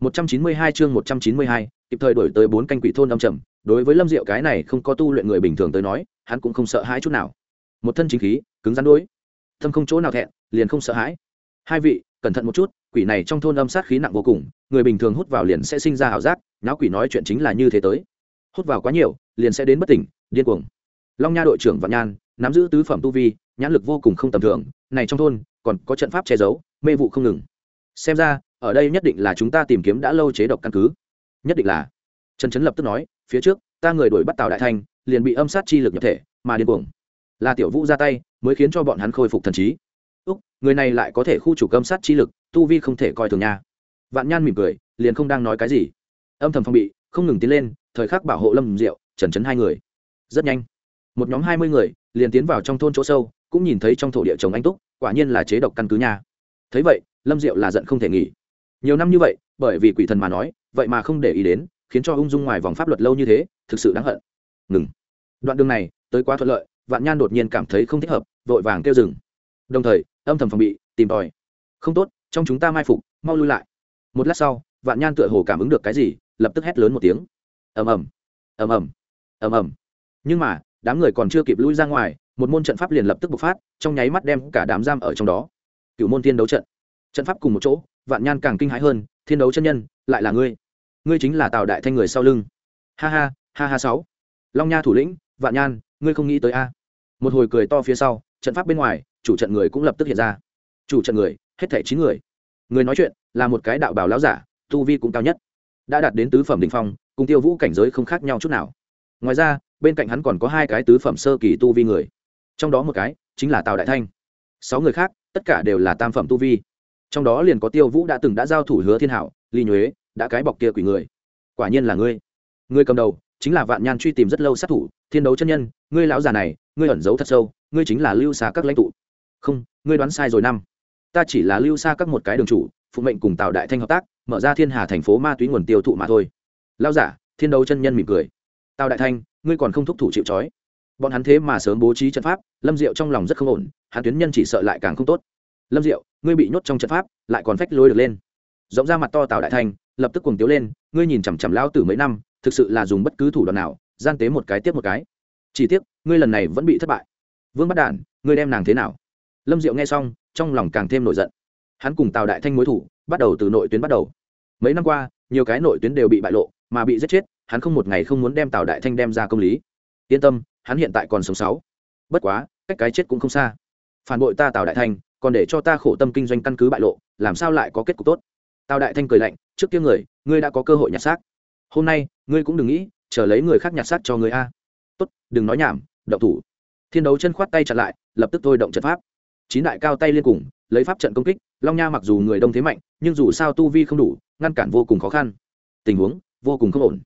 192 chương 192, kịp thời đổi tới bốn canh quỷ thôn âm trầm, đối với Lâm Diệu cái này không có tu luyện người bình thường tới nói, hắn cũng không sợ hãi chút nào. Một thân chính khí, cứng rắn đối, thâm không chỗ nào thẹn, liền không sợ hãi. Hai vị, cẩn thận một chút, quỷ này trong thôn âm sát khí nặng vô cùng, người bình thường hút vào liền sẽ sinh ra ảo giác, náo quỷ nói chuyện chính là như thế tới. Hút vào quá nhiều, liền sẽ đến bất tỉnh, điên cuồng. Long Nha đội trưởng Vạn Nhan, nắm giữ tứ phẩm tu vi, nhãn lực vô cùng không tầm thường, này trong thôn còn có trận pháp che giấu, mê vụ không ngừng. Xem ra, ở đây nhất định là chúng ta tìm kiếm đã lâu chế độc căn cứ. Nhất định là. Trần trấn lập tức nói, phía trước, ta người đuổi bắt tào đại thanh, liền bị âm sát chi lực nhập thể, mà điên cuồng. Là tiểu vũ ra tay, mới khiến cho bọn hắn khôi phục thần trí. Úc, người này lại có thể khu chủ âm sát chi lực, tu vi không thể coi thường nha. Vạn nhan mỉm cười, liền không đang nói cái gì. Âm thầm phong bị, không ngừng tiến lên, thời khắc bảo hộ lâm diệu, trần trấn hai người. Rất nhanh. Một nhóm hai mươi người, liền tiến vào trong thôn chỗ sâu, cũng nhìn thấy trong thổ địa chồng anh túc, quả nhiên là chế độc căn cứ nha. Thấy vậy, lâm diệu là giận không thể nghỉ nhiều năm như vậy, bởi vì quỷ thần mà nói, vậy mà không để ý đến, khiến cho ung dung ngoài vòng pháp luật lâu như thế, thực sự đáng hận. Ngừng. Đoạn đường này, tới quá thuận lợi, vạn nhan đột nhiên cảm thấy không thích hợp, vội vàng kêu dừng. Đồng thời, âm thầm phòng bị, tìm tòi. Không tốt, trong chúng ta mai phục, mau lui lại. Một lát sau, vạn nhan tựa hồ cảm ứng được cái gì, lập tức hét lớn một tiếng. Ầm ầm. Ầm ầm. Ầm ầm. Nhưng mà, đám người còn chưa kịp lui ra ngoài, một môn trận pháp liền lập tức bộc phát, trong nháy mắt đem cả đám giam ở trong đó. Cựu môn tiên đấu trận trận pháp cùng một chỗ, vạn nhan càng kinh hãi hơn, thiên đấu chân nhân, lại là ngươi. Ngươi chính là tào đại thanh người sau lưng. Ha ha ha ha sáu. Long nha thủ lĩnh, vạn nhan, ngươi không nghĩ tới a. Một hồi cười to phía sau, trận pháp bên ngoài, chủ trận người cũng lập tức hiện ra. Chủ trận người, hết thảy chín người. Người nói chuyện, là một cái đạo bảo lão giả, tu vi cũng cao nhất. Đã đạt đến tứ phẩm đỉnh phong, cùng tiêu vũ cảnh giới không khác nhau chút nào. Ngoài ra, bên cạnh hắn còn có hai cái tứ phẩm sơ kỳ tu vi người. Trong đó một cái, chính là tào đại thanh. Sáu người khác, tất cả đều là tam phẩm tu vi trong đó liền có tiêu vũ đã từng đã giao thủ hứa thiên hảo ly nhuế, đã cái bọc kia quỷ người. Quả nhiên là ngươi. Ngươi cầm đầu, chính là vạn nhan truy tìm rất lâu sát thủ, thiên đấu chân nhân, ngươi lão già này, ngươi ẩn giấu thật sâu, ngươi chính là lưu xa các lãnh tụ. Không, ngươi đoán sai rồi năm. Ta chỉ là lưu xa các một cái đường chủ, phụ mệnh cùng tào đại thanh hợp tác, mở ra thiên hà thành phố ma túy nguồn tiêu thụ mà thôi. Lao giả thiên đấu chân nhân mỉm cười. Tào đại thanh, ngươi còn không thúc thủ chịu trói. Bọn hắn thế mà sớm bố trí trận pháp, lâm diệu trong lòng rất không ổn, hắn tuyến nhân chỉ sợ lại càng không tốt lâm diệu, ngươi bị nhốt trong trận pháp, lại còn phách lôi được lên. Rộng ra mặt to tào đại thanh lập tức cuồng tiếu lên, ngươi nhìn chằm chằm lao tử mấy năm, thực sự là dùng bất cứ thủ đoạn nào, gian tế một cái tiếp một cái. Chỉ tiếc, ngươi lần này vẫn bị thất bại. Vương bắt đản, ngươi đem nàng thế nào? Lâm diệu nghe xong, trong lòng càng thêm nổi giận. Hắn cùng tào đại thanh mối thủ, bắt đầu từ nội tuyến bắt đầu. Mấy năm qua, nhiều cái nội tuyến đều bị bại lộ, mà bị giết chết, hắn không một ngày không muốn đem tào đại thanh đem ra công lý. Yên tâm, hắn hiện tại còn sống sáu. Bất quá, cách cái chết cũng không xa. Phản bội ta tào đại thanh còn để cho ta khổ tâm kinh doanh căn cứ bại lộ, làm sao lại có kết cục tốt? Tào đại thanh cười lạnh, trước kia người, ngươi đã có cơ hội nhặt xác. Hôm nay, ngươi cũng đừng nghĩ, chờ lấy người khác nhặt xác cho người a. Tốt, đừng nói nhảm, động thủ. Thiên đấu chân khoát tay chặt lại, lập tức thôi động trận pháp. Chín đại cao tay liên cùng, lấy pháp trận công kích, long nha mặc dù người đông thế mạnh, nhưng dù sao tu vi không đủ, ngăn cản vô cùng khó khăn. Tình huống, vô cùng không ổn.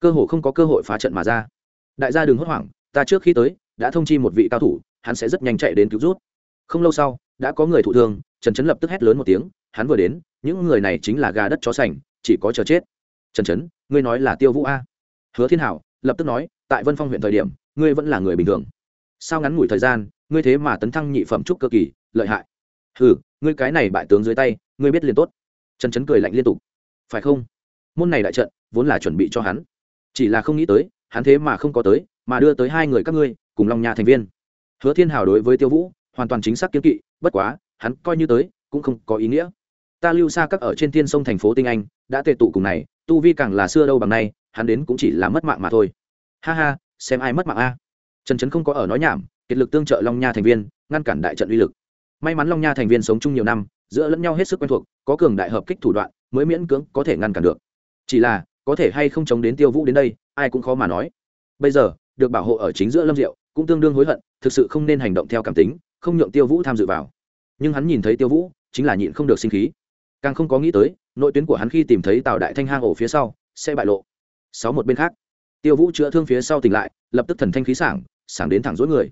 Cơ hội không có cơ hội phá trận mà ra. Đại gia đừng hốt hoảng, ta trước khi tới, đã thông chi một vị cao thủ, hắn sẽ rất nhanh chạy đến cứu rút. Không lâu sau đã có người thụ thương, trần trấn lập tức hét lớn một tiếng, hắn vừa đến, những người này chính là gà đất chó sành, chỉ có chờ chết. Trần trấn ngươi nói là tiêu vũ a? Hứa thiên hảo lập tức nói, tại vân phong huyện thời điểm, ngươi vẫn là người bình thường. Sao ngắn ngủi thời gian, ngươi thế mà tấn thăng nhị phẩm trúc cơ kỳ, lợi hại. Ừ ngươi cái này bại tướng dưới tay, ngươi biết liền tốt. Trần trấn cười lạnh liên tục. Phải không? Môn này đại trận, vốn là chuẩn bị cho hắn. Chỉ là không nghĩ tới, hắn thế mà không có tới, mà đưa tới hai người các ngươi, cùng long nhà thành viên. Hứa thiên hảo đối với tiêu vũ, hoàn toàn chính xác kiếm kỵ bất quá, hắn coi như tới, cũng không có ý nghĩa. Ta lưu xa các ở trên thiên sông thành phố tinh anh, đã tệ tụ cùng này, tu vi càng là xưa đâu bằng nay, hắn đến cũng chỉ là mất mạng mà thôi. Ha ha, xem ai mất mạng a. Trần trấn không có ở nói nhảm, kiệt lực tương trợ long nha thành viên, ngăn cản đại trận uy lực. May mắn long nha thành viên sống chung nhiều năm, giữa lẫn nhau hết sức quen thuộc, có cường đại hợp kích thủ đoạn, mới miễn cưỡng có thể ngăn cản được. Chỉ là, có thể hay không chống đến tiêu vũ đến đây, ai cũng khó mà nói. Bây giờ, được bảo hộ ở chính giữa lâm diệu, cũng tương đương hối hận, thực sự không nên hành động theo cảm tính không nhượng tiêu vũ tham dự vào. Nhưng hắn nhìn thấy tiêu vũ chính là nhịn không được sinh khí. Càng không có nghĩ tới nội tuyến của hắn khi tìm thấy tào đại thanh hang ổ phía sau sẽ bại lộ. Sáu một bên khác tiêu vũ chữa thương phía sau tỉnh lại lập tức thần thanh khí sảng sảng đến thẳng dối người.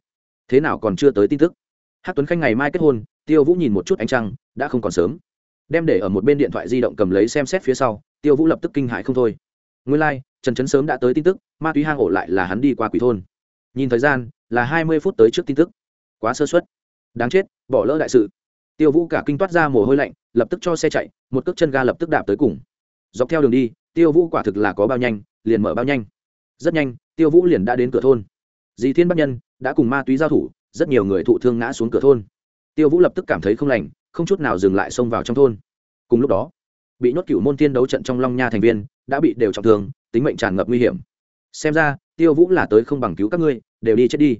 Thế nào còn chưa tới tin tức? Hát tuấn khanh ngày mai kết hôn tiêu vũ nhìn một chút ánh trăng đã không còn sớm. Đem để ở một bên điện thoại di động cầm lấy xem xét phía sau tiêu vũ lập tức kinh hại không thôi. Nguyên lai、like, trần trấn sớm đã tới tin tức ma túy hang ổ lại là hắn đi qua quỷ thôn. Nhìn thời gian là hai mươi phút tới trước tin tức. Quá sơ xuất đáng chết, bỏ lỡ đại sự. Tiêu vũ cả kinh toát ra mồ hôi lạnh, lập tức cho xe chạy, một cước chân ga lập tức đạp tới cùng. Dọc theo đường đi, tiêu vũ quả thực là có bao nhanh, liền mở bao nhanh. Rất nhanh, tiêu vũ liền đã đến cửa thôn. Dì thiên bắc nhân đã cùng ma túy giao thủ, rất nhiều người thụ thương ngã xuống cửa thôn. Tiêu vũ lập tức cảm thấy không lành, không chút nào dừng lại xông vào trong thôn. Cùng lúc đó, bị nhốt cựu môn tiên đấu trận trong long nha thành viên đã bị đều trọng thương, tính mệnh tràn ngập nguy hiểm. Xem ra, tiêu vũ là tới không bằng cứu các ngươi, đều đi chết đi.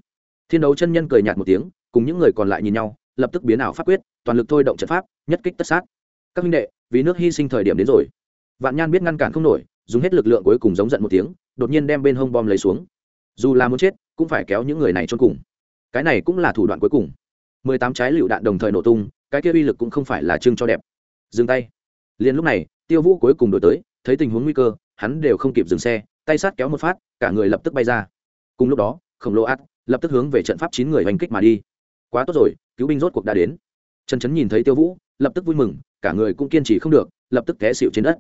Thiên đấu chân nhân cười nhạt một tiếng cùng những người còn lại nhìn nhau, lập tức biến ảo pháp quyết, toàn lực thôi động trận pháp, nhất kích tất sát. Các minh đệ, vì nước hy sinh thời điểm đến rồi. Vạn nhan biết ngăn cản không nổi, dùng hết lực lượng cuối cùng giống giận một tiếng, đột nhiên đem bên hông bom lấy xuống. Dù là muốn chết, cũng phải kéo những người này cho cùng. Cái này cũng là thủ đoạn cuối cùng. Mười tám trái lựu đạn đồng thời nổ tung, cái kia uy lực cũng không phải là trưng cho đẹp. Dừng tay. Liền lúc này, tiêu vũ cuối cùng đổi tới, thấy tình huống nguy cơ, hắn đều không kịp dừng xe, tay sát kéo một phát, cả người lập tức bay ra. Cùng lúc đó, khổng lồ át lập tức hướng về trận pháp chín người hành kích mà đi quá tốt rồi, cứu binh rốt cuộc đã đến. Trần trấn nhìn thấy tiêu vũ, lập tức vui mừng, cả người cũng kiên trì không được, lập tức té xịu trên đất.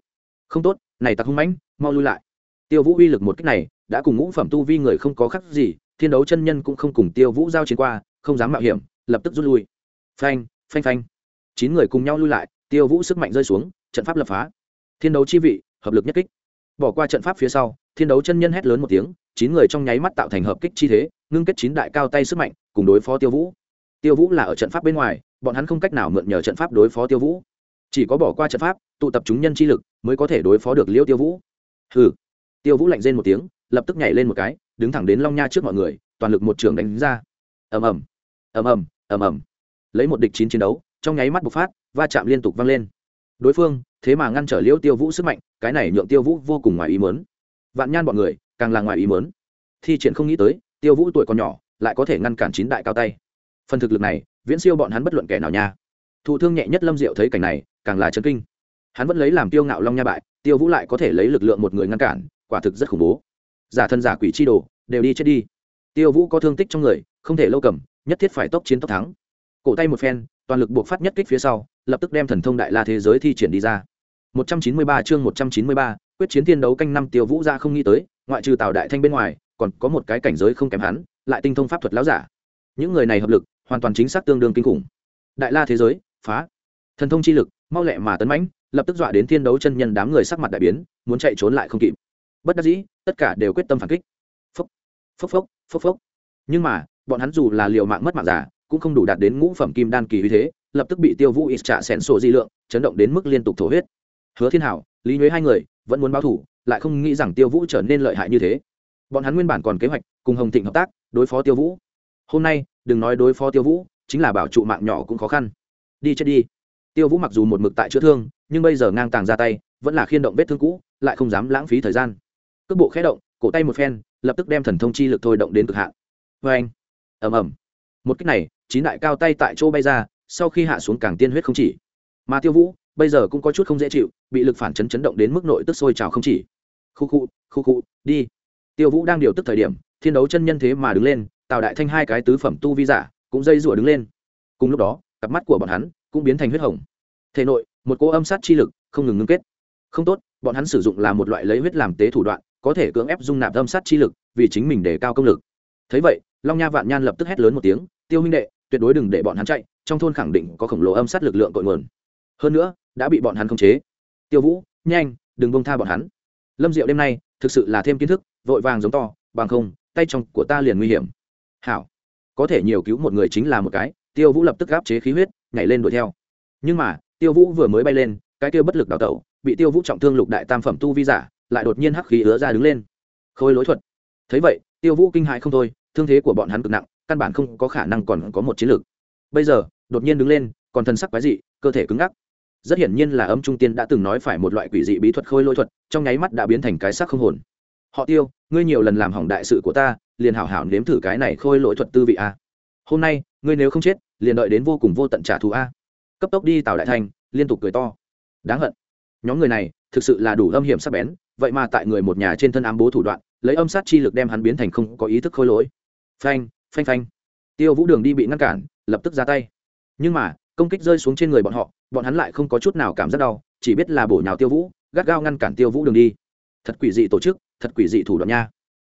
Không tốt, này tặc hung mãnh, mau lui lại. Tiêu vũ uy lực một cách này, đã cùng ngũ phẩm tu vi người không có khác gì, thiên đấu chân nhân cũng không cùng tiêu vũ giao chiến qua, không dám mạo hiểm, lập tức rút lui. Phanh phanh phanh. Chín người cùng nhau lui lại, tiêu vũ sức mạnh rơi xuống, trận pháp lập phá. Thiên đấu chi vị, hợp lực nhất kích. Bỏ qua trận pháp phía sau, thiên đấu chân nhân hét lớn một tiếng, chín người trong nháy mắt tạo thành hợp kích chi thế, ngưng kết chín đại cao tay sức mạnh, cùng đối phó tiêu vũ tiêu vũ là ở trận pháp bên ngoài, bọn hắn không cách nào mượn nhờ trận pháp đối phó tiêu vũ. Chỉ có bỏ qua trận pháp, tụ tập chúng nhân chi lực, mới có thể đối phó được liêu tiêu vũ. Hừ. Tiêu vũ lạnh rên một tiếng, lập tức nhảy lên một cái, đứng thẳng đến long nha trước mọi người, toàn lực một trường đánh ra. Ầm ầm. Ầm ầm ầm ầm. Lấy một địch chín chiến đấu, trong nháy mắt bộc phát, va chạm liên tục vang lên. Đối phương, thế mà ngăn trở liêu tiêu vũ sức mạnh, cái này nhượng tiêu vũ vô cùng ngoài ý mớn vạn nhan bọn người, càng là ngoài ý mớn thi triển không nghĩ tới, tiêu vũ tuổi còn nhỏ, lại có thể ngăn cản chín đại cao tay phần thực lực này viễn siêu bọn hắn bất luận kẻ nào nha. Thụ thương nhẹ nhất lâm diệu thấy cảnh này càng là chấn kinh. Hắn vẫn lấy làm tiêu ngạo long nha bại tiêu vũ lại có thể lấy lực lượng một người ngăn cản quả thực rất khủng bố. Giả thân giả quỷ chi đồ đều đi chết đi. Tiêu vũ có thương tích trong người không thể lâu cầm nhất thiết phải tốc chiến tốc thắng. Cổ tay một phen toàn lực buộc phát nhất kích phía sau lập tức đem thần thông đại la thế giới thi triển đi ra. 193 chương 193, quyết chiến thiên đấu canh năm tiêu vũ ra không nghĩ tới ngoại trừ tào đại thanh bên ngoài còn có một cái cảnh giới không kém hắn lại tinh thông pháp thuật láo giả. Những người này hợp lực hoàn toàn chính xác tương đương kinh khủng. Đại la thế giới, phá. Thần thông chi lực, mau lẹ mà tấn mãnh, lập tức dọa đến thiên đấu chân nhân đám người sắc mặt đại biến, muốn chạy trốn lại không kịp. Bất đắc dĩ, tất cả đều quyết tâm phản kích. Phốc phốc phốc phốc phốc. Nhưng mà, bọn hắn dù là liều mạng mất mạng giả, cũng không đủ đạt đến ngũ phẩm kim đan kỳ uy thế, lập tức bị tiêu vũ ít trả sẻn sổ di lượng, chấn động đến mức liên tục thổ huyết. Hứa thiên hảo, lý nhuế hai người, vẫn muốn báo thủ, lại không nghĩ rằng tiêu vũ trở nên lợi hại như thế. Bọn hắn nguyên bản còn kế hoạch, cùng hồng thịnh hợp tác, đối phó tiêu vũ. Hôm nay đừng nói đối phó tiêu vũ, chính là bảo trụ mạng nhỏ cũng khó khăn. Đi chết đi. Tiêu vũ mặc dù một mực tại chữa thương, nhưng bây giờ ngang tàng ra tay, vẫn là khiên động vết thương cũ, lại không dám lãng phí thời gian. Cước bộ khé động, cổ tay một phen, lập tức đem thần thông chi lực thôi động đến cực hạn. Vê anh. Ẩm ẩm một cách này, chín đại cao tay tại chỗ bay ra, sau khi hạ xuống càng tiên huyết không chỉ. Mà tiêu vũ, bây giờ cũng có chút không dễ chịu, bị lực phản chấn chấn động đến mức nội tức sôi trào không chỉ. Khu khu khu khu, đi. Tiêu vũ đang điều tức thời điểm, thiên đấu chân nhân thế mà đứng lên Tào đại thanh hai cái tứ phẩm tu vi giả cũng dây rủa đứng lên. Cùng lúc đó, cặp mắt của bọn hắn cũng biến thành huyết hồng. Thể nội, một cô âm sát chi lực không ngừng ngưng kết. Không tốt, bọn hắn sử dụng là một loại lấy huyết làm tế thủ đoạn, có thể cưỡng ép dung nạp âm sát chi lực, vì chính mình để cao công lực. Thấy vậy, long nha vạn nhan lập tức hét lớn một tiếng, tiêu huynh đệ, tuyệt đối đừng để bọn hắn chạy, trong thôn khẳng định có khổng lồ âm sát lực lượng cội nguồn. Hơn nữa, đã bị bọn hắn khống chế. Tiêu vũ, nhanh, đừng bông tha bọn hắn. Lâm diệu đêm nay thực sự là thêm kiến thức, vội vàng giống to, bằng không, tay trong của ta liền nguy hiểm hảo. Có thể nhiều cứu một người chính là một cái, tiêu vũ lập tức gáp chế khí huyết, nhảy lên đuổi theo. Nhưng mà, tiêu vũ vừa mới bay lên, cái tiêu bất lực đào tẩu, bị tiêu vũ trọng thương lục đại tam phẩm tu vi giả, lại đột nhiên hắc khí ứa ra đứng lên. Khôi lối thuật. Thấy vậy, tiêu vũ kinh hại không thôi, thương thế của bọn hắn cực nặng, căn bản không có khả năng còn có một chiến lược. Bây giờ, đột nhiên đứng lên, còn thân sắc quái dị, cơ thể cứng ngắc. Rất hiển nhiên là âm trung tiên đã từng nói phải một loại quỷ dị bí thuật khôi lôi thuật, trong nháy mắt đã biến thành cái sắc không hồn. Họ tiêu, ngươi nhiều lần làm hỏng đại sự của ta liền hảo hảo nếm thử cái này khôi lỗi thuật tư vị a. À. Hôm nay, ngươi nếu không chết, liền đợi đến vô cùng vô tận trả thù a. À. Cấp tốc đi, tào đại thành liên tục cười to. Đáng hận. Nhóm người này, thực sự là đủ âm hiểm sắc bén, vậy mà tại người một nhà trên thân ám bố thủ đoạn, lấy âm sát chi lực đem hắn biến thành không có ý thức khôi lỗi. Phanh phanh phanh. Tiêu vũ đường đi bị ngăn cản, lập tức ra tay. Nhưng mà, công kích rơi xuống trên người bọn họ, bọn hắn lại không có chút nào cảm giác đau, chỉ biết là bổ nhào tiêu vũ, gắt gao ngăn cản tiêu vũ đường đi. Thật quỷ dị tổ chức, thật quỷ dị thủ đoạn nha.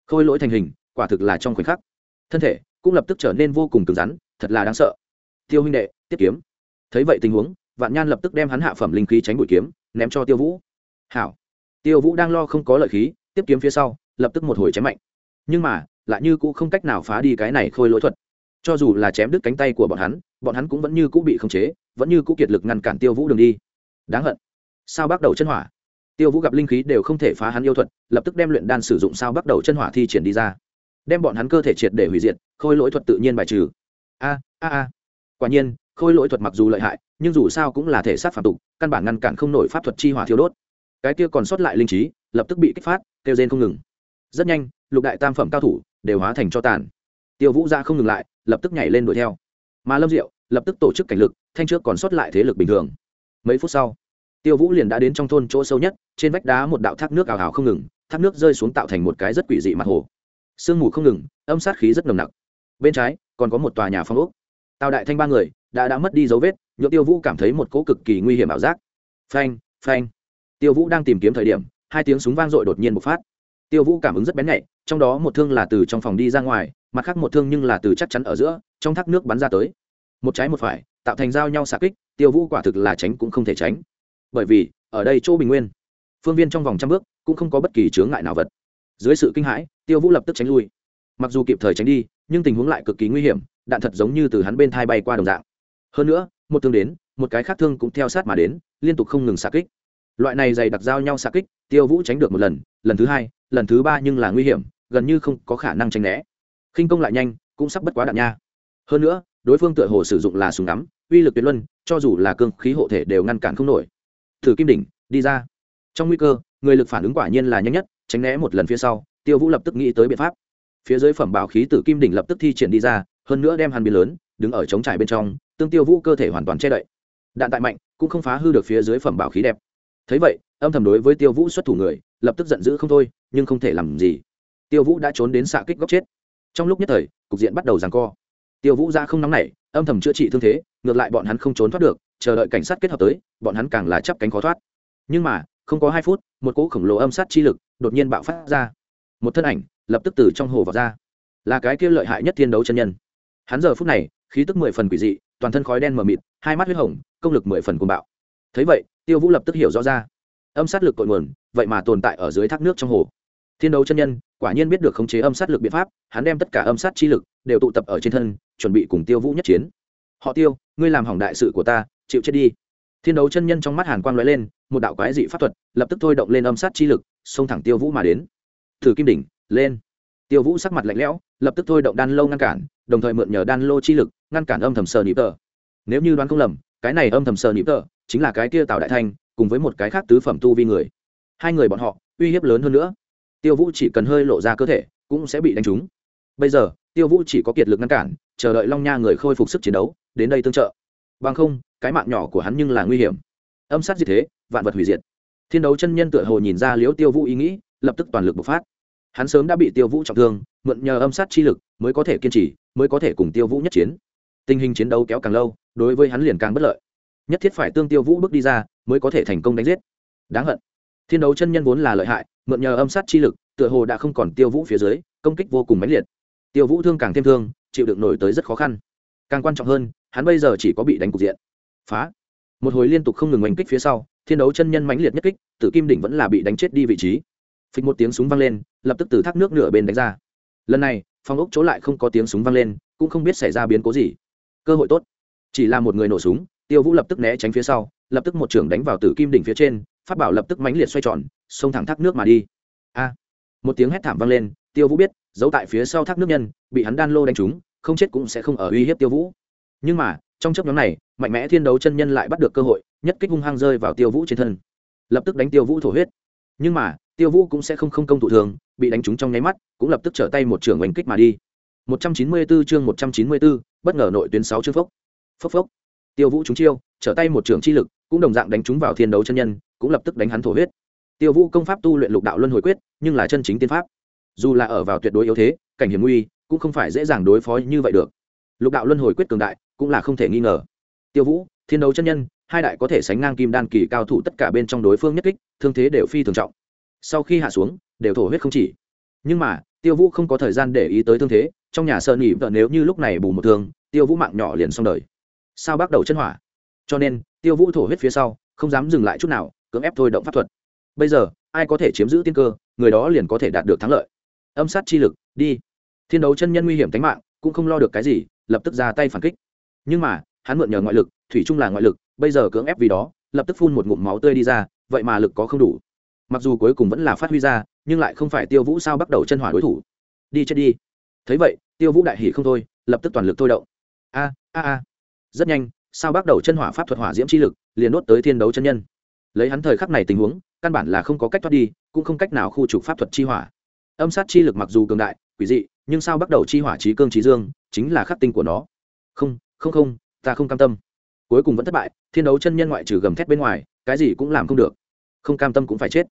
Khôi lỗi thành hình quả thực là trong khoảnh khắc. Thân thể cũng lập tức trở nên vô cùng cứng rắn, thật là đáng sợ. Tiêu huynh đệ, tiếp kiếm. Thấy vậy tình huống, vạn nhan lập tức đem hắn hạ phẩm linh khí tránh bụi kiếm, ném cho tiêu vũ. Hảo. Tiêu vũ đang lo không có lợi khí, tiếp kiếm phía sau, lập tức một hồi chém mạnh. Nhưng mà, lại như cũng không cách nào phá đi cái này khôi lỗi thuật. Cho dù là chém đứt cánh tay của bọn hắn bọn hắn cũng vẫn như cũ bị khống chế, vẫn như cũ kiệt lực ngăn cản tiêu vũ đường đi. Đáng hận. Sao bắt đầu chân hỏa? Tiêu vũ gặp linh khí đều không thể phá hắn yêu thuật, lập tức đem luyện đan sử dụng sao bắt đầu chân hỏa thi triển đi ra đem bọn hắn cơ thể triệt để hủy diệt, khôi lỗi thuật tự nhiên bài trừ. A a a. Quả nhiên, khôi lỗi thuật mặc dù lợi hại, nhưng dù sao cũng là thể sát phản tục, căn bản ngăn cản không nổi pháp thuật chi hỏa thiêu đốt. Cái kia còn sót lại linh trí, lập tức bị kích phát, kêu rên không ngừng. Rất nhanh, lục đại tam phẩm cao thủ đều hóa thành cho tàn. Tiêu vũ ra không ngừng lại, lập tức nhảy lên đuổi theo. Mà lâm diệu, lập tức tổ chức cảnh lực, thanh trước còn sót lại thế lực bình thường. Mấy phút sau, tiêu vũ liền đã đến trong thôn chỗ sâu nhất, trên vách đá một đạo thác nước ảo ảo không ngừng, thác nước rơi xuống tạo thành một cái rất quỷ dị mặt hồ sương mù không ngừng, âm sát khí rất nồng nặc. Bên trái, còn có một tòa nhà phong ốc. Tào đại thanh ba người đã đã mất đi dấu vết nhựa tiêu vũ cảm thấy một cỗ cực kỳ nguy hiểm ảo giác. Phanh phanh. Tiêu vũ đang tìm kiếm thời điểm, hai tiếng súng vang dội đột nhiên bộc phát. Tiêu vũ cảm ứng rất bén nhạy, trong đó một thương là từ trong phòng đi ra ngoài, mặt khác một thương nhưng là từ chắc chắn ở giữa, trong thác nước bắn ra tới. Một trái một phải, tạo thành giao nhau xạ kích, tiêu vũ quả thực là tránh cũng không thể tránh. Bởi vì, ở đây chỗ bình nguyên, phương viên trong vòng trăm bước cũng không có bất kỳ chướng ngại nào vật dưới sự kinh hãi, tiêu vũ lập tức tránh lui. Mặc dù kịp thời tránh đi, nhưng tình huống lại cực kỳ nguy hiểm, đạn thật giống như từ hắn bên thai bay qua đồng dạng. Hơn nữa, một thương đến, một cái khác thương cũng theo sát mà đến, liên tục không ngừng xạ kích. Loại này dày đặc giao nhau xạ kích, tiêu vũ tránh được một lần lần thứ hai, lần thứ ba nhưng là nguy hiểm, gần như không có khả năng tránh né. Khinh công lại nhanh, cũng sắp bất quá đạn nha. Hơn nữa, đối phương tựa hồ sử dụng là súng ngắm, uy lực tuyệt luân, cho dù là cương khí hộ thể đều ngăn cản không nổi. Thử kim đỉnh, đi ra. Trong nguy cơ, người lực phản ứng quả nhiên là nhanh nhất tránh né một lần phía sau, tiêu vũ lập tức nghĩ tới biện pháp. Phía dưới phẩm bảo khí tử kim đỉnh lập tức thi triển đi ra, hơn nữa đem hàn biến lớn, đứng ở chống trải bên trong, tương tiêu vũ cơ thể hoàn toàn che đậy. Đạn tại mạnh, cũng không phá hư được phía dưới phẩm bảo khí đẹp. Thấy vậy, âm thầm đối với tiêu vũ xuất thủ người, lập tức giận dữ không thôi, nhưng không thể làm gì. Tiêu vũ đã trốn đến xạ kích góc chết. Trong lúc nhất thời, cục diện bắt đầu giằng co. Tiêu vũ ra không nóng nảy, âm thầm chữa trị thương thế, ngược lại bọn hắn không trốn thoát được, chờ đợi cảnh sát kết hợp tới, bọn hắn càng là chấp cánh khó thoát. Nhưng mà không có hai phút, một cỗ khổng lồ âm sát chi lực đột nhiên bạo phát ra. Một thân ảnh lập tức từ trong hồ vào ra. Là cái kia lợi hại nhất thiên đấu chân nhân. Hắn giờ phút này, khí tức mười phần quỷ dị, toàn thân khói đen mờ mịt, hai mắt huyết hồng, công lực mười phần cuồng bạo. Thấy vậy, tiêu vũ lập tức hiểu rõ ra. Âm sát lực cội nguồn, vậy mà tồn tại ở dưới thác nước trong hồ. Thiên đấu chân nhân, quả nhiên biết được khống chế âm sát lực biện pháp, hắn đem tất cả âm sát chi lực đều tụ tập ở trên thân, chuẩn bị cùng tiêu vũ nhất chiến. Họ tiêu, ngươi làm hỏng đại sự của ta, chịu chết đi. Thiên đấu chân nhân trong mắt hàn quang lóe lên một đạo quái dị pháp thuật, lập tức thôi động lên âm sát chi lực, xông thẳng tiêu vũ mà đến. Thử kim đỉnh, lên. Tiêu vũ sắc mặt lạnh lẽo, lập tức thôi động đan lâu ngăn cản, đồng thời mượn nhờ đan lô chi lực, ngăn cản âm thầm sờ nịp tờ. Nếu như đoán không lầm, cái này âm thầm sờ nịp tờ chính là cái kia tạo đại thanh cùng với một cái khác tứ phẩm tu vi người. Hai người bọn họ, uy hiếp lớn hơn nữa. Tiêu vũ chỉ cần hơi lộ ra cơ thể, cũng sẽ bị đánh trúng. Bây giờ, tiêu vũ chỉ có kiệt lực ngăn cản, chờ đợi long nha người khôi phục sức chiến đấu, đến đây tương trợ. Bằng không, cái mạng nhỏ của hắn nhưng là nguy hiểm. Âm sát gì thế? Vạn vật hủy diệt. Thiên đấu chân nhân tựa hồ nhìn ra liễu tiêu vũ ý nghĩ, lập tức toàn lực bộc phát. Hắn sớm đã bị tiêu vũ trọng thương, mượn nhờ âm sát chi lực mới có thể kiên trì, mới có thể cùng tiêu vũ nhất chiến. Tình hình chiến đấu kéo càng lâu, đối với hắn liền càng bất lợi. Nhất thiết phải tương tiêu vũ bước đi ra, mới có thể thành công đánh giết. Đáng hận. Thiên đấu chân nhân vốn là lợi hại, mượn nhờ âm sát chi lực, tựa hồ đã không còn tiêu vũ phía dưới, công kích vô cùng mãnh liệt. Tiêu vũ thương càng thêm thương, chịu đựng nổi tới rất khó khăn. Càng quan trọng hơn, hắn bây giờ chỉ có bị đánh cục diện. Phá. Một hồi liên tục không ngừng oanh kích phía sau thiên đấu chân nhân mãnh liệt nhất kích, tử kim đỉnh vẫn là bị đánh chết đi vị trí. Phịch một tiếng súng vang lên, lập tức từ thác nước nửa bên đánh ra. Lần này phong ốc chỗ lại không có tiếng súng vang lên, cũng không biết xảy ra biến cố gì. Cơ hội tốt. Chỉ là một người nổ súng, tiêu vũ lập tức né tránh phía sau, lập tức một trưởng đánh vào tử kim đỉnh phía trên phát bảo lập tức mãnh liệt xoay tròn, xông thẳng thác nước mà đi. A. Một tiếng hét thảm vang lên, tiêu vũ biết, giấu tại phía sau thác nước nhân, bị hắn đan lô đánh trúng, không chết cũng sẽ không ở uy hiếp tiêu vũ. Nhưng mà, trong chấp nhóm này, mạnh mẽ thiên đấu chân nhân lại bắt được cơ hội nhất kích hung hăng rơi vào tiêu vũ trên thân. Lập tức đánh tiêu vũ thổ huyết. Nhưng mà tiêu vũ cũng sẽ không không công thụ thường bị đánh trúng trong nháy mắt cũng lập tức trở tay một trường oanh kích mà đi. 194 chương 194, bất ngờ nội tuyến 6 chương phốc. Phốc phốc. Tiêu vũ trúng chiêu trở tay một trường chi lực cũng đồng dạng đánh trúng vào thiên đấu chân nhân cũng lập tức đánh hắn thổ huyết. Tiêu vũ công pháp tu luyện lục đạo luân hồi quyết nhưng là chân chính tiên pháp. Dù là ở vào tuyệt đối yếu thế cảnh hiểm nguy cũng không phải dễ dàng đối phó như vậy được. Lục đạo luân hồi quyết cường đại cũng là không thể nghi ngờ. Tiêu vũ thiên đấu chân nhân hai đại có thể sánh ngang kim đan kỳ cao thủ tất cả bên trong đối phương nhất kích, thương thế đều phi thường trọng. Sau khi hạ xuống, đều thổ huyết không chỉ. Nhưng mà, tiêu vũ không có thời gian để ý tới thương thế, trong nhà sợ nỉ vợ nếu như lúc này bù một thương, tiêu vũ mạng nhỏ liền xong đời. Sao bắt đầu chân hỏa? Cho nên, tiêu vũ thổ huyết phía sau, không dám dừng lại chút nào, cưỡng ép thôi động pháp thuật. Bây giờ, ai có thể chiếm giữ tiên cơ, người đó liền có thể đạt được thắng lợi. Âm sát chi lực, đi. Thiên đấu chân nhân nguy hiểm tính mạng, cũng không lo được cái gì, lập tức ra tay phản kích. Nhưng mà, hắn mượn nhờ ngoại lực, thủy chung là ngoại lực bây giờ cưỡng ép vì đó, lập tức phun một ngụm máu tươi đi ra, vậy mà lực có không đủ. Mặc dù cuối cùng vẫn là phát huy ra, nhưng lại không phải tiêu vũ sao bắt đầu chân hỏa đối thủ. Đi chết đi. Thấy vậy, tiêu vũ đại hỉ không thôi, lập tức toàn lực thôi động. A a a. Rất nhanh, sao bắt đầu chân hỏa pháp thuật hỏa diễm chi lực, liền đốt tới thiên đấu chân nhân. Lấy hắn thời khắc này tình huống, căn bản là không có cách thoát đi, cũng không cách nào khu trục pháp thuật chi hỏa. Âm sát chi lực mặc dù cường đại, quỷ dị, nhưng sao bắt đầu chi hỏa trí cương trí dương, chính là khắc tinh của nó. Không không không, ta không cam tâm cuối cùng vẫn thất bại, thiên đấu chân nhân ngoại trừ gầm thét bên ngoài, cái gì cũng làm không được. Không cam tâm cũng phải chết.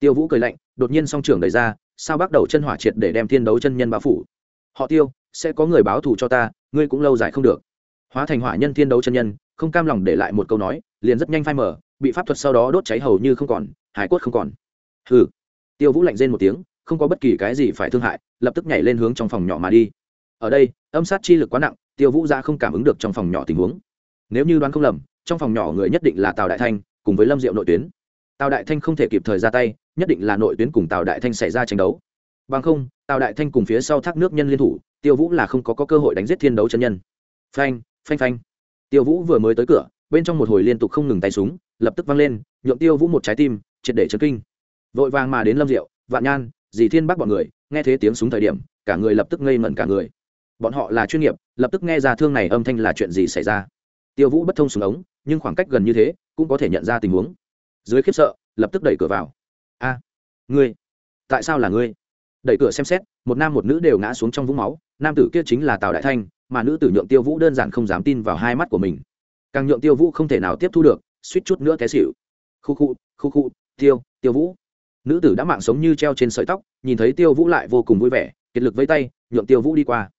Tiêu vũ cười lạnh, đột nhiên song trưởng đẩy ra, sao bắt đầu chân hỏa triệt để đem thiên đấu chân nhân bao phủ? Họ tiêu, sẽ có người báo thù cho ta, ngươi cũng lâu dài không được. Hóa thành hỏa nhân thiên đấu chân nhân, không cam lòng để lại một câu nói, liền rất nhanh phai mở bị pháp thuật sau đó đốt cháy hầu như không còn, hải quất không còn. Hừ. Tiêu vũ lạnh rên một tiếng, không có bất kỳ cái gì phải thương hại, lập tức nhảy lên hướng trong phòng nhỏ mà đi. Ở đây, âm sát chi lực quá nặng, tiêu vũ ra không cảm ứng được trong phòng nhỏ tình huống nếu như đoán không lầm trong phòng nhỏ người nhất định là tào đại thanh cùng với lâm diệu nội tuyến. Tào đại thanh không thể kịp thời ra tay nhất định là nội tuyến cùng tào đại thanh xảy ra tranh đấu. Bằng không tào đại thanh cùng phía sau thác nước nhân liên thủ tiêu vũ là không có, có cơ hội đánh giết thiên đấu chân nhân. Phanh phanh phanh. Tiêu vũ vừa mới tới cửa bên trong một hồi liên tục không ngừng tay súng lập tức văng lên nhuộm tiêu vũ một trái tim triệt để chấn kinh. Vội vàng mà đến lâm diệu vạn nhan dì thiên bác bọn người nghe thấy tiếng súng thời điểm cả người lập tức ngây ngẩn cả người. Bọn họ là chuyên nghiệp lập tức nghe ra thương này âm thanh là chuyện gì xảy ra tiêu vũ bất thông súng ống, nhưng khoảng cách gần như thế, cũng có thể nhận ra tình huống. Dưới khiếp sợ, lập tức đẩy cửa vào. A, ngươi, tại sao là ngươi? Đẩy cửa xem xét, một nam một nữ đều ngã xuống trong vũng máu, nam tử kia chính là tào đại thanh, mà nữ tử nhượng tiêu vũ đơn giản không dám tin vào hai mắt của mình. Càng nhượng tiêu vũ không thể nào tiếp thu được, suýt chút nữa té xỉu. Khu khu khu khu, tiêu tiêu vũ. Nữ tử đã mạng sống như treo trên sợi tóc, nhìn thấy tiêu vũ lại vô cùng vui vẻ, kiệt lực vây tay, nhượng tiêu vũ đi qua.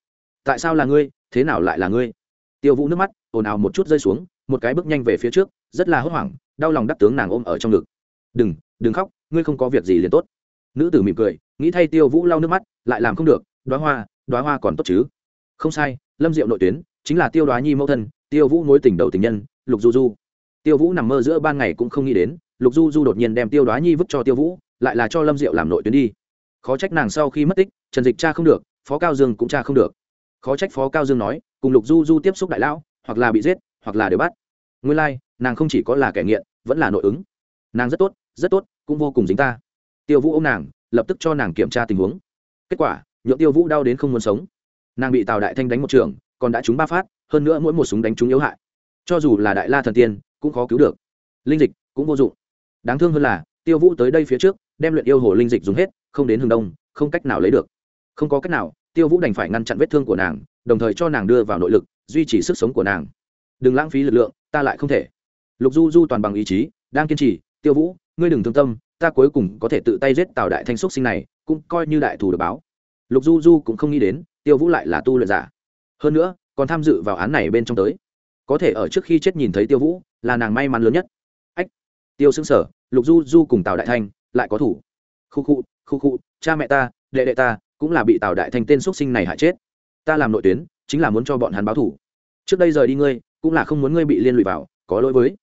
Tại sao là ngươi? Thế nào lại là ngươi? Tiêu vũ nước mắt, ồn ào một chút rơi xuống, một cái bước nhanh về phía trước, rất là hốt hoảng, đau lòng đắc tướng nàng ôm ở trong ngực. Đừng đừng khóc, ngươi không có việc gì liền tốt. Nữ tử mỉm cười, nghĩ thay tiêu vũ lau nước mắt, lại làm không được, đoá hoa đoá hoa còn tốt chứ? Không sai, lâm diệu nội tuyến, chính là tiêu đoá nhi mẫu thân, tiêu vũ mối tình đầu tình nhân, lục du du. Tiêu vũ nằm mơ giữa ban ngày cũng không nghĩ đến, lục du du đột nhiên đem tiêu đoá nhi vứt cho tiêu vũ, lại là cho lâm diệu làm nội tuyến đi. Khó trách nàng sau khi mất tích, trần dịch cha không được, phó cao dương cũng cha không được khó trách phó cao dương nói cùng lục du du tiếp xúc đại lão hoặc là bị giết hoặc là đều bắt. Nguyên lai、like, nàng không chỉ có là kẻ nghiện vẫn là nội ứng. Nàng rất tốt rất tốt cũng vô cùng dính ta. Tiêu vũ ô m nàng lập tức cho nàng kiểm tra tình huống. Kết quả nhượng tiêu vũ đau đến không muốn sống. Nàng bị tào đại thanh đánh một trường còn đã trúng ba phát hơn nữa mỗi một súng đánh trúng yếu hại. Cho dù là đại la thần tiên cũng khó cứu được. Linh dịch cũng vô dụng. Đáng thương hơn là tiêu vũ tới đây phía trước đem luyện yêu hồ linh dịch dùng hết không đến hướng đông không cách nào lấy được. Không có cách nào tiêu vũ đành phải ngăn chặn vết thương của nàng, đồng thời cho nàng đưa vào nội lực, duy trì sức sống của nàng. Đừng lãng phí lực lượng, ta lại không thể. Lục du du toàn bằng ý chí, đang kiên trì, tiêu vũ, ngươi đừng thương tâm, ta cuối cùng có thể tự tay giết tào đại thanh xúc sinh này, cũng coi như đại thù được báo. Lục du du cũng không nghĩ đến, tiêu vũ lại là tu luyện giả. Hơn nữa, còn tham dự vào án này bên trong tới. Có thể ở trước khi chết nhìn thấy tiêu vũ, là nàng may mắn lớn nhất. Ách! Tiêu xứng sở, lục du du cùng tào đại thanh, lại có thủ. Khu khu khu khu, cha mẹ ta, đệ đệ ta cũng là bị tào đại thanh tên x sinh này hại chết ta làm nội tuyến chính là muốn cho bọn hắn báo thủ trước đây rời đi ngươi cũng là không muốn ngươi bị liên lụy vào có lỗi với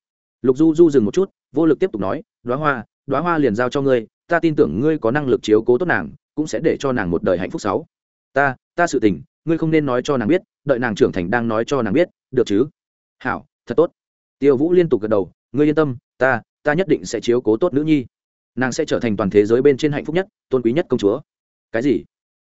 lục du du dừng một chút vô lực tiếp tục nói đoá hoa đoá hoa liền giao cho ngươi ta tin tưởng ngươi có năng lực chiếu cố tốt nàng cũng sẽ để cho nàng một đời hạnh phúc sáu ta ta sự tình ngươi không nên nói cho nàng biết đợi nàng trưởng thành đang nói cho nàng biết được chứ hảo thật tốt tiêu vũ liên tục gật đầu ngươi yên tâm ta ta nhất định sẽ chiếu cố tốt nữ nhi nàng sẽ trở thành toàn thế giới bên trên hạnh phúc nhất tôn quý nhất công chúa cái gì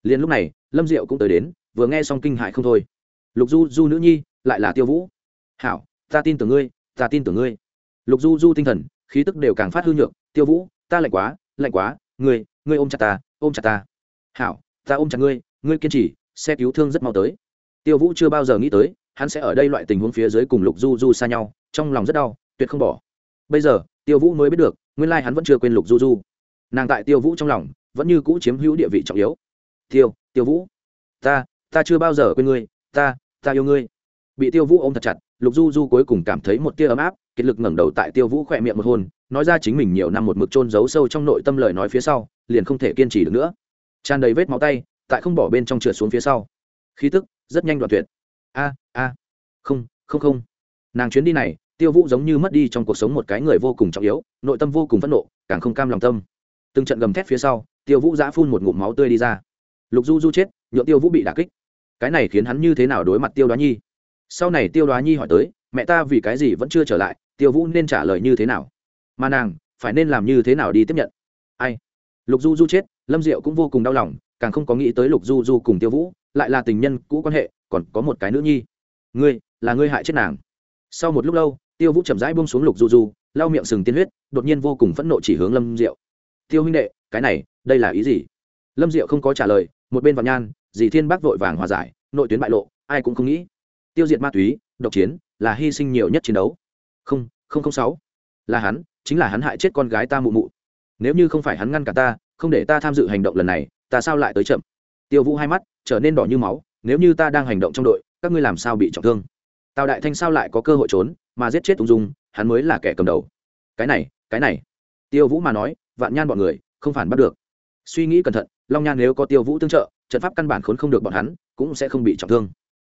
liền lúc này, lâm diệu cũng tới đến, vừa nghe xong kinh hại không thôi. Lục du du nữ nhi, lại là tiêu vũ. Hảo, ta tin tưởng ngươi, ta tin tưởng ngươi. Lục du du tinh thần, khí tức đều càng phát hư nhược. Tiêu vũ, ta lạnh quá lạnh quá, ngươi ngươi ôm chặt ta, ôm chặt ta. Hảo, ta ôm chặt ngươi ngươi kiên trì xe cứu thương rất mau tới. Tiêu vũ chưa bao giờ nghĩ tới, hắn sẽ ở đây loại tình huống phía dưới cùng lục du du xa nhau, trong lòng rất đau, tuyệt không bỏ. Bây giờ, tiêu vũ mới biết được, nguyên lai hắn vẫn chưa quên lục du du. Nàng tại tiêu vũ trong lòng, vẫn như cũ chiếm hữu địa vị trọng yếu tiêu tiêu vũ. Ta ta chưa bao giờ quên ngươi, ta ta yêu ngươi. Bị tiêu vũ ôm thật chặt, lục du du cuối cùng cảm thấy một tia ấm áp, kiệt lực ngẩng đầu tại tiêu vũ khỏe miệng một hôn nói ra chính mình nhiều năm một mực trôn giấu sâu trong nội tâm lời nói phía sau, liền không thể kiên trì được nữa. Tràn đầy vết máu tay, tại không bỏ bên trong trượt xuống phía sau. Khí tức, rất nhanh đoạn tuyệt. A a. Không không không. Nàng chuyến đi này, tiêu vũ giống như mất đi trong cuộc sống một cái người vô cùng trọng yếu, nội tâm vô cùng phẫn nộ, càng không cam lòng tâm. Từng trận gầm thét phía sau, tiêu vũ giã phun một ngụm máu tươi đi ra lục du du chết nhuộm tiêu vũ bị đà kích. Cái này khiến hắn như thế nào đối mặt tiêu đoá nhi? Sau này tiêu đoá nhi hỏi tới, mẹ ta vì cái gì vẫn chưa trở lại, tiêu vũ nên trả lời như thế nào? Mà nàng, phải nên làm như thế nào đi tiếp nhận? Ai? Lục du du chết, lâm diệu cũng vô cùng đau lòng, càng không có nghĩ tới lục du du cùng tiêu vũ, lại là tình nhân cũ quan hệ, còn có một cái nữ nhi. Ngươi, là ngươi hại chết nàng. Sau một lúc lâu, tiêu vũ chậm rãi buông xuống lục du du, lau miệng sừng tiên huyết, đột nhiên vô cùng phẫn nộ chỉ hướng lâm diệu. Tiêu huynh đệ, cái này, đây là ý gì? Lâm diệu không có trả lời một bên vạn nhan, dì thiên bác vội vàng hòa giải, nội tuyến bại lộ, ai cũng không nghĩ. Tiêu diệt ma túy, độc chiến, là hy sinh nhiều nhất chiến đấu. Không không không sáu. Là hắn, chính là hắn hại chết con gái ta mụ mụ. Nếu như không phải hắn ngăn cả ta, không để ta tham dự hành động lần này, ta sao lại tới chậm? Tiêu vũ hai mắt, trở nên đỏ như máu, nếu như ta đang hành động trong đội, các ngươi làm sao bị trọng thương? Tào đại thanh sao lại có cơ hội trốn, mà giết chết ung dung, hắn mới là kẻ cầm đầu. Cái này cái này. Tiêu vũ mà nói, vạn nhan bọn người, không phản bắt được suy nghĩ cẩn thận, long Nha nếu có tiêu vũ tương trợ, trận pháp căn bản khốn không được bọn hắn, cũng sẽ không bị trọng thương.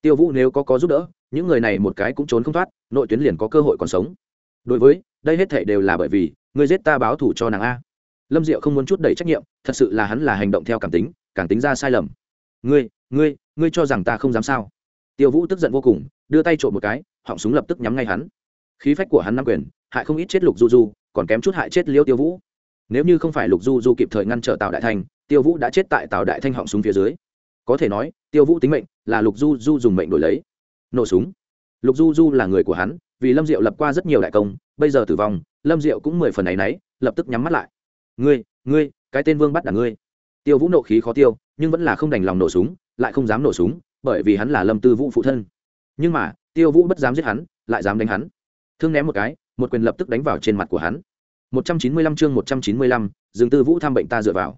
Tiêu vũ nếu có có giúp đỡ, những người này một cái cũng trốn không thoát, nội tuyến liền có cơ hội còn sống. Đối với, đây hết thể đều là bởi vì người giết ta báo thủ cho nàng a. Lâm diệu không muốn chút đẩy trách nhiệm, thật sự là hắn là hành động theo cảm tính cảm tính ra sai lầm. Ngươi ngươi ngươi cho rằng ta không dám sao? Tiêu vũ tức giận vô cùng, đưa tay trộm một cái, họng súng lập tức nhắm ngay hắn. Khí phách của hắn nắm quyền, hại không ít chết lục du du, còn kém chút hại chết liêu tiêu vũ nếu như không phải lục du du kịp thời ngăn trở tào đại thanh, tiêu vũ đã chết tại tào đại thanh họng súng phía dưới. Có thể nói, tiêu vũ tính mệnh là lục du du dùng mệnh đổi lấy. Nổ súng. Lục du du là người của hắn, vì lâm diệu lập qua rất nhiều đại công, bây giờ tử vong, lâm diệu cũng mười phần ấ y náy, lập tức nhắm mắt lại. Ngươi ngươi, cái tên vương bắt đ ngươi. Tiêu vũ nộ khí khó tiêu, nhưng vẫn là không đành lòng nổ súng, lại không dám nổ súng, bởi vì hắn là lâm tư vũ phụ thân. Nhưng mà, tiêu vũ bất dám giết hắn, lại dám đánh hắn. Thương ném một cái, một quyền lập tức đánh vào trên mặt của hắn một trăm chín mươi lăm chương một trăm chín mươi lăm, dương tư vũ thăm bệnh ta dựa vào.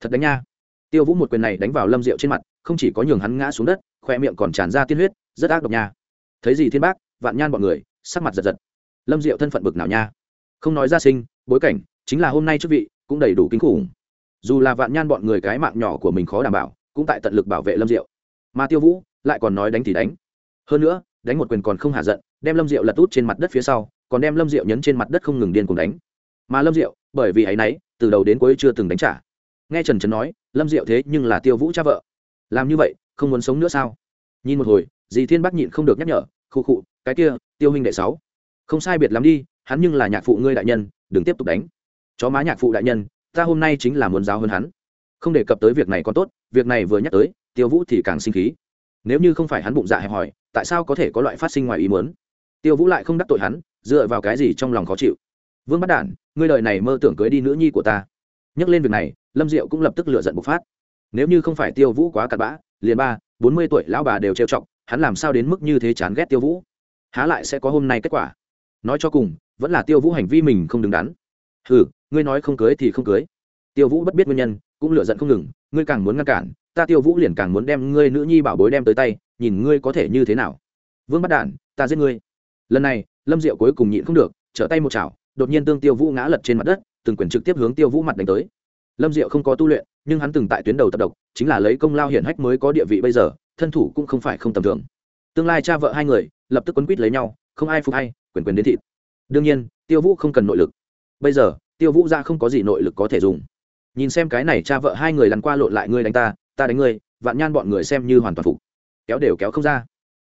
Thật đánh nha. Tiêu vũ một quyền này đánh vào lâm diệu trên mặt, không chỉ có nhường hắn ngã xuống đất, khóe miệng còn tràn ra tiên huyết, rất ác độc nha. Thấy gì thiên bác, vạn nhan bọn người, sắc mặt giật giật. Lâm diệu thân phận bực nào nha. Không nói ra sinh, bối cảnh, chính là hôm nay chức vị, cũng đầy đủ kinh khủng. Dù là vạn nhan bọn người cái mạng nhỏ của mình khó đảm bảo, cũng tại tận lực bảo vệ lâm diệu. Mà tiêu vũ lại còn nói đánh thì đánh. Hơn nữa, đánh một quyền còn không hạ giận, đem lâm diệu lật út trên mặt đất phía sau, còn đem lâm diệu nhấn trên mặt đất không ngừng điên cuồng đánh mà lâm diệu, bởi vì ấ y n ấ y từ đầu đến cuối chưa từng đánh trả. Nghe trần trấn nói, lâm diệu thế nhưng là tiêu vũ cha vợ. Làm như vậy, không muốn sống nữa sao? Nhìn một hồi, dì thiên bắc nhịn không được nhắc nhở, khụ khụ, cái kia, tiêu huynh đệ sáu, không sai biệt lắm đi, hắn nhưng là nhạc phụ ngươi đại nhân, đừng tiếp tục đánh. Chó má nhạc phụ đại nhân, ta hôm nay chính là muốn giáo hơn hắn. Không đề cập tới việc này còn tốt, việc này vừa nhắc tới, tiêu vũ thì càng sinh khí. Nếu như không phải hắn bụng dạ hẹp hòi, tại sao có thể có loại phát sinh ngoài ý muốn? Tiêu vũ lại không đắc tội hắn, dựa vào cái gì trong lòng khó chịu? Vương bắt đản ngươi đời này mơ tưởng cưới đi nữ nhi của ta. Nhắc lên việc này, lâm diệu cũng lập tức lựa giận bộc phát. Nếu như không phải tiêu vũ quá cặn bã, liền ba, bốn mươi tuổi lão bà đều trêu chọc, hắn làm sao đến mức như thế chán ghét tiêu vũ? Há lại sẽ có hôm nay kết quả? Nói cho cùng, vẫn là tiêu vũ hành vi mình không đứng đắn. Ừ ngươi nói không cưới thì không cưới. Tiêu vũ bất biết nguyên nhân, cũng lựa giận không ngừng, ngươi càng muốn ngăn cản, ta tiêu vũ liền càng muốn đem ngươi nữ nhi bảo bối đem tới tay, nhìn ngươi có thể như thế nào. Vương bắt đản ta giết ngươi. Lần này, lâm diệu cuối cùng nhịn không được, trở tay một chảo đột nhiên tương tiêu vũ ngã lật trên mặt đất, từng quyền trực tiếp hướng tiêu vũ mặt đánh tới. Lâm diệu không có tu luyện, nhưng hắn từng tại tuyến đầu tập độc, chính là lấy công lao hiển hách mới có địa vị bây giờ, thân thủ cũng không phải không tầm thường. Tương lai cha vợ hai người, lập tức quấn quýt lấy nhau, không ai phục hay quyền quyền đến thịt. Đương nhiên, tiêu vũ không cần nội lực. Bây giờ, tiêu vũ ra không có gì nội lực có thể dùng. Nhìn xem cái này cha vợ hai người lăn qua lộn lại ngươi đánh ta ta đánh ngươi, vạn nhan bọn người xem như hoàn toàn phục. Kéo đều kéo không ra.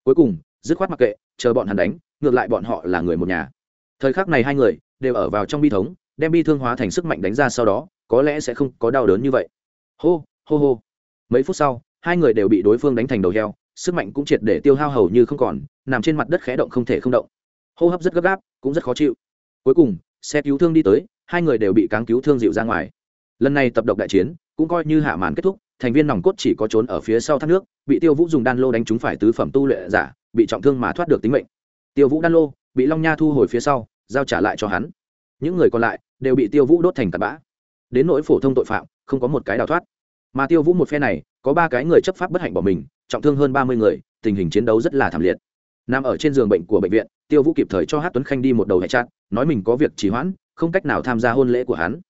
Cuối cùng, dứt khoát mặc kệ, chờ bọn hắn đánh, ngược lại bọn họ là người một nhà. Thời khắc này hai người đều ở vào trong bi thống, đem bi thương hóa thành sức mạnh đánh ra sau đó, có lẽ sẽ không có đau đớn như vậy. Hô hô hô. Mấy phút sau, hai người đều bị đối phương đánh thành đầu heo, sức mạnh cũng triệt để tiêu hao hầu như không còn, nằm trên mặt đất khẽ động không thể không động. Hô hấp rất gấp gáp, cũng rất khó chịu. Cuối cùng, xe cứu thương đi tới, hai người đều bị cáng cứu thương dịu ra ngoài. Lần này tập độc đại chiến, cũng coi như hạ màn kết thúc, thành viên nòng cốt chỉ có trốn ở phía sau thác nước, bị tiêu vũ dùng đan lô đánh trúng phải tứ phẩm tu luyện giả, bị trọng thương mà thoát được tính mệnh. Tiêu vũ đan lô, bị long nha thu hồi phía sau giao trả lại cho hắn. Những người còn lại đều bị tiêu vũ đốt thành tạt bã. Đến nỗi phổ thông tội phạm, không có một cái đào thoát. Mà tiêu vũ một phe này, có ba cái người chấp pháp bất hạnh bỏ mình, trọng thương hơn ba mươi người, tình hình chiến đấu rất là thảm liệt. Nằm ở trên giường bệnh của bệnh viện, tiêu vũ kịp thời cho hát tuấn khanh đi một đầu hệ chát, nói mình có việc trì hoãn, không cách nào tham gia hôn lễ của hắn.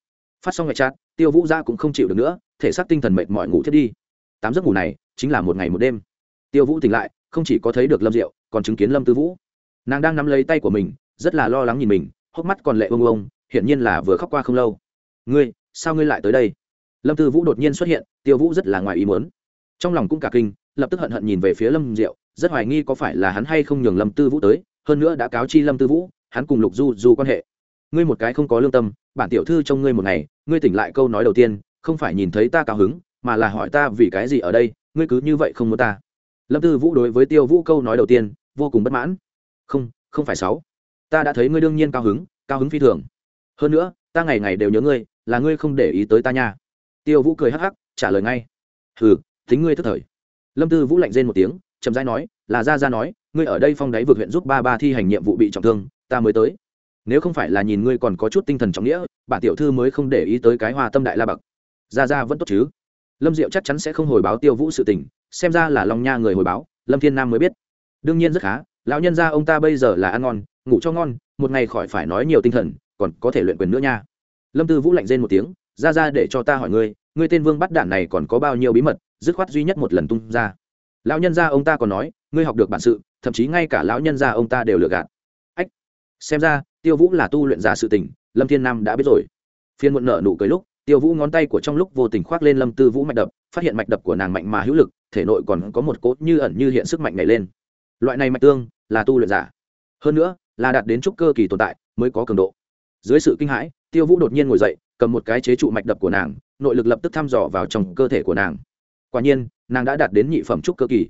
Phát xong hệ chát, tiêu vũ ra cũng không chịu được nữa, thể xác tinh thần mệt mỏi ngủ thiết đi. Tám giấc ngủ này chính là một ngày một đêm. Tiêu vũ tỉnh lại, không chỉ có thấy được lâm diệu, còn chứng kiến lâm tư vũ. Nàng đang nắm lấy tay của mình rất là lo lắng nhìn mình, hốc mắt còn lệ ông ông hiển nhiên là vừa khóc qua không lâu. Ngươi, sao ngươi lại tới đây? Lâm tư vũ đột nhiên xuất hiện, tiêu vũ rất là ngoài ý muốn. Trong lòng cũng cả kinh, lập tức hận hận nhìn về phía lâm diệu, rất hoài nghi có phải là hắn hay không nhường lâm tư vũ tới, hơn nữa đã cáo chi lâm tư vũ, hắn cùng lục du du quan hệ. Ngươi một cái không có lương tâm, bản tiểu thư trong ngươi một ngày, ngươi tỉnh lại câu nói đầu tiên, không phải nhìn thấy ta cao hứng, mà là hỏi ta vì cái gì ở đây, ngươi cứ như vậy không muốn ta. Lâm tư vũ đối với tiêu vũ câu nói đầu tiên, vô cùng bất mãn. Không không phải sáu ta đã thấy ngươi đương nhiên cao hứng cao hứng phi thường. Hơn nữa, ta ngày ngày đều nhớ ngươi, là ngươi không để ý tới ta nha. Tiêu vũ cười hắc hắc, trả lời ngay. Hừ tính ngươi thất thời. Lâm tư vũ lạnh rên một tiếng, chậm rãi nói, là ra ra nói, ngươi ở đây phong đáy vượt huyện giúp ba ba thi hành nhiệm vụ bị trọng thương, ta mới tới. Nếu không phải là nhìn ngươi còn có chút tinh thần trọng nghĩa, bản tiểu thư mới không để ý tới cái hoa tâm đại la bậc. Ra ra vẫn tốt chứ? Lâm diệu chắc chắn sẽ không hồi báo tiêu vũ sự tình, xem ra là long nha người hồi báo, lâm thiên nam mới biết. Đương nhiên rất khá, lão nhân gia ông ta bây giờ là ăn ngon ngủ cho ngon, một ngày khỏi phải nói nhiều tinh thần, còn có thể luyện quyền nữa nha. Lâm tư vũ lạnh rên một tiếng, ra ra để cho ta hỏi ngươi ngươi tên vương bắt đạn này còn có bao nhiêu bí mật? Dứt khoát duy nhất một lần tung ra. Lão nhân gia ông ta còn nói, ngươi học được bản sự, thậm chí ngay cả lão nhân gia ông ta đều lừa gạt. Ách. Xem ra, tiêu vũ là tu luyện giả sự tình, lâm thiên nam đã biết rồi. Phiên muộn nợ nụ cười lúc, tiêu vũ ngón tay của trong lúc vô tình khoác lên lâm tư vũ mạch đập, phát hiện mạch đập của nàng mạnh mà hữu lực, thể nội còn có một cốt như ẩn như hiện sức mạnh này lên. Loại này mạch tương là tu luyện giả. Hơn nữa là đạt đến trúc cơ kỳ tồn tại, mới có cường độ. Dưới sự kinh hãi, tiêu vũ đột nhiên ngồi dậy, cầm một cái chế trụ mạch đập của nàng, nội lực lập tức thăm dò vào trong cơ thể của nàng. Quả nhiên, nàng đã đạt đến nhị phẩm trúc cơ kỳ.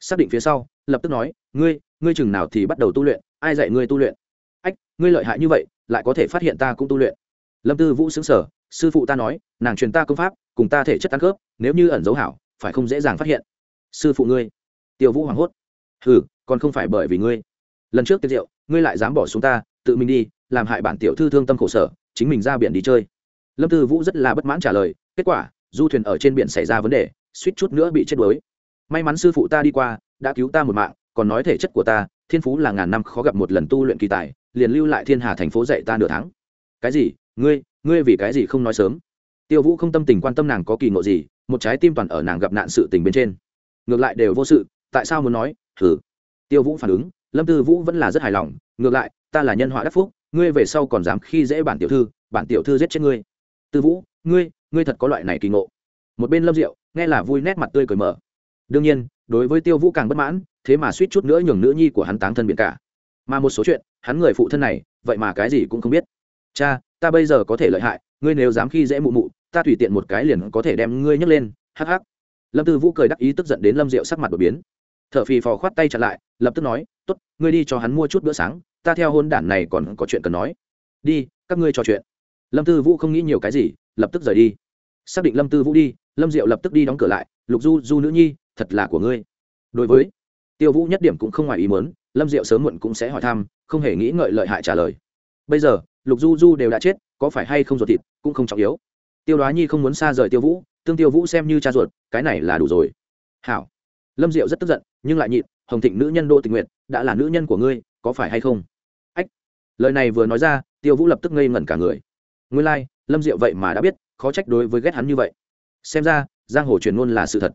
Xác định phía sau, lập tức nói, ngươi ngươi chừng nào thì bắt đầu tu luyện, ai dạy ngươi tu luyện? Ách, ngươi lợi hại như vậy, lại có thể phát hiện ta cũng tu luyện. Lâm tư vũ xứng sở sư phụ ta nói, nàng truyền ta công pháp, cùng ta thể chất ăn khớp, nếu như ẩn dấu hảo, phải không dễ dàng phát hiện. Sư phụ ngươi. Tiêu vũ hoảng hốt. Hừ, còn không phải bởi vì ngươi. Lần trước tiệc rượu ngươi lại dám bỏ xuống ta, tự mình đi, làm hại bản tiểu thư thương tâm khổ sở, chính mình ra biển đi chơi. Lâm tư vũ rất là bất mãn trả lời, kết quả, du thuyền ở trên biển xảy ra vấn đề, suýt chút nữa bị chết đuối. May mắn sư phụ ta đi qua, đã cứu ta một mạng, còn nói thể chất của ta, thiên phú là ngàn năm khó gặp một lần tu luyện kỳ tài, liền lưu lại thiên hà thành phố dạy ta nửa tháng. Cái gì? Ngươi ngươi vì cái gì không nói sớm? Tiêu vũ không tâm tình quan tâm nàng có kỳ ngộ gì, một trái tim toàn ở nàng gặp nạn sự tình bên trên. Ngược lại đều vô sự, tại sao muốn nói thử tiêu vũ phản ứng lâm tư vũ vẫn là rất hài lòng, ngược lại, ta là nhân họa đắc phúc, ngươi về sau còn dám khi dễ bản tiểu thư, bản tiểu thư giết chết ngươi. Tư vũ, ngươi ngươi thật có loại này kỳ ngộ. Một bên lâm diệu, nghe là vui nét mặt tươi cười mở. Đương nhiên, đối với tiêu vũ càng bất mãn, thế mà suýt chút nữa nhường nữ nhi của hắn táng thân biển cả. Mà một số chuyện, hắn người phụ thân này, vậy mà cái gì cũng không biết. Cha, ta bây giờ có thể lợi hại, ngươi nếu dám khi dễ mụ mụ, ta tùy tiện một cái liền có thể đem ngươi nhấc lên, hắc hắc. Lâm tư vũ cười đắc ý tức giận đến lâm diệu sắc mặt đột biến. T h ở phì phò khoát tay chặt lại, lập tức nói tốt, ngươi đi cho hắn mua chút bữa sáng, ta theo hôn đản này còn có chuyện cần nói. Đi, các ngươi trò chuyện. Lâm tư vũ không nghĩ nhiều cái gì, lập tức rời đi. Xác định lâm tư vũ đi, lâm diệu lập tức đi đóng cửa lại, lục du du nữ nhi, thật là của ngươi. Đối với tiêu vũ nhất điểm cũng không ngoài ý mớn lâm diệu sớm muộn cũng sẽ hỏi thăm, không hề nghĩ ngợi lợi hại trả lời. Bây giờ, lục du du đều đã chết, có phải hay không ruột thịt, cũng không trọng yếu. Tiêu đoá nhi không muốn xa rời tiêu vũ, tương tiêu vũ xem như cha ruột, cái này là đủ rồi. Hảo. Lâm diệu rất tức giận, nhưng lại nhịn hồng thịnh nữ nhân đỗ tình nguyện đã là nữ nhân của ngươi có phải hay không? Ách lời này vừa nói ra tiêu vũ lập tức ngây ngẩn cả người. Nguyên lai、like, lâm diệu vậy mà đã biết khó trách đối với ghét hắn như vậy. Xem ra giang hồ truyền ngôn là sự thật.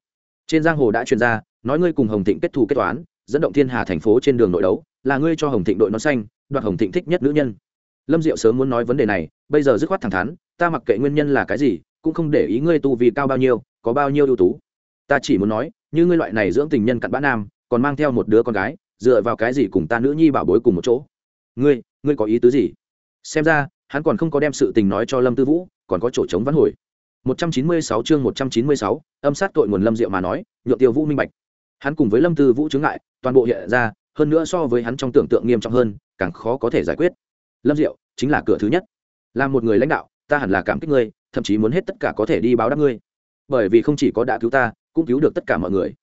Trên giang hồ đã truyền ra nói ngươi cùng hồng thịnh kết thù kết toán dẫn động thiên hà thành phố trên đường nội đấu là ngươi cho hồng thịnh đội nón xanh đoạt hồng thịnh thích nhất nữ nhân. Lâm diệu sớm muốn nói vấn đề này bây giờ dứt khoát thẳng thắn ta mặc kệ nguyên nhân là cái gì cũng không để ý ngươi tu vì cao bao nhiêu có bao nhiêu ưu tú. Ta chỉ muốn nói như ngươi loại này dưỡng tình nhân cặn bã nam còn mang theo một đứa con gái dựa vào cái gì cùng ta nữ nhi bảo bối cùng một chỗ? Ngươi ngươi có ý tứ gì? Xem ra hắn còn không có đem sự tình nói cho lâm tư vũ còn có chỗ chống vãn hồi. 196 chương 196, âm sát tội nguồn lâm diệu mà nói nhượng tiêu vũ minh bạch. Hắn cùng với lâm tư vũ chứng ngại toàn bộ hiện ra hơn nữa so với hắn trong tưởng tượng nghiêm trọng hơn càng khó có thể giải quyết. Lâm diệu chính là cửa thứ nhất. Là một người lãnh đạo ta hẳn là cảm kích ngươi thậm chí muốn hết tất cả có thể đi báo đáp ngươi. Bởi vì không chỉ có đã cứu ta cũng cứu được tất cả mọi người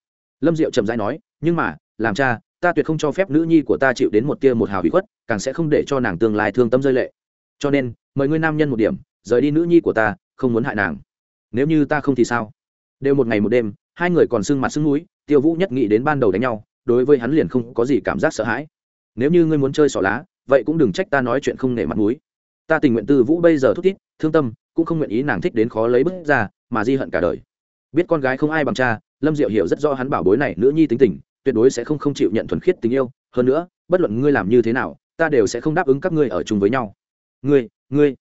lâm diệu trầm rãi nói, nhưng mà, làm cha, ta tuyệt không cho phép nữ nhi của ta chịu đến một tia một hào bị khuất, càng sẽ không để cho nàng tương lai thương tâm rơi lệ. Cho nên, mời ngươi nam nhân một điểm, rời đi nữ nhi của ta, không muốn hại nàng. Nếu như ta không thì sao? Đều một ngày một đêm, hai người còn sưng mặt sưng núi, tiêu vũ nhất nghĩ đến ban đầu đánh nhau, đối với hắn liền không có gì cảm giác sợ hãi. Nếu như ngươi muốn chơi xỏ lá, vậy cũng đừng trách ta nói chuyện không nể mặt mũi. Ta tình nguyện tư vũ bây giờ thúc thiết thương tâm, cũng không nguyện ý nàng thích đến khó lấy bức ra, mà di hận cả đời. Biết con gái không ai bằng cha lâm diệu hiểu rất rõ hắn bảo bối này nữ nhi tính tình, tuyệt đối sẽ không không chịu nhận thuần khiết tình yêu. Hơn nữa, bất luận ngươi làm như thế nào, ta đều sẽ không đáp ứng các ngươi ở chung với nhau. Ngươi ngươi.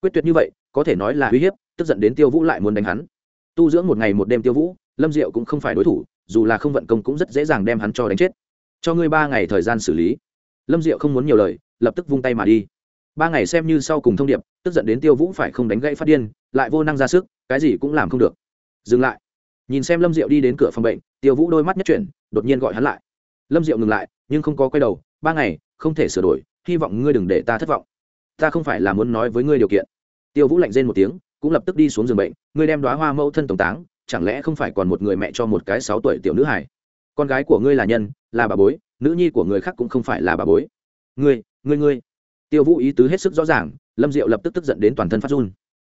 Quyết tuyệt như vậy, có thể nói là uy hiếp, tức giận đến tiêu vũ lại muốn đánh hắn. Tu dưỡng một ngày một đêm tiêu vũ, lâm diệu cũng không phải đối thủ, dù là không vận công cũng rất dễ dàng đem hắn cho đánh chết. Cho ngươi ba ngày thời gian xử lý. Lâm diệu không muốn nhiều lời, lập tức vung tay mà đi. Ba ngày xem như sau cùng thông điệp, tức giận đến tiêu vũ phải không đánh gãy phát điên, lại vô năng ra sức, cái gì cũng làm không được. Dừng lại nhìn xem lâm diệu đi đến cửa phòng bệnh, tiêu vũ đôi mắt nhất chuyển, đột nhiên gọi hắn lại. Lâm diệu ngừng lại, nhưng không có quay đầu, ba ngày, không thể sửa đổi, hy vọng ngươi đừng để ta thất vọng. Ta không phải là muốn nói với ngươi điều kiện. Tiêu vũ lạnh rên một tiếng, cũng lập tức đi xuống giường bệnh, ngươi đem đoá hoa mẫu thân tổng táng, chẳng lẽ không phải còn một người mẹ cho một cái sáu tuổi tiểu nữ hải con gái của ngươi là nhân, là bà bối, nữ nhi của người khác cũng không phải là bà bối. Ngươi ngươi ngươi. Tiêu vũ ý tứ hết sức rõ ràng, lâm diệu lập tức tức giận đến toàn thân phát run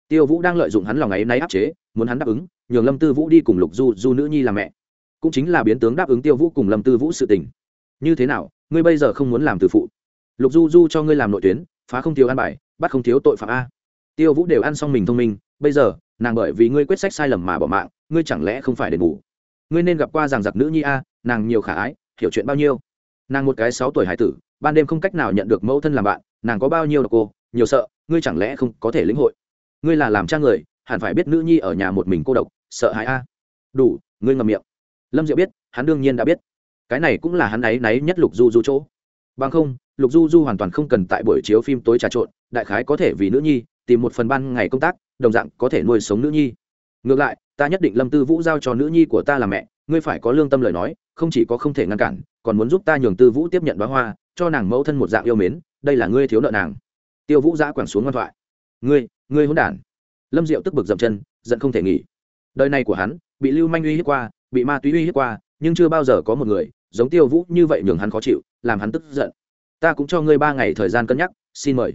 tiêu vũ đang lợi dụng hắn lòng ấy náy áp chế, muốn hắn đáp ứng, nhường lâm tư vũ đi cùng lục du du nữ nhi làm mẹ. Cũng chính là biến tướng đáp ứng tiêu vũ cùng lâm tư vũ sự tình. Như thế nào, ngươi bây giờ không muốn làm từ phụ? Lục du du cho ngươi làm nội tuyến, phá không thiếu ăn bài, bắt không thiếu tội phạm a. Tiêu vũ đều ăn xong mình thông minh, bây giờ, nàng bởi vì ngươi quyết sách sai lầm mà bỏ mạng, ngươi chẳng lẽ không phải đền bù? Ngươi nên gặp qua rằng giặc nữ nhi a, nàng nhiều khả ái, hiểu chuyện bao nhiêu? Nàng một cái sáu tuổi hải tử, ban đêm không cách nào nhận được mẫu thân làm bạn, nàng có bao nhiêu độc cô, nhiều sợ, ngươi chẳng lẽ không có thể lĩnh hội? Ngươi là làm cha người, hẳn phải biết nữ nhi ở nhà một mình cô độc, sợ hãi a. À. Đủ, ngươi ngầm miệng. Lâm diệu biết, hắn đương nhiên đã biết. Cái này cũng là hắn ấy náy nhất lục du du chỗ. Bằng không, lục du du hoàn toàn không cần tại buổi chiếu phim tối trà trộn, đại khái có thể vì nữ nhi, tìm một phần ban ngày công tác, đồng dạng có thể nuôi sống nữ nhi. Ngược lại, ta nhất định lâm tư vũ giao cho nữ nhi của ta là mẹ, ngươi phải có lương tâm lời nói, không chỉ có không thể ngăn cản, còn muốn giúp ta nhường tư vũ tiếp nhận bá hoa, cho nàng mẫu thân một dạng yêu mến, đây là ngươi thiếu nợ nàng. Tiêu vũ giã quẳng xuống ngoan thoại. Ngươi ngươi hỗn đản. Lâm diệu tức bực dậm chân, giận không thể nghỉ. Đời này của hắn, bị lưu manh uy hiếp qua, bị ma túy uy hiếp qua, nhưng chưa bao giờ có một người, giống tiêu vũ như vậy nhường hắn khó chịu, làm hắn tức giận. Ta cũng cho ngươi ba ngày thời gian cân nhắc, xin mời.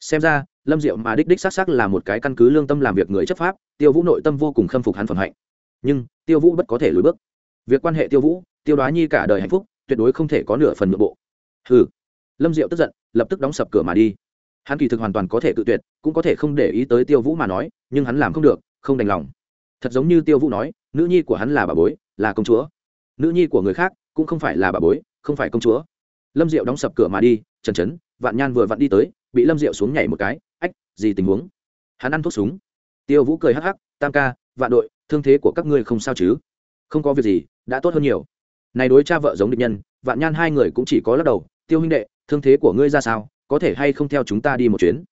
Xem ra, lâm diệu mà đích đích xác xác là một cái căn cứ lương tâm làm việc người chấp pháp, tiêu vũ nội tâm vô cùng khâm phục hắn phần hạnh. Nhưng, tiêu vũ bất có thể lùi bước. Việc quan hệ tiêu vũ, tiêu đoá nhi cả đời hạnh phúc, tuyệt đối không thể có nửa phần nội bộ. Hừ. Lâm diệu tức giận, lập tức đóng sập cửa mà đi hắn kỳ thực hoàn toàn có thể tự tuyệt, cũng có thể không để ý tới tiêu vũ mà nói, nhưng hắn làm không được, không đành lòng. Thật giống như tiêu vũ nói, nữ nhi của hắn là bà bối, là công chúa. Nữ nhi của người khác cũng không phải là bà bối, không phải công chúa. Lâm diệu đóng sập cửa mà đi trần trấn vạn nhan vừa vặn đi tới, bị lâm diệu xuống nhảy một cái, ách, gì tình huống? Hắn ăn thuốc súng. Tiêu vũ cười hắc hắc, tam ca, vạn đội, thương thế của các ngươi không sao chứ? Không có việc gì, đã tốt hơn nhiều. Này đối cha vợ giống địch nhân, vạn nhan hai người cũng chỉ có lắc đầu, tiêu huynh đệ, thương thế của ngươi ra sao? Có thể hay không theo chúng ta đi một chuyến?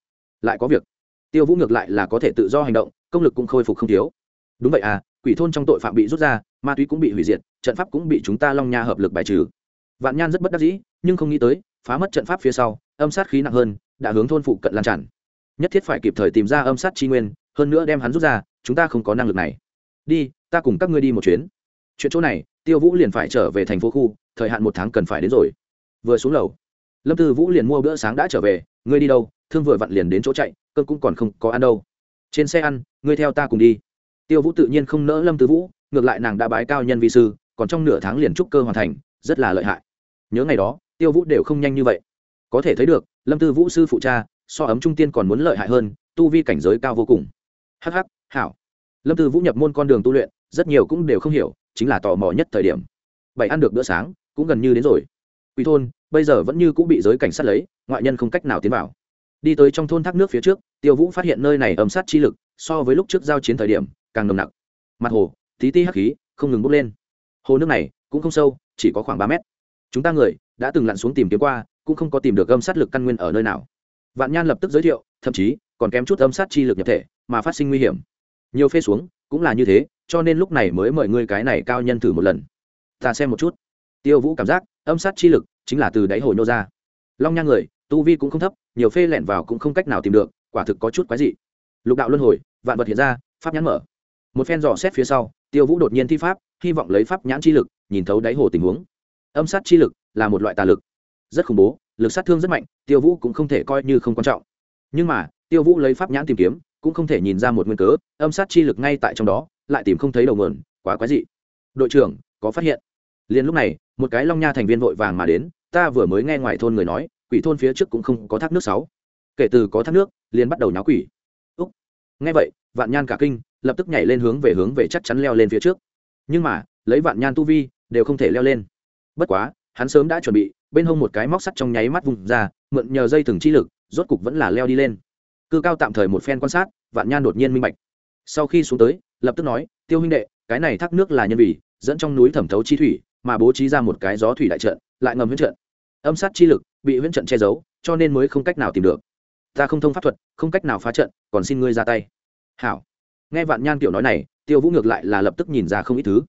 Lại có việc. Tiêu vũ ngược lại là có thể tự do hành động, công lực cũng khôi phục không thiếu. Đúng vậy à quỷ thôn trong tội phạm bị rút ra, ma túy cũng bị hủy diệt, trận pháp cũng bị chúng ta long nha hợp lực bài trừ. Vạn nhan rất bất đắc dĩ, nhưng không nghĩ tới, phá mất trận pháp phía sau, âm sát khí nặng hơn, đã hướng thôn phụ cận lan tràn. Nhất thiết phải kịp thời tìm ra âm sát chi nguyên, hơn nữa đem hắn rút ra, chúng ta không có năng lực này. Đi, ta cùng các ngươi đi một chuyến. Chuyện chỗ này, tiêu vũ liền phải trở về thành phố khu, thời hạn một tháng cần phải đến rồi. Vừa xuống lầu lâm tư vũ liền mua bữa sáng đã trở về, ngươi đi đâu? Thương vừa vặn liền đến chỗ chạy cơn cũng còn không có ăn đâu. Trên xe ăn, ngươi theo ta cùng đi. Tiêu vũ tự nhiên không nỡ lâm tư vũ, ngược lại nàng đã bái cao nhân vi sư, còn trong nửa tháng liền trúc cơ hoàn thành, rất là lợi hại. Nhớ ngày đó, tiêu vũ đều không nhanh như vậy. Có thể thấy được, lâm tư vũ sư phụ cha, so ấm trung tiên còn muốn lợi hại hơn, tu vi cảnh giới cao vô cùng. Hh hảo. Lâm tư vũ nhập môn con đường tu luyện, rất nhiều cũng đều không hiểu, chính là tò mò nhất thời điểm. Bảy ăn được bữa sáng, cũng gần như đến rồi. Quỳ thôn bây giờ vẫn như cũng bị giới cảnh sát lấy, ngoại nhân không cách nào tiến vào. Đi tới trong thôn thác nước phía trước, tiêu vũ phát hiện nơi này ấm sát chi lực, so với lúc trước giao chiến thời điểm, càng nồng nặc. Mặt hồ, tí ti hắc khí, không ngừng bốc lên. Hồ nước này, cũng không sâu, chỉ có khoảng ba mét. Chúng ta người, đã từng lặn xuống tìm kiếm qua, cũng không có tìm được âm sát lực căn nguyên ở nơi nào. Vạn nhan lập tức giới thiệu, thậm chí, còn kém chút âm sát chi lực nhập thể, mà phát sinh nguy hiểm. Nhiều phê xuống, cũng là như thế, cho nên lúc này mới mời ngươi cái này cao nhân thử một lần. Ta xem một chút. Tiêu vũ cảm giác âm sát chi lực chính là từ đáy hồ nhô ra. Long nhang người, tu vi cũng không thấp, nhiều phê lẻn vào cũng không cách nào tìm được, quả thực có chút quái dị. Lục đạo luân hồi, vạn vật hiện ra, pháp nhãn mở. Một phen dò xét phía sau, tiêu vũ đột nhiên thi pháp, hy vọng lấy pháp nhãn chi lực, nhìn thấu đáy hồ tình huống. Âm sát chi lực là một loại tà lực. Rất khủng bố, lực sát thương rất mạnh, tiêu vũ cũng không thể coi như không quan trọng. Nhưng mà, tiêu vũ lấy pháp nhãn tìm kiếm, cũng không thể nhìn ra một nguyên cớ, âm sát chi lực ngay tại trong đó, lại tìm không thấy đầu mườn quá quái dị. Đội trưởng, có phát hiện. Liền lúc này, một cái long nha thành viên vội vàng mà đến ta vừa mới nghe ngoài thôn người nói, quỷ thôn phía trước cũng không có thác nước sáu. Kể từ có thác nước, liền bắt đầu nháo quỷ. Úc. Nghe vậy, vạn nhan cả kinh, lập tức nhảy lên hướng về hướng về chắc chắn leo lên phía trước. Nhưng mà, lấy vạn nhan tu vi, đều không thể leo lên. Bất quá, hắn sớm đã chuẩn bị, bên hông một cái móc sắt trong nháy mắt vùng ra, mượn nhờ dây thừng chi lực, rốt cục vẫn là leo đi lên. Cư cao tạm thời một phen quan sát, vạn nhan đột nhiên minh bạch. Sau khi xuống tới, lập tức nói, tiêu huynh đệ, cái này thác nước là nhân vì, dẫn trong núi thẩm thấu chi thủy, mà bố trí ra một cái gió thủy đại trận, lại ngầm huyết trận âm sát chi lực bị huyễn trận che giấu, cho nên mới không cách nào tìm được. Ta không thông pháp thuật, không cách nào phá trận, còn xin ngươi ra tay. Hảo. Nghe vạn nhan tiểu nói này, tiêu vũ ngược lại là lập tức nhìn ra không ít thứ.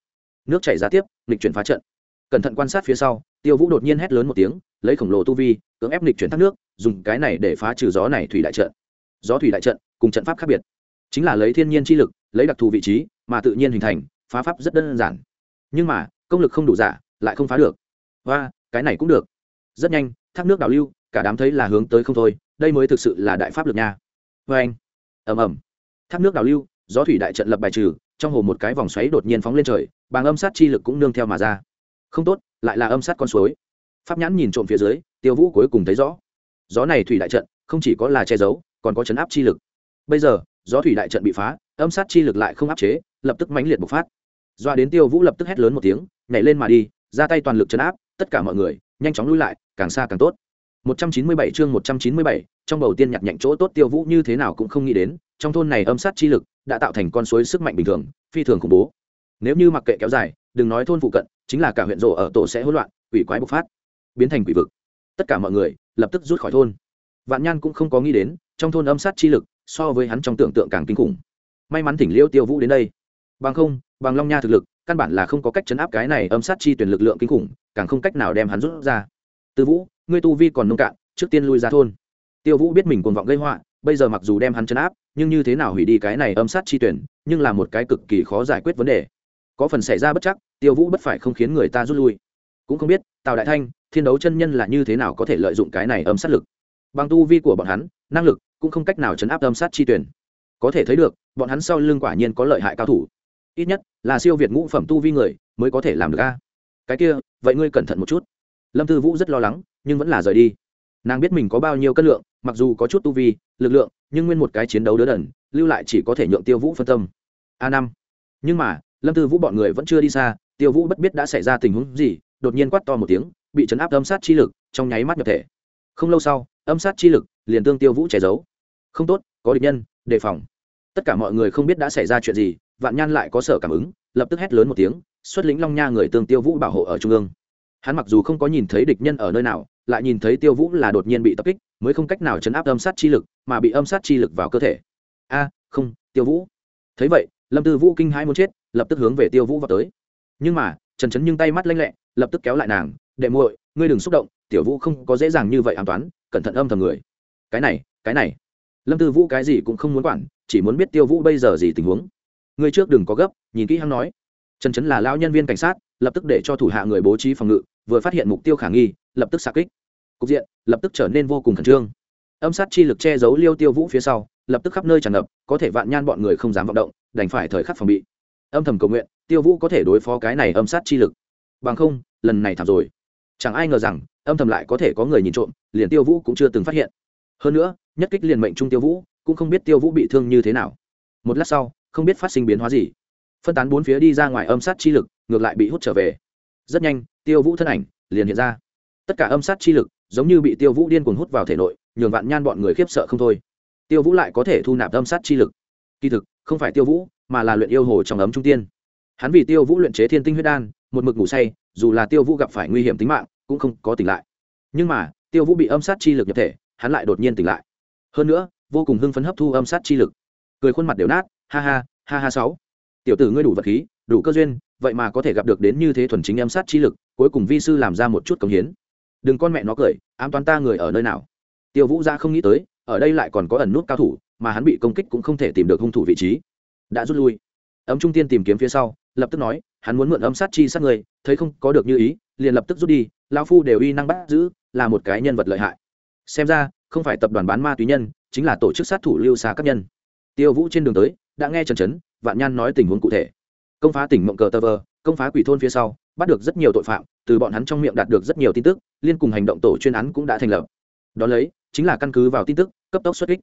Nước chảy ra tiếp lịch chuyển phá trận. Cẩn thận quan sát phía sau, tiêu vũ đột nhiên hét lớn một tiếng, lấy khổng lồ tu vi, cưỡng ép lịch chuyển thác nước, dùng cái này để phá trừ gió này thủy đại trận. Gió thủy đại trận cùng trận pháp khác biệt. Chính là lấy thiên nhiên chi lực, lấy đặc thù vị trí, mà tự nhiên hình thành, phá pháp rất đơn giản. Nhưng mà, công lực không đủ giả, lại không phá được. Và cái này cũng được rất nhanh, thác nước đảo lưu, cả đám thấy là hướng tới không thôi, đây mới thực sự là đại pháp lực nha. Vê anh. Ầm ầm. Thác nước đảo lưu, gió thủy đại trận lập bài trừ, trong hồ một cái vòng xoáy đột nhiên phóng lên trời bằng âm sát chi lực cũng nương theo mà ra. Không tốt, lại là âm sát con suối. Pháp nhãn nhìn trộm phía dưới, tiêu vũ cuối cùng thấy rõ. Gió này thủy đại trận, không chỉ có là che giấu, còn có chấn áp chi lực. Bây giờ, gió thủy đại trận bị phá, âm sát chi lực lại không áp chế, lập tức mãnh liệt bộc phát. Doa đến tiêu vũ lập tức hét lớn một tiếng, nhảy lên mà đi, ra tay toàn lực chấn áp, tất cả mọi người, nhanh chóng lui lại càng xa càng tốt. 197 chương 197, trong bầu tiên nhặt nhạnh chỗ tốt tiêu vũ như thế nào cũng không nghĩ đến trong thôn này âm sát chi lực đã tạo thành con suối sức mạnh bình thường phi thường khủng bố. Nếu như mặc kệ kéo dài đừng nói thôn phụ cận chính là cả huyện rồ ở tổ sẽ hỗn loạn quỷ quái bộc phát biến thành quỷ vực. Tất cả mọi người lập tức rút khỏi thôn. Vạn nhan cũng không có nghĩ đến trong thôn âm sát chi lực so với hắn trong tưởng tượng càng kinh khủng. May mắn thỉnh liêu tiêu vũ đến đây. Bằng không bằng long nha thực lực căn bản là không có cách chấn áp cái này âm sát chi tuyển lực lượng kinh khủng càng không cách nào đem hắn rút ra tư vũ, ngươi tu vi còn nông cạn, trước tiên lui ra thôn. Tiêu vũ biết mình cuồng vọng gây họa, bây giờ mặc dù đem hắn chấn áp, nhưng như thế nào hủy đi cái này âm sát chi tuyển, nhưng là một cái cực kỳ khó giải quyết vấn đề. Có phần xảy ra bất chắc, tiêu vũ bất phải không khiến người ta rút lui. Cũng không biết, tào đại thanh, thiên đấu chân nhân là như thế nào có thể lợi dụng cái này âm sát lực. Bằng tu vi của bọn hắn, năng lực cũng không cách nào chấn áp âm sát chi tuyển. Có thể thấy được, bọn hắn sau lưng quả nhiên có lợi hại cao thủ. Ít nhất, là siêu việt ngũ phẩm tu vi người mới có thể làm được a. Cái kia, vậy ngươi cẩn thận một chút lâm tư vũ rất lo lắng, nhưng vẫn là rời đi. Nàng biết mình có bao nhiêu cân lượng, mặc dù có chút tu vi, lực lượng, nhưng nguyên một cái chiến đấu đớ đần, lưu lại chỉ có thể nhượng tiêu vũ phân tâm. A năm. Nhưng mà, lâm tư vũ bọn người vẫn chưa đi xa, tiêu vũ bất biết đã xảy ra tình huống gì, đột nhiên quát to một tiếng, bị chấn áp âm sát chi lực, trong nháy mắt nhập thể. Không lâu sau, âm sát chi lực liền tương tiêu vũ che giấu. Không tốt, có địch nhân, đề phòng. Tất cả mọi người không biết đã xảy ra chuyện gì, vạn nhan lại có sở cảm ứng, lập tức hét lớn một tiếng, xuất lĩnh long nha người tương tiêu vũ bảo hộ ở trung ương hắn mặc dù không có nhìn thấy địch nhân ở nơi nào, lại nhìn thấy tiêu vũ là đột nhiên bị tập kích, mới không cách nào chấn áp âm sát chi lực, mà bị âm sát chi lực vào cơ thể. A, không, tiêu vũ. Thấy vậy, lâm tư vũ kinh hai muốn chết, lập tức hướng về tiêu vũ vào tới. Nhưng mà, trần trấn nhưng tay mắt lanh lẹ, lập tức kéo lại nàng, đệ muội, ngươi đừng xúc động, tiểu vũ không có dễ dàng như vậy an toán, cẩn thận âm thầm người. Cái này cái này. Lâm tư vũ cái gì cũng không muốn quản, chỉ muốn biết tiêu vũ bây giờ gì tình huống. Người trước đừng có gấp, nhìn kỹ hắn nói. Trần trấn là lao nhân viên cảnh sát lập tức để cho thủ hạ người bố trí phòng ngự, vừa phát hiện mục tiêu khả nghi, lập tức xạ kích. Cục diện lập tức trở nên vô cùng khẩn trương. Âm sát chi lực che giấu liêu tiêu vũ phía sau, lập tức khắp nơi tràn ngập, có thể vạn nhan bọn người không dám vọng động, đành phải thời khắc phòng bị. Âm thầm cầu nguyện, tiêu vũ có thể đối phó cái này âm sát chi lực. Bằng không, lần này thảm rồi. Chẳng ai ngờ rằng, âm thầm lại có thể có người nhìn trộm, liền tiêu vũ cũng chưa từng phát hiện. Hơn nữa, nhất kích liền mệnh trung tiêu vũ, cũng không biết tiêu vũ bị thương như thế nào. Một lát sau, không biết phát sinh biến hóa gì. Phân tán bốn phía đi ra ngoài âm sát chi lực ngược lại bị hút trở về. Rất nhanh, tiêu vũ thân ảnh liền hiện ra. Tất cả âm sát chi lực giống như bị tiêu vũ điên cuồng hút vào thể nội, nhường vạn nhan bọn người khiếp sợ không thôi. Tiêu vũ lại có thể thu nạp âm sát chi lực. Kỳ thực, không phải tiêu vũ, mà là luyện yêu hồ trong ấm trung tiên. Hắn vì tiêu vũ luyện chế thiên tinh huyết đan, một mực ngủ say, dù là tiêu vũ gặp phải nguy hiểm tính mạng, cũng không có tỉnh lại. Nhưng mà, tiêu vũ bị âm sát chi lực nhập thể, hắn lại đột nhiên tỉnh lại. Hơn nữa, vô cùng hưng phấn hấp thu âm sát chi lực. Cười khuôn mặt đều nát, ha ha ha ha sáu. Tiểu tử ngươi đủ vật khí, đủ cơ duyên vậy mà có thể gặp được đến như thế thuần chính âm sát chi lực, cuối cùng vi sư làm ra một chút công hiến. Đừng con mẹ nó cười, ám toán ta người ở nơi nào? Tiêu vũ ra không nghĩ tới, ở đây lại còn có ẩn nút cao thủ, mà hắn bị công kích cũng không thể tìm được hung thủ vị trí. Đã rút lui. Ấm trung tiên tìm kiếm phía sau, lập tức nói, hắn muốn mượn âm sát chi sát người, thấy không có được như ý, liền lập tức rút đi lao phu đều y năng bắt giữ, là một cái nhân vật lợi hại. Xem ra, không phải tập đoàn bán ma túy nhân, chính là tổ chức sát thủ lưu xa các nhân. Tiêu vũ trên đường tới, đã nghe trần trấn, vạn nhan nói tình huống cụ thể công phá tỉnh mộng cờ tơ vơ công phá quỷ thôn phía sau, bắt được rất nhiều tội phạm, từ bọn hắn trong miệng đạt được rất nhiều tin tức, liên cùng hành động tổ chuyên án cũng đã thành lập. Đón lấy, chính là căn cứ vào tin tức, cấp tốc xuất kích.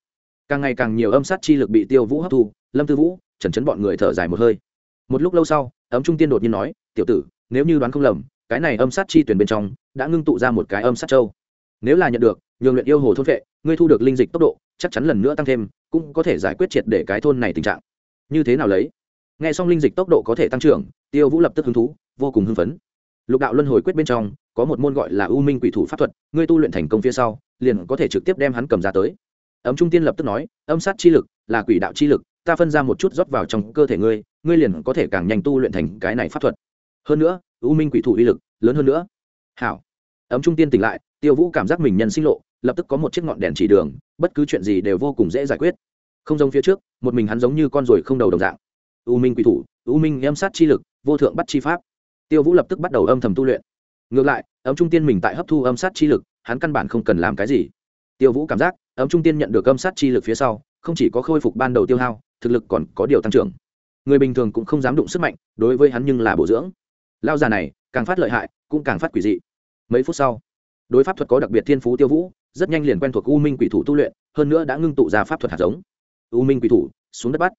Càng ngày càng nhiều âm sát chi lực bị tiêu vũ hấp thu, lâm tư vũ chẩn chấn bọn người thở dài một hơi. Một lúc lâu sau, ấm trung tiên đột nhiên nói, tiểu tử, nếu như đoán không lầm, cái này âm sát chi tuyển bên trong đã ngưng tụ ra một cái âm sát châu. Nếu là nhận được, nhường luyện yêu hồ thôn vệ, ngươi thu được linh dịch tốc độ, chắc chắn lần nữa tăng thêm, cũng có thể giải quyết triệt để cái thôn này tình trạng. Như thế nào lấy? Nghe xong linh dịch tốc độ có thể tăng trưởng, tiêu vũ lập tức hứng thú, vô cùng hưng phấn. Lục đạo luân hồi quyết bên trong, có một môn gọi là u minh quỷ thủ pháp thuật, ngươi tu luyện thành công phía sau, liền có thể trực tiếp đem hắn cầm ra tới. Ấm trung tiên lập tức nói, âm sát chi lực là quỷ đạo chi lực, ta phân ra một chút rót vào trong cơ thể ngươi ngươi liền có thể càng nhanh tu luyện thành cái này pháp thuật. Hơn nữa, u minh quỷ thủ uy lực lớn hơn nữa. Hảo. Ấm trung tiên tỉnh lại, tiêu vũ cảm giác mình nhân sinh lộ, lập tức có một chiếc ngọn đèn chỉ đường, bất cứ chuyện gì đều vô cùng dễ giải quyết. Không giống phía trước, một mình hắn giống như con ruồi không đầu đồng dạng u minh quỷ thủ, u minh âm sát chi lực, vô thượng bắt chi pháp. Tiêu vũ lập tức bắt đầu âm thầm tu luyện. Ngược lại, ấm trung tiên mình tại hấp thu âm sát chi lực, hắn căn bản không cần làm cái gì. Tiêu vũ cảm giác, ấm trung tiên nhận được âm sát chi lực phía sau, không chỉ có khôi phục ban đầu tiêu hao, thực lực còn có điều tăng trưởng. Người bình thường cũng không dám đụng sức mạnh, đối với hắn nhưng là bổ dưỡng. Lao già này, càng phát lợi hại, cũng càng phát quỷ dị. Mấy phút sau, đối pháp thuật có đặc biệt thiên phú tiêu vũ, rất nhanh liền quen thuộc u minh quỷ thủ tu luyện, hơn nữa đã ngưng tụ ra pháp thuật hạt giống. U minh quỷ thủ, xuống đất bắt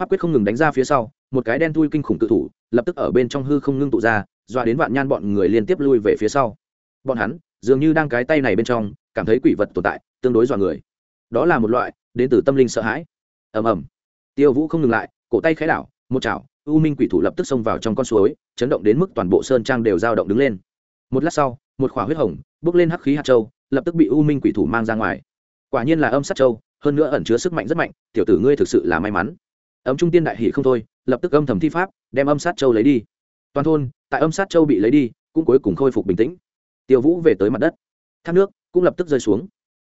pháp quyết không ngừng đánh ra phía sau, một cái đen thui kinh khủng tự thủ, lập tức ở bên trong hư không ngưng tụ ra, dọa đến vạn nhan bọn người liên tiếp lui về phía sau. Bọn hắn, dường như đang cái tay này bên trong, cảm thấy quỷ vật tồn tại, tương đối dọa người. Đó là một loại, đến từ tâm linh sợ hãi. Ầm ầm. Tiêu vũ không ngừng lại, cổ tay khẽ đảo, một chảo, u minh quỷ thủ lập tức xông vào trong con suối, chấn động đến mức toàn bộ sơn trang đều dao động đứng lên. Một lát sau, một khỏa huyết hồng, bước lên hắc khí hạt châu, lập tức bị u minh quỷ thủ mang ra ngoài. Quả nhiên là âm sát châu, hơn nữa ẩn chứa sức mạnh rất mạnh, tiểu tử ngươi thực sự là may mắn ấm trung tiên đại hỷ không thôi, lập tức âm thầm thi pháp, đem âm sát châu lấy đi. Toàn thôn, tại âm sát châu bị lấy đi, cũng cuối cùng khôi phục bình tĩnh. Tiêu vũ về tới mặt đất. Thác nước cũng lập tức rơi xuống.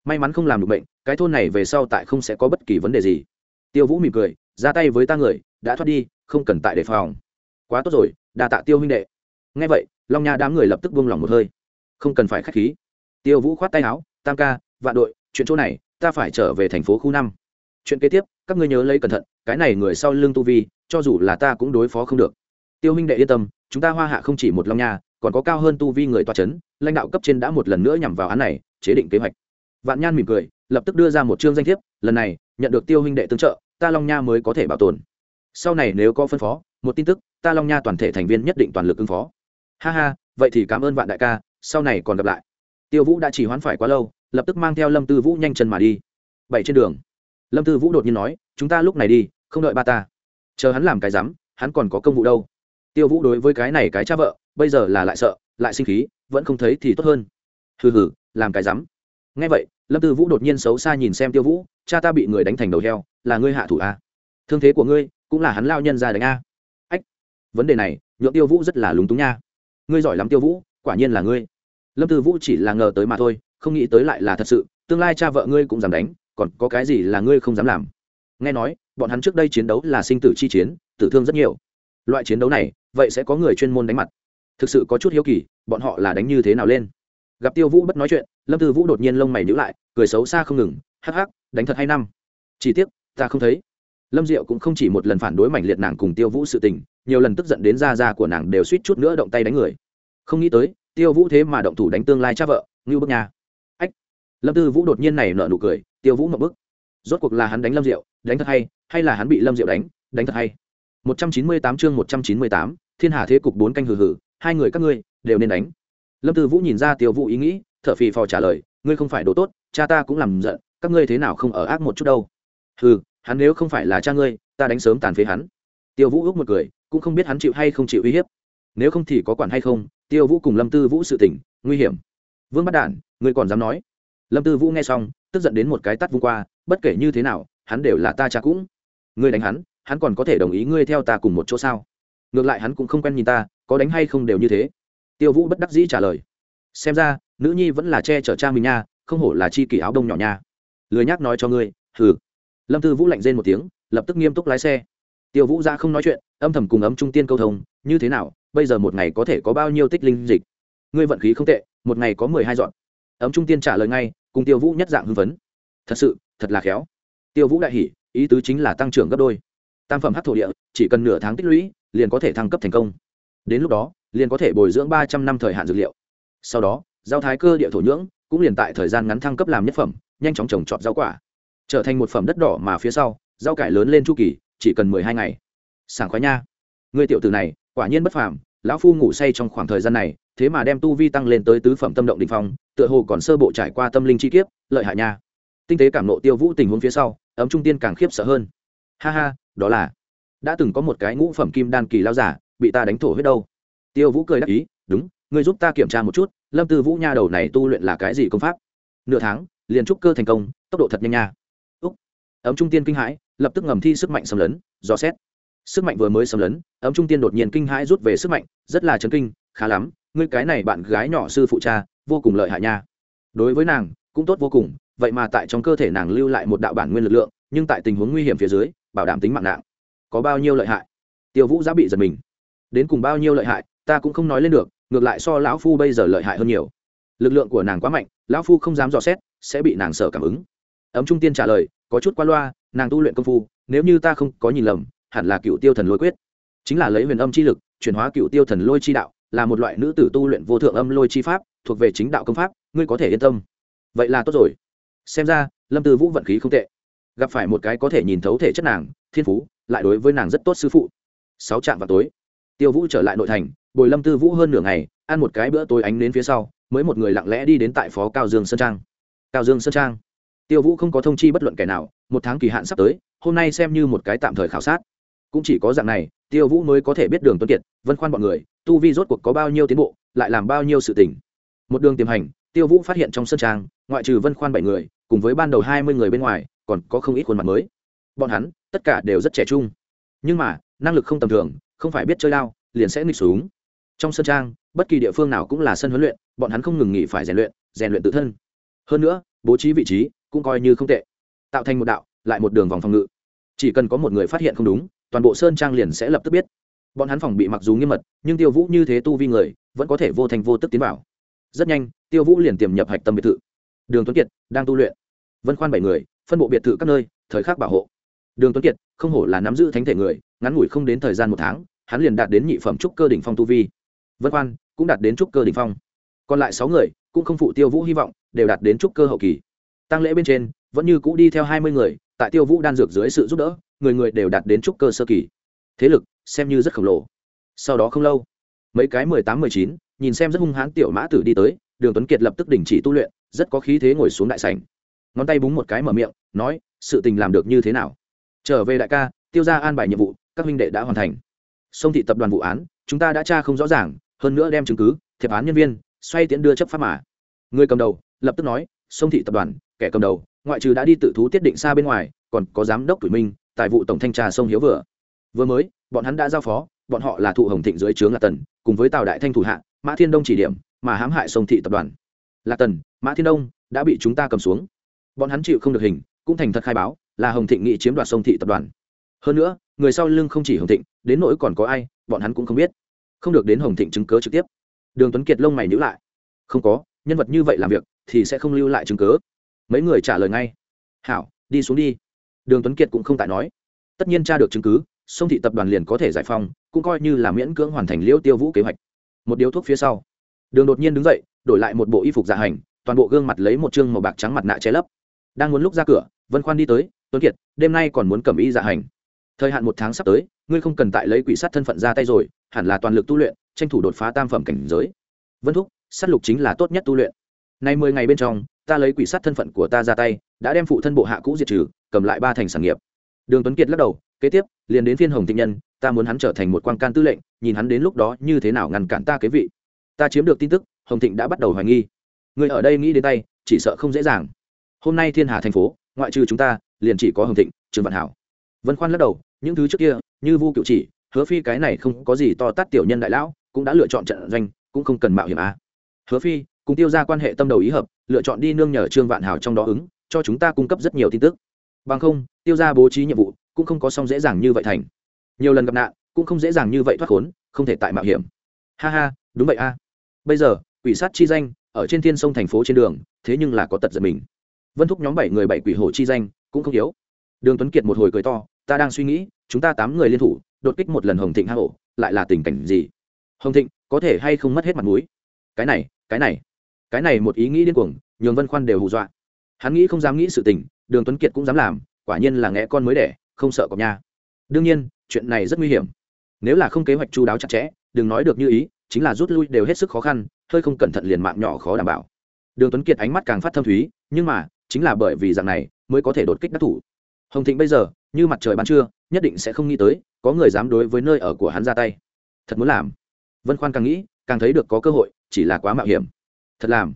May mắn không làm được bệnh, cái thôn này về sau tại không sẽ có bất kỳ vấn đề gì. Tiêu vũ mỉm cười, ra tay với ta người, đã thoát đi, không cần tại đề phòng. Quá tốt rồi đà tạ tiêu huynh đệ. Ngay vậy, long nha đám người lập tức buông lỏng một hơi. Không cần phải k h á c h khí. Tiêu vũ khoát tay áo, tam ca, vạn đội, chuyện chỗ này, ta phải trở về thành phố khu năm. Chuyện kế tiếp các ngươi nhớ lấy cẩn thận, cái này người sau lưng tu vi, cho dù là ta cũng đối phó không được. Tiêu huynh đệ yên tâm, chúng ta hoa hạ không chỉ một long nha, còn có cao hơn tu vi người toa c h ấ n lãnh đạo cấp trên đã một lần nữa nhằm vào án này, chế định kế hoạch. Vạn nhan mỉm cười, lập tức đưa ra một chương danh thiếp, lần này, nhận được tiêu huynh đệ tương trợ, ta long nha mới có thể bảo tồn. Sau này nếu có phân phó, một tin tức, ta long nha toàn thể thành viên nhất định toàn lực ứng phó. Ha ha, vậy thì cảm ơn vạn đại ca, sau này còn gặp lại. Tiêu vũ đã chỉ hoán phải quá lâu, lập tức mang theo lâm tư vũ nhanh chân mà đi. Bảy trên đường lâm tư vũ đột nhiên nói, chúng ta lúc này đi, không đợi ba ta. Chờ hắn làm cái rắm hắn còn có công vụ đâu. Tiêu vũ đối với cái này cái cha vợ, bây giờ là lại sợ, lại sinh khí, vẫn không thấy thì tốt hơn. Hừ hừ, làm cái rắm ngay vậy, lâm tư vũ đột nhiên xấu xa nhìn xem tiêu vũ, cha ta bị người đánh thành đầu heo, là ngươi hạ thủ a. Thương thế của ngươi, cũng là hắn lao nhân ra đánh a. Ách, vấn đề này, nhượng tiêu vũ rất là lúng túng nha. Ngươi giỏi lắm tiêu vũ, quả nhiên là ngươi. Lâm tư vũ chỉ là ngờ tới mà thôi, không nghĩ tới lại là thật sự, tương lai cha vợ ngươi cũng dám đánh còn có cái gì là ngươi không dám làm? Nghe nói, bọn hắn trước đây chiến đấu là sinh tử chi chiến, tử thương rất nhiều. Loại chiến đấu này, vậy sẽ có người chuyên môn đánh mặt. Thực sự có chút hiếu kỳ, bọn họ là đánh như thế nào lên? Gặp tiêu vũ bất nói chuyện, lâm tư vũ đột nhiên lông mày nhữ lại, cười xấu xa không ngừng, hắc hắc, đánh thật hay năm. Chỉ tiếc, ta không thấy. Lâm diệu cũng không chỉ một lần phản đối mảnh liệt nàng cùng tiêu vũ sự tình, nhiều lần tức giận đến da da của nàng đều suýt chút nữa động tay đánh người. Không nghĩ tới, tiêu vũ thế mà động thủ đánh tương lai cha vợ, ngưu bức nhà ách! Lâm tư vũ đột nhiên này nợ nụ cười tiêu vũ một bức. Rốt cuộc là hắn đánh lâm diệu, đánh thật hay hay là hắn bị lâm diệu đánh đánh thật hay? Một trăm chín mươi tám chương một trăm chín mươi tám, thiên hà thế cục bốn canh hừ hừ, hai người các ngươi đều nên đánh. Lâm tư vũ nhìn ra tiêu vũ ý nghĩ, thở phì phò trả lời, ngươi không phải đồ tốt, cha ta cũng làm giận, các ngươi thế nào không ở ác một chút đâu? Hừ, hắn nếu không phải là cha ngươi, ta đánh sớm tàn phế hắn. Tiêu vũ ước một cười, cũng không biết hắn chịu hay không chịu uy hiếp. Nếu không thì có quản hay không, tiêu vũ cùng lâm tư vũ sự tỉnh nguy hiểm. Vương bắt đản, ngươi còn dám nói? Lâm tư vũ nghe xong, tức giận đến một cái tắt vung qua, bất kể như thế nào, hắn đều là ta cha cũng. Ngươi đánh hắn hắn còn có thể đồng ý ngươi theo ta cùng một chỗ sao? Ngược lại hắn cũng không quen nhìn ta, có đánh hay không đều như thế. Tiêu vũ bất đắc dĩ trả lời. Xem ra, nữ nhi vẫn là che chở cha mình nha, không hổ là chi kỷ áo đông nhỏ nha. Lười nhác nói cho ngươi, hừ. Lâm tư vũ lạnh rên một tiếng, lập tức nghiêm túc lái xe. Tiêu vũ ra không nói chuyện, âm thầm cùng ấm trung tiên câu thông, như thế nào, bây giờ một ngày có thể có bao nhiêu tích linh dịch? Ngươi vận khí không tệ, một ngày có mười hai dọn. Ấm trung tiên trả lời ngay cùng tiêu vũ nhất dạng hưng phấn. Thật sự, thật là khéo. Tiêu vũ đại hỷ ý tứ chính là tăng trưởng gấp đôi. Tam phẩm hát thổ địa, chỉ cần nửa tháng tích lũy, liền có thể thăng cấp thành công. Đến lúc đó, liền có thể bồi dưỡng ba trăm năm thời hạn dược liệu. Sau đó giao thái cơ địa thổ nhưỡng cũng liền tại thời gian ngắn thăng cấp làm nhất phẩm, nhanh chóng trồng trọt rau quả. Trở thành một phẩm đất đỏ mà phía sau, rau cải lớn lên chu kỳ, chỉ cần mười hai ngày. Sảng khoái nha. Người tiểu tử này, quả nhiên bất phàm, lão phu ngủ say trong khoảng thời gian này thế mà đem tu vi tăng lên tới tứ phẩm tâm động đ ỉ n h phong, tựa hồ còn sơ bộ trải qua tâm linh chi kiếp, lợi hại nha. Tinh tế cảm nộ tiêu vũ tình huống phía sau, ấm trung tiên càng khiếp sợ hơn. Ha ha, đó là, đã từng có một cái ngũ phẩm kim đan kỳ lao giả, bị ta đánh thổ hết đâu. Tiêu vũ cười đáp ý, đúng, ngươi giúp ta kiểm tra một chút, lâm tư vũ nha đầu này tu luyện là cái gì công pháp? Nửa tháng, liền trúc cơ thành công, tốc độ thật nhanh nha. Úc, ấm trung tiên kinh hãi, lập tức ngầm thi sức mạnh xâm lấn dò xét. Sức mạnh vừa mới xâm lấn, ấm trung tiên đột nhiên kinh hãi rút về sức mạnh, rất là chấn kinh, khá lắm ngươi cái này bạn gái nhỏ sư phụ cha, vô cùng lợi hại nha. Đối với nàng, cũng tốt vô cùng, vậy mà tại trong cơ thể nàng lưu lại một đạo bản nguyên lực lượng, nhưng tại tình huống nguy hiểm phía dưới, bảo đảm tính mạng nạn có bao nhiêu lợi hại? Tiêu vũ giã bị giật mình. Đến cùng bao nhiêu lợi hại, ta cũng không nói lên được, ngược lại so lão phu bây giờ lợi hại hơn nhiều. Lực lượng của nàng quá mạnh, lão phu không dám dò xét, sẽ bị nàng sợ cảm ứng. Ấm trung tiên trả lời, có chút qua loa, nàng tu luyện công phu, nếu như ta không có nhìn lầm, hẳn là cựu tiêu thần lôi quyết. Chính là lấy huyền âm chi lực, chuyển hóa cựu tiêu thần lôi chi đạo là một loại nữ tử tu luyện vô thượng âm lôi chi pháp, thuộc về chính đạo công pháp, ngươi có thể yên tâm. Vậy là tốt rồi. Xem ra, lâm tư vũ vận khí không tệ. Gặp phải một cái có thể nhìn thấu thể chất nàng, thiên phú, lại đối với nàng rất tốt sư phụ. Sáu trạm vào tối, tiêu vũ trở lại nội thành, bồi lâm tư vũ hơn nửa ngày, ăn một cái bữa tối ánh đến phía sau, mới một người lặng lẽ đi đến tại phó cao dương sơn trang. Cao dương sơn trang. Tiêu vũ không có thông chi bất luận kẻ nào, một tháng kỳ hạn sắp tới, hôm nay xem như một cái tạm thời khảo sát. Cũng chỉ có dạng này tiêu vũ mới có thể biết đường tuân kiệt, vân khoan bọn người, tu vi rốt cuộc có bao nhiêu tiến bộ, lại làm bao nhiêu sự tình. Một đường tiềm hành, tiêu vũ phát hiện trong sân trang, ngoại trừ vân khoan bảy người, cùng với ban đầu hai mươi người bên ngoài, còn có không ít khuôn mặt mới. Bọn hắn, tất cả đều rất trẻ trung. Nhưng mà, năng lực không tầm thường, không phải biết chơi lao liền sẽ nghịch xuống. Trong sân trang, bất kỳ địa phương nào cũng là sân huấn luyện, bọn hắn không ngừng nghỉ phải rèn luyện rèn luyện tự thân. Hơn nữa, bố trí vị trí cũng coi như không tệ. Tạo thành một đạo, lại một đường vòng phòng ngự. Chỉ cần có một người phát hiện không đúng toàn bộ sơn trang liền sẽ lập tức biết. Bọn hắn phòng bị mặc dù nghiêm mật, nhưng tiêu vũ như thế tu vi người, vẫn có thể vô thành vô tức tiến vào. Rất nhanh, tiêu vũ liền tiềm nhập hạch tâm biệt thự. Đường tuấn kiệt đang tu luyện. Vân khoan bảy người, phân bộ biệt thự các nơi, thời khắc bảo hộ. Đường tuấn kiệt, không hổ là nắm giữ thánh thể người, ngắn ngủi không đến thời gian một tháng, hắn liền đạt đến nhị phẩm trúc cơ đỉnh phong tu vi. Vân khoan cũng đạt đến trúc cơ đỉnh phong. Còn lại sáu người cũng không phụ tiêu vũ hy vọng, đều đạt đến trúc cơ hậu kỳ. Tăng lễ bên trên, vẫn như cũ đi theo hai mươi người tại tiêu vũ đan dược dưới sự giúp đỡ, người người đều đạt đến trúc cơ sơ kỳ. Thế lực, xem như rất khổng lồ. Sau đó không lâu, mấy cái mười tám, mười chín, nhìn xem rất hung hãn tiểu mã tử đi tới, đường tuấn kiệt lập tức đình chỉ tu luyện, rất có khí thế ngồi xuống đại sảnh. Ngón tay búng một cái mở miệng, nói, sự tình làm được như thế nào? Trở về đại ca, tiêu ra an bài nhiệm vụ, các huynh đệ đã hoàn thành. Sông thị tập đoàn vụ án, chúng ta đã tra không rõ ràng, hơn nữa đem chứng cứ, thiệp án nhân viên, xoay tiễn đưa chấp pháp mà. Người cầm đầu, lập tức nói, sông thị tập đoàn, kẻ cầm đầu ngoại trừ đã đi tự thú tiết định xa bên ngoài, còn có giám đốc tuổi minh tại vụ tổng thanh tra sông hiếu vừa. Vừa mới, bọn hắn đã giao phó, bọn họ là thụ hồng thịnh dưới trướng lạc tần, cùng với tào đại thanh thủ hạ, mã thiên đông chỉ điểm, mà hãm hại sông thị tập đoàn. Lạc tần, mã thiên đông đã bị chúng ta cầm xuống. Bọn hắn chịu không được hình, cũng thành thật khai báo, là hồng thịnh nghị chiếm đoạt sông thị tập đoàn. Hơn nữa, người sau lưng không chỉ hồng thịnh, đến nỗi còn có ai, bọn hắn cũng không biết. Không được đến hồng thịnh chứng cớ trực tiếp. Đường tuấn kiệt lông mày nhữ lại. Không có, nhân vật như vậy làm việc, thì sẽ không lưu lại chứng cớ mấy người trả lời ngay. Hảo đi xuống đi. Đường tuấn kiệt cũng không tại nói. Tất nhiên tra được chứng cứ sông thị tập đoàn liền có thể giải phóng, cũng coi như là miễn cưỡng hoàn thành liễu tiêu vũ kế hoạch. Một điếu thuốc phía sau đường đột nhiên đứng dậy đổi lại một bộ y phục dạ hành toàn bộ gương mặt lấy một chương màu bạc trắng mặt nạ che lấp. Đang muốn lúc ra cửa vân khoan đi tới tuấn kiệt đêm nay còn muốn cầm y dạ hành. Thời hạn một tháng sắp tới ngươi không cần tại lấy quỷ sát thân phận ra tay rồi hẳn là toàn lực tu luyện tranh thủ đột phá tam phẩm cảnh giới. Vân thúc sát lục chính là tốt nhất tu luyện. Nay mười ngày bên trong ta lấy quỷ sát thân phận của ta ra tay, đã đem phụ thân bộ hạ cũ diệt trừ, cầm lại ba thành sản nghiệp. Đường tuấn kiệt lắc đầu, kế tiếp, liền đến phiên hồng thịnh nhân, ta muốn hắn trở thành một quan can tư lệnh, nhìn hắn đến lúc đó như thế nào ngăn cản ta kế vị. Ta chiếm được tin tức, hồng thịnh đã bắt đầu hoài nghi. Người ở đây nghĩ đến tay, chỉ sợ không dễ dàng. Hôm nay thiên hà thành phố, ngoại trừ chúng ta, liền chỉ có hồng thịnh trường vạn hảo. Vân khoan lắc đầu, những thứ trước kia, như vu cựu chỉ, hứa phi cái này không có gì to tát tiểu nhân đại lão, cũng đã lựa chọn trận doanh, cũng không cần mạo hiểm á hứa phi cùng tiêu ra quan hệ tâm đầu ý hợp, lựa chọn đi nương nhờ trương vạn hảo trong đó ứng, cho chúng ta cung cấp rất nhiều tin tức. Bằng không, tiêu ra bố trí nhiệm vụ cũng không có xong dễ dàng như vậy thành. Nhiều lần gặp nạn, cũng không dễ dàng như vậy thoát khốn, không thể tại mạo hiểm. Ha ha, đúng vậy a. Bây giờ, quỷ sát chi danh, ở trên thiên sông thành phố trên đường, thế nhưng là có tật giật mình. Vân thúc nhóm bảy người bảy quỷ hổ chi danh, cũng không yếu. Đường tuấn kiệt một hồi cười to, ta đang suy nghĩ, chúng ta tám người liên thủ, đột kích một lần hồng thịnh hạ hổ, lại là tình cảnh gì? Hồng thịnh, có thể hay không mất hết mặt mũi? Cái này cái này cái này một ý nghĩ điên cuồng, nhường vân khoan đều hù dọa. Hắn nghĩ không dám nghĩ sự tình, đường tuấn kiệt cũng dám làm, quả nhiên là nghe con mới đẻ, không sợ cọp nha. Đương nhiên, chuyện này rất nguy hiểm. Nếu là không kế hoạch chu đáo chặt chẽ, đừng nói được như ý, chính là rút lui đều hết sức khó khăn, hơi không cẩn thận liền mạng nhỏ khó đảm bảo. Đường tuấn kiệt ánh mắt càng phát thâm thúy, nhưng mà, chính là bởi vì dạng này, mới có thể đột kích đắc thủ. Hồng thịnh bây giờ, như mặt trời ban trưa, nhất định sẽ không nghĩ tới, có người dám đối với nơi ở của hắn ra tay. Thật muốn làm. Vân khoan càng nghĩ, càng thấy được có cơ hội, chỉ là quá mạo hiểm thật làm.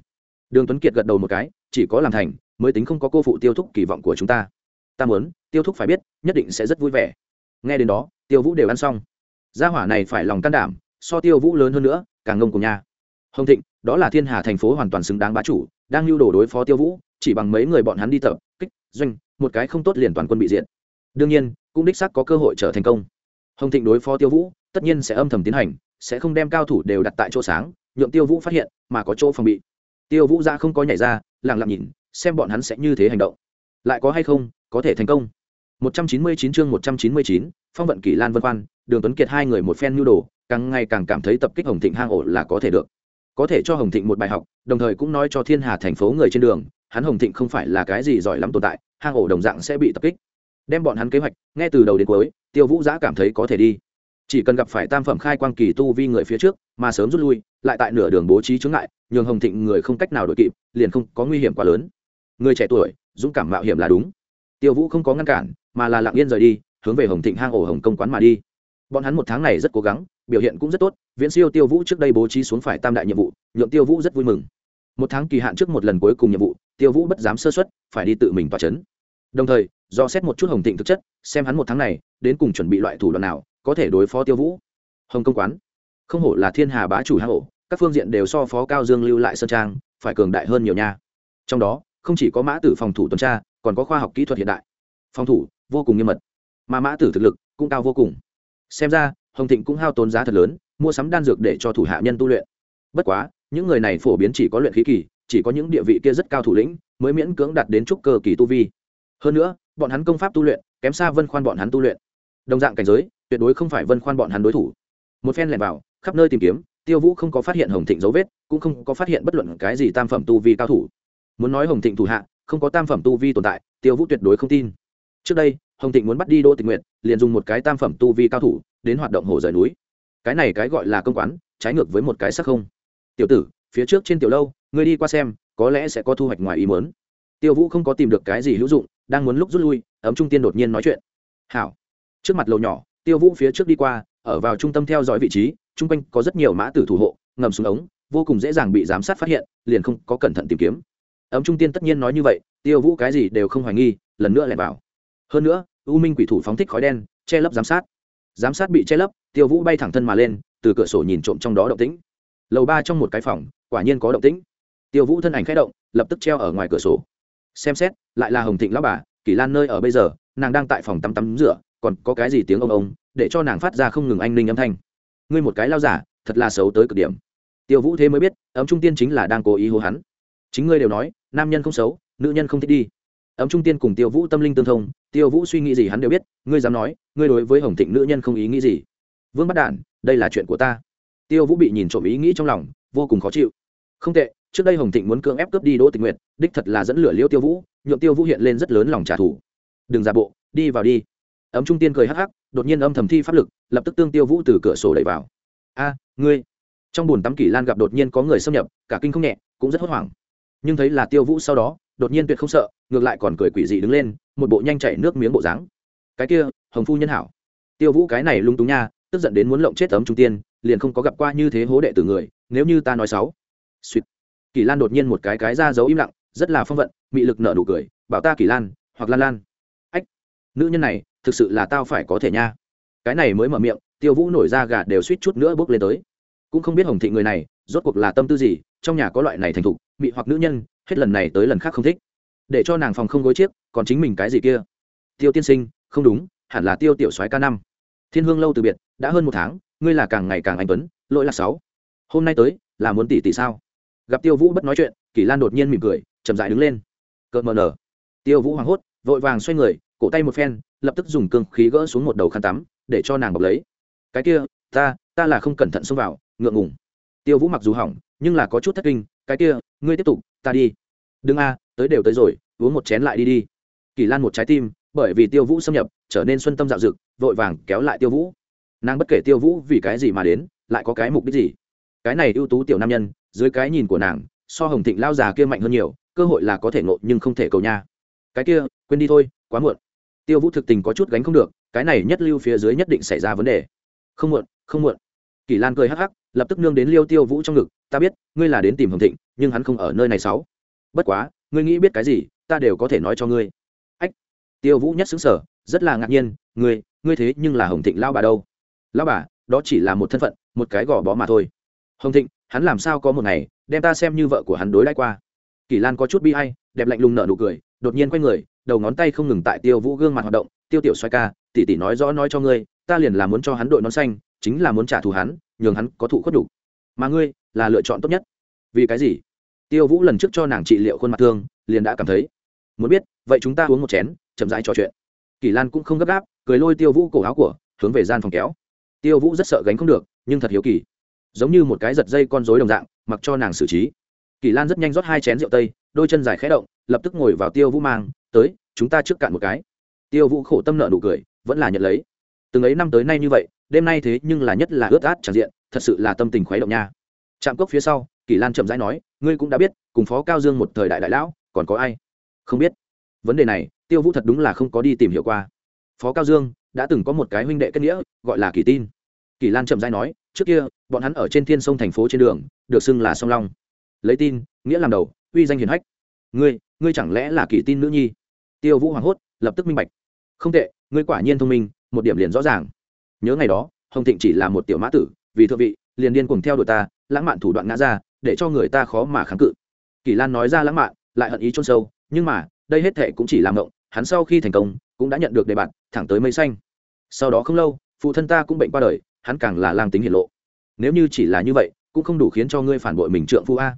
Đường tuấn kiệt gật đầu một cái, chỉ có làm thành, mới tính không có cô phụ tiêu thúc kỳ vọng của chúng ta. Ta muốn, tiêu thúc phải biết, nhất định sẽ rất vui vẻ. Nghe đến đó, tiêu vũ đều ăn xong. Gia hỏa này phải lòng can đảm, so tiêu vũ lớn hơn nữa, càng ngông cùng nha. Hồng thịnh, đó là thiên hà thành phố hoàn toàn xứng đáng bá chủ, đang lưu đồ đối phó tiêu vũ, chỉ bằng mấy người bọn hắn đi tập, kích, doanh, một cái không tốt liền toàn quân bị diện đương nhiên, cũng đích xác có cơ hội trở thành công. Hồng thịnh đối phó tiêu vũ, tất nhiên sẽ âm thầm tiến hành, sẽ không đem cao thủ đều đặt tại chỗ sáng, nhượng tiêu vũ phát hiện mà có chỗ phòng bị. Tiêu vũ ra không có nhảy ra lặng lặng nhìn xem bọn hắn sẽ như thế hành động. Lại có hay không có thể thành công. 199 chương 199, phong vận kỳ lan vân quan đường tuấn kiệt hai người một phen nhu đồ càng ngày càng cảm thấy tập kích hồng thịnh hang ổ là có thể được. Có thể cho hồng thịnh một bài học đồng thời cũng nói cho thiên hà thành phố người trên đường hắn hồng thịnh không phải là cái gì giỏi lắm tồn tại hang ổ đồng dạng sẽ bị tập kích. Đem bọn hắn kế hoạch nghe từ đầu đến cuối tiêu vũ giã cảm thấy có thể đi chỉ cần gặp phải tam phẩm khai quang kỳ tu vi người phía trước, mà sớm rút lui, lại tại nửa đường bố trí chướng ngại, nhường hồng thịnh người không cách nào đội kịp, liền không có nguy hiểm quá lớn. Người trẻ tuổi, dũng cảm mạo hiểm là đúng. Tiêu vũ không có ngăn cản, mà là lặng yên rời đi, hướng về hồng thịnh hang ổ hồng công quán mà đi. Bọn hắn một tháng này rất cố gắng, biểu hiện cũng rất tốt, viễn siêu tiêu vũ trước đây bố trí xuống phải tam đại nhiệm vụ, nhượng tiêu vũ rất vui mừng. Một tháng kỳ hạn trước một lần cuối cùng nhiệm vụ, tiêu vũ bất dám sơ xuất phải đi tự mình tỏa chấn. Đồng thời, do xét một chút hồng thịnh thực chất, xem hắn một tháng này, đến cùng chuẩn bị loại thủ đoạn nào có thể đối phó tiêu vũ. Hồng công quán, không hổ là thiên hà bá chủ hang hộ các phương diện đều so phó cao dương lưu lại sơn trang, phải cường đại hơn nhiều nha. Trong đó, không chỉ có mã tử phòng thủ tuần tra, còn có khoa học kỹ thuật hiện đại. Phòng thủ, vô cùng nghiêm mật. Mà mã tử thực lực cũng cao vô cùng. Xem ra, hồng thịnh cũng hao tốn giá thật lớn, mua sắm đan dược để cho thủ hạ nhân tu luyện. Bất quá, những người này phổ biến chỉ có luyện khí kỳ, chỉ có những địa vị kia rất cao thủ lĩnh mới miễn cưỡng đạt đến trúc cơ kỳ tu vi. Hơn nữa, bọn hắn công pháp tu luyện kém xa vân khoan bọn hắn tu luyện. Đồng dạng cảnh giới tuyệt đối không phải vân khoan bọn hắn đối thủ. Một phen lẻn vào, khắp nơi tìm kiếm, tiêu vũ không có phát hiện hồng thịnh dấu vết, cũng không có phát hiện bất luận cái gì tam phẩm tu vi cao thủ. Muốn nói hồng thịnh thủ hạ, không có tam phẩm tu vi tồn tại, tiêu vũ tuyệt đối không tin. Trước đây, hồng thịnh muốn bắt đi đỗ tình nguyện liền dùng một cái tam phẩm tu vi cao thủ, đến hoạt động hồ rời núi. Cái này cái gọi là công quán, trái ngược với một cái sắc không. Tiểu tử, phía trước trên tiểu lâu, ngươi đi qua xem, có lẽ sẽ có thu hoạch ngoài ý mớn tiêu vũ không có tìm được cái gì hữu dụng, đang muốn lúc rút lui, ấm trung tiên đột nhiên nói chuyện. Hảo. Trước mặt lầu nhỏ tiêu vũ phía trước đi qua, ở vào trung tâm theo dõi vị trí, chung quanh có rất nhiều mã tử thủ hộ, ngầm xuống ống, vô cùng dễ dàng bị giám sát phát hiện, liền không có cẩn thận tìm kiếm. Ấm trung tiên tất nhiên nói như vậy, tiêu vũ cái gì đều không hoài nghi, lần nữa lẻn vào. Hơn nữa, u minh quỷ thủ phóng thích khói đen, che lấp giám sát. Giám sát bị che lấp, tiêu vũ bay thẳng thân mà lên, từ cửa sổ nhìn trộm trong đó động tĩnh. Lầu ba trong một cái phòng, quả nhiên có động tĩnh. Tiêu vũ thân ảnh k h ẽ động, lập tức treo ở ngoài cửa sổ. Xem xét, lại là hồng thịnh lão bà, kỳ lan nơi ở bây giờ, nàng đang tại phòng tắm tắm rửa còn có cái gì tiếng ông ông, để cho nàng phát ra không ngừng anh linh âm thanh. Ngươi một cái lao giả, thật là xấu tới cực điểm. Tiêu vũ thế mới biết, ấm trung tiên chính là đang cố ý hô hắn. Chính ngươi đều nói, nam nhân không xấu, nữ nhân không thích đi. Ấm trung tiên cùng tiêu vũ tâm linh tương thông, tiêu vũ suy nghĩ gì hắn đều biết, ngươi dám nói, ngươi đối với hồng thịnh nữ nhân không ý nghĩ gì. Vương bắt đản, đây là chuyện của ta. Tiêu vũ bị nhìn trộm ý nghĩ trong lòng, vô cùng khó chịu. Không tệ, trước đây hồng thịnh muốn cưỡng ép cướp đi đỗ tình nguyện đích thật là dẫn lửa liêu tiêu vũ nhuộm tiêu vũ hiện lên rất lớn lòng trả thù. Đừng ra bộ, đi vào đi ấm trung tiên cười hắc hắc, đột nhiên âm thầm thi pháp lực, lập tức tương tiêu vũ từ cửa sổ đẩy vào. A, ngươi. Trong bùn tắm kỷ lan gặp đột nhiên có người xâm nhập, cả kinh không nhẹ, cũng rất hốt hoảng. Nhưng thấy là tiêu vũ sau đó, đột nhiên tuyệt không sợ, ngược lại còn cười quỷ dị đứng lên, một bộ nhanh chảy nước miếng bộ dáng. Cái kia, hồng phu nhân hảo. Tiêu vũ cái này lung túng nha, tức giận đến muốn lộng chết tấm trung tiên, liền không có gặp qua như thế hố đệ tử người, nếu như ta nói sáu suýt kỳ lan đột nhiên một cái cái ra giấu im lặng, rất là phong vận, mị lực nợ nụ cười, bảo ta kỳ lan, hoặc lan lan. Ách. Nữ nhân này thực sự là tao phải có thể nha. Cái này mới mở miệng, tiêu vũ nổi ra gà đều suýt chút nữa bước lên tới. Cũng không biết hồng thị người này, rốt cuộc là tâm tư gì, trong nhà có loại này thành thục, mị hoặc nữ nhân, hết lần này tới lần khác không thích. Để cho nàng phòng không gối chiếc, còn chính mình cái gì kia? Tiêu tiên sinh, không đúng, hẳn là tiêu tiểu soái ca năm. Thiên hương lâu từ biệt, đã hơn một tháng, ngươi là càng ngày càng anh tuấn, lỗi là sáu. Hôm nay tới, là muốn tỷ tỷ sao? Gặp tiêu vũ bất nói chuyện, kỳ lan đột nhiên mỉm cười, chậm dại đứng lên. Cợt mờ nở. Tiêu vũ hoảng hốt, vội vàng xoay người cổ tay một phen, lập tức dùng cương khí gỡ xuống một đầu khăn tắm, để cho nàng bọc lấy. Cái kia, ta ta là không cẩn thận xông vào, ngượng ngùng. Tiêu vũ mặc dù hỏng, nhưng là có chút thất kinh, cái kia, ngươi tiếp tục, ta đi. Đừng a, tới đều tới rồi, uống một chén lại đi đi. Kỳ lan một trái tim, bởi vì tiêu vũ xâm nhập, trở nên xuân tâm dạo dực, vội vàng kéo lại tiêu vũ. Nàng bất kể tiêu vũ vì cái gì mà đến, lại có cái mục đích gì? Cái này ưu tú tiểu nam nhân, dưới cái nhìn của nàng, so hồng thịnh lao già kia mạnh hơn nhiều, cơ hội là có thể ngộ nhưng không thể cầu nha. Cái kia, quên đi thôi, quá muộn tiêu vũ thực tình có chút gánh không được, cái này nhất lưu phía dưới nhất định xảy ra vấn đề. Không muộn không muộn. Kỳ lan cười hắc hắc, lập tức nương đến liêu tiêu vũ trong ngực, ta biết, ngươi là đến tìm hồng thịnh, nhưng hắn không ở nơi này sáu. Bất quá, ngươi nghĩ biết cái gì, ta đều có thể nói cho ngươi. Ách. Tiêu vũ nhất xứng sở rất là ngạc nhiên, ngươi ngươi thế nhưng là hồng thịnh lao bà đâu? Lao bà, đó chỉ là một thân phận, một cái gò bó mà thôi. Hồng thịnh, hắn làm sao có một ngày, đem ta xem như vợ của hắn đối đãi qua? Kỳ lan có chút bi hay đẹp lạnh lùng nở nụ cười, đột nhiên quay người đầu ngón tay không ngừng tại tiêu vũ gương mặt hoạt động, tiêu tiểu xoay ca, tỷ tỷ nói rõ nói cho ngươi, ta liền là muốn cho hắn đội nón xanh, chính là muốn trả thù hắn, nhường hắn có thụ khuất đủ mà ngươi là lựa chọn tốt nhất. Vì cái gì? Tiêu vũ lần trước cho nàng trị liệu khuôn mặt thương, liền đã cảm thấy, muốn biết, vậy chúng ta uống một chén, chậm rãi trò chuyện. Kỳ lan cũng không gấp gáp, cười lôi tiêu vũ cổ áo của, hướng về gian phòng kéo. Tiêu vũ rất sợ gánh không được, nhưng thật hiếu kỳ. Giống như một cái giật dây con rối đồng dạng, mặc cho nàng xử trí. Kỳ lan rất nhanh rót hai chén rượu tây, đôi chân dài khẽ động, lập tức ngồi vào tiêu vũ mang tới, chúng ta trước cạn một cái. Tiêu vũ khổ tâm nợ nụ cười, vẫn là nhận lấy. Từng ấy năm tới nay như vậy, đêm nay thế nhưng là nhất là ướt át tràn diện, thật sự là tâm tình khuấy động nha. Trạm cốc phía sau, kỳ lan chậm rãi nói, ngươi cũng đã biết, cùng phó cao dương một thời đại đại lão, còn có ai? Không biết. Vấn đề này, tiêu vũ thật đúng là không có đi tìm hiểu qua. Phó cao dương đã từng có một cái huynh đệ kết nghĩa, gọi là kỳ tin. Kỳ lan chậm rãi nói, trước kia, bọn hắn ở trên thiên sông thành phố trên đường, được xưng là song long. Lấy tin, nghĩa làm đầu, uy danh hiền hách. Ngươi ngươi chẳng lẽ là kỳ tin nữ nhi? Tiêu vũ hoảng hốt, lập tức minh bạch. Không tệ, ngươi quả nhiên thông minh, một điểm liền rõ ràng. Nhớ ngày đó, hồng thịnh chỉ là một tiểu mã tử, vì thượng vị, liền điên cùng theo đuổi ta, lãng mạn thủ đoạn ngã ra, để cho người ta khó mà kháng cự. Kỳ lan nói ra lãng mạn, lại hận ý chôn sâu, nhưng mà, đây hết thệ cũng chỉ làm ngộng hắn sau khi thành công, cũng đã nhận được đề bạt, thẳng tới mây xanh. Sau đó không lâu, phụ thân ta cũng bệnh qua đời, hắn càng là lang tính hiển lộ. Nếu như chỉ là như vậy, cũng không đủ khiến cho ngươi phản bội mình trượng phu a.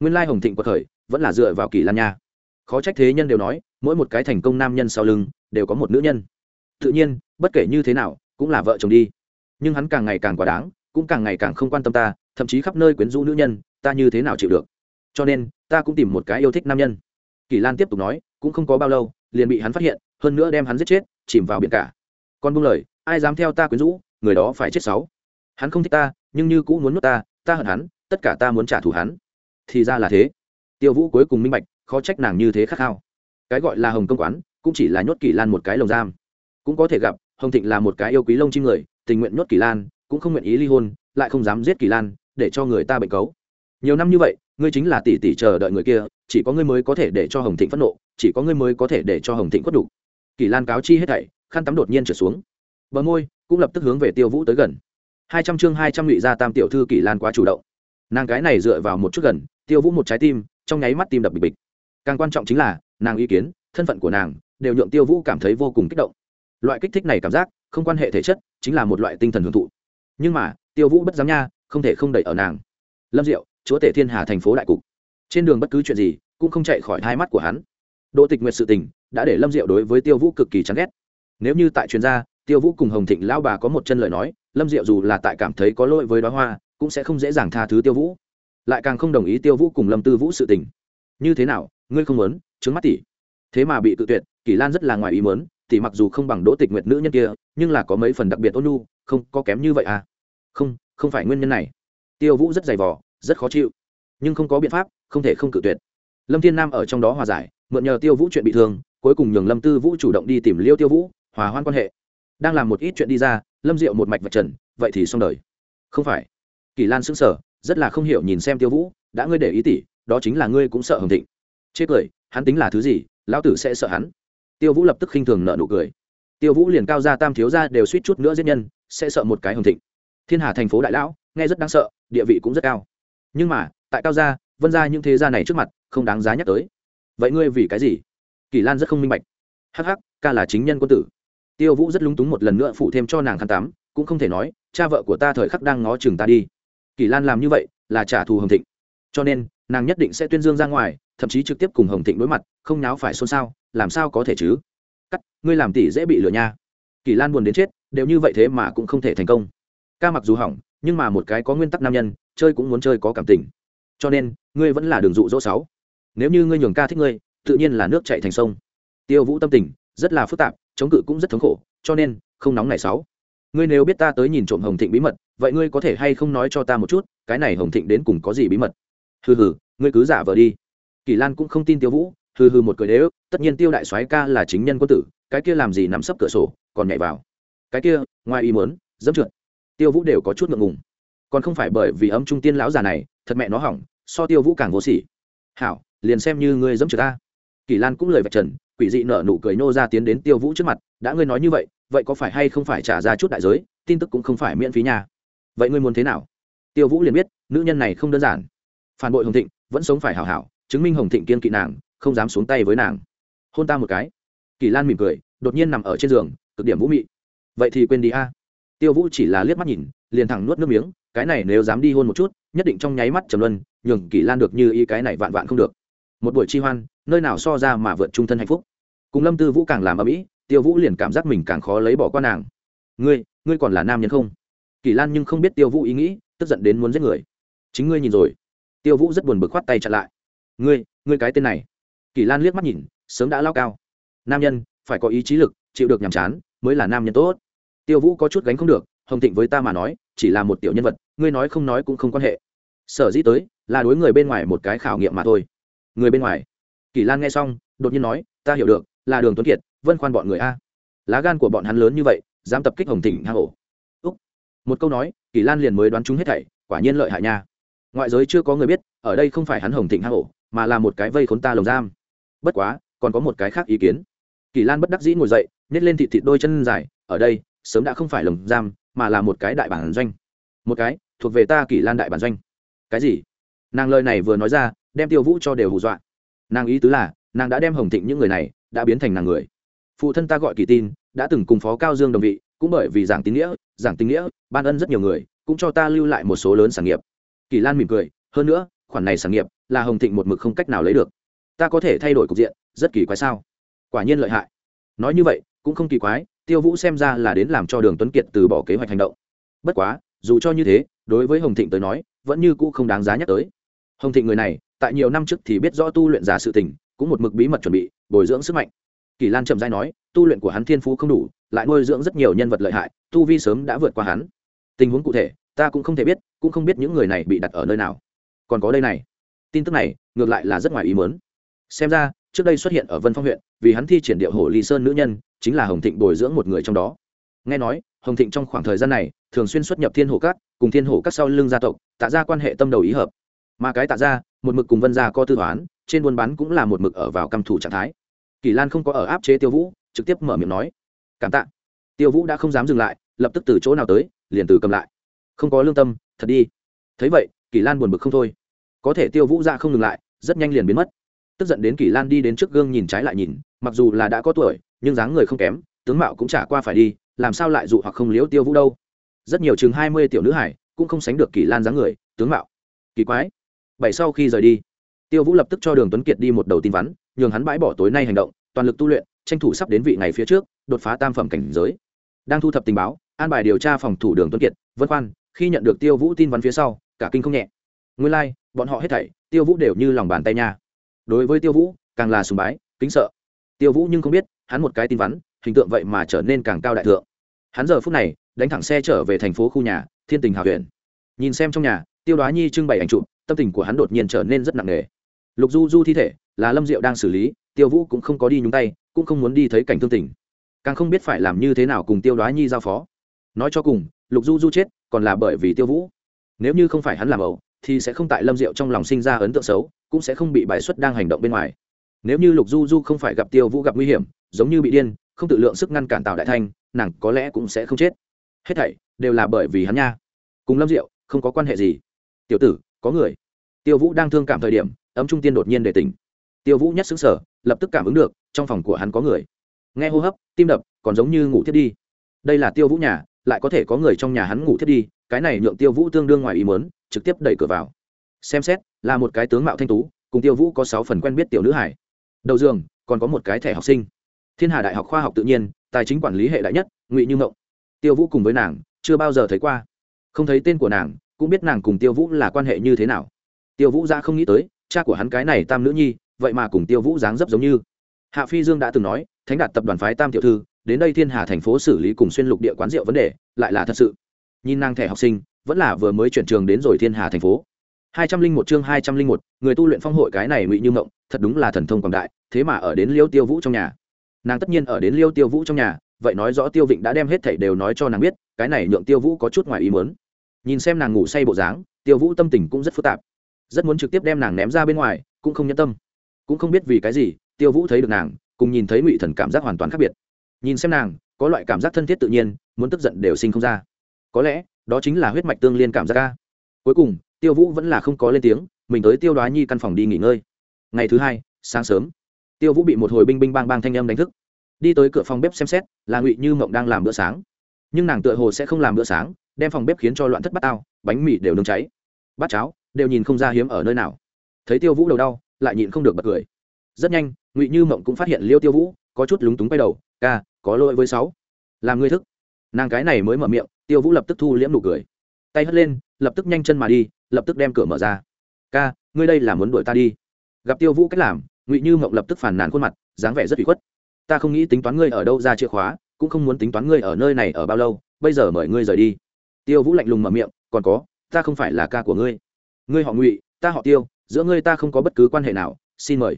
Nguyên lai hồng thịnh quật khởi, vẫn là dựa vào kỳ lan nha. Khó trách thế nhân đều nói mỗi một cái thành công nam nhân sau lưng đều có một nữ nhân. Tự nhiên, bất kể như thế nào, cũng là vợ chồng đi. Nhưng hắn càng ngày càng quá đáng, cũng càng ngày càng không quan tâm ta, thậm chí khắp nơi quyến rũ nữ nhân, ta như thế nào chịu được? Cho nên, ta cũng tìm một cái yêu thích nam nhân. Kỳ lan tiếp tục nói, cũng không có bao lâu, liền bị hắn phát hiện, hơn nữa đem hắn giết chết, chìm vào biển cả. Con buông lời, ai dám theo ta quyến rũ, người đó phải chết sáu. Hắn không thích ta, nhưng như cũng muốn nuốt ta ta hận hắn, tất cả ta muốn trả thù hắn. Thì ra là thế. Tiêu vũ cuối cùng minh bạch, khó trách nàng như thế khát khao cái gọi là hồng công quán, cũng chỉ là nhốt kỳ lan một cái lồng giam. Cũng có thể gặp, hồng thịnh là một cái yêu quý lông chim người, tình nguyện nhốt kỳ lan, cũng không nguyện ý ly hôn, lại không dám giết kỳ lan, để cho người ta bệnh cấu. Nhiều năm như vậy, ngươi chính là tỷ tỷ chờ đợi người kia, chỉ có ngươi mới có thể để cho hồng thịnh phẫn nộ, chỉ có ngươi mới có thể để cho hồng thịnh khuất đủ. Kỳ lan cáo chi hết thảy, khăn tắm đột nhiên trở xuống. Bờ môi, cũng lập tức hướng về tiêu vũ tới gần. Hai trăm chương hai trăm ngụy gia tam tiểu thư kỳ lan quá chủ động. Nàng cái này dựa vào một chút gần, tiêu vũ một trái tim, trong nháy mắt tim đập bịch bịch. Càng quan trọng chính là nàng ý kiến, thân phận của nàng đều nhượng tiêu vũ cảm thấy vô cùng kích động. Loại kích thích này cảm giác không quan hệ thể chất, chính là một loại tinh thần hưởng thụ. Nhưng mà, tiêu vũ bất dám nha, không thể không đẩy ở nàng. Lâm diệu, chúa tể thiên hà thành phố đại cục. Trên đường bất cứ chuyện gì cũng không chạy khỏi hai mắt của hắn. Đỗ tịch nguyệt sự tình đã để lâm diệu đối với tiêu vũ cực kỳ chán ghét. Nếu như tại chuyên gia, tiêu vũ cùng hồng thịnh lao bà có một chân lời nói, lâm diệu dù là tại cảm thấy có lỗi với đoá hoa, cũng sẽ không dễ dàng tha thứ tiêu vũ. Lại càng không đồng ý tiêu vũ cùng lâm tư vũ sự tình. Như thế nào, ngươi không muốn trứng mắt tỷ thế mà bị tự tuyệt, kỳ lan rất là ngoài ý muốn tỷ mặc dù không bằng đỗ tịch nguyệt nữ nhân kia, nhưng là có mấy phần đặc biệt ôn nhu, không có kém như vậy à. Không không phải nguyên nhân này. Tiêu vũ rất dày vò, rất khó chịu, nhưng không có biện pháp, không thể không cự tuyệt. Lâm thiên nam ở trong đó hòa giải, mượn nhờ tiêu vũ chuyện bị thương, cuối cùng nhường lâm tư vũ chủ động đi tìm liêu tiêu vũ, hòa hoan quan hệ. Đang làm một ít chuyện đi ra, lâm diệu một mạch vật trần, vậy thì xong đời. Không phải. Kỳ lan sững sờ, rất là không hiểu nhìn xem tiêu vũ, đã ngươi để ý tỷ đó chính là ngươi cũng sợ hồng thịnh. Chê cười hắn tính là thứ gì lão tử sẽ sợ hắn. Tiêu vũ lập tức khinh thường nợ nụ cười. Tiêu vũ liền cao ra tam thiếu ra đều suýt chút nữa giết nhân sẽ sợ một cái hồng thịnh. Thiên hà thành phố đại lão nghe rất đáng sợ địa vị cũng rất cao. Nhưng mà tại cao gia vân gia những thế gia này trước mặt không đáng giá nhắc tới. Vậy ngươi vì cái gì? Kỳ lan rất không minh bạch. Hắc hắc ca là chính nhân quân tử. Tiêu vũ rất lúng túng một lần nữa phụ thêm cho nàng khăn tám, cũng không thể nói cha vợ của ta thời khắc đang ngó chừng ta đi. Kỳ lan làm như vậy là trả thù hồng thịnh. Cho nên nàng nhất định sẽ tuyên dương ra ngoài thậm chí trực tiếp cùng hồng thịnh đối mặt, không náo phải xôn xao, làm sao có thể chứ? Cắt, ngươi làm tỷ dễ bị lừa nha. Kỳ lan buồn đến chết, đều như vậy thế mà cũng không thể thành công. Ca mặc dù hỏng, nhưng mà một cái có nguyên tắc nam nhân, chơi cũng muốn chơi có cảm tình. Cho nên, ngươi vẫn là đường dụ dỗ sáu. Nếu như ngươi nhường ca thích ngươi, tự nhiên là nước chạy thành sông. Tiêu vũ tâm tình rất là phức tạp, chống cự cũng rất thống khổ, cho nên, không nóng này sáu. Ngươi nếu biết ta tới nhìn trộm hồng thịnh bí mật, vậy ngươi có thể hay không nói cho ta một chút, cái này hồng thịnh đến cùng có gì bí mật? Hừ hừ, ngươi cứ giả vờ đi kỳ lan cũng không tin tiêu vũ, hừ hừ một cười đế ức tất nhiên tiêu đại soái ca là chính nhân quân tử, cái kia làm gì nằm sấp cửa sổ, còn nhảy vào. Cái kia, ngoài ý muốn, dẫm trượt. Tiêu vũ đều có chút ngượng ngùng. Còn không phải bởi vì âm trung tiên lão già này, thật mẹ nó hỏng, so tiêu vũ càng vô sỉ. Hảo, liền xem như ngươi dẫm trượt ta. Kỳ lan cũng lời vạch trần, quỷ dị nở nụ cười nô ra tiến đến tiêu vũ trước mặt, đã ngươi nói như vậy vậy có phải hay không phải trả ra chút đại giới, tin tức cũng không phải miễn phí nhà vậy ngươi muốn thế nào? Tiêu vũ liền biết, nữ nhân này không đơn giản. Phản bội hồng thịnh, vẫn sống phải hảo hảo chứng minh hồng thịnh kiên kỵ nàng, không dám xuống tay với nàng. Hôn ta một cái. Kỳ lan mỉm cười, đột nhiên nằm ở trên giường, cực điểm vũ mị. Vậy thì quên đi a. À. Tiêu vũ chỉ là liếc mắt nhìn, liền thẳng nuốt nước miếng, cái này nếu dám đi hôn một chút, nhất định trong nháy mắt trầm luân, nhường kỳ lan được như ý cái này vạn vạn không được. Một buổi chi hoan, nơi nào so ra mà vượt trung thân hạnh phúc. Cùng lâm tư vũ càng làm ở mỹ tiêu vũ liền cảm giác mình càng khó lấy bỏ qua nàng. Ngươi ngươi còn là nam nhân không? Kỳ lan nhưng không biết tiêu vũ ý nghĩ, tức giận đến muốn giết người. Chính ngươi nhìn rồi. Tiêu vũ rất buồn bực khoát tay chặn lại ngươi ngươi cái tên này. Kỳ lan liếc mắt nhìn, sớm đã lao cao. Nam nhân, phải có ý chí lực, chịu được nhàm chán, mới là nam nhân tốt. Tiêu vũ có chút gánh không được, hồng thịnh với ta mà nói, chỉ là một tiểu nhân vật, ngươi nói không nói cũng không quan hệ. Sở dĩ tới, là đối người bên ngoài một cái khảo nghiệm mà thôi. Người bên ngoài. Kỳ lan nghe xong, đột nhiên nói, ta hiểu được, là đường tuấn kiệt, vân khoan bọn người a. Lá gan của bọn hắn lớn như vậy, dám tập kích hồng thịnh hang ổ úc. Một câu nói, kỳ lan liền mới đoán chúng hết thảy, quả nhiên lợi hại nha. Ngoại giới chưa có người biết, ở đây không phải hắn hồng thịnh hang ổ mà là một cái vây khốn ta lồng giam. Bất quá, còn có một cái khác ý kiến. Kỳ lan bất đắc dĩ ngồi dậy, nhét lên thịt thịt đôi chân dài, ở đây, sớm đã không phải lồng giam, mà là một cái đại bản doanh. Một cái? Thuộc về ta kỳ lan đại bản doanh. Cái gì? Nàng lời này vừa nói ra, đem tiêu vũ cho đều hù dọa. Nàng ý tứ là, nàng đã đem hồng thịnh những người này, đã biến thành nàng người. Phụ thân ta gọi kỳ tin, đã từng cùng phó cao dương đồng vị, cũng bởi vì giảng tín nghĩa, giảng tín nghĩa, ban ân rất nhiều người, cũng cho ta lưu lại một số lớn sản nghiệp. Kỳ lan mỉm cười, hơn nữa, khoản này sản nghiệp là hồng thịnh một mực không cách nào lấy được. Ta có thể thay đổi cục diện, rất kỳ quái sao? Quả nhiên lợi hại. Nói như vậy, cũng không kỳ quái, tiêu vũ xem ra là đến làm cho đường tuấn kiệt từ bỏ kế hoạch hành động. Bất quá, dù cho như thế, đối với hồng thịnh tới nói, vẫn như cũ không đáng giá nhắc tới. Hồng thịnh người này, tại nhiều năm trước thì biết rõ tu luyện giả sự tình, cũng một mực bí mật chuẩn bị, bồi dưỡng sức mạnh. Kỳ lan trầm dai nói, tu luyện của hắn thiên phú không đủ, lại nuôi dưỡng rất nhiều nhân vật lợi hại, tu vi sớm đã vượt qua hắn. Tình huống cụ thể, ta cũng không thể biết, cũng không biết những người này bị đặt ở nơi nào. Còn có đây này tin tức này ngược lại là rất ngoài ý mớn xem ra, trước đây xuất hiện ở vân phong huyện, vì hắn thi triển điệu hồ ly sơn nữ nhân, chính là hồng thịnh bồi dưỡng một người trong đó. Nghe nói, hồng thịnh trong khoảng thời gian này, thường xuyên xuất nhập thiên hồ các, cùng thiên hồ các sau lưng gia tộc, tạ ra quan hệ tâm đầu ý hợp. Mà cái tạ ra một mực cùng vân gia co tư toán, trên buôn bán cũng là một mực ở vào căm thủ trạng thái. Kỳ lan không có ở áp chế tiêu vũ, trực tiếp mở miệng nói, cảm tạ. Tiêu vũ đã không dám dừng lại, lập tức từ chỗ nào tới, liền từ cầm lại. Không có lương tâm, thật đi. Thấy vậy, kỳ lan buồn bực không thôi có thể tiêu vũ ra không ngừng lại, rất nhanh liền biến mất. Tức giận đến kỳ lan đi đến trước gương nhìn trái lại nhìn, mặc dù là đã có tuổi, nhưng dáng người không kém, tướng mạo cũng chả qua phải đi, làm sao lại dụ hoặc không liễu tiêu vũ đâu. Rất nhiều chừng hai mươi tiểu nữ hải cũng không sánh được kỳ lan dáng người, tướng mạo. Kỳ quái. Bảy sau khi rời đi, tiêu vũ lập tức cho đường tuấn kiệt đi một đầu tin vắn, nhường hắn bãi bỏ tối nay hành động, toàn lực tu luyện, tranh thủ sắp đến vị ngày phía trước, đột phá tam phẩm cảnh giới. Đang thu thập tình báo, an bài điều tra phòng thủ đường tuấn kiệt, vân khoan khi nhận được tiêu vũ tin vắn phía sau, cả kinh không nhẹ nguyên lai、like, bọn họ hết thảy tiêu vũ đều như lòng bàn tay nha. Đối với tiêu vũ càng là sùng bái kính sợ. Tiêu vũ nhưng không biết hắn một cái tin vắn hình tượng vậy mà trở nên càng cao đại thượng. Hắn giờ phút này đánh thẳng xe trở về thành phố khu nhà thiên tình hào huyện. Nhìn xem trong nhà tiêu đoá nhi trưng bày ảnh chụp tâm tình của hắn đột nhiên trở nên rất nặng nề. Lục du du thi thể là lâm diệu đang xử lý tiêu vũ cũng không có đi nhúng tay cũng không muốn đi thấy cảnh thương tình. Càng không biết phải làm như thế nào cùng tiêu đoá nhi giao phó. Nói cho cùng lục du du chết còn là bởi vì tiêu vũ. Nếu như không phải hắn làm ẩu thì sẽ không tại lâm diệu trong lòng sinh ra ấn tượng xấu, cũng sẽ không bị bài xuất đang hành động bên ngoài. Nếu như lục du du không phải gặp tiêu vũ gặp nguy hiểm, giống như bị điên, không tự lượng sức ngăn cản tào đại thanh, nàng có lẽ cũng sẽ không chết. Hết thảy đều là bởi vì hắn nha. Cùng lâm diệu, không có quan hệ gì. Tiểu tử, có người. Tiêu vũ đang thương cảm thời điểm, ấm trung tiên đột nhiên để tỉnh. Tiêu vũ nhất xứng sở lập tức cảm ứng được, trong phòng của hắn có người. Nghe hô hấp, tim đập, còn giống như ngủ thiết đi. Đây là tiêu vũ nhà, lại có thể có người trong nhà hắn ngủ thiết đi cái này nhượng tiêu vũ tương đương ngoài ý mớn trực tiếp đẩy cửa vào. Xem xét, là một cái tướng mạo thanh tú, cùng tiêu vũ có sáu phần quen biết tiểu nữ hải đầu giường, còn có một cái thẻ học sinh. Thiên hà đại học khoa học tự nhiên, tài chính quản lý hệ đại nhất, ngụy như mộng. Tiêu vũ cùng với nàng, chưa bao giờ thấy qua. Không thấy tên của nàng, cũng biết nàng cùng tiêu vũ là quan hệ như thế nào. Tiêu vũ ra không nghĩ tới, cha của hắn cái này tam nữ nhi, vậy mà cùng tiêu vũ dáng dấp giống như. Hạ phi dương đã từng nói, thánh đạt tập đoàn phái tam tiểu thư, đến đây thiên hà thành phố xử lý cùng xuyên lục địa quán rượu vấn đề, lại là thật sự nhìn nàng thẻ học sinh, vẫn là vừa mới chuyển trường đến rồi thiên hà thành phố. Hai trăm linh một chương hai trăm linh một, người tu luyện phong hội cái này ngụy như mộng thật đúng là thần thông quảng đại, thế mà ở đến liêu tiêu vũ trong nhà. Nàng tất nhiên ở đến liêu tiêu vũ trong nhà, vậy nói rõ tiêu vịnh đã đem hết thảy đều nói cho nàng biết, cái này nhượng tiêu vũ có chút ngoài ý muốn. Nhìn xem nàng ngủ say bộ dáng, tiêu vũ tâm tình cũng rất phức tạp. Rất muốn trực tiếp đem nàng ném ra bên ngoài, cũng không nhẫn tâm. Cũng không biết vì cái gì, tiêu vũ thấy được nàng, cùng nhìn thấy ngụy thần cảm giác hoàn toàn khác biệt. Nhìn xem nàng, có loại cảm giác thân thiết tự nhiên, muốn tức giận đều sinh không ra có lẽ đó chính là huyết mạch tương liên cảm giác ca. Cuối cùng, tiêu vũ vẫn là không có lên tiếng, mình tới tiêu đoá nhi căn phòng đi nghỉ ngơi. Ngày thứ hai, sáng sớm, tiêu vũ bị một hồi binh binh bang bang thanh âm đánh thức. Đi tới cửa phòng bếp xem xét, là ngụy như mộng đang làm bữa sáng. Nhưng nàng tựa hồ sẽ không làm bữa sáng, đem phòng bếp khiến cho loạn thất bát ao bánh mì đều nướng cháy. Bát cháo đều nhìn không ra hiếm ở nơi nào. Thấy tiêu vũ đầu đau, lại nhịn không được bật cười. Rất nhanh, ngụy như mộng cũng phát hiện liêu tiêu vũ có chút lúng túng quay đầu, ca, có lỗi với sáu. Làm ngươi thức. Nàng cái này mới mở miệng tiêu vũ lập tức thu liễm nụ cười. Tay hất lên, lập tức nhanh chân mà đi, lập tức đem cửa mở ra. Ca, ngươi đây là muốn đuổi ta đi? Gặp tiêu vũ cách làm, ngụy như mộng lập tức phản nàn khuôn mặt, dáng vẻ rất bị khuất. Ta không nghĩ tính toán ngươi ở đâu ra chìa khóa, cũng không muốn tính toán ngươi ở nơi này ở bao lâu, bây giờ mời ngươi rời đi. Tiêu vũ lạnh lùng mở miệng, còn có, ta không phải là ca của ngươi. Ngươi họ ngụy, ta họ tiêu, giữa ngươi ta không có bất cứ quan hệ nào, xin mời.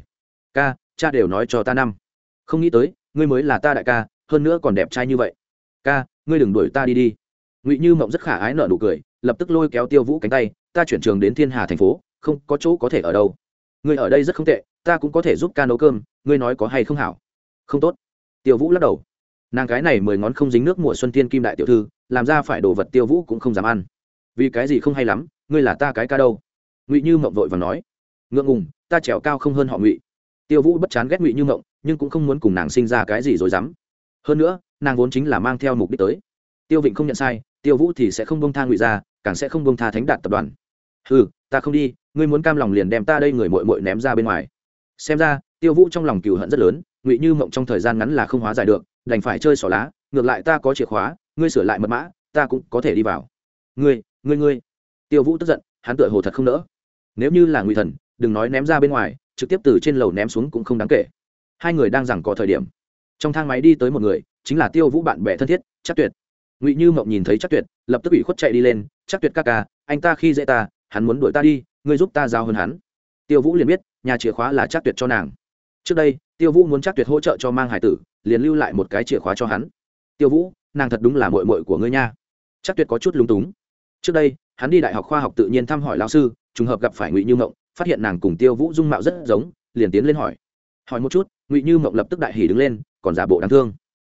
Ca, cha đều nói cho ta năm. Không nghĩ tới, ngươi mới là ta đại ca, hơn nữa còn đẹp trai như vậy. Ca, ngươi đừng đuổi ta đi đi ngụy như mộng rất khả ái nợ nụ cười lập tức lôi kéo tiêu vũ cánh tay ta chuyển trường đến thiên hà thành phố không có chỗ có thể ở đâu ngươi ở đây rất không tệ ta cũng có thể giúp ca nấu cơm ngươi nói có hay không hảo không tốt tiêu vũ lắc đầu nàng cái này mười ngón không dính nước mùa xuân tiên kim đại tiểu thư làm ra phải đồ vật tiêu vũ cũng không dám ăn vì cái gì không hay lắm ngươi là ta cái ca đâu ngụy như mộng vội và nói ngượng ngùng ta trèo cao không hơn họ ngụy tiêu vũ bất chán ghét ngụy như mộng nhưng cũng không muốn cùng nàng sinh ra cái gì rồi dám hơn nữa nàng vốn chính là mang theo mục đích tới tiêu vịnh không nhận sai tiêu vũ thì sẽ không bông tha ngụy ra càng sẽ không bông tha thánh đạt tập đoàn. Ừ ta không đi, ngươi muốn cam lòng liền đem ta đây người mội mội ném ra bên ngoài. Xem ra, tiêu vũ trong lòng cừu hận rất lớn, ngụy như mộng trong thời gian ngắn là không hóa giải được, đành phải chơi xỏ lá, ngược lại ta có chìa khóa, ngươi sửa lại mật mã, ta cũng có thể đi vào. Ngươi ngươi ngươi. Tiêu vũ tức giận, hắn tựa hồ thật không nỡ. Nếu như là ngụy thần, đừng nói ném ra bên ngoài, trực tiếp từ trên lầu ném xuống cũng không đáng kể. Hai người đang rằng có thời điểm. Trong thang máy đi tới một người, chính là tiêu vũ bạn bè thân thiết, chắc tuyệt ngụy như mộng nhìn thấy chắc tuyệt, lập tức bị khuất chạy đi lên, chắc tuyệt ca ca, anh ta khi dễ ta, hắn muốn đuổi ta đi, ngươi giúp ta giao hơn hắn. Tiêu vũ liền biết, nhà chìa khóa là chắc tuyệt cho nàng. Trước đây, tiêu vũ muốn chắc tuyệt hỗ trợ cho mang hải tử, liền lưu lại một cái chìa khóa cho hắn. Tiêu vũ, nàng thật đúng là mội mội của ngươi nha. Chắc tuyệt có chút lung túng. Trước đây, hắn đi đại học khoa học tự nhiên thăm hỏi lao sư, trùng hợp gặp phải ngụy như mộng, phát hiện nàng cùng tiêu vũ dung mạo rất giống, liền tiến lên hỏi. Hỏi một chút, ngụy như mộng lập tức đại hỉ đứng lên, còn giả bộ đáng thương?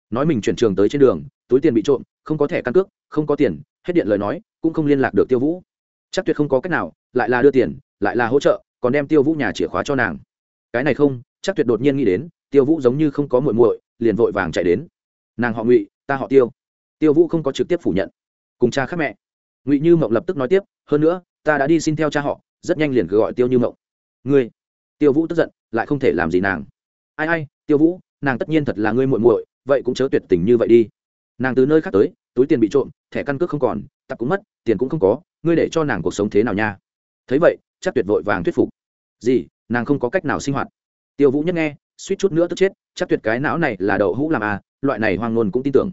Nói mình chuyển trường tới trên đường, túi tiền bị trộm không có thẻ căn cước, không có tiền, hết điện lời nói, cũng không liên lạc được tiêu vũ. Chắc tuyệt không có cách nào, lại là đưa tiền, lại là hỗ trợ, còn đem tiêu vũ nhà chìa khóa cho nàng. Cái này không, chắc tuyệt đột nhiên nghĩ đến, tiêu vũ giống như không có muội muội, liền vội vàng chạy đến. Nàng họ ngụy, ta họ tiêu. Tiêu vũ không có trực tiếp phủ nhận. Cùng cha khác mẹ. Ngụy như mộng lập tức nói tiếp, hơn nữa, ta đã đi xin theo cha họ, rất nhanh liền cứ gọi tiêu như mộng. Ngươi? Tiêu vũ tức giận, lại không thể làm gì nàng. Ai ai, tiêu vũ, nàng tất nhiên thật là ngươi muội muội, vậy cũng chớ tuyệt tình như vậy đi nàng từ nơi khác tới túi tiền bị trộm thẻ căn cước không còn tặc cũng mất tiền cũng không có ngươi để cho nàng cuộc sống thế nào nha? Thấy vậy chắc tuyệt vội vàng thuyết phục. Gì nàng không có cách nào sinh hoạt. Tiêu vũ nhất nghe suýt chút nữa tức chết chắc tuyệt cái não này là đậu hũ làm à loại này hoang ngôn cũng tin tưởng.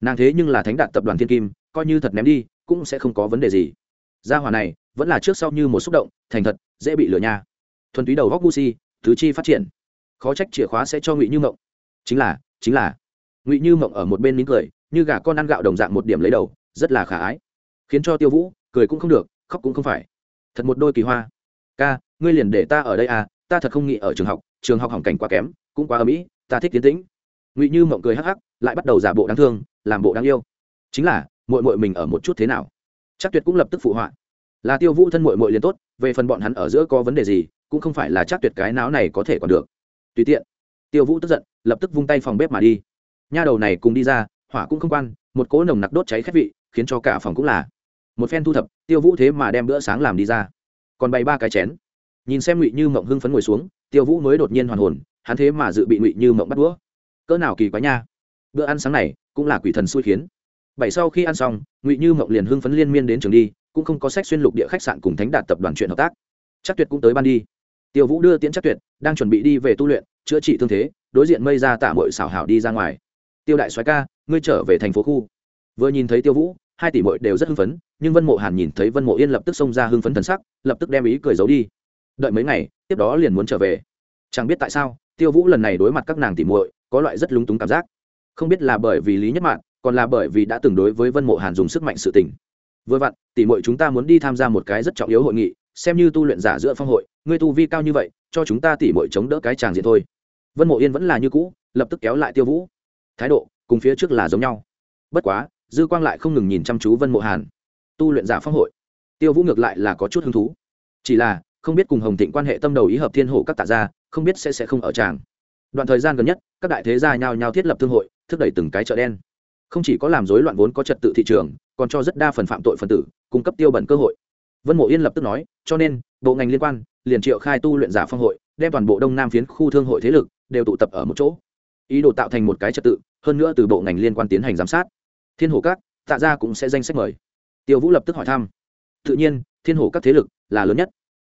Nàng thế nhưng là thánh đạt tập đoàn thiên kim coi như thật ném đi cũng sẽ không có vấn đề gì. Gia hòa này vẫn là trước sau như một xúc động thành thật dễ bị lừa nha. Thuần túy đầu góc gucci, si thứ chi phát triển. Khó trách chìa khóa sẽ cho ngụy như mộng. Chính là chính là. Ngụy như mộng ở một bên nín cười như gà con ăn gạo đồng dạng một điểm lấy đầu, rất là khả ái. Khiến cho tiêu vũ cười cũng không được, khóc cũng không phải. Thật một đôi kỳ hoa. Ca, ngươi liền để ta ở đây à ta thật không nghĩ ở trường học trường học hỏng cảnh quá kém, cũng quá ở mỹ ta thích tiến tĩnh. Ngụy như mộng cười hắc hắc, lại bắt đầu giả bộ đáng thương, làm bộ đáng yêu. Chính là mội mội mình ở một chút thế nào? Chắc tuyệt cũng lập tức phụ họa. Là tiêu vũ thân mội mội liền tốt, về phần bọn hắn ở giữa có vấn đề gì, cũng không phải là chắc tuyệt cái não này có thể còn được. Tùy tiện, tiêu vũ tức giận, lập tức vung tay phòng bếp mà đi. Nha đầu này cùng đi ra hỏa cũng không quan, một cỗ nồng nặc đốt cháy khét vị, khiến cho cả phòng cũng là một phen thu thập, tiêu vũ thế mà đem bữa sáng làm đi ra. Còn bày ba cái chén. Nhìn xem ngụy như mộng hưng phấn ngồi xuống, tiêu vũ mới đột nhiên hoàn hồn, hắn thế mà dự bị ngụy như mộng bắt đũa. Cỡ nào kỳ quá nha. Bữa ăn sáng này cũng là quỷ thần xui khiến. Bảy sau khi ăn xong, ngụy như mộng liền hưng phấn liên miên đến trường đi, cũng không có sách xuyên lục địa khách sạn cùng thánh đạt tập đoàn chuyện hợp tác. Chắc tuyệt cũng tới ban đi. Tiêu vũ đưa tiễn chắc tuyệt, đang chuẩn bị đi về tu luyện, chữa trị thương thế, đối diện mây ra tạ mội xảo hảo đi ra ngoài. Tiêu đại soái ca ngươi trở về thành phố khu. Vừa nhìn thấy tiêu vũ, hai tỷ mội đều rất hưng phấn, nhưng vân mộ hàn nhìn thấy vân mộ yên lập tức xông ra hưng phấn thần sắc, lập tức đem ý cười giấu đi. Đợi mấy ngày, tiếp đó liền muốn trở về. Chẳng biết tại sao, tiêu vũ lần này đối mặt các nàng tỷ muội, có loại rất lúng túng cảm giác. Không biết là bởi vì lý nhất mạng còn là bởi vì đã từng đối với vân mộ hàn dùng sức mạnh sự tình. Vừa vặn, tỷ muội chúng ta muốn đi tham gia một cái rất trọng yếu hội nghị, xem như tu luyện giả giữa phong hội, ngươi tu vi cao như vậy, cho chúng ta tỷ muội chống đỡ cái tràng diện thôi. Vân mộ yên vẫn là như cũ, lập tức kéo lại tiêu vũ. Thái độ cùng phía trước là giống nhau. Bất quá, dư quang lại không ngừng nhìn chăm chú vân mộ hàn. Tu luyện giả phong hội. Tiêu vũ ngược lại là có chút hứng thú. Chỉ là, không biết cùng hồng thịnh quan hệ tâm đầu ý hợp thiên hổ các tạ gia, không biết sẽ sẽ không ở tràng. Đoạn thời gian gần nhất, các đại thế gia nhao nhao thiết lập thương hội, thúc đẩy từng cái chợ đen. Không chỉ có làm rối loạn vốn có trật tự thị trường, còn cho rất đa phần phạm tội phần tử, cung cấp tiêu bẩn cơ hội. Vân mộ yên lập tức nói, cho nên, bộ ngành liên quan liền triệu khai tu luyện giả phong hội, đem toàn bộ đông nam phiến khu thương hội thế lực đều tụ tập ở một chỗ ý đồ tạo thành một cái trật tự, hơn nữa từ bộ ngành liên quan tiến hành giám sát. Thiên hồ các, tạ ra cũng sẽ danh sách mời. Tiêu vũ lập tức hỏi thăm. Tự nhiên, thiên hồ các thế lực là lớn nhất.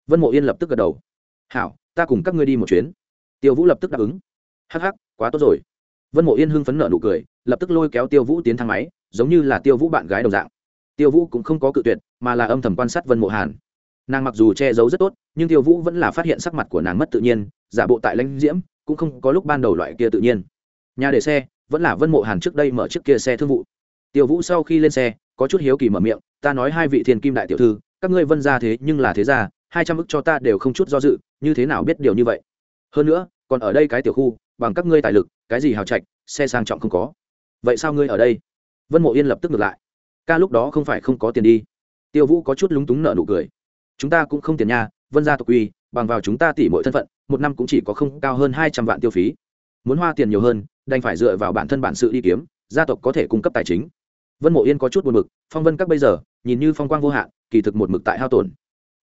Vân mộ yên lập tức gật đầu. Hảo, ta cùng các ngươi đi một chuyến. Tiêu vũ lập tức đáp ứng. Hắc hắc, quá tốt rồi. Vân mộ yên hưng phấn nợ nụ cười, lập tức lôi kéo tiêu vũ tiến thang máy, giống như là tiêu vũ bạn gái đồng dạng. Tiêu vũ cũng không có cự tuyệt, mà là âm thầm quan sát vân mộ hàn. Nàng mặc dù che giấu rất tốt, nhưng tiêu vũ vẫn là phát hiện sắc mặt của nàng mất tự nhiên, giả bộ tại lãnh diễm cũng không có lúc ban đầu loại kia tự nhiên. Nhà để xe, vẫn là vân mộ hàn trước đây mở chiếc kia xe thương vụ. Tiêu vũ sau khi lên xe, có chút hiếu kỳ mở miệng, ta nói hai vị thiên kim đại tiểu thư, các ngươi vân ra thế nhưng là thế ra hai trăm ức cho ta đều không chút do dự, như thế nào biết điều như vậy? Hơn nữa, còn ở đây cái tiểu khu, bằng các ngươi tài lực, cái gì hào trạch, xe sang trọng không có. Vậy sao ngươi ở đây? Vân mộ yên lập tức ngược lại. Ca lúc đó không phải không có tiền đi. Tiêu vũ có chút lúng túng nợ nụ cười. Chúng ta cũng không tiền nha vân gia tộc quy bằng vào chúng ta tỉ mỗi thân phận, một năm cũng chỉ có không cao hơn hai trăm vạn tiêu phí. Muốn hoa tiền nhiều hơn, đành phải dựa vào bản thân bản sự đi kiếm, gia tộc có thể cung cấp tài chính. Vân mộ yên có chút buồn mực phong vân các bây giờ, nhìn như phong quang vô hạn, kỳ thực một mực tại hao tổn.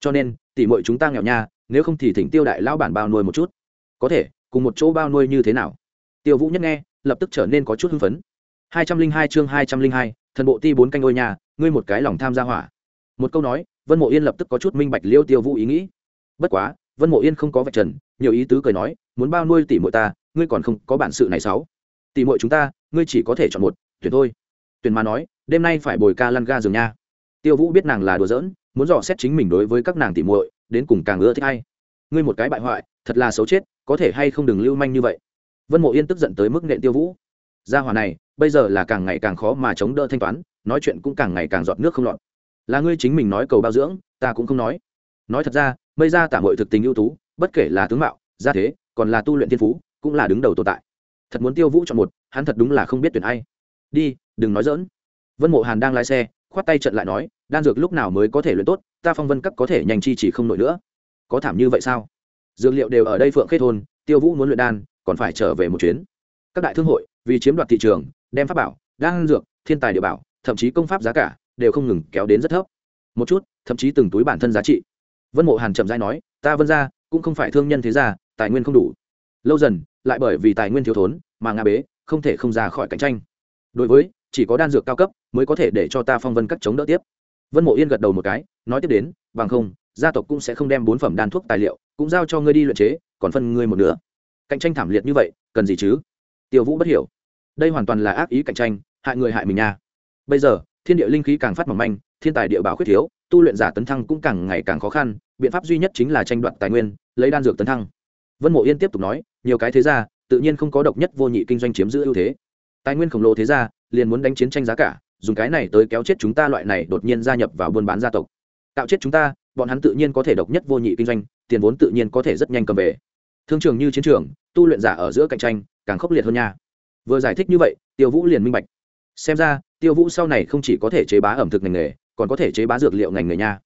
Cho nên, tỉ mọi chúng ta nghèo nha, nếu không thì thỉnh tiêu đại lao bản bao nuôi một chút. Có thể, cùng một chỗ bao nuôi như thế nào? Tiêu vũ nhất nghe, lập tức trở nên có chút hưng phấn. hai trăm linh hai chương hai trăm linh hai, thần bộ ti bốn canh ôi nhà, ngươi một cái lòng tham gia hỏa. Một câu nói, vân mộ yên lập tức có chút minh bạch liêu tiêu vũ ý nghĩ bất quá, vân mộ yên không có vạch trần, nhiều ý tứ cười nói, muốn bao nuôi tỷ mội ta, ngươi còn không có bản sự này sáu. Tỷ mội chúng ta, ngươi chỉ có thể chọn một, tuyển thôi. Tuyển mà nói, đêm nay phải bồi ca lăn ga giường nha. Tiêu vũ biết nàng là đùa giỡn, muốn dò xét chính mình đối với các nàng tỷ muội, đến cùng càng ưa thích hay ngươi một cái bại hoại, thật là xấu chết, có thể hay không đừng lưu manh như vậy? Vân mộ yên tức giận tới mức nện tiêu vũ. Gia hòa này, bây giờ là càng ngày càng khó mà chống đỡ thanh toán, nói chuyện cũng càng ngày càng giọt nước không lọt. Là ngươi chính mình nói cầu bao dưỡng, ta cũng không nói. Nói thật ra mây ra tả mọi thực tình ưu tú, bất kể là tướng mạo, gia thế, còn là tu luyện thiên phú, cũng là đứng đầu tồn tại. Thật muốn tiêu vũ chọn một, hắn thật đúng là không biết tuyển ai. Đi, đừng nói dỡn vân mộ hàn đang lái xe, khoát tay trận lại nói, đan dược lúc nào mới có thể luyện tốt, ta phong vân cấp có thể nhanh chi chỉ không nổi nữa. Có thảm như vậy sao? Dược liệu đều ở đây phượng khê thôn, tiêu vũ muốn luyện đan, còn phải trở về một chuyến. Các đại thương hội, vì chiếm đoạt thị trường, đem pháp bảo, đan dược, thiên tài địa bảo, thậm chí công pháp giá cả, đều không ngừng kéo đến rất thấp. Một chút, thậm chí từng túi bản thân giá trị vân mộ hàn chậm rãi nói, ta vân ra cũng không phải thương nhân thế gia, tài nguyên không đủ. Lâu dần, lại bởi vì tài nguyên thiếu thốn mà nga bế, không thể không ra khỏi cạnh tranh. Đối với, chỉ có đan dược cao cấp mới có thể để cho ta phong vân cắt chống đỡ tiếp. Vân mộ yên gật đầu một cái, nói tiếp đến, bằng không, gia tộc cũng sẽ không đem bốn phẩm đan thuốc tài liệu cũng giao cho ngươi đi luyện chế, còn phân ngươi một nửa. Cạnh tranh thảm liệt như vậy, cần gì chứ? Tiêu vũ bất hiểu. Đây hoàn toàn là ác ý cạnh tranh, hại người hại mình nha. Bây giờ thiên địa linh khí càng phát mỏng manh, thiên tài địa bảo khuyết thiếu, tu luyện giả tấn thăng cũng càng ngày càng khó khăn, biện pháp duy nhất chính là tranh đoạt tài nguyên, lấy đan dược tấn thăng. Vân mộ yên tiếp tục nói, nhiều cái thế ra tự nhiên không có độc nhất vô nhị kinh doanh chiếm giữ ưu thế. Tài nguyên khổng lồ thế ra liền muốn đánh chiến tranh giá cả, dùng cái này tới kéo chết chúng ta loại này đột nhiên gia nhập vào buôn bán gia tộc. Tạo chết chúng ta, bọn hắn tự nhiên có thể độc nhất vô nhị kinh doanh, tiền vốn tự nhiên có thể rất nhanh cầm về. Thương trường như chiến trường, tu luyện giả ở giữa cạnh tranh, càng khốc liệt hơn nha. Vừa giải thích như vậy, tiêu vũ liền minh bạch. Xem ra tiêu vũ sau này không chỉ có thể chế bá ẩm thực ngành nghề, còn có thể chế bá dược liệu ngành nghề nha.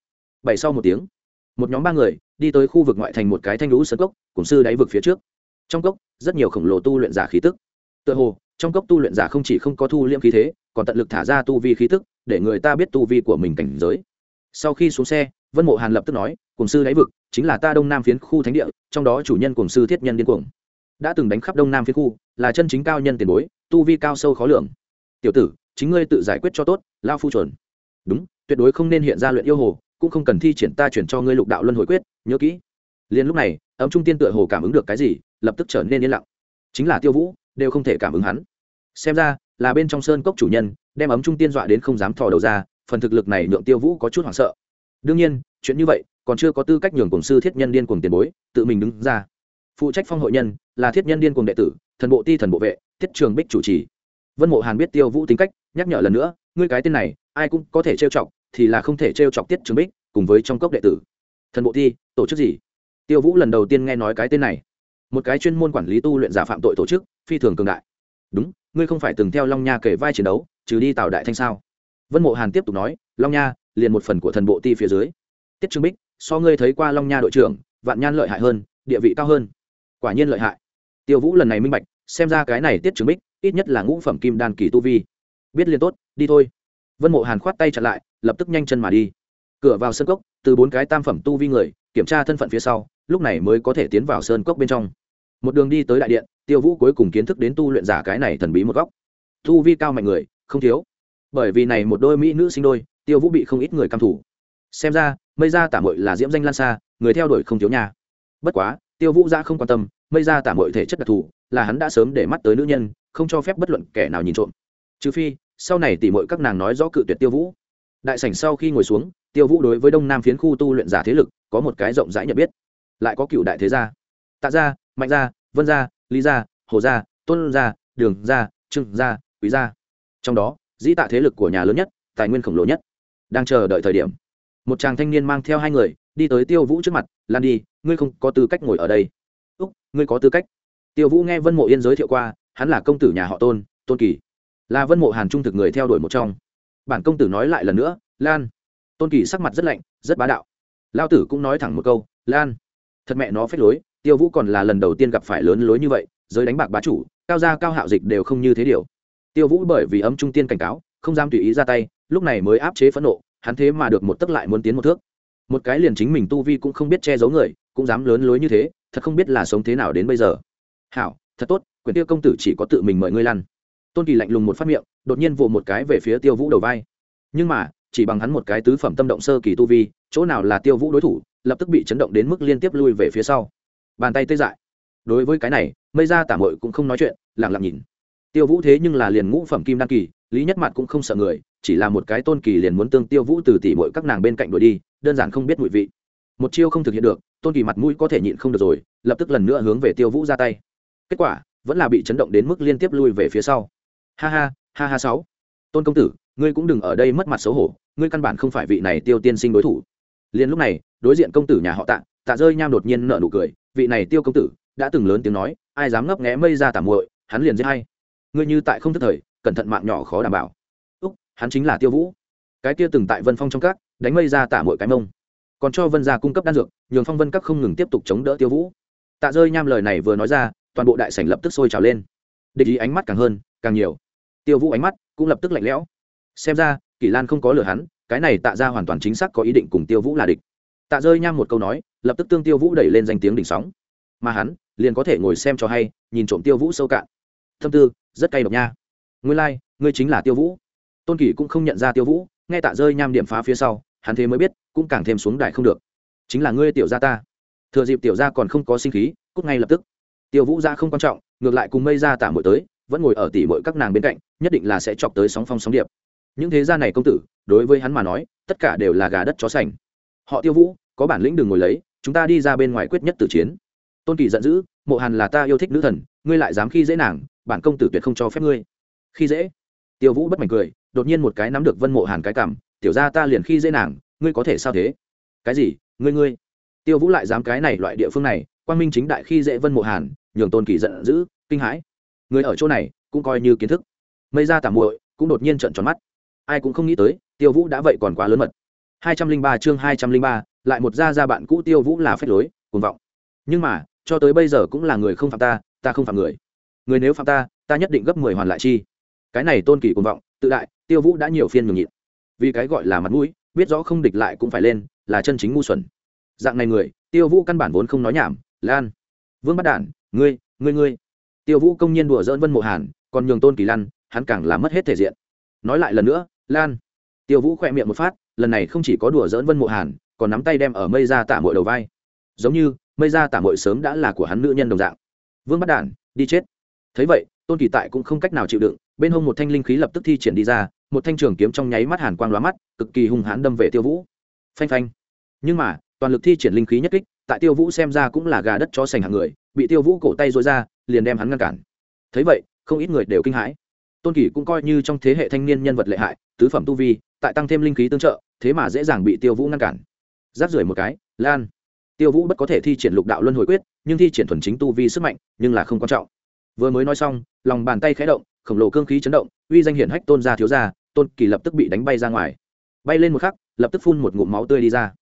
Bảy sau một tiếng, một nhóm ba người đi tới khu vực ngoại thành một cái thanh lũ sân cốc, cùng sư đáy vực phía trước. Trong cốc, rất nhiều khổng lồ tu luyện giả khí tức. Tựa hồ, trong cốc tu luyện giả không chỉ không có thu liễm khí thế, còn tận lực thả ra tu vi khí tức, để người ta biết tu vi của mình cảnh giới. Sau khi xuống xe, vân mộ hàn lập tức nói, cùng sư đáy vực, chính là ta đông nam phiến khu thánh địa, trong đó chủ nhân cùng sư thiết nhân điên cuồng. Đã từng đánh khắp đông nam phiến khu, là chân chính cao nhân tiền bối, tu vi cao sâu khó lường. Tiểu tử chính ngươi tự giải quyết cho tốt, lao phu chuẩn đúng, tuyệt đối không nên hiện ra luyện yêu hồ, cũng không cần thi triển ta chuyển cho ngươi lục đạo luân hồi quyết, nhớ kỹ. Liền lúc này, ấm trung tiên tựa hồ cảm ứng được cái gì, lập tức trở nên yên lặng. Chính là tiêu vũ, đều không thể cảm ứng hắn. Xem ra, là bên trong sơn cốc chủ nhân, đem ấm trung tiên dọa đến không dám thò đầu ra, phần thực lực này nhượng tiêu vũ có chút hoảng sợ. Đương nhiên, chuyện như vậy, còn chưa có tư cách nhường cổng sư thiết nhân điên cuồng tiền bối, tự mình đứng ra. Phụ trách phong hội nhân, là thiết nhân điên cuồng đệ tử, thần bộ ti thần bộ vệ, thiết trường bích chủ trì. Vân mộ hàn biết tiêu vũ tính cách nhắc nhở lần nữa, ngươi cái tên này, ai cũng có thể trêu chọc, thì là không thể trêu chọc tiết trường bích, cùng với trong cốc đệ tử. Thần bộ thi, tổ chức gì? Tiêu vũ lần đầu tiên nghe nói cái tên này. Một cái chuyên môn quản lý tu luyện giả phạm tội tổ chức, phi thường cường đại. Đúng, ngươi không phải từng theo long nha kể vai chiến đấu, trừ đi tào đại thanh sao? Vân mộ hàn tiếp tục nói, long nha, liền một phần của thần bộ ti phía dưới. Tiết trương bích, so ngươi thấy qua long nha đội trưởng, vạn nhan lợi hại hơn, địa vị cao hơn. Quả nhiên lợi hại. Tiêu vũ lần này minh bạch, xem ra cái này tiết trương bích, ít nhất là ngũ phẩm kim đan kỳ tu vi biết liền tốt, đi thôi. Vân mộ hàn khoát tay chặn lại, lập tức nhanh chân mà đi. Cửa vào sân cốc, từ bốn cái tam phẩm tu vi người, kiểm tra thân phận phía sau, lúc này mới có thể tiến vào sơn cốc bên trong. Một đường đi tới đại điện, tiêu vũ cuối cùng kiến thức đến tu luyện giả cái này thần bí một góc. Tu vi cao mạnh người, không thiếu. Bởi vì này một đôi mỹ nữ sinh đôi, tiêu vũ bị không ít người căm thủ xem ra, mây ra tả mội là diễm danh lan xa, người theo đuổi không thiếu nhà bất quá, tiêu vũ ra không quan tâm, mây ra tả mội thể chất đặc thù, là hắn đã sớm để mắt tới nữ nhân, không cho phép bất luận kẻ nào nhìn trộm trừ phi, sau này tỉ mọi các nàng nói rõ cự tuyệt tiêu vũ. Đại sảnh sau khi ngồi xuống, tiêu vũ đối với đông nam phiến khu tu luyện giả thế lực, có một cái rộng rãi nhận biết. Lại có cựu đại thế gia. Tạ gia, mạnh gia, vân gia, lý gia, hồ gia, tôn gia, đường gia trưng gia, quý gia. Trong đó, dĩ tạ thế lực của nhà lớn nhất, tài nguyên khổng lồ nhất. Đang chờ đợi thời điểm, một chàng thanh niên mang theo hai người, đi tới tiêu vũ trước mặt, lan đi, ngươi không có tư cách ngồi ở đây. Úc, ngươi có tư cách. Tiêu vũ nghe vân mộ yên giới thiệu qua, hắn là công tử nhà họ tôn tôn kỳ là vân mộ hàn trung thực người theo đuổi một trong bản công tử nói lại lần nữa lan tôn kỳ sắc mặt rất lạnh rất bá đạo lao tử cũng nói thẳng một câu lan thật mẹ nó phép lối tiêu vũ còn là lần đầu tiên gặp phải lớn lối như vậy giới đánh bạc bá chủ cao gia cao hạo dịch đều không như thế điều tiêu vũ bởi vì âm trung tiên cảnh cáo không dám tùy ý ra tay lúc này mới áp chế phẫn nộ hắn thế mà được một tấc lại muốn tiến một thước một cái liền chính mình tu vi cũng không biết che giấu người cũng dám lớn lối như thế thật không biết là sống thế nào đến bây giờ hảo thật tốt quyền tiêu công tử chỉ có tự mình mời ngươi lăn tôn kỳ lạnh lùng một phát miệng, đột nhiên vồ một cái về phía tiêu vũ đầu vai. Nhưng mà, chỉ bằng hắn một cái tứ phẩm tâm động sơ kỳ tu vi, chỗ nào là tiêu vũ đối thủ, lập tức bị chấn động đến mức liên tiếp lui về phía sau. Bàn tay tê dại. Đối với cái này, mây ra tả mội cũng không nói chuyện lẳng lặng nhìn. Tiêu vũ thế nhưng là liền ngũ phẩm kim đan kỳ, lý nhất mặt cũng không sợ người, chỉ là một cái tôn kỳ liền muốn tương tiêu vũ từ tỉ mội các nàng bên cạnh đuổi đi, đơn giản không biết mùi vị. Một chiêu không thực hiện được, tôn kỳ mặt mũi có thể nhịn không được rồi, lập tức lần nữa hướng về tiêu vũ ra tay. Kết quả, vẫn là bị chấn động đến mức liên tiếp lui về phía sau ha ha ha ha sáu. Tôn công tử, ngươi cũng đừng ở đây mất mặt xấu hổ, ngươi căn bản không phải vị này tiêu tiên sinh đối thủ. Liền lúc này, đối diện công tử nhà họ tạ tạ rơi nham đột nhiên nợ nụ cười, vị này tiêu công tử, đã từng lớn tiếng nói, ai dám ngấp nghé mây ra tả muội, hắn liền giết hay. Ngươi như tại không thức thời, cẩn thận mạng nhỏ khó đảm bảo. Úc, hắn chính là tiêu vũ. Cái kia từng tại vân phong trong các, đánh mây ra tả muội cái mông. Còn cho vân gia cung cấp đan dược, nhường phong vân các không ngừng tiếp tục chống đỡ tiêu vũ. Tạ rơi nham lời này vừa nói ra, toàn bộ đại sảnh lập tức sôi trào lên. Địch ý ánh mắt càng hơn, càng nhiều tiêu vũ ánh mắt cũng lập tức lạnh lẽo. Xem ra Kỳ lan không có lừa hắn cái này tạ ra hoàn toàn chính xác có ý định cùng tiêu vũ là địch. Tạ rơi nham một câu nói lập tức tương tiêu vũ đẩy lên danh tiếng đỉnh sóng. Mà hắn liền có thể ngồi xem cho hay nhìn trộm tiêu vũ sâu cạn. Thâm tư rất cay độc nha. Ngươi lai、like, ngươi chính là tiêu vũ. Tôn kỷ cũng không nhận ra tiêu vũ nghe tạ rơi nham điểm phá phía sau hắn thế mới biết cũng càng thêm xuống đại không được. Chính là ngươi tiểu gia ta. Thừa dịp tiểu gia còn không có sinh khí cút ngay lập tức. Tiêu vũ ra không quan trọng ngược lại cùng mây ra tả mỗi tới vẫn ngồi ở tỉ mọi các nàng bên cạnh, nhất định là sẽ chọc tới sóng phong sóng điệp. Những thế gia này công tử, đối với hắn mà nói, tất cả đều là gà đất chó sành. Họ tiêu vũ, có bản lĩnh đừng ngồi lấy, chúng ta đi ra bên ngoài quyết nhất tử chiến. Tôn kỳ giận dữ, mộ hàn là ta yêu thích nữ thần, ngươi lại dám khi dễ nàng, bản công tử tuyệt không cho phép ngươi. Khi dễ? Tiêu vũ bất mảnh cười, đột nhiên một cái nắm được vân mộ hàn cái cảm tiểu ra ta liền khi dễ nàng, ngươi có thể sao thế? Cái gì? Ngươi ngươi? Tiêu vũ lại dám cái này loại địa phương này, quang minh chính đại khi dễ vân mộ hàn, nhường tôn kỳ giận dữ, kinh hãi người ở chỗ này cũng coi như kiến thức. Mây ra tạm muội cũng đột nhiên trợn tròn mắt. Ai cũng không nghĩ tới, tiêu vũ đã vậy còn quá lớn mật. Hai trăm linh ba chương hai trăm linh ba, lại một gia gia bạn cũ tiêu vũ là phép lối, cuồng vọng. Nhưng mà, cho tới bây giờ cũng là người không phạm ta ta không phạm người. Người nếu phạm ta ta nhất định gấp mười hoàn lại chi. Cái này tôn kỳ cuồng vọng, tự đại, tiêu vũ đã nhiều phiên nhường nhịn. Vì cái gọi là mặt mũi, biết rõ không địch lại cũng phải lên, là chân chính ngu xuẩn. Dạng này người, tiêu vũ căn bản vốn không nói nhảm, lan, vương bắt đản, ngươi ngươi ngươi tiêu vũ công nhiên đùa dỡn vân mộ hàn, còn nhường tôn kỳ lăn, hắn càng làm mất hết thể diện. Nói lại lần nữa, lan. Tiêu vũ khỏe miệng một phát, lần này không chỉ có đùa dỡn vân mộ hàn, còn nắm tay đem ở mây ra tả mội đầu vai. Giống như, mây ra tả mội sớm đã là của hắn nữ nhân đồng dạng. Vương bắt đản, đi chết. Thấy vậy, tôn kỳ tại cũng không cách nào chịu đựng, bên hông một thanh linh khí lập tức thi triển đi ra, một thanh trường kiếm trong nháy mắt hàn quang lóa mắt, cực kỳ hung hãn đâm về tiêu vũ. Phanh phanh. Nhưng mà, toàn lực thi triển linh khí nhất kích, tại tiêu vũ xem ra cũng là gà đất cho sành hạng người, bị tiêu vũ cổ tay dối ra liền đem hắn ngăn cản. Thấy vậy không ít người đều kinh hãi. Tôn kỷ cũng coi như trong thế hệ thanh niên nhân vật lệ hại tứ phẩm tu vi tại tăng thêm linh khí tương trợ thế mà dễ dàng bị tiêu vũ ngăn cản. Giáp rưỡi một cái lan. Tiêu vũ bất có thể thi triển lục đạo luân hồi quyết nhưng thi triển thuần chính tu vi sức mạnh nhưng là không quan trọng. Vừa mới nói xong lòng bàn tay khẽ động khổng lồ cương khí chấn động uy danh hiển hách tôn gia thiếu gia, tôn kỳ lập tức bị đánh bay ra ngoài. Bay lên một khắc lập tức phun một ngụm máu tươi đi ra.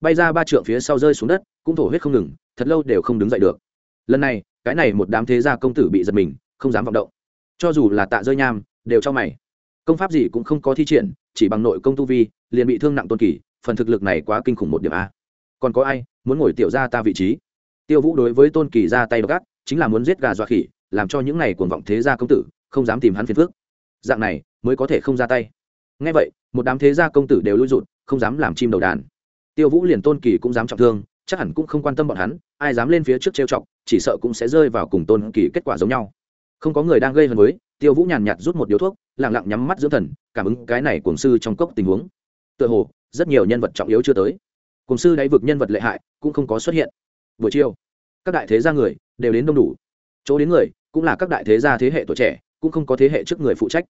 Bay ra ba trượng phía sau rơi xuống đất cũng thổ huyết không ngừng thật lâu đều không đứng dậy được. Lần này cái này một đám thế gia công tử bị giật mình, không dám vọng động. Cho dù là tạ rơi nham, đều cho mày. Công pháp gì cũng không có thi triển, chỉ bằng nội công tu vi, liền bị thương nặng tôn kỳ phần thực lực này quá kinh khủng một điểm a. Còn có ai muốn ngồi tiểu ra ta vị trí? Tiêu vũ đối với tôn kỳ ra tay gắt, chính là muốn giết gà dọa khỉ, làm cho những này cuồng vọng thế gia công tử, không dám tìm hắn phiền phước dạng này mới có thể không ra tay. Ngay vậy, một đám thế gia công tử đều lui rụt, không dám làm chim đầu đàn. Tiêu vũ liền tôn kỳ cũng dám trọng thương, chắc hẳn cũng không quan tâm bọn hắn, ai dám lên phía trước trêu chọc chỉ sợ cũng sẽ rơi vào cùng tôn kỳ kết quả giống nhau. Không có người đang gây hấn với tiêu vũ nhàn nhạt rút một điếu thuốc lẳng lặng nhắm mắt dưỡng thần cảm ứng cái này cuồng sư trong cốc tình huống. Tựa hồ rất nhiều nhân vật trọng yếu chưa tới. Cuồng sư đáy vực nhân vật lệ hại cũng không có xuất hiện. Buổi chiều các đại thế gia người đều đến đông đủ. Chỗ đến người cũng là các đại thế gia thế hệ tuổi trẻ cũng không có thế hệ trước người phụ trách.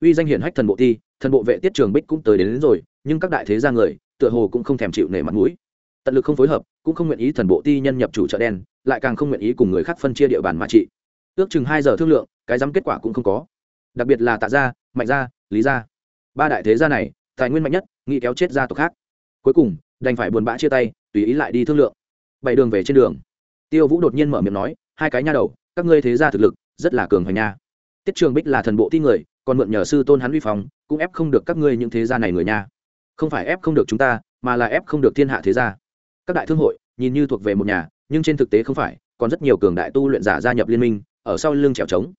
Uy danh hiển hách thần bộ thi thần bộ vệ tiết trường bích cũng tới đến, đến rồi nhưng các đại thế gia người tựa hồ cũng không thèm chịu nể mặt mũi. Tận lực không phối hợp cũng không nguyện ý thần bộ ti nhân nhập chủ chợ đen, lại càng không nguyện ý cùng người khác phân chia địa bàn mà trị. Ước chừng hai giờ thương lượng, cái dám kết quả cũng không có. Đặc biệt là tạ gia, mạnh gia, lý gia. Ba đại thế gia này, tài nguyên mạnh nhất, nghĩ kéo chết gia tộc khác. Cuối cùng, đành phải buồn bã chia tay, tùy ý lại đi thương lượng. Bảy đường về trên đường. Tiêu vũ đột nhiên mở miệng nói, hai cái nha đầu, các ngươi thế gia thực lực, rất là cường hoành nha. Tiết trường bích là thần bộ ti người, còn mượn nhờ sư tôn hắn uy phong, cũng ép không được các ngươi những thế gia này người nha. Không phải ép không được chúng ta, mà là ép không được thiên hạ thế gia các đại thương hội nhìn như thuộc về một nhà, nhưng trên thực tế không phải, còn rất nhiều cường đại tu luyện giả gia nhập liên minh, ở sau lưng trèo trống.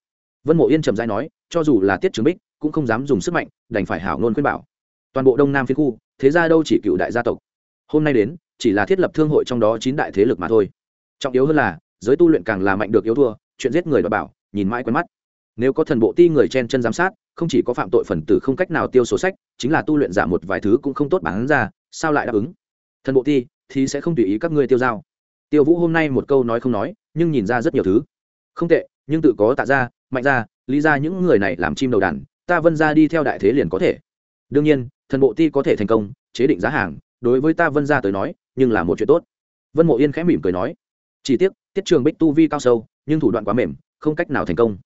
Vân mộ yên trầm dai nói, cho dù là tiết trường bích, cũng không dám dùng sức mạnh, đành phải hảo ngôn khuyên bảo. Toàn bộ đông nam phiên khu, thế gia đâu chỉ cựu đại gia tộc. Hôm nay đến, chỉ là thiết lập thương hội trong đó chín đại thế lực mà thôi. Trọng yếu hơn là, giới tu luyện càng là mạnh được yếu thua, chuyện giết người đ bảo, nhìn mãi quen mắt. Nếu có thần bộ ti người chen chân giám sát, không chỉ có phạm tội phần tử không cách nào tiêu sổ sách, chính là tu luyện giả một vài thứ cũng không tốt bán ra, sao lại đáp ứng? Thần bộ ti thì sẽ không tùy ý các ngươi tiêu giao. Tiêu vũ hôm nay một câu nói không nói, nhưng nhìn ra rất nhiều thứ. Không tệ, nhưng tự có tạ ra mạnh ra lý ra những người này làm chim đầu đàn, ta vân ra đi theo đại thế liền có thể. Đương nhiên, thần bộ ti có thể thành công, chế định giá hàng, đối với ta vân ra tới nói, nhưng là một chuyện tốt. Vân mộ yên khẽ mỉm cười nói. Chỉ tiếc tiết trường bích tu vi cao sâu, nhưng thủ đoạn quá mềm, không cách nào thành công.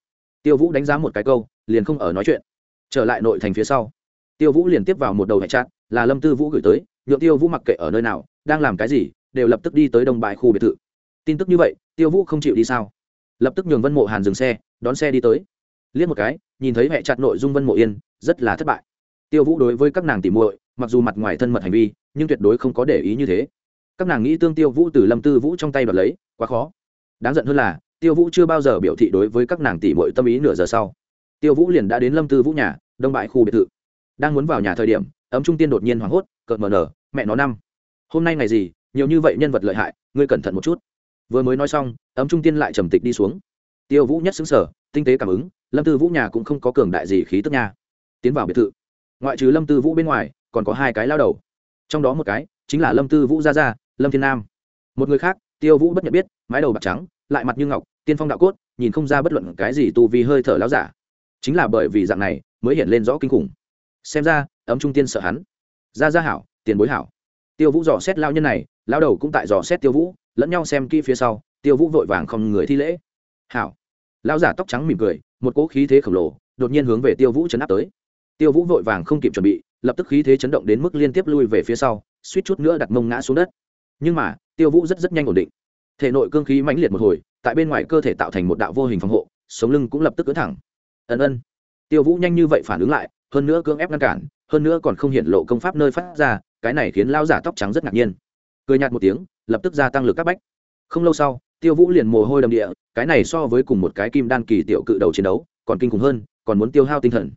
Tiêu vũ đánh giá một cái câu, liền không ở nói chuyện. Trở lại nội thành phía sau, tiêu vũ liền tiếp vào một đầu hệ trát là lâm tư vũ gửi tới, nhượng tiêu vũ mặc kệ ở nơi nào đang làm cái gì, đều lập tức đi tới đông bãi khu biệt thự. Tin tức như vậy, tiêu vũ không chịu đi sao? Lập tức nhường vân mộ hàn dừng xe, đón xe đi tới. Liếc một cái, nhìn thấy mẹ chặt nội dung vân mộ yên, rất là thất bại. Tiêu vũ đối với các nàng tỉ muội, mặc dù mặt ngoài thân mật hành vi, nhưng tuyệt đối không có để ý như thế. Các nàng nghĩ tương tiêu vũ từ lâm tư vũ trong tay đoạt lấy, quá khó. Đáng giận hơn là, tiêu vũ chưa bao giờ biểu thị đối với các nàng tỷ muội tâm ý nửa giờ sau. Tiêu vũ liền đã đến lâm tư vũ nhà, đông bãi khu biệt thự. Đang muốn vào nhà thời điểm, ấm trung tiên đột nhiên hoảng hốt, cợt mờ nở, mẹ nó năm hôm nay ngày gì, nhiều như vậy nhân vật lợi hại, ngươi cẩn thận một chút. Vừa mới nói xong, ấm trung tiên lại trầm tịch đi xuống. Tiêu vũ nhất xứng sở tinh tế cảm ứng, lâm tư vũ nhà cũng không có cường đại gì khí tức nha. Tiến vào biệt thự. Ngoại trừ lâm tư vũ bên ngoài, còn có hai cái lao đầu. Trong đó một cái, chính là lâm tư vũ gia gia, lâm thiên nam. Một người khác, tiêu vũ bất nhận biết, mái đầu bạc trắng, lại mặt như ngọc, tiên phong đạo cốt, nhìn không ra bất luận cái gì tu vi hơi thở láo giả. Chính là bởi vì dạng này, mới hiện lên rõ kinh khủng. Xem ra, ấm trung tiên sợ hắn. Gia gia hảo, tiền bối hảo tiêu vũ dò xét lao nhân này lao đầu cũng tại dò xét tiêu vũ, lẫn nhau xem kỹ phía sau, tiêu vũ vội vàng không người thi lễ. Hảo. Lao giả tóc trắng mỉm cười, một cỗ khí thế khổng lồ, đột nhiên hướng về tiêu vũ chấn áp tới. Tiêu vũ vội vàng không kịp chuẩn bị, lập tức khí thế chấn động đến mức liên tiếp lui về phía sau, suýt chút nữa đặt mông ngã xuống đất. Nhưng mà, tiêu vũ rất rất nhanh ổn định. Thể nội cương khí mãnh liệt một hồi, tại bên ngoài cơ thể tạo thành một đạo vô hình phòng hộ, sống lưng cũng lập tức cỡ thẳng. Ân ân. Tiêu vũ nhanh như vậy phản ứng lại, hơn nữa cưỡng ép ngăn cản hơn nữa còn không hiện lộ công pháp nơi phát ra, cái này khiến lao giả tóc trắng rất ngạc nhiên. Cười nhạt một tiếng, lập tức gia tăng lực các bách. Không lâu sau, tiêu vũ liền mồ hôi đầm địa, cái này so với cùng một cái kim đan kỳ tiểu cự đầu chiến đấu, còn kinh khủng hơn, còn muốn tiêu hao tinh thần.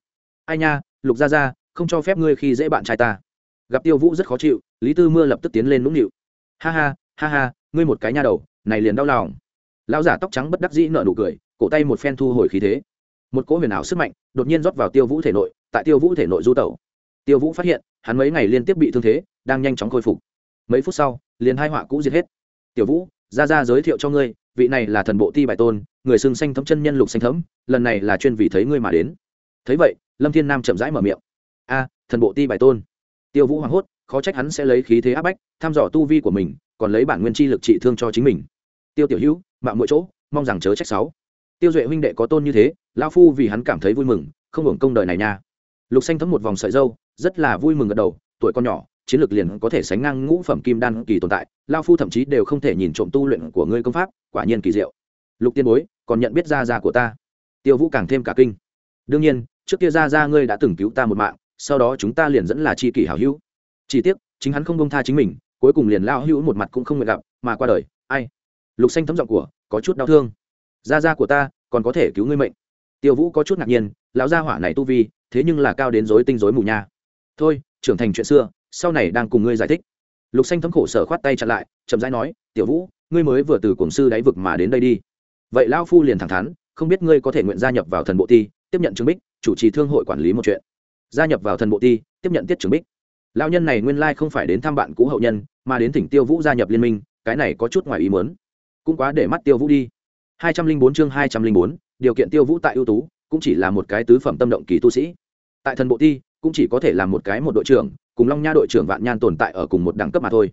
Ai nha, lục gia gia, không cho phép ngươi khi dễ bạn trai ta. Gặp tiêu vũ rất khó chịu, lý tư mưa lập tức tiến lên nũng nịu. Ha ha ha ha, ngươi một cái nha đầu, này liền đau lòng. Lão giả tóc trắng bất đắc dĩ nợ nụ cười, cổ tay một phen thu hồi khí thế. Một cỗ huyền ảo sức mạnh đột nhiên rót vào tiêu vũ thể nội, tại tiêu vũ thể nội du tẩu tiêu vũ phát hiện, hắn mấy ngày liên tiếp bị thương thế, đang nhanh chóng khôi phục. Mấy phút sau, liền hai họa cũ diệt hết. Tiểu vũ, ra ra giới thiệu cho ngươi, vị này là thần bộ ti bài tôn, người xương xanh thấm chân nhân lục xanh thấm, lần này là chuyên vì thấy ngươi mà đến. Thấy vậy, lâm thiên nam chậm rãi mở miệng. A, thần bộ ti bài tôn. Tiêu vũ hoảng hốt, khó trách hắn sẽ lấy khí thế áp bách thăm dò tu vi của mình, còn lấy bản nguyên chi lực trị thương cho chính mình. Tiêu tiểu hữu, mạng mỗi chỗ, mong rằng chớ trách sáu tiêu duệ huynh đệ có tôn như thế, lão phu vì hắn cảm thấy vui mừng, không hưởng công đời này nha lục xanh thấm một vòng sợi dâu, rất là vui mừng gật đầu, tuổi con nhỏ, chiến lược liền có thể sánh ngang ngũ phẩm kim đan kỳ tồn tại, lao phu thậm chí đều không thể nhìn trộm tu luyện của ngươi công pháp, quả nhiên kỳ diệu. Lục tiên bối, còn nhận biết ra ra của ta. Tiêu vũ càng thêm cả kinh. Đương nhiên, trước kia ra ra ngươi đã từng cứu ta một mạng, sau đó chúng ta liền dẫn là chi kỷ hảo hữu. Chỉ tiếc, chính hắn không bông tha chính mình, cuối cùng liền lao hữu một mặt cũng không nguyện gặp, mà qua đời, ai? Lục xanh thấm giọng của, có chút đau thương. Gia gia của ta, còn có thể cứu ngươi mệnh. Tiêu vũ có chút ngạc nhiên, lão gia hỏa này tu vi thế nhưng là cao đến rối tinh rối mù nha. Thôi, trưởng thành chuyện xưa, sau này đang cùng ngươi giải thích. Lục xanh thấm khổ sở khoát tay chặn lại, chậm rãi nói, tiểu vũ, ngươi mới vừa từ cổng sư đáy vực mà đến đây đi. Vậy lão phu liền thẳng thắn, không biết ngươi có thể nguyện gia nhập vào thần bộ ti, tiếp nhận trương bích, chủ trì thương hội quản lý một chuyện. Gia nhập vào thần bộ ti, tiếp nhận tiết trương bích. Lão nhân này nguyên lai không phải đến thăm bạn cũ hậu nhân, mà đến thỉnh tiêu vũ gia nhập liên minh, cái này có chút ngoài ý muốn. Cũng quá để mắt tiêu vũ đi. Hai trăm linh bốn chương hai trăm linh bốn, điều kiện tiêu vũ tại ưu tú, cũng chỉ là một cái tứ phẩm tâm động kỳ tu sĩ tại thần bộ ti cũng chỉ có thể là một cái một đội trưởng, cùng long nha đội trưởng vạn nhan tồn tại ở cùng một đẳng cấp mà thôi.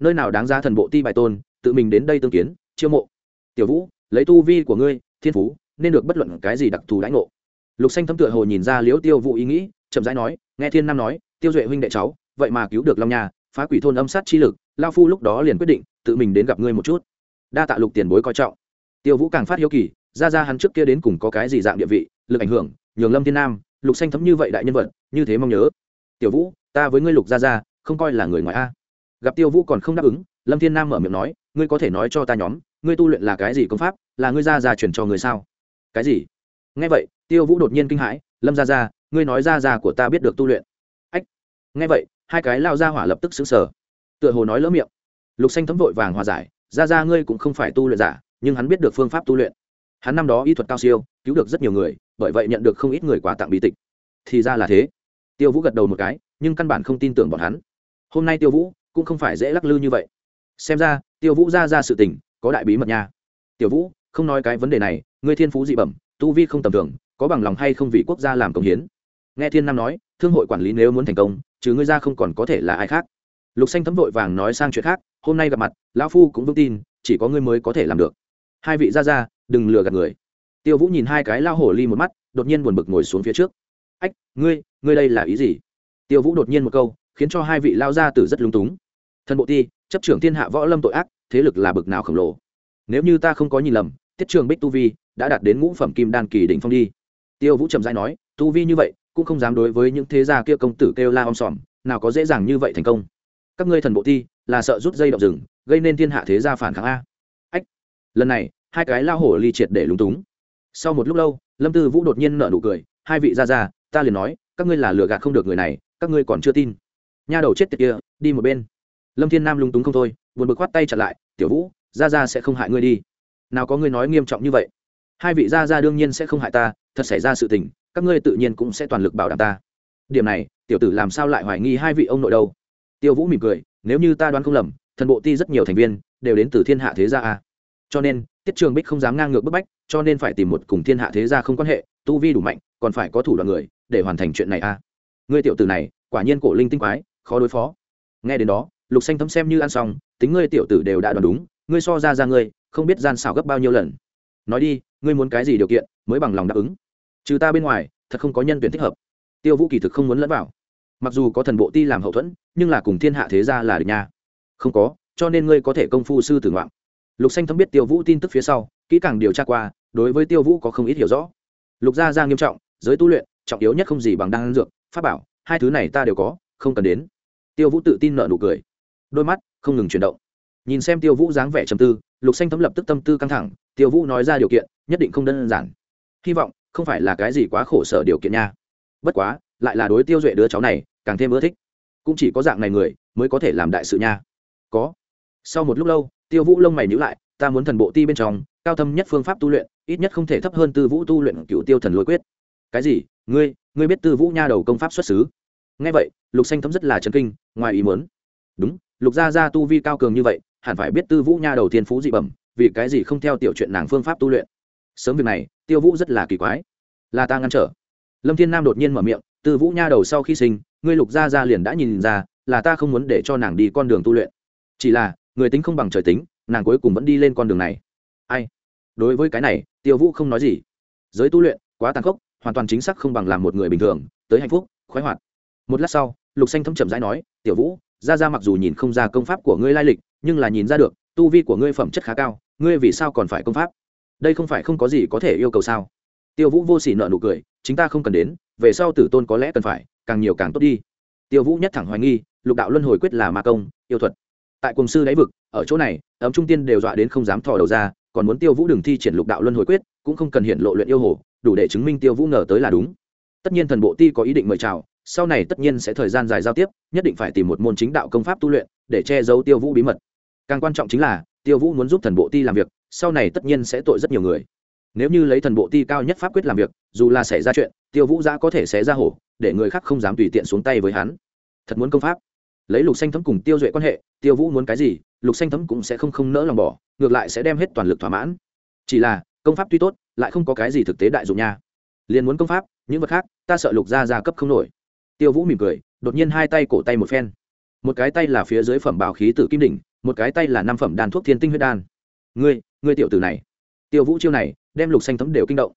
Nơi nào đáng ra thần bộ ti bài tôn, tự mình đến đây tương kiến, chiêu mộ. Tiểu vũ, lấy tu vi của ngươi, thiên phú, nên được bất luận cái gì đặc thù đãi ngộ. Lục xanh thấm tựa hồ nhìn ra liễu tiêu vũ ý nghĩ, chậm rãi nói, nghe thiên nam nói, tiêu duệ huynh đệ cháu, vậy mà cứu được long nha, phá quỷ thôn âm sát chi lực, lao phu lúc đó liền quyết định, tự mình đến gặp ngươi một chút. Đa tạ lục tiền bối coi trọng. Tiêu vũ càng phát hiếu kỳ, ra ra hắn trước kia đến cùng có cái gì dạng địa vị, lực ảnh hưởng, nhường lâm thiên nam lục xanh thấm như vậy đại nhân vật như thế mong nhớ. Tiểu vũ ta với ngươi lục gia gia không coi là người ngoài a. Gặp tiêu vũ còn không đáp ứng lâm thiên nam mở miệng nói ngươi có thể nói cho ta nhóm ngươi tu luyện là cái gì công pháp là ngươi gia gia truyền cho người sao? Cái gì? Nghe vậy tiêu vũ đột nhiên kinh hãi lâm gia gia, ngươi nói gia gia của ta biết được tu luyện. Ách. Nghe vậy hai cái lao ra hỏa lập tức xứng sở tựa hồ nói lỡ miệng. Lục xanh thấm vội vàng hòa giải gia gia ngươi cũng không phải tu luyện giả nhưng hắn biết được phương pháp tu luyện hắn năm đó y thuật cao siêu, cứu được rất nhiều người, bởi vậy nhận được không ít người quà tặng bí tịch. Thì ra là thế. Tiêu vũ gật đầu một cái, nhưng căn bản không tin tưởng bọn hắn. Hôm nay tiêu vũ cũng không phải dễ lắc lư như vậy. Xem ra, tiêu vũ ra ra sự tình, có đại bí mật nha. Tiểu vũ, không nói cái vấn đề này, ngươi thiên phú dị bẩm, tu vi không tầm thường, có bằng lòng hay không vì quốc gia làm công hiến? Nghe thiên nam nói, thương hội quản lý nếu muốn thành công chứ ngươi ra không còn có thể là ai khác. Lục xanh thấm vội vàng nói sang chuyện khác, hôm nay gặp mặt, lão phu cũng vững tin, chỉ có ngươi mới có thể làm được. Hai vị ra ra đừng lừa gạt người. Tiêu vũ nhìn hai cái lao hổ ly một mắt, đột nhiên buồn bực ngồi xuống phía trước. Ách, ngươi ngươi đây là ý gì? Tiêu vũ đột nhiên một câu, khiến cho hai vị lao gia tử rất lung túng. Thân bộ ti, chấp trưởng thiên hạ võ lâm tội ác, thế lực là bực nào khổng lồ. Nếu như ta không có nhìn lầm, tiết trường bích tu vi đã đạt đến ngũ phẩm kim đan kỳ đỉnh phong đi. Tiêu vũ trầm dai nói, tu vi như vậy, cũng không dám đối với những thế gia kia công tử kêu la om sòm, nào có dễ dàng như vậy thành công. Các ngươi thần bộ ti là sợ rút dây động rừng, gây nên thiên hạ thế gia phản kháng a. Ách, lần này hai cái lao hổ ly triệt để lúng túng. Sau một lúc lâu, lâm tư vũ đột nhiên nở nụ cười, hai vị ra ra, ta liền nói, các ngươi là lừa gạt không được người này, các ngươi còn chưa tin. Nha đầu chết tiệt kia, đi một bên. Lâm thiên nam lúng túng không thôi, buồn bực khoát tay chặt lại, tiểu vũ, ra ra sẽ không hại ngươi đi. Nào có ngươi nói nghiêm trọng như vậy. Hai vị ra ra đương nhiên sẽ không hại ta, thật xảy ra sự tình, các ngươi tự nhiên cũng sẽ toàn lực bảo đảm ta. Điểm này, tiểu tử làm sao lại hoài nghi hai vị ông nội đâu? Tiêu vũ mỉm cười, nếu như ta đoán không lầm, thần bộ ti rất nhiều thành viên đều đến từ thiên hạ thế gia a cho nên, tiết trường bích không dám ngang ngược bức bách, cho nên phải tìm một cùng thiên hạ thế gia không quan hệ, tu vi đủ mạnh, còn phải có thủ đoạn người, để hoàn thành chuyện này a ngươi tiểu tử này, quả nhiên cổ linh tinh quái, khó đối phó. Nghe đến đó, lục xanh thấm xem như ăn xong, tính ngươi tiểu tử đều đã đoán đúng, ngươi so ra ra ngươi, không biết gian xảo gấp bao nhiêu lần. Nói đi, ngươi muốn cái gì điều kiện mới bằng lòng đáp ứng? Trừ ta bên ngoài, thật không có nhân tuyển thích hợp. Tiêu vũ kỳ thực không muốn lẫn vào. Mặc dù có thần bộ ti làm hậu thuẫn, nhưng là cùng thiên hạ thế gia là được nha. Không có, cho nên ngươi có thể công phu sư tử ngoạn lục xanh thấm biết tiêu vũ tin tức phía sau, kỹ càng điều tra qua, đối với tiêu vũ có không ít hiểu rõ. Lục gia gia nghiêm trọng, giới tu luyện, trọng yếu nhất không gì bằng đan dược, pháp bảo, hai thứ này ta đều có, không cần đến. Tiêu vũ tự tin nợ nụ cười. Đôi mắt không ngừng chuyển động. Nhìn xem tiêu vũ dáng vẻ trầm tư, lục xanh thấm lập tức tâm tư căng thẳng, tiêu vũ nói ra điều kiện, nhất định không đơn giản. Hy vọng, không phải là cái gì quá khổ sở điều kiện nha. Bất quá, lại là đối tiêu duệ đứa cháu này, càng thêm ưa thích. Cũng chỉ có dạng này người, mới có thể làm đại sự nha. Có. Sau một lúc lâu tiêu vũ lông mày nhữ lại, ta muốn thần bộ ti bên trong, cao thâm nhất phương pháp tu luyện, ít nhất không thể thấp hơn tư vũ tu luyện cựu tiêu thần lôi quyết. Cái gì? Ngươi ngươi biết tư vũ nha đầu công pháp xuất xứ? Ngay vậy, lục xanh thấm rất là chấn kinh, ngoài ý muốn. Đúng, lục gia gia tu vi cao cường như vậy, hẳn phải biết tư vũ nha đầu tiên phú dị bẩm, vì cái gì không theo tiểu chuyện nàng phương pháp tu luyện? Sớm việc này, tiêu vũ rất là kỳ quái. Là ta ngăn trở. Lâm thiên nam đột nhiên mở miệng, tư vũ nha đầu sau khi sinh, ngươi lục gia gia liền đã nhìn ra, là ta không muốn để cho nàng đi con đường tu luyện. Chỉ là người tính không bằng trời tính, nàng cuối cùng vẫn đi lên con đường này. Ai? Đối với cái này, tiêu vũ không nói gì. Giới tu luyện, quá tàn khốc, hoàn toàn chính xác không bằng làm một người bình thường, tới hạnh phúc, khoái hoạt. Một lát sau, lục xanh thâm chậm rãi nói, tiểu vũ, ra ra mặc dù nhìn không ra công pháp của ngươi lai lịch, nhưng là nhìn ra được, tu vi của ngươi phẩm chất khá cao, ngươi vì sao còn phải công pháp? Đây không phải không có gì có thể yêu cầu sao? Tiêu vũ vô s ỉ nợ nụ cười, chính ta không cần đến, về sau tử tôn có lẽ cần phải, càng nhiều càng tốt đi. Tiêu vũ nhất thẳng hoài nghi, lục đạo luân hồi quyết là ma công, yêu thuật tại cùng sư đáy vực, ở chỗ này, ấm trung tiên đều dọa đến không dám thò đầu ra, còn muốn tiêu vũ đường thi triển lục đạo luân hồi quyết, cũng không cần hiện lộ luyện yêu hồ, đủ để chứng minh tiêu vũ ngờ tới là đúng. Tất nhiên thần bộ ti có ý định mời chào, sau này tất nhiên sẽ thời gian dài giao tiếp, nhất định phải tìm một môn chính đạo công pháp tu luyện, để che giấu tiêu vũ bí mật. Càng quan trọng chính là, tiêu vũ muốn giúp thần bộ ti làm việc, sau này tất nhiên sẽ tội rất nhiều người. Nếu như lấy thần bộ ti cao nhất pháp quyết làm việc, dù là xảy ra chuyện, tiêu vũ giã có thể sẽ ra hổ, để người khác không dám tùy tiện xuống tay với hắn. Thật muốn công pháp lấy lục xanh thấm cùng tiêu duệ quan hệ, tiêu vũ muốn cái gì, lục xanh thấm cũng sẽ không không nỡ lòng bỏ, ngược lại sẽ đem hết toàn lực thỏa mãn. Chỉ là, công pháp tuy tốt, lại không có cái gì thực tế đại dụng nha. Liền muốn công pháp, những vật khác, ta sợ lục gia gia cấp không nổi. Tiêu vũ mỉm cười, đột nhiên hai tay cổ tay một phen. Một cái tay là phía dưới phẩm bảo khí tử kim đỉnh, một cái tay là năm phẩm đan thuốc thiên tinh huyết đan. Ngươi ngươi tiểu tử này. Tiêu vũ chiêu này, đem lục xanh thấm đều kinh động.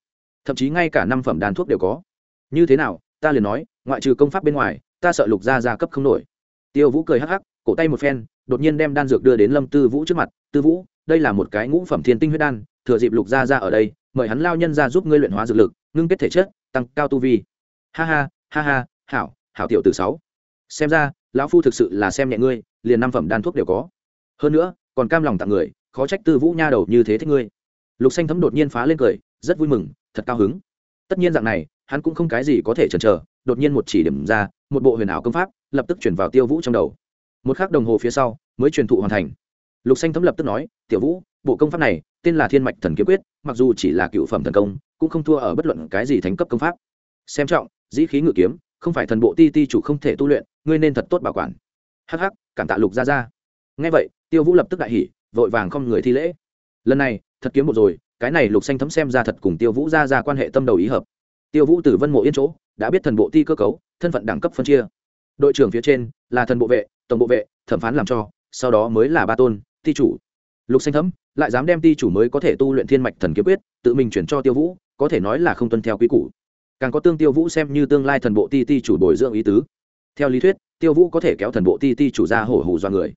Thậm chí ngay cả năm phẩm đan thuốc đều có. Như thế nào, ta liền nói, ngoại trừ công pháp bên ngoài, ta sợ lục gia gia cấp không nổi tiêu vũ cười hắc hắc, cổ tay một phen, đột nhiên đem đan dược đưa đến lâm tư vũ trước mặt. Tư vũ, đây là một cái ngũ phẩm thiên tinh huyết đan, thừa dịp lục gia gia ở đây, mời hắn lao nhân ra giúp ngươi luyện hóa dược lực, ngưng kết thể chất, tăng cao tu vi. Ha ha ha ha, hảo hảo tiểu từ sáu. Xem ra, lão phu thực sự là xem nhẹ ngươi, liền năm phẩm đan thuốc đều có. Hơn nữa, còn cam lòng tặng người, khó trách tư vũ nha đầu như thế thích ngươi. Lục xanh thấm đột nhiên phá lên cười, rất vui mừng, thật cao hứng. Tất nhiên dạng này, hắn cũng không cái gì có thể chần chờ, đột nhiên một chỉ điểm ra, một bộ huyền ảo công pháp lập tức chuyển vào tiêu vũ trong đầu. Một khắc đồng hồ phía sau, mới truyền thụ hoàn thành. Lục xanh thấm lập tức nói, tiểu vũ, bộ công pháp này, tên là thiên mạch thần kiếm quyết, mặc dù chỉ là cựu phẩm thần công, cũng không thua ở bất luận cái gì thánh cấp công pháp. Xem trọng, dĩ khí ngự kiếm, không phải thần bộ ti ti chủ không thể tu luyện, ngươi nên thật tốt bảo quản. Hh cảm tạ lục ra ra ngay vậy, tiêu vũ lập tức đại hỉ, vội vàng không người thi lễ. Lần này, thật kiếm một rồi, cái này lục xanh thấm xem ra thật cùng tiêu vũ ra ra quan hệ tâm đầu ý hợp. Tiêu vũ từ vân mộ yên chỗ, đã biết thần bộ ti cơ cấu, thân phận đẳng cấp phân chia đội trưởng phía trên là thần bộ vệ, tổng bộ vệ, thẩm phán làm cho, sau đó mới là ba tôn, ti chủ. Lục xanh thấm, lại dám đem ti chủ mới có thể tu luyện thiên mạch thần kiếm quyết, tự mình chuyển cho tiêu vũ, có thể nói là không tuân theo quy củ. Càng có tương tiêu vũ xem như tương lai thần bộ ti ti chủ bồi dưỡng ý tứ. Theo lý thuyết, tiêu vũ có thể kéo thần bộ ti ti chủ ra hổ hủ do người.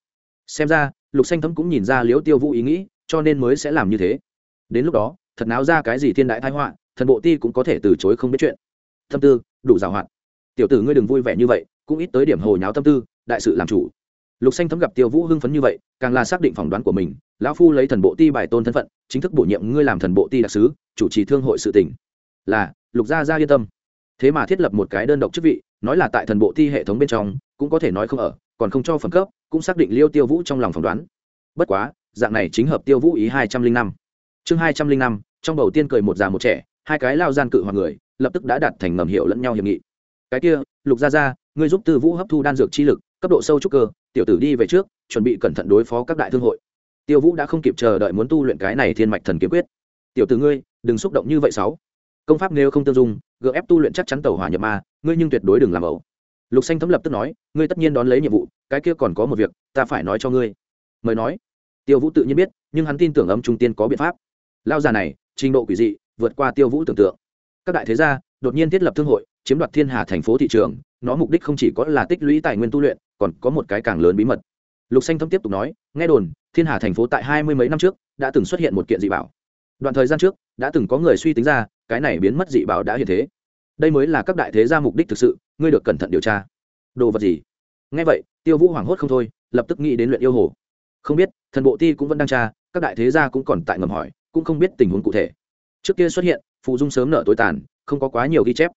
Xem ra, lục xanh thấm cũng nhìn ra liếu tiêu vũ ý nghĩ, cho nên mới sẽ làm như thế. Đến lúc đó, thật náo ra cái gì thiên đại thái họa, thần bộ ti cũng có thể từ chối không biết chuyện. Tâm tư, đủ giàu hoạt. Tiểu tử ngươi đừng vui vẻ như vậy cũng ít tới điểm hồ nháo tâm tư, đại sự làm chủ. Lục xanh thấm gặp tiêu vũ hưng phấn như vậy, càng là xác định phỏng đoán của mình, lão phu lấy thần bộ ti bài tôn thân phận, chính thức bổ nhiệm ngươi làm thần bộ ti đặc sứ, chủ trì thương hội sự tỉnh là, lục gia gia yên tâm. Thế mà thiết lập một cái đơn độc chức vị, nói là tại thần bộ ti hệ thống bên trong, cũng có thể nói không ở, còn không cho phẩm cấp, cũng xác định liêu tiêu vũ trong lòng phỏng đoán. Bất quá, dạng này chính hợp tiêu vũ ý hai trăm linh năm. Chương hai trăm linh năm, trong bầu tiên cười một già một trẻ, hai cái lao gian cự hoặc người, lập tức đã đạt thành ngầm hiệu lẫn nhau hiệp nghị. Cái kia, lục gia gia ngươi giúp tư vũ hấp thu đan dược chi lực, cấp độ sâu trúc cơ, tiểu tử đi về trước, chuẩn bị cẩn thận đối phó các đại thương hội. Tiêu vũ đã không kịp chờ đợi muốn tu luyện cái này thiên mạch thần kiếm quyết. Tiểu tử ngươi, đừng xúc động như vậy sáu. Công pháp nếu không tương dung gượng ép tu luyện chắc chắn tàu hỏa nhập ma, ngươi nhưng tuyệt đối đừng làm ẩu. Lục xanh thấm lập tức nói, ngươi tất nhiên đón lấy nhiệm vụ, cái kia còn có một việc, ta phải nói cho ngươi. Mời nói. Tiêu vũ tự nhiên biết, nhưng hắn tin tưởng âm trung tiên có biện pháp. Lao già này, trình độ quỷ dị, vượt qua tiêu vũ tưởng tượng. Các đại thế gia đột nhiên thiết lập thương hội, chiếm đoạt thiên hà thành phố thị trường, nó mục đích không chỉ có là tích lũy tài nguyên tu luyện, còn có một cái càng lớn bí mật. Lục xanh thâm tiếp tục nói, nghe đồn, thiên hà thành phố tại hai mươi mấy năm trước đã từng xuất hiện một kiện dị bảo. Đoạn thời gian trước, đã từng có người suy tính ra, cái này biến mất dị bảo đã hiện thế. Đây mới là các đại thế gia mục đích thực sự, ngươi được cẩn thận điều tra. Đồ vật gì? Nghe vậy, tiêu vũ hoảng hốt không thôi, lập tức nghĩ đến luyện yêu hồ. Không biết, thần bộ ti cũng vẫn đang tra, các đại thế gia cũng còn tại ngầm hỏi, cũng không biết tình huống cụ thể. Trước kia xuất hiện phụ dung sớm nợ tối tàn không có quá nhiều ghi chép.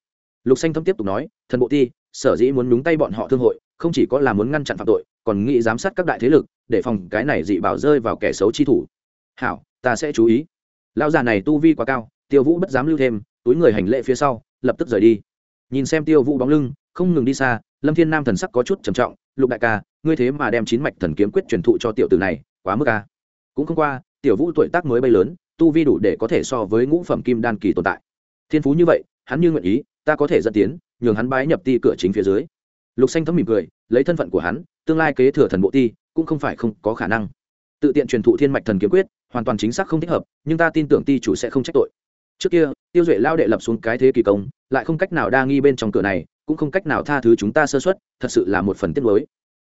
Lục xanh thâm tiếp tục nói, thần bộ ti, sở dĩ muốn nhúng tay bọn họ thương hội, không chỉ có là muốn ngăn chặn phạm tội, còn nghĩ giám sát các đại thế lực, để phòng cái này dị bảo rơi vào kẻ xấu chi thủ. Hảo, ta sẽ chú ý. Lão già này tu vi quá cao, tiêu vũ bất dám lưu thêm, túi người hành lễ phía sau, lập tức rời đi. Nhìn xem tiêu vũ bóng lưng, không ngừng đi xa, lâm thiên nam thần sắc có chút trầm trọng, lục đại ca, ngươi thế mà đem chín mạch thần kiếm quyết truyền thụ cho tiểu tử này, quá mức ca cũng không qua tiểu vũ tuổi tác mới bay lớn, tu vi đủ để có thể so với ngũ phẩm kim đan kỳ tồn tại thiên phú như vậy, hắn như nguyện ý, ta có thể dẫn tiến, nhường hắn bái nhập ti cửa chính phía dưới. Lục xanh thấm mỉm cười, lấy thân phận của hắn, tương lai kế thừa thần bộ ti, cũng không phải không có khả năng. Tự tiện truyền thụ thiên mạch thần kiếm quyết, hoàn toàn chính xác không thích hợp, nhưng ta tin tưởng ti chủ sẽ không trách tội. Trước kia, tiêu duệ lao đệ lập xuống cái thế kỳ công, lại không cách nào đa nghi bên trong cửa này, cũng không cách nào tha thứ chúng ta sơ xuất thật sự là một phần tiết mới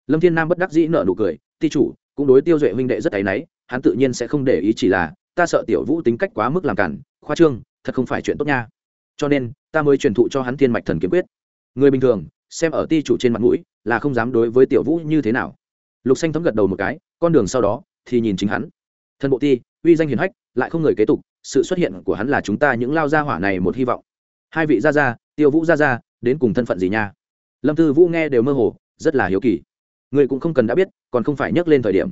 lâm thiên nam bất đắc dĩ nợ nụ cười, ti chủ, cũng đối tiêu duệ huynh đệ rất áy náy, hắn tự nhiên sẽ không để ý chỉ là, ta sợ tiểu vũ tính cách quá mức làm cản, khoa trương thật không phải chuyện tốt nha. Cho nên, ta mới truyền thụ cho hắn thiên mạch thần kiếm quyết. Người bình thường, xem ở ti chủ trên mặt mũi, là không dám đối với tiểu vũ như thế nào. Lục xanh thấm gật đầu một cái, con đường sau đó, thì nhìn chính hắn. Thần bộ ti, uy danh hiền hách, lại không người kế tục, sự xuất hiện của hắn là chúng ta những lao gia hỏa này một hy vọng. Hai vị gia gia tiêu vũ gia gia, đến cùng thân phận gì nha? Lâm tư vũ nghe đều mơ hồ, rất là hiếu kỳ. Người cũng không cần đã biết, còn không phải nhắc lên thời điểm.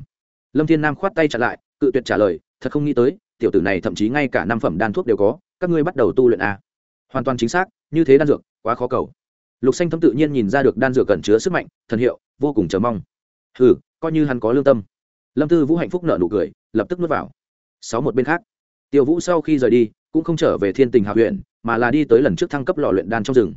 Lâm thiên nam khoát tay chặn lại, cự tuyệt trả lời, thật không nghĩ tới, tiểu tử này thậm chí ngay cả năm phẩm đan thuốc đều có các ngươi bắt đầu tu luyện a. Hoàn toàn chính xác, như thế đan dược, quá khó cầu. Lục xanh thấm tự nhiên nhìn ra được đan dược cẩn chứa sức mạnh, thần hiệu, vô cùng chờ mong. Hừ, coi như hắn có lương tâm. Lâm tư vũ hạnh phúc nợ nụ cười, lập tức nuốt vào. Sáu một bên khác. Tiêu vũ sau khi rời đi, cũng không trở về thiên tình hạ huyện, mà là đi tới lần trước thăng cấp lò luyện đan trong rừng.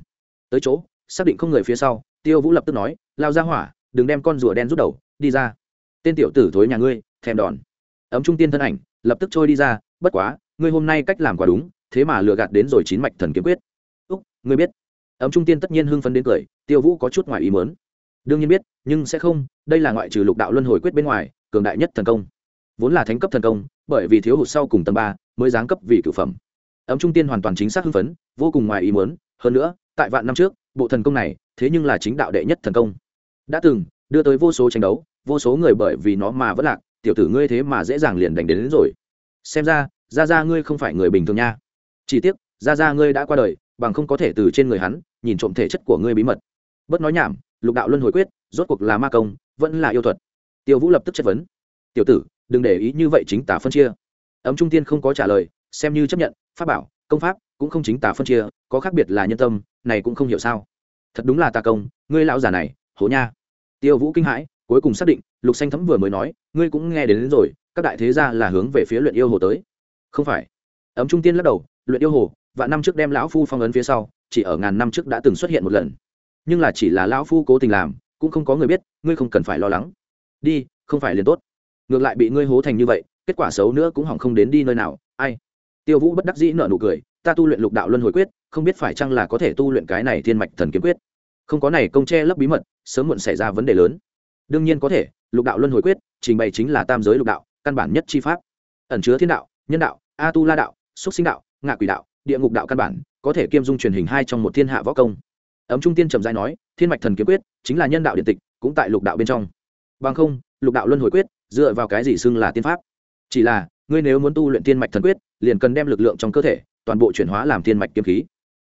Tới chỗ, xác định không người phía sau, tiêu vũ lập tức nói, lao ra hỏa, đừng đem con rùa đen rút đầu, đi ra. Tên tiểu tử thối nhà ngươi, thèm đòn. Ấm trung tiên thân ảnh, lập tức trôi đi ra, bất quá, ngươi hôm nay cách làm quả đúng thế mà lừa gạt đến rồi chín mạch thần kiếm quyết. Úc ngươi biết. Ấm trung tiên tất nhiên hưng phấn đến cười tiêu vũ có chút ngoài ý mớn đương nhiên biết nhưng sẽ không đây là ngoại trừ lục đạo luân hồi quyết bên ngoài cường đại nhất thần công. Vốn là thánh cấp thần công bởi vì thiếu hụt sau cùng tầng ba mới giáng cấp vì cửu phẩm. Ấm trung tiên hoàn toàn chính xác hưng phấn vô cùng ngoài ý muốn. Hơn nữa tại vạn năm trước bộ thần công này thế nhưng là chính đạo đệ nhất thần công. Đã từng đưa tới vô số tranh đấu vô số người bởi vì nó mà vẫn lạc tiểu tử ngươi thế mà dễ dàng liền đánh đến, đến rồi. Xem ra ra ra ngươi không phải người bình thường nha chỉ tiếc ra ra ngươi đã qua đời bằng không có thể từ trên người hắn nhìn trộm thể chất của ngươi bí mật. Bớt nói nhảm lục đạo luân hồi quyết rốt cuộc là ma công vẫn là yêu thuật. Tiêu vũ lập tức chất vấn. Tiểu tử đừng để ý như vậy chính tả phân chia. Ấm trung tiên không có trả lời xem như chấp nhận pháp bảo công pháp cũng không chính tả phân chia có khác biệt là nhân tâm này cũng không hiểu sao. Thật đúng là tà công ngươi lão già này hố nha. Tiêu vũ kinh hãi cuối cùng xác định lục xanh thấm vừa mới nói ngươi cũng nghe đến, đến rồi các đại thế gia là hướng về phía luyện yêu hồ tới. Không phải. Ấm trung tiên lắc đầu luyện yêu hồ, và năm trước đem lão phu phong ấn phía sau, chỉ ở ngàn năm trước đã từng xuất hiện một lần. Nhưng là chỉ là lão phu cố tình làm, cũng không có người biết, ngươi không cần phải lo lắng. Đi, không phải liền tốt. Ngược lại bị ngươi hố thành như vậy, kết quả xấu nữa cũng hỏng không đến đi nơi nào, ai? Tiêu vũ bất đắc dĩ nợ nụ cười, ta tu luyện lục đạo luân hồi quyết, không biết phải chăng là có thể tu luyện cái này thiên mạch thần kiếm quyết. Không có này công che lấp bí mật, sớm muộn xảy ra vấn đề lớn. Đương nhiên có thể, lục đạo luân hồi quyết, trình bày chính là tam giới lục đạo, căn bản nhất chi pháp. Ẩn chứa thiên đạo, nhân đạo, a tu la đạo xúc sinh đạo ngạ quỷ đạo, địa ngục đạo căn bản, có thể kiêm dung truyền hình hai trong một thiên hạ võ công. Ấm trung tiên trầm giai nói, thiên mạch thần kiếm quyết chính là nhân đạo điện tịch, cũng tại lục đạo bên trong. Bằng không, lục đạo luân hồi quyết, dựa vào cái gì xưng là tiên pháp? Chỉ là, ngươi nếu muốn tu luyện thiên mạch thần quyết, liền cần đem lực lượng trong cơ thể, toàn bộ chuyển hóa làm thiên mạch kiếm khí.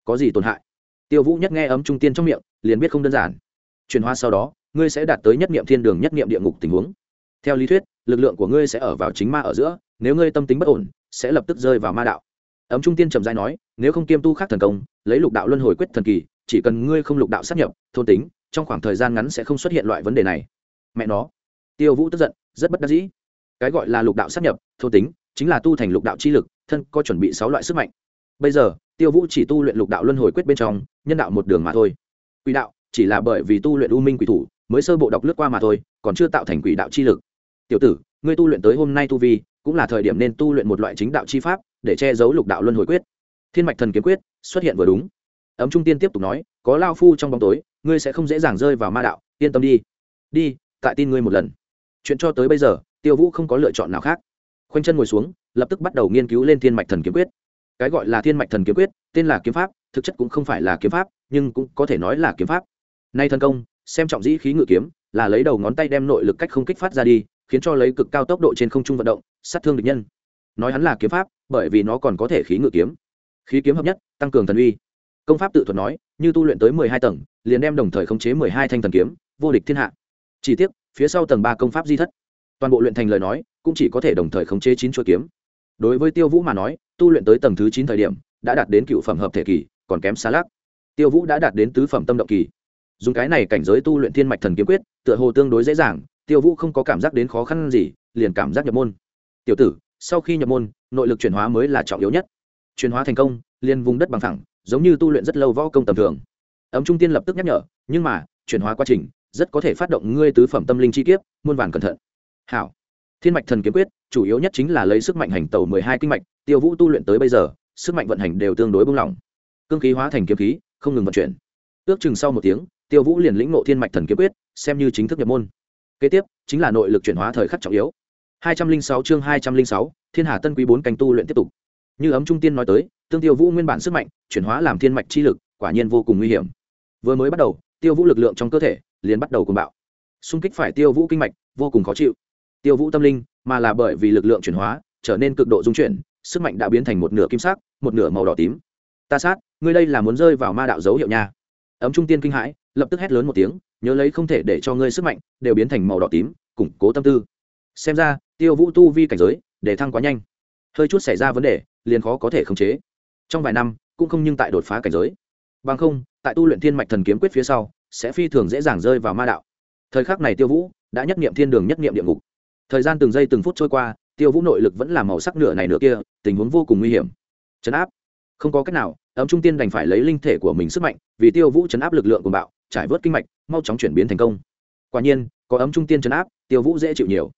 Có gì tổn hại? Tiêu vũ nhất nghe ấm trung tiên trong miệng, liền biết không đơn giản. Chuyển hóa sau đó, ngươi sẽ đạt tới nhất niệm thiên đường, nhất niệm địa ngục tình huống. Theo lý thuyết, lực lượng của ngươi sẽ ở vào chính ma ở giữa, nếu ngươi tâm tính bất ổn, sẽ lập tức rơi vào ma đạo ấm trung tiên trầm giai nói, nếu không kiêm tu khác thần công, lấy lục đạo luân hồi quyết thần kỳ, chỉ cần ngươi không lục đạo sát nhập, thôn tính, trong khoảng thời gian ngắn sẽ không xuất hiện loại vấn đề này. Mẹ nó. Tiêu vũ tức giận, rất bất đắc dĩ. Cái gọi là lục đạo sát nhập, thôn tính, chính là tu thành lục đạo chi lực, thân có chuẩn bị sáu loại sức mạnh. Bây giờ, tiêu vũ chỉ tu luyện lục đạo luân hồi quyết bên trong, nhân đạo một đường mà thôi. Quỷ đạo, chỉ là bởi vì tu luyện u minh quỷ thủ, mới sơ bộ đọc lướt qua mà thôi, còn chưa tạo thành quỷ đạo chi lực. Tiểu tử, ngươi tu luyện tới hôm nay tu vi, cũng là thời điểm nên tu luyện một loại chính đạo chi pháp để che giấu lục đạo luân hồi quyết. Thiên mạch thần kiếm quyết xuất hiện vừa đúng. Ấm trung tiên tiếp tục nói, có lao phu trong bóng tối, ngươi sẽ không dễ dàng rơi vào ma đạo, yên tâm đi. Đi, tại tin ngươi một lần. Chuyện cho tới bây giờ, tiêu vũ không có lựa chọn nào khác. Khoanh chân ngồi xuống, lập tức bắt đầu nghiên cứu lên thiên mạch thần kiếm quyết. Cái gọi là thiên mạch thần kiếm quyết, tên là kiếm pháp, thực chất cũng không phải là kiếm pháp, nhưng cũng có thể nói là kiếm pháp. Nay thần công, xem trọng dĩ khí ngự kiếm, là lấy đầu ngón tay đem nội lực cách không kích phát ra đi, khiến cho lấy cực cao tốc độ trên không trung vận động, sát thương địch nhân. Nói hắn là kiếm pháp bởi vì nó còn có thể khí ngự kiếm. Khí kiếm hợp nhất, tăng cường thần uy. Công pháp tự thuật nói, như tu luyện tới mười hai tầng, liền đem đồng thời khống chế mười hai thanh thần kiếm, vô địch thiên hạ. Chỉ tiếc, phía sau tầng ba công pháp di thất. Toàn bộ luyện thành lời nói, cũng chỉ có thể đồng thời khống chế chín chuỗi kiếm. Đối với tiêu vũ mà nói, tu luyện tới tầng thứ chín thời điểm, đã đạt đến cựu phẩm hợp thể kỳ, còn kém xa lắc. Tiêu vũ đã đạt đến tứ phẩm tâm động kỳ. Dùng cái này cảnh giới tu luyện thiên mạch thần kiếm quyết, tựa hồ tương đối dễ dàng, tiêu vũ không có cảm giác đến khó khăn gì, liền cảm giác nhập môn. Tiểu tử sau khi nhập môn, nội lực chuyển hóa mới là trọng yếu nhất. Chuyển hóa thành công, liền vùng đất bằng thẳng giống như tu luyện rất lâu võ công tầm thường. Ấm trung tiên lập tức nhắc nhở, nhưng mà, chuyển hóa quá trình, rất có thể phát động ngươi tứ phẩm tâm linh chi kiếp, muôn vàn cẩn thận. Hảo. Thiên mạch thần kiếm quyết, chủ yếu nhất chính là lấy sức mạnh hành tẩu mười hai kinh mạch, tiêu vũ tu luyện tới bây giờ, sức mạnh vận hành đều tương đối bung lỏng. Cương khí hóa thành kiếm khí, không ngừng vận chuyển. Ước chừng sau một tiếng, tiêu vũ liền lĩnh ngộ thiên mạch thần kiếm quyết, xem như chính thức nhập môn. Kế tiếp, chính là nội lực chuyển hóa thời khắc trọng yếu hai trăm linh sáu chương hai trăm linh sáu, thiên hà tân quý bốn canh tu luyện tiếp tục. Như ấm trung tiên nói tới, tương tiêu vũ nguyên bản sức mạnh, chuyển hóa làm thiên mạch chi lực, quả nhiên vô cùng nguy hiểm. Vừa mới bắt đầu, tiêu vũ lực lượng trong cơ thể liền bắt đầu cuồng bạo. Xung kích phải tiêu vũ kinh mạch, vô cùng khó chịu. Tiêu vũ tâm linh, mà là bởi vì lực lượng chuyển hóa, trở nên cực độ dung chuyển, sức mạnh đã biến thành một nửa kim sắc, một nửa màu đỏ tím. Ta sát, ngươi đây là muốn rơi vào ma đạo dấu hiệu nha. Ấm trung tiên kinh hãi, lập tức hét lớn một tiếng, nhớ lấy không thể để cho ngươi sức mạnh, đều biến thành màu đỏ tím, củng cố tâm tư xem ra, tiêu vũ tu vi cảnh giới, để thăng quá nhanh. Hơi chút xảy ra vấn đề, liền khó có thể khống chế. Trong vài năm, cũng không nhưng tại đột phá cảnh giới. Bằng không, tại tu luyện thiên mạch thần kiếm quyết phía sau, sẽ phi thường dễ dàng rơi vào ma đạo. Thời khắc này tiêu vũ đã nhất nghiệm thiên đường, nhất nghiệm địa ngục. Thời gian từng giây từng phút trôi qua, tiêu vũ nội lực vẫn là màu sắc nửa này nửa kia, tình huống vô cùng nguy hiểm. Chấn áp. Không có cách nào, ấm trung tiên đành phải lấy linh thể của mình sức mạnh, vì tiêu vũ chấn áp lực lượng của bạo, trải vớt kinh mạch, mau chóng chuyển biến thành công. Quả nhiên, có ấm trung tiên chấn áp, tiêu vũ dễ chịu nhiều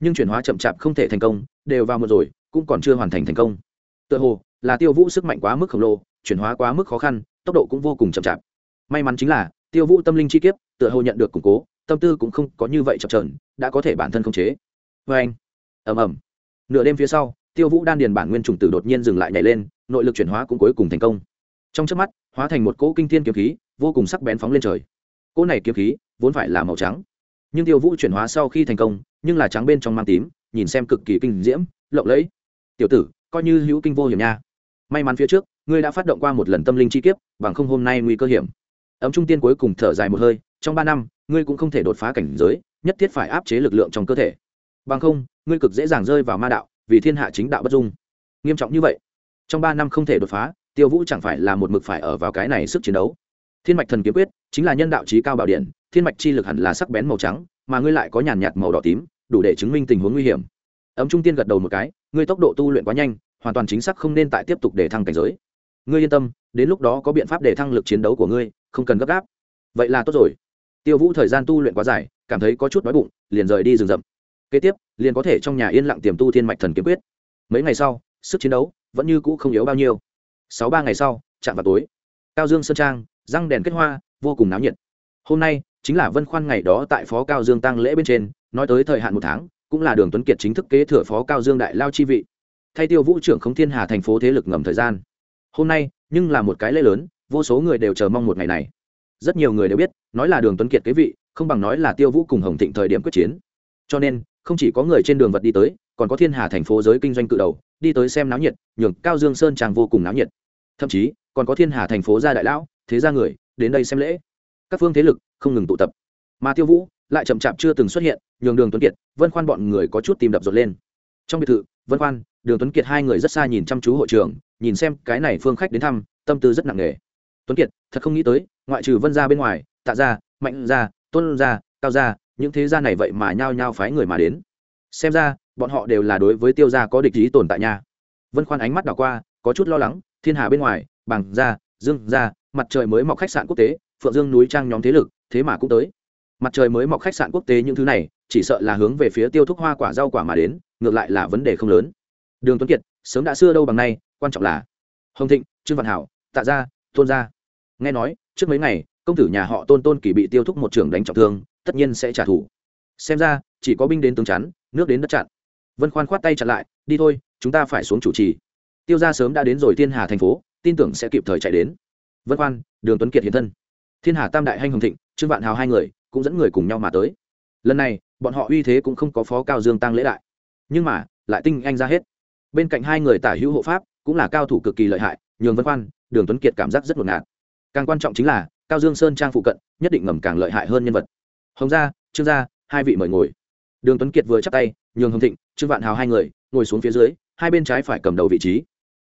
nhưng chuyển hóa chậm chạp không thể thành công, đều vào một rồi, cũng còn chưa hoàn thành thành công. Tựa hồ, là tiêu vũ sức mạnh quá mức khổng lồ, chuyển hóa quá mức khó khăn, tốc độ cũng vô cùng chậm chạp. May mắn chính là, tiêu vũ tâm linh chi kiếp, tựa hồ nhận được củng cố, tâm tư cũng không có như vậy chập trờn đã có thể bản thân khống chế. Vê anh, ầm ầm. Nửa đêm phía sau, tiêu vũ đan điền bản nguyên trùng tử đột nhiên dừng lại nhảy lên, nội lực chuyển hóa cũng cuối cùng thành công. Trong trước mắt, hóa thành một cỗ kinh thiên kiếm khí, vô cùng sắc bén phóng lên trời. Cỗ này kiếm khí vốn phải là màu trắng, nhưng tiêu vũ chuyển hóa sau khi thành công nhưng là trắng bên trong mang tím, nhìn xem cực kỳ kinh diễm, lộng lẫy. Tiểu tử, coi như hữu kinh vô hiểm nha. May mắn phía trước, ngươi đã phát động qua một lần tâm linh chi kiếp, bằng không hôm nay nguy cơ hiểm. Ấm trung tiên cuối cùng thở dài một hơi, trong ba năm, ngươi cũng không thể đột phá cảnh giới, nhất thiết phải áp chế lực lượng trong cơ thể. Bằng không, ngươi cực dễ dàng rơi vào ma đạo, vì thiên hạ chính đạo bất dung. Nghiêm trọng như vậy, trong ba năm không thể đột phá, tiêu vũ chẳng phải là một mực phải ở vào cái này sức chiến đấu. Thiên mạch thần kiếm quyết chính là nhân đạo trí cao bảo điện, thiên mạch chi lực hẳn là sắc bén màu trắng mà ngươi lại có nhàn nhạt màu đỏ tím, đủ để chứng minh tình huống nguy hiểm. Ấm trung tiên gật đầu một cái, ngươi tốc độ tu luyện quá nhanh, hoàn toàn chính xác không nên tại tiếp tục để thăng cảnh giới. Ngươi yên tâm, đến lúc đó có biện pháp để thăng lực chiến đấu của ngươi, không cần gấp gáp. Vậy là tốt rồi. Tiêu vũ thời gian tu luyện quá dài, cảm thấy có chút đói bụng, liền rời đi rừng rậm. Kế tiếp, liền có thể trong nhà yên lặng tiềm tu thiên mạch thần kiếm quyết. Mấy ngày sau, sức chiến đấu vẫn như cũ không yếu bao nhiêu. Sáu ba ngày sau, chạm vào tối. Cao dương sơn trang, răng đèn kết hoa, vô cùng náo nhiệt. Hôm nay chính là vân khoan ngày đó tại phó cao dương tăng lễ bên trên, nói tới thời hạn một tháng, cũng là đường tuấn kiệt chính thức kế thừa phó cao dương đại lao chi vị. Thay tiêu vũ trưởng không thiên hà thành phố thế lực ngầm thời gian. Hôm nay, nhưng là một cái lễ lớn, vô số người đều chờ mong một ngày này. Rất nhiều người đều biết, nói là đường tuấn kiệt kế vị, không bằng nói là tiêu vũ cùng hồng thịnh thời điểm quyết chiến. Cho nên, không chỉ có người trên đường vật đi tới, còn có thiên hà thành phố giới kinh doanh cự đầu, đi tới xem náo nhiệt, nhường cao dương sơn trang vô cùng náo nhiệt. Thậm chí, còn có thiên hà thành phố gia đại lão, thế gia người, đến đây xem lễ các phương thế lực không ngừng tụ tập. Mà tiêu vũ lại chậm chạp chưa từng xuất hiện, nhường đường tuấn kiệt, vân khoan bọn người có chút tìm đập rột lên. Trong biệt thự, vân khoan, đường tuấn kiệt hai người rất xa nhìn chăm chú hội trường, nhìn xem cái này phương khách đến thăm, tâm tư rất nặng nề. Tuấn kiệt, thật không nghĩ tới, ngoại trừ vân gia bên ngoài, tạ gia, mạnh gia tuân gia, cao gia, những thế gia này vậy mà nhao nhao phái người mà đến. Xem ra, bọn họ đều là đối với tiêu gia có địch ý tồn tại nha. Vân khoan ánh mắt đảo qua, có chút lo lắng, thiên hà bên ngoài bằng gia, dương gia, mặt trời mới mọc khách sạn quốc tế phượng dương núi trang nhóm thế lực, thế mà cũng tới. Mặt trời mới mọc khách sạn quốc tế những thứ này, chỉ sợ là hướng về phía tiêu thúc hoa quả rau quả mà đến, ngược lại là vấn đề không lớn. Đường tuấn kiệt, sớm đã xưa đâu bằng nay, quan trọng là hồng thịnh, trương văn hảo, tạ gia, tôn gia. Nghe nói, trước mấy ngày, công tử nhà họ tôn tôn kỳ bị tiêu thúc một trưởng đánh trọng thương, tất nhiên sẽ trả thù. Xem ra, chỉ có binh đến tướng chắn, nước đến đất chặn. Vân khoan khoát tay chặn lại, đi thôi, chúng ta phải xuống chủ trì. Tiêu gia sớm đã đến rồi thiên hà thành phố, tin tưởng sẽ kịp thời chạy đến. Vân khoan, đường tuấn kiệt hiện thân thiên hà tam đại hanh hồng thịnh, trương vạn hào hai người cũng dẫn người cùng nhau mà tới. Lần này, bọn họ uy thế cũng không có phó cao dương tăng lễ đại. Nhưng mà, lại tinh anh ra hết. Bên cạnh hai người tả hữu hộ pháp cũng là cao thủ cực kỳ lợi hại, nhường vân khoan đường tuấn kiệt cảm giác rất ngột ngạt. Càng quan trọng chính là, cao dương sơn trang phụ cận, nhất định ngầm càng lợi hại hơn nhân vật. Hồng gia, trương gia, hai vị mời ngồi. Đường tuấn kiệt vừa chắc tay, nhường hồng thịnh, trương vạn hào hai người ngồi xuống phía dưới, hai bên trái phải cầm đầu vị trí.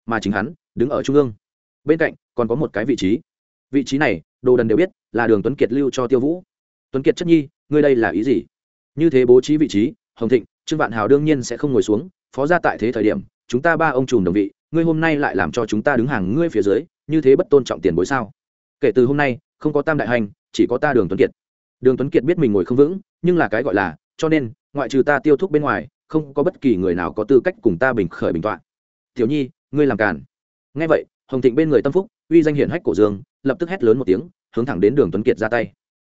Mà chính hắn, đứng ở trung ương. Bên cạnh còn có một cái vị trí. Vị trí này đồ đần đều biết, là đường tuấn kiệt lưu cho tiêu vũ. Tuấn kiệt chất nhi, ngươi đây là ý gì? Như thế bố trí vị trí, hồng thịnh, trương vạn hào đương nhiên sẽ không ngồi xuống, phó ra tại thế thời điểm, chúng ta ba ông trùm đồng vị, ngươi hôm nay lại làm cho chúng ta đứng hàng ngươi phía dưới, như thế bất tôn trọng tiền bối sao? Kể từ hôm nay, không có tam đại hành, chỉ có ta đường tuấn kiệt. Đường tuấn kiệt biết mình ngồi không vững, nhưng là cái gọi là, cho nên, ngoại trừ ta tiêu thúc bên ngoài, không có bất kỳ người nào có tư cách cùng ta bình khởi bình tọa. Tiểu nhi, ngươi làm càn. Ngay vậy, hồng thịnh bên người tâm phúc uy danh hiển hách cổ dương, lập tức hét lớn một tiếng, hướng thẳng đến đường tuấn kiệt ra tay.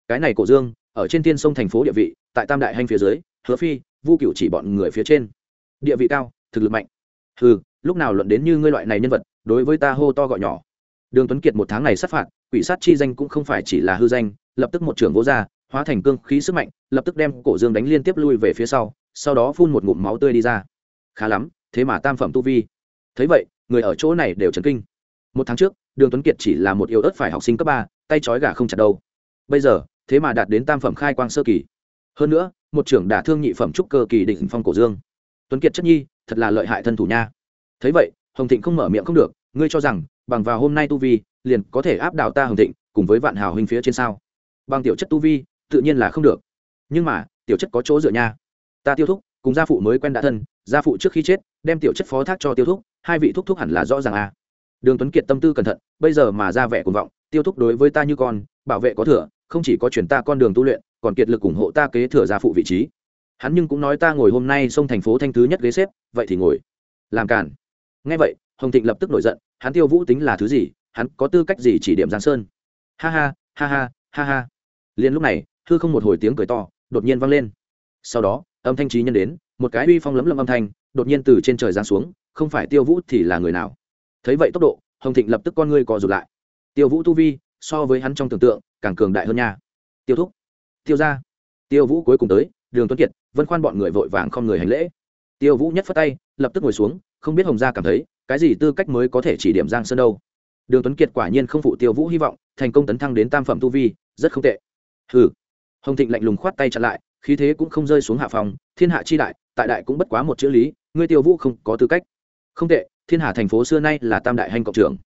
Cái này cổ dương, ở trên thiên sông thành phố địa vị, tại tam đại hành phía dưới, hứa phi, vu cựu chỉ bọn người phía trên. Địa vị cao, thực lực mạnh. Ừ lúc nào luận đến như ngươi loại này nhân vật, đối với ta hô to gọi nhỏ. Đường tuấn kiệt một tháng này sát phạt, quỷ sát chi danh cũng không phải chỉ là hư danh, lập tức một trưởng vô ra, hóa thành cương khí sức mạnh, lập tức đem cổ dương đánh liên tiếp lui về phía sau sau đó phun một ngụm máu tươi đi ra. Khá lắm, thế mà tam phẩm tu vi. Thấy vậy, người ở chỗ này đều chấn kinh. Một tháng trước đường tuấn kiệt chỉ là một yếu ớt phải học sinh cấp ba, tay trói gà không chặt đâu. Bây giờ, thế mà đạt đến tam phẩm khai quang sơ kỳ. Hơn nữa, một trưởng đả thương nhị phẩm trúc cơ kỳ định phong cổ dương. Tuấn kiệt chất nhi, thật là lợi hại thân thủ nha. Thấy vậy, hồng thịnh không mở miệng không được, ngươi cho rằng, bằng vào hôm nay tu vi, liền có thể áp đảo ta hồng thịnh, cùng với vạn hào huynh phía trên sao? Bằng tiểu chất tu vi, tự nhiên là không được. Nhưng mà, tiểu chất có chỗ dựa nha. Ta tiêu thúc, cùng gia phụ mới quen đã thân, gia phụ trước khi chết, đem tiểu chất phó thác cho tiêu thúc, hai vị thúc thúc hẳn là rõ ràng à đường tuấn kiệt tâm tư cẩn thận, bây giờ mà ra vẻ cuồng vọng, tiêu thúc đối với ta như con, bảo vệ có thừa, không chỉ có chuyển ta con đường tu luyện, còn kiệt lực ủng hộ ta kế thừa gia phụ vị trí. Hắn nhưng cũng nói ta ngồi hôm nay sông thành phố thanh thứ nhất ghế xếp, vậy thì ngồi. Làm cản ngay vậy, hồng thịnh lập tức nổi giận, hắn tiêu vũ tính là thứ gì? Hắn có tư cách gì chỉ điểm giang sơn? Ha ha ha ha ha ha. Liền lúc này, hư không một hồi tiếng cười to, đột nhiên vang lên. Sau đó, âm thanh trí nhân đến, một cái uy phong lấm lâm âm thanh, đột nhiên từ trên trời giáng xuống, không phải tiêu vũ thì là người nào? Thấy vậy tốc độ, hồng thịnh lập tức con ngươi co rụt lại. Tiêu vũ tu vi, so với hắn trong tưởng tượng, càng cường đại hơn nha. Tiêu thúc, tiêu ra. Tiêu vũ cuối cùng tới, đường tuấn kiệt, vân khoan bọn người vội vàng không người hành lễ. Tiêu vũ nhất phất tay, lập tức ngồi xuống, không biết hồng gia cảm thấy, cái gì tư cách mới có thể chỉ điểm giang sơn đâu. Đường tuấn kiệt quả nhiên không phụ tiêu vũ hy vọng, thành công tấn thăng đến tam phẩm tu vi, rất không tệ. Hừ. Hồng thịnh lạnh lùng khoát tay chặn lại, khí thế cũng không rơi xuống hạ phòng, thiên hạ chi đại, tại đại cũng bất quá một chữ lý, ngươi tiêu vũ không có tư cách. Không tệ thiên hà thành phố xưa nay là tam đại hành cộng trưởng.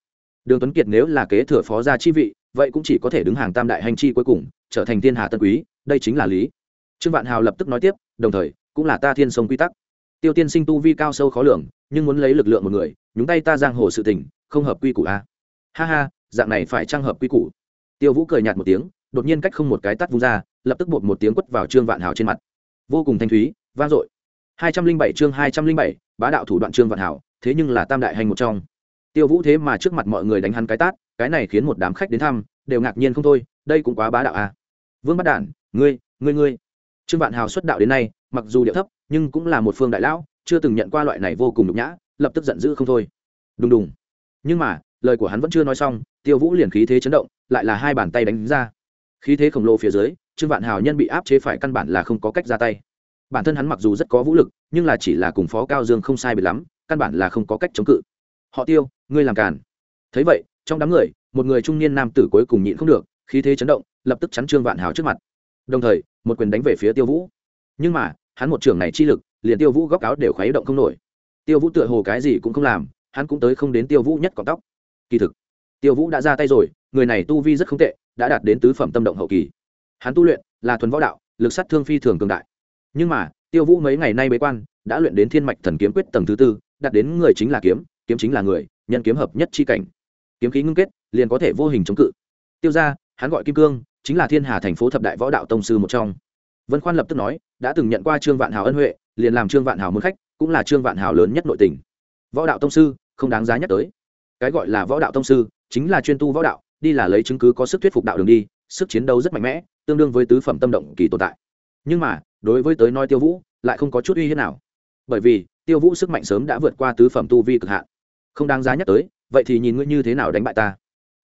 Đường tuấn kiệt nếu là kế thừa phó gia chi vị, vậy cũng chỉ có thể đứng hàng tam đại hành chi cuối cùng, trở thành thiên hà tân quý, đây chính là lý. Trương vạn hào lập tức nói tiếp, đồng thời, cũng là ta thiên sông quy tắc. Tiêu tiên sinh tu vi cao sâu khó lường, nhưng muốn lấy lực lượng một người, nhúng tay ta giang hồ sự tình, không hợp quy củ a. Ha ha, dạng này phải trang hợp quy củ? Tiêu vũ cười nhạt một tiếng, đột nhiên cách không một cái tắt vung ra, lập tức bột một tiếng quất vào trương vạn hào trên mặt. Vô cùng thanh thúy, vang dội. Hai trăm linh bảy chương hai trăm linh bảy, bá đạo thủ đoạn trương vạn hảo thế nhưng là tam đại hành một trong. Tiêu vũ thế mà trước mặt mọi người đánh hắn cái tát, cái này khiến một đám khách đến thăm, đều ngạc nhiên không thôi, đây cũng quá bá đạo à. Vương bắt đản, ngươi ngươi ngươi. Trương vạn hào xuất đạo đến nay, mặc dù điệu thấp, nhưng cũng là một phương đại lão, chưa từng nhận qua loại này vô cùng nhục nhã, lập tức giận dữ không thôi. Đùng đùng. Nhưng mà, lời của hắn vẫn chưa nói xong, tiêu vũ liền khí thế chấn động, lại là hai bàn tay đánh ra. Khí thế khổng lồ phía dưới, trương vạn hào nhân bị áp chế phải căn bản là không có cách ra tay. Bản thân hắn mặc dù rất có vũ lực, nhưng là chỉ là cùng phó cao dương không sai biệt lắm căn bản là không có cách chống cự. Họ tiêu, ngươi làm càn. Thấy vậy, trong đám người, một người trung niên nam tử cuối cùng nhịn không được, khí thế chấn động, lập tức chắn trương vạn hào trước mặt. Đồng thời, một quyền đánh về phía tiêu vũ. Nhưng mà, hắn một trường này chi lực, liền tiêu vũ góc áo đều khuấy động không nổi. Tiêu vũ tựa hồ cái gì cũng không làm, hắn cũng tới không đến tiêu vũ nhất cọng tóc. Kỳ thực, tiêu vũ đã ra tay rồi, người này tu vi rất không tệ, đã đạt đến tứ phẩm tâm động hậu kỳ. Hắn tu luyện là thuần võ đạo, lực sát thương phi thường cường đại. Nhưng mà, tiêu vũ mấy ngày nay bế quan, đã luyện đến thiên mạch thần kiếm quyết tầng thứ tư đạt đến người chính là kiếm kiếm chính là người, nhân kiếm hợp nhất chi cảnh. Kiếm khí ngưng kết, liền có thể vô hình chống cự. Tiêu ra hắn gọi kim cương, chính là thiên hà thành phố thập đại võ đạo tông sư một trong. Vân khoan lập tức nói, đã từng nhận qua trương vạn hào ân huệ, liền làm trương vạn hào muốn khách, cũng là trương vạn hào lớn nhất nội tình. Võ đạo tông sư, không đáng giá nhắc tới. Cái gọi là võ đạo tông sư, chính là chuyên tu võ đạo, đi là lấy chứng cứ có sức thuyết phục đạo đường đi, sức chiến đấu rất mạnh mẽ, tương đương với tứ phẩm tâm động kỳ tồn tại. Nhưng mà, đối với tới nói tiêu vũ, lại không có chút uy hiếp nào. Bởi vì tiêu vũ sức mạnh sớm đã vượt qua tứ phẩm tu vi cực hạn. Không đáng giá nhắc tới, vậy thì nhìn ngươi như thế nào đánh bại ta?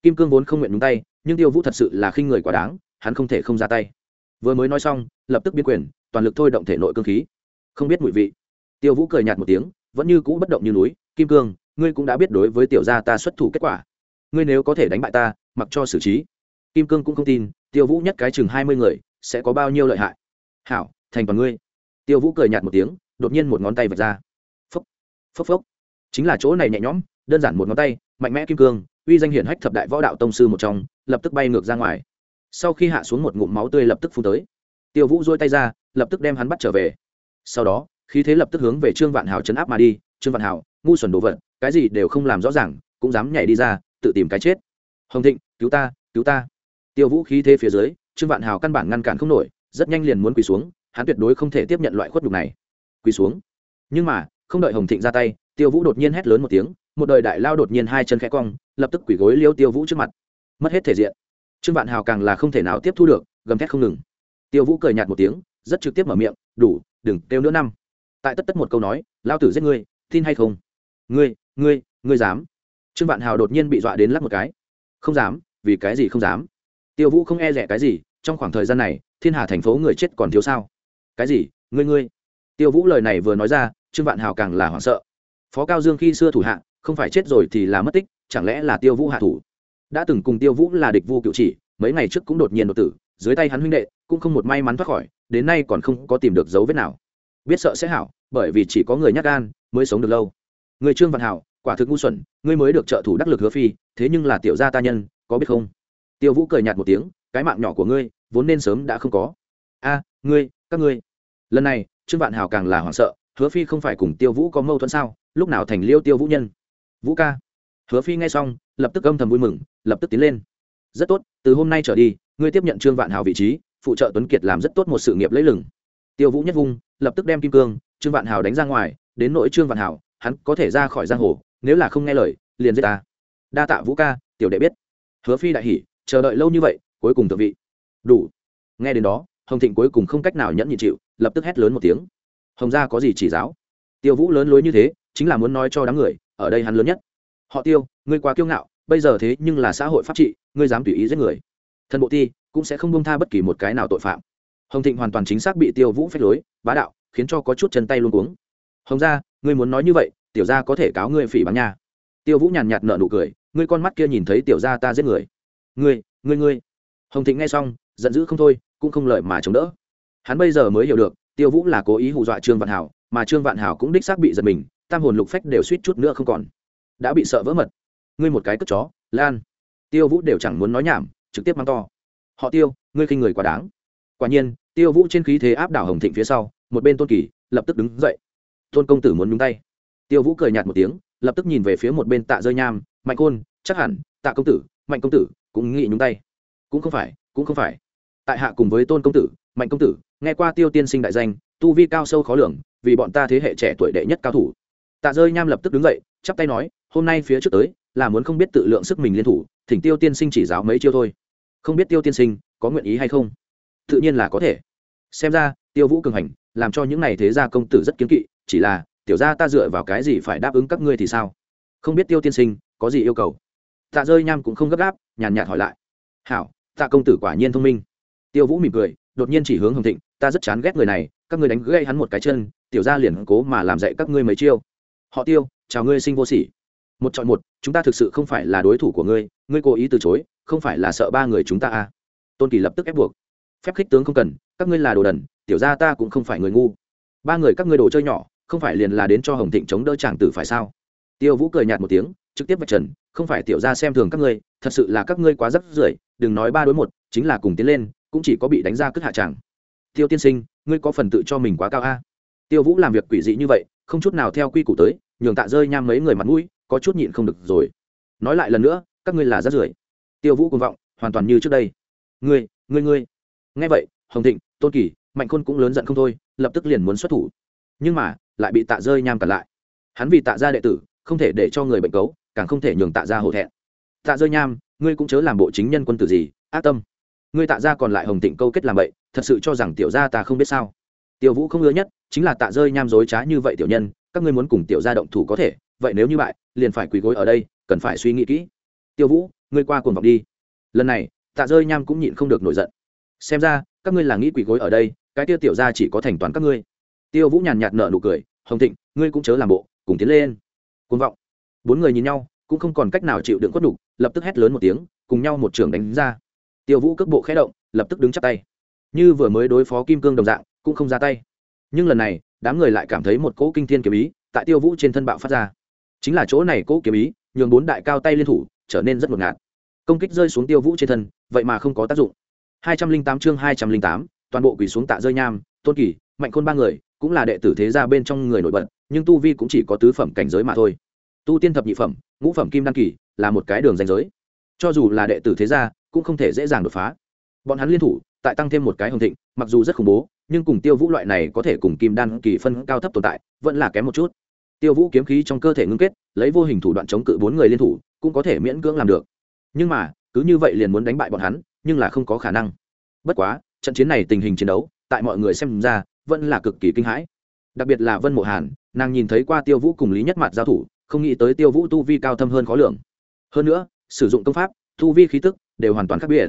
Kim cương vốn không nguyện nhúng tay, nhưng tiêu vũ thật sự là khinh người quá đáng, hắn không thể không ra tay. Vừa mới nói xong, lập tức biến quyền, toàn lực thôi động thể nội cương khí. Không biết mùi vị. Tiêu vũ cười nhạt một tiếng, vẫn như cũ bất động như núi, kim cương, ngươi cũng đã biết đối với tiểu gia ta xuất thủ kết quả. Ngươi nếu có thể đánh bại ta, mặc cho xử trí. Kim cương cũng không tin, tiêu vũ nhất cái chừng hai mươi người, sẽ có bao nhiêu lợi hại. Hảo, thành toàn ngươi. Tiêu vũ cười nhạt một tiếng, đột nhiên một ngón tay vạch ra phốc phốc. Chính là chỗ này nhẹ nhõm, đơn giản một ngón tay, mạnh mẽ kim cương, uy danh hiển hách thập đại võ đạo tông sư một trong, lập tức bay ngược ra ngoài. Sau khi hạ xuống một ngụm máu tươi lập tức phun tới. Tiêu vũ dôi tay ra, lập tức đem hắn bắt trở về. Sau đó, khí thế lập tức hướng về trương vạn hào chấn áp mà đi. Trương vạn hào ngu xuẩn đồ vật, cái gì đều không làm rõ ràng, cũng dám nhảy đi ra, tự tìm cái chết. Hồng thịnh, cứu ta cứu ta. Tiêu vũ khí thế phía dưới, trương vạn hào căn bản ngăn cản không nổi, rất nhanh liền muốn quỳ xuống, hắn tuyệt đối không thể tiếp nhận loại khuất đục này. Quỳ xuống. Nhưng mà không đợi hồng thịnh ra tay, tiêu vũ đột nhiên hét lớn một tiếng, một đời đại lao đột nhiên hai chân khẽ cong, lập tức quỳ gối liêu tiêu vũ trước mặt. Mất hết thể diện. Trương vạn hào càng là không thể nào tiếp thu được, gầm thét không ngừng. Tiêu vũ cười nhạt một tiếng, rất trực tiếp mở miệng, đủ, đừng kêu nữa năm. Tại tất tất một câu nói, lao tử giết ngươi, tin hay không? Ngươi ngươi ngươi dám? Trương vạn hào đột nhiên bị dọa đến lắc một cái. Không dám, vì cái gì không dám? Tiêu vũ không e rẻ cái gì, trong khoảng thời gian này, thiên hà thành phố người chết còn thiếu sao? Cái gì? Ngươi ngươi? Tiêu vũ lời này vừa nói ra trương vạn hào càng là hoảng sợ. Phó cao dương khi xưa thủ hạ, không phải chết rồi thì là mất tích, chẳng lẽ là tiêu vũ hạ thủ? Đã từng cùng tiêu vũ là địch vu cựu chỉ, mấy ngày trước cũng đột nhiên đột tử, dưới tay hắn huynh đệ cũng không một may mắn thoát khỏi, đến nay còn không có tìm được dấu vết nào. Biết sợ sẽ hảo, bởi vì chỉ có người nhát gan mới sống được lâu. Người trương vạn hảo quả thực ngu xuẩn, ngươi mới được trợ thủ đắc lực hứa phi, thế nhưng là tiểu gia ta nhân, có biết không? Tiêu vũ cười nhạt một tiếng, cái mạng nhỏ của ngươi, vốn nên sớm đã không có. A, ngươi, các ngươi. Lần này, trương vạn hảo càng là hoảng sợ hứa phi không phải cùng tiêu vũ có mâu thuẫn sao? Lúc nào thành liêu tiêu vũ nhân? Vũ ca. Hứa phi nghe xong, lập tức âm thầm vui mừng, lập tức tiến lên. Rất tốt, từ hôm nay trở đi, ngươi tiếp nhận trương vạn hào vị trí, phụ trợ tuấn kiệt làm rất tốt một sự nghiệp lấy lừng. Tiêu vũ nhất vung, lập tức đem kim cương, trương vạn hào đánh ra ngoài, đến nỗi trương vạn hào, hắn có thể ra khỏi giang hồ, nếu là không nghe lời, liền giết ta. Đa tạ vũ ca, tiểu đệ biết. Hứa phi đại hỉ, chờ đợi lâu như vậy, cuối cùng tự vị. Đủ. Nghe đến đó, hồng thịnh cuối cùng không cách nào nhẫn nhịn chịu, lập tức hét lớn một tiếng hồng gia có gì chỉ giáo? Tiêu vũ lớn lối như thế, chính là muốn nói cho đám người, ở đây hắn lớn nhất. Họ tiêu, ngươi quá kiêu ngạo, bây giờ thế nhưng là xã hội pháp trị, ngươi dám tùy ý giết người. Thần bộ ti cũng sẽ không bông tha bất kỳ một cái nào tội phạm. Hồng thịnh hoàn toàn chính xác bị tiêu vũ phép lối, bá đạo, khiến cho có chút chân tay luôn cuống. Hồng gia, ngươi muốn nói như vậy, tiểu gia có thể cáo ngươi phỉ báng nha. Tiêu vũ nhàn nhạt nợ nụ cười, ngươi con mắt kia nhìn thấy tiểu gia ta giết người. Ngươi ngươi ngươi. Hồng thịnh nghe xong, giận dữ không thôi, cũng không lợi mà chống đỡ. Hắn bây giờ mới hiểu được tiêu vũ là cố ý hù dọa trương vạn hảo, mà trương vạn hảo cũng đích xác bị giật mình, tam hồn lục phách đều suýt chút nữa không còn. Đã bị sợ vỡ mật. Ngươi một cái cất chó, lan. Tiêu vũ đều chẳng muốn nói nhảm, trực tiếp mang to. Họ tiêu, ngươi khinh người quá đáng. Quả nhiên, tiêu vũ trên khí thế áp đảo hồng thịnh phía sau, một bên tôn kỳ, lập tức đứng dậy. Tôn công tử muốn nhúng tay. Tiêu vũ cười nhạt một tiếng, lập tức nhìn về phía một bên tạ rơi nham, mạnh côn chắc hẳn, tạ công tử, mạnh công tử, cũng nghĩ nhúng tay. Cũng không phải, cũng không phải. Tại hạ cùng với tôn công tử, mạnh công tử nghe qua tiêu tiên sinh đại danh, tu vi cao sâu khó lường, vì bọn ta thế hệ trẻ tuổi đệ nhất cao thủ. Tạ rơi nham lập tức đứng dậy, chắp tay nói, hôm nay phía trước tới, là muốn không biết tự lượng sức mình liên thủ, thỉnh tiêu tiên sinh chỉ giáo mấy chiêu thôi. Không biết tiêu tiên sinh có nguyện ý hay không? Tự nhiên là có thể. Xem ra, tiêu vũ cường hành, làm cho những n à y thế gia công tử rất kiếm kỵ, chỉ là, tiểu gia ta dựa vào cái gì phải đáp ứng các ngươi thì sao? Không biết tiêu tiên sinh có gì yêu cầu. Tạ rơi nham cũng không gấp gáp, nhàn nhạt hỏi lại. Hảo, tạ công tử quả nhiên thông minh. Tiêu vũ mỉm cười đột nhiên chỉ hướng hồng thịnh, ta rất chán ghét người này, các ngươi đánh gây hắn một cái chân, tiểu gia liền cố mà làm dạy các ngươi mấy chiêu. Họ tiêu, chào ngươi sinh vô sỉ. Một chọn một, chúng ta thực sự không phải là đối thủ của ngươi ngươi cố ý từ chối, không phải là sợ ba người chúng ta à? Tôn kỳ lập tức ép buộc. Phép khích tướng không cần, các ngươi là đồ đần, tiểu ra ta cũng không phải người ngu. Ba người các ngươi đồ chơi nhỏ, không phải liền là đến cho hồng thịnh chống đỡ chàng tử phải sao? Tiêu vũ cười nhạt một tiếng, trực tiếp vạch trần, không phải tiểu ra xem thường các ngươi, thật sự là các ngươi quá rắc rưởi, đừng nói ba đối một, chính là cùng tiến lên cũng chỉ có bị đánh ra cất hạ tràng. Tiêu tiên sinh, ngươi có phần tự cho mình quá cao a. Tiêu vũ làm việc quỷ dị như vậy, không chút nào theo quy củ tới, nhường tạ rơi nham mấy người mặt mũi, có chút nhịn không được rồi. Nói lại lần nữa, các ngươi là rát rưởi. Tiêu vũ cuồng vọng, hoàn toàn như trước đây. Ngươi ngươi ngươi. Nghe vậy, hồng thịnh, tôn kỳ, mạnh khôn cũng lớn giận không thôi, lập tức liền muốn xuất thủ. Nhưng mà, lại bị tạ rơi nham cản lại. Hắn vì tạ gia đệ tử, không thể để cho người bệnh cấu, càng không thể nhường tạ gia hổ thẹn. Tạ rơi nham, ngươi cũng chớ làm bộ chính nhân quân tử gì, ác tâm ngươi tạ gia còn lại hồng thịnh câu kết làm vậy, thật sự cho rằng tiểu gia ta không biết sao? Tiêu vũ không ưa nhất chính là tạ rơi nham dối trá như vậy tiểu nhân, các ngươi muốn cùng tiểu gia động thủ có thể, vậy nếu như vậy liền phải quỳ gối ở đây, cần phải suy nghĩ kỹ. Tiêu vũ, ngươi qua cuồng vọng đi. Lần này, tạ rơi nham cũng nhịn không được nổi giận. Xem ra, các ngươi là nghĩ quỳ gối ở đây, cái tiêu tiểu gia chỉ có thành toán các ngươi. Tiêu vũ nhàn nhạt nở nụ cười, hồng thịnh, ngươi cũng chớ làm bộ, cùng tiến lên. Cuồng vọng. Bốn người nhìn nhau, cũng không còn cách nào chịu đựng khuất đục lập tức hét lớn một tiếng, cùng nhau một trường đánh ra tiêu vũ cước bộ khé động, lập tức đứng chắp tay. Như vừa mới đối phó kim cương đồng dạng, cũng không ra tay. Nhưng lần này, đám người lại cảm thấy một cỗ kinh thiên kiếm ý tại tiêu vũ trên thân bạo phát ra. Chính là chỗ này cỗ kiếm ý, nhường bốn đại cao tay liên thủ, trở nên rất ngột ngạt. Công kích rơi xuống tiêu vũ trên thân, vậy mà không có tác dụng. Hai trăm linh tám chương hai trăm linh tám, toàn bộ quỳ xuống tạ rơi nham, tôn kỳ mạnh khôn ba người, cũng là đệ tử thế gia bên trong người nổi bật, nhưng tu vi cũng chỉ có tứ phẩm cảnh giới mà thôi. Tu tiên thập nhị phẩm, ngũ phẩm kim đăng kỳ là một cái đường danh giới. Cho dù là đệ tử thế gia cũng không thể dễ dàng đột phá. Bọn hắn liên thủ, tại tăng thêm một cái hồng thịnh, mặc dù rất khủng bố, nhưng cùng tiêu vũ loại này có thể cùng kim đan kỳ phân cao thấp tồn tại, vẫn là kém một chút. Tiêu vũ kiếm khí trong cơ thể ngưng kết, lấy vô hình thủ đoạn chống cự bốn người liên thủ, cũng có thể miễn cưỡng làm được. Nhưng mà, cứ như vậy liền muốn đánh bại bọn hắn, nhưng là không có khả năng. Bất quá, trận chiến này tình hình chiến đấu, tại mọi người xem ra, vẫn là cực kỳ kinh hãi. Đặc biệt là vân mộ hàn, nàng nhìn thấy qua tiêu vũ cùng lý nhất mặt giao thủ, không nghĩ tới tiêu vũ tu vi cao thâm hơn khó lường. Hơn nữa, sử dụng công pháp, tu vi khí tức đều hoàn toàn khác biệt.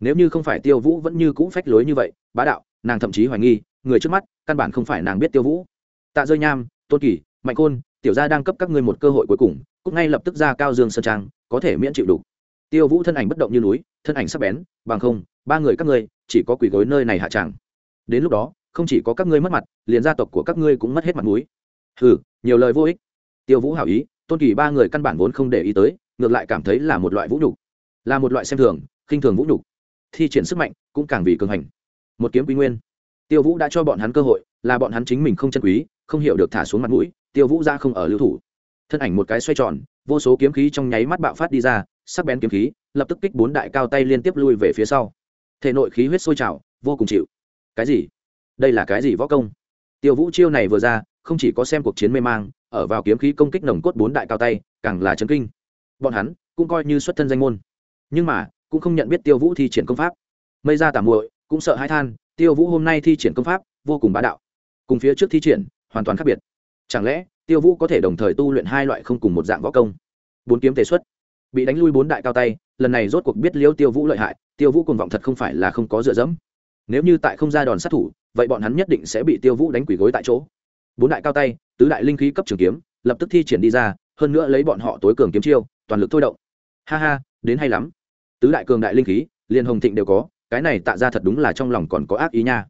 Nếu như không phải tiêu vũ vẫn như cũ phách lối như vậy, bá đạo, nàng thậm chí hoài nghi, người trước mắt, căn bản không phải nàng biết tiêu vũ. Tạ rơi nham, tôn kỳ, mạnh côn tiểu gia đang cấp các ngươi một cơ hội cuối cùng cúc ngay lập tức ra cao dương sơn trang, có thể miễn chịu đủ. Tiêu vũ thân ảnh bất động như núi, thân ảnh sắc bén, bằng không, ba người các ngươi, chỉ có quỷ gối nơi này hạ tràng đến lúc đó, không chỉ có các ngươi mất mặt, liền gia tộc của các ngươi cũng mất hết mặt mũi. Hừ, nhiều lời vô ích. Tiêu vũ hảo ý, tôn kỳ ba người căn bản vốn không để ý tới, ngược lại cảm thấy là một loại vũ nhục là một loại xem thường, khinh thường vũ nhục, thi triển sức mạnh cũng càng vì cường hành. Một kiếm quý nguyên. Tiêu vũ đã cho bọn hắn cơ hội, là bọn hắn chính mình không chân quý, không hiểu được thả xuống mặt mũi, tiêu vũ ra không ở lưu thủ. Thân ảnh một cái xoay tròn, vô số kiếm khí trong nháy mắt bạo phát đi ra, sắc bén kiếm khí, lập tức kích bốn đại cao tay liên tiếp lui về phía sau. Thể nội khí huyết sôi trào, vô cùng chịu. Cái gì? Đây là cái gì võ công? Tiêu vũ chiêu này vừa ra, không chỉ có xem cuộc chiến mê mang, ở vào kiếm khí công kích nồng cốt bốn đại cao tay, càng là chấn kinh. Bọn hắn cũng coi như xuất thân danh môn nhưng mà, cũng không nhận biết tiêu vũ thi triển công pháp. Mây ra tả muội cũng sợ hãi than, tiêu vũ hôm nay thi triển công pháp vô cùng bá đạo. Cùng phía trước thi triển, hoàn toàn khác biệt. Chẳng lẽ, tiêu vũ có thể đồng thời tu luyện hai loại không cùng một dạng võ công? Bốn kiếm tề xuất. Bị đánh lui bốn đại cao tay, lần này rốt cuộc biết liêu tiêu vũ lợi hại, tiêu vũ cùng vọng thật không phải là không có dựa dẫm. Nếu như tại không ra đòn sát thủ, vậy bọn hắn nhất định sẽ bị tiêu vũ đánh quỷ gối tại chỗ. Bốn đại cao tay, tứ đại linh khí cấp trường kiếm, lập tức thi triển đi ra, hơn nữa lấy bọn họ tối cường kiếm chiêu, toàn lực thôi động. Ha ha, đến hay lắm tứ đại cường đại linh khí, liền hồng thịnh đều có, cái này tạ ra thật đúng là trong lòng còn có ác ý nha.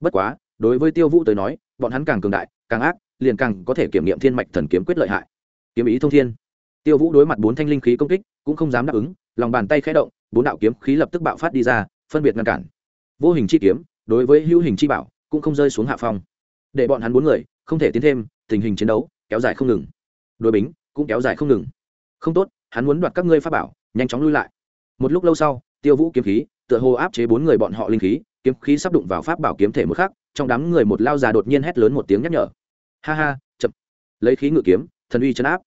Bất quá, đối với tiêu vũ tới nói, bọn hắn càng cường đại, càng ác, liền càng có thể kiểm nghiệm thiên mạch thần kiếm quyết lợi hại. Kiếm ý thông thiên. Tiêu vũ đối mặt bốn thanh linh khí công kích, cũng không dám đáp ứng, lòng bàn tay khẽ động, bốn đạo kiếm khí lập tức bạo phát đi ra, phân biệt ngăn cản. Vô hình chi kiếm, đối với hữu hình chi bảo, cũng không rơi xuống hạ phong. Để bọn hắn bốn người, không thể tiến thêm, tình hình chiến đấu, kéo dài không ngừng. Đối bính, cũng kéo dài không ngừng. Không tốt, hắn muốn đoạt các ngươi pháp bảo, nhanh chóng lui lại một lúc lâu sau, tiêu vũ kiếm khí, tựa hồ áp chế bốn người bọn họ linh khí, kiếm khí sắp đụng vào pháp bảo kiếm thể một khắc, trong đám người một lao già đột nhiên hét lớn một tiếng nhắc nhở. Ha ha, chậm. Lấy khí ngự kiếm, thần uy chấn áp.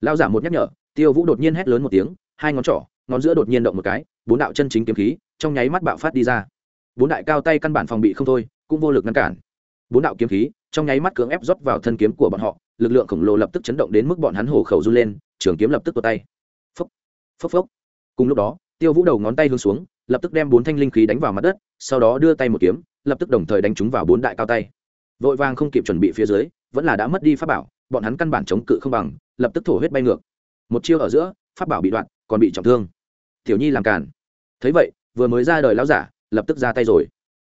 Lao giả một nhắc nhở, tiêu vũ đột nhiên hét lớn một tiếng, hai ngón trỏ, ngón giữa đột nhiên động một cái, bốn đạo chân chính kiếm khí, trong nháy mắt bạo phát đi ra. Bốn đại cao tay căn bản phòng bị không thôi, cũng vô lực ngăn cản. Bốn đạo kiếm khí, trong nháy mắt cưỡng ép rót vào thân kiếm của bọn họ, lực lượng khổng lồ lập tức chấn động đến mức bọn hắn hổ khẩu run lên, trường kiếm lập tức tuột tay. Phốc phốc phốc. Cùng lúc đó tiêu vũ đầu ngón tay hướng xuống, lập tức đem bốn thanh linh khí đánh vào mặt đất, sau đó đưa tay một kiếm, lập tức đồng thời đánh chúng vào bốn đại cao tay. Vội vàng không kịp chuẩn bị phía dưới, vẫn là đã mất đi pháp bảo, bọn hắn căn bản chống cự không bằng, lập tức thổ huyết bay ngược. Một chiêu ở giữa, pháp bảo bị đoạn, còn bị trọng thương. Tiểu nhi làm cản thấy vậy, vừa mới ra đời lão giả, lập tức ra tay rồi.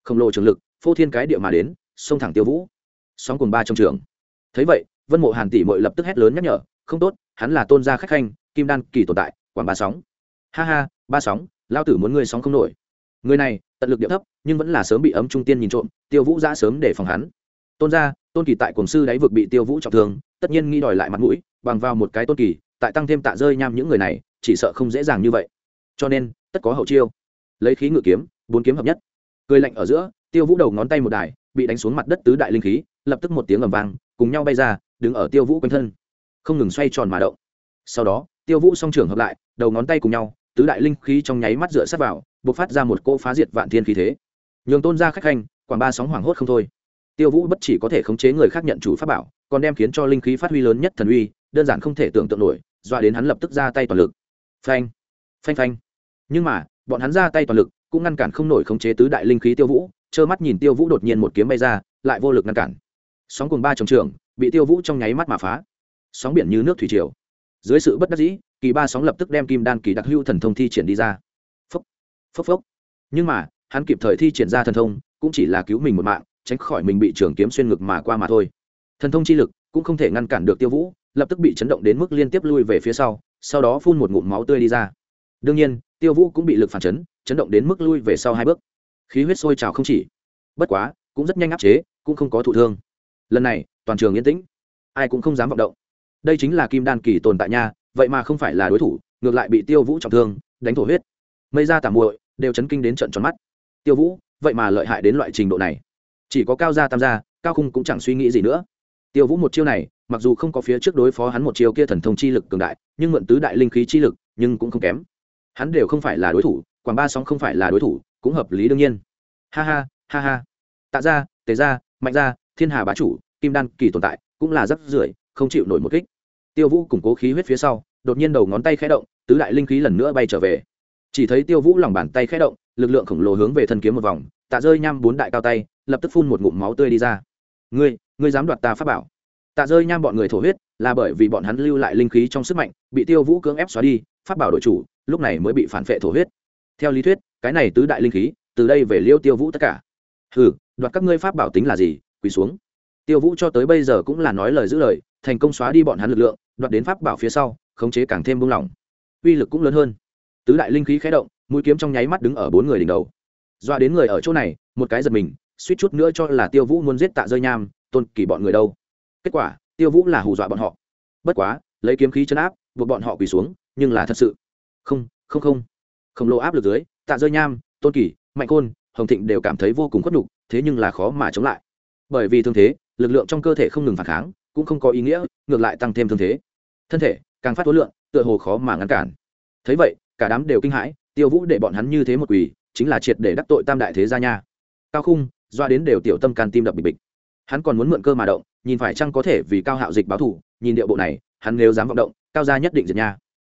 Khổng lồ trường lực, phô thiên cái địa mà đến, xông thẳng tiêu vũ. Sóng cùng ba trong trường. Thấy vậy, vân mộ hàn tỷ mội lập tức hét lớn nhắc nhở, không tốt, hắn là tôn gia khách khanh, kim đan kỳ tồn tại, quảng ba sóng. Ha ha ba sóng, lao tử muốn ngươi sóng không nổi. Người này, tận lực điệu thấp, nhưng vẫn là sớm bị ấm trung tiên nhìn trộm, tiêu vũ ra sớm để phòng hắn. Tôn gia, tôn kỳ tại cổng sư đáy vực bị tiêu vũ trọng thương, tất nhiên nghi đòi lại mặt mũi, bằng vào một cái tôn kỳ, tại tăng thêm tạ rơi nham những người này, chỉ sợ không dễ dàng như vậy. Cho nên, tất có hậu chiêu. Lấy khí ngự kiếm, bốn kiếm hợp nhất. Cười lạnh ở giữa, tiêu vũ đầu ngón tay một đài, bị đánh xuống mặt đất tứ đại linh khí, lập tức một tiếng ầm vang, cùng nhau bay ra, đứng ở tiêu vũ quanh thân. Không ngừng xoay tròn mà động. Sau đó, tiêu vũ song trưởng hợp lại, đầu ngón tay cùng nhau tứ đại linh khí trong nháy mắt dựa sát vào b ộ c phát ra một cỗ phá diệt vạn thiên khí thế. Nhường tôn ra khách khanh, quảng ba sóng hoảng hốt không thôi. Tiêu vũ bất chỉ có thể khống chế người khác nhận chủ pháp bảo, còn đem khiến cho linh khí phát huy lớn nhất thần uy, đơn giản không thể tưởng tượng nổi, dọa đến hắn lập tức ra tay toàn lực. Phanh phanh phanh. Nhưng mà, bọn hắn ra tay toàn lực, cũng ngăn cản không nổi khống chế tứ đại linh khí tiêu vũ, trơ mắt nhìn tiêu vũ đột nhiên một kiếm bay ra, lại vô lực ngăn cản. Sóng cùng ba trồng trường bị tiêu vũ trong nháy mắt mà phá. Sóng biển như nước thủy triều. Dưới sự bất đắc dĩ kỳ ba sóng lập tức đem kim đan kỳ đặc hữu thần thông thi triển đi ra. Phốc phốc phốc. Nhưng mà, hắn kịp thời thi triển ra thần thông, cũng chỉ là cứu mình một mạng, tránh khỏi mình bị trường kiếm xuyên ngực mà qua mà thôi. Thần thông chi lực cũng không thể ngăn cản được tiêu vũ, lập tức bị chấn động đến mức liên tiếp lui về phía sau sau đó phun một ngụm máu tươi đi ra. Đương nhiên, tiêu vũ cũng bị lực phản chấn chấn động đến mức lui về sau hai bước. Khí huyết sôi trào không chỉ. Bất quá, cũng rất nhanh áp chế, cũng không có thụ thương. Lần này, toàn trường yên tĩnh. Ai cũng không dám vọng động. Đây chính là kim đan kỳ tồn tại nha vậy mà không phải là đối thủ, ngược lại bị tiêu vũ trọng thương, đánh thổ huyết. Mây ra tạm muội đều chấn kinh đến trận tròn mắt. Tiêu vũ, vậy mà lợi hại đến loại trình độ này. Chỉ có cao gia tam gia, cao khung cũng chẳng suy nghĩ gì nữa. Tiêu vũ một chiêu này, mặc dù không có phía trước đối phó hắn một chiêu kia thần thông chi lực cường đại, nhưng mượn tứ đại linh khí chi lực, nhưng cũng không kém. Hắn đều không phải là đối thủ, quảng ba sóng không phải là đối thủ, cũng hợp lý đương nhiên. Ha ha ha ha. Tạ gia, tề gia, mạnh gia, thiên hà bá chủ, kim đan kỳ tồn tại, cũng là rất rưởi không chịu nổi một kích. Tiêu vũ củng cố khí huyết phía sau đột nhiên đầu ngón tay khẽ động, tứ đại linh khí lần nữa bay trở về. Chỉ thấy tiêu vũ lòng bàn tay khẽ động, lực lượng khổng lồ hướng về thân kiếm một vòng, tạ rơi nham bốn đại cao tay, lập tức phun một ngụm máu tươi đi ra. Ngươi ngươi dám đoạt ta pháp bảo? Tạ rơi nham bọn người thổ huyết, là bởi vì bọn hắn lưu lại linh khí trong sức mạnh, bị tiêu vũ cưỡng ép xóa đi, pháp bảo đội chủ, lúc này mới bị phản phệ thổ huyết. Theo lý thuyết, cái này tứ đại linh khí, từ đây về liêu tiêu vũ tất cả. Ừ đoạt các ngươi pháp bảo tính là gì? Quỳ xuống. Tiêu vũ cho tới bây giờ cũng là nói lời giữ lời, thành công xóa đi bọn hắn lực lượng đoạt đến pháp bảo phía sau, khống chế càng thêm buông lỏng. Uy lực cũng lớn hơn. Tứ đại linh khí khé động, mũi kiếm trong nháy mắt đứng ở bốn người đỉnh đầu. Doa đến người ở chỗ này, một cái giật mình, suýt chút nữa cho là tiêu vũ muốn giết tạ rơi nham, tôn kỳ bọn người đâu. Kết quả, tiêu vũ là hù dọa bọn họ. Bất quá, lấy kiếm khí chấn áp, buộc bọn họ quỳ xuống, nhưng là thật sự. Không không không. Khổng lồ áp lực dưới, tạ rơi nham, tôn kỳ mạnh côn hồng thịnh đều cảm thấy vô cùng khuất nhục, thế nhưng là khó mà chống lại. Bởi vì thương thế, lực lượng trong cơ thể không ngừng phản kháng, cũng không có ý nghĩa, ngược lại tăng thêm thương thế thân thể, càng phát tối lượng tựa hồ khó mà ngăn cản. Thấy vậy, cả đám đều kinh hãi, tiêu vũ để bọn hắn như thế một quỳ chính là triệt để đắc tội tam đại thế gia nha. Cao khung, doa đến đều tiểu tâm can tim đập bịch bịch. Hắn còn muốn mượn cơ mà động, nhìn phải chăng có thể vì cao hạo dịch báo thủ nhìn điệu bộ này, hắn nếu dám vọng động, cao gia nhất định diệt nha.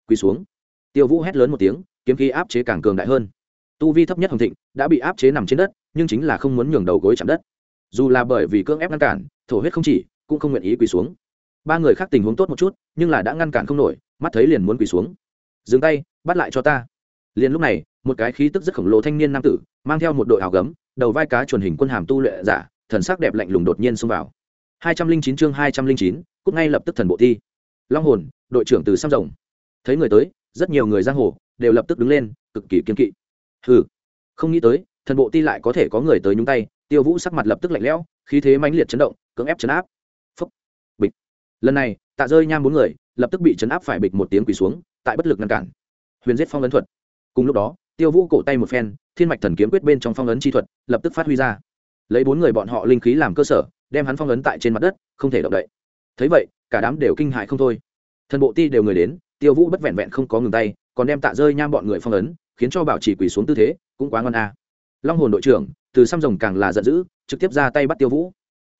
Quỳ xuống. Tiêu vũ hét lớn một tiếng, kiếm khí áp chế càng cường đại hơn. Tu vi thấp nhất hồng thịnh, đã bị áp chế nằm trên đất, nhưng chính là không muốn nhường đầu gối chạm đất. Dù là bởi vì cưỡng ép ngăn cản, thổ huyết không chỉ, cũng không nguyện ý quỳ xuống ba người khác tình huống tốt một chút, nhưng là đã ngăn cản không nổi, mắt thấy liền muốn quỳ xuống. Dừng tay, bắt lại cho ta. Liền lúc này, một cái khí tức rất khổng lồ thanh niên nam tử, mang theo một đội áo gấm, đầu vai cá chuẩn hình quân hàm tu luyện giả, thần sắc đẹp lạnh lùng đột nhiên xông vào. hai trăm linh chín chương hai trăm linh chín, cút ngay lập tức thần bộ thi. Long hồn, đội trưởng từ sam rồng. Thấy người tới, rất nhiều người giang hồ đều lập tức đứng lên, cực kỳ kiên kỵ. Hừ, không nghĩ tới, thần bộ ti lại có thể có người tới nhúng tay, tiêu vũ sắc mặt lập tức lạnh lẽo, khí thế mãnh liệt chấn động, cưỡng ép chấn áp lần này, tạ rơi nham bốn người, lập tức bị chấn áp phải bịch một tiếng quỳ xuống, tại bất lực ngăn cản. Huyền giết phong ấn thuật. Cùng lúc đó, tiêu vũ cổ tay một phen, thiên mạch thần kiếm quyết bên trong phong ấn chi thuật, lập tức phát huy ra. Lấy bốn người bọn họ linh khí làm cơ sở, đem hắn phong ấn tại trên mặt đất, không thể động đậy. Thấy vậy, cả đám đều kinh hại không thôi. Thần bộ ti đều người đến, tiêu vũ bất vẹn vẹn không có ngừng tay, còn đem tạ rơi nham bọn người phong ấn, khiến cho bảo chỉ quỳ xuống tư thế, cũng quá ngon a. Long hồn đội trưởng, từ xăm rồng càng là giận dữ, trực tiếp ra tay bắt tiêu vũ.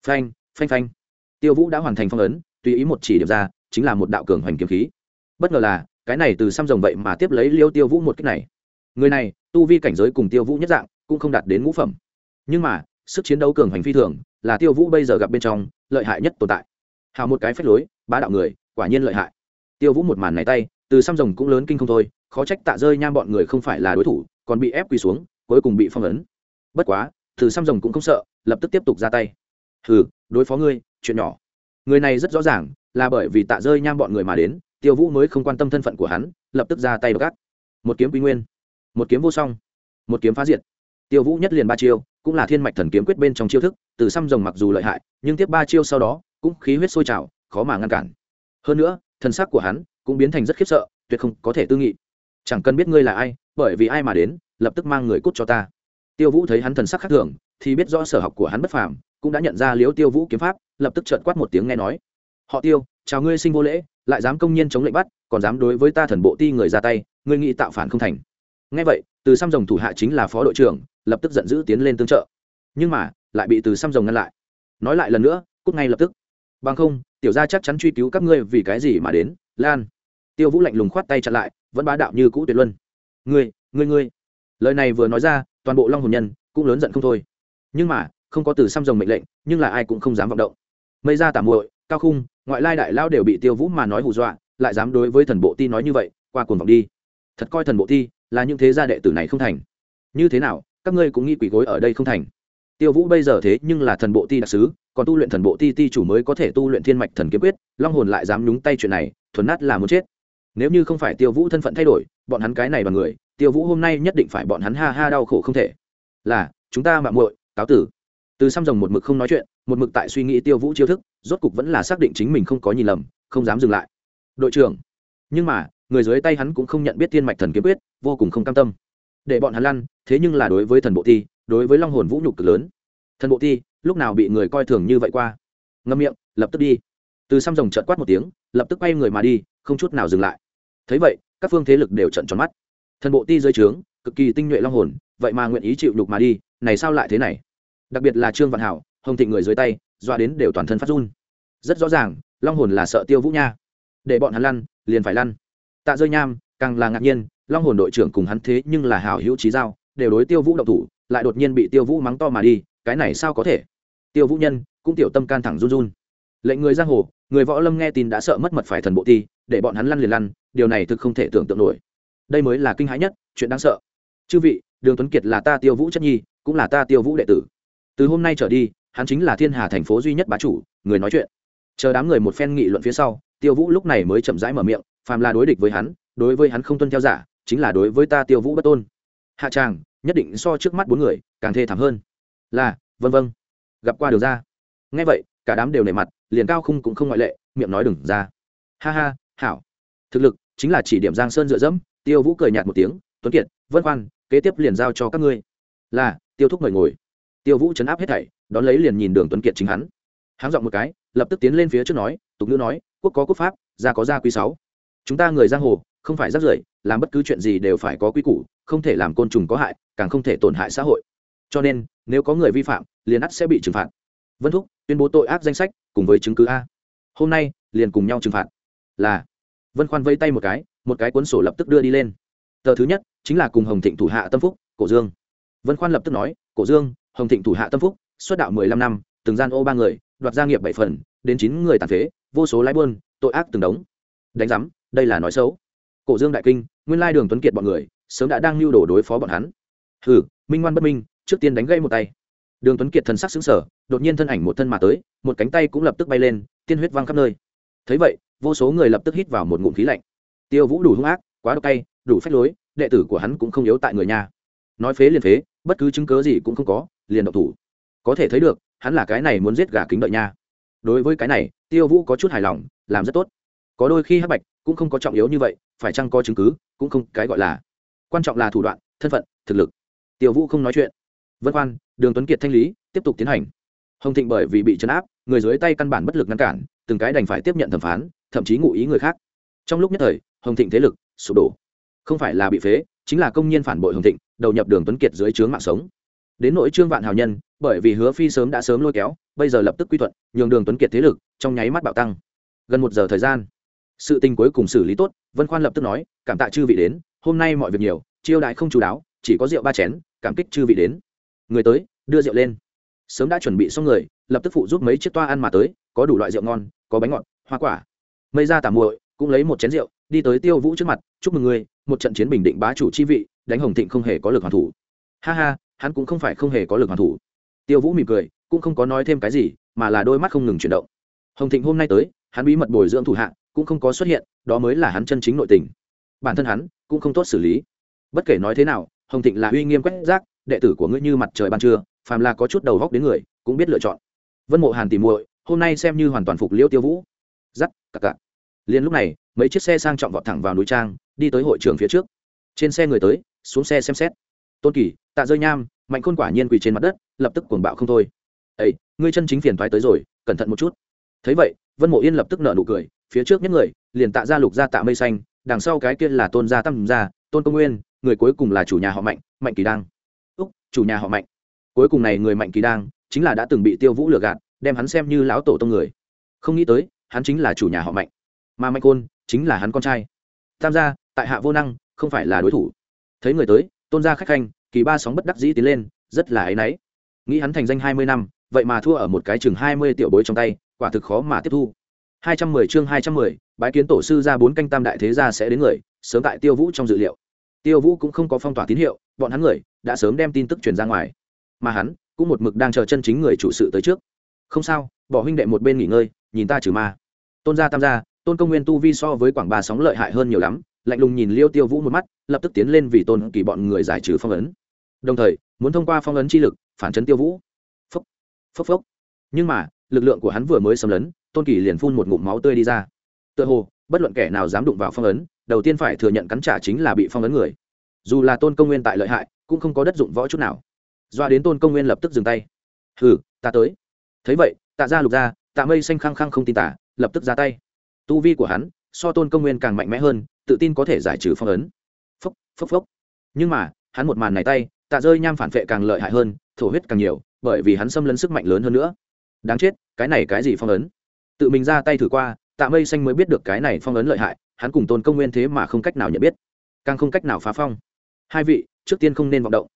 Phanh phanh phanh. Tiêu vũ đã hoàn thành phong ấn tùy ý một chỉ điểm ra, chính là một đạo cường hoành kiếm khí. Bất ngờ là, cái này từ xăm rồng vậy mà tiếp lấy liêu tiêu vũ một cách này. Người này, tu vi cảnh giới cùng tiêu vũ nhất dạng, cũng không đạt đến ngũ phẩm. Nhưng mà, sức chiến đấu cường hoành phi thường, là tiêu vũ bây giờ gặp bên trong, lợi hại nhất tồn tại. Hào một cái phép lối, bá đạo người, quả nhiên lợi hại. Tiêu vũ một màn này tay, từ xăm rồng cũng lớn kinh không thôi, khó trách tạ rơi nham bọn người không phải là đối thủ, còn bị ép quỳ xuống, cuối cùng bị phong ấn. Bất quá, từ xăm rồng cũng không sợ, lập tức tiếp tục ra tay. Hừ, đối phó ngươi, chuyện nhỏ người này rất rõ ràng, là bởi vì tạ rơi nham bọn người mà đến, tiêu vũ mới không quan tâm thân phận của hắn, lập tức ra tay gắt một kiếm quy nguyên, một kiếm vô song, một kiếm phá diệt. Tiêu vũ nhất liền ba chiêu, cũng là thiên mạch thần kiếm quyết bên trong chiêu thức, từ xăm rồng mặc dù lợi hại, nhưng tiếp ba chiêu sau đó, cũng khí huyết sôi trào, khó mà ngăn cản. Hơn nữa thân sắc của hắn cũng biến thành rất khiếp sợ, tuyệt không có thể tư nghị. Chẳng cần biết ngươi là ai, bởi vì ai mà đến, lập tức mang người cút cho ta. Tiêu vũ thấy hắn thần sắc khác thường, thì biết rõ sở học của hắn bất phàm, cũng đã nhận ra liếu tiêu vũ kiếm pháp lập tức trợn quát một tiếng nghe nói. Họ tiêu, chào ngươi sinh vô lễ, lại dám công nhiên chống lệnh bắt, còn dám đối với ta thần bộ ti người ra tay, ngươi nghĩ tạo phản không thành. Nghe vậy, từ xăm rồng thủ hạ chính là phó đội trưởng, lập tức giận dữ tiến lên tương trợ. Nhưng mà, lại bị từ xăm rồng ngăn lại. Nói lại lần nữa, cút ngay lập tức. Bằng không, tiểu gia chắc chắn truy cứu các ngươi vì cái gì mà đến, lan. Tiêu vũ lạnh lùng khoát tay chặn lại, vẫn bá đạo như cũ tuyệt luân. Ngươi ngươi ngươi. Lời này vừa nói ra, toàn bộ long hồn nhân cũng lớn giận không thôi. Nhưng mà, không có từ xăm rồng mệnh lệnh, nhưng là ai cũng không dám vọng động mây ra tạm muội, cao khung, ngoại lai đại lao đều bị tiêu vũ mà nói hù dọa, lại dám đối với thần bộ ti nói như vậy, qua cuồng vọng đi. Thật coi thần bộ ti là những thế gia đệ tử này không thành. Như thế nào, các ngươi cũng nghi quỷ gối ở đây không thành. Tiêu vũ bây giờ thế nhưng là thần bộ ti đặc sứ, còn tu luyện thần bộ ti ti chủ mới có thể tu luyện thiên mạch thần kiếm quyết, long hồn lại dám nhúng tay chuyện này, thuần nát là muốn chết. Nếu như không phải tiêu vũ thân phận thay đổi, bọn hắn cái này bằng người, tiêu vũ hôm nay nhất định phải bọn hắn ha ha đau khổ không thể. Là, chúng ta mạng muội, cáo tử từ xăm rồng một mực không nói chuyện, một mực tại suy nghĩ tiêu vũ chiêu thức, rốt cục vẫn là xác định chính mình không có nhìn lầm, không dám dừng lại. Đội trưởng. Nhưng mà, người dưới tay hắn cũng không nhận biết thiên mạch thần kiếm quyết, vô cùng không cam tâm. Để bọn hắn lăn, thế nhưng là đối với thần bộ ti, đối với long hồn vũ nhục cực lớn. Thần bộ ti, lúc nào bị người coi thường như vậy qua? Ngâm miệng, lập tức đi. Từ xăm rồng trợt quát một tiếng, lập tức quay người mà đi, không chút nào dừng lại. Thấy vậy, các phương thế lực đều trận tròn mắt. Thần bộ ti dưới trướng, cực kỳ tinh nhuệ long hồn, vậy mà nguyện ý chịu nhục mà đi, này sao lại thế này? Đặc biệt là trương văn hảo, hồng thịnh người dưới tay doa đến đều toàn thân phát run. Rất rõ ràng, long hồn là sợ tiêu vũ nha. Để bọn hắn lăn, liền phải lăn. Tạ rơi nham, càng là ngạc nhiên, long hồn đội trưởng cùng hắn thế nhưng là hảo hữu trí giao, đều đối tiêu vũ động thủ, lại đột nhiên bị tiêu vũ mắng to mà đi, cái này sao có thể? Tiêu vũ nhân, cũng tiểu tâm can thẳng run run. Lệnh người giang hồ, người võ lâm nghe tin đã sợ mất mật phải thần bộ ti, để bọn hắn lăn liền lăn, điều này thực không thể tưởng tượng nổi. Đây mới là kinh hãi nhất, chuyện đáng sợ. Chư vị, đường tuấn kiệt là ta tiêu vũ chất nhi, cũng là ta tiêu vũ đệ tử từ hôm nay trở đi, hắn chính là thiên hà thành phố duy nhất bá chủ, người nói chuyện. Chờ đám người một phen nghị luận phía sau, tiêu vũ lúc này mới chậm rãi mở miệng, phàm là đối địch với hắn, đối với hắn không tuân theo giả, chính là đối với ta tiêu vũ bất tôn. Hạ tràng, nhất định so trước mắt bốn người, càng thê thảm hơn. Là vân vân gặp qua đường ra. Ngay vậy, cả đám đều nể mặt, liền cao khung cũng không ngoại lệ, miệng nói đừng ra. Ha ha, hảo. Thực lực, chính là chỉ điểm giang sơn dựa dẫm, tiêu vũ cười nhạt một tiếng, tuấn kiệt, vân khoan kế tiếp liền giao cho các ngươi. Là, tiêu thúc mời ngồi tiêu vũ chấn áp hết thảy, đón lấy liền nhìn đường tuấn kiệt chính hắn. Háng giọng một cái, lập tức tiến lên phía trước nói, tục ngữ nói, quốc có quốc pháp, gia có gia quy sáu. Chúng ta người giang hồ, không phải rắc rưởi, làm bất cứ chuyện gì đều phải có quy củ, không thể làm côn trùng có hại, càng không thể tổn hại xã hội. Cho nên, nếu có người vi phạm, liền ắt sẽ bị trừng phạt. Vân thúc, tuyên bố tội ác danh sách, cùng với chứng cứ a. Hôm nay, liền cùng nhau trừng phạt. Là. Vân khoan vây tay một cái một cái cuốn sổ lập tức đưa đi lên. Tờ thứ nhất, chính là cùng hồng thịnh thủ hạ tâm phúc, cổ dương. Vân khoan lập tức nói, cổ dương hồng thịnh thủ hạ tâm phúc, xuất đạo mười lăm năm, từng gian ô ba người, đoạt gia nghiệp bảy phần, đến chín người tàn phế, vô số lái buôn, tội ác từng đống. Đánh giám, đây là nói xấu. Cổ dương đại kinh, nguyên lai đường tuấn kiệt bọn người, sớm đã đang lưu đồ đối phó bọn hắn. Hừ, minh ngoan bất minh, trước tiên đánh gây một tay. Đường tuấn kiệt thần sắc xứng sở đột nhiên thân ảnh một thân mà tới, một cánh tay cũng lập tức bay lên, tiên huyết văng khắp nơi. Thấy vậy, vô số người lập tức hít vào một ngụm khí lạnh. Tiêu vũ đủ hung ác, quá độc cay, đủ phách lối, đệ tử của hắn cũng không yếu tại người nhà. Nói phế liền phế, bất cứ chứng cớ gì cũng không có liền độc thủ. Có thể thấy được, hắn là cái này muốn giết gà kính đợi nha. Đối với cái này, tiêu vũ có chút hài lòng, làm rất tốt. Có đôi khi hắc bạch cũng không có trọng yếu như vậy, phải chăng có chứng cứ, cũng không cái gọi là. Quan trọng là thủ đoạn, thân phận, thực lực. Tiêu vũ không nói chuyện. Vân khoan đường tuấn kiệt thanh lý, tiếp tục tiến hành. Hồng thịnh bởi vì bị chấn áp, người dưới tay căn bản bất lực ngăn cản, từng cái đành phải tiếp nhận thẩm phán, thậm chí ngụ ý người khác. Trong lúc nhất thời, hồng thịnh thế lực sụp đổ. Không phải là bị phế, chính là công nhân phản bội hồng thịnh, đầu nhập đường tuấn kiệt dưới trướng mạng sống đến nội trương vạn hào nhân, bởi vì hứa phi sớm đã sớm lôi kéo, bây giờ lập tức quy thuận, nhường đường tuấn kiệt thế lực trong nháy mắt bạo tăng. Gần một giờ thời gian, sự tình cuối cùng xử lý tốt, vân khoan lập tức nói, cảm tạ chư vị đến, hôm nay mọi việc nhiều, chiêu đại không chú đáo, chỉ có rượu ba chén, cảm kích chư vị đến. Người tới, đưa rượu lên. Sớm đã chuẩn bị xong người, lập tức phụ giúp mấy chiếc toa ăn mà tới, có đủ loại rượu ngon, có bánh ngọt, hoa quả. Mây ra tả muội cũng lấy một chén rượu, đi tới tiêu vũ trước mặt, chúc mừng ngươi một trận chiến bình định bá chủ chi vị, đánh hồng thịnh không hề có lực hoàn thủ. Ha ha hắn cũng không phải không hề có lực hoàn thủ. Tiêu vũ mỉm cười, cũng không có nói thêm cái gì, mà là đôi mắt không ngừng chuyển động. Hồng thịnh hôm nay tới, hắn bí mật bồi dưỡng thủ hạ, cũng không có xuất hiện, đó mới là hắn chân chính nội tình. Bản thân hắn, cũng không tốt xử lý. Bất kể nói thế nào, hồng thịnh là uy nghiêm quét rác, đệ tử của ngươi như mặt trời ban trưa, phàm là có chút đầu góc đến người, cũng biết lựa chọn. Vân mộ hàn tìm muội, hôm nay xem như hoàn toàn phục liêu tiêu vũ. Giắt cặc cặc. Liền lúc này, mấy chiếc xe sang trọng vọt thẳng vào núi trang, đi tới hội trường phía trước. Trên xe người tới, xuống xe xem xét tôn kỳ, tạ rơi nham, mạnh khôn quả nhiên quỳ trên mặt đất, lập tức cuồng bạo không thôi. Ây ngươi chân chính phiền thoái tới rồi, cẩn thận một chút. Thấy vậy, vân mộ yên lập tức nợ nụ cười, phía trước nhất người, liền tạ ra lục ra tạ mây xanh, đằng sau cái kia là tôn gia tâm gia, tôn công nguyên, người cuối cùng là chủ nhà họ mạnh mạnh kỳ đăng. Úc, chủ nhà họ mạnh. Cuối cùng này người mạnh kỳ đang chính là đã từng bị tiêu vũ lừa gạt, đem hắn xem như lão tổ tông người. Không nghĩ tới, hắn chính là chủ nhà họ mạnh. Mà mạnh côn chính là hắn con trai. Tham gia, tại hạ vô năng, không phải là đối thủ. Thấy người tới tôn gia khách khanh, kỳ ba sóng bất đắc dĩ tiến lên, rất là áy náy. Nghĩ hắn thành danh hai mươi năm, vậy mà thua ở một cái chừng hai mươi tiểu bối trong tay, quả thực khó mà tiếp thu. hai trăm mười chương hai trăm mười, bái kiến tổ sư ra bốn canh tam đại thế gia sẽ đến người, sớm tại tiêu vũ trong dự liệu. Tiêu vũ cũng không có phong tỏa tín hiệu, bọn hắn người đã sớm đem tin tức truyền ra ngoài. Mà hắn cũng một mực đang chờ chân chính người chủ sự tới trước. Không sao, bỏ huynh đệ một bên nghỉ ngơi, nhìn ta trừ ma. Tôn gia tam gia, tôn công nguyên tu vi so với quảng ba sóng lợi hại hơn nhiều lắm lạnh lùng nhìn liêu tiêu vũ một mắt, lập tức tiến lên vì tôn kỳ bọn người giải trừ phong ấn. Đồng thời, muốn thông qua phong ấn chi lực, phản chấn tiêu vũ. Phốc phốc phốc. Nhưng mà, lực lượng của hắn vừa mới xâm lấn, tôn kỳ liền phun một ngụm máu tươi đi ra. Tựa hồ, bất luận kẻ nào dám đụng vào phong ấn, đầu tiên phải thừa nhận cắn trả chính là bị phong ấn người. Dù là tôn công nguyên tại lợi hại, cũng không có đất dụng võ chút nào. Doa đến tôn công nguyên lập tức dừng tay. Hừ, ta tới. Thấy vậy, tạ ra lục ra tạ mây xanh khăng khăng không tin tả, lập tức ra tay. Tu vi của hắn so tôn công nguyên càng mạnh mẽ hơn tự tin có thể giải trừ phong ấn. Phốc phốc phốc. Nhưng mà, hắn một màn này tay, tạ rơi nham phản vệ càng lợi hại hơn, thổ huyết càng nhiều, bởi vì hắn xâm lấn sức mạnh lớn hơn nữa. Đáng chết, cái này cái gì phong ấn? Tự mình ra tay thử qua, tạ mây xanh mới biết được cái này phong ấn lợi hại, hắn cùng tôn công nguyên thế mà không cách nào nhận biết. Càng không cách nào phá phong. Hai vị, trước tiên không nên vọng động.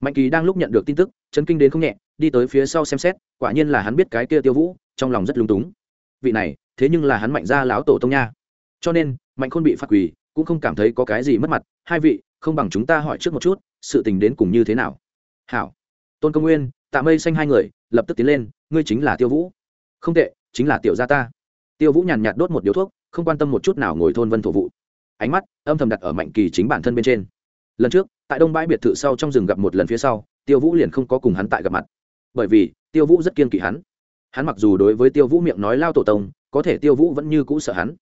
Mạnh kỳ đang lúc nhận được tin tức, chấn kinh đến không nhẹ, đi tới phía sau xem xét, quả nhiên là hắn biết cái kia tiêu vũ, trong lòng rất lung túng. Vị này, thế nhưng là hắn mạnh ra lão tổ tông nha. Cho nên, mạnh khôn bị phạt quỳ cũng không cảm thấy có cái gì mất mặt, hai vị, không bằng chúng ta hỏi trước một chút, sự tình đến cùng như thế nào? Hảo. Tôn công nguyên, tạ mây xanh hai người, lập tức tiến lên, ngươi chính là tiêu vũ. Không tệ, chính là tiểu gia ta. Tiêu vũ nhàn nhạt đốt một điếu thuốc, không quan tâm một chút nào ngồi thôn vân thổ vụ ánh mắt âm thầm đặt ở mạnh kỳ chính bản thân bên trên. Lần trước, tại đông bãi biệt thự sau trong rừng gặp một lần phía sau, tiêu vũ liền không có cùng hắn tại gặp mặt. Bởi vì, tiêu vũ rất kiên kỵ hắn. Hắn mặc dù đối với tiêu vũ miệng nói lao tổ tông, có thể tiêu vũ vẫn như cũ sợ hắn.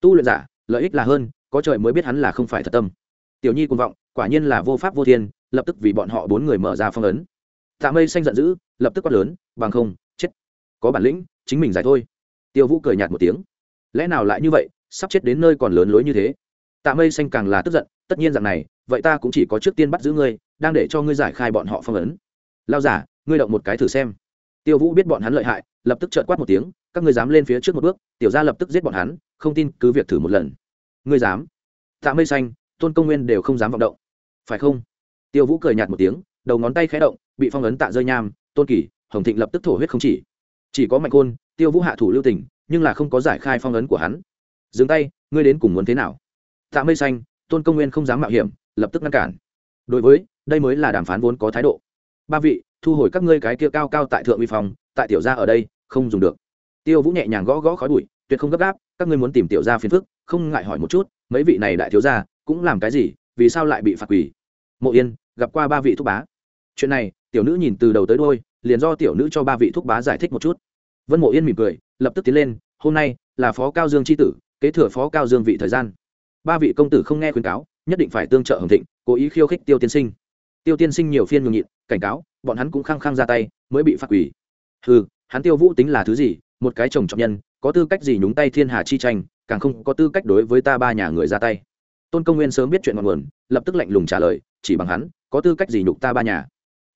Tu luyện giả, lợi ích là hơn có trời mới biết hắn là không phải thật tâm. Tiểu nhi cuồng vọng, quả nhiên là vô pháp vô thiên, lập tức vì bọn họ bốn người mở ra phong ấn. Tạ mây xanh giận dữ, lập tức quát lớn, bằng không, chết. Có bản lĩnh, chính mình giải thôi. Tiêu vũ cười nhạt một tiếng. Lẽ nào lại như vậy, sắp chết đến nơi còn lớn lối như thế? Tạ mây xanh càng là tức giận, tất nhiên rằng này, vậy ta cũng chỉ có trước tiên bắt giữ ngươi, đang để cho ngươi giải khai bọn họ phong ấn. Lao giả, ngươi động một cái thử xem. Tiêu vũ biết bọn hắn lợi hại, lập tức trợn quát một tiếng, các ngươi dám lên phía trước một bước, tiểu ra lập tức giết bọn hắn, không tin, cứ việc thử một lần ngươi dám. Tạ mây xanh, tôn công nguyên đều không dám vọng động. Phải không? Tiêu vũ cười nhạt một tiếng, đầu ngón tay khẽ động, bị phong ấn tạ rơi nham, tôn kỳ, hồng thịnh lập tức thổ huyết không chỉ. Chỉ có mạnh côn tiêu vũ hạ thủ lưu tình, nhưng là không có giải khai phong ấn của hắn. Dừng tay, ngươi đến cùng muốn thế nào? Tạ mây xanh, tôn công nguyên không dám mạo hiểm, lập tức ngăn cản. Đối với, đây mới là đàm phán vốn có thái độ. Ba vị, thu hồi các ngươi cái kia cao cao tại thượng uy phòng tại tiểu gia ở đây, không dùng được. Tiêu vũ nhẹ nhàng gõ gõ khói bụi tuyệt không gấp gáp, các ngươi muốn tìm tiểu gia phiền phức, không ngại hỏi một chút, mấy vị này đại thiếu gia cũng làm cái gì, vì sao lại bị phạt quỷ mộ yên, gặp qua ba vị thúc bá. Chuyện này, tiểu nữ nhìn từ đầu tới đôi liền do tiểu nữ cho ba vị thúc bá giải thích một chút. Vân mộ yên mỉm cười, lập tức tiến lên, hôm nay là phó cao dương c h i tử, kế thừa phó cao dương vị thời gian. Ba vị công tử không nghe khuyến cáo, nhất định phải tương trợ hồng thịnh, cố ý khiêu khích tiêu tiên sinh. Tiêu tiên sinh nhiều phiên ngừng nhịn, cảnh cáo, bọn hắn cũng khăng khăng ra tay, mới bị phạt quỷ ừ hắn tiêu vũ tính là thứ gì, một cái chồng trọng nhân có tư cách gì nhúng tay thiên hà chi tranh, càng không có tư cách đối với ta ba nhà người ra tay. Tôn công nguyên sớm biết chuyện ngọn nguồn, lập tức lạnh lùng trả lời, chỉ bằng hắn, có tư cách gì nhục ta ba nhà?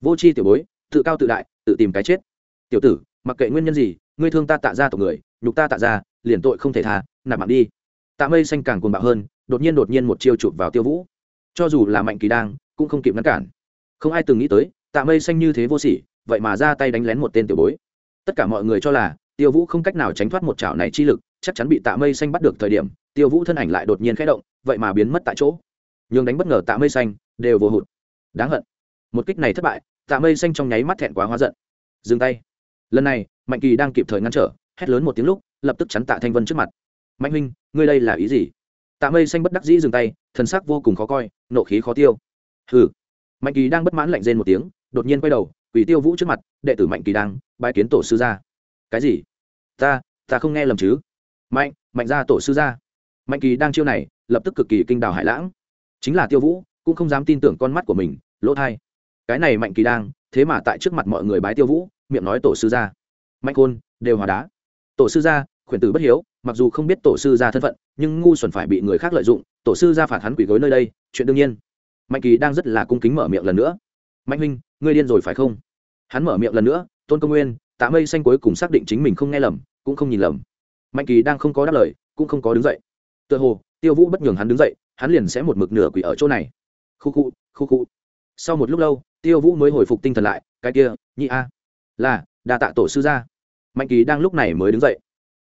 Vô c h i tiểu bối, tự cao tự đại, tự tìm cái chết. Tiểu tử, mặc kệ nguyên nhân gì, ngươi thương ta tạ ra tộc người, nhục ta tạ ra, liền tội không thể tha, nạp mạng đi. Tạ mây xanh càng cuồng bạo hơn, đột nhiên đột nhiên một chiêu chụp vào tiêu vũ. Cho dù là mạnh kỳ đang, cũng không kịp ngăn cản. Không ai từng nghĩ tới, tạ mây xanh như thế vô sỉ, vậy mà ra tay đánh lén một tên tiểu bối. Tất cả mọi người cho là tiêu vũ không cách nào tránh thoát một chảo này chi lực, chắc chắn bị tạ mây xanh bắt được thời điểm, tiêu vũ thân ảnh lại đột nhiên khẽ động, vậy mà biến mất tại chỗ. Nhường đánh bất ngờ tạ mây xanh, đều vô hụt. Đáng hận. Một kích này thất bại, tạ mây xanh trong nháy mắt thẹn quá hóa giận. Dừng tay. Lần này, mạnh kỳ đang kịp thời ngăn trở, hét lớn một tiếng lúc, lập tức chắn tạ thanh vân trước mặt. Mạnh huynh, ngươi đây là ý gì? Tạ mây xanh bất đắc dĩ dừng tay, thần sắc vô cùng khó coi, nộ khí khó tiêu. Hừ. Mạnh kỳ đang bất mãn lạnh rên một tiếng, đột nhiên quay đầu quỷ tiêu vũ trước mặt, đệ tử mạnh kỳ đang bãi kiến tổ sư gia. Cái gì? Ta ta không nghe lầm chứ. Mạnh mạnh ra tổ sư gia. Mạnh kỳ đang chiêu này, lập tức cực kỳ kinh đào hải lãng. Chính là tiêu vũ, cũng không dám tin tưởng con mắt của mình, lỗ thai. Cái này mạnh kỳ đang, thế mà tại trước mặt mọi người bái tiêu vũ, miệng nói tổ sư gia. Mạnh khôn, đều hòa đá. Tổ sư gia, khuyển tử bất hiếu, mặc dù không biết tổ sư gia thân phận, nhưng ngu xuẩn phải bị người khác lợi dụng, tổ sư gia phạt hắn quỷ gối nơi đây, chuyện đương nhiên. Mạnh kỳ đang rất là cung kính mở miệng lần nữa. Mạnh huynh, ngươi điên rồi phải không? Hắn mở miệng lần nữa, tôn công nguyên, tạ mây xanh cuối cùng xác định chính mình không nghe lầm cũng không nhìn lầm. Mạnh kỳ đang không có đáp lời, cũng không có đứng dậy. Tựa hồ, tiêu vũ bất nhường hắn đứng dậy, hắn liền sẽ một mực nửa quỷ ở chỗ này. Khu khu khu khu. Sau một lúc lâu, tiêu vũ mới hồi phục tinh thần lại, cái kia, nhị a, là, đa tạ tổ sư gia. Mạnh kỳ đang lúc này mới đứng dậy.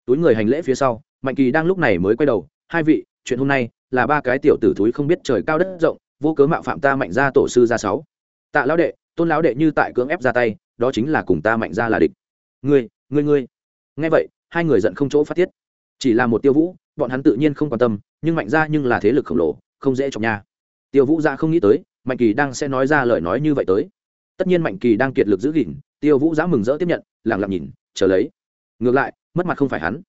Túi người hành lễ phía sau, mạnh kỳ đang lúc này mới quay đầu, hai vị, chuyện hôm nay là ba cái tiểu tử thúi không biết trời cao đất rộng, vô cớ mạo phạm ta mạnh gia tổ sư gia sáu. Tạ lão đệ, tôn lão đệ như tại cưỡng ép ra tay, đó chính là cùng ta mạnh gia là địch. Ngươi ngươi ngươi nghe vậy, hai người giận không chỗ phát tiết. Chỉ là một tiêu vũ, bọn hắn tự nhiên không quan tâm, nhưng mạnh ra nhưng là thế lực khổng lồ, không dễ chọc nha. Tiêu vũ ra không nghĩ tới, mạnh kỳ đang sẽ nói ra lời nói như vậy tới. Tất nhiên mạnh kỳ đang kiệt lực giữ gìn, tiêu vũ giã mừng rỡ tiếp nhận lẳng lặng nhìn, chờ lấy. Ngược lại, mất mặt không phải hắn.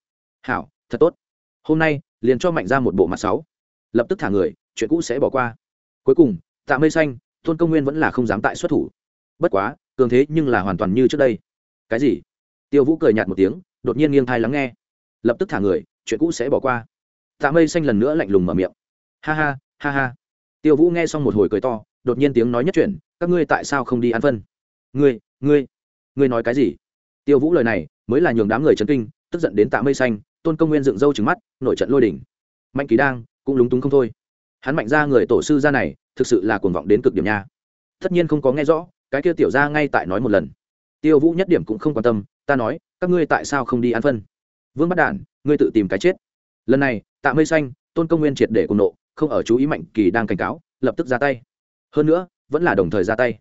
Hảo, thật tốt. Hôm nay, liền cho mạnh ra một bộ mặt sáu. Lập tức thả người, chuyện cũ sẽ bỏ qua. Cuối cùng, tạ mây xanh, tôn công nguyên vẫn là không dám tại xuất thủ. Bất quá, cường thế nhưng là hoàn toàn như trước đây. Cái gì? Tiêu vũ cười nhạt một tiếng đột nhiên nghiêng thai lắng nghe. Lập tức thả người, chuyện cũ sẽ bỏ qua. Tạ mây xanh lần nữa lạnh lùng mở miệng. Ha ha ha ha. Tiêu vũ nghe xong một hồi cười to, đột nhiên tiếng nói nhất chuyển, các ngươi tại sao không đi ăn phân? Ngươi ngươi ngươi nói cái gì? Tiêu vũ lời này, mới là nhường đám người chấn kinh, tức giận đến tạ mây xanh, tôn công nguyên dựng râu trứng mắt, nổi trận lôi đỉnh. Mạnh ký đang, cũng lúng túng không thôi. Hắn mạnh ra người tổ sư ra này, thực sự là cuồng vọng đến cực điểm nha. Tất nhiên không có nghe rõ, cái kia tiểu ra ngay tại nói một lần tiêu vũ nhất điểm cũng không quan tâm, ta nói, các ngươi tại sao không đi ăn phân? Vương bắt đản, ngươi tự tìm cái chết. Lần này, tạ mây xanh, tôn công nguyên triệt để cùng nộ, không ở chú ý mạnh kỳ đang cảnh cáo, lập tức ra tay. Hơn nữa, vẫn là đồng thời ra tay.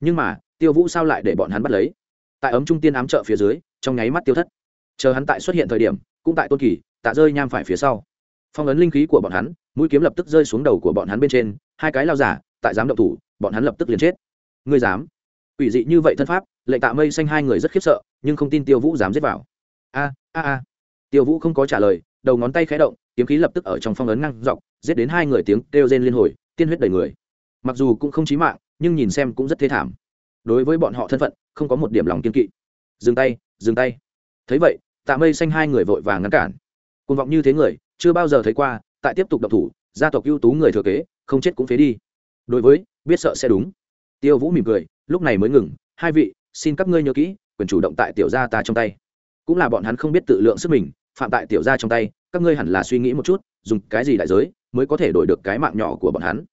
Nhưng mà, tiêu vũ sao lại để bọn hắn bắt lấy? Tại ấm trung tiên ám trợ phía dưới, trong nháy mắt tiêu thất. Chờ hắn tại xuất hiện thời điểm, cũng tại tôn kỳ, tạ rơi nham phải phía sau. Phong ấn linh khí của bọn hắn, mũi kiếm lập tức rơi xuống đầu của bọn hắn bên trên, hai cái lao giả, tại giám động thủ, bọn hắn lập tức liền chết. Ngươi dám? Ủy dị như vậy thân pháp lệnh tạ mây xanh hai người rất khiếp sợ, nhưng không tin tiêu vũ dám giết vào. A a a. Tiêu vũ không có trả lời, đầu ngón tay khé động, kiếm khí lập tức ở trong phong ấn ngăn dọc, giết đến hai người tiếng kêu rên liên hồi, tiên huyết đầy người. Mặc dù cũng không chí mạng, nhưng nhìn xem cũng rất thê thảm. Đối với bọn họ thân phận, không có một điểm lòng kiên kỵ. Dừng tay dừng tay. Thấy vậy, tạ mây xanh hai người vội vàng ngăn cản. Côn vọng như thế người, chưa bao giờ thấy qua, tại tiếp tục độc thủ, gia tộc ưu tú người thừa kế, không chết cũng phế đi. Đối với, biết sợ sẽ đúng. Tiêu vũ mỉm cười, lúc này mới ngừng, hai vị xin các ngươi nhớ kỹ quyền chủ động tại tiểu gia ta trong tay. Cũng là bọn hắn không biết tự lượng sức mình phạm tại tiểu gia trong tay các ngươi hẳn là suy nghĩ một chút dùng cái gì đại giới mới có thể đổi được cái mạng nhỏ của bọn hắn.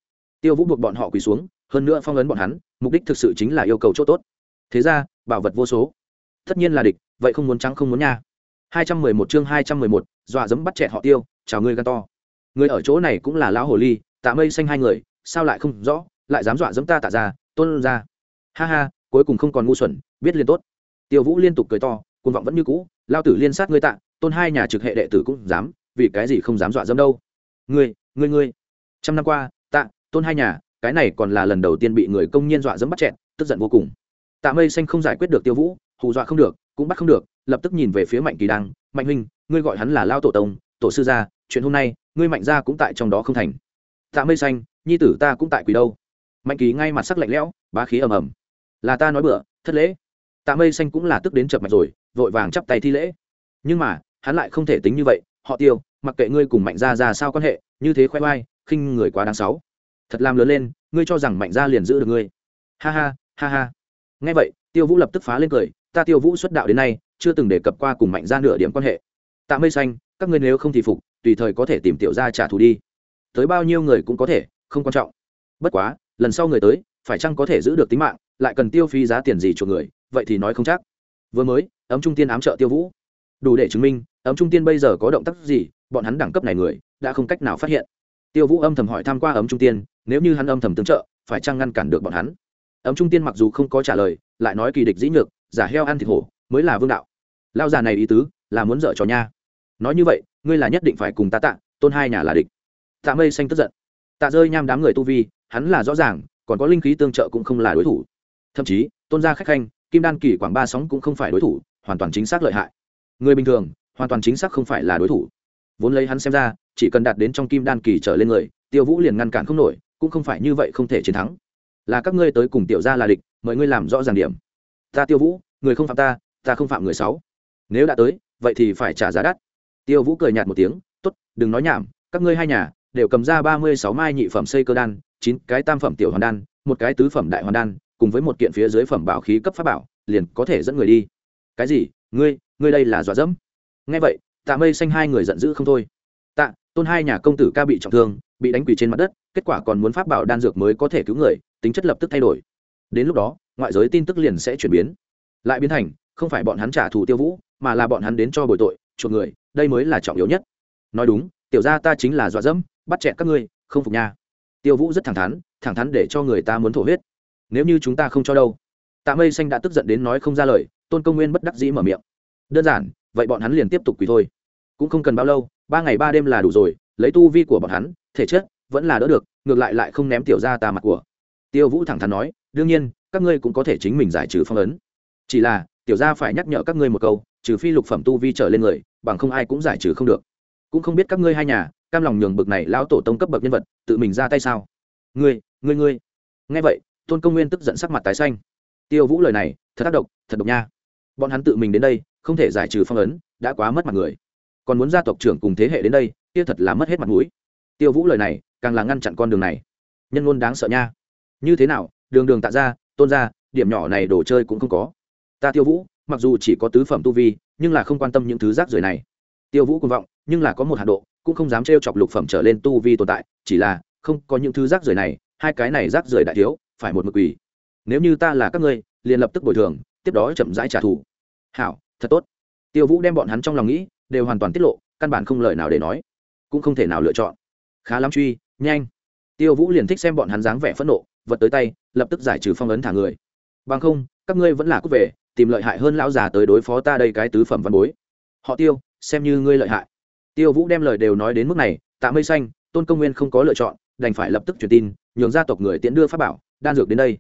Tiêu vũ buộc bọn họ quỳ xuống hơn nữa phong ấn bọn hắn mục đích thực sự chính là yêu cầu chỗ tốt. Thế ra bảo vật vô số. Tất nhiên là địch vậy không muốn trắng không muốn nha. 211 chương 211, dọa dẫm bắt chẹt họ tiêu chào ngươi gan to. Người ở chỗ này cũng là lão hồ ly tạ mây xanh hai người sao lại không rõ lại dám dọa dẫm ta tạ ra tôn ra. Ha ha cuối cùng không còn ngu xuẩn, biết liên tốt. Tiêu vũ liên tục cười to, cuồng vọng vẫn như cũ, lao tử liên sát ngươi tạ, tôn hai nhà trực hệ đệ tử cũng dám, vì cái gì không dám dọa dẫm đâu. Ngươi ngươi ngươi. Trăm năm qua, tạ, tôn hai nhà, cái này còn là lần đầu tiên bị người công nhiên dọa dẫm bắt chẹn tức giận vô cùng. Tạ mây xanh không giải quyết được tiêu vũ, hù dọa không được, cũng bắt không được, lập tức nhìn về phía mạnh kỳ đăng, mạnh huynh, ngươi gọi hắn là lao tổ tông, tổ sư gia, chuyện hôm nay, ngươi mạnh gia cũng tại trong đó không thành. Tạ mây xanh, nhi tử ta cũng tại quỷ đâu. Mạnh kỳ ngay mặt sắc lạnh lẽo, bá khí ầm ầm là ta nói bữa thất lễ. Tạ mây xanh cũng là tức đến chập mạch rồi, vội vàng chắp tay thi lễ. Nhưng mà, hắn lại không thể tính như vậy, họ tiêu, mặc kệ ngươi cùng mạnh gia ra sao quan hệ, như thế khoe oai khinh người quá đáng sáu thật làm lớn lên, ngươi cho rằng mạnh gia liền giữ được ngươi. Ha ha ha ha. Nghe vậy, tiêu vũ lập tức phá lên cười, ta tiêu vũ xuất đạo đến nay, chưa từng đề cập qua cùng mạnh gia nửa điểm quan hệ. Tạ mây xanh, các ngươi nếu không thì phục, tùy thời có thể tìm tiểu gia trả thù đi. Tới bao nhiêu người cũng có thể, không quan trọng. Bất quá, lần sau người tới, phải chăng có thể giữ được tính mạng? Lại cần tiêu phí giá tiền gì cho người, vậy thì nói không chắc. Vừa mới, ấm trung tiên ám trợ tiêu vũ. Đủ để chứng minh, ấm trung tiên bây giờ có động tác gì, bọn hắn đẳng cấp này người, đã không cách nào phát hiện. Tiêu vũ âm thầm hỏi tham q u a ấm trung tiên, nếu như hắn âm thầm tương trợ, phải chăng ngăn cản được bọn hắn? Ấm trung tiên mặc dù không có trả lời, lại nói kỳ địch dĩ nhược, giả heo ăn thịt hổ, mới là vương đạo. Lao già này ý tứ, là muốn dở trò nha. Nói như vậy, ngươi là nhất định phải cùng ta tạ, tôn hai nhà là địch. Tạ mây xanh tức giận. Tạ rơi nham đám người tu vi, hắn là rõ ràng, còn có linh khí tương trợ cũng không là đối thủ thậm chí, tôn gia khách khanh, kim đan kỳ quảng ba sóng cũng không phải đối thủ, hoàn toàn chính xác lợi hại. Người bình thường, hoàn toàn chính xác không phải là đối thủ. Vốn lấy hắn xem ra, chỉ cần đạt đến trong kim đan kỳ trở lên người, tiêu vũ liền ngăn cản không nổi, cũng không phải như vậy không thể chiến thắng. Là các ngươi tới cùng tiểu gia là địch, mời ngươi làm rõ ràng điểm. Ta tiêu vũ, người không phạm ta ta không phạm người sáu. Nếu đã tới, vậy thì phải trả giá đắt. Tiêu vũ cười nhạt một tiếng, tốt, đừng nói nhảm, các ngươi hai nhà đều cầm ra ba mươi sáu mai nhị phẩm xây cơ đan, chín cái tam phẩm tiểu hoàn đan, một cái tứ phẩm đại hoàn đan cùng với một kiện phía dưới phẩm bảo khí cấp pháp bảo, liền có thể dẫn người đi. Cái gì? Ngươi ngươi đây là dọa dẫm. Nghe vậy, tạ mây xanh hai người giận dữ không thôi. Tạ, tôn hai nhà công tử ca bị trọng thương, bị đánh quỳ trên mặt đất, kết quả còn muốn pháp bảo đan dược mới có thể cứu người, tính chất lập tức thay đổi. Đến lúc đó, ngoại giới tin tức liền sẽ chuyển biến. Lại biến thành, không phải bọn hắn trả thù tiêu vũ, mà là bọn hắn đến cho bồi tội, chuộc người, đây mới là trọng yếu nhất. Nói đúng, tiểu ra ta chính là dọa dẫm, bắt chẹn các ngươi, không phục nha. Tiêu vũ rất thẳng thắn thẳng thắn để cho người ta muốn thổ huyết nếu như chúng ta không cho đâu. Tạ mây xanh đã tức giận đến nói không ra lời, tôn công nguyên bất đắc dĩ mở miệng. Đơn giản, vậy bọn hắn liền tiếp tục quỳ thôi. Cũng không cần bao lâu, ba ngày ba đêm là đủ rồi, lấy tu vi của bọn hắn, thể chất vẫn là đỡ được, ngược lại lại không ném tiểu ra tà mặt của. Tiêu vũ thẳng thắn nói, đương nhiên, các ngươi cũng có thể chính mình giải trừ phong ấn. Chỉ là, tiểu gia phải nhắc nhở các ngươi một câu, trừ phi lục phẩm tu vi trở lên người, bằng không ai cũng giải trừ không được. Cũng không biết các ngươi hai nhà, cam lòng nhường bực này lão tổ tông cấp bậc nhân vật, tự mình ra tay sao? Ngươi ngươi ngươi. Nghe vậy tôn công nguyên tức giận sắc mặt tái xanh. Tiêu vũ lời này, thật tác động thật độc nha. Bọn hắn tự mình đến đây, không thể giải trừ phong ấn, đã quá mất mặt người. Còn muốn gia tộc trưởng cùng thế hệ đến đây, kia thật là mất hết mặt mũi. Tiêu vũ lời này, càng là ngăn chặn con đường này. Nhân luôn đáng sợ nha. Như thế nào, đường đường tạ ra tôn ra điểm nhỏ này đồ chơi cũng không có. Ta tiêu vũ, mặc dù chỉ có tứ phẩm tu vi, nhưng là không quan tâm những thứ rác rưởi này. Tiêu vũ cùng vọng, nhưng là có một hạ độ, cũng không dám trêu chọc lục phẩm trở lên tu vi tồn tại, chỉ là không có những thứ rác rưởi này, hai cái này rác rưởi đại thiếu phải một mực quỳ. Nếu như ta là các ngươi, liền lập tức bồi thường, tiếp đó chậm rãi trả thù. Hảo, thật tốt. Tiêu vũ đem bọn hắn trong lòng nghĩ, đều hoàn toàn tiết lộ, căn bản không lời nào để nói. Cũng không thể nào lựa chọn. Khá lắm truy, nhanh. Tiêu vũ liền thích xem bọn hắn dáng vẻ phẫn nộ, vật tới tay, lập tức giải trừ phong ấn thả người. Bằng không, các ngươi vẫn là cút về, tìm lợi hại hơn lão già tới đối phó ta đây cái tứ phẩm văn bối. Họ tiêu, xem như ngươi lợi hại. Tiêu vũ đem lời đều nói đến mức này, tạ mây xanh, tôn công nguyên không có lựa chọn, đành phải lập tức truyền tin, nhường gia tộc người tiễn đưa pháp bảo đan dược đến đây.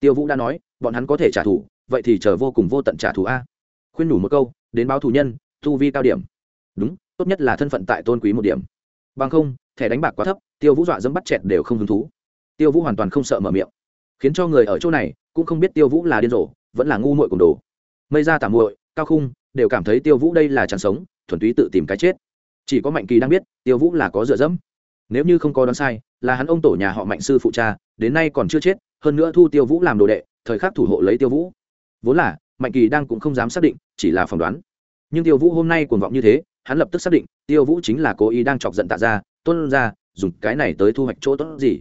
Tiêu vũ đã nói, bọn hắn có thể trả thù, vậy thì chờ vô cùng vô tận trả thù a. Khuyên nhủ một câu, đến báo thù nhân thu vi cao điểm. Đúng, tốt nhất là thân phận tại tôn quý một điểm. Bằng không, thẻ đánh bạc quá thấp, tiêu vũ dọa dẫm bắt chẹt đều không hứng thú. Tiêu vũ hoàn toàn không sợ mở miệng. Khiến cho người ở chỗ này, cũng không biết tiêu vũ là điên rồ, vẫn là ngu muội cùng đồ. Mây ra tả muội, cao khung, đều cảm thấy tiêu vũ đây là chẳng sống, thuần túy tự tìm cái chết. Chỉ có mạnh kỳ đang biết, tiêu vũ là có dựa dẫm. Nếu như không có đoán sai là hắn ông tổ nhà họ mạnh sư phụ cha, đến nay còn chưa chết, hơn nữa thu tiêu vũ làm đồ đệ, thời khắc thủ hộ lấy tiêu vũ. Vốn là, mạnh kỳ đang cũng không dám xác định, chỉ là phỏng đoán. Nhưng tiêu vũ hôm nay cuồng vọng như thế, hắn lập tức xác định, tiêu vũ chính là cố ý đang chọc giận tạ ra tuân ra, dùng cái này tới thu hoạch chỗ tốt gì?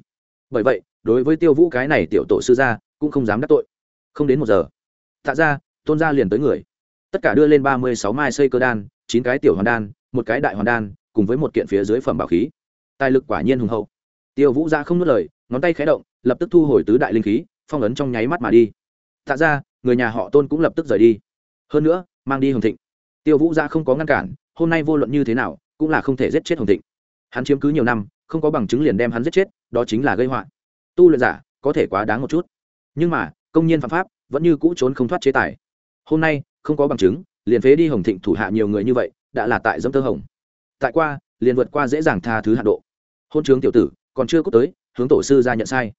Bởi vậy, đối với tiêu vũ cái này tiểu tổ sư gia, cũng không dám đắc tội. Không đến một giờ, tạ ra tôn ra liền tới người. Tất cả đưa lên ba mươi sáu mai xây cơ đan, chín cái tiểu hoàn đan, một cái đại hoàn đan, cùng với một kiện phía dưới phẩm bảo khí. Tài lực quả nhiên hùng hậu tiêu vũ ra không nuốt lời, ngón tay khé động, lập tức thu hồi tứ đại linh khí, phong ấn trong nháy mắt mà đi. Tạ ra, người nhà họ tôn cũng lập tức rời đi. Hơn nữa, mang đi hồng thịnh. Tiêu vũ ra không có ngăn cản, hôm nay vô luận như thế nào, cũng là không thể giết chết hồng thịnh. Hắn chiếm cứ nhiều năm, không có bằng chứng liền đem hắn giết chết, đó chính là gây họa. Tu luyện giả, có thể quá đáng một chút. Nhưng mà, công nhân phạm pháp, vẫn như cũ trốn không thoát chế tài. Hôm nay, không có bằng chứng, liền phế đi hồng thịnh thủ hạ nhiều người như vậy, đã là tại dâm tơ hồng. Tại qua, liền vượt qua dễ dàng tha thứ hạ độ. Hôn trướng tiểu tử còn chưa cút tới, hướng tổ sư ra nhận sai.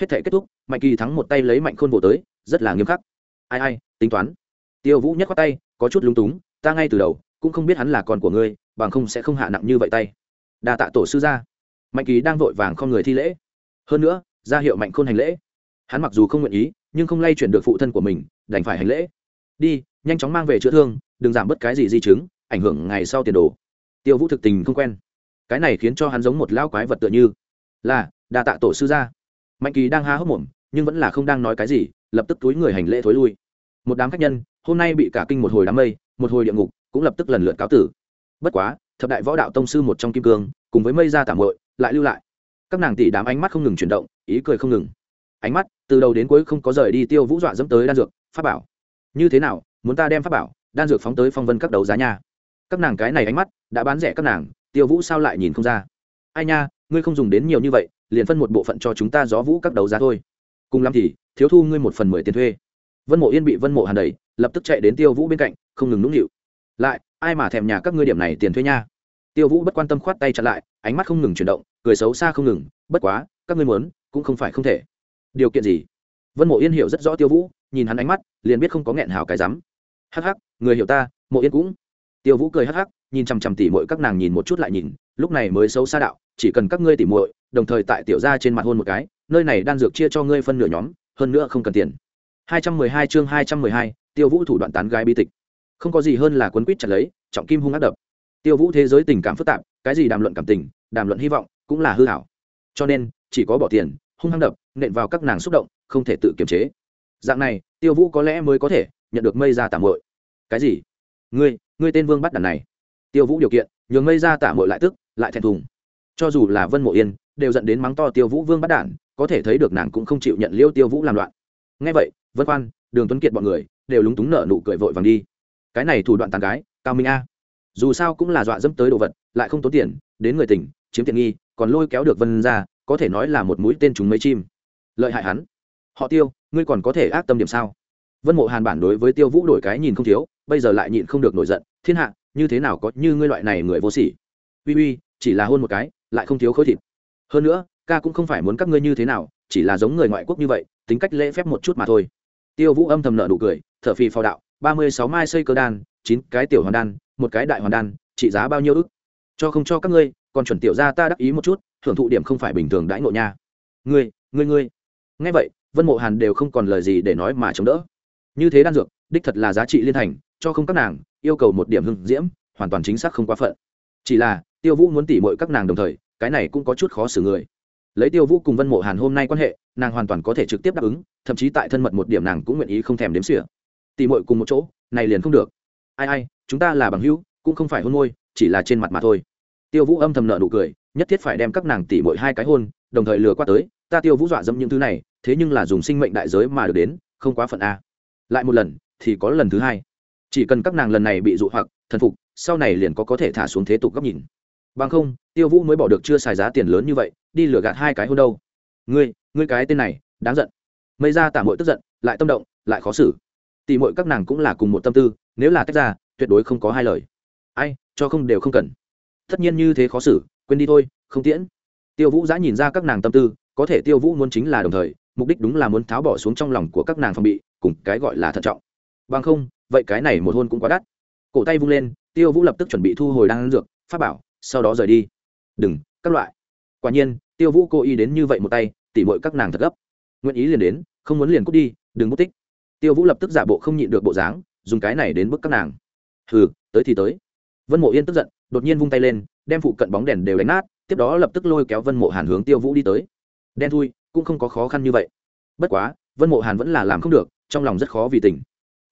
Hết thể kết thúc, mạnh kỳ thắng một tay lấy mạnh khôn bộ tới, rất là nghiêm khắc. Ai ai, tính toán. Tiêu vũ nhất qua tay, có chút lúng túng, ta ngay từ đầu cũng không biết hắn là con của ngươi, bằng không sẽ không hạ nặng như vậy tay. Đa tạ tổ sư ra mạnh kỳ đang vội vàng không người thi lễ. Hơn nữa, ra hiệu mạnh khôn hành lễ. Hắn mặc dù không nguyện ý, nhưng không lay chuyển được phụ thân của mình, đành phải hành lễ. Đi, nhanh chóng mang về chữa thương, đừng giảm bất cái gì di chứng, ảnh hưởng ngày sau tiền đồ. Tiêu vũ thực tình không quen. Cái này khiến cho hắn giống một lão quái vật tựa như là, đa tạ tổ sư gia. Mạnh kỳ đang há hốc mồm, nhưng vẫn là không đang nói cái gì, lập tức túi người hành lễ thối lui. Một đám khách nhân, hôm nay bị cả kinh một hồi đám mây, một hồi địa ngục, cũng lập tức lần lượt cáo tử. Bất quá, thập đại võ đạo tông sư một trong kim cương, cùng với mây ra tạm hội lại lưu lại. Các nàng tỷ đám ánh mắt không ngừng chuyển động, ý cười không ngừng. Ánh mắt, từ đầu đến cuối không có rời đi tiêu vũ dọa dẫm tới đan dược, pháp bảo. Như thế nào, muốn ta đem pháp bảo, đan dược phóng tới phong vân các đấu giá nha? Các nàng cái này ánh mắt, đã bán rẻ các nàng, tiêu vũ sao lại nhìn không ra? Ai nha ngươi không dùng đến nhiều như vậy, liền phân một bộ phận cho chúng ta gió vũ các đấu giá thôi. Cùng lắm thì, thiếu thu ngươi một phần mười tiền thuê. Vân mộ yên bị vân mộ hàn đầy lập tức chạy đến tiêu vũ bên cạnh, không ngừng nũng nịu. Lại, ai mà thèm nhà các ngươi điểm này tiền thuê nha? Tiêu vũ bất quan tâm khoát tay chặn lại, ánh mắt không ngừng chuyển động, cười xấu xa không ngừng, bất quá, các ngươi muốn, cũng không phải không thể. Điều kiện gì? Vân mộ yên hiểu rất rõ tiêu vũ, nhìn hắn ánh mắt, liền biết không có nghẹn hào cái rắm. Hắc hắc, người hiểu ta, mộ yên cũng. Tiêu vũ cười hắc hắc, nhìn chằm chằm tỉ mỗi các nàng nhìn một chút lại nhìn, lúc này mới xấu xa đạo chỉ cần các ngươi tỉ muội, đồng thời tại tiểu gia trên mặt hôn một cái nơi này đan dược chia cho ngươi phân nửa nhóm hơn nữa không cần tiền. 212 chương 212, tiêu vũ thủ đoạn tán gái bi tịch. Không có gì hơn là quấn quýt chặt lấy trọng kim hung ác đập. Tiêu vũ thế giới tình cảm phức tạp cái gì đàm luận cảm tình đàm luận hy vọng cũng là hư hảo. Cho nên chỉ có bỏ tiền hung hăng đập nện vào các nàng xúc động không thể tự kiềm chế. Dạng này tiêu vũ có lẽ mới có thể nhận được mây ra tạm hội cái gì? Ngươi ngươi tên vương bắt đàn này. Tiêu vũ điều kiện nhường mây ra tạm hội lại tức lại thẹn thùng cho dù là vân mộ yên, đều dẫn đến mắng to tiêu vũ vương bắt đản có thể thấy được nàng cũng không chịu nhận liêu tiêu vũ làm loạn. Ngay vậy, vân khoan đường tuấn kiệt bọn người đều lúng túng nợ nụ cười vội vàng đi. Cái này thủ đoạn tàn gái, cao minh a. Dù sao cũng là dọa dẫm tới đồ vật, lại không tốn tiền, đến người tỉnh, chiếm tiện nghi, còn lôi kéo được vân ra, có thể nói là một mũi tên trúng mấy chim. Lợi hại hắn. Họ tiêu, ngươi còn có thể ác tâm điểm sao? Vân mộ hàn bản đối với tiêu vũ đổi cái nhìn không thiếu, bây giờ lại nhịn không được nổi giận. Thiên hạ, như thế nào có như ngươi loại này người vô sỉ? Uy uy, chỉ là hôn một cái lại không thiếu khối thịt. Hơn nữa, ca cũng không phải muốn các ngươi như thế nào, chỉ là giống người ngoại quốc như vậy, tính cách lễ phép một chút mà thôi. Tiêu vũ âm thầm nợ nụ cười, thở phì phò đạo, ba mươi sáu mai xây cơ đan, chín cái tiểu hoàn đan, một cái đại hoàn đan, trị giá bao nhiêu ức? Cho không cho các ngươi, còn chuẩn tiểu ra ta đắc ý một chút, thưởng thụ điểm không phải bình thường đãi ngộ nha. Ngươi ngươi ngươi. Ngay vậy, vân mộ hàn đều không còn lời gì để nói mà chống đỡ. Như thế đan dược, đích thật là giá trị liên thành, cho không các nàng, yêu cầu một điểm hưng diễm, hoàn toàn chính xác không quá phận. Chỉ là tiêu vũ muốn tỉ mọi các nàng đồng thời, cái này cũng có chút khó xử người. Lấy tiêu vũ cùng vân mộ hàn hôm nay quan hệ, nàng hoàn toàn có thể trực tiếp đáp ứng, thậm chí tại thân mật một điểm nàng cũng nguyện ý không thèm đếm xỉa. Tỉ muội cùng một chỗ, này liền không được. Ai ai, chúng ta là bằng hữu, cũng không phải hôn môi, chỉ là trên mặt mà thôi. Tiêu vũ âm thầm nợ nụ cười, nhất thiết phải đem các nàng tỉ muội hai cái hôn, đồng thời lừa qua tới, ta tiêu vũ dọa dẫm những thứ này, thế nhưng là dùng sinh mệnh đại giới mà được đến, không quá phận a. Lại một lần, thì có lần thứ hai. Chỉ cần các nàng lần này bị dụ hoặc, thần phục, sau này liền có có thể thả xuống thế tục góc nhìn bằng không, tiêu vũ mới bỏ được chưa xài giá tiền lớn như vậy, đi lừa gạt hai cái hôn đâu. Ngươi ngươi cái tên này, đáng giận. Mây ra tả mội tức giận, lại tâm động, lại khó xử. Tỉ mội các nàng cũng là cùng một tâm tư, nếu là tách ra, tuyệt đối không có hai lời. Ai, cho không đều không cần. Tất nhiên như thế khó xử, quên đi thôi, không tiễn. Tiêu vũ giã nhìn ra các nàng tâm tư, có thể tiêu vũ muốn chính là đồng thời, mục đích đúng là muốn tháo bỏ xuống trong lòng của các nàng phòng bị, cùng cái gọi là thận trọng. Bằng không, vậy cái này một hôn cũng quá đắt. Cổ tay vung lên, tiêu vũ lập tức chuẩn bị thu hồi đan dược phát bảo sau đó rời đi. Đừng, các loại. Quả nhiên, tiêu vũ cố ý đến như vậy một tay, tỉ muội các nàng thật gấp. Nguyện ý liền đến, không muốn liền cút đi, đừng mất tích. Tiêu vũ lập tức giả bộ không nhịn được bộ dáng, dùng cái này đến bức các nàng. Hừ, tới thì tới. Vân mộ yên tức giận, đột nhiên vung tay lên, đem phụ cận bóng đèn đều đánh nát, tiếp đó lập tức lôi kéo vân mộ hàn hướng tiêu vũ đi tới. Đen thui, cũng không có khó khăn như vậy. Bất quá, vân mộ hàn vẫn là làm không được, trong lòng rất khó vì tình.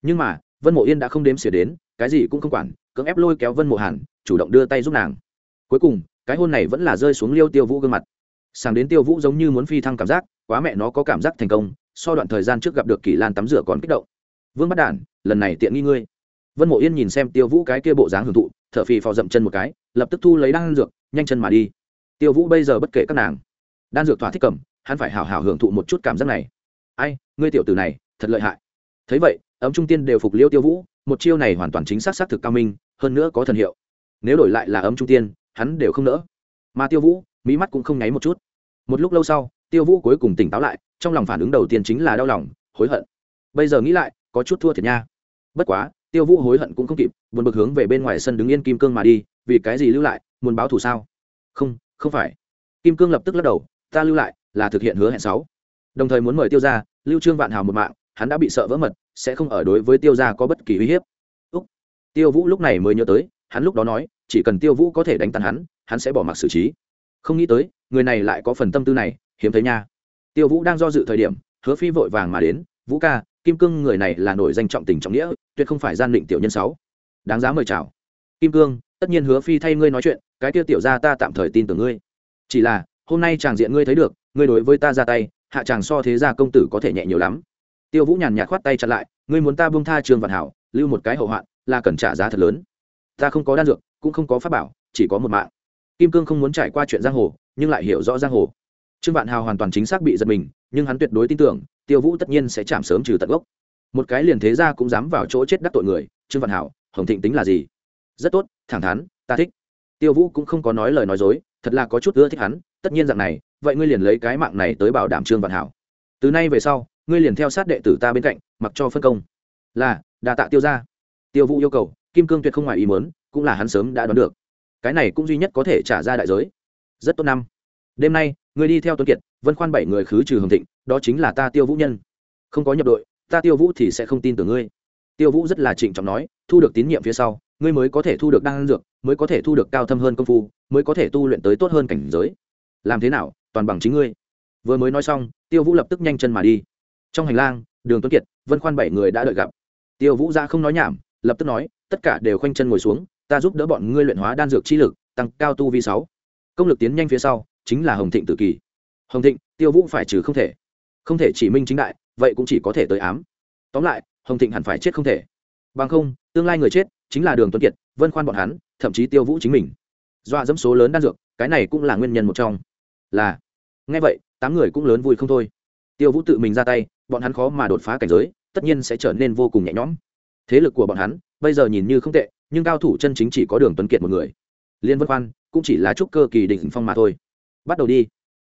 Nhưng mà, vân mộ yên đã không đếm xỉa đến, cái gì cũng không quản, cưỡng ép lôi kéo vân mộ hàn, chủ động đưa tay giúp nàng cuối cùng, cái hôn này vẫn là rơi xuống liêu tiêu vũ gương mặt. Sang đến tiêu vũ giống như muốn phi thăng cảm giác, quá mẹ nó có cảm giác thành công, so đoạn thời gian trước gặp được kỳ lan tắm rửa còn kích động. Vương bắt đản, lần này tiện nghi ngươi. Vân mộ yên nhìn xem tiêu vũ cái kia bộ dáng hưởng thụ t h ở phì phò dậm chân một cái, lập tức thu lấy đan dược, nhanh chân mà đi. Tiêu vũ bây giờ bất kể các nàng. Đan dược thỏa thích cầm, hắn phải hào hào hưởng thụ một chút cảm giác này. Ai, ngươi tiểu tử này, thật lợi hại. Thấy vậy, ấm trung tiên đều phục liêu tiêu vũ, một chiêu này hoàn toàn chính xác xác thực cao minh, hơn nữa có thần hiệu. Nếu đổi lại là ấm trung tiên hắn đều không nỡ. Mà tiêu vũ mỹ mắt cũng không nháy một chút. Một lúc lâu sau, tiêu vũ cuối cùng tỉnh táo lại, trong lòng phản ứng đầu tiên chính là đau lòng, hối hận. Bây giờ nghĩ lại, có chút thua thiệt nha. Bất quá, tiêu vũ hối hận cũng không kịp, buồn bực hướng về bên ngoài sân đứng yên kim cương mà đi, vì cái gì lưu lại, muốn báo thù sao? Không không phải. Kim cương lập tức lắc đầu, ta lưu lại, là thực hiện hứa hẹn sáu. Đồng thời muốn mời tiêu ra lưu trương vạn hào một mạng, hắn đã bị sợ vỡ mật, sẽ không ở đối với tiêu gia có bất kỳ uy hiếp. Úc. tiêu vũ lúc này mới nhớ tới, hắn lúc đó nói chỉ cần tiêu vũ có thể đánh tan hắn hắn sẽ bỏ mặc xử trí. Không nghĩ tới, người này lại có phần tâm tư này, hiếm thấy nha. Tiêu vũ đang do dự thời điểm, hứa phi vội vàng mà đến, vũ ca, kim cương người này là nổi danh trọng tình trọng nghĩa, tuyệt không phải gian định tiểu nhân sáu. Đáng giá mời chào. Kim cương, tất nhiên hứa phi thay ngươi nói chuyện, cái tiêu tiểu gia ta tạm thời tin tưởng ngươi. Chỉ là, hôm nay chàng diện ngươi thấy được, ngươi đối với ta ra tay, hạ chàng so thế gia công tử có thể nhẹ nhiều lắm. Tiêu vũ nhàn nhạt khoát tay chặn lại, ngươi muốn ta buông tha trương vạn hảo, lưu một cái hậu hoạn, là cần trả giá thật lớn. Ta không có đan dược cũng không có pháp bảo chỉ có một mạng. Kim cương không muốn trải qua chuyện giang hồ nhưng lại hiểu rõ giang hồ. Trương vạn hào hoàn toàn chính xác bị giật mình nhưng hắn tuyệt đối tin tưởng tiêu vũ tất nhiên sẽ chạm sớm trừ tận gốc. Một cái liền thế ra cũng dám vào chỗ chết đắc tội người trương vạn Hào, hồng thịnh tính là gì? Rất tốt thẳng thắn ta thích. Tiêu vũ cũng không có nói lời nói dối thật là có chút ưa thích hắn tất nhiên dạng này vậy ngươi liền lấy cái mạng này tới bảo đảm trương vạn hảo từ nay về sau ngươi liền theo sát đệ tử ta bên cạnh mặc cho phân công. Là đà tạ tiêu ra tiêu vũ yêu cầu kim cương tuyệt không ngoài ý muốn cũng là hắn sớm đã đoán được. Cái này cũng duy nhất có thể trả ra đại giới. Rất tốt năm. Đêm nay, người đi theo tuấn kiệt, vân khoan bảy người khứ trừ hồng thịnh, đó chính là ta tiêu vũ nhân. Không có nhập đội, ta tiêu vũ thì sẽ không tin tưởng ngươi. Tiêu vũ rất là trịnh trọng nói, thu được tín nhiệm phía sau, ngươi mới có thể thu được đan dược, mới có thể thu được cao thâm hơn công phu, mới có thể tu luyện tới tốt hơn cảnh giới. Làm thế nào, toàn bằng chính ngươi. Vừa mới nói xong, tiêu vũ lập tức nhanh chân mà đi. Trong hành lang, đường tuấn kiệt, vân khoan bảy người đã đợi gặp. Tiêu vũ ra không nói nhảm, lập tức nói, tất cả đều khoanh chân ngồi xuống ta giúp đỡ bọn ngươi luyện hóa đan dược chi lực, tăng cao tu vi sáu. Công lực tiến nhanh phía sau, chính là hồng thịnh tự kỳ. Hồng thịnh, tiêu vũ phải trừ không thể. Không thể chỉ minh chính đại, vậy cũng chỉ có thể tới ám. Tóm lại, hồng thịnh hẳn phải chết không thể. Bằng không, tương lai người chết, chính là đường tuấn kiệt, vân khoan bọn hắn, thậm chí tiêu vũ chính mình. Dọa dẫm số lớn đan dược, cái này cũng là nguyên nhân một trong. Là ngay vậy, tám người cũng lớn vui không thôi. Tiêu vũ tự mình ra tay, bọn hắn khó mà đột phá cảnh giới, tất nhiên sẽ trở nên vô cùng nhẹ nhõm. Thế lực của bọn hắn, bây giờ nhìn như không tệ nhưng cao thủ chân chính chỉ có đường tuấn kiệt một người. Liên vân khoan cũng chỉ là trúc cơ kỳ đỉnh phong mà thôi. Bắt đầu đi.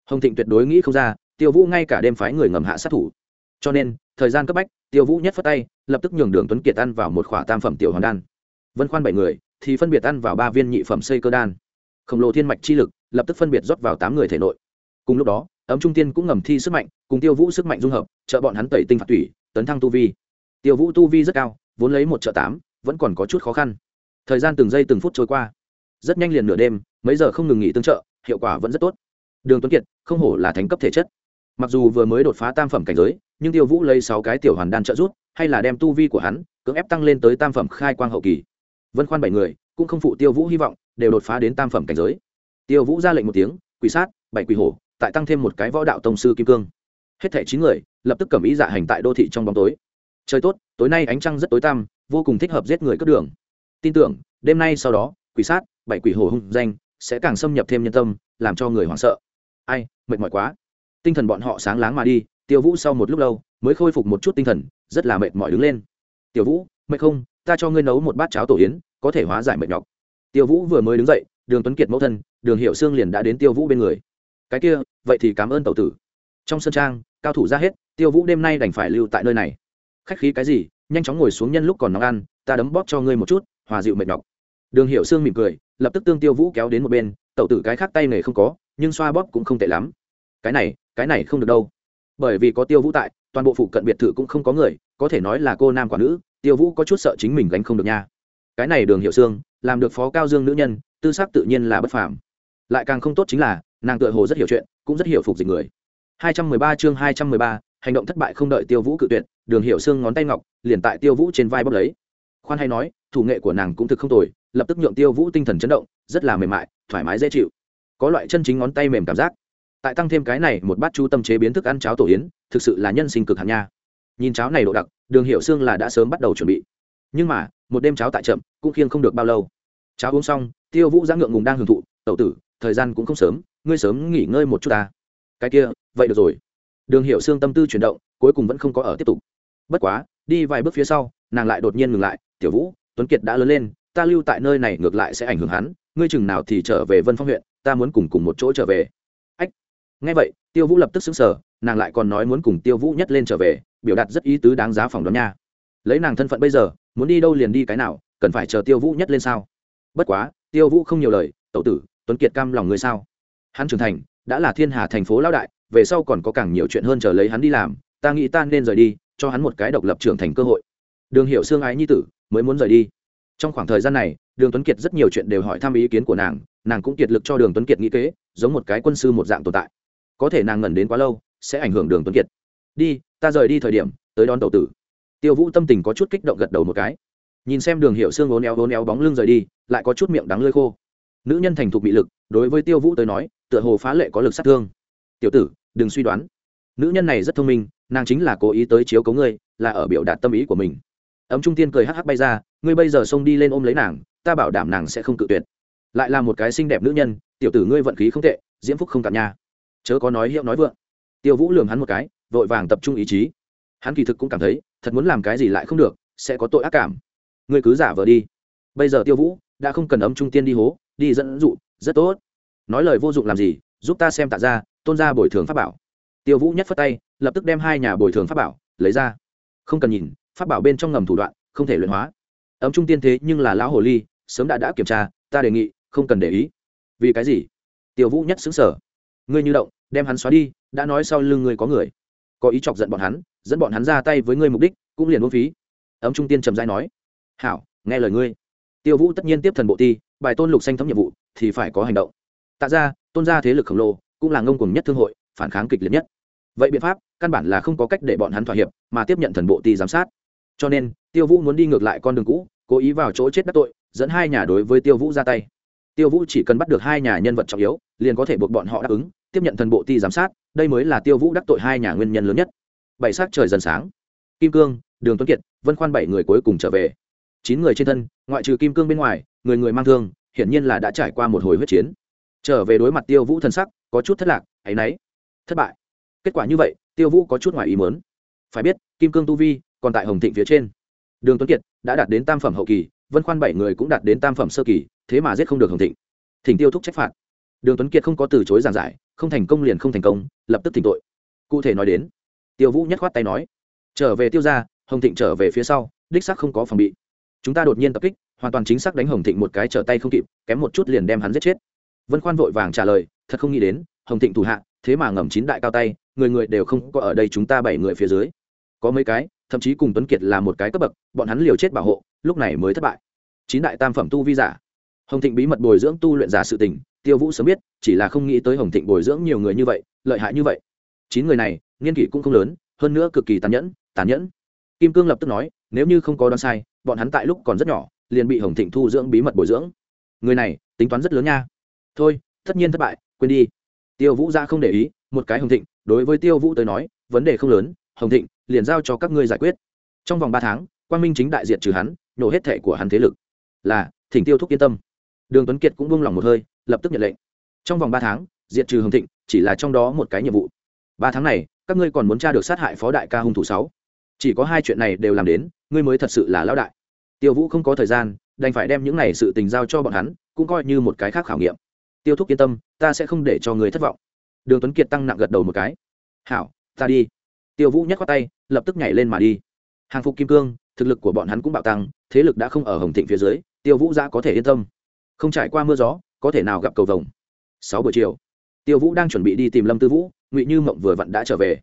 Hồng thịnh tuyệt đối nghĩ không ra, tiêu vũ ngay cả đêm phái người ngầm hạ sát thủ. Cho nên, thời gian cấp bách, tiêu vũ nhất phất tay, lập tức nhường đường tuấn kiệt ăn vào một khỏa tam phẩm tiểu hoàn đan. Vân khoan bảy người, thì phân biệt ăn vào ba viên nhị phẩm xây cơ đan. Khổng lồ thiên mạch chi lực, lập tức phân biệt rót vào tám người thể nội. Cùng lúc đó, ấm trung tiên cũng ngầm thi sức mạnh, cùng tiêu vũ sức mạnh dung hợp, trợ bọn hắn tẩy tinh phạt tủy, tấn thăng tu vi. Tiêu vũ tu vi rất cao, vốn lấy một trợ tám, vẫn còn có chút khó khăn thời gian từng giây từng phút trôi qua. Rất nhanh liền nửa đêm, mấy giờ không ngừng nghỉ tương trợ, hiệu quả vẫn rất tốt. Đường tuấn kiệt, không hổ là thánh cấp thể chất. Mặc dù vừa mới đột phá tam phẩm cảnh giới, nhưng tiêu vũ lấy sáu cái tiểu hoàn đan trợ rút hay là đem tu vi của hắn cưỡng ép tăng lên tới tam phẩm khai quang hậu kỳ. Vân khoan bảy người, cũng không phụ tiêu vũ hy vọng, đều đột phá đến tam phẩm cảnh giới. Tiêu vũ ra lệnh một tiếng, quỷ sát, bảy quỷ hổ, tại tăng thêm một cái võ đạo tông sư kim cương. Hết thẻ chín người, lập tức cầm ý dạ hành tại đô thị trong bóng tối. Trời tốt, tối nay ánh trăng rất tối tăm, vô cùng thích hợp giết người cướp đường tin tưởng, đêm nay sau đó, quỷ sát, bảy quỷ hổ hung danh, sẽ càng xâm nhập thêm nhân tâm, làm cho người hoảng sợ. Ai, mệt mỏi quá. Tinh thần bọn họ sáng láng mà đi, tiêu vũ sau một lúc lâu, mới khôi phục một chút tinh thần, rất là mệt mỏi đứng lên. Tiểu vũ, mệt không? Ta cho ngươi nấu một bát cháo tổ yến, có thể hóa giải mệt nhọc. Tiêu vũ vừa mới đứng dậy, đường tuấn kiệt mẫu thân, đường hiệu sương liền đã đến tiêu vũ bên người. Cái kia, vậy thì cảm ơn tẩu tử. Trong sân trang, cao thủ ra hết, tiêu vũ đêm nay đành phải lưu tại nơi này. Khách khí cái gì? Nhanh chóng ngồi xuống nhân lúc còn nóng ăn, ta đấm bóp cho ngươi một chút hòa dịu mệt nhọc. Đường hiệu sương mỉm cười lập tức tương tiêu vũ kéo đến một bên tẩu tử cái khác tay nghề không có nhưng xoa bóp cũng không tệ lắm. Cái này cái này không được đâu. Bởi vì có tiêu vũ tại toàn bộ phụ cận biệt thự cũng không có người có thể nói là cô nam quả nữ tiêu vũ có chút sợ chính mình gánh không được nha. Cái này đường hiệu sương làm được phó cao dương nữ nhân tư sắc tự nhiên là bất phàm. Lại càng không tốt chính là nàng tựa hồ rất hiểu chuyện cũng rất hiểu phục dịch người. 213 chương 213, hành động thất bại không đợi tiêu vũ cự tuyệt đường hiệu Sương ngón tay ngọc liền tại tiêu vũ trên vai bóp lấy. Khoan hay nói thủ nghệ của nàng cũng thực không tồi, lập tức nhượng tiêu vũ tinh thần chấn động, rất là mềm mại, thoải mái dễ chịu. Có loại chân chính ngón tay mềm cảm giác. Tại tăng thêm cái này, một bát chú tâm chế biến thức ăn cháo tổ yến, thực sự là nhân sinh cực hạt nha. Nhìn cháo này độ đặc, đường hiệu xương là đã sớm bắt đầu chuẩn bị. Nhưng mà, một đêm cháo tại chậm, cũng khiêng không được bao lâu. Cháo uống xong, tiêu vũ giã ngượng ngùng đang hưởng thụ, tẩu tử, thời gian cũng không sớm, ngươi sớm nghỉ ngơi một chút ta. Cái kia, vậy được rồi. Đường hiệu xương tâm tư chuyển động, cuối cùng vẫn không có ở tiếp tục. Bất quá, đi vài bước phía sau, nàng lại đột nhiên ngừng lại, tiểu vũ tuấn kiệt đã lớn lên, ta lưu tại nơi này ngược lại sẽ ảnh hưởng hắn, ngươi chừng nào thì trở về vân phong huyện, ta muốn cùng cùng một chỗ trở về. Ách. Ngay vậy, tiêu vũ lập tức xứng sở nàng lại còn nói muốn cùng tiêu vũ nhất lên trở về, biểu đạt rất ý tứ đáng giá phòng đoán nha. Lấy nàng thân phận bây giờ, muốn đi đâu liền đi cái nào, cần phải chờ tiêu vũ nhất lên sao? Bất quá, tiêu vũ không nhiều lời tậu tử, tuấn kiệt cam lòng người sao? Hắn trưởng thành, đã là thiên hà thành phố lão đại, về sau còn có càng nhiều chuyện hơn chờ lấy hắn đi làm, ta nghĩ ta nên rời đi, cho hắn một cái độc lập trưởng thành cơ hội. Đường hiệu xương ái nhi tử mới muốn rời đi. Trong khoảng thời gian này, đường tuấn kiệt rất nhiều chuyện đều hỏi thăm ý kiến của nàng nàng cũng kiệt lực cho đường tuấn kiệt nghĩ kế, giống một cái quân sư một dạng tồn tại. Có thể nàng ngẩn đến quá lâu, sẽ ảnh hưởng đường tuấn kiệt. Đi, ta rời đi thời điểm, tới đón tàu tử. Tiêu vũ tâm tình có chút kích động gật đầu một cái. Nhìn xem đường hiệu xương ố néo ố néo bóng lưng rời đi, lại có chút miệng đắng lơi khô. Nữ nhân thành thục bị lực, đối với tiêu vũ tới nói, tựa hồ phá lệ có lực sát thương. Tiểu tử, đừng suy đoán. Nữ nhân này rất thông minh, nàng chính là cố ý tới chiếu cấu ngươi, là ở biểu đạt tâm ý của mình ấm trung tiên cười hắc hắc bay ra, ngươi bây giờ xông đi lên ôm lấy nàng, ta bảo đảm nàng sẽ không cự tuyệt. Lại là một cái xinh đẹp nữ nhân, tiểu tử ngươi vận khí không tệ, diễm phúc không cạn nha. Chớ có nói hiệu nói vượng. Tiêu vũ lường hắn một cái, vội vàng tập trung ý chí. Hắn kỳ thực cũng cảm thấy, thật muốn làm cái gì lại không được, sẽ có tội ác cảm. Ngươi cứ giả vờ đi. Bây giờ tiêu vũ đã không cần ấm trung tiên đi hố, đi dẫn dụ, rất tốt. Nói lời vô dụng làm gì, giúp ta xem tạ ra tôn ra bồi thường pháp bảo. Tiêu vũ nhất phất tay, lập tức đem hai nhà bồi thường pháp bảo lấy ra. Không cần nhìn pháp bảo bên trong ngầm thủ đoạn, không thể luyện hóa. Ấm trung tiên thế nhưng là lão hồ ly, sớm đã đã kiểm tra, ta đề nghị, không cần để ý. Vì cái gì? Tiêu vũ nhất xứng sở ngươi như động, đem hắn xóa đi, đã nói sau lưng ngươi có người. Có ý chọc giận bọn hắn, dẫn bọn hắn ra tay với ngươi mục đích, cũng liền vô phí. Ấm trung tiên trầm dai nói. Hảo, nghe lời ngươi. Tiêu vũ tất nhiên tiếp thần bộ ti, bài tôn lục xanh thấm nhiệm vụ, thì phải có hành động. Tạ ra tôn ra thế lực khổng lồ, cũng là ngông cùng nhất thương hội, phản kháng kịch liệt nhất. Vậy biện pháp, căn bản là không có cách để bọn hắn thỏa hiệp, mà tiếp nhận thần bộ ti giám sát cho nên, tiêu vũ muốn đi ngược lại con đường cũ, cố ý vào chỗ chết đắc tội, dẫn hai nhà đối với tiêu vũ ra tay. Tiêu vũ chỉ cần bắt được hai nhà nhân vật trọng yếu, liền có thể buộc bọn họ đáp ứng, tiếp nhận thần bộ ti giám sát, đây mới là tiêu vũ đắc tội hai nhà nguyên nhân lớn nhất. Bảy sắc trời dần sáng. Kim cương, đường tuấn kiệt, vân khoan bảy người cuối cùng trở về. Chín người trên thân, ngoại trừ kim cương bên ngoài, người người mang thương, hiển nhiên là đã trải qua một hồi huyết chiến. Trở về đối mặt tiêu vũ thần sắc, có chút thất lạc, áy náy, thất bại. Kết quả như vậy, tiêu vũ có chút ngoài ý mớn phải biết, kim cương tu vi còn tại hồng thịnh phía trên. Đường tuấn kiệt đã đạt đến tam phẩm hậu kỳ, vân khoan bảy người cũng đạt đến tam phẩm sơ kỳ, thế mà giết không được hồng thịnh. Thỉnh tiêu thúc trách phạt. Đường tuấn kiệt không có từ chối giảng giải, không thành công liền không thành công, lập tức thỉnh tội. Cụ thể nói đến, tiêu vũ nhất khoát tay nói, trở về tiêu ra hồng thịnh trở về phía sau, đích sắc không có phòng bị. Chúng ta đột nhiên tập kích, hoàn toàn chính xác đánh hồng thịnh một cái trở tay không kịp, kém một chút liền đem hắn giết chết. Vân khoan vội vàng trả lời, thật không nghĩ đến, hồng thịnh thủ hạ, thế mà ngầm chín đại cao tay, người người đều không có ở đây chúng ta bảy người phía dưới. Có mấy cái thậm chí cùng tuấn kiệt là một cái cấp bậc, bọn hắn liều chết bảo hộ, lúc này mới thất bại. Chín đại tam phẩm tu vi giả. Hồng thịnh bí mật bồi dưỡng tu luyện giả sự tình, tiêu vũ sớm biết, chỉ là không nghĩ tới hồng thịnh bồi dưỡng nhiều người như vậy, lợi hại như vậy. Chín người này, nghiên kỷ cũng không lớn, hơn nữa cực kỳ tàn nhẫn tàn nhẫn. Kim cương lập tức nói, nếu như không có đoán sai, bọn hắn tại lúc còn rất nhỏ, liền bị hồng thịnh thu dưỡng bí mật bồi dưỡng. Người này, tính toán rất lớn nha. Thôi, tất nhiên thất bại, quên đi. Tiêu vũ ra không để ý, một cái hồng thịnh, đối với tiêu vũ tới nói, vấn đề không lớn, hồng thịnh liền giao cho các ngươi giải quyết. Trong vòng ba tháng quan minh chính đại diện trừ hắn, nổ hết thệ của hắn thế lực. Là, thỉnh tiêu thúc yên tâm. Đường tuấn kiệt cũng buông lỏng một hơi, lập tức nhận lệnh. Trong vòng ba tháng diện trừ hồng thịnh chỉ là trong đó một cái nhiệm vụ. Ba tháng này, các ngươi còn muốn tra được sát hại phó đại ca hung thủ sáu. Chỉ có hai chuyện này đều làm đến, ngươi mới thật sự là lão đại. Tiêu vũ không có thời gian, đành phải đem những này sự tình giao cho bọn hắn, cũng coi như một cái khác khảo nghiệm. Tiêu thúc yên tâm, ta sẽ không để cho người thất vọng. Đường tuấn kiệt tăng nặng gật đầu một cái. Hảo, ta đi. Tiêu vũ nhắc qua tay lập tức nhảy lên mà đi. Hàng phục kim cương, thực lực của bọn hắn cũng bạo tăng, thế lực đã không ở hồng thịnh phía dưới, tiêu vũ giã có thể yên tâm. Không trải qua mưa gió, có thể nào gặp cầu vồng. Sáu buổi chiều, tiêu vũ đang chuẩn bị đi tìm lâm tư vũ, ngụy như mộng vừa vặn đã trở về.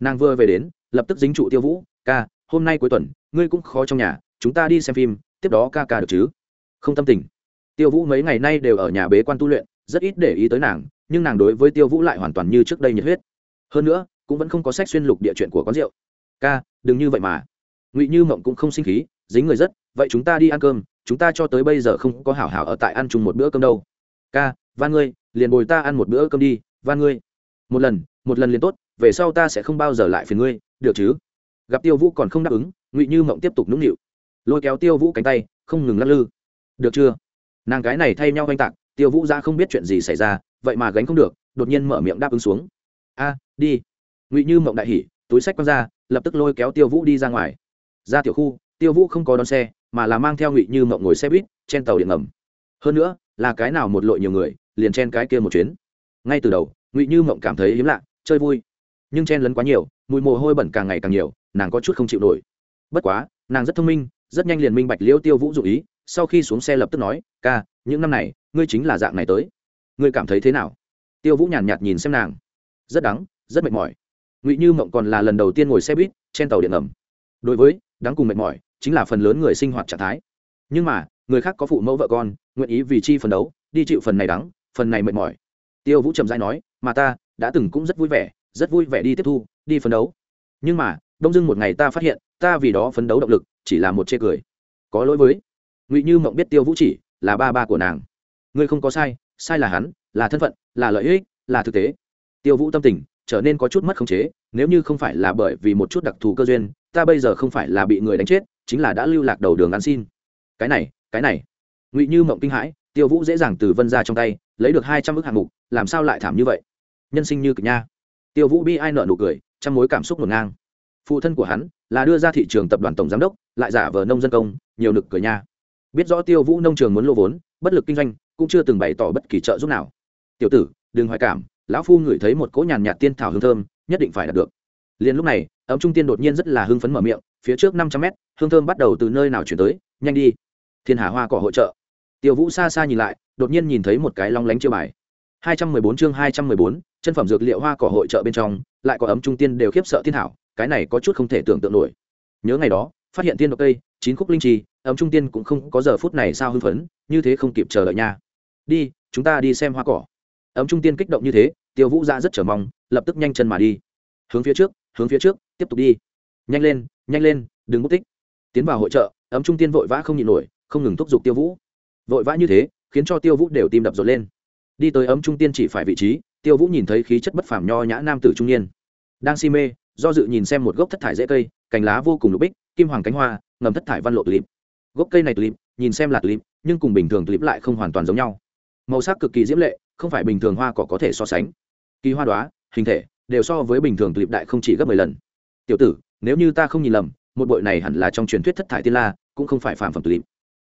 Nàng vừa về đến, lập tức dính trụ tiêu vũ, ca, hôm nay cuối tuần, ngươi cũng khó trong nhà, chúng ta đi xem phim, tiếp đó ca ca được chứ? Không tâm tình. Tiêu vũ mấy ngày nay đều ở nhà bế quan tu luyện, rất ít để ý tới nàng, nhưng nàng đối với tiêu vũ lại hoàn toàn như trước đây nhiệt huyết. Hơn nữa, cũng vẫn không có sách xuyên lục địa chuyện của quán rượu ca, đừng như vậy mà. Ngụy như mộng cũng không sinh khí, dính người rất, vậy chúng ta đi ăn cơm, chúng ta cho tới bây giờ không có hảo hảo ở tại ăn chung một bữa cơm đâu. Ca van ngươi, liền bồi ta ăn một bữa cơm đi van ngươi. Một lần một lần liền tốt, về sau ta sẽ không bao giờ lại phiền ngươi, được chứ? Gặp tiêu vũ còn không đáp ứng, ngụy như mộng tiếp tục nũng nịu. Lôi kéo tiêu vũ cánh tay, không ngừng lắc lư. Được chưa? Nàng cái này thay nhau oanh tạc, tiêu vũ ra không biết chuyện gì xảy ra, vậy mà gánh không được, đột nhiên mở miệng đáp ứng xuống. A, đi. Ngụy như mộng đại hỉ túi sách quăng ra lập tức lôi kéo tiêu vũ đi ra ngoài. Ra tiểu khu tiêu vũ không có đón xe mà là mang theo ngụy như mộng ngồi xe buýt trên tàu điện ngầm. Hơn nữa là cái nào một lội nhiều người liền chen cái kia một chuyến. Ngay từ đầu ngụy như mộng cảm thấy hiếm lạ chơi vui. Nhưng chen lấn quá nhiều mùi mồ hôi bẩn càng ngày càng nhiều nàng có chút không chịu nổi. Bất quá nàng rất thông minh rất nhanh liền minh bạch liễu tiêu vũ dụ ý sau khi xuống xe lập tức nói ca những năm này ngươi chính là dạng này tới. Ngươi cảm thấy thế nào? Tiêu vũ nhàn nhạt, nhạt nhìn xem nàng. Rất đắng rất mệt mỏi ngụy như mộng còn là lần đầu tiên ngồi xe buýt trên tàu điện ngầm. Đối với, đáng cùng mệt mỏi, chính là phần lớn người sinh hoạt trạng thái. Nhưng mà, người khác có phụ mẫu vợ con, nguyện ý vì chi phần đấu, đi chịu phần này đắng, phần này mệt mỏi. Tiêu vũ trầm dai nói, mà ta, đã từng cũng rất vui vẻ, rất vui vẻ đi tiếp thu, đi phấn đấu. Nhưng mà, đông dưng một ngày ta phát hiện, ta vì đó phấn đấu động lực, chỉ là một chê cười. Có lỗi với. Ngụy như mộng biết tiêu vũ chỉ là ba ba của nàng. Ngươi không có sai sai là hắn, là thân phận, là lợi ích, là thực tế. Tiêu vũ tâm tình trở nên có chút mất khống chế, nếu như không phải là bởi vì một chút đặc thù cơ duyên, ta bây giờ không phải là bị người đánh chết, chính là đã lưu lạc đầu đường ăn xin. Cái này cái này. Ngụy như mộng kinh hãi, tiêu vũ dễ dàng từ vân ra trong tay, lấy được hai trăm ước hạng mục, làm sao lại thảm như vậy? Nhân sinh như cực nha. Tiêu vũ bi ai nợ nụ cười trong mối cảm xúc ngổn ngang. Phụ thân của hắn là đưa ra thị trường tập đoàn tổng giám đốc, lại giả vờ nông dân công, nhiều nực cười nha. Biết rõ tiêu vũ nông trường muốn lô vốn, bất lực kinh doanh, cũng chưa từng bày tỏ bất kỳ trợ giúp nào. Tiểu tử, đừng hoài cảm lão phu ngửi thấy một cỗ nhàn nhạt tiên thảo hương thơm, nhất định phải đạt được. Liền lúc này, ấm trung tiên đột nhiên rất là hưng phấn mở miệng, phía trước năm trăm mét, hương thơm bắt đầu từ nơi nào chuyển tới, nhanh đi. Thiên hà hoa cỏ hội trợ. Tiêu vũ xa xa nhìn lại, đột nhiên nhìn thấy một cái long lánh chiêu bài. Hai trăm mười bốn chương hai trăm mười bốn, chân phẩm dược liệu hoa cỏ hội trợ bên trong, lại có ấm trung tiên đều khiếp sợ thiên thảo cái này có chút không thể tưởng tượng nổi. Nhớ ngày đó, phát hiện tiên độc cây, chín khúc linh trì, ấm trung tiên cũng không có giờ phút này sao hưng phấn, như thế không kịp chờ đợi nha. Đi, chúng ta đi xem hoa cỏ ấm trung tiên kích động như thế, tiêu vũ ra rất chờ mong, lập tức nhanh chân mà đi. Hướng phía trước, hướng phía trước, tiếp tục đi. Nhanh lên nhanh lên, đừng mất tích. Tiến vào hội trợ, ấm trung tiên vội vã không nhịn nổi, không ngừng thúc giục tiêu vũ. Vội vã như thế, khiến cho tiêu vũ đều tim đập rộn lên. Đi tới ấm trung tiên chỉ phải vị trí, tiêu vũ nhìn thấy khí chất bất phàm nho nhã nam tử trung niên. Đang si mê, do dự nhìn xem một gốc thất thải dễ cây, cành lá vô cùng lục bích, kim hoàng cánh hoa, ngầm thất thải văn lộ tulip. Gốc cây này tulip, nhìn xem là tulip, nhưng cùng bình thường tulip lại không hoàn toàn giống nhau. Màu sắc cực kỳ diễm lệ không phải bình thường hoa cỏ có thể so sánh. Kỳ hoa đoá, hình thể, đều so với bình thường tulip đại không chỉ gấp mười lần. Tiểu tử, nếu như ta không nhìn lầm, một bội này hẳn là trong truyền thuyết thất thải tiên la, cũng không phải phàm phẩm tulip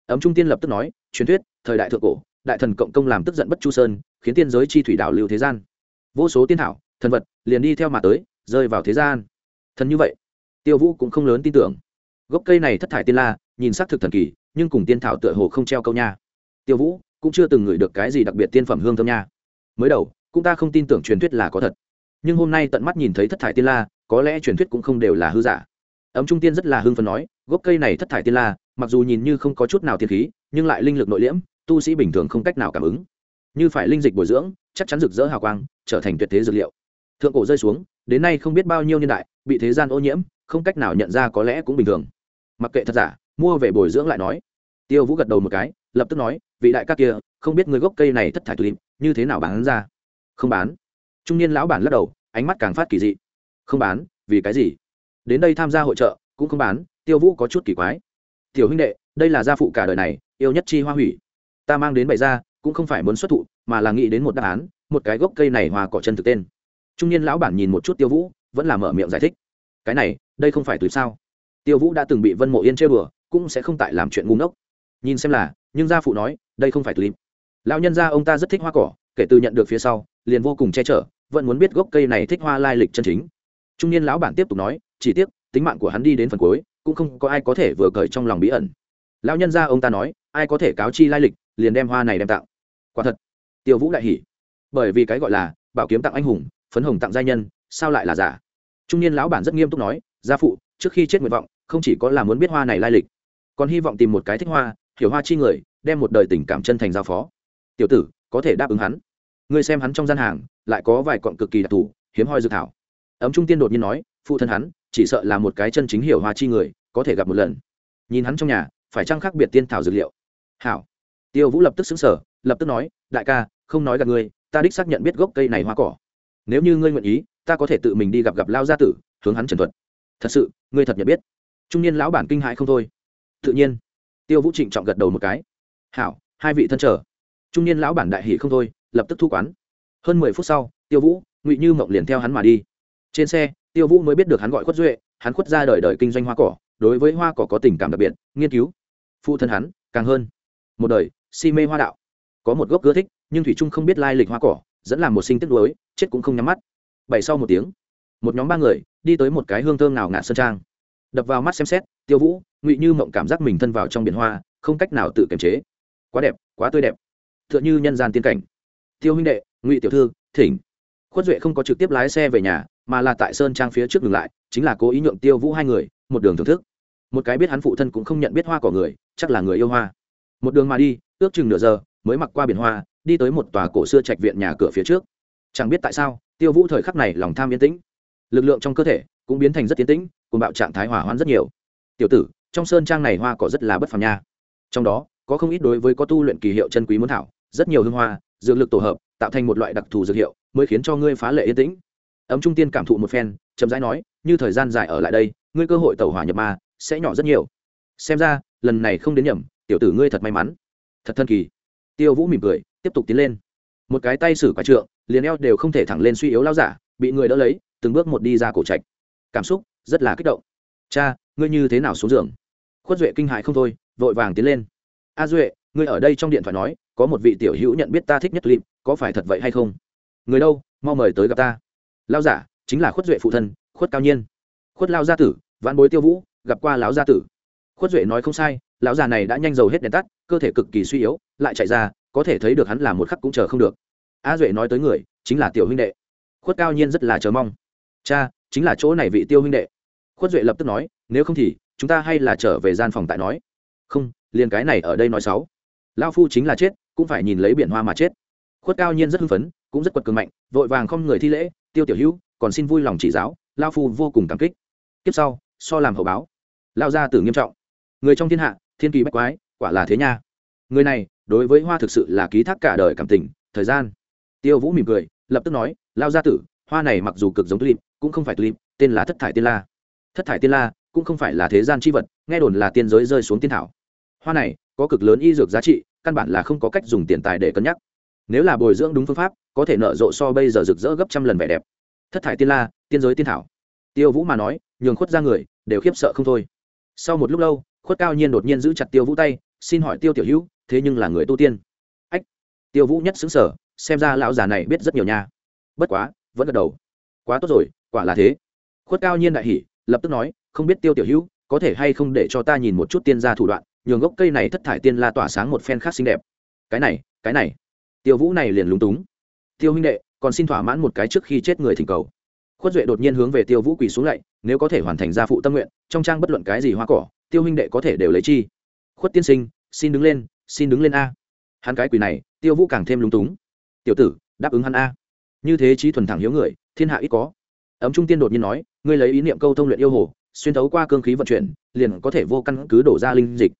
ấm trung tiên lập tức nói, truyền thuyết, thời đại thượng cổ, đại thần cộng công làm tức giận bất chu sơn, khiến tiên giới chi thủy đảo lưu thế gian. Vô số tiên thảo, thần vật, liền đi theo mà tới, rơi vào thế gian. Thần như vậy, tiêu vũ cũng không lớn tin tưởng. Gốc cây này thất thải tiên la, nhìn s ắ c thực thần kỳ, nhưng cùng tiên thảo tựa hồ không treo câu nha. Tiêu vũ cũng chưa từng ngửi được cái gì đặc biệt tiên phẩm hương thơm nha. Mới đầu, cũng ta không tin tưởng truyền thuyết là có thật. Nhưng hôm nay tận mắt nhìn thấy thất thải tiên la, có lẽ truyền thuyết cũng không đều là hư giả. Ấm trung tiên rất là hưng phấn nói, gốc cây này thất thải tiên la, mặc dù nhìn như không có chút nào tiên khí, nhưng lại linh lực nội liễm, tu sĩ bình thường không cách nào cảm ứng. Như phải linh dịch bồi dưỡng, chắc chắn rực rỡ hào quang, trở thành tuyệt thế dược liệu. Thượng cổ rơi xuống, đến nay không biết bao nhiêu niên đại, bị thế gian ô nhiễm, không cách nào nhận ra có lẽ cũng bình thường. Mặc kệ thật giả, mua về bồi dưỡng lại nói. Tiêu vũ gật đầu một cái, lập tức nói vị đại các kia, không biết người gốc cây này thất thải tulip như thế nào bán ra? Không bán. Trung niên lão bản lắc đầu, ánh mắt càng phát kỳ dị. Không bán, vì cái gì? Đến đây tham gia hội trợ, cũng không bán, tiêu vũ có chút kỳ quái. Tiểu huynh đệ, đây là gia phụ cả đời này, yêu nhất chi hoa hủy. Ta mang đến bày ra, cũng không phải muốn xuất thụ, mà là nghĩ đến một đáp án, một cái gốc cây này hoa cỏ chân thực tên. Trung niên lão bản nhìn một chút tiêu vũ, vẫn là mở miệng giải thích. Cái này, đây không phải tuyệt sao? Tiêu vũ đã từng bị vân mộ yên chơi bừa, cũng sẽ không tại làm chuyện ngu ngốc. Nhìn xem là nhưng gia phụ nói, đây không phải tulip. Lão nhân gia ông ta rất thích hoa cỏ, kể từ nhận được phía sau, liền vô cùng che chở, vẫn muốn biết gốc cây này thích hoa lai lịch chân chính. Trung niên lão bản tiếp tục nói, chỉ tiếc, tính mạng của hắn đi đến phần cuối, cũng không có ai có thể vừa cởi trong lòng bí ẩn. Lão nhân gia ông ta nói, ai có thể cáo chi lai lịch, liền đem hoa này đem tặng. Quả thật tiêu vũ đại hỉ. Bởi vì cái gọi là bảo kiếm tặng anh hùng, phấn hồng tặng giai nhân, sao lại là giả? Trung niên lão bản rất nghiêm túc nói, gia phụ, trước khi chết nguyện vọng, không chỉ có là muốn biết hoa này lai lịch, còn hy vọng tìm một cái thích hoa hiểu hoa chi người, đem một đời tình cảm chân thành giao phó. Tiểu tử, có thể đáp ứng hắn. Ngươi xem hắn trong gian hàng, lại có vài cọn cực kỳ đặc thù, hiếm hoi dự thảo. Ấm trung tiên đột nhiên nói, phụ thân hắn, chỉ sợ là một cái chân chính hiểu hoa chi người, có thể gặp một lần. Nhìn hắn trong nhà, phải chăng khác biệt tiên thảo dược liệu? Hảo. Tiêu vũ lập tức xứng sở lập tức nói, đại ca, không nói gặp ngươi, ta đích xác nhận biết gốc cây này hoa cỏ. Nếu như ngươi nguyện ý, ta có thể tự mình đi gặp gặp lao gia tử, hướng hắn trần thuật. Thật sự, ngươi thật nhận biết. Trung niên lão bản kinh hại không thôi. Tự nhiên tiêu vũ trịnh trọng gật đầu một cái. Hảo, hai vị thân trở trung niên lão bản đại hỷ không thôi, lập tức thu quán. Hơn mười phút sau, tiêu vũ, ngụy như mộng liền theo hắn mà đi. Trên xe, tiêu vũ mới biết được hắn gọi khuất duệ, hắn khuất ra đời đời kinh doanh hoa cỏ, đối với hoa cỏ có tình cảm đặc biệt, nghiên cứu. Phụ thân hắn, càng hơn. Một đời, si mê hoa đạo. Có một gốc ưa thích, nhưng thủy trung không biết lai lịch hoa cỏ, dẫn làm một sinh tức lối chết cũng không nhắm mắt. Bảy sau một tiếng, một nhóm ba người, đi tới một cái hương thơm nào ngạn sơn trang. Đập vào mắt xem xét tiêu vũ, ngụy như mộng cảm giác mình thân vào trong biển hoa, không cách nào tự kiềm chế. Quá đẹp, quá tươi đẹp. T h ư ợ n h ư nhân gian tiên cảnh. Tiêu huynh đệ, ngụy tiểu thư, thỉnh. Khuất duệ không có trực tiếp lái xe về nhà, mà là tại sơn trang phía trước ngừng lại, chính là cố ý nhượng tiêu vũ hai người một đường thưởng thức. Một cái biết hắn phụ thân cũng không nhận biết hoa cỏ người, chắc là người yêu hoa. Một đường mà đi, ước chừng nửa giờ, mới mặc qua biển hoa, đi tới một tòa cổ xưa trạch viện nhà cửa phía trước. Chẳng biết tại sao, tiêu vũ thời khắc này lòng tham yên tĩnh. Lực lượng trong cơ thể cũng biến thành rất tiến tĩnh cùng bạo trạng thái hỏa hoạn rất nhiều tiểu tử, trong sơn trang này hoa cỏ rất là bất phàm nha. Trong đó, có không ít đối với có tu luyện kỳ hiệu chân quý muốn thảo, rất nhiều hương hoa, dược lực tổ hợp, tạo thành một loại đặc thù dược hiệu, mới khiến cho ngươi phá lệ yên tĩnh. Ấm trung tiên cảm thụ một phen, chậm rãi nói, như thời gian dài ở lại đây, ngươi cơ hội tàu hỏa nhập ma sẽ nhỏ rất nhiều. Xem ra, lần này không đến nhầm, tiểu tử ngươi thật may mắn. Thật thân kỳ. Tiêu vũ mỉm cười, tiếp tục tiến lên. Một cái tay sử quả trượng, liền eo đều không thể thẳng lên suy yếu lao giả, bị người đỡ lấy, từng bước một đi ra cổ trạch. Cảm xúc rất là kích động. Cha ngươi như thế nào xuống giường? Khuất duệ kinh hại không thôi, vội vàng tiến lên. A duệ, ngươi ở đây trong điện thoại nói, có một vị tiểu hữu nhận biết ta thích nhất clip, có phải thật vậy hay không? Người đâu, mau mời tới gặp ta. Lao giả, chính là khuất duệ phụ thân, khuất cao nhiên. Khuất lao gia tử, vãn bối tiêu vũ, gặp qua lão gia tử. Khuất duệ nói không sai, lão già này đã nhanh dầu hết đèn tắt, cơ thể cực kỳ suy yếu, lại chạy ra, có thể thấy được hắn là một khắc cũng chờ không được. A duệ nói tới người, chính là tiểu huynh đệ. Khuất cao nhiên rất là chờ mong. Cha, chính là chỗ này vị tiêu huynh đệ. Khuất duệ lập tức nói nếu không thì, chúng ta hay là trở về gian phòng tại nói. Không, liền cái này ở đây nói sáu lao phu chính là chết, cũng phải nhìn lấy biển hoa mà chết. Khuất cao nhiên rất hưng phấn, cũng rất quật cường mạnh, vội vàng không người thi lễ, tiêu tiểu hữu, còn xin vui lòng chỉ giáo. Lao phu vô cùng cảm kích. Tiếp sau, so làm hậu báo. Lao ra tử nghiêm trọng. Người trong thiên hạ, thiên kỳ bách quái, quả là thế nha. Người này, đối với hoa thực sự là ký thác cả đời cảm tình, thời gian. Tiêu vũ mỉm cười, lập tức nói lao gia tử, hoa này mặc dù cực giống tulip, cũng không phải tulip, tên là thất thải tiên la. Thất thải tiên la cũng không phải là thế gian chi vật, nghe đồn là tiên giới rơi xuống tiên thảo. Hoa này, có cực lớn y dược giá trị, căn bản là không có cách dùng tiền tài để cân nhắc. Nếu là bồi dưỡng đúng phương pháp, có thể nở rộ so bây giờ rực rỡ gấp trăm lần vẻ đẹp. Thất thải tiên la, tiên giới tiên thảo. Tiêu vũ mà nói, nhường khuất ra người, đều khiếp sợ không thôi. Sau một lúc lâu, khuất cao nhiên đột nhiên giữ chặt tiêu vũ tay, xin hỏi tiêu tiểu hữu, thế nhưng là người tu tiên? Ách, tiêu vũ nhất xứng sở xem ra lão già này biết rất nhiều nha. Bất quá, vẫn gật đầu. Quá tốt rồi, quả là thế. Khuất cao nhiên đại hỉ, lập tức nói không biết tiêu tiểu hữu, có thể hay không để cho ta nhìn một chút tiên gia thủ đoạn, nhường gốc cây này thất thải tiên la tỏa sáng một phen khác xinh đẹp. Cái này cái này. Tiêu vũ này liền lúng túng. Tiêu huynh đệ, còn xin thỏa mãn một cái trước khi chết người thỉnh cầu. Khuất duệ đột nhiên hướng về tiêu vũ quỳ xuống lạy, nếu có thể hoàn thành gia phụ tâm nguyện, trong trang bất luận cái gì hoa cỏ, tiêu huynh đệ có thể đều lấy chi. Khuất tiên sinh, xin đứng lên, xin đứng lên a. Hắn cái quỳ này, tiêu vũ càng thêm lúng túng. Tiểu tử, đáp ứng hắn a. Như thế trí thuần thẳng hiếu người, thiên hạ ít có. Ấm trung tiên đột nhiên nói, ngươi lấy ý niệm câu thông luyện yêu hồ xuyên thấu qua cương khí vận chuyển, liền có thể vô căn cứ đổ ra linh dịch.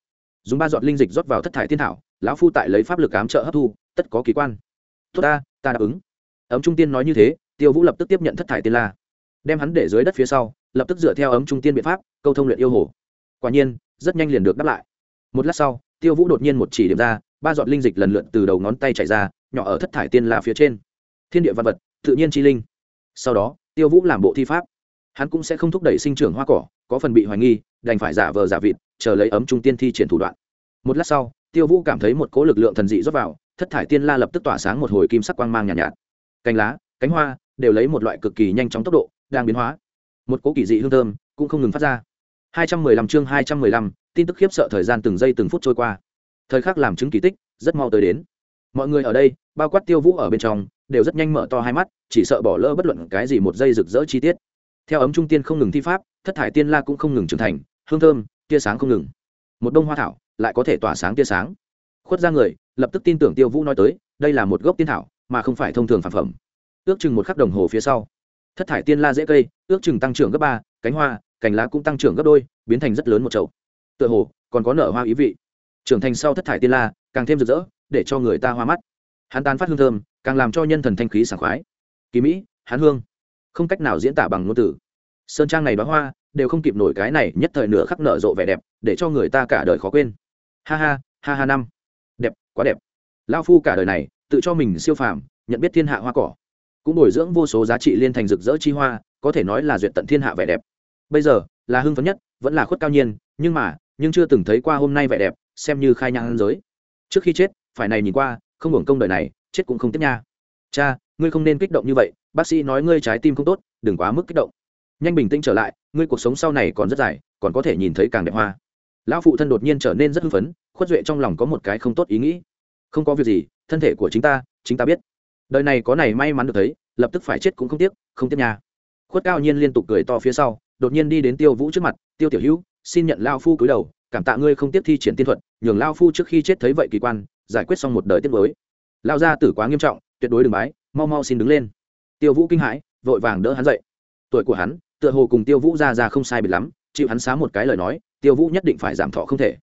Dùng ba giọt linh dịch rót vào thất thải tiên thảo, lão phu tại lấy pháp lực cám trợ hấp thu, tất có kỳ quan. Tốt ta ta đáp ứng. Ấm trung tiên nói như thế, tiêu vũ lập tức tiếp nhận thất thải tiên la. Đem hắn để dưới đất phía sau, lập tức dựa theo ấm trung tiên biện pháp, câu thông luyện yêu hồ. Quả nhiên, rất nhanh liền được đáp lại. Một lát sau, tiêu vũ đột nhiên một chỉ điểm ra, ba giọt linh dịch lần lượt từ đầu ngón tay chảy ra, nhỏ ở thất thải tiên la phía trên. Thiên địa văn vật, tự nhiên chi linh. Sau đó, tiêu vũ làm bộ thi pháp hắn cũng sẽ không thúc đẩy sinh trưởng hoa cỏ có phần bị hoài nghi đành phải giả vờ giả vịt chờ lấy ấm trung tiên thi triển thủ đoạn. Một lát sau tiêu vũ cảm thấy một cỗ lực lượng thần dị rót vào thất thải tiên la lập tức tỏa sáng một hồi kim sắc quang mang nhàn nhạt, nhạt. Cành lá cánh hoa đều lấy một loại cực kỳ nhanh chóng tốc độ đang biến hóa. Một cỗ kỳ dị hương thơm cũng không ngừng phát ra. 215 chương 215, tin tức khiếp sợ thời gian từng giây từng phút trôi qua. Thời khắc làm chứng kỳ tích rất mau tới đến. Mọi người ở đây bao quát tiêu vũ ở bên trong đều rất nhanh mở to hai mắt chỉ sợ bỏ lỡ bất luận cái gì một giây rực rỡ chi tiết theo ấm trung tiên không ngừng thi pháp, thất thải tiên la cũng không ngừng trưởng thành, hương thơm, tia sáng không ngừng. Một bông hoa thảo, lại có thể tỏa sáng tia sáng. Khuất ra người, lập tức tin tưởng tiêu vũ nói tới, đây là một gốc tiên thảo, mà không phải thông thường phản phẩm. Ước chừng một khắc đồng hồ phía sau, thất thải tiên la dễ cây, ước chừng tăng trưởng gấp ba, cánh hoa, cành lá cũng tăng trưởng gấp đôi, biến thành rất lớn một chậu. Tựa hồ, còn có nở hoa ý vị. Trưởng thành sau thất thải tiên la, càng thêm rực rỡ, để cho người ta hoa mắt. Hắn tan phát hương thơm, càng làm cho nhân thần thanh khí sảng khoái. Kỳ mỹ, hắn hương không cách nào diễn tả bằng ngôn từ. Sơn trang này đoá hoa, đều không kịp nổi cái này nhất thời nửa khắc nở rộ vẻ đẹp, để cho người ta cả đời khó quên. Ha ha ha ha năm. Đẹp, quá đẹp. Lao phu cả đời này, tự cho mình siêu phàm, nhận biết thiên hạ hoa cỏ. Cũng bồi dưỡng vô số giá trị liên thành rực rỡ chi hoa, có thể nói là duyệt tận thiên hạ vẻ đẹp. Bây giờ, là hưng phấn nhất, vẫn là khuất cao nhiên, nhưng mà, nhưng chưa từng thấy qua hôm nay vẻ đẹp, xem như khai nhang giới. Trước khi chết, phải này nhìn qua, không hưởng công đời này, chết cũng không tiếp nha. Cha ngươi không nên kích động như vậy, bác sĩ nói ngươi trái tim không tốt, đừng quá mức kích động. Nhanh bình tĩnh trở lại, ngươi cuộc sống sau này còn rất dài, còn có thể nhìn thấy càng đẹp hoa. Lão phụ thân đột nhiên trở nên rất hưng phấn, khuất duệ trong lòng có một cái không tốt ý nghĩ. Không có việc gì, thân thể của chính ta chính ta biết. Đời này có này may mắn được thấy, lập tức phải chết cũng không tiếc không tiếc nhà khuất cao nhiên liên tục cười to phía sau, đột nhiên đi đến tiêu vũ trước mặt, tiêu tiểu hữu, xin nhận lao phu cúi đầu, cảm tạ ngươi không tiếp thi triển tiên thuật, nhường lao phu trước khi chết thấy vậy kỳ quan, giải quyết xong một đời tiết mới lao ra tử quá nghiêm trọng, tuyệt đối đừng bái mau mau xin đứng lên. Tiêu vũ kinh hãi, vội vàng đỡ hắn dậy. Tuổi của hắn, tựa hồ cùng tiêu vũ ra ra không sai biệt lắm, chịu hắn xá một cái lời nói, tiêu vũ nhất định phải giảm thọ không thể.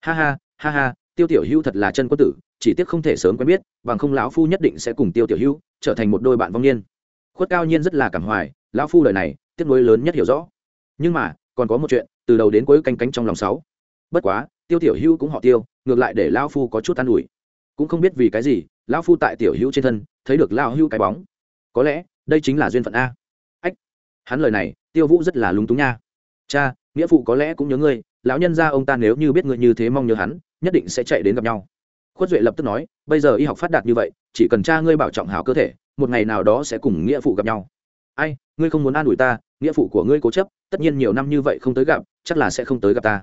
Ha ha ha ha, tiêu tiểu hữu thật là chân quân tử, chỉ tiếc không thể sớm quen biết, bằng không lão phu nhất định sẽ cùng tiêu tiểu hữu trở thành một đôi bạn vong niên. Khuất cao nhiên rất là cảm hoài, lão phu lời này, tiếc nuối lớn nhất hiểu rõ. Nhưng mà, còn có một chuyện, từ đầu đến cuối canh cánh trong lòng sáu. Bất quá, tiêu tiểu hữu cũng họ tiêu, ngược lại để lão phu có chút an ủi. Cũng không biết vì cái gì lão phu tại tiểu hữu trên thân, thấy được lão hữu cái bóng. Có lẽ, đây chính là duyên phận a. Ách, hắn lời này, tiêu vũ rất là lúng túng nha. Cha, nghĩa phụ có lẽ cũng nhớ ngươi, lão nhân gia ông ta nếu như biết ngươi như thế mong nhớ hắn, nhất định sẽ chạy đến gặp nhau. Khuất duệ lập tức nói, bây giờ y học phát đạt như vậy, chỉ cần cha ngươi bảo trọng hảo cơ thể, một ngày nào đó sẽ cùng nghĩa phụ gặp nhau. Ai, ngươi không muốn an ủi ta, nghĩa phụ của ngươi cố chấp, tất nhiên nhiều năm như vậy không tới gặp, chắc là sẽ không tới gặp ta.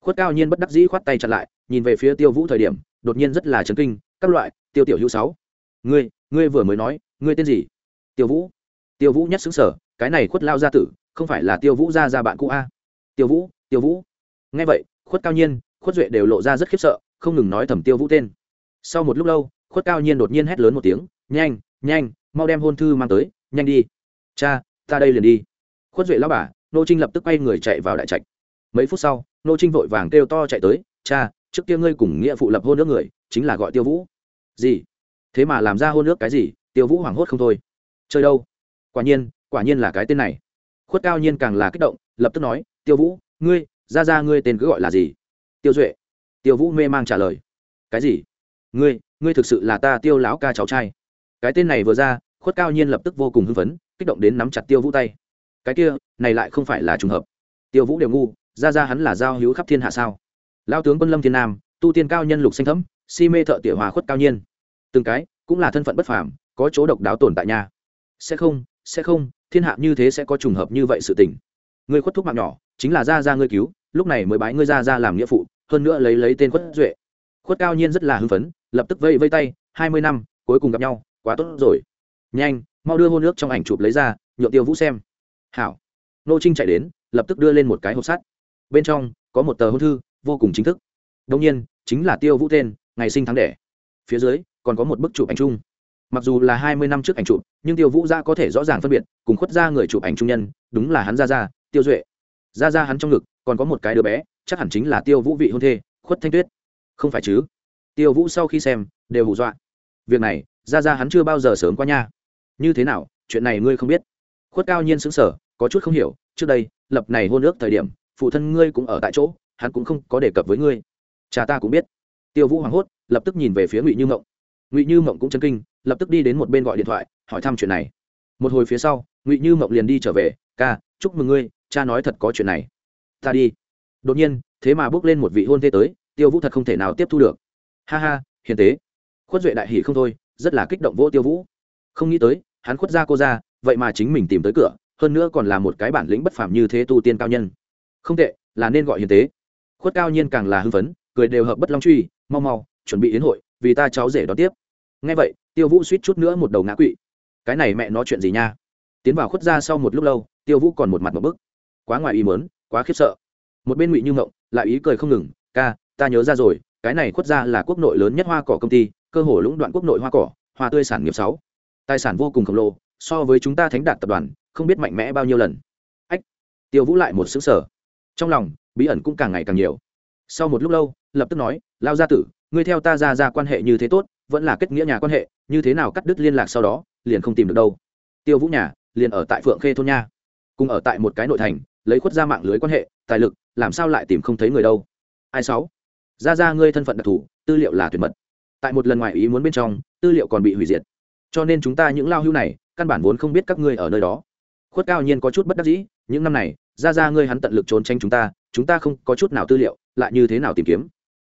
Khuất cao nhiên bất đắc dĩ khoát tay chặn lại, nhìn về phía tiêu vũ thời điểm, đột nhiên rất là chấn kinh, các loại tiêu tiểu hữu sáu. Ngươi ngươi vừa mới nói, ngươi tên gì? Tiêu vũ. Tiêu vũ nhất xứng sở, cái này khuất lao gia tử, không phải là tiêu vũ gia gia bạn cũ a? Tiêu vũ tiêu vũ. Nghe vậy, khuất cao nhiên, khuất duệ đều lộ ra rất khiếp sợ, không ngừng nói thầm tiêu vũ tên. Sau một lúc lâu, khuất cao nhiên đột nhiên hét lớn một tiếng, nhanh nhanh, mau đem hôn thư mang tới, nhanh đi. Cha, ta đây liền đi. Khuất duệ lao bà, nô trinh lập tức quay người chạy vào đại trạch. Mấy phút sau, nô trinh vội vàng kêu to chạy tới, cha, trước kia ngươi cùng nghĩa phụ lập hôn nước người, chính là gọi tiêu vũ gì? Thế mà làm ra hôn nước cái gì? Tiêu vũ hoảng hốt không thôi. Chơi đâu? Quả nhiên quả nhiên là cái tên này. Khuất cao nhiên càng là kích động, lập tức nói, tiêu vũ, ngươi, ra ra ngươi tên cứ gọi là gì? Tiêu duệ. Tiêu vũ mê mang trả lời. Cái gì? Ngươi ngươi thực sự là ta tiêu lão ca cháu trai. Cái tên này vừa ra, khuất cao nhiên lập tức vô cùng hưng phấn, kích động đến nắm chặt tiêu vũ tay. Cái kia, này lại không phải là trùng hợp. Tiêu vũ đều ngu, ra ra hắn là giao hữu khắp thiên hạ sao? Lao tướng quân lâm thiên nam, tu tiên cao nhân lục xanh thấm si mê thợ tiểu hòa khuất cao nhiên từng cái, cũng là thân phận bất phàm, có chỗ độc đáo tồn tại nha. sẽ không sẽ không, thiên hạ như thế sẽ có trùng hợp như vậy sự tình. Ngươi khuất thúc mạng nhỏ, chính là ra ra ngươi cứu, lúc này mới bái ngươi ra ra làm nghĩa phụ, hơn nữa lấy lấy tên khuất duệ. Khuất cao nhiên rất là hưng phấn, lập tức vây vây tay, hai mươi năm, cuối cùng gặp nhau, quá tốt rồi. Nhanh, mau đưa hôn nước trong ảnh chụp lấy ra, nhượng tiêu vũ xem. Hảo. Nô trinh chạy đến, lập tức đưa lên một cái hộp sắt. Bên trong, có một tờ hôn thư, vô cùng chính thức. Đông nhiên, chính là tiêu vũ tên, ngày sinh tháng đẻ phía dưới còn có một bức chụp ảnh chung. Mặc dù là hai mươi năm trước ảnh chụp, nhưng tiêu vũ gia có thể rõ ràng phân biệt, cùng khuất ra người chụp ảnh trung nhân, đúng là hắn gia gia, tiêu duệ. Gia gia hắn trong ngực, còn có một cái đứa bé, chắc hẳn chính là tiêu vũ vị hôn thê, khuất thanh tuyết. Không phải chứ? Tiêu vũ sau khi xem, đều hù dọa. Việc này, gia gia hắn chưa bao giờ sớm qua nha. Như thế nào, chuyện này ngươi không biết? Khuất cao nhiên xứng sở có chút không hiểu, trước đây, lập này hôn ước thời điểm, phụ thân ngươi cũng ở tại chỗ, hắn cũng không có đề cập với ngươi. Cha ta cũng biết. Tiêu vũ hoảng hốt lập tức nhìn về phía ngụy như mộng ngụy như mộng cũng chân kinh lập tức đi đến một bên gọi điện thoại hỏi thăm chuyện này một hồi phía sau ngụy như mộng liền đi trở về ca chúc mừng ngươi cha nói thật có chuyện này ta đi đột nhiên thế mà bước lên một vị hôn thế tới tiêu vũ thật không thể nào tiếp thu được ha ha hiền tế khuất duệ đại hỷ không thôi rất là kích động vô tiêu vũ không nghĩ tới hắn khuất ra cô ra vậy mà chính mình tìm tới cửa hơn nữa còn là một cái bản lĩnh bất phàm như thế tu tiên cao nhân không tệ là nên gọi hiền tế khuất cao nhiên càng là hưng phấn cười đều hợp bất long truy mau mau chuẩn bị đến hội, vì ta cháu rể đón tiếp. Ngay vậy, tiêu vũ suýt chút nữa một đầu ngã quỵ. Cái này mẹ nói chuyện gì nha? Tiến vào khuất ra sau một lúc lâu, tiêu vũ còn một mặt một bức. Quá ngoài ý mớn quá khiếp sợ. Một bên ngụy như mộng lại ý cười không ngừng, ca, ta nhớ ra rồi, cái này khuất ra là quốc nội lớn nhất hoa cỏ công ty, cơ hồ lũng đoạn quốc nội hoa cỏ, hoa tươi sản nghiệp sáu. Tài sản vô cùng khổng lồ, so với chúng ta thánh đạt tập đoàn, không biết mạnh mẽ bao nhiêu lần. Ách. Tiêu vũ lại một xứng sở trong lòng, bí ẩn cũng càng ngày càng nhiều. Sau một lúc lâu, lập tức nói, lao gia tử ngươi theo ta ra ra quan hệ như thế tốt, vẫn là kết nghĩa nhà quan hệ, như thế nào cắt đứt liên lạc sau đó, liền không tìm được đâu. Tiêu vũ nhà, liền ở tại phượng khê thôn nha. Cùng ở tại một cái nội thành, lấy khuất ra mạng lưới quan hệ, tài lực, làm sao lại tìm không thấy người đâu. Ai sáu? Ra ra ngươi thân phận đặc thù, tư liệu là tuyệt mật. Tại một lần ngoài ý muốn bên trong, tư liệu còn bị hủy diệt. Cho nên chúng ta những lao hưu này, căn bản vốn không biết các ngươi ở nơi đó. Khuất cao nhiên có chút bất đắc dĩ, những năm này, ra ra ngươi hắn tận lực trốn tránh chúng ta chúng ta không có chút nào tư liệu, lại như thế nào tìm kiếm?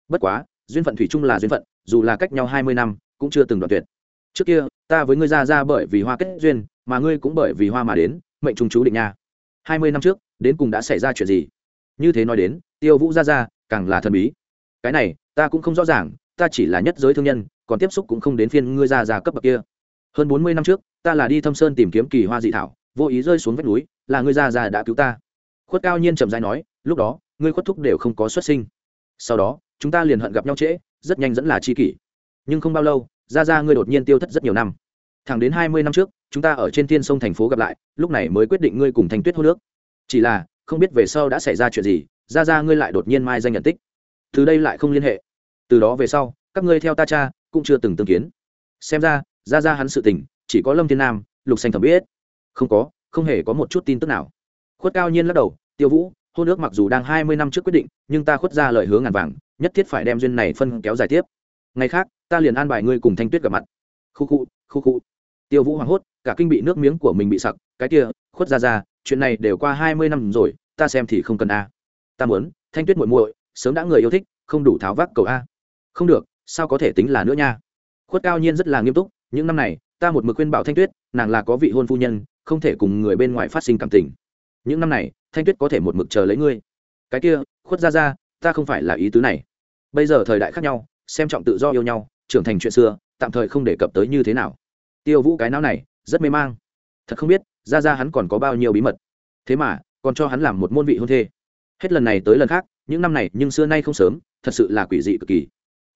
Bất quá duyên phận thủy chung là duyên phận, dù là cách nhau hai mươi năm, cũng chưa từng đoạn tuyệt. Trước kia, ta với ngươi ra ra bởi vì hoa kết duyên, mà ngươi cũng bởi vì hoa mà đến, mệnh trùng chú định nha. Hai mươi năm trước, đến cùng đã xảy ra chuyện gì? Như thế nói đến, tiêu vũ ra ra càng là thần bí. Cái này, ta cũng không rõ ràng, ta chỉ là nhất giới thương nhân, còn tiếp xúc cũng không đến phiên ngươi ra ra cấp bậc kia. Hơn bốn mươi năm trước, ta là đi thâm sơn tìm kiếm kỳ hoa dị thảo, vô ý rơi xuống vách núi, là ngươi ra ra đã cứu ta. Khuất cao nhiên trầm dai nói, lúc đó, ngươi khuất thúc đều không có xuất sinh. Sau đó chúng ta liền hận gặp nhau trễ, rất nhanh dẫn là c h i kỷ. Nhưng không bao lâu ra ra ngươi đột nhiên tiêu thất rất nhiều năm. Thẳng đến hai mươi năm trước, chúng ta ở trên thiên sông thành phố gặp lại, lúc này mới quyết định ngươi cùng thanh tuyết hô nước. Chỉ là, không biết về sau đã xảy ra chuyện gì ra ra ngươi lại đột nhiên mai danh nhận tích. Từ đây lại không liên hệ. Từ đó về sau, các ngươi theo ta cha, cũng chưa từng tương kiến. Xem ra ra ra hắn sự tình, chỉ có lâm thiên nam, lục xanh thẩm biết. Không có, không hề có một chút tin tức nào. Khuất cao nhiên lắc đầu, tiêu vũ hôn ước mặc dù đang hai mươi năm trước quyết định, nhưng ta khuất ra lời hứa ngàn vàng nhất thiết phải đem duyên này phân kéo dài tiếp. Ngày khác, ta liền an bài ngươi cùng thanh tuyết gặp mặt. Khu khu khu khu. Tiêu vũ hoảng hốt, cả kinh bị nước miếng của mình bị sặc, cái kia, khuất ra ra, chuyện này đều qua hai mươi năm rồi, ta xem thì không cần a. Ta muốn, thanh tuyết muội muội, sớm đã người yêu thích, không đủ tháo vác cầu a. Không được, sao có thể tính là nữa nha? Khuất cao nhiên rất là nghiêm túc, những năm này, ta một mực khuyên bảo thanh tuyết, nàng là có vị hôn phu nhân, không thể cùng người bên ngoài phát sinh cảm tình. Những năm này, thanh tuyết có thể một mực chờ lấy ngươi. Cái kia, khuất ra ra, ta không phải là ý tứ này bây giờ thời đại khác nhau xem trọng tự do yêu nhau trưởng thành chuyện xưa tạm thời không đề cập tới như thế nào. Tiêu vũ cái não này rất mê mang. Thật không biết ra ra hắn còn có bao nhiêu bí mật. Thế mà còn cho hắn làm một môn vị hôn thê. Hết lần này tới lần khác những năm này nhưng xưa nay không sớm thật sự là quỷ dị cực kỳ.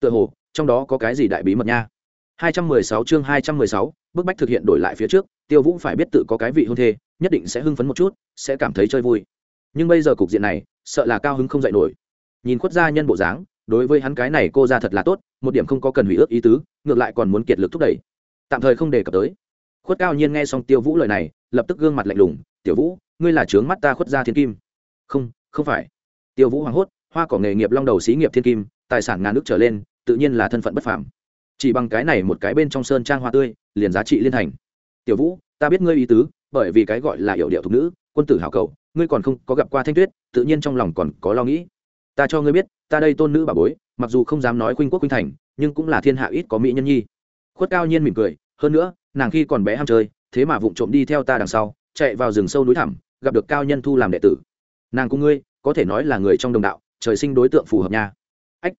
Tựa hồ trong đó có cái gì đại bí mật nha? 216 chương 216, bức bách thực hiện đổi lại phía trước tiêu vũ phải biết tự có cái vị hôn thê nhất định sẽ hưng phấn một chút sẽ cảm thấy chơi vui. Nhưng bây giờ cục diện này sợ là cao hứng không dậy nổi. Nhìn khuất gia nhân bộ dáng đối với hắn cái này cô ra thật là tốt, một điểm không có cần hủy ước ý tứ, ngược lại còn muốn kiệt lực thúc đẩy. Tạm thời không đề cập tới. Khuất cao nhiên nghe xong tiêu vũ lời này, lập tức gương mặt lạnh lùng, tiểu vũ, ngươi là trướng mắt ta khuất gia thiên kim. Không không phải. Tiêu vũ hoảng hốt, hoa cỏ nghề nghiệp long đầu xí nghiệp thiên kim, tài sản ngàn nước trở lên, tự nhiên là thân phận bất phàm. Chỉ bằng cái này một cái bên trong sơn trang hoa tươi, liền giá trị liên thành. Tiểu vũ, ta biết ngươi ý tứ, bởi vì cái gọi là hiệu điệu thục nữ, quân tử hảo cầu, ngươi còn không có gặp qua thanh tuyết, tự nhiên trong lòng còn có lo nghĩ ta cho ngươi biết, ta đây tôn nữ bà bối, mặc dù không dám nói khuynh quốc khuynh thành, nhưng cũng là thiên hạ ít có mỹ nhân nhi. Khuất cao nhiên mỉm cười, hơn nữa, nàng khi còn bé ham chơi, thế mà vụng trộm đi theo ta đằng sau, chạy vào rừng sâu núi thẳm, gặp được cao nhân thu làm đệ tử. Nàng cùng ngươi, có thể nói là người trong đồng đạo, trời sinh đối tượng phù hợp nha. Ách,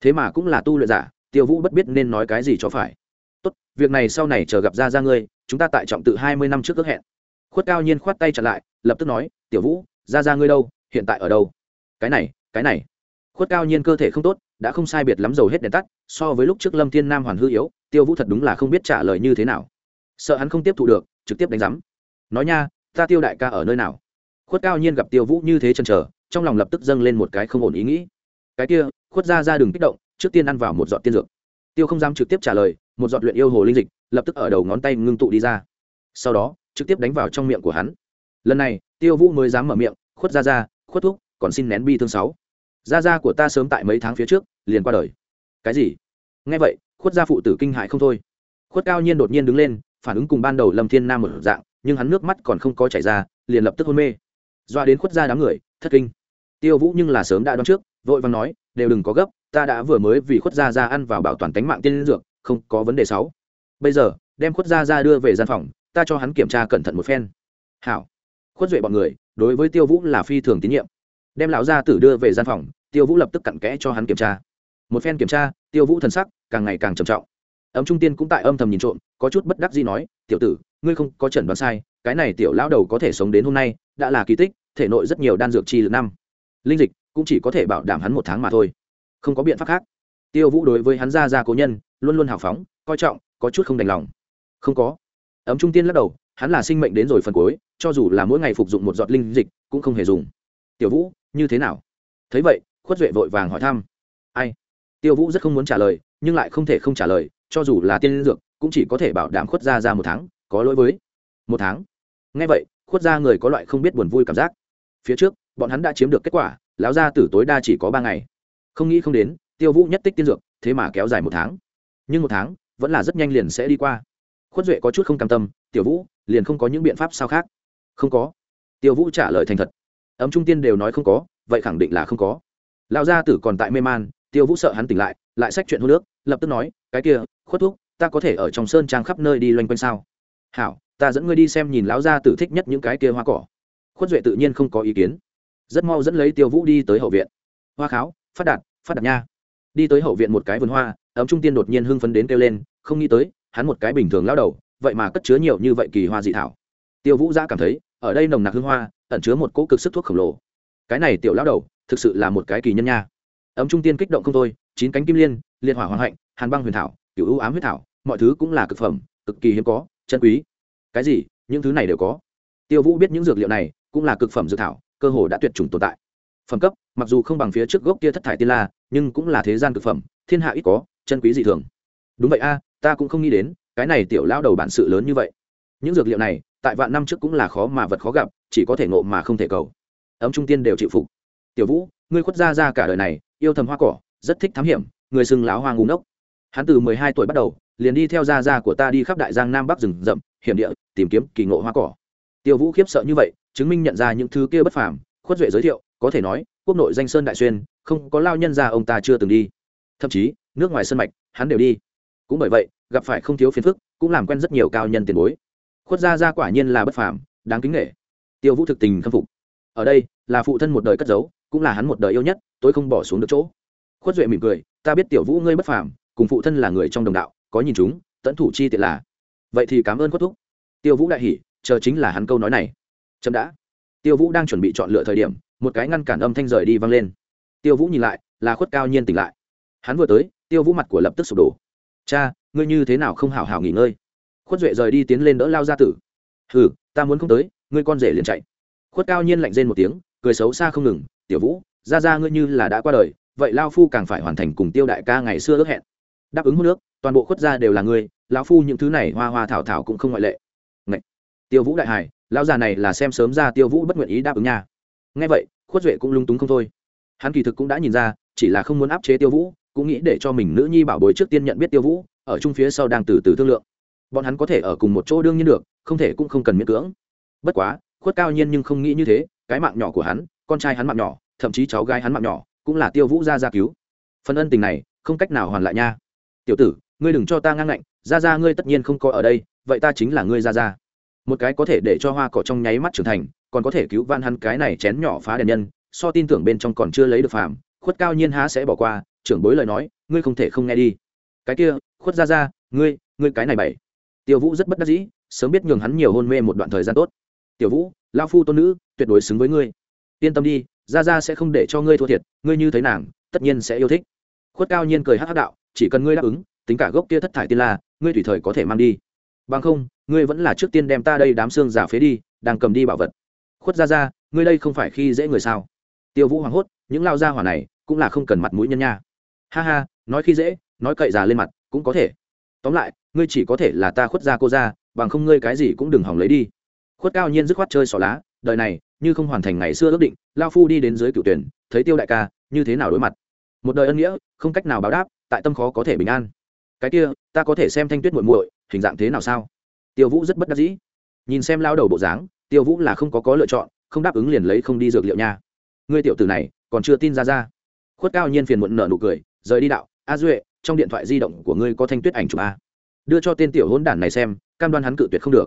thế mà cũng là tu luyện giả, tiêu vũ bất biết nên nói cái gì cho phải. Tốt, việc này sau này chờ gặp ra ra ngươi, chúng ta tại trọng tự hai mươi năm trước ước hẹn. Khuất cao nhiên khoát tay chặn lại, lập tức nói, tiểu vũ, ra ra ngươi đâu, hiện tại ở đâu? Cái này cái này, khuất cao nhiên cơ thể không tốt, đã không sai biệt lắm dầu hết đèn tắt, so với lúc trước lâm thiên nam hoàn hư yếu, tiêu vũ thật đúng là không biết trả lời như thế nào. Sợ hắn không tiếp thụ được, trực tiếp đánh giám. Nói nha, ta tiêu đại ca ở nơi nào? Khuất cao nhiên gặp tiêu vũ như thế chân trở trong lòng lập tức dâng lên một cái không ổn ý nghĩ. Cái kia, khuất ra ra đừng kích động, trước tiên ăn vào một giọt tiên dược. Tiêu không dám trực tiếp trả lời, một giọt luyện yêu hồ linh dịch, lập tức ở đầu ngón tay ngưng tụ đi ra. Sau đó, trực tiếp đánh vào trong miệng của hắn. Lần này, tiêu vũ mới dám mở miệng, khuất ra ra, khuất thúc, còn xin nén bi thương sáu gia gia của ta sớm tại mấy tháng phía trước, liền qua đời. Cái gì? Nghe vậy, khuất gia phụ tử kinh hại không thôi. Khuất cao nhiên đột nhiên đứng lên, phản ứng cùng ban đầu lâm thiên nam một dạng, nhưng hắn nước mắt còn không có chảy ra, liền lập tức hôn mê. Doa đến khuất gia đám người, thất kinh. Tiêu vũ nhưng là sớm đã đoán trước, vội vàng nói, đều đừng có gấp, ta đã vừa mới vì khuất gia ra ăn vào bảo toàn tính mạng tiên dược, không có vấn đề sáu. Bây giờ, đem khuất gia ra đưa về gian phòng, ta cho hắn kiểm tra cẩn thận một phen. Hảo. Khuất duệ bọn người, đối với tiêu vũ là phi thường tín nhiệm đem lão gia tử đưa về gian phòng, tiêu vũ lập tức cặn kẽ cho hắn kiểm tra. Một phen kiểm tra, tiêu vũ thần sắc càng ngày càng trầm trọng. Ấm trung tiên cũng tại âm thầm nhìn trộm, có chút bất đắc gì nói, tiểu tử, ngươi không có chẩn đoán sai, cái này tiểu lão đầu có thể sống đến hôm nay, đã là kỳ tích, thể nội rất nhiều đan dược chi lực năm. Linh dịch cũng chỉ có thể bảo đảm hắn một tháng mà thôi. Không có biện pháp khác. Tiêu vũ đối với hắn gia gia cố nhân, luôn luôn hào phóng, coi trọng, có chút không đành lòng. Không có. Ấm trung tiên lắc đầu, hắn là sinh mệnh đến rồi phần cuối, cho dù là mỗi ngày phục dụng một giọt linh dịch, cũng không hề dùng. Tiểu vũ như thế nào? Thấy vậy, khuất duệ vội vàng hỏi thăm. Ai? Tiêu vũ rất không muốn trả lời, nhưng lại không thể không trả lời, cho dù là tiên dược, cũng chỉ có thể bảo đảm khuất ra ra một tháng, có lỗi với. Một tháng? Ngay vậy, khuất ra người có loại không biết buồn vui cảm giác. Phía trước, bọn hắn đã chiếm được kết quả, lão gia tử tối đa chỉ có ba ngày. Không nghĩ không đến, tiêu vũ nhất tích tiên dược, thế mà kéo dài một tháng. Nhưng một tháng, vẫn là rất nhanh liền sẽ đi qua. Khuất duệ có chút không cam tâm, tiểu vũ, liền không có những biện pháp sao khác? Không có. Tiêu vũ trả lời thành thật ấm trung tiên đều nói không có, vậy khẳng định là không có. Lão gia tử còn tại mê man, tiêu vũ sợ hắn tỉnh lại lại sách chuyện hô nước lập tức nói, cái kia, khuất thuốc ta có thể ở trong sơn trang khắp nơi đi loanh quanh sao? Hảo, ta dẫn ngươi đi xem nhìn lão gia tử thích nhất những cái kia hoa cỏ. Khuất duệ tự nhiên không có ý kiến. Rất mau dẫn lấy tiêu vũ đi tới hậu viện. Hoa kháo, phát đạt phát đạt nha. Đi tới hậu viện một cái vườn hoa, ấm trung tiên đột nhiên hưng phấn đến kêu lên, không nghĩ tới, hắn một cái bình thường lao đầu, vậy mà cất chứa nhiều như vậy kỳ hoa dị thảo. Tiêu vũ giã cảm thấy, ở đây nồng nặc hương hoa ẩn chứa một cỗ cực sức thuốc khổng lồ. Cái này tiểu lão đầu, thực sự là một cái kỳ nhân nha. Ấm trung tiên kích động không thôi, chín cánh kim liên, liệt hỏa hoàng hạnh, hàn băng huyền thảo cựu ưu ám huyết thảo, mọi thứ cũng là cực phẩm, cực kỳ hiếm có, chân quý. Cái gì? Những thứ này đều có. Tiêu vũ biết những dược liệu này cũng là cực phẩm dược thảo, cơ hồ đã tuyệt chủng tồn tại. Phẩm cấp, mặc dù không bằng phía trước gốc kia thất thải tiên la, nhưng cũng là thế gian cực phẩm, thiên hạ ít có, chân quý dị thường. Đúng vậy a, ta cũng không nghĩ đến, cái này tiểu lão đầu bản sự lớn như vậy những dược liệu này, tại vạn năm trước cũng là khó mà vật khó gặp, chỉ có thể ngộ mà không thể cầu. Ấm trung tiên đều chịu phục. Tiểu vũ, ngươi khuất ra ra cả đời này, yêu thầm hoa cỏ, rất thích thám hiểm, người xưng lão hoa ngủ ngốc. Hắn từ mười hai tuổi bắt đầu, liền đi theo gia gia của ta đi khắp đại giang nam bắc rừng rậm, hiểm địa, tìm kiếm kỳ ngộ hoa cỏ. Tiêu vũ khiếp sợ như vậy, chứng minh nhận ra những thứ kia bất phàm, khuất duệ giới thiệu, có thể nói, quốc nội danh sơn đại xuyên, không có lao nhân ra ông ta chưa từng đi. Thậm chí, nước ngoài sân mạch, hắn đều đi. Cũng bởi vậy, gặp phải không thiếu phiền phức, cũng làm quen rất nhiều cao nhân tiền bối khuất gia gia quả nhiên là bất phàm, đáng kính nghệ tiêu vũ thực tình khâm phục. Ở đây, là phụ thân một đời cất giấu, cũng là hắn một đời yêu nhất, tôi không bỏ xuống được chỗ. Khuất duệ mỉm cười, ta biết tiểu vũ ngươi bất phàm, cùng phụ thân là người trong đồng đạo, có nhìn chúng tẫn thủ chi tiện là. Vậy thì cảm ơn khuất thúc. Tiêu vũ đại hỉ, chờ chính là hắn câu nói này. Chậm đã. Tiêu vũ đang chuẩn bị chọn lựa thời điểm, một cái ngăn cản âm thanh rời đi vang lên. Tiêu vũ nhìn lại, là khuất cao nhiên tỉnh lại. Hắn vừa tới, tiêu vũ mặt của lập tức sụp đổ. Cha, ngươi như thế nào không hảo hảo nghỉ ngơi? Khuất duệ rời đi tiến lên đỡ lao gia tử. Hừ, ta muốn không tới, ngươi con rể liền chạy. Khuất cao nhiên lạnh rên một tiếng, cười xấu xa không ngừng, tiểu vũ, ra ra ngươi như là đã qua đời, vậy lao phu càng phải hoàn thành cùng tiêu đại ca ngày xưa ước hẹn. Đáp ứng hút nước toàn bộ khuất gia đều là ngươi lão phu những thứ này hoa hoa thảo thảo cũng không ngoại lệ. Ngậy! tiêu vũ đại hải lão già này là xem sớm ra tiêu vũ bất nguyện ý đáp ứng nha. Nghe vậy, khuất duệ cũng lung túng không thôi. Hắn kỳ thực cũng đã nhìn ra, chỉ là không muốn áp chế tiêu vũ, cũng nghĩ để cho mình nữ nhi bảo bối trước tiên nhận biết tiêu vũ, ở chung phía sau đang từ từ thương lượng bọn hắn có thể ở cùng một chỗ đương nhiên được, không thể cũng không cần miễn cưỡng. Bất quá, khuất cao nhiên nhưng không nghĩ như thế, cái mạng nhỏ của hắn, con trai hắn mạng nhỏ, thậm chí cháu gái hắn mạng nhỏ, cũng là tiêu vũ ra ra cứu. Phần ân tình này, không cách nào hoàn lại nha. Tiểu tử, ngươi đừng cho ta ngang ngạnh ra ra ngươi tất nhiên không có ở đây, vậy ta chính là ngươi ra ra một cái có thể để cho hoa cỏ trong nháy mắt trưởng thành, còn có thể cứu van hắn cái này chén nhỏ phá đèn nhân, so tin tưởng bên trong còn chưa lấy được phàm, khuất cao nhiên há sẽ bỏ qua, trưởng bối lời nói, ngươi không thể không nghe đi. Cái kia, khuất ra ra ngươi ngươi cái này bảy tiêu vũ rất bất đắc dĩ, sớm biết nhường hắn nhiều hôn mê một đoạn thời gian tốt. Tiểu vũ lao phu tôn nữ, tuyệt đối xứng với ngươi. Yên tâm đi ra ra sẽ không để cho ngươi thua thiệt, ngươi như thấy nàng, tất nhiên sẽ yêu thích. Khuất cao nhiên cười hát hát đạo, chỉ cần ngươi đáp ứng, tính cả gốc kia thất thải tiên la, ngươi tùy thời có thể mang đi. Bằng không, ngươi vẫn là trước tiên đem ta đây đám xương giả phế đi, đang cầm đi bảo vật. Khuất ra ra ngươi đây không phải khi dễ người sao? Tiêu vũ hoảng hốt, những lao gia hỏa này cũng là không cần mặt mũi nhân nha. Ha ha, nói khi dễ, nói cậy già lên mặt, cũng có thể. Tóm lại ngươi chỉ có thể là ta khuất ra cô ra bằng không ngươi cái gì cũng đừng hỏng lấy đi. Khuất cao nhiên dứt khoát chơi xỏ lá, đời này, như không hoàn thành ngày xưa ước định, lao phu đi đến dưới cựu tuyển, thấy tiêu đại ca, như thế nào đối mặt? Một đời ân nghĩa, không cách nào báo đáp, tại tâm khó có thể bình an. Cái kia, ta có thể xem thanh tuyết muội muội, hình dạng thế nào sao? Tiêu vũ rất bất đắc dĩ. Nhìn xem lao đầu bộ dáng, tiêu vũ là không có có lựa chọn, không đáp ứng liền lấy không đi dược liệu nha. Ngươi tiểu tử này, còn chưa tin ra ra. Khuất cao nhiên phiền muộn nở nụ cười, rời đi đạo, a duệ, trong điện thoại di động của ngươi có thanh tuyết ảnh chụp a đưa cho tên tiểu hỗn đản này xem cam đoan hắn cự tuyệt không được.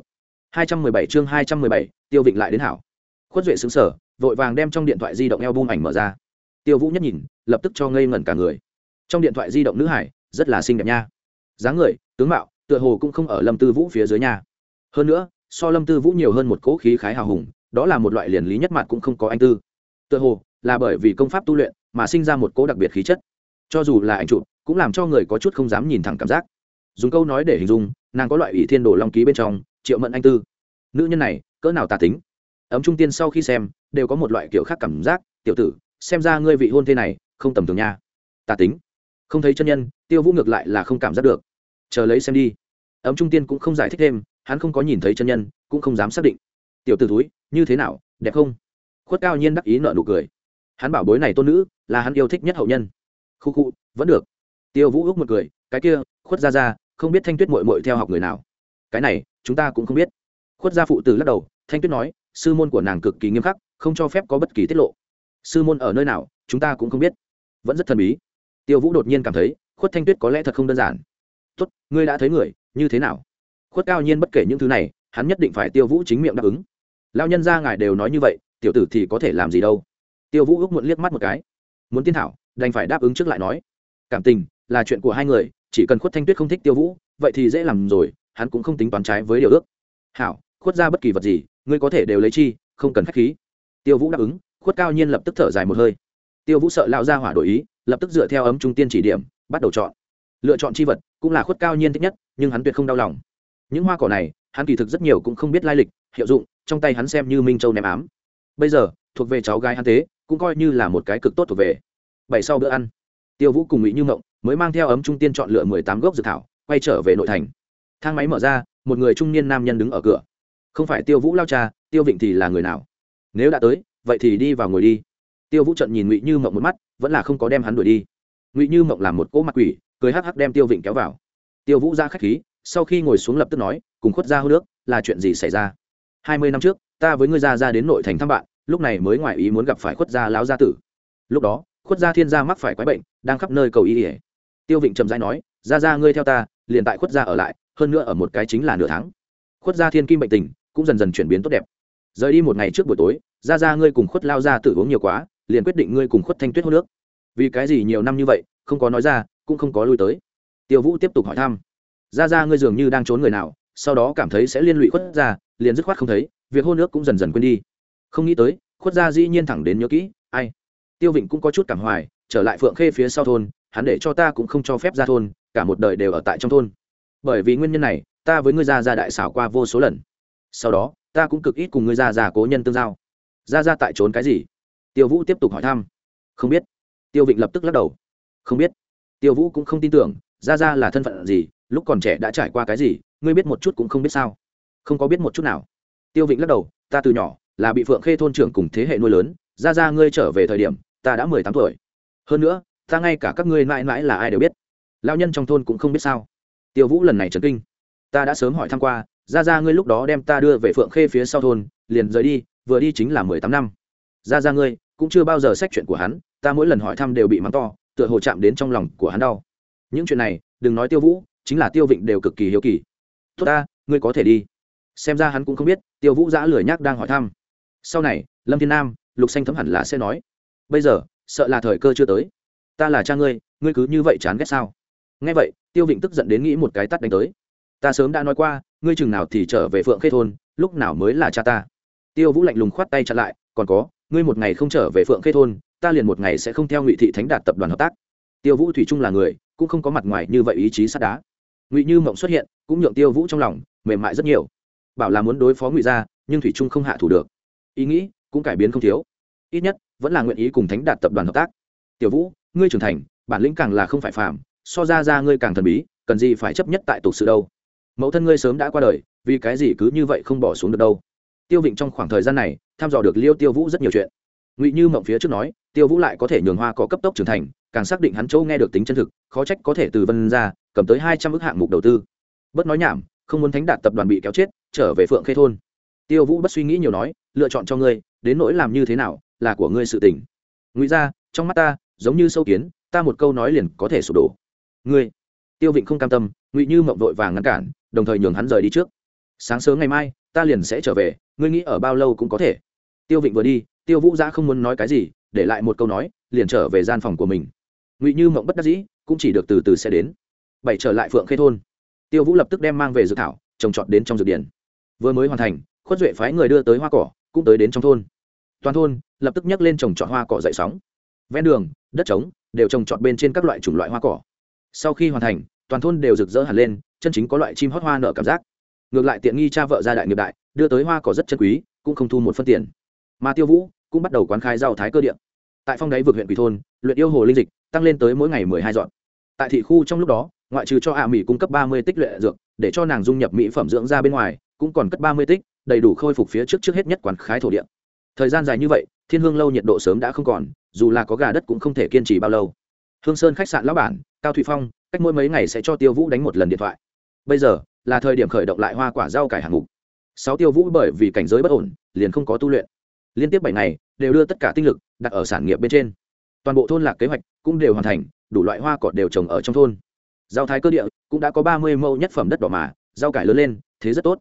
217 chương 217, tiêu vịnh lại đến hảo. Khuất duệ xứng sở vội vàng đem trong điện thoại di động eo bung ảnh mở ra. Tiêu vũ nhất nhìn lập tức cho ngây ngẩn cả người. Trong điện thoại di động nữ hải rất là xinh đẹp nha. Dáng người tướng mạo tựa hồ cũng không ở lâm tư vũ phía dưới nhà hơn nữa so lâm tư vũ nhiều hơn một cỗ khí khái hào hùng đó là một loại liền lý nhất mặt cũng không có anh tư. Tựa hồ là bởi vì công pháp tu luyện mà sinh ra một cỗ đặc biệt khí chất. Cho dù là ảnh chụp cũng làm cho người có chút không dám nhìn thẳng cảm giác dùng câu nói để hình dung, nàng có loại ủy thiên đồ long ký bên trong, triệu mẫn anh tư. Nữ nhân này, cỡ nào tà tính? Ấm trung tiên sau khi xem, đều có một loại kiểu khác cảm giác, tiểu tử, xem ra ngươi vị hôn thế này, không tầm thường nha. Tà tính? Không thấy chân nhân, tiêu vũ ngược lại là không cảm giác được. Chờ lấy xem đi. Ấm trung tiên cũng không giải thích thêm, hắn không có nhìn thấy chân nhân, cũng không dám xác định. Tiểu t ử túi như thế nào, đẹp không? Khuất cao nhiên đắc ý nợ nụ cười. Hắn bảo bối này tôn nữ, là hắn yêu thích nhất hậu nhân. Khu khu, vẫn được. Tiêu vũ ước một cười, cái kia, khuất ra ra không biết thanh tuyết mội mội theo học người nào. Cái này, chúng ta cũng không biết. Khuất gia phụ tử lắc đầu, thanh tuyết nói, sư môn của nàng cực kỳ nghiêm khắc, không cho phép có bất kỳ tiết lộ. Sư môn ở nơi nào, chúng ta cũng không biết. Vẫn rất thần bí. Tiêu vũ đột nhiên cảm thấy, khuất thanh tuyết có lẽ thật không đơn giản. Tốt, ngươi đã thấy người, như thế nào? Khuất cao nhiên bất kể những thứ này, hắn nhất định phải tiêu vũ chính miệng đáp ứng. Lao nhân ra ngài đều nói như vậy, tiểu tử thì có thể làm gì đâu. Tiêu vũ ước muộn liếc mắt một cái. Muốn tiên thảo, đành phải đáp ứng trước lại nói. Cảm tình, là chuyện của hai người chỉ cần khuất thanh tuyết không thích tiêu vũ, vậy thì dễ làm rồi, hắn cũng không tính toán trái với điều ước. Hảo, khuất ra bất kỳ vật gì, ngươi có thể đều lấy chi, không cần k h á c h khí. Tiêu vũ đáp ứng, khuất cao nhiên lập tức thở dài một hơi. Tiêu vũ sợ lao ra hỏa đổi ý, lập tức dựa theo ấm trung tiên chỉ điểm, bắt đầu chọn. Lựa chọn c h i vật cũng là khuất cao nhiên thích nhất, nhưng hắn tuyệt không đau lòng. Những hoa cỏ này, hắn kỳ thực rất nhiều cũng không biết lai lịch, hiệu dụng, trong tay hắn xem như minh châu ném ám. Bây giờ, thuộc về cháu gái hắn tế cũng coi như là một cái cực tốt thuộc về. Bảy sau bữa ăn, tiêu vũ cùng ngụy như mộng mới mang theo ấm trung tiên chọn lựa mười tám gốc dược thảo, quay trở về nội thành. Thang máy mở ra, một người trung niên nam nhân đứng ở cửa. Không phải tiêu vũ lao cha, tiêu vịnh thì là người nào? Nếu đã tới, vậy thì đi vào ngồi đi. Tiêu vũ trận nhìn ngụy như mộng một mắt, vẫn là không có đem hắn đuổi đi. Ngụy như mộng làm một cỗ mặt quỷ, cười hắc hắc đem tiêu vịnh kéo vào. Tiêu vũ ra khách khí, sau khi ngồi xuống lập tức nói, cùng khuất ra hô nước, là chuyện gì xảy ra? Hai mươi năm trước, ta với ngươi ra ra đến nội thành thăm bạn, lúc này mới ngoại ý muốn gặp phải khuất gia lão gia tử. Lúc đó, khuất gia thiên gia mắc phải quái bệnh, đang khắp nơi cầu y ỉa tiêu vịnh trầm dai nói, ra ra, ngươi theo ta, liền tại khuất gia ở lại, hơn nữa ở một cái chính là nửa tháng. Khuất gia thiên kim bệnh tình cũng dần dần chuyển biến tốt đẹp. Rời đi một ngày trước buổi tối, ra ra, ngươi cùng khuất lao ra tự uống nhiều quá, liền quyết định ngươi cùng khuất thanh tuyết hô nước. Vì cái gì nhiều năm như vậy, không có nói ra, cũng không có lui tới. Tiêu vũ tiếp tục hỏi thăm, ra ra, ngươi dường như đang trốn người nào, sau đó cảm thấy sẽ liên lụy khuất ra liền dứt khoát không thấy, việc hô nước cũng dần dần quên đi. Không nghĩ tới, khuất gia dĩ nhiên thẳng đến nhớ kỹ, ai? Tiêu vịnh cũng có chút cảm hoài, trở lại phượng khê phía sau thôn hắn để cho ta cũng không cho phép ra thôn, cả một đời đều ở tại trong thôn. Bởi vì nguyên nhân này, ta với ngươi gia ra đại xảo qua vô số lần. Sau đó, ta cũng cực ít cùng ngươi gia gia cố nhân tương giao. Ra ra tại trốn cái gì? Tiêu vũ tiếp tục hỏi thăm. Không biết. Tiêu vịnh lập tức lắc đầu. Không biết. Tiêu vũ cũng không tin tưởng ra ra là thân phận gì, lúc còn trẻ đã trải qua cái gì, ngươi biết một chút cũng không biết sao. Không có biết một chút nào. Tiêu vịnh lắc đầu, ta từ nhỏ là bị phượng khê thôn trưởng cùng thế hệ nuôi lớn ra ra ngươi trở về thời điểm, ta đã mười tám tuổi. Hơn nữa ta ngay cả các ngươi mãi mãi là ai đều biết. Lao nhân trong thôn cũng không biết sao. Tiêu vũ lần này trấn kinh. Ta đã sớm hỏi thăm qua, ra ra ngươi lúc đó đem ta đưa về phượng khê phía sau thôn, liền rời đi, vừa đi chính là mười tám năm. Ra ra ngươi, cũng chưa bao giờ xét chuyện của hắn, ta mỗi lần hỏi thăm đều bị mắng to, tựa hồ chạm đến trong lòng của hắn đau. Những chuyện này, đừng nói tiêu vũ, chính là tiêu vịnh đều cực kỳ hiếu kỳ. Tốt ta, ngươi có thể đi. Xem ra hắn cũng không biết, tiêu vũ giã lười nhác đang hỏi thăm. Sau này, lâm thiên nam, lục xanh thấm hẳn là sẽ nói. Bây giờ, sợ là thời cơ chưa tới ta là cha ngươi ngươi cứ như vậy chán ghét sao? Nghe vậy, tiêu vịnh tức giận đến nghĩ một cái tắt đánh tới. Ta sớm đã nói qua, ngươi chừng nào thì trở về phượng khê thôn, lúc nào mới là cha ta? Tiêu vũ lạnh lùng khoát tay chặn lại, còn có, ngươi một ngày không trở về phượng khê thôn, ta liền một ngày sẽ không theo ngụy thị thánh đạt tập đoàn hợp tác. Tiêu vũ thủy trung là người, cũng không có mặt ngoài như vậy ý chí sắt đá. Ngụy như mộng xuất hiện, cũng nhượng tiêu vũ trong lòng mềm mại rất nhiều. Bảo là muốn đối phó ngụy gia, nhưng thủy trung không hạ thủ được. Ý nghĩ cũng cải biến không thiếu. Ít nhất, vẫn là nguyện ý cùng thánh đạt tập đoàn hợp tác. Tiểu vũ ngươi trưởng thành, bản lĩnh càng là không phải phàm, so ra ra ngươi càng thần bí, cần gì phải chấp nhất tại tục sự đâu. Mẫu thân ngươi sớm đã qua đời, vì cái gì cứ như vậy không bỏ xuống được đâu? Tiêu vịnh trong khoảng thời gian này thăm dò được liêu tiêu vũ rất nhiều chuyện. Ngụy như mộng phía trước nói, tiêu vũ lại có thể nhường hoa có cấp tốc trưởng thành, càng xác định hắn châu nghe được tính chân thực, khó trách có thể từ vân ra, cầm tới hai trăm ước hạng mục đầu tư. Bất nói nhảm, không muốn thánh đạt tập đoàn bị kéo chết, trở về phượng khê thôn. Tiêu vũ bất suy nghĩ nhiều nói, lựa chọn cho ngươi, đến nỗi làm như thế nào, là của ngươi sự tỉnh ngụy ra, trong mắt ta giống như sâu kiến, ta một câu nói liền có thể sụp đổ. Ngươi, tiêu vịnh không cam tâm, ngụy như mộng vội vàng ngăn cản, đồng thời nhường hắn rời đi trước. Sáng sớm ngày mai, ta liền sẽ trở về, ngươi nghĩ ở bao lâu cũng có thể. Tiêu vịnh vừa đi, tiêu vũ giã không muốn nói cái gì, để lại một câu nói, liền trở về gian phòng của mình. Ngụy như mộng bất đắc dĩ, cũng chỉ được từ từ sẽ đến. Bảy trở lại phượng khê thôn. Tiêu vũ lập tức đem mang về dự thảo, trồng trọt đến trong dược điển vừa mới hoàn thành, khuất duệ phái người đưa tới hoa cỏ, cũng tới đến trong thôn. Toàn thôn, lập tức nhắc lên trồng trọt hoa cỏ dậy sóng ven đường, đất trống, đều trồng trọt bên trên các loại chủng loại hoa cỏ. Sau khi hoàn thành, toàn thôn đều rực rỡ hẳn lên, chân chính có loại chim hót hoa nở cảm giác. Ngược lại tiện nghi cha vợ gia đại nghiệp đại, đưa tới hoa cỏ rất chân quý, cũng không thu một phân tiền. Mà tiêu vũ cũng bắt đầu quán khai rau thái cơ điện tại phong đáy vực huyện quỳ thôn, luyện yêu hồ linh dịch tăng lên tới mỗi ngày mười hai dọn. Tại thị khu trong lúc đó, ngoại trừ cho ạ mỹ cung cấp ba mươi tích luyện dược, để cho nàng dung nhập mỹ phẩm dưỡng ra bên ngoài, cũng còn cất ba mươi tích, đầy đủ khôi phục phía trước trước hết nhất quán khái thổ địa. Thời gian dài như vậy, thiên hương lâu nhiệt độ sớm đã không còn dù là có gà đất cũng không thể kiên trì bao lâu. Hương sơn khách sạn lão bản, cao thụy phong, cách mỗi mấy ngày sẽ cho tiêu vũ đánh một lần điện thoại. Bây giờ, là thời điểm khởi động lại hoa quả rau cải hàng ngục sáu tiêu vũ bởi vì cảnh giới bất ổn, liền không có tu luyện. Liên tiếp bảy ngày, đều đưa tất cả tinh lực đặt ở sản nghiệp bên trên. Toàn bộ thôn lạc kế hoạch cũng đều hoàn thành, đủ loại hoa cỏ đều trồng ở trong thôn. Rau thái cơ địa cũng đã có ba mươi mẫu nhất phẩm đất đỏ mà, rau cải lớn lên, thế rất tốt.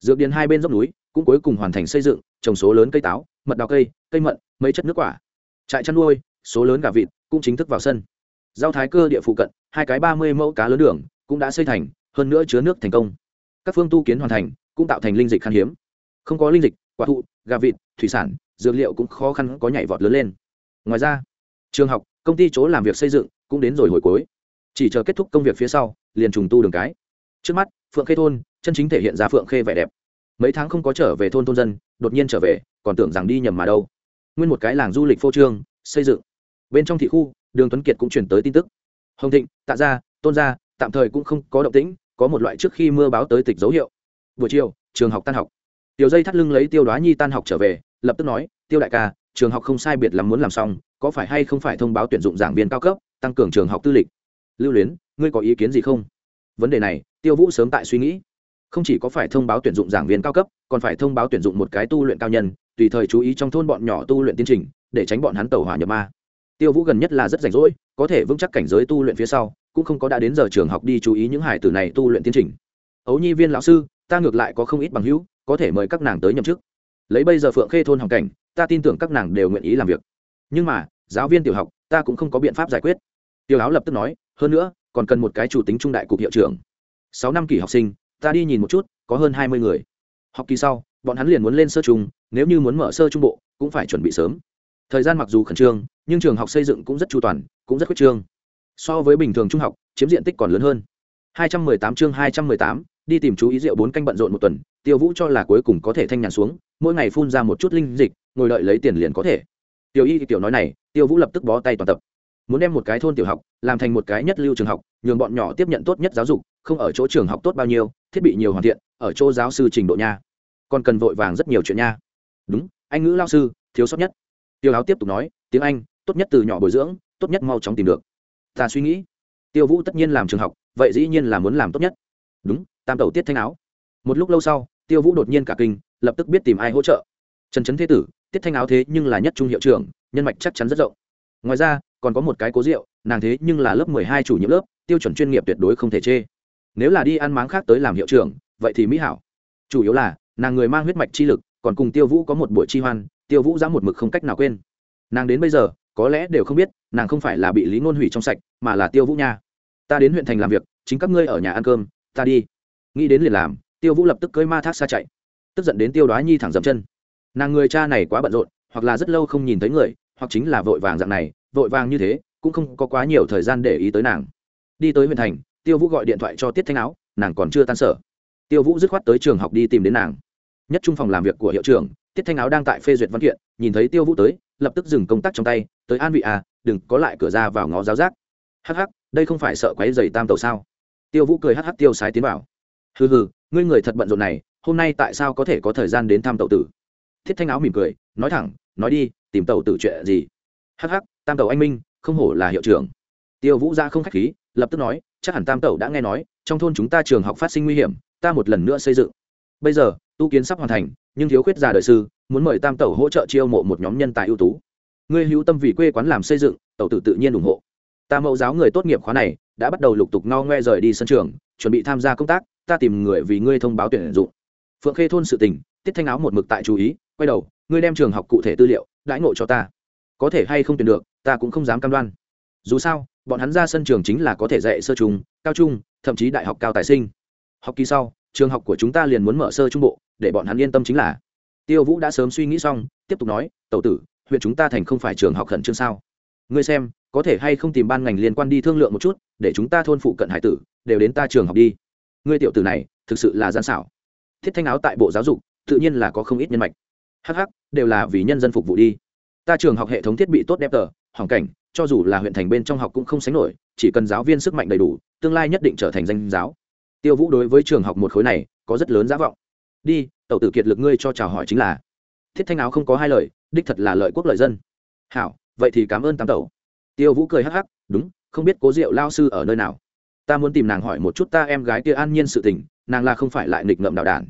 Dược điền hai bên dốc núi cũng cuối cùng hoàn thành xây dựng, trồng số lớn cây táo, mật đào cây cây mận, mấy chất nước quả trại chăn nuôi, số lớn gà vịt cũng chính thức vào sân. Giao thái cơ địa phụ cận, hai cái ba mươi mẫu cá lớn đường cũng đã xây thành, hơn nữa chứa nước thành công. Các phương tu kiến hoàn thành, cũng tạo thành linh dịch khan hiếm. Không có linh dịch, quả thụ, gà vịt, thủy sản, dược liệu cũng khó khăn có nhảy vọt lớn lên. Ngoài ra, trường học, công ty chỗ làm việc xây dựng cũng đến rồi hồi cuối. Chỉ chờ kết thúc công việc phía sau, liền trùng tu đường cái. Trước mắt, phượng khê thôn, chân chính thể hiện ra phượng khê vẻ đẹp. Mấy tháng không có trở về thôn thôn dân, đột nhiên trở về, còn tưởng rằng đi nhầm mà đâu nguyên một cái làng du lịch phô trương, xây dựng. Bên trong thị khu, đường tuấn kiệt cũng chuyển tới tin tức. Hồng thịnh, tạ gia, tôn gia, tạm thời cũng không có động tĩnh, có một loại trước khi mưa báo tới tịch dấu hiệu. Buổi chiều, trường học tan học. Tiểu dây thắt lưng lấy tiêu đoá nhi tan học trở về, lập tức nói, tiêu đại ca, trường học không sai biệt lắm muốn làm xong, có phải hay không phải thông báo tuyển dụng giảng viên cao cấp, tăng cường trường học tư lịch? Lưu luyến, ngươi có ý kiến gì không? Vấn đề này, tiêu vũ sớm tại suy nghĩ. Không chỉ có phải thông báo tuyển dụng giảng viên cao cấp, còn phải thông báo tuyển dụng một cái tu luyện cao nhân tùy thời chú ý trong thôn bọn nhỏ tu luyện tiến trình, để tránh bọn hắn tẩu hỏa nhập ma. Tiêu vũ gần nhất là rất rảnh rỗi, có thể vững chắc cảnh giới tu luyện phía sau, cũng không có đã đến giờ trường học đi chú ý những hải tử này tu luyện tiến trình. Ấu nhi viên lão sư, ta ngược lại có không ít bằng hữu, có thể mời các nàng tới nhậm chức. Lấy bây giờ phượng khê thôn học cảnh, ta tin tưởng các nàng đều nguyện ý làm việc. Nhưng mà, giáo viên tiểu học, ta cũng không có biện pháp giải quyết. Tiêu áo lập tức nói, hơn nữa, còn cần một cái chủ tính trung đại cục hiệu trưởng. Sáu năm kỳ học sinh, ta đi nhìn một chút, có hơn hai mươi người. Học kỳ sau bọn hắn liền muốn lên sơ trung nếu như muốn mở sơ trung bộ cũng phải chuẩn bị sớm. Thời gian mặc dù khẩn trương nhưng trường học xây dựng cũng rất chu toàn cũng rất khuyết trương. So với bình thường trung học chiếm diện tích còn lớn hơn. 218 chương 218, đi tìm chú ý rượu bốn canh bận rộn một tuần tiêu vũ cho là cuối cùng có thể thanh nhàn xuống mỗi ngày phun ra một chút linh dịch ngồi đợi lấy tiền liền có thể. Tiểu y tiểu nói này tiêu vũ lập tức bó tay toàn tập. Muốn đem một cái thôn tiểu học làm thành một cái nhất lưu trường học nhường bọn nhỏ tiếp nhận tốt nhất giáo dục không ở chỗ trường học tốt bao nhiêu thiết bị nhiều hoàn thiện ở chỗ giáo sư trình độ nha còn cần vội vàng rất nhiều chuyện nha. Đúng, anh ngữ lao sư, thiếu sót nhất. Tiêu áo tiếp tục nói, tiếng anh, tốt nhất từ nhỏ bồi dưỡng, tốt nhất mau chóng tìm được. Ta suy nghĩ, tiêu vũ tất nhiên làm trường học, vậy dĩ nhiên là muốn làm tốt nhất. Đúng, tam tẩu tiết thanh áo. Một lúc lâu sau, tiêu vũ đột nhiên cả kinh, lập tức biết tìm ai hỗ trợ. Trần trấn thế tử, tiết thanh áo thế nhưng là nhất trung hiệu trưởng, nhân mạch chắc chắn rất rộng. Ngoài ra, còn có một cái cố rượu nàng thế nhưng là lớp mười hai chủ nhiệm lớp, tiêu chuẩn chuyên nghiệp tuyệt đối không thể chê. Nếu là đi ăn máng khác tới làm hiệu trưởng, vậy thì mỹ hảo. Chủ yếu là nàng người mang huyết mạch chi lực, còn cùng tiêu vũ có một buổi chi hoan, tiêu vũ ra một mực không cách nào quên. Nàng đến bây giờ, có lẽ đều không biết, nàng không phải là bị lý ngôn hủy trong sạch, mà là tiêu vũ nha. Ta đến huyện thành làm việc, chính các ngươi ở nhà ăn cơm, ta đi. Nghĩ đến liền làm, tiêu vũ lập tức cưới ma thác xa chạy. Tức giận đến tiêu đoá nhi thẳng dậm chân. Nàng người cha này quá bận rộn, hoặc là rất lâu không nhìn thấy người, hoặc chính là vội vàng dạng này, vội vàng như thế, cũng không có quá nhiều thời gian để ý tới nàng. Đi tới huyện thành, tiêu vũ gọi điện thoại cho tiết thanh áo, nàng còn chưa tan sở tiêu vũ dứt khoát tới trường học đi tìm đến nàng. Nhất trung phòng làm việc của hiệu trưởng, tiết thanh áo đang tại phê duyệt văn kiện, nhìn thấy tiêu vũ tới, lập tức dừng công tác trong tay, tới an vị à đừng có lại cửa ra vào ngó giáo giác. Hắc hắc, đây không phải sợ quấy dày tam tàu sao? Tiêu vũ cười hắc hắc tiêu sái tiến vào. Hừ hừ, ngươi người thật bận rộn này, hôm nay tại sao có thể có thời gian đến thăm tàu tử? Thiết thanh áo mỉm cười, nói thẳng, nói đi, tìm tàu tử chuyện gì? Hắc hắc, tam tàu anh minh, không hổ là hiệu trưởng. Tiêu vũ ra không khách khí, lập tức nói, chắc hẳn tam Tẩu đã nghe nói, trong thôn chúng ta trường học phát sinh nguy hiểm ta một lần nữa xây dựng. Bây giờ, tu kiến sắp hoàn thành, nhưng thiếu khuyết già đời sư, muốn mời tam tẩu hỗ trợ chiêu mộ một nhóm nhân tài ưu tú. Ngươi hữu tâm vì quê quán làm xây dựng, tẩu tử tự nhiên ủng hộ. Ta mẫu giáo người tốt nghiệp khóa này, đã bắt đầu lục tục no ngoe rời đi sân trường, chuẩn bị tham gia công tác, ta tìm người vì ngươi thông báo tuyển dụng. Phượng khê thôn sự tình, tiết thanh áo một mực tại chú ý, quay đầu, ngươi đem trường học cụ thể tư liệu, đãi ngộ cho ta. Có thể hay không tuyển được, ta cũng không dám cam đoan. Dù sao, bọn hắn ra sân trường chính là có thể dạy sơ trung, cao trung, thậm chí đại học cao tài sinh học kỳ sau, trường học của chúng ta liền muốn mở sơ trung bộ, để bọn hắn yên tâm chính là. Tiêu vũ đã sớm suy nghĩ xong, tiếp tục nói, tẩu tử, huyện chúng ta thành không phải trường học khẩn trương sao? Ngươi xem, có thể hay không tìm ban ngành liên quan đi thương lượng một chút, để chúng ta thôn phụ cận hải tử, đều đến ta trường học đi. Ngươi tiểu tử này, thực sự là gian xảo. Thiết thanh áo tại bộ giáo dục, tự nhiên là có không ít nhân mạch. Hh đều là vì nhân dân phục vụ đi. Ta trường học hệ thống thiết bị tốt đẹp tờ, hoàn cảnh, cho dù là huyện thành bên trong học cũng không sánh nổi, chỉ cần giáo viên sức mạnh đầy đủ, tương lai nhất định trở thành danh giáo tiêu vũ đối với trường học một khối này có rất lớn giá vọng. Đi, tẩu tử kiệt lực ngươi cho chào hỏi chính là, thiết thanh áo không có hai lời, đích thật là lợi quốc lợi dân. Hảo, vậy thì cảm ơn tam tẩu. Tiêu vũ cười hắc hắc, đúng, không biết cố diệu lao sư ở nơi nào. Ta muốn tìm nàng hỏi một chút ta em gái kia an nhiên sự tình, nàng là không phải lại nghịch ngợm đạo đản.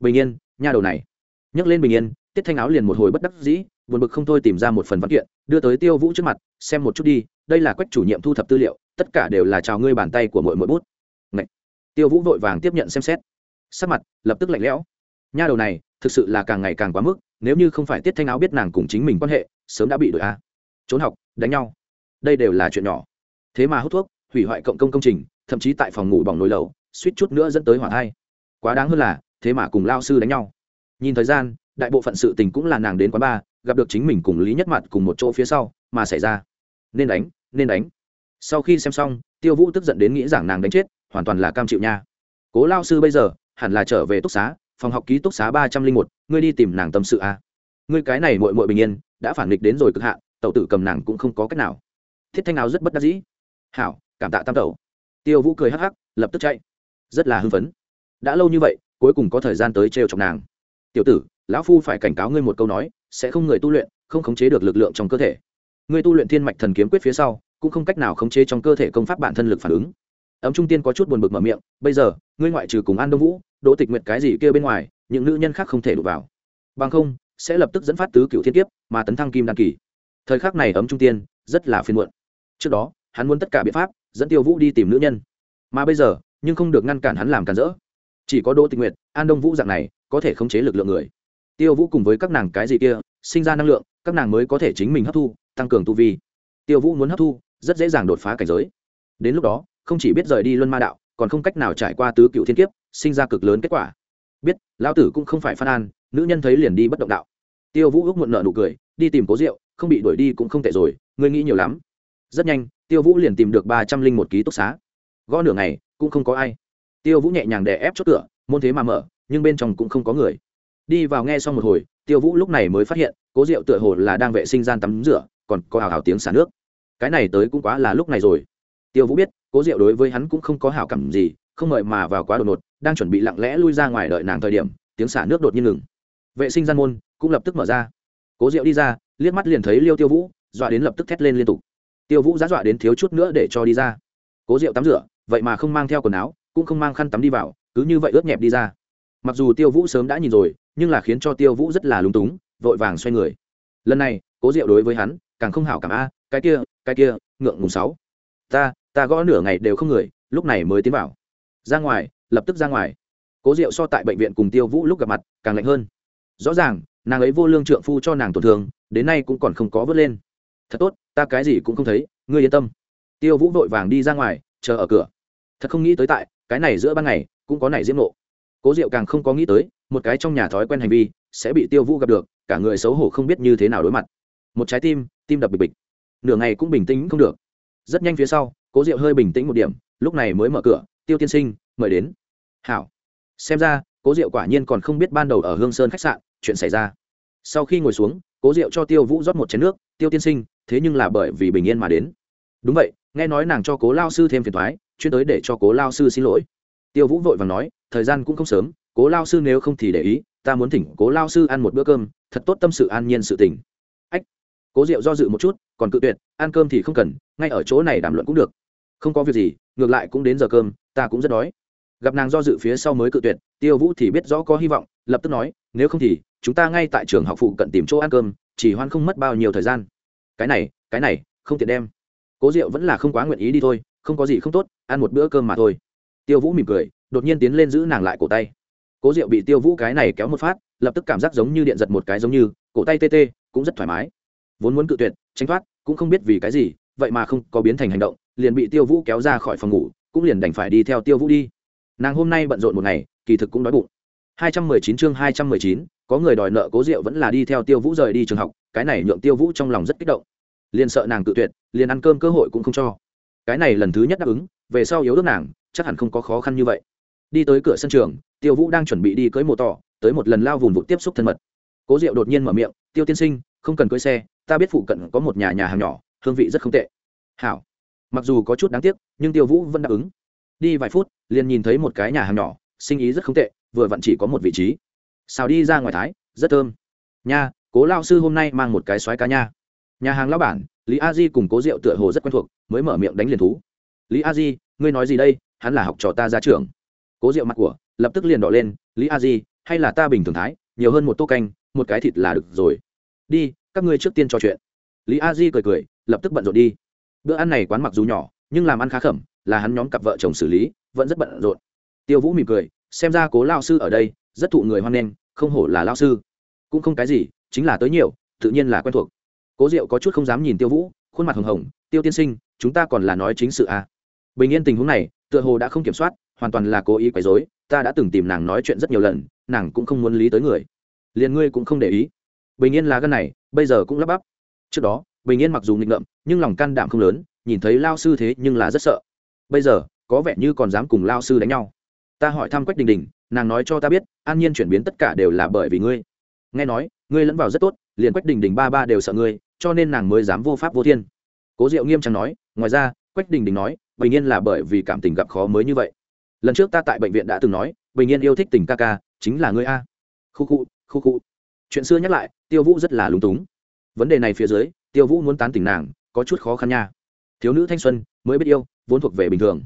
Bình yên, nha đầu này. Nhấc lên bình yên tiết thanh áo liền một hồi bất đắc dĩ, buồn bực không thôi tìm ra một phần văn kiện, đưa tới tiêu vũ trước mặt, xem một chút đi, đây là quách chủ nhiệm thu thập tư liệu, tất cả đều là chào ngươi bàn tay của mỗi mỗi bút tiêu vũ vội vàng tiếp nhận xem xét. Sắc mặt lập tức lạnh lẽo. Nha đầu này, thực sự là càng ngày càng quá mức, nếu như không phải tiết thanh áo biết nàng cùng chính mình quan hệ, sớm đã bị đội a. Trốn học, đánh nhau. Đây đều là chuyện nhỏ. Thế mà hút thuốc, hủy hoại cộng công công trình, thậm chí tại phòng ngủ bỏng nồi lầu suýt chút nữa dẫn tới hỏa thai. Quá đáng hơn là, thế mà cùng lao sư đánh nhau. Nhìn thời gian, đại bộ phận sự tình cũng là nàng đến quán bar, gặp được chính mình cùng lý nhất mặt cùng một chỗ phía sau, mà xảy ra. Nên đánh nên đánh. Sau khi xem xong, tiêu vũ tức giận đến nghĩ rằng nàng đánh chết hoàn toàn là cam chịu nha. Cố lao sư bây giờ, hẳn là trở về túc xá, phòng học ký túc xá ba trăm linh một, ngươi đi tìm nàng tâm sự à. ngươi cái này mội mội bình yên, đã phản nghịch đến rồi cực hạn, tẩu tử cầm nàng cũng không có cách nào. Thiết thanh áo rất bất đắc dĩ. Hảo, cảm tạ tam tẩu. Tiêu vũ cười hắc hắc, lập tức chạy. Rất là hưng phấn. Đã lâu như vậy, cuối cùng có thời gian tới trêu chọc nàng. Tiểu tử, lão phu phải cảnh cáo ngươi một câu nói, sẽ không người tu luyện, không khống chế được lực lượng trong cơ thể. Ngươi tu luyện thiên mạch thần kiếm quyết phía sau, cũng không cách nào khống chế trong cơ thể công pháp bản thân lực phản ứng ấm trung tiên có chút buồn bực mở miệng, bây giờ, ngươi ngoại trừ cùng an đông vũ, đỗ tịch nguyệt cái gì kia bên ngoài, những nữ nhân khác không thể đụng vào. Bằng không, sẽ lập tức dẫn phát tứ cựu thiên kiếp, mà tấn thăng kim đăng kỳ. Thời khắc này ấm trung tiên rất là phiền muộn. Trước đó, hắn muốn tất cả biện pháp dẫn tiêu vũ đi tìm nữ nhân. Mà bây giờ, nhưng không được ngăn cản hắn làm cản rỡ. Chỉ có đỗ tịch nguyệt, an đông vũ dạng này, có thể khống chế lực lượng người. Tiêu vũ cùng với các nàng cái gì kia, sinh ra năng lượng, các nàng mới có thể chính mình hấp thu, tăng cường tu vi. Tiêu vũ muốn hấp thu, rất dễ dàng đột phá cảnh giới. Đến lúc đó không chỉ biết rời đi luân ma đạo, còn không cách nào trải qua tứ cựu thiên kiếp, sinh ra cực lớn kết quả. Biết, lão tử cũng không phải phan an nữ nhân thấy liền đi bất động đạo. Tiêu vũ ước muộn nợ nụ cười, đi tìm cố rượu, không bị đuổi đi cũng không tệ rồi, ngươi nghĩ nhiều lắm. Rất nhanh, tiêu vũ liền tìm được ba trăm linh một ký túc xá. Gõ nửa ngày, cũng không có ai. Tiêu vũ nhẹ nhàng đè ép chốt cửa, môn thế mà mở, nhưng bên trong cũng không có người. Đi vào nghe xong một hồi, tiêu vũ lúc này mới phát hiện, cố rượu tựa hồ là đang vệ sinh gian tắm rửa, còn có hào hào tiếng xả nước. Cái này tới cũng quá là lúc này rồi. Tiêu vũ biết cố diệu đối với hắn cũng không có hảo cảm gì, không mời mà vào quá đột ngột, đang chuẩn bị lặng lẽ lui ra ngoài đợi nàng thời điểm, tiếng xả nước đột nhiên ngừng. Vệ sinh gian môn cũng lập tức mở ra. Cố diệu đi ra, liếc mắt liền thấy liêu tiêu vũ, dọa đến lập tức thét lên liên tục. Tiêu vũ giá dọa đến thiếu chút nữa để cho đi ra. Cố Diệu tắm rửa, vậy mà không mang theo quần áo, cũng không mang khăn tắm đi vào, cứ như vậy ướt nhẹp đi ra. Mặc dù tiêu vũ sớm đã nhìn rồi, nhưng là khiến cho tiêu vũ rất là lúng túng, vội vàng xoay người. Lần này, cố Diệu đối với hắn càng không hảo cảm a, cái kia cái kia, ngượng ngùng sáu. Ta ta gõ nửa ngày đều không người, lúc này mới tiến vào. Ra ngoài, lập tức ra ngoài. Cố diệu so tại bệnh viện cùng tiêu vũ lúc gặp mặt, càng lạnh hơn. Rõ ràng, nàng ấy vô lương trượng phu cho nàng tổn thương, đến nay cũng còn không có vớt lên. Thật tốt, ta cái gì cũng không thấy, ngươi yên tâm. Tiêu vũ vội vàng đi ra ngoài, chờ ở cửa. Thật không nghĩ tới tại, cái này giữa ban ngày, cũng có này diễm nộ cố diệu càng không có nghĩ tới, một cái trong nhà thói quen hành vi, sẽ bị tiêu vũ gặp được, cả người xấu hổ không biết như thế nào đối mặt. Một trái tim tim đập bịch bịch. Nửa ngày cũng bình tĩnh không được. Rất nhanh phía sau cố diệu hơi bình tĩnh một điểm, lúc này mới mở cửa, tiêu tiên sinh, mời đến. Hảo. Xem ra, cố diệu quả nhiên còn không biết ban đầu ở hương sơn khách sạn, chuyện xảy ra. Sau khi ngồi xuống, cố diệu cho tiêu vũ rót một chén nước, tiêu tiên sinh, thế nhưng là bởi vì bình yên mà đến. Đúng vậy, nghe nói nàng cho cố lao sư thêm phiền thoái chuyên tới để cho cố lao sư xin lỗi. Tiêu vũ vội và nói, thời gian cũng không sớm, cố lao sư nếu không thì để ý, ta muốn thỉnh cố lao sư ăn một bữa cơm, thật tốt tâm sự an nhiên sự tình. Ách! Cố diệu do dự một chút, còn cự tuyệt, ăn cơm thì không cần, ngay ở chỗ này đàm luận cũng được không có việc gì, ngược lại cũng đến giờ cơm, ta cũng rất đói. Gặp nàng do dự phía sau mới cự tuyệt, tiêu vũ thì biết rõ có hy vọng, lập tức nói, nếu không thì, chúng ta ngay tại trường học phụ cận tìm chỗ ăn cơm, chỉ hoan không mất bao nhiêu thời gian. Cái này cái này, không tiện đem. Cố diệu vẫn là không quá nguyện ý đi thôi, không có gì không tốt, ăn một bữa cơm mà thôi. Tiêu vũ mỉm cười, đột nhiên tiến lên giữ nàng lại cổ tay. Cố diệu bị tiêu vũ cái này kéo một phát, lập tức cảm giác giống như điện giật một cái giống như, cổ tay tê tê, cũng rất thoải mái. Vốn muốn cự tuyệt, tránh thoát, cũng không biết vì cái gì, vậy mà không có biến thành hành động liền bị tiêu vũ kéo ra khỏi phòng ngủ cũng liền đành phải đi theo tiêu vũ đi. Nàng hôm nay bận rộn một ngày kỳ thực cũng đói bụng. 219 chương 219, có người đòi nợ cố rượu vẫn là đi theo tiêu vũ rời đi trường học cái này nhượng tiêu vũ trong lòng rất kích động. Liền sợ nàng tự tuyệt liền ăn cơm cơ hội cũng không cho. Cái này lần thứ nhất đáp ứng về sau yếu đất nàng chắc hẳn không có khó khăn như vậy. Đi tới cửa sân trường tiêu vũ đang chuẩn bị đi cưới mộ tỏ tới một lần lao vùng vụ tiếp xúc thân mật. Cố diệu đột nhiên mở miệng tiêu tiên sinh không cần cưới xe ta biết phụ cận có một nhà nhà hàng nhỏ hương vị rất không tệ. Hảo mặc dù có chút đáng tiếc, nhưng tiêu vũ vẫn đáp ứng. Đi vài phút, liền nhìn thấy một cái nhà hàng nhỏ, sinh ý rất không tệ, vừa vặn chỉ có một vị trí. Xào đi ra ngoài thái, rất thơm. Nha, cố lao sư hôm nay mang một cái xoái cá nha. Nhà hàng lao bản, lý a di cùng cố rượu tựa hồ rất quen thuộc, mới mở miệng đánh liền thú. Lý a di, ngươi nói gì đây? Hắn là học trò ta ra trường. Cố rượu mặt của, lập tức liền đỏ lên, lý a di, hay là ta bình thường thái, nhiều hơn một tô canh, một cái thịt là được rồi. Đi, các ngươi trước tiên trò chuyện. Lý a di cười cười, lập tức bận rộn đi bữa ăn này quán mặc dù nhỏ, nhưng làm ăn khá khẩm, là hắn nhóm cặp vợ chồng xử lý, vẫn rất bận rộn. Tiêu vũ mỉm cười, xem ra cố lao sư ở đây, rất thụ người hoan nghênh, không hổ là lao sư. Cũng không cái gì, chính là tới nhiều, tự nhiên là quen thuộc. Cố diệu có chút không dám nhìn tiêu vũ, khuôn mặt hồng hồng, tiêu tiên sinh, chúng ta còn là nói chính sự à. bình yên tình huống này, tựa hồ đã không kiểm soát, hoàn toàn là cố ý quấy dối ta đã từng tìm nàng nói chuyện rất nhiều lần, nàng cũng không muốn lý tới người. Liền ngươi cũng không để ý. Bình yên là gân này, bây giờ cũng lắp bắp. Trước đó bình yên mặc dù nghịch ngợm, nhưng lòng can đảm không lớn, nhìn thấy lao sư thế nhưng là rất sợ. Bây giờ, có vẻ như còn dám cùng lao sư đánh nhau. Ta hỏi thăm quách đình đình, nàng nói cho ta biết, an nhiên chuyển biến tất cả đều là bởi vì ngươi. Nghe nói, ngươi lẫn vào rất tốt, liền quách đình đình ba ba đều sợ ngươi, cho nên nàng mới dám vô pháp vô thiên. Cố diệu nghiêm trang nói, ngoài ra, quách đình đình nói, bình yên là bởi vì cảm tình gặp khó mới như vậy. Lần trước ta tại bệnh viện đã từng nói, bình yên yêu thích tình ca ca, chính là ngươi a. Khu khu khu khu. Chuyện xưa nhắc lại, tiêu vũ rất là lúng túng vấn đề này phía dưới, tiêu vũ muốn tán tỉnh nàng, có chút khó khăn nha. Thiếu nữ thanh xuân, mới biết yêu, vốn thuộc về bình thường.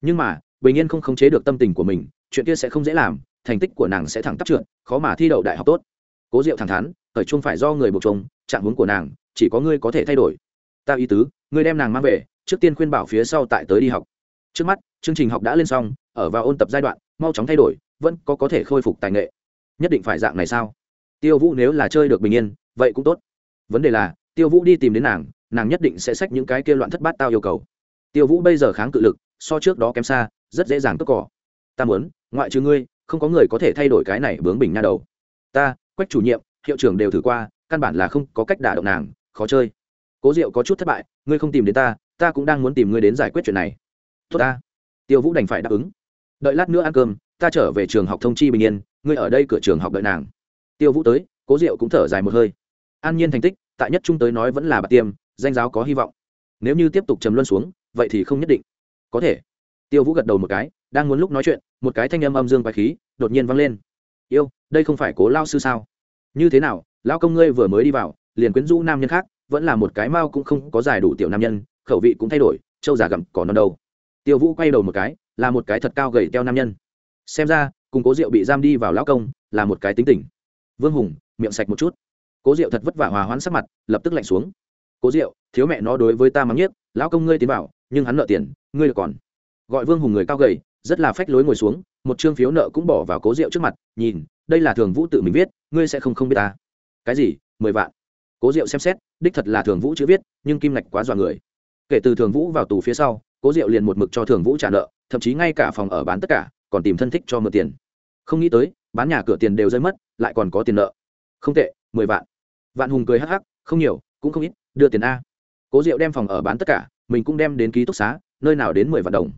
Nhưng mà, bình yên không khống chế được tâm tình của mình, chuyện kia sẽ không dễ làm, thành tích của nàng sẽ thẳng tắp trượt, khó mà thi đậu đại học tốt. Cố diệu thẳng thắn khởi chung phải do người buộc chồng, trạng hướng của nàng, chỉ có ngươi có thể thay đổi. Ta ý tứ, ngươi đem nàng mang về, trước tiên khuyên bảo phía sau tại tới đi học. Trước mắt, chương trình học đã lên xong, ở vào ôn tập giai đoạn, mau chóng thay đổi, vẫn có có thể khôi phục tài nghệ. Nhất định phải dạng này sao? Tiêu vũ nếu là chơi được bình yên, vậy cũng tốt vấn đề là, tiêu vũ đi tìm đến nàng nàng nhất định sẽ xách những cái kia loạn thất bát tao yêu cầu. Tiêu vũ bây giờ kháng cự lực, so trước đó kém xa, rất dễ dàng cất cỏ. Ta muốn, ngoại trừ ngươi, không có người có thể thay đổi cái này bướng bình nha đầu. Ta, quách chủ nhiệm, hiệu trưởng đều thử qua, căn bản là không có cách đả động nàng, khó chơi. Cố diệu có chút thất bại, ngươi không tìm đến ta ta cũng đang muốn tìm ngươi đến giải quyết chuyện này. Tốt ta. Tiêu vũ đành phải đáp ứng. Đợi lát nữa ăn cơm, ta trở về trường học thông chi bình yên, ngươi ở đây cửa trường học đợi nàng. Tiêu vũ tới, cố diệu cũng thở dài một hơi an nhiên thành tích, tại nhất trung tới nói vẫn là bạc tiêm, danh giáo có hy vọng. Nếu như tiếp tục trầm luân xuống, vậy thì không nhất định. Có thể. Tiêu vũ gật đầu một cái, đang muốn lúc nói chuyện, một cái thanh âm âm dương bài khí đột nhiên vang lên. Yêu, đây không phải cố lao sư sao? Như thế nào, lao công ngươi vừa mới đi vào, liền quyến rũ nam nhân khác, vẫn là một cái mao cũng không có giải đủ tiểu nam nhân, khẩu vị cũng thay đổi, trâu già gặm cỏ non đâu tiêu vũ quay đầu một cái, là một cái thật cao gầy teo nam nhân. Xem ra, cùng cố diệu bị giam đi vào lão công, là một cái tính tình. Vương hùng, miệng sạch một chút cố diệu thật vất vả hòa hoãn sắc mặt, lập tức lạnh xuống. Cố diệu, thiếu mẹ nó đối với ta mắng nhiếc, lão công ngươi tiến vào, nhưng hắn nợ tiền, ngươi được còn. Gọi vương hùng người cao gầy, rất là phách lối ngồi xuống, một chương phiếu nợ cũng bỏ vào cố diệu trước mặt, nhìn, đây là thường vũ tự mình viết, ngươi sẽ không không biết ta. Cái gì? Mười vạn? Cố diệu xem xét, đích thật là thường vũ chữ viết, nhưng kim ngạch quá dọa người. Kể từ thường vũ vào tù phía sau, cố diệu liền một mực cho thường vũ trả nợ, thậm chí ngay cả phòng ở bán tất cả, còn tìm thân thích cho mượn tiền. Không nghĩ tới, bán nhà cửa tiền đều rơi mất, lại còn có tiền nợ. Không tệ mười vạn. Vạn hùng cười hắc hắc, không nhiều, cũng không ít, đưa tiền a. Cố diệu đem phòng ở bán tất cả, mình cũng đem đến ký túc xá, nơi nào đến mười vạn đồng.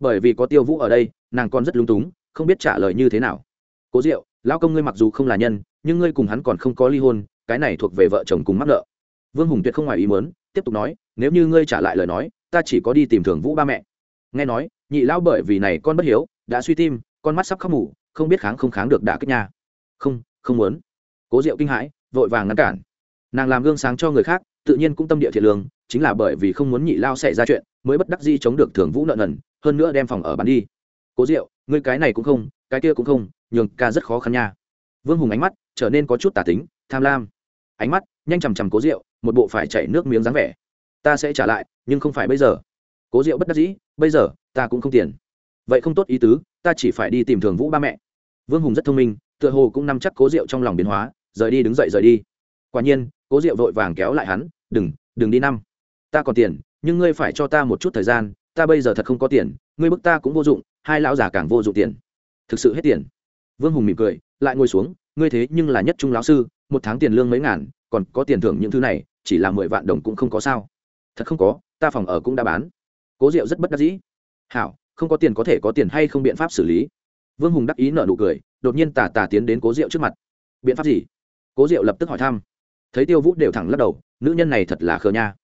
Bởi vì có tiêu vũ ở đây, nàng còn rất lung túng, không biết trả lời như thế nào. Cố diệu lao công ngươi mặc dù không là nhân, nhưng ngươi cùng hắn còn không có ly hôn, cái này thuộc về vợ chồng cùng mắc nợ. Vương hùng tuyệt không ngoài ý mớn tiếp tục nói, nếu như ngươi trả lại lời nói, ta chỉ có đi tìm thường vũ ba mẹ. Nghe nói, nhị lão bởi vì này con bất hiếu, đã suy tim, con mắt sắp khóc mù, không biết kháng không kháng được đả kích nhà. không không muốn cố diệu kinh hãi, vội vàng ngăn cản. Nàng làm gương sáng cho người khác, tự nhiên cũng tâm địa thiện lương, chính là bởi vì không muốn nhị lao xảy ra chuyện, mới bất đắc di chống được thường vũ nợ nần, hơn nữa đem phòng ở bán đi. Cố diệu, ngươi cái này cũng không, cái kia cũng không, nhường ca rất khó khăn nha. Vương hùng ánh mắt trở nên có chút tả tính, tham lam. Ánh mắt nhanh chằm chằm cố diệu, một bộ phải chảy nước miếng dáng vẻ. Ta sẽ trả lại, nhưng không phải bây giờ. Cố diệu bất đắc dĩ, bây giờ, ta cũng không tiền. Vậy không tốt ý tứ, ta chỉ phải đi tìm thường vũ ba mẹ. Vương hùng rất thông minh, tựa hồ cũng nắm chắc cố diệu trong lòng biến hóa rời đi đứng dậy rời đi. Quả nhiên, cố diệu vội vàng kéo lại hắn, đừng đừng đi năm. Ta còn tiền, nhưng ngươi phải cho ta một chút thời gian, ta bây giờ thật không có tiền, ngươi bức ta cũng vô dụng, hai lão già càng vô dụng tiền. Thực sự hết tiền. Vương hùng mỉm cười, lại ngồi xuống, ngươi thế nhưng là nhất trung lão sư, một tháng tiền lương mấy ngàn, còn có tiền thưởng những thứ này, chỉ là mười vạn đồng cũng không có sao. Thật không có, ta phòng ở cũng đã bán. Cố diệu rất bất đắc dĩ. Hảo, không có tiền có thể có tiền hay không biện pháp xử lý? Vương hùng đắc ý nợ nụ cười, đột nhiên tà tà tiến đến cố diệu trước mặt. Biện pháp gì? Cố diệu lập tức hỏi thăm. Thấy tiêu vũ đều thẳng lắc đầu, nữ nhân này thật là khờ nha.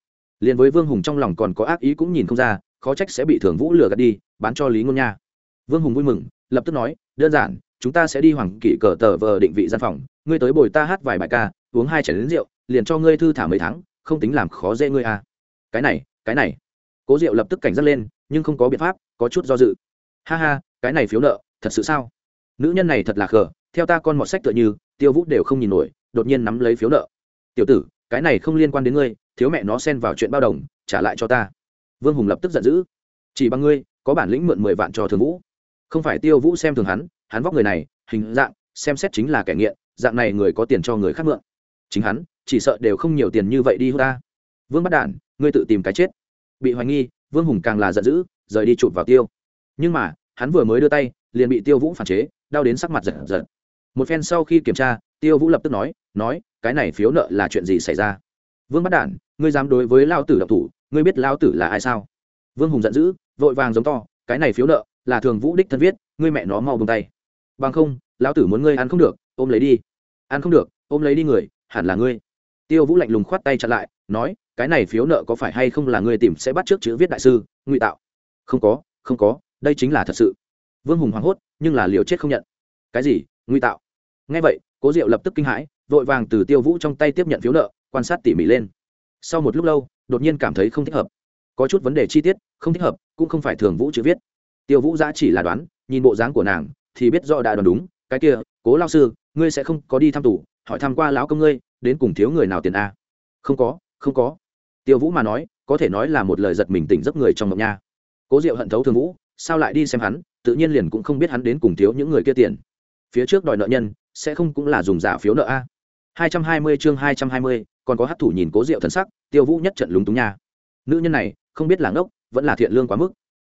Liền với vương hùng trong lòng còn có ác ý cũng nhìn không ra, khó trách sẽ bị thường vũ lừa gạt đi, bán cho lý ngôn nha. Vương hùng vui mừng, lập tức nói, đơn giản, chúng ta sẽ đi hoàng kỷ cờ tờ vờ định vị gian phòng, ngươi tới bồi ta hát vài bài ca, uống hai chén đến rượu, liền cho ngươi thư thả mấy tháng, không tính làm khó dễ ngươi à. cái này cái này. Cố diệu lập tức cảnh giác lên, nhưng không có biện pháp, có chút do dự. Ha ha, cái này phiếu nợ, thật sự sao? Nữ nhân này thật là khờ, theo ta con mọt sách tựa như, tiêu vũ đều không nhìn nổi đột nhiên nắm lấy phiếu nợ. Tiểu tử, cái này không liên quan đến ngươi, thiếu mẹ nó xen vào chuyện bao đồng, trả lại cho ta. Vương hùng lập tức giận dữ. Chỉ bằng ngươi, có bản lĩnh mượn mười vạn cho thường vũ. Không phải tiêu vũ xem thường hắn hắn vóc người này, hình dạng, xem xét chính là kẻ nghiện, dạng này người có tiền cho người khác mượn. Chính hắn, chỉ sợ đều không nhiều tiền như vậy đi hô ta. Vương bắt đản, ngươi tự tìm cái chết. Bị hoài nghi, vương hùng càng là giận dữ, rời đi chụp vào tiêu. Nhưng mà, hắn vừa mới đưa tay, liền bị tiêu vũ phản chế, đau đến sắc mặt giật giật một phen sau khi kiểm tra tiêu vũ lập tức nói nói, cái này phiếu nợ là chuyện gì xảy ra? Vương bắt đản, ngươi dám đối với lao tử độc thủ, ngươi biết lao tử là ai sao? Vương hùng giận dữ, vội vàng giống to, cái này phiếu nợ là thường vũ đích thân viết, ngươi mẹ nó mau bông tay. Bằng không lão tử muốn ngươi ăn không được, ôm lấy đi. Ăn không được, ôm lấy đi người, hẳn là ngươi. Tiêu vũ lạnh lùng khoát tay chặn lại, nói, cái này phiếu nợ có phải hay không là ngươi tìm sẽ bắt trước chữ viết đại sư, ngụy tạo? Không có không có, đây chính là thật sự. Vương hùng hoảng hốt, nhưng là liều chết không nhận. Cái gì, ngụy tạo? Ngay vậy cố diệu lập tức kinh hãi vội vàng từ tiêu vũ trong tay tiếp nhận phiếu nợ quan sát tỉ mỉ lên. Sau một lúc lâu đột nhiên cảm thấy không thích hợp. Có chút vấn đề chi tiết không thích hợp cũng không phải thường vũ chữ viết. Tiêu vũ giã chỉ là đoán nhìn bộ dáng của nàng thì biết rõ đã đoán đúng cái kia cố lao sư ngươi sẽ không có đi thăm tù, hỏi thăm qua lão công ngươi đến cùng thiếu người nào tiền a? Không có không có. Tiêu vũ mà nói có thể nói là một lời giật mình tỉnh giấc người trong ngọc nha. Cố diệu hận thấu thường vũ sao lại đi xem hắn tự nhiên liền cũng không biết hắn đến cùng thiếu những người kia tiền. Phía trước đòi nợ nhân sẽ không cũng là dùng giả phiếu nợ a. hai trăm hai mươi chương hai trăm hai mươi, còn có hát thủ nhìn cố diệu thân sắc, tiêu vũ nhất trận lúng túng nha. Nữ nhân này, không biết là ngốc, vẫn là thiện lương quá mức.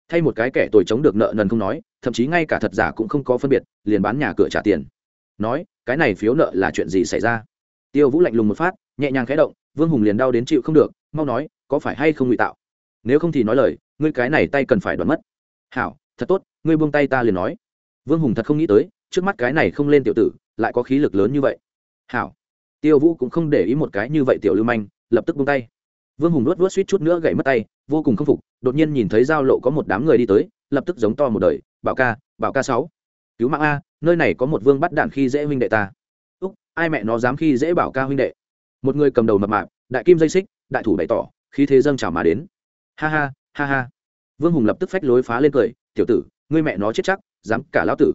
Thay một cái kẻ tồi chống được nợ nần không nói, thậm chí ngay cả thật giả cũng không có phân biệt, liền bán nhà cửa trả tiền. Nói, cái này phiếu nợ là chuyện gì xảy ra? Tiêu vũ lạnh lùng một phát, nhẹ nhàng khẽ động, vương hùng liền đau đến chịu không được, mau nói, có phải hay không ngụy tạo? Nếu không thì nói lời, ngươi cái này tay cần phải đoán mất. Hảo, thật tốt, ngươi buông tay ta liền nói. Vương hùng thật không nghĩ tới trước mắt cái này không lên tiểu tử, lại có khí lực lớn như vậy. Hảo. Tiêu vũ cũng không để ý một cái như vậy tiểu lưu manh, lập tức buông tay. Vương hùng nuốt vuốt suýt chút nữa gậy mất tay, vô cùng không phục, đột nhiên nhìn thấy giao lộ có một đám người đi tới, lập tức giống to một đời, bảo ca bảo ca sáu, cứu mạng a, nơi này có một vương bắt đạn khi dễ huynh đệ ta. Úc, ai mẹ nó dám khi dễ bảo ca huynh đệ? Một người cầm đầu mập mạp, đại kim dây xích, đại thủ bày tỏ, khí thế dâng trào mà đến. Ha ha ha ha. Vương hùng lập tức phách lối phá lên cười, tiểu tử, ngươi mẹ nó chết chắc, dám cả lão tử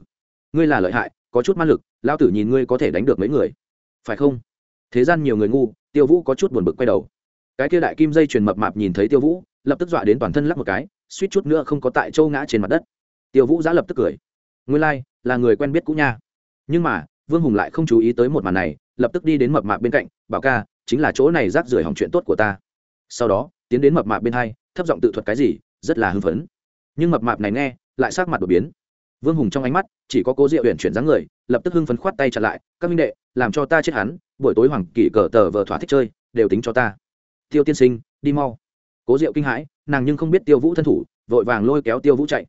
ngươi là lợi hại có chút man lực lão tử nhìn ngươi có thể đánh được mấy người. Phải không? Thế gian nhiều người ngu tiêu vũ có chút buồn bực quay đầu. Cái kia đại kim dây chuyền mập mạp nhìn thấy tiêu vũ lập tức dọa đến toàn thân lắc một cái suýt chút nữa không có tại châu ngã trên mặt đất. Tiêu vũ giã lập tức cười. Nguyên lai、like, là người quen biết cũ nha. Nhưng mà vương hùng lại không chú ý tới một màn này lập tức đi đến mập mạp bên cạnh bảo ca chính là chỗ này rác rưởi hỏng chuyện tốt của ta. Sau đó tiến đến mập mạp bên hai thấp giọng tự thuật cái gì rất là hưng phấn. Nhưng mập mạp này nghe lại sắc mặt đột biến vương hùng trong ánh mắt, chỉ có cố diệu huyện chuyển dáng người, lập tức hưng phấn khoát tay chặt lại, các minh đệ, làm cho ta chết hắn, buổi tối hoàng kỷ cờ tờ vờ thỏa thích chơi, đều tính cho ta. Tiêu tiên sinh, đi mau. Cố diệu kinh hãi, nàng nhưng không biết tiêu vũ thân thủ, vội vàng lôi kéo tiêu vũ chạy.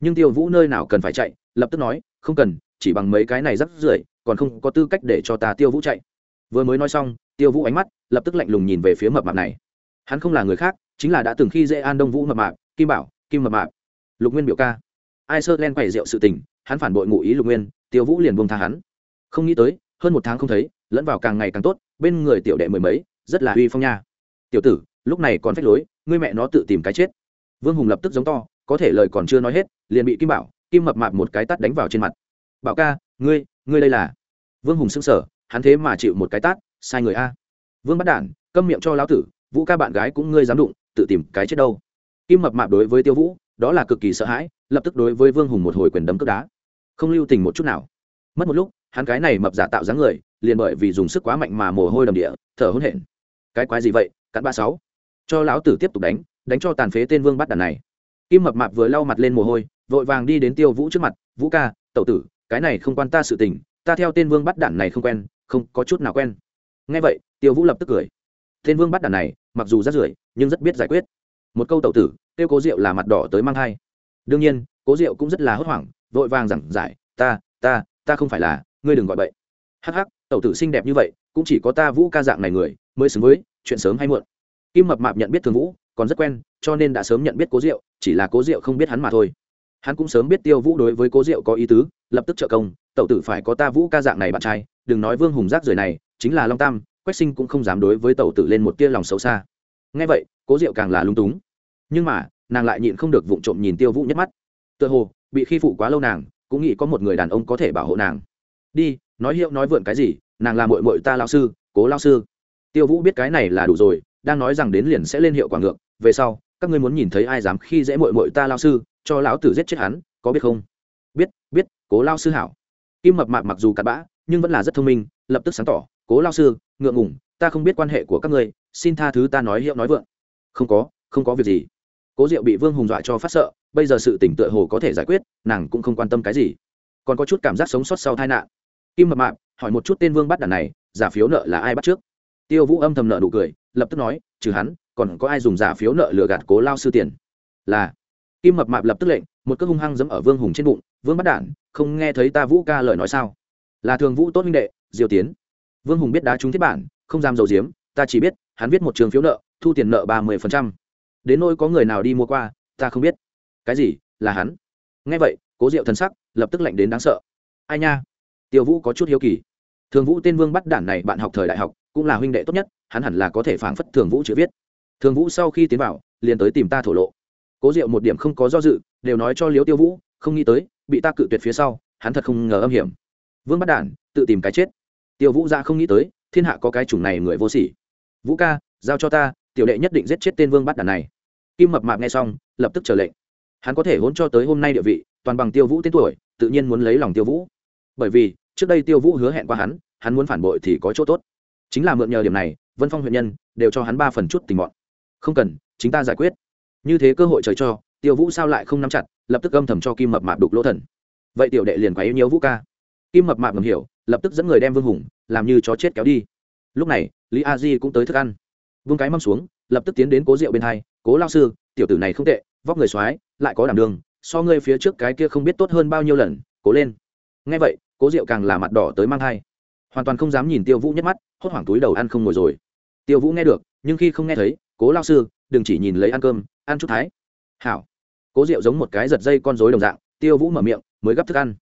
Nhưng tiêu vũ nơi nào cần phải chạy, lập tức nói, không cần, chỉ bằng mấy cái này rắc rưởi, còn không có tư cách để cho ta tiêu vũ chạy. Vừa mới nói xong, tiêu vũ ánh mắt, lập tức lạnh lùng nhìn về phía mập mạp này. Hắn không là người khác, chính là đã từng khi dễ an đông vũ mập mạp, kim bảo, kim mập mạp. Lục nguyên biểu ca ai sơ len quẩy rượu sự tình, hắn phản bội ngụ ý lục nguyên, tiêu vũ liền buông tha hắn. Không nghĩ tới, hơn một tháng không thấy, lẫn vào càng ngày càng tốt, bên người tiểu đệ mười mấy, rất là uy phong nha. Tiểu tử, lúc này còn phách lối, ngươi mẹ nó tự tìm cái chết. Vương hùng lập tức giống to, có thể lời còn chưa nói hết, liền bị kim bảo, kim mập mạp một cái tát đánh vào trên mặt. Bảo ca, ngươi ngươi đây là? Vương hùng sững sờ, hắn thế mà chịu một cái tát, sai người a. Vương bắt đản, câm miệng cho lão tử, vũ ca bạn gái cũng ngươi dám đụng, tự tìm cái chết đâu. Kim mập mạp đối với tiêu vũ đó là cực kỳ sợ hãi, lập tức đối với vương hùng một hồi quyền đấm cướp đá. Không lưu tình một chút nào. Mất một lúc, hắn cái này mập giả tạo dáng người, liền bởi vì dùng sức quá mạnh mà mồ hôi đầm địa, thở hôn hển. Cái quái gì vậy, cắn ba sáu. Cho lão tử tiếp tục đánh đánh cho tàn phế tên vương bắt đàn này. Kim mập mạp vừa lau mặt lên mồ hôi, vội vàng đi đến tiêu vũ trước mặt, vũ ca, tẩu tử, cái này không quan ta sự tình, ta theo tên vương bắt đản này không quen, không có chút nào quen. Nghe vậy, tiêu vũ lập tức cười. Tên vương bắt đản này, mặc dù rất rưởi, nhưng rất biết giải quyết. Một câu tẩu tử tiêu cố diệu là mặt đỏ tới mang thai. Đương nhiên, cố diệu cũng rất là hốt hoảng, vội vàng giảng giải, ta ta ta không phải là, ngươi đừng gọi bậy. Hắc hắc, tẩu tử xinh đẹp như vậy, cũng chỉ có ta vũ ca dạng này người, mới xứng với, chuyện sớm hay muộn. Kim mập mạp nhận biết thường vũ, còn rất quen, cho nên đã sớm nhận biết cố diệu, chỉ là cố diệu không biết hắn mà thôi. Hắn cũng sớm biết tiêu vũ đối với cố diệu có ý tứ, lập tức trợ công, tẩu tử phải có ta vũ ca dạng này bạn trai, đừng nói vương hùng giác rời này, chính là long tam, quách sinh cũng không dám đối với tẩu tử lên một tia lòng xấu xa. Ngay vậy, cố diệu càng là lung túng nhưng mà, nàng lại nhịn không được vụng trộm nhìn tiêu vũ nhất mắt. Tựa hồ, bị khi phụ quá lâu nàng, cũng nghĩ có một người đàn ông có thể bảo hộ nàng. Đi, nói hiệu nói vượn cái gì, nàng là mội mội ta lao sư, cố lao sư. Tiêu vũ biết cái này là đủ rồi, đang nói rằng đến liền sẽ lên hiệu quả ngược. Về sau, các ngươi muốn nhìn thấy ai dám khi dễ mội mội ta lao sư, cho lão tử giết chết hắn, có biết không? Biết biết, cố lao sư hảo. Kim mập mạp mặc dù cặn bã, nhưng vẫn là rất thông minh, lập tức sáng tỏ, cố lao sư, ngượng ngủng ta không biết quan hệ của các ngươi, xin tha thứ ta nói hiệu nói vượng không có không có việc gì cố diệu bị vương hùng dọa cho phát sợ, bây giờ sự tỉnh tựa hồ có thể giải quyết, nàng cũng không quan tâm cái gì. Còn có chút cảm giác sống sót sau tai nạn. Kim mập mạp hỏi một chút tên vương bắt đàn này, giả phiếu nợ là ai bắt trước? Tiêu vũ âm thầm nợ nụ cười, lập tức nói, trừ hắn, còn có ai dùng giả phiếu nợ lừa gạt cố lao sư tiền? Là. Kim mập mạp lập tức lệnh, một cước hung hăng giẫm ở vương hùng trên bụng, vương bắt đản không nghe thấy ta vũ ca lời nói sao? Là thường vũ tốt minh đệ diều tiến. Vương hùng biết đá trúng thiết bản, không dám dầu diếm ta chỉ biết, hắn viết một trường phiếu nợ, thu tiền nợ ba mươi phần trăm đến nỗi có người nào đi mua qua, ta không biết. Cái gì? Là hắn? Nghe vậy, cố diệu thần sắc lập tức lạnh đến đáng sợ. Ai nha? Tiêu vũ có chút hiếu kỳ. Thường vũ tên vương bắt đản này bạn học thời đại học, cũng là huynh đệ tốt nhất, hắn hẳn là có thể phảng phất thường vũ chữ viết. Thường vũ sau khi tiến vào, liền tới tìm ta thổ lộ. Cố diệu một điểm không có do dự, đều nói cho liếu tiêu vũ, không nghĩ tới, bị ta cự tuyệt phía sau, hắn thật không ngờ âm hiểm. Vương bắt đản tự tìm cái chết. Tiêu vũ ra không nghĩ tới, thiên hạ có cái chủng này người vô sỉ. Vũ ca, giao cho ta, tiểu đệ nhất định giết chết tên vương bắt đản này kim mập mạp nghe xong, lập tức trở lệnh. Hắn có thể hôn cho tới hôm nay địa vị, toàn bằng tiêu vũ tên tuổi, tự nhiên muốn lấy lòng tiêu vũ. Bởi vì, trước đây tiêu vũ hứa hẹn qua hắn hắn muốn phản bội thì có chỗ tốt. Chính là mượn nhờ điểm này, vân phong huyện nhân đều cho hắn ba phần chút tình bọn. không cần, chính ta giải quyết. Như thế cơ hội trời cho, tiêu vũ sao lại không nắm chặt, lập tức âm thầm cho kim mập mạp đục lỗ thần. Vậy tiểu đệ liền quấy nhiễu vũ ca. Kim mập mạp ngầm hiểu, lập tức dẫn người đem vương hùng làm như chó chết kéo đi. Lúc này, lý a di cũng tới thức ăn. Vương cái mâm xuống lập tức tiến đến cố rượu bên hai, cố lao sư, tiểu tử này không tệ, vóc người x lại có đảm đường, so ngươi phía trước cái kia không biết tốt hơn bao nhiêu lần, cố lên. Ngay vậy, cố rượu càng là mặt đỏ tới mang thai. Hoàn toàn không dám nhìn tiêu vũ nhất mắt, hốt hoảng túi đầu ăn không ngồi rồi. Tiêu vũ nghe được, nhưng khi không nghe thấy, cố lao sư, đừng chỉ nhìn lấy ăn cơm, ăn chút thái. Hảo. Cố rượu giống một cái giật dây con rối đồng dạng, tiêu vũ mở miệng, mới gấp thức ăn.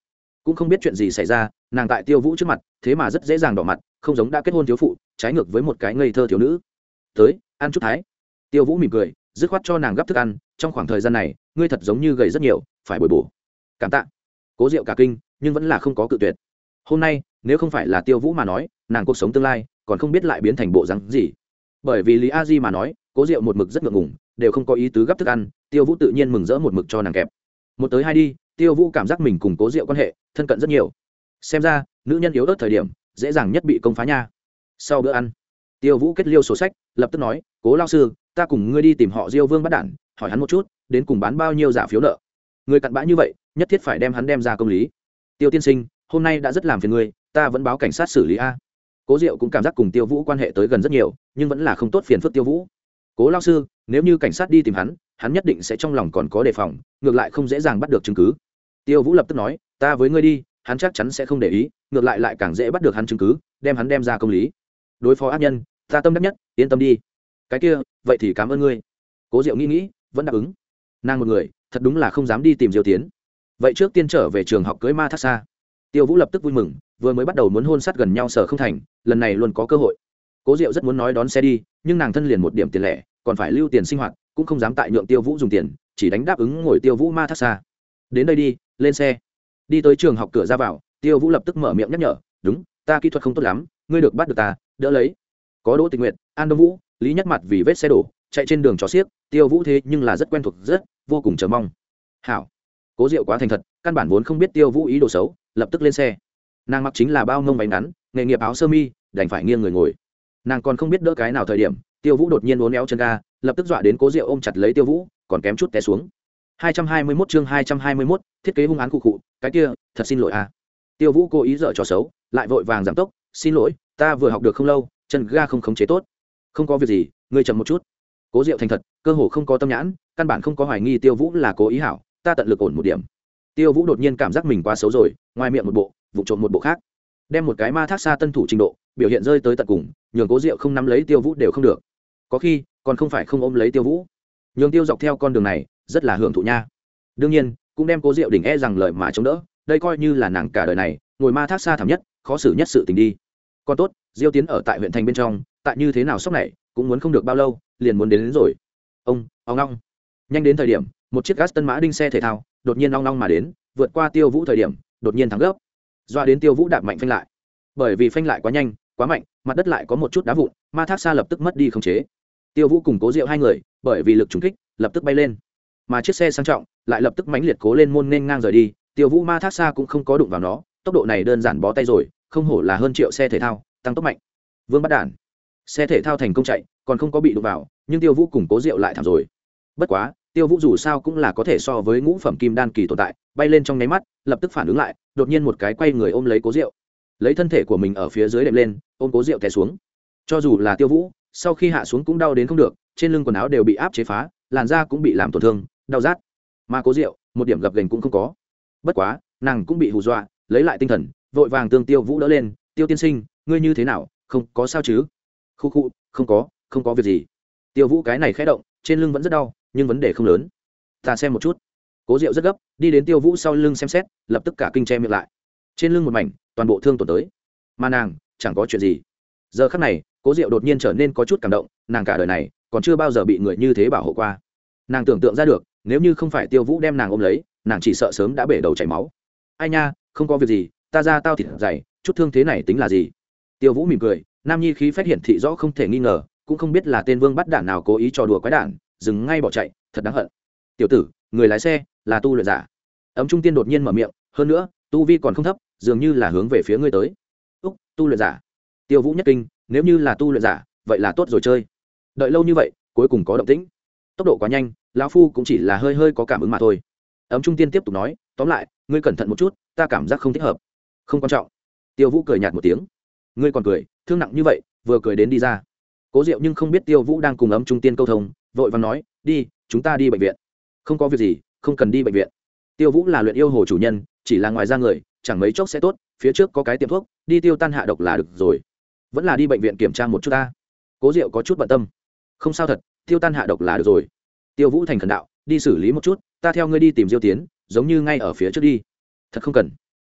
Cũng không biết chuyện gì xảy ra, nàng tại tiêu vũ trước mặt, thế mà rất dễ dàng đỏ mặt, không giống đã kết hôn thiếu phụ, trái ngược với một cái ngây thơ thiếu nữ tới, ăn chút thái. Tiêu vũ mỉm cười, dứt khoát cho nàng gấp thức ăn, trong khoảng thời gian này, ngươi thật giống như gầy rất nhiều, phải bồi bổ. Cảm tạ. Cố diệu cả kinh, nhưng vẫn là không có cự tuyệt. Hôm nay, nếu không phải là tiêu vũ mà nói, nàng cuộc sống tương lai, còn không biết lại biến thành bộ rắn gì. Bởi vì lý a di mà nói, cố diệu một mực rất ngượng ngùng, đều không có ý tứ gấp thức ăn, tiêu vũ tự nhiên mừng rỡ một mực cho nàng kẹp. Một tới hai đi, tiêu vũ cảm giác mình cùng cố diệu quan hệ, thân cận rất nhiều. Xem ra, nữ nhân yếu ớt thời điểm, dễ dàng nhất bị công phá nha. Sau bữa ăn tiêu vũ kết liêu sổ sách, lập tức nói, cố lao sư, ta cùng ngươi đi tìm họ diêu vương bắt đản hỏi hắn một chút, đến cùng bán bao nhiêu giả phiếu nợ? Người cặn bã như vậy, nhất thiết phải đem hắn đem ra công lý. Tiêu tiên sinh, hôm nay đã rất làm phiền ngươi, ta vẫn báo cảnh sát xử lý a. Cố diệu cũng cảm giác cùng tiêu vũ quan hệ tới gần rất nhiều, nhưng vẫn là không tốt phiền phức tiêu vũ. Cố lao sư, nếu như cảnh sát đi tìm hắn hắn nhất định sẽ trong lòng còn có đề phòng, ngược lại không dễ dàng bắt được chứng cứ. Tiêu vũ lập tức nói, ta với ngươi đi, hắn chắc chắn sẽ không để ý, ngược lại lại càng dễ bắt được hắn chứng cứ, đem hắn đem ra công lý. Đối phó ác nhân ta tâm đắc nhất, yên tâm đi. Cái kia, vậy thì cảm ơn ngươi. Cố diệu nghĩ nghĩ, vẫn đáp ứng. Nàng một người, thật đúng là không dám đi tìm diêu tiến. Vậy trước tiên trở về trường học cưới ma thác xa tiêu vũ lập tức vui mừng, vừa mới bắt đầu muốn hôn sát gần nhau sở không thành, lần này luôn có cơ hội. Cố diệu rất muốn nói đón xe đi, nhưng nàng thân liền một điểm tiền lẻ, còn phải lưu tiền sinh hoạt, cũng không dám tại nhượng tiêu vũ dùng tiền, chỉ đánh đáp ứng ngồi tiêu vũ ma thác xa đến đây đi, lên xe. Đi tới trường học cửa ra vào, tiêu vũ lập tức mở miệng nhắc nhở, đúng, ta kỹ thuật không tốt lắm, ngươi được bắt được ta, đỡ lấy có đỗ tình nguyện an đông vũ lý nhất mặt vì vết xe đổ chạy trên đường trò xiếc tiêu vũ thế nhưng là rất quen thuộc rất vô cùng chờ mong. Hảo cố diệu quá thành thật căn bản vốn không biết tiêu vũ ý đồ xấu lập tức lên xe. Nàng mặc chính là bao mông váy ngắn nghề nghiệp áo sơ mi đành phải nghiêng người ngồi. Nàng còn không biết đỡ cái nào thời điểm tiêu vũ đột nhiên uốn éo chân ga lập tức dọa đến cố diệu ôm chặt lấy tiêu vũ còn kém chút té xuống. 221 chương 221, thiết kế hung án cụ cụ cái kia thật xin lỗi à. Tiêu vũ cố ý dở trò xấu lại vội vàng giảm tốc xin lỗi ta vừa học được không lâu chân ga không khống chế tốt. Không có việc gì, ngươi chậm một chút. Cố diệu thành thật, cơ hồ không có tâm nhãn, căn bản không có hoài nghi tiêu vũ là cố ý hảo, ta tận lực ổn một điểm. Tiêu vũ đột nhiên cảm giác mình quá xấu rồi, ngoài miệng một bộ vụ trộm một bộ khác. Đem một cái ma thác xa tân thủ trình độ, biểu hiện rơi tới tận cùng, nhường cố diệu không nắm lấy tiêu vũ đều không được. Có khi, còn không phải không ôm lấy tiêu vũ. Nhường tiêu dọc theo con đường này, rất là hưởng thụ nha. Đương nhiên, cũng đem cố diệu đỉnh e rằng lời mà chống đỡ, đây coi như là nàng cả đời này, ngồi ma thác xa thảm nhất, khó xử nhất sự tình đi. Còn tốt diêu tiến ở tại huyện thành bên trong tại như thế nào sốc này cũng muốn không được bao lâu liền muốn đến, đến rồi. Ông ông long nhanh đến thời điểm một chiếc gas tân mã đinh xe thể thao đột nhiên long long mà đến vượt qua tiêu vũ thời điểm đột nhiên thắng gấp. Doa đến tiêu vũ đạp mạnh phanh lại. Bởi vì phanh lại quá nhanh quá mạnh mặt đất lại có một chút đá vụn ma thác xa lập tức mất đi khống chế. Tiêu vũ cùng cố diệu hai người bởi vì lực trúng kích lập tức bay lên. Mà chiếc xe sang trọng lại lập tức mãnh liệt cố lên môn nên ngang rời đi. Tiêu vũ ma thác xa cũng không có đụng vào nó tốc độ này đơn giản bó tay rồi không hổ là hơn triệu xe thể thao tăng tốc mạnh. Vương bắt đản xe thể thao thành công chạy, còn không có bị đụng vào, nhưng tiêu vũ cùng cố diệu lại thảm rồi. Bất quá, tiêu vũ dù sao cũng là có thể so với ngũ phẩm kim đan kỳ tồn tại, bay lên trong nháy mắt, lập tức phản ứng lại, đột nhiên một cái quay người ôm lấy cố rượu. Lấy thân thể của mình ở phía dưới đệm lên, ôm cố rượu té xuống. Cho dù là tiêu vũ, sau khi hạ xuống cũng đau đến không được, trên lưng quần áo đều bị áp chế phá, làn da cũng bị làm tổn thương, đau rát. Mà cố rượu, một điểm gập gành cũng không có. Bất quá, nàng cũng bị hù dọa, lấy lại tinh thần, vội vàng tương tiêu vũ đỡ lên, tiêu tiên sinh ngươi như thế nào, không có sao chứ? Khu khu, không có không có việc gì. Tiêu vũ cái này khẽ động, trên lưng vẫn rất đau, nhưng vấn đề không lớn. Ta xem một chút. Cố diệu rất gấp, đi đến tiêu vũ sau lưng xem xét, lập tức cả kinh che miệng lại. Trên lưng một mảnh, toàn bộ thương tổn tới. Mà nàng, chẳng có chuyện gì. Giờ khắc này, cố diệu đột nhiên trở nên có chút cảm động, nàng cả đời này, còn chưa bao giờ bị người như thế bảo hộ qua. Nàng tưởng tượng ra được, nếu như không phải tiêu vũ đem nàng ôm lấy, nàng chỉ sợ sớm đã bể đầu chảy máu. Ai nha, không có việc gì, ta ra tao thịt dày, chút thương thế này tính là gì? Tiêu vũ mỉm cười, nam nhi khí phát hiện thị rõ không thể nghi ngờ, cũng không biết là tên vương bắt đạn nào cố ý trò đùa quái đản, dừng ngay bỏ chạy, thật đáng hận. Tiểu tử, người lái xe là tu luyện giả. Ấm trung tiên đột nhiên mở miệng, hơn nữa, tu vi còn không thấp, dường như là hướng về phía ngươi tới. Úc, tu luyện giả. Tiêu vũ nhất kinh, nếu như là tu luyện giả, vậy là tốt rồi chơi. Đợi lâu như vậy, cuối cùng có động tĩnh. Tốc độ quá nhanh, lão phu cũng chỉ là hơi hơi có cảm ứng mà thôi. Ấm trung tiên tiếp tục nói, tóm lại, ngươi cẩn thận một chút, ta cảm giác không thích hợp. Không quan trọng. Tiêu vũ cười nhạt một tiếng ngươi còn cười, thương nặng như vậy, vừa cười đến đi ra. Cố diệu nhưng không biết tiêu vũ đang cùng ấm trung tiên câu thông, vội và nói, đi, chúng ta đi bệnh viện. Không có việc gì, không cần đi bệnh viện. Tiêu vũ là luyện yêu hồ chủ nhân, chỉ là ngoài ra người, chẳng mấy chốc sẽ tốt, phía trước có cái tiệm thuốc, đi tiêu tan hạ độc là được rồi. Vẫn là đi bệnh viện kiểm tra một chút ta. Cố diệu có chút bận tâm. Không sao thật, tiêu tan hạ độc là được rồi. Tiêu vũ thành khẩn đạo, đi xử lý một chút, ta theo ngươi đi tìm diêu tiến, giống như ngay ở phía trước đi. Thật không cần.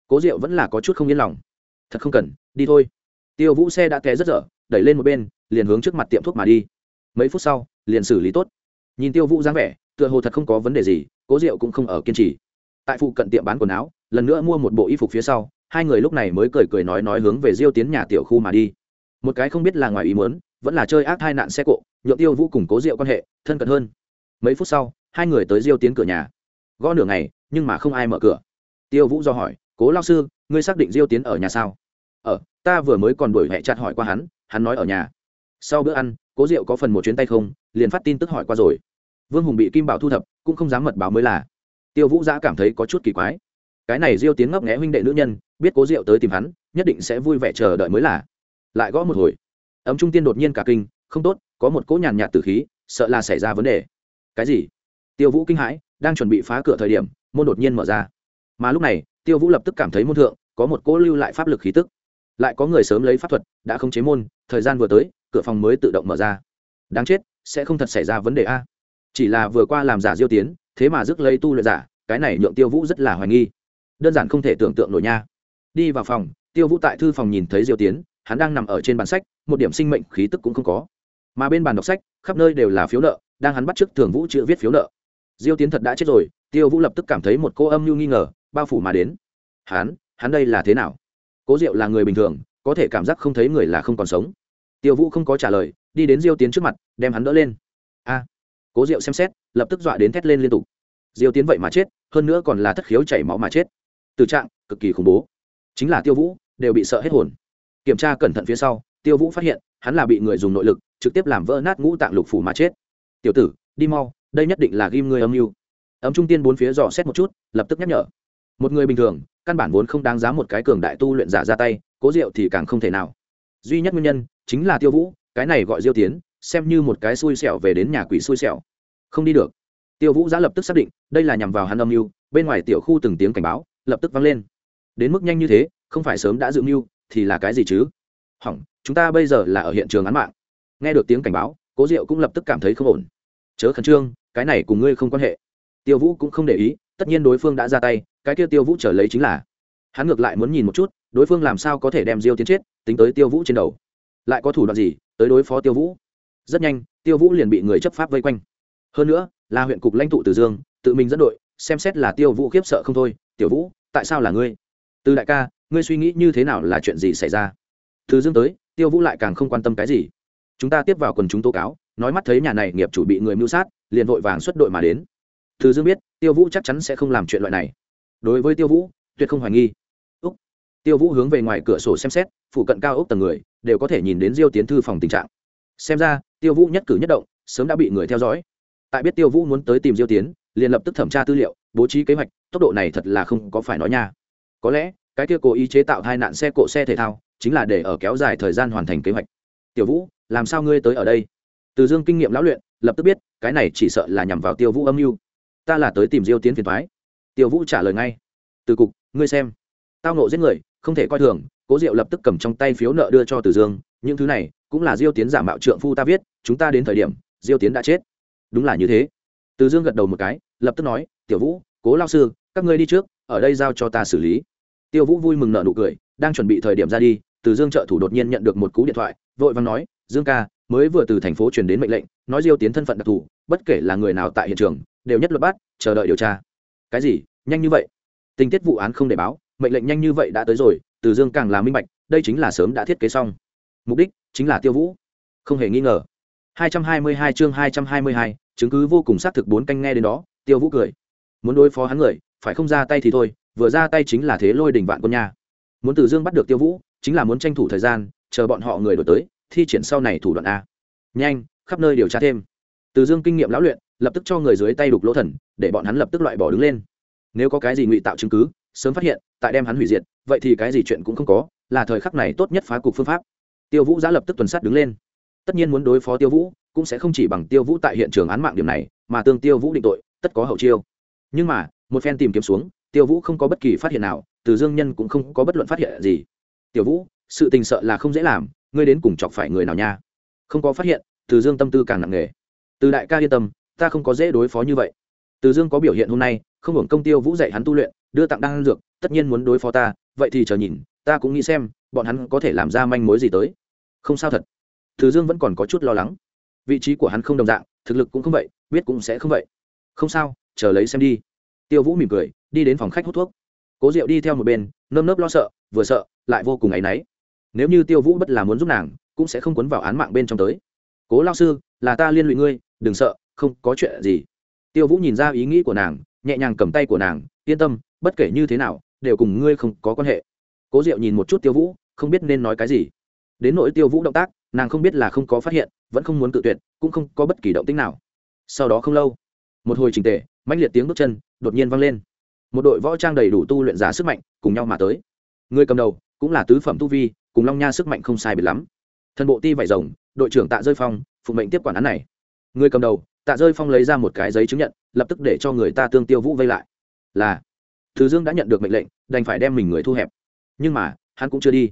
Cố diệu vẫn là có chút không yên lòng. Thật không cần, đi thôi tiêu vũ xe đã té rất dở, đẩy lên một bên, liền hướng trước mặt tiệm thuốc mà đi. Mấy phút sau, liền xử lý tốt. Nhìn tiêu vũ dáng vẻ, tựa hồ thật không có vấn đề gì, cố diệu cũng không ở kiên trì. Tại phụ cận tiệm bán quần áo, lần nữa mua một bộ y phục phía sau, hai người lúc này mới cười cười nói nói hướng về diêu tiến nhà tiểu khu mà đi. Một cái không biết là ngoài ý muốn, vẫn là chơi ác hai nạn xe cộ, nhượng tiêu vũ cùng cố diệu quan hệ thân cận hơn. Mấy phút sau, hai người tới diêu tiến cửa nhà. Gõ nửa ngày, nhưng mà không ai mở cửa. Tiêu vũ do hỏi, cố lao sư, ngươi xác định diêu tiến ở nhà sao? Ở ta vừa mới còn đuổi hẹ chặt hỏi qua hắn hắn nói ở nhà. Sau bữa ăn, cố diệu có phần một chuyến tay không, liền phát tin tức hỏi qua rồi. Vương hùng bị kim bảo thu thập, cũng không dám mật báo mới là. Tiêu vũ giã cảm thấy có chút kỳ quái. Cái này diêu tiến ngấp nghẽ huynh đệ nữ nhân, biết cố diệu tới tìm hắn, nhất định sẽ vui vẻ chờ đợi mới là. Lại gõ một hồi. Ấm trung tiên đột nhiên cả kinh, không tốt, có một cỗ nhàn nhạt từ khí, sợ là xảy ra vấn đề. Cái gì? Tiêu vũ kinh hãi, đang chuẩn bị phá cửa thời điểm, môn đột nhiên mở ra. Mà lúc này, tiêu vũ lập tức cảm thấy môn thượng có một cỗ lưu lại pháp lực khí tức lại có người sớm lấy pháp thuật, đã không chế môn, thời gian vừa tới, cửa phòng mới tự động mở ra. Đáng chết, sẽ không thật xảy ra vấn đề a. Chỉ là vừa qua làm giả diêu tiến, thế mà rước lấy tu luyện giả, cái này nhượng tiêu vũ rất là hoài nghi. Đơn giản không thể tưởng tượng nổi nha. Đi vào phòng, tiêu vũ tại thư phòng nhìn thấy diêu tiến, hắn đang nằm ở trên bàn sách, một điểm sinh mệnh khí tức cũng không có. Mà bên bàn đọc sách, khắp nơi đều là phiếu nợ, đang hắn bắt t r ư ớ c thường vũ chữ viết phiếu nợ. Diêu tiến thật đã chết rồi, tiêu vũ lập tức cảm thấy một cô âm mưu nghi ngờ, bao phủ mà đến. Hắn hắn đây là thế nào? Cố diệu là người bình thường, có thể cảm giác không thấy người là không còn sống. Tiêu vũ không có trả lời, đi đến diêu tiến trước mặt, đem hắn đỡ lên. A. Cố diệu xem xét, lập tức dọa đến thét lên liên tục. Diêu tiến vậy mà chết, hơn nữa còn là thất khiếu chảy máu mà chết. Từ trạng, cực kỳ khủng bố. Chính là tiêu vũ, đều bị sợ hết hồn. Kiểm tra cẩn thận phía sau, tiêu vũ phát hiện, hắn là bị người dùng nội lực, trực tiếp làm vỡ nát ngũ tạng lục phủ mà chết. Tiểu tử, đi mau, đây nhất định là ghim ngươi âm mưu. Ấm trung tiên bốn phía dò xét một chút, lập tức nhắc nhở. Một người bình thường căn bản vốn không đáng giá một cái cường đại tu luyện giả ra tay, cố diệu thì càng không thể nào. Duy nhất nguyên nhân chính là tiêu vũ, cái này gọi diêu tiến, xem như một cái xui xẻo về đến nhà quỷ xui xẻo. Không đi được. Tiêu vũ giã lập tức xác định, đây là nhằm vào hắn âm mưu, bên ngoài tiểu khu từng tiếng cảnh báo, lập tức vang lên. Đến mức nhanh như thế, không phải sớm đã dự mưu, thì là cái gì chứ? Hỏng, chúng ta bây giờ là ở hiện trường án mạng. Nghe được tiếng cảnh báo, cố diệu cũng lập tức cảm thấy không ổn. Chớ khẩn trương, cái này cùng ngươi không quan hệ. Tiêu vũ cũng không để ý, tất nhiên đối phương đã ra tay cái kia tiêu vũ trở lấy chính là hắn ngược lại muốn nhìn một chút đối phương làm sao có thể đem diêu tiến chết tính tới tiêu vũ trên đầu lại có thủ đoạn gì tới đối phó tiêu vũ rất nhanh tiêu vũ liền bị người chấp pháp vây quanh hơn nữa là huyện cục lãnh tụ từ dương tự mình dẫn đội xem xét là tiêu vũ khiếp sợ không thôi tiểu vũ tại sao là ngươi từ đại ca ngươi suy nghĩ như thế nào là chuyện gì xảy ra từ dương tới tiêu vũ lại càng không quan tâm cái gì chúng ta tiếp vào quần chúng tố cáo nói mắt thấy nhà này nghiệp chủ bị người mưu sát liền vội vàng xuất đội mà đến từ dương biết tiêu vũ chắc chắn sẽ không làm chuyện loại này đối với tiêu vũ, tuyệt không hoài nghi. Úc. Tiêu vũ hướng về ngoài cửa sổ xem xét, phụ cận cao ốc tầng người đều có thể nhìn đến diêu tiến thư phòng tình trạng. Xem ra, tiêu vũ nhất cử nhất động, sớm đã bị người theo dõi. Tại biết tiêu vũ muốn tới tìm diêu tiến, liền lập tức thẩm tra tư liệu, bố trí kế hoạch, tốc độ này thật là không có phải nói nha. Có lẽ, cái kia cố ý chế tạo hai nạn xe cộ xe thể thao, chính là để ở kéo dài thời gian hoàn thành kế hoạch. Tiểu vũ, làm sao ngươi tới ở đây? Từ dương kinh nghiệm lão luyện, lập tức biết, cái này chỉ sợ là nhằm vào tiêu vũ âm mưu. Ta là tới tìm diêu tiến phiền thoái tiêu vũ trả lời ngay. Từ cục, ngươi xem. Tao nộ giết người, không thể coi thường, cố diệu lập tức cầm trong tay phiếu nợ đưa cho từ dương, những thứ này cũng là diêu tiến giả mạo trượng phu ta viết, chúng ta đến thời điểm, diêu tiến đã chết. Đúng là như thế. Từ dương gật đầu một cái, lập tức nói, tiểu vũ, cố lao sư, các ngươi đi trước, ở đây giao cho ta xử lý. Tiêu vũ vui mừng nợ nụ cười, đang chuẩn bị thời điểm ra đi, từ dương trợ thủ đột nhiên nhận được một cú điện thoại, vội vàng nói, dương ca, mới vừa từ thành phố truyền đến mệnh lệnh, nói diêu tiến thân phận đặc thù, bất kể là người nào tại hiện trường, đều nhất luật bắt, chờ đợi điều tra. Cái gì? Nhanh như vậy. Tình tiết vụ án không để báo mệnh lệnh nhanh như vậy đã tới rồi từ dương càng là minh bạch đây chính là sớm đã thiết kế xong. Mục đích chính là tiêu vũ. Không hề nghi ngờ. 222 chương 222, chứng cứ vô cùng xác thực bốn canh nghe đến đó tiêu vũ cười. Muốn đối phó hắn người phải không ra tay thì thôi vừa ra tay chính là thế lôi đình vạn quân nhà. muốn từ dương bắt được tiêu vũ chính là muốn tranh thủ thời gian chờ bọn họ người đổi tới thi triển sau này thủ đoạn a. Nhanh khắp nơi điều tra thêm. Từ dương kinh nghiệm lão luyện lập tức cho người dưới tay đục lỗ thần để bọn hắn lập tức loại bỏ đứng lên nếu có cái gì ngụy tạo chứng cứ, sớm phát hiện, tại đem hắn hủy diệt, vậy thì cái gì chuyện cũng không có, là thời khắc này tốt nhất phá cục phương pháp. Tiêu vũ giã lập tức tuần sát đứng lên. Tất nhiên muốn đối phó tiêu vũ, cũng sẽ không chỉ bằng tiêu vũ tại hiện trường án mạng điểm này, mà tương tiêu vũ định tội, tất có hậu chiêu. Nhưng mà, một phen tìm kiếm xuống, tiêu vũ không có bất kỳ phát hiện nào, từ dương nhân cũng không có bất luận phát hiện gì. Tiểu vũ, sự tình sợ là không dễ làm, ngươi đến cùng chọc phải người nào nha? Không có phát hiện, từ dương tâm tư càng nặng nề. Từ đại ca yên tâm, ta không có dễ đối phó như vậy từ dương có biểu hiện hôm nay, không hưởng công tiêu vũ dạy hắn tu luyện, đưa tặng đan dược, tất nhiên muốn đối phó ta, vậy thì chờ nhìn, ta cũng nghĩ xem, bọn hắn có thể làm ra manh mối gì tới. Không sao thật. Từ dương vẫn còn có chút lo lắng. Vị trí của hắn không đồng dạng, thực lực cũng không vậy, biết cũng sẽ không vậy. Không sao, chờ lấy xem đi. Tiêu vũ mỉm cười, đi đến phòng khách hút thuốc. Cố diệu đi theo một bên, nơm nớp lo sợ, vừa sợ, lại vô cùng áy náy. Nếu như tiêu vũ bất là muốn giúp nàng, cũng sẽ không quấn vào án mạng bên trong tới. Cố lao sư, là ta liên lụy ngươi, đừng sợ, không có chuyện gì tiêu vũ nhìn ra ý nghĩ của nàng, nhẹ nhàng cầm tay của nàng, yên tâm, bất kể như thế nào, đều cùng ngươi không có quan hệ. Cố diệu nhìn một chút tiêu vũ, không biết nên nói cái gì. Đến nỗi tiêu vũ động tác, nàng không biết là không có phát hiện, vẫn không muốn cự tuyệt, cũng không có bất kỳ động tĩnh nào. Sau đó không lâu, một hồi trình tề, mãnh liệt tiếng bước chân đột nhiên vang lên. Một đội võ trang đầy đủ tu luyện giả sức mạnh cùng nhau mà tới. Người cầm đầu cũng là tứ phẩm tu vi, cùng long nha sức mạnh không sai biệt lắm. Thân bộ ti vải rồng, đội trưởng tạ rơi phong, phụ mệnh tiếp quản án này. Người cầm đầu tạ rơi phong lấy ra một cái giấy chứng nhận, lập tức để cho người ta tương tiêu vũ vây lại. Là thứ dương đã nhận được mệnh lệnh, đành phải đem mình người thu hẹp. Nhưng mà, hắn cũng chưa đi.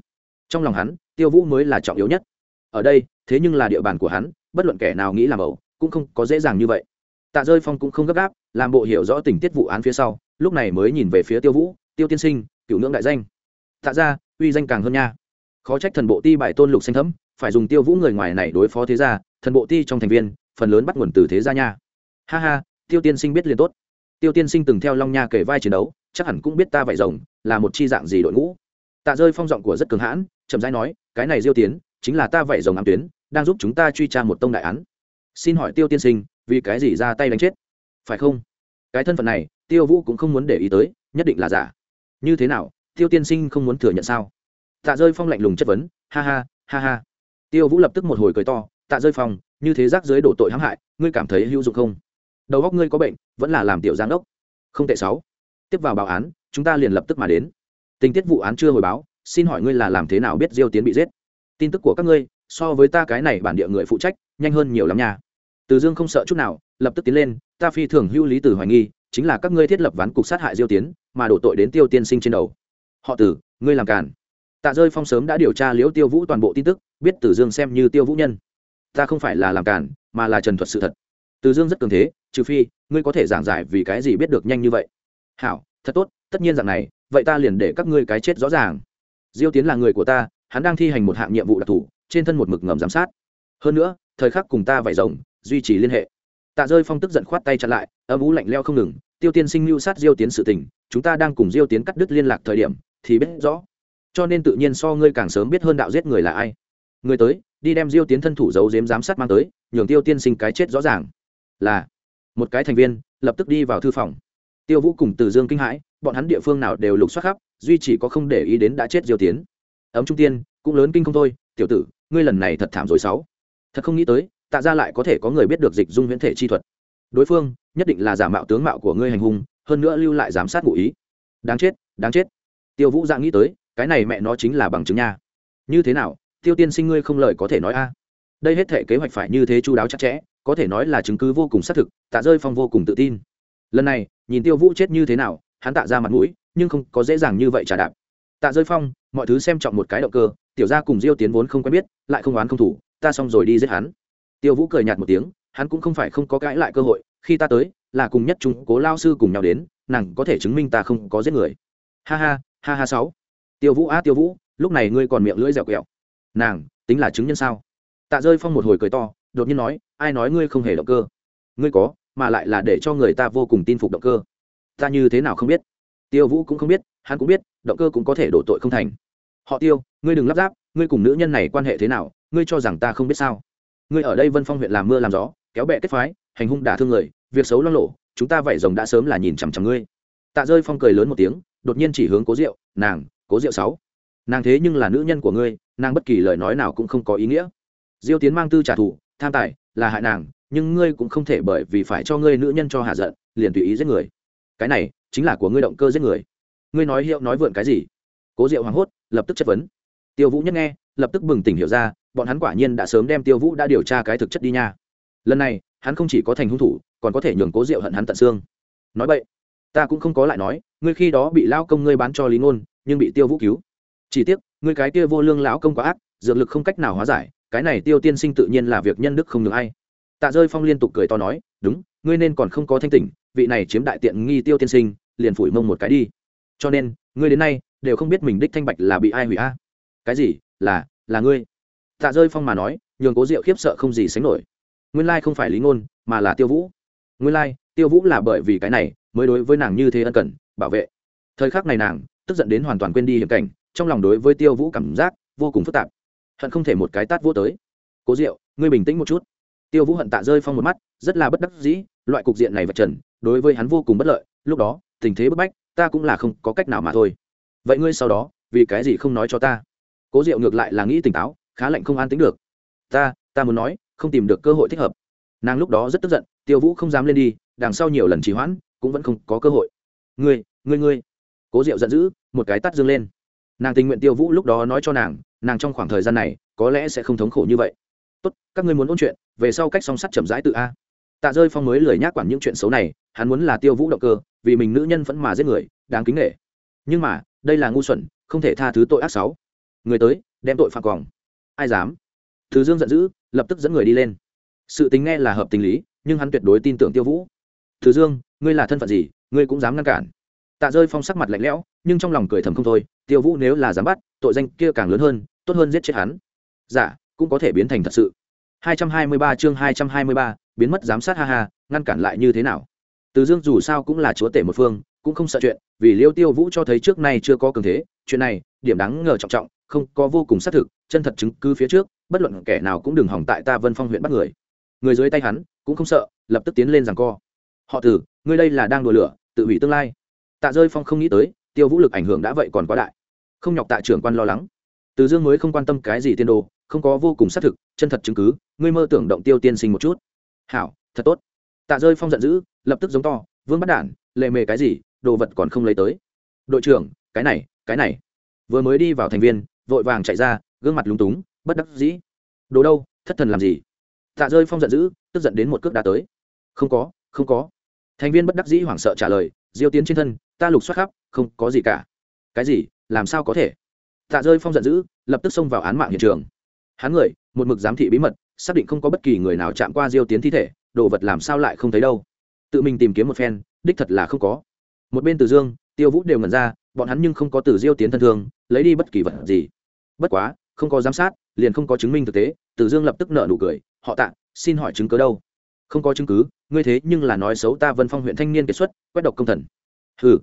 Trong lòng hắn, tiêu vũ mới là trọng yếu nhất. Ở đây, thế nhưng là địa bàn của hắn, bất luận kẻ nào nghĩ làm ẩu, cũng không có dễ dàng như vậy. Tạ rơi phong cũng không gấp gáp, làm bộ hiểu rõ tình tiết vụ án phía sau, lúc này mới nhìn về phía tiêu vũ, tiêu tiên sinh, cựu ngưỡng đại danh. Tạ ra uy danh càng hơn nha. Khó trách thần bộ ti bại tôn lục xanh thấm phải dùng tiêu vũ người ngoài này đối phó thế gia, thần bộ ti trong thành viên phần lớn bắt nguồn từ thế gia nha. Ha ha, tiêu tiên sinh biết liền tốt. Tiêu tiên sinh từng theo long nha kể vai chiến đấu, chắc hẳn cũng biết ta vậy rồng, là một chi dạng gì đội ngũ. Tạ rơi phong giọng của rất cường hãn, chậm rãi nói, cái này diêu tiến, chính là ta vậy rồng ám tuyến, đang giúp chúng ta truy tra một tông đại án. Xin hỏi tiêu tiên sinh, vì cái gì ra tay đánh chết? Phải không? Cái thân phận này, tiêu vũ cũng không muốn để ý tới, nhất định là giả. Như thế nào, tiêu tiên sinh không muốn thừa nhận sao? Tạ rơi phong lạnh lùng chất vấn, ha ha ha ha. Tiêu vũ lập tức một hồi cười to, tạ rơi phong như thế rác dưới đổ tội hãm hại, ngươi cảm thấy hữu dụng không? Đầu góc ngươi có bệnh, vẫn là làm tiểu giám đốc. Không tệ sáu. Tiếp vào báo án, chúng ta liền lập tức mà đến. Tình tiết vụ án chưa hồi báo, xin hỏi ngươi là làm thế nào biết diêu tiến bị giết? Tin tức của các ngươi, so với ta cái này bản địa người phụ trách, nhanh hơn nhiều lắm nha. Từ dương không sợ chút nào, lập tức tiến lên, ta phi thường hữu lý từ hoài nghi, chính là các ngươi thiết lập ván cục sát hại diêu tiến, mà đổ tội đến tiêu tiên sinh trên đầu. Họ tử ngươi làm cản tạ rơi phong sớm đã điều tra liễu tiêu vũ toàn bộ tin tức, biết tử dương xem như tiêu vũ nhân ta không phải là làm cản mà là trần thuật sự thật. Từ dương rất cường thế, trừ phi, ngươi có thể giảng giải vì cái gì biết được nhanh như vậy. Hảo, thật tốt, tất nhiên dạng này, vậy ta liền để các ngươi cái chết rõ ràng. Diêu tiến là người của ta, hắn đang thi hành một hạng nhiệm vụ đặc thù, trên thân một mực ngầm giám sát. Hơn nữa, thời khắc cùng ta vải rồng, duy trì liên hệ. Tạ rơi phong tức giận khoát tay chặn lại, âm ú lạnh leo không ngừng, tiêu tiên sinh mưu sát diêu tiến sự tình, chúng ta đang cùng diêu tiến cắt đứt liên lạc thời điểm, thì biết rõ. Cho nên tự nhiên so ngươi càng sớm biết hơn đạo giết người là ai. Người tới đi đem diêu tiến thân thủ giấu giếm giám sát mang tới, nhường tiêu tiên sinh cái chết rõ ràng. Là, một cái thành viên, lập tức đi vào thư phòng. Tiêu vũ cùng từ dương kinh hãi, bọn hắn địa phương nào đều lục soát khắp, duy chỉ có không để ý đến đã chết diêu tiến. Ấm trung tiên, cũng lớn kinh không thôi, tiểu tử, ngươi lần này thật thảm rồi sáu. Thật không nghĩ tới, tạ ra lại có thể có người biết được dịch dung huyễn thể chi thuật. Đối phương, nhất định là giả mạo tướng mạo của ngươi hành hung, hơn nữa lưu lại giám sát ngụ ý. Đáng chết đáng chết. Tiêu vũ dạng nghĩ tới, cái này mẹ nó chính là bằng chứng nha. Như thế nào tiêu tiên sinh ngươi không lời có thể nói a. Đây hết thể kế hoạch phải như thế chu đáo chặt chẽ, có thể nói là chứng cứ vô cùng xác thực, tạ rơi phong vô cùng tự tin. Lần này, nhìn tiêu vũ chết như thế nào, hắn tạ ra mặt mũi, nhưng không có dễ dàng như vậy trả đạp. Tạ rơi phong, mọi thứ xem trọng một cái động cơ, tiểu ra cùng diêu tiến vốn không quen biết, lại không oán không thủ, ta xong rồi đi giết hắn. Tiêu vũ cười nhạt một tiếng, hắn cũng không phải không có cãi lại cơ hội, khi ta tới, là cùng nhất chúng cố lao sư cùng nhau đến, nàng có thể chứng minh ta không có giết người. Ha ha ha ha sáu. Tiêu vũ á, tiêu vũ, lúc này ngươi còn miệng lưỡi dẻo quẹo nàng, tính là chứng nhân sao? Tạ rơi phong một hồi cười to, đột nhiên nói, ai nói ngươi không hề động cơ? Ngươi có, mà lại là để cho người ta vô cùng tin phục động cơ. Ta như thế nào không biết? Tiêu vũ cũng không biết, hắn cũng biết, động cơ cũng có thể đổ tội không thành. Họ tiêu, ngươi đừng lắp ráp, ngươi cùng nữ nhân này quan hệ thế nào, ngươi cho rằng ta không biết sao? Ngươi ở đây vân phong huyện làm mưa làm gió, kéo bẹ kết phái, hành hung đả thương người, việc xấu lo lộ, chúng ta vảy rồng đã sớm là nhìn chằm chằm ngươi. Tạ rơi phong cười lớn một tiếng, đột nhiên chỉ hướng cố rượu nàng, cố rượu sáu nàng thế nhưng là nữ nhân của ngươi, nàng bất kỳ lời nói nào cũng không có ý nghĩa. Diêu tiến mang tư trả thù, tham tài, là hại nàng, nhưng ngươi cũng không thể bởi vì phải cho ngươi nữ nhân cho hạ giận, liền tùy ý giết người. Cái này, chính là của ngươi động cơ giết người. Ngươi nói hiệu nói vượn cái gì? Cố diệu hoảng hốt, lập tức chất vấn. Tiêu vũ nhất nghe, lập tức bừng tỉnh hiểu ra, bọn hắn quả nhiên đã sớm đem tiêu vũ đã điều tra cái thực chất đi nha. Lần này, hắn không chỉ có thành hung thủ, còn có thể nhường cố diệu hận hắn tận xương. Nói vậy ta cũng không có lại nói, ngươi khi đó bị lao công ngươi bán cho lý ngôn, nhưng bị tiêu vũ cứu chỉ tiếc, ngươi cái kia vô lương lão công quá ác, dược lực không cách nào hóa giải, cái này tiêu tiên sinh tự nhiên là việc nhân đức không được ai. Tạ rơi phong liên tục cười to nói, đúng, ngươi nên còn không có thanh tỉnh, vị này chiếm đại tiện nghi tiêu tiên sinh, liền phủi mông một cái đi. Cho nên, ngươi đến nay đều không biết mình đích thanh bạch là bị ai hủy a. Cái gì? Là là ngươi? Tạ rơi phong mà nói, nhường cố diệu khiếp sợ không gì sánh nổi. Nguyên lai không phải lý ngôn, mà là tiêu vũ. Nguyên lai, tiêu vũ là bởi vì cái này, mới đối với nàng như thế ân cần, bảo vệ. Thời khắc này nàng, tức giận đến hoàn toàn quên đi hiểm cảnh trong lòng đối với tiêu vũ cảm giác vô cùng phức tạp. Hận không thể một cái tát vô tới. Cố diệu, ngươi bình tĩnh một chút. Tiêu vũ hận tạ rơi phong một mắt, rất là bất đắc dĩ, loại cục diện này vật trần, đối với hắn vô cùng bất lợi, lúc đó, tình thế bức bách, ta cũng là không có cách nào mà thôi. Vậy ngươi sau đó, vì cái gì không nói cho ta? Cố diệu ngược lại là nghĩ tỉnh táo, khá lạnh không an tính được. Ta ta muốn nói, không tìm được cơ hội thích hợp. Nàng lúc đó rất tức giận, tiêu vũ không dám lên đi, đằng sau nhiều lần trì hoãn, cũng vẫn không có cơ hội. Ngươi ngươi ngươi. Cố diệu giận dữ, một cái tắt dương lên nàng tình nguyện tiêu vũ lúc đó nói cho nàng nàng trong khoảng thời gian này, có lẽ sẽ không thống khổ như vậy. Tốt, các ngươi muốn ôn chuyện, về sau cách song sắt chậm rãi tự a. Tạ rơi phong mới lười nhác quản những chuyện xấu này, hắn muốn là tiêu vũ động cơ, vì mình nữ nhân vẫn mà giết người, đáng kính nghệ nhưng mà, đây là ngu xuẩn, không thể tha thứ tội ác sáu người tới, đem tội phạm còng ai dám? Thứ dương giận dữ, lập tức dẫn người đi lên. Sự tính nghe là hợp tình lý, nhưng hắn tuyệt đối tin tưởng tiêu vũ. Thứ dương, ngươi là thân phận gì, ngươi cũng dám ngăn cản tạ rơi phong sắc mặt lạnh lẽo nhưng trong lòng cười thầm không thôi tiêu vũ nếu là dám bắt tội danh kia càng lớn hơn tốt hơn giết chết hắn. Giả dạ, cũng có thể biến thành thật sự. 223 chương 223, biến mất giám sát ha ha ngăn cản lại như thế nào? Từ dương dù sao cũng là chúa tể một phương cũng không sợ chuyện vì liêu tiêu vũ cho thấy trước nay chưa có cường thế chuyện này điểm đáng ngờ trọng trọng không có vô cùng xác thực chân thật chứng cứ phía trước bất luận kẻ nào cũng đừng hỏng tại ta vân phong huyện bắt người. Người dưới tay hắn cũng không sợ lập tức tiến lên rằng co. Họ tử ngươi đây là đang đùa lửa tự hủy tương lai tạ rơi phong không nghĩ tới, tiêu vũ lực ảnh hưởng đã vậy còn quá đại. Không nhọc tạ trưởng quan lo lắng. Từ dương mới không quan tâm cái gì tiên đồ, không có vô cùng xác thực, chân thật chứng cứ, ngươi mơ tưởng động tiêu tiên sinh một chút. Hảo, thật tốt. Tạ rơi phong giận dữ, lập tức giống to, vương bắt đản, lệ mề cái gì, đồ vật còn không lấy tới. Đội trưởng, cái này cái này. Vừa mới đi vào thành viên, vội vàng chạy ra, gương mặt lúng túng, bất đắc dĩ. Đồ đâu, thất thần làm gì? Tạ rơi phong giận dữ, tức giận đến một cước đá tới. Không có không có. Thành viên bất đắc dĩ hoảng sợ trả lời diêu tiến trên thân, ta lục soát khắp, không có gì cả. Cái gì? Làm sao có thể? Tạ rơi phong giận dữ, lập tức xông vào án mạng hiện trường. Hắn người, một mực giám thị bí mật, xác định không có bất kỳ người nào chạm qua diêu tiến thi thể, đồ vật làm sao lại không thấy đâu. Tự mình tìm kiếm một phen, đích thật là không có. Một bên từ dương, tiêu vũ đều ngẩn ra, bọn hắn nhưng không có từ diêu tiến thân thương, lấy đi bất kỳ vật gì. Bất quá, không có giám sát, liền không có chứng minh thực tế, từ dương lập tức nợ nụ cười, họ tạ, xin hỏi chứng cứ đâu? Không có chứng cứ, ngươi thế nhưng là nói xấu ta vân phong huyện thanh niên kiệt xuất, quét độc công thần. Hừ.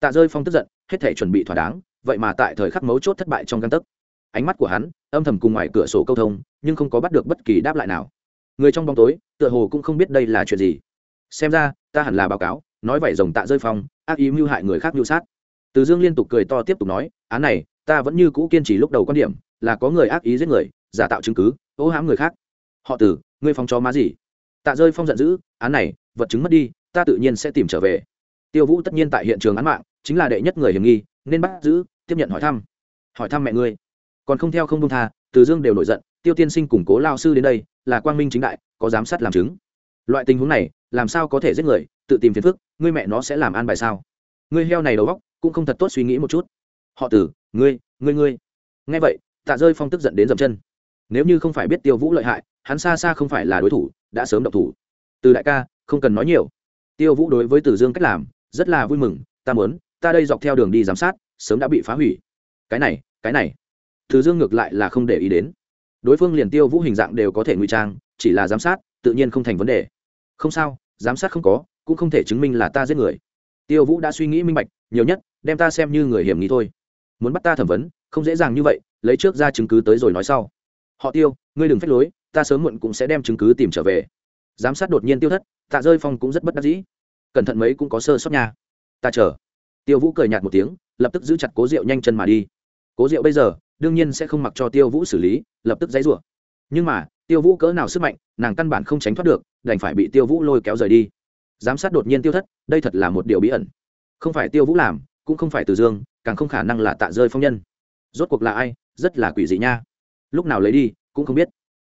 Tạ rơi phong tức giận, hết thể chuẩn bị thỏa đáng, vậy mà tại thời khắc mấu chốt thất bại trong căn tấc. Ánh mắt của hắn, âm thầm cùng ngoài cửa sổ câu thông, nhưng không có bắt được bất kỳ đáp lại nào. Người trong bóng tối, tựa hồ cũng không biết đây là chuyện gì. Xem ra, ta hẳn là báo cáo, nói vậy rồng tạ rơi phong, ác ý mưu hại người khác mưu sát. Từ dương liên tục cười to tiếp tục nói, án này, ta vẫn như cũ kiên trì lúc đầu quan điểm, là có người ác ý giết người, giả tạo chứng cứ, ô hãm người khác. Họ tử, ngươi phong cho má gì? Tạ rơi phong giận dữ, án này, vật chứng mất đi, ta tự nhiên sẽ tìm trở về. Tiêu vũ tất nhiên tại hiện trường án mạng, chính là đệ nhất người hiểm nghi, nên bắt giữ, tiếp nhận hỏi thăm. Hỏi thăm mẹ ngươi. Còn không theo không công tha, từ dương đều nổi giận, tiêu tiên sinh củng cố lao sư đến đây, là quang minh chính đại, có giám sát làm chứng. Loại tình huống này, làm sao có thể giết người, tự tìm phiền phức, ngươi mẹ nó sẽ làm an bài sao? Ngươi heo này đầu góc cũng không thật tốt suy nghĩ một chút. Họ tử, ngươi ngươi ngươi. Nghe vậy, tạ rơi phong tức giận đến dậm chân. Nếu như không phải biết tiêu vũ lợi hại, hắn xa xa không phải là đối thủ đã sớm động thủ. Từ đại ca, không cần nói nhiều. Tiêu vũ đối với Từ dương cách làm, rất là vui mừng, ta muốn, ta đây dọc theo đường đi giám sát, sớm đã bị phá hủy. Cái này cái này. Từ dương ngược lại là không để ý đến. Đối phương liền tiêu vũ hình dạng đều có thể ngụy trang, chỉ là giám sát, tự nhiên không thành vấn đề. Không sao, giám sát không có, cũng không thể chứng minh là ta giết người. Tiêu vũ đã suy nghĩ minh bạch, nhiều nhất, đem ta xem như người hiểm nghi thôi. Muốn bắt ta thẩm vấn, không dễ dàng như vậy, lấy trước ra chứng cứ tới rồi nói sau. Họ tiêu, ngươi đừng phép lối ta sớm muộn cũng sẽ đem chứng cứ tìm trở về. Giám sát đột nhiên tiêu thất, tạ rơi phong cũng rất bất đắc dĩ. Cẩn thận mấy cũng có sơ sót nha. Ta chờ. Tiêu vũ cười nhạt một tiếng, lập tức giữ chặt cố rượu nhanh chân mà đi. Cố rượu bây giờ, đương nhiên sẽ không mặc cho tiêu vũ xử lý, lập tức dãy rủa nhưng mà, tiêu vũ cỡ nào sức mạnh, nàng căn bản không tránh thoát được, đành phải bị tiêu vũ lôi kéo rời đi. Giám sát đột nhiên tiêu thất, đây thật là một điều bí ẩn. Không phải tiêu vũ làm, cũng không phải từ dương, càng không khả năng là tạ rơi phong nhân. Rốt cuộc là ai, rất là quỷ dị nha. Lúc nào lấy đi, cũng không biết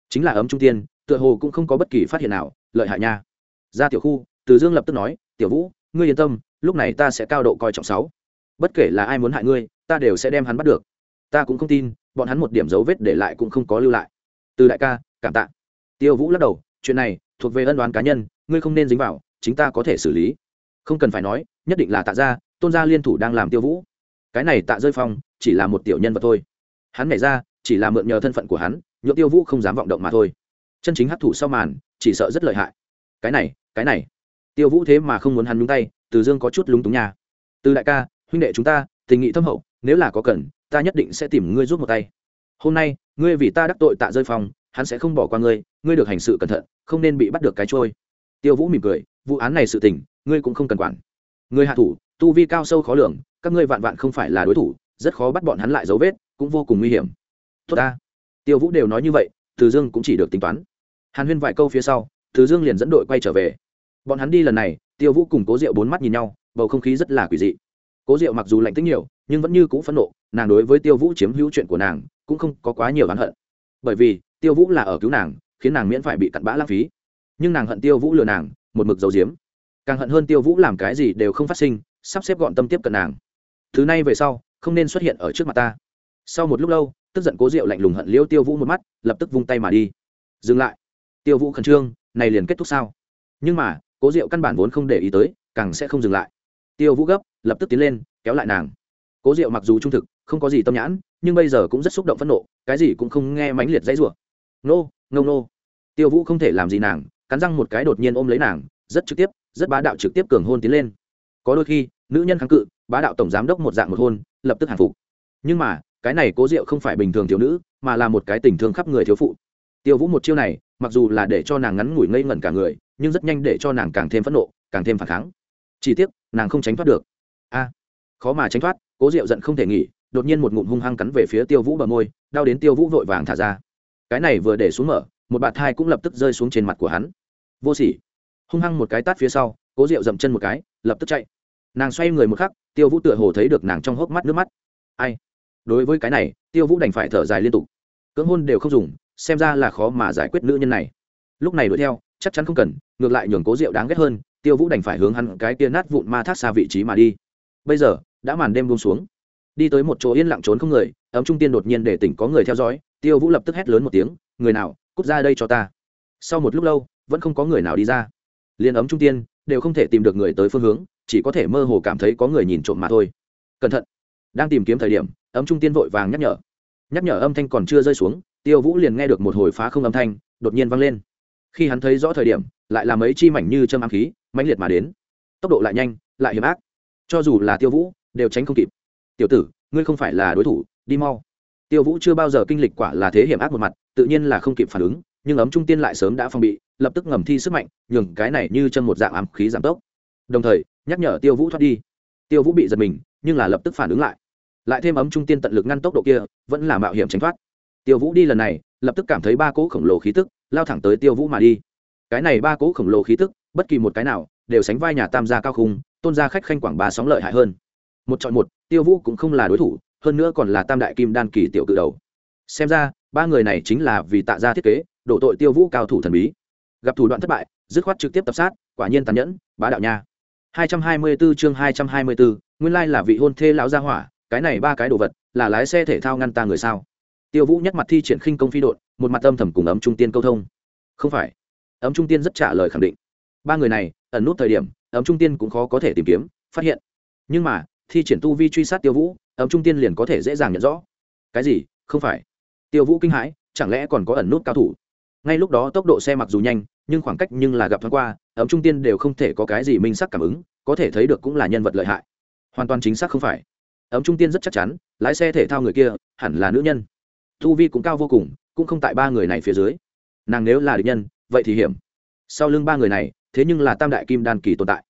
chính là ấm trung tiên, tựa hồ cũng không có bất kỳ phát hiện nào, lợi hại nha. Ra tiểu khu, từ dương lập tức nói, tiểu vũ, ngươi yên tâm, lúc này ta sẽ cao độ coi trọng sáu. Bất kể là ai muốn hại ngươi, ta đều sẽ đem hắn bắt được. Ta cũng không tin, bọn hắn một điểm dấu vết để lại cũng không có lưu lại. Từ đại ca, cảm tạ. Tiêu vũ lắc đầu, chuyện này thuộc về ân đoán cá nhân, ngươi không nên dính vào, chính ta có thể xử lý. Không cần phải nói, nhất định là tạ gia, tôn gia liên thủ đang làm tiêu vũ. Cái này tạ rơi phong, chỉ là một tiểu nhân vật thôi. Hắn nảy ra, chỉ là mượn nhờ thân phận của hắn nhựa tiêu vũ không dám vọng động mà thôi. Chân chính hấp thụ sau màn chỉ sợ rất lợi hại. Cái này cái này. Tiêu vũ thế mà không muốn hắn nhúng tay từ dương có chút lúng túng nhà từ đại ca huynh đệ chúng ta tình nghị thâm hậu nếu là có cần ta nhất định sẽ tìm ngươi giúp một tay. Hôm nay ngươi vì ta đắc tội tạ rơi phòng, hắn sẽ không bỏ qua ngươi ngươi được hành sự cẩn thận không nên bị bắt được cái trôi. Tiêu vũ mỉm cười vụ án này sự tình ngươi cũng không cần quản. Ngươi hạ thủ tu vi cao sâu khó lường các ngươi vạn vạn không phải là đối thủ rất khó bắt bọn hắn lại dấu vết cũng vô cùng nguy hiểm. Tốt ta tiêu vũ đều nói như vậy, từ dương cũng chỉ được tính toán. Hàn huyên vài câu phía sau, từ dương liền dẫn đội quay trở về. Bọn hắn đi lần này, tiêu vũ cùng cố diệu bốn mắt nhìn nhau, bầu không khí rất là quỷ dị. Cố diệu mặc dù lạnh tính nhiều, nhưng vẫn như c ũ phẫn nộ, nàng đối với tiêu vũ chiếm hữu chuyện của nàng, cũng không có quá nhiều oán hận. Bởi vì, tiêu vũ là ở cứu nàng, khiến nàng miễn phải bị cặn bã lãng phí. Nhưng nàng hận tiêu vũ lừa nàng, một mực dầu diếm càng hận hơn tiêu vũ làm cái gì đều không phát sinh, sắp xếp gọn tâm tiếp cận nàng. Thứ này về sau, không nên xuất hiện ở trước mặt ta. Sau một lúc lâu tức giận cố diệu lạnh lùng hận liêu tiêu vũ một mắt, lập tức vung tay mà đi. Dừng lại. Tiêu vũ khẩn trương, này liền kết thúc sao? Nhưng mà, cố diệu căn bản vốn không để ý tới, càng sẽ không dừng lại. Tiêu vũ gấp, lập tức tiến lên, kéo lại nàng. Cố diệu mặc dù trung thực, không có gì tâm nhãn, nhưng bây giờ cũng rất xúc động phẫn nộ, cái gì cũng không nghe mãnh liệt dãy rủa. Nô nô nô. Tiêu vũ không thể làm gì nàng, cắn răng một cái đột nhiên ôm lấy nàng, rất trực tiếp, rất bá đạo trực tiếp cường hôn tiến lên. Có đôi khi, nữ nhân kháng cự, bá đạo tổng giám đốc một dạng một hôn, lập tức hàng phục. Nhưng mà cái này cố diệu không phải bình thường thiếu nữ, mà là một cái tình thương khắp người thiếu phụ. Tiêu vũ một chiêu này, mặc dù là để cho nàng ngắn ngủi ngây ngẩn cả người, nhưng rất nhanh để cho nàng càng thêm phẫn nộ, càng thêm phản kháng. Chỉ tiếc, nàng không tránh thoát được. A, khó mà tránh thoát, cố diệu giận không thể nghỉ, đột nhiên một ngụm hung hăng cắn về phía tiêu vũ bờ môi, đau đến tiêu vũ vội vàng thả ra. Cái này vừa để xuống mở, một bạt thai cũng lập tức rơi xuống trên mặt của hắn. Vô sỉ. Hung hăng một cái tát phía sau, cố diệu dậm chân một cái, lập tức chạy. Nàng xoay người một khắc, tiêu vũ tựa hồ thấy được nàng trong hốc mắt nước mắt. Ai? Đối với cái này, tiêu vũ đành phải thở dài liên tục. Cưỡng hôn đều không dùng, xem ra là khó mà giải quyết nữ nhân này. Lúc này đuổi theo, chắc chắn không cần, ngược lại nhường cố rượu đáng ghét hơn, tiêu vũ đành phải hướng hắn cái kia nát vụn ma thác xa vị trí mà đi. Bây giờ, đã màn đêm buông xuống. Đi tới một chỗ yên lặng trốn không người, ấm trung tiên đột nhiên để tỉnh có người theo dõi, tiêu vũ lập tức hét lớn một tiếng, người nào, cút ra đây cho ta. Sau một lúc lâu, vẫn không có người nào đi ra. Liền ấm trung tiên đều không thể tìm được người tới phương hướng, chỉ có thể mơ hồ cảm thấy có người nhìn trộm mà thôi. Cẩn thận đang tìm kiếm thời điểm ấm trung tiên vội vàng nhắc nhở. Nhắc nhở âm thanh còn chưa rơi xuống, tiêu vũ liền nghe được một hồi phá không âm thanh, đột nhiên vang lên. Khi hắn thấy rõ thời điểm, lại là mấy chi mảnh như châm ám khí, mãnh liệt mà đến. Tốc độ lại nhanh, lại hiểm ác. Cho dù là tiêu vũ, đều tránh không kịp. Tiểu tử, ngươi không phải là đối thủ, đi mau. Tiêu vũ chưa bao giờ kinh lịch quả là thế hiểm ác một mặt, tự nhiên là không kịp phản ứng, nhưng ấm trung tiên lại sớm đã phong bị, lập tức ngầm thi sức mạnh, nhường cái này như chân một dạng ám khí giảm tốc. Đồng thời, nhắc nhở tiêu vũ thoát đi. Tiêu vũ bị giật mình nhưng là lập tức phản ứng lại. Lại thêm ấm trung tiên tận lực ngăn tốc độ kia vẫn là mạo hiểm tránh thoát. Tiêu vũ đi lần này lập tức cảm thấy ba cỗ khổng lồ khí tức lao thẳng tới tiêu vũ mà đi. Cái này ba cỗ khổng lồ khí tức bất kỳ một cái nào đều sánh vai nhà tam gia cao khung tôn gia khách khanh quảng bà sóng lợi hại hơn. Một chọn một tiêu vũ cũng không là đối thủ hơn nữa còn là tam đại kim đan kỳ tiểu cự đầu. Xem ra ba người này chính là vì tạ ra thiết kế đổ tội tiêu vũ cao thủ thần bí. Gặp thủ đoạn thất bại dứt khoát trực tiếp tập sát quả nhiên tàn nhẫn bá đạo nha. 224 chương 224, nguyên lai là vị hôn thê lão gia hỏa, cái này ba cái đồ vật, là lái xe thể thao ngăn ta người sao? Tiêu vũ nhắc mặt thi triển khinh công phi đội một mặt âm thầm cùng ấm trung tiên câu thông. Không phải. Ấm trung tiên rất trả lời khẳng định. Ba người này, ẩn nút thời điểm, ấm trung tiên cũng khó có thể tìm kiếm, phát hiện. Nhưng mà, thi triển tu vi truy sát tiêu vũ, ấm trung tiên liền có thể dễ dàng nhận rõ. Cái gì? Không phải. Tiêu vũ kinh hãi, chẳng lẽ còn có ẩn nút cao thủ? Ngay lúc đó tốc độ xe mặc dù nhanh, nhưng khoảng cách nhưng là gặp thoáng qua, ấm trung tiên đều không thể có cái gì minh sắc cảm ứng, có thể thấy được cũng là nhân vật lợi hại hoàn toàn chính xác không phải. Ấm trung tiên rất chắc chắn, lái xe thể thao người kia hẳn là nữ nhân. Thu vi cũng cao vô cùng, cũng không tại ba người này phía dưới. Nàng nếu là địch nhân, vậy thì hiểm. Sau lưng ba người này, thế nhưng là tam đại kim đan kỳ tồn tại.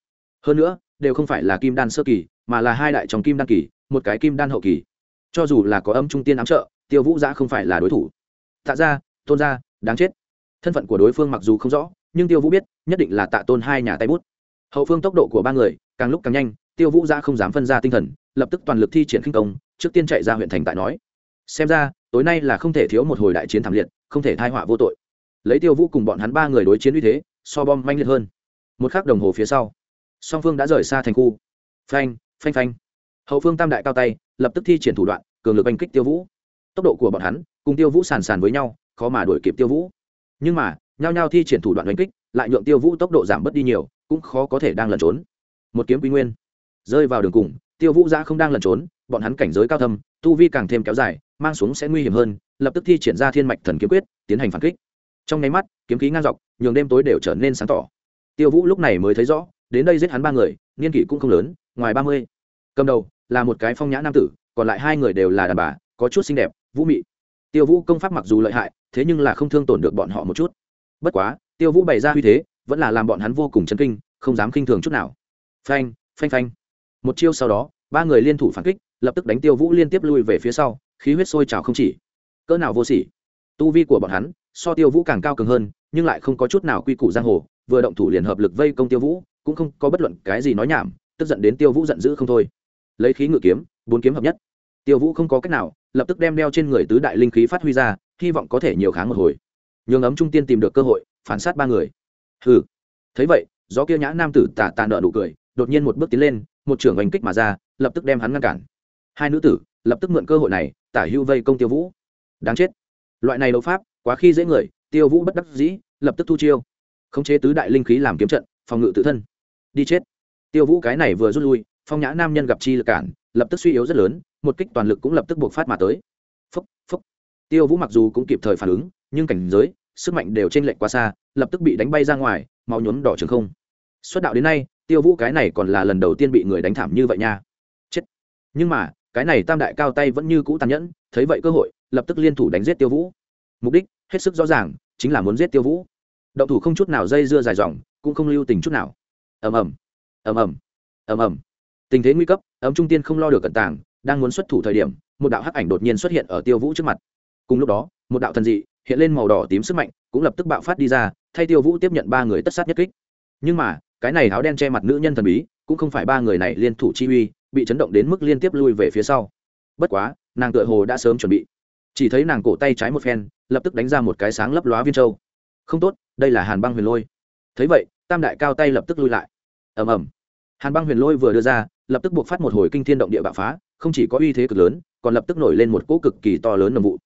Hơn nữa, đều không phải là kim đan sơ kỳ, mà là hai đại trong kim đan kỳ, một cái kim đan hậu kỳ. Cho dù là có âm trung tiên ám trợ, tiêu vũ giã không phải là đối thủ. Tạ ra tôn ra đáng chết. Thân phận của đối phương mặc dù không rõ, nhưng tiêu vũ biết, nhất định là tạ tôn hai nhà tay bút. Hậu phương tốc độ của ba người càng lúc càng nhanh tiêu vũ giã không dám phân ra tinh thần, lập tức toàn lực thi triển khinh công, trước tiên chạy ra huyện thành tại nói. Xem ra, tối nay là không thể thiếu một hồi đại chiến thảm liệt, không thể thai họa vô tội. Lấy tiêu vũ cùng bọn hắn ba người đối chiến uy thế, so bom manh liệt hơn. Một khắc đồng hồ phía sau, song phương đã rời xa thành khu. Phanh phanh phanh. Hậu phương tam đại cao tay, lập tức thi triển thủ đoạn, cường lực oanh kích tiêu vũ. Tốc độ của bọn hắn, cùng tiêu vũ sàn sàn với nhau, khó mà đuổi kịp tiêu vũ. Nhưng mà, nhao nhao thi triển thủ đoạn oanh kích, lại nhượng tiêu vũ tốc độ giảm bớt đi nhiều, cũng khó có thể đang lẩn trốn. Một kiếm quy nguyên rơi vào đường cùng, tiêu vũ giã không đang lẩn trốn, bọn hắn cảnh giới cao thâm, tu vi càng thêm kéo dài, mang xuống sẽ nguy hiểm hơn, lập tức thi triển ra thiên mạch thần kiếm quyết, tiến hành phản kích. Trong nháy mắt, kiếm khí ngang dọc, nhường đêm tối đều trở nên sáng tỏ. Tiêu vũ lúc này mới thấy rõ, đến đây giết hắn ba người, niên kỷ cũng không lớn, ngoài ba mươi. Cầm đầu, là một cái phong nhã nam tử, còn lại hai người đều là đàn bà, có chút xinh đẹp, vũ mị. Tiêu vũ công pháp mặc dù lợi hại, thế nhưng là không thương tổn được bọn họ một chút. Bất quá, tiêu vũ bày ra uy thế, vẫn là làm bọn hắn vô cùng chấn kinh, không dám khinh thường chút nào. Phanh phanh phanh một chiêu sau đó, ba người liên thủ phản kích, lập tức đánh tiêu vũ liên tiếp lui về phía sau, khí huyết sôi trào không chỉ. Cỡ nào vô sỉ. Tu vi của bọn hắn, so tiêu vũ càng cao cường hơn, nhưng lại không có chút nào quy củ giang hồ, vừa động thủ liền hợp lực vây công tiêu vũ, cũng không có bất luận cái gì nói nhảm, tức giận đến tiêu vũ giận dữ không thôi. Lấy khí ngự kiếm, bốn kiếm hợp nhất. Tiêu vũ không có cách nào, lập tức đem đeo trên người tứ đại linh khí phát huy ra, hy vọng có thể nhiều kháng một hồi. Nhường ấm trung tiên tìm được cơ hội, phản sát ba người. Hừ. Thấy vậy, gió kia nhã nam tử tà tà nợ nụ cười, đột nhiên một bước tiến lên một trưởng oanh kích mà ra, lập tức đem hắn ngăn cản. Hai nữ tử, lập tức mượn cơ hội này, tả hưu vây công tiêu vũ. Đáng chết. Loại này đấu pháp, quá khi dễ người, tiêu vũ bất đắc dĩ, lập tức thu chiêu. Khống chế tứ đại linh khí làm kiếm trận, phòng ngự tự thân. Đi chết. Tiêu vũ cái này vừa rút lui, phong nhã nam nhân gặp chi lực cản, lập tức suy yếu rất lớn, một kích toàn lực cũng lập tức buộc phát mà tới. Phúc phúc. Tiêu vũ mặc dù cũng kịp thời phản ứng, nhưng cảnh giới, sức mạnh đều trên lệch quá xa, lập tức bị đánh bay ra ngoài, máu nhuốm đỏ trường không. Xuất đạo đến nay tiêu vũ cái này còn là lần đầu tiên bị người đánh thảm như vậy nha. Chết. Nhưng mà, cái này tam đại cao tay vẫn như cũ tàn nhẫn, thấy vậy cơ hội, lập tức liên thủ đánh giết tiêu vũ. Mục đích, hết sức rõ ràng, chính là muốn giết tiêu vũ. Động thủ không chút nào dây dưa dài dòng, cũng không lưu tình chút nào. Ầm ầm. Ầm ầm. Ầm ầm. Tình thế nguy cấp, ấm trung tiên không lo được cẩn tàng, đang muốn xuất thủ thời điểm, một đạo hắc ảnh đột nhiên xuất hiện ở tiêu vũ trước mặt. Cùng lúc đó, một đạo thần dị, hiện lên màu đỏ tím sức mạnh, cũng lập tức bạo phát đi ra, thay tiêu vũ tiếp nhận ba người tất sát nhất kích. Nhưng mà cái này áo đen che mặt nữ nhân thần bí, cũng không phải ba người này liên thủ chi uy, bị chấn động đến mức liên tiếp lui về phía sau. Bất quá, nàng tựa hồ đã sớm chuẩn bị. Chỉ thấy nàng cổ tay trái một phen, lập tức đánh ra một cái sáng lấp lóa viên châu. Không tốt, đây là hàn băng huyền lôi. Thấy vậy, tam đại cao tay lập tức lui lại. Ầm ầm. Hàn băng huyền lôi vừa đưa ra, lập tức buộc phát một hồi kinh thiên động địa bạo phá, không chỉ có uy thế cực lớn, còn lập tức nổi lên một cỗ cực kỳ to lớn nồng vụ.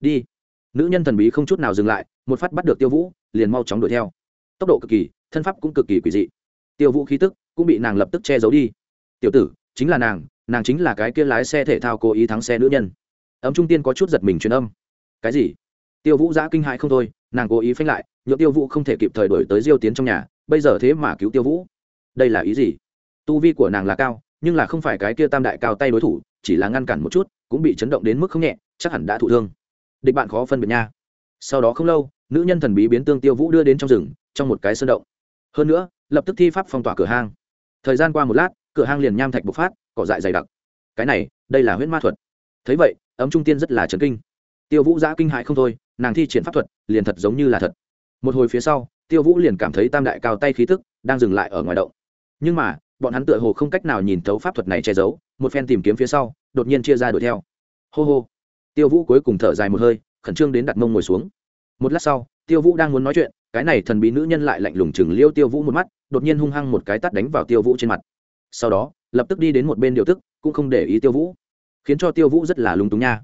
Đi. Nữ nhân thần bí không chút nào dừng lại, một phát bắt được tiêu vũ, liền mau chóng đuổi theo. Tốc độ cực kỳ, thân pháp cũng cực kỳ quỷ dị tiêu vũ khí tức cũng bị nàng lập tức che giấu đi. Tiểu tử, chính là nàng nàng chính là cái kia lái xe thể thao cố ý thắng xe nữ nhân. Ấm trung tiên có chút giật mình truyền âm. Cái gì? Tiêu vũ giã kinh hại không thôi, nàng cố ý phanh lại nhựa tiêu vũ không thể kịp thời đổi tới diêu tiến trong nhà, bây giờ thế mà cứu tiêu vũ. Đây là ý gì? Tu vi của nàng là cao, nhưng là không phải cái kia tam đại cao tay đối thủ, chỉ là ngăn cản một chút, cũng bị chấn động đến mức không nhẹ, chắc hẳn đã thụ thương. Địch bạn khó phân biệt nha. Sau đó không lâu, nữ nhân thần bí biến tương tiêu vũ đưa đến trong rừng, trong một cái sơn động. Hơn nữa lập tức thi pháp phong tỏa cửa hang. Thời gian qua một lát, cửa hang liền nham thạch bộc phát, cỏ dại dày đặc. Cái này, đây là huyết ma thuật. Thấy vậy, ấm trung tiên rất là chấn kinh. Tiêu vũ giã kinh hại không thôi, nàng thi triển pháp thuật, liền thật giống như là thật. Một hồi phía sau, tiêu vũ liền cảm thấy tam đại cao tay khí tức đang dừng lại ở ngoài động. Nhưng mà, bọn hắn tựa hồ không cách nào nhìn thấu pháp thuật này che giấu, một phen tìm kiếm phía sau, đột nhiên chia ra đuổi theo. Hô hô. Tiêu vũ cuối cùng thở dài một hơi, khẩn trương đến đặt mông ngồi xuống. Một lát sau, tiêu vũ đang muốn nói chuyện, cái này thần bí nữ nhân lại lạnh lùng chừng liêu tiêu vũ một mắt đột nhiên hung hăng một cái tắt đánh vào tiêu vũ trên mặt. Sau đó, lập tức đi đến một bên điều tức, cũng không để ý tiêu vũ. Khiến cho tiêu vũ rất là lúng túng nha.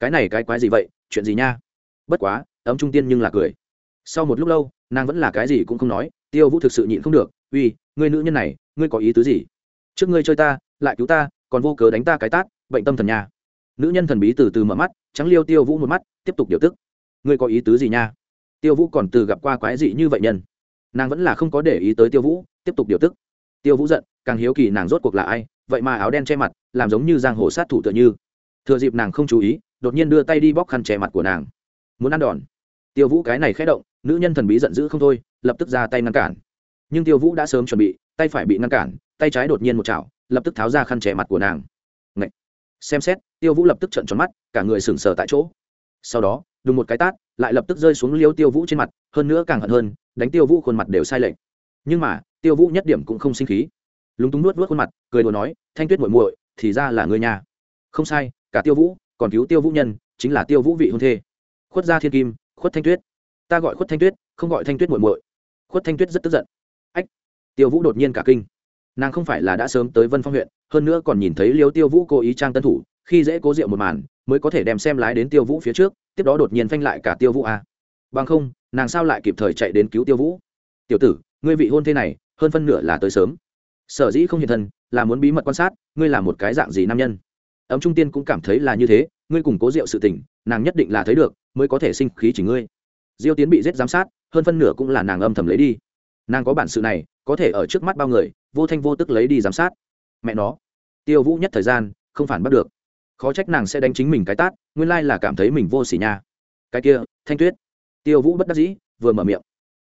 Cái này cái quái gì vậy? Chuyện gì nha? Bất quá, ấm trung tiên nhưng là cười. Sau một lúc lâu, nàng vẫn là cái gì cũng không nói, tiêu vũ thực sự nhịn không được, uy người nữ nhân này, ngươi có ý tứ gì? Trước ngươi chơi ta, lại cứu ta, còn vô cớ đánh ta cái tát, bệnh tâm thần nha. Nữ nhân thần bí từ từ mở mắt, trắng liêu tiêu vũ một mắt, tiếp tục điều tức. Ngươi có ý tứ gì nha? Tiêu vũ còn từ gặp qua quái dị như vậy nhân nàng vẫn là không có để ý tới tiêu vũ, tiếp tục điều tức. Tiêu vũ giận, càng hiếu kỳ nàng rốt cuộc là ai, vậy mà áo đen che mặt, làm giống như giang hồ sát thủ tựa như. Thừa dịp nàng không chú ý, đột nhiên đưa tay đi bóc khăn che mặt của nàng. Muốn ăn đòn. Tiêu vũ cái này khé động, nữ nhân thần bí giận dữ không thôi, lập tức ra tay ngăn cản. Nhưng tiêu vũ đã sớm chuẩn bị, tay phải bị ngăn cản, tay trái đột nhiên một chảo, lập tức tháo ra khăn che mặt của nàng. Ngậy! xem xét, tiêu vũ lập tức trận tròn mắt, cả người sừng sờ tại chỗ. Sau đó đùng một cái tát, lại lập tức rơi xuống liêu tiêu vũ trên mặt, hơn nữa càng hận hơn, đánh tiêu vũ khuôn mặt đều sai lệch. Nhưng mà, tiêu vũ nhất điểm cũng không sinh khí. Lúng túng nuốt vớt khuôn mặt, cười đùa nói, thanh tuyết muội muội, thì ra là người nhà không sai, cả tiêu vũ, còn cứu tiêu vũ nhân, chính là tiêu vũ vị hôn thê. Khuất gia thiên kim, khuất thanh tuyết. Ta gọi khuất thanh tuyết, không gọi thanh tuyết muội muội. Khuất thanh tuyết rất tức giận. Ách! Tiêu vũ đột nhiên cả kinh. Nàng không phải là đã sớm tới vân phong huyện, hơn nữa còn nhìn thấy liêu tiêu vũ cố ý trang tân thủ, khi dễ cố rượu một màn, mới có thể đem xem lái đến tiêu vũ phía trước tiếp đó đột nhiên phanh lại cả tiêu vũ a. Bằng không, nàng sao lại kịp thời chạy đến cứu tiêu vũ? Tiểu tử, ngươi vị hôn thê này, hơn phân nửa là tới sớm. Sở dĩ không hiện thân, là muốn bí mật quan sát, ngươi là một cái dạng gì nam nhân? Ấm trung tiên cũng cảm thấy là như thế, ngươi cùng cố rượu sự tình, nàng nhất định là thấy được, mới có thể sinh khí chỉ ngươi. Diêu tiến bị giết giám sát, hơn phân nửa cũng là nàng âm thầm lấy đi. Nàng có bản sự này, có thể ở trước mắt bao người, vô thanh vô tức lấy đi giám sát. Mẹ nó, tiêu vũ nhất thời gian, không phản bắt được khó trách nàng sẽ đánh chính mình cái tát, nguyên lai là cảm thấy mình vô s ỉ nha. Cái kia, thanh tuyết. Tiêu vũ bất đắc dĩ, vừa mở miệng.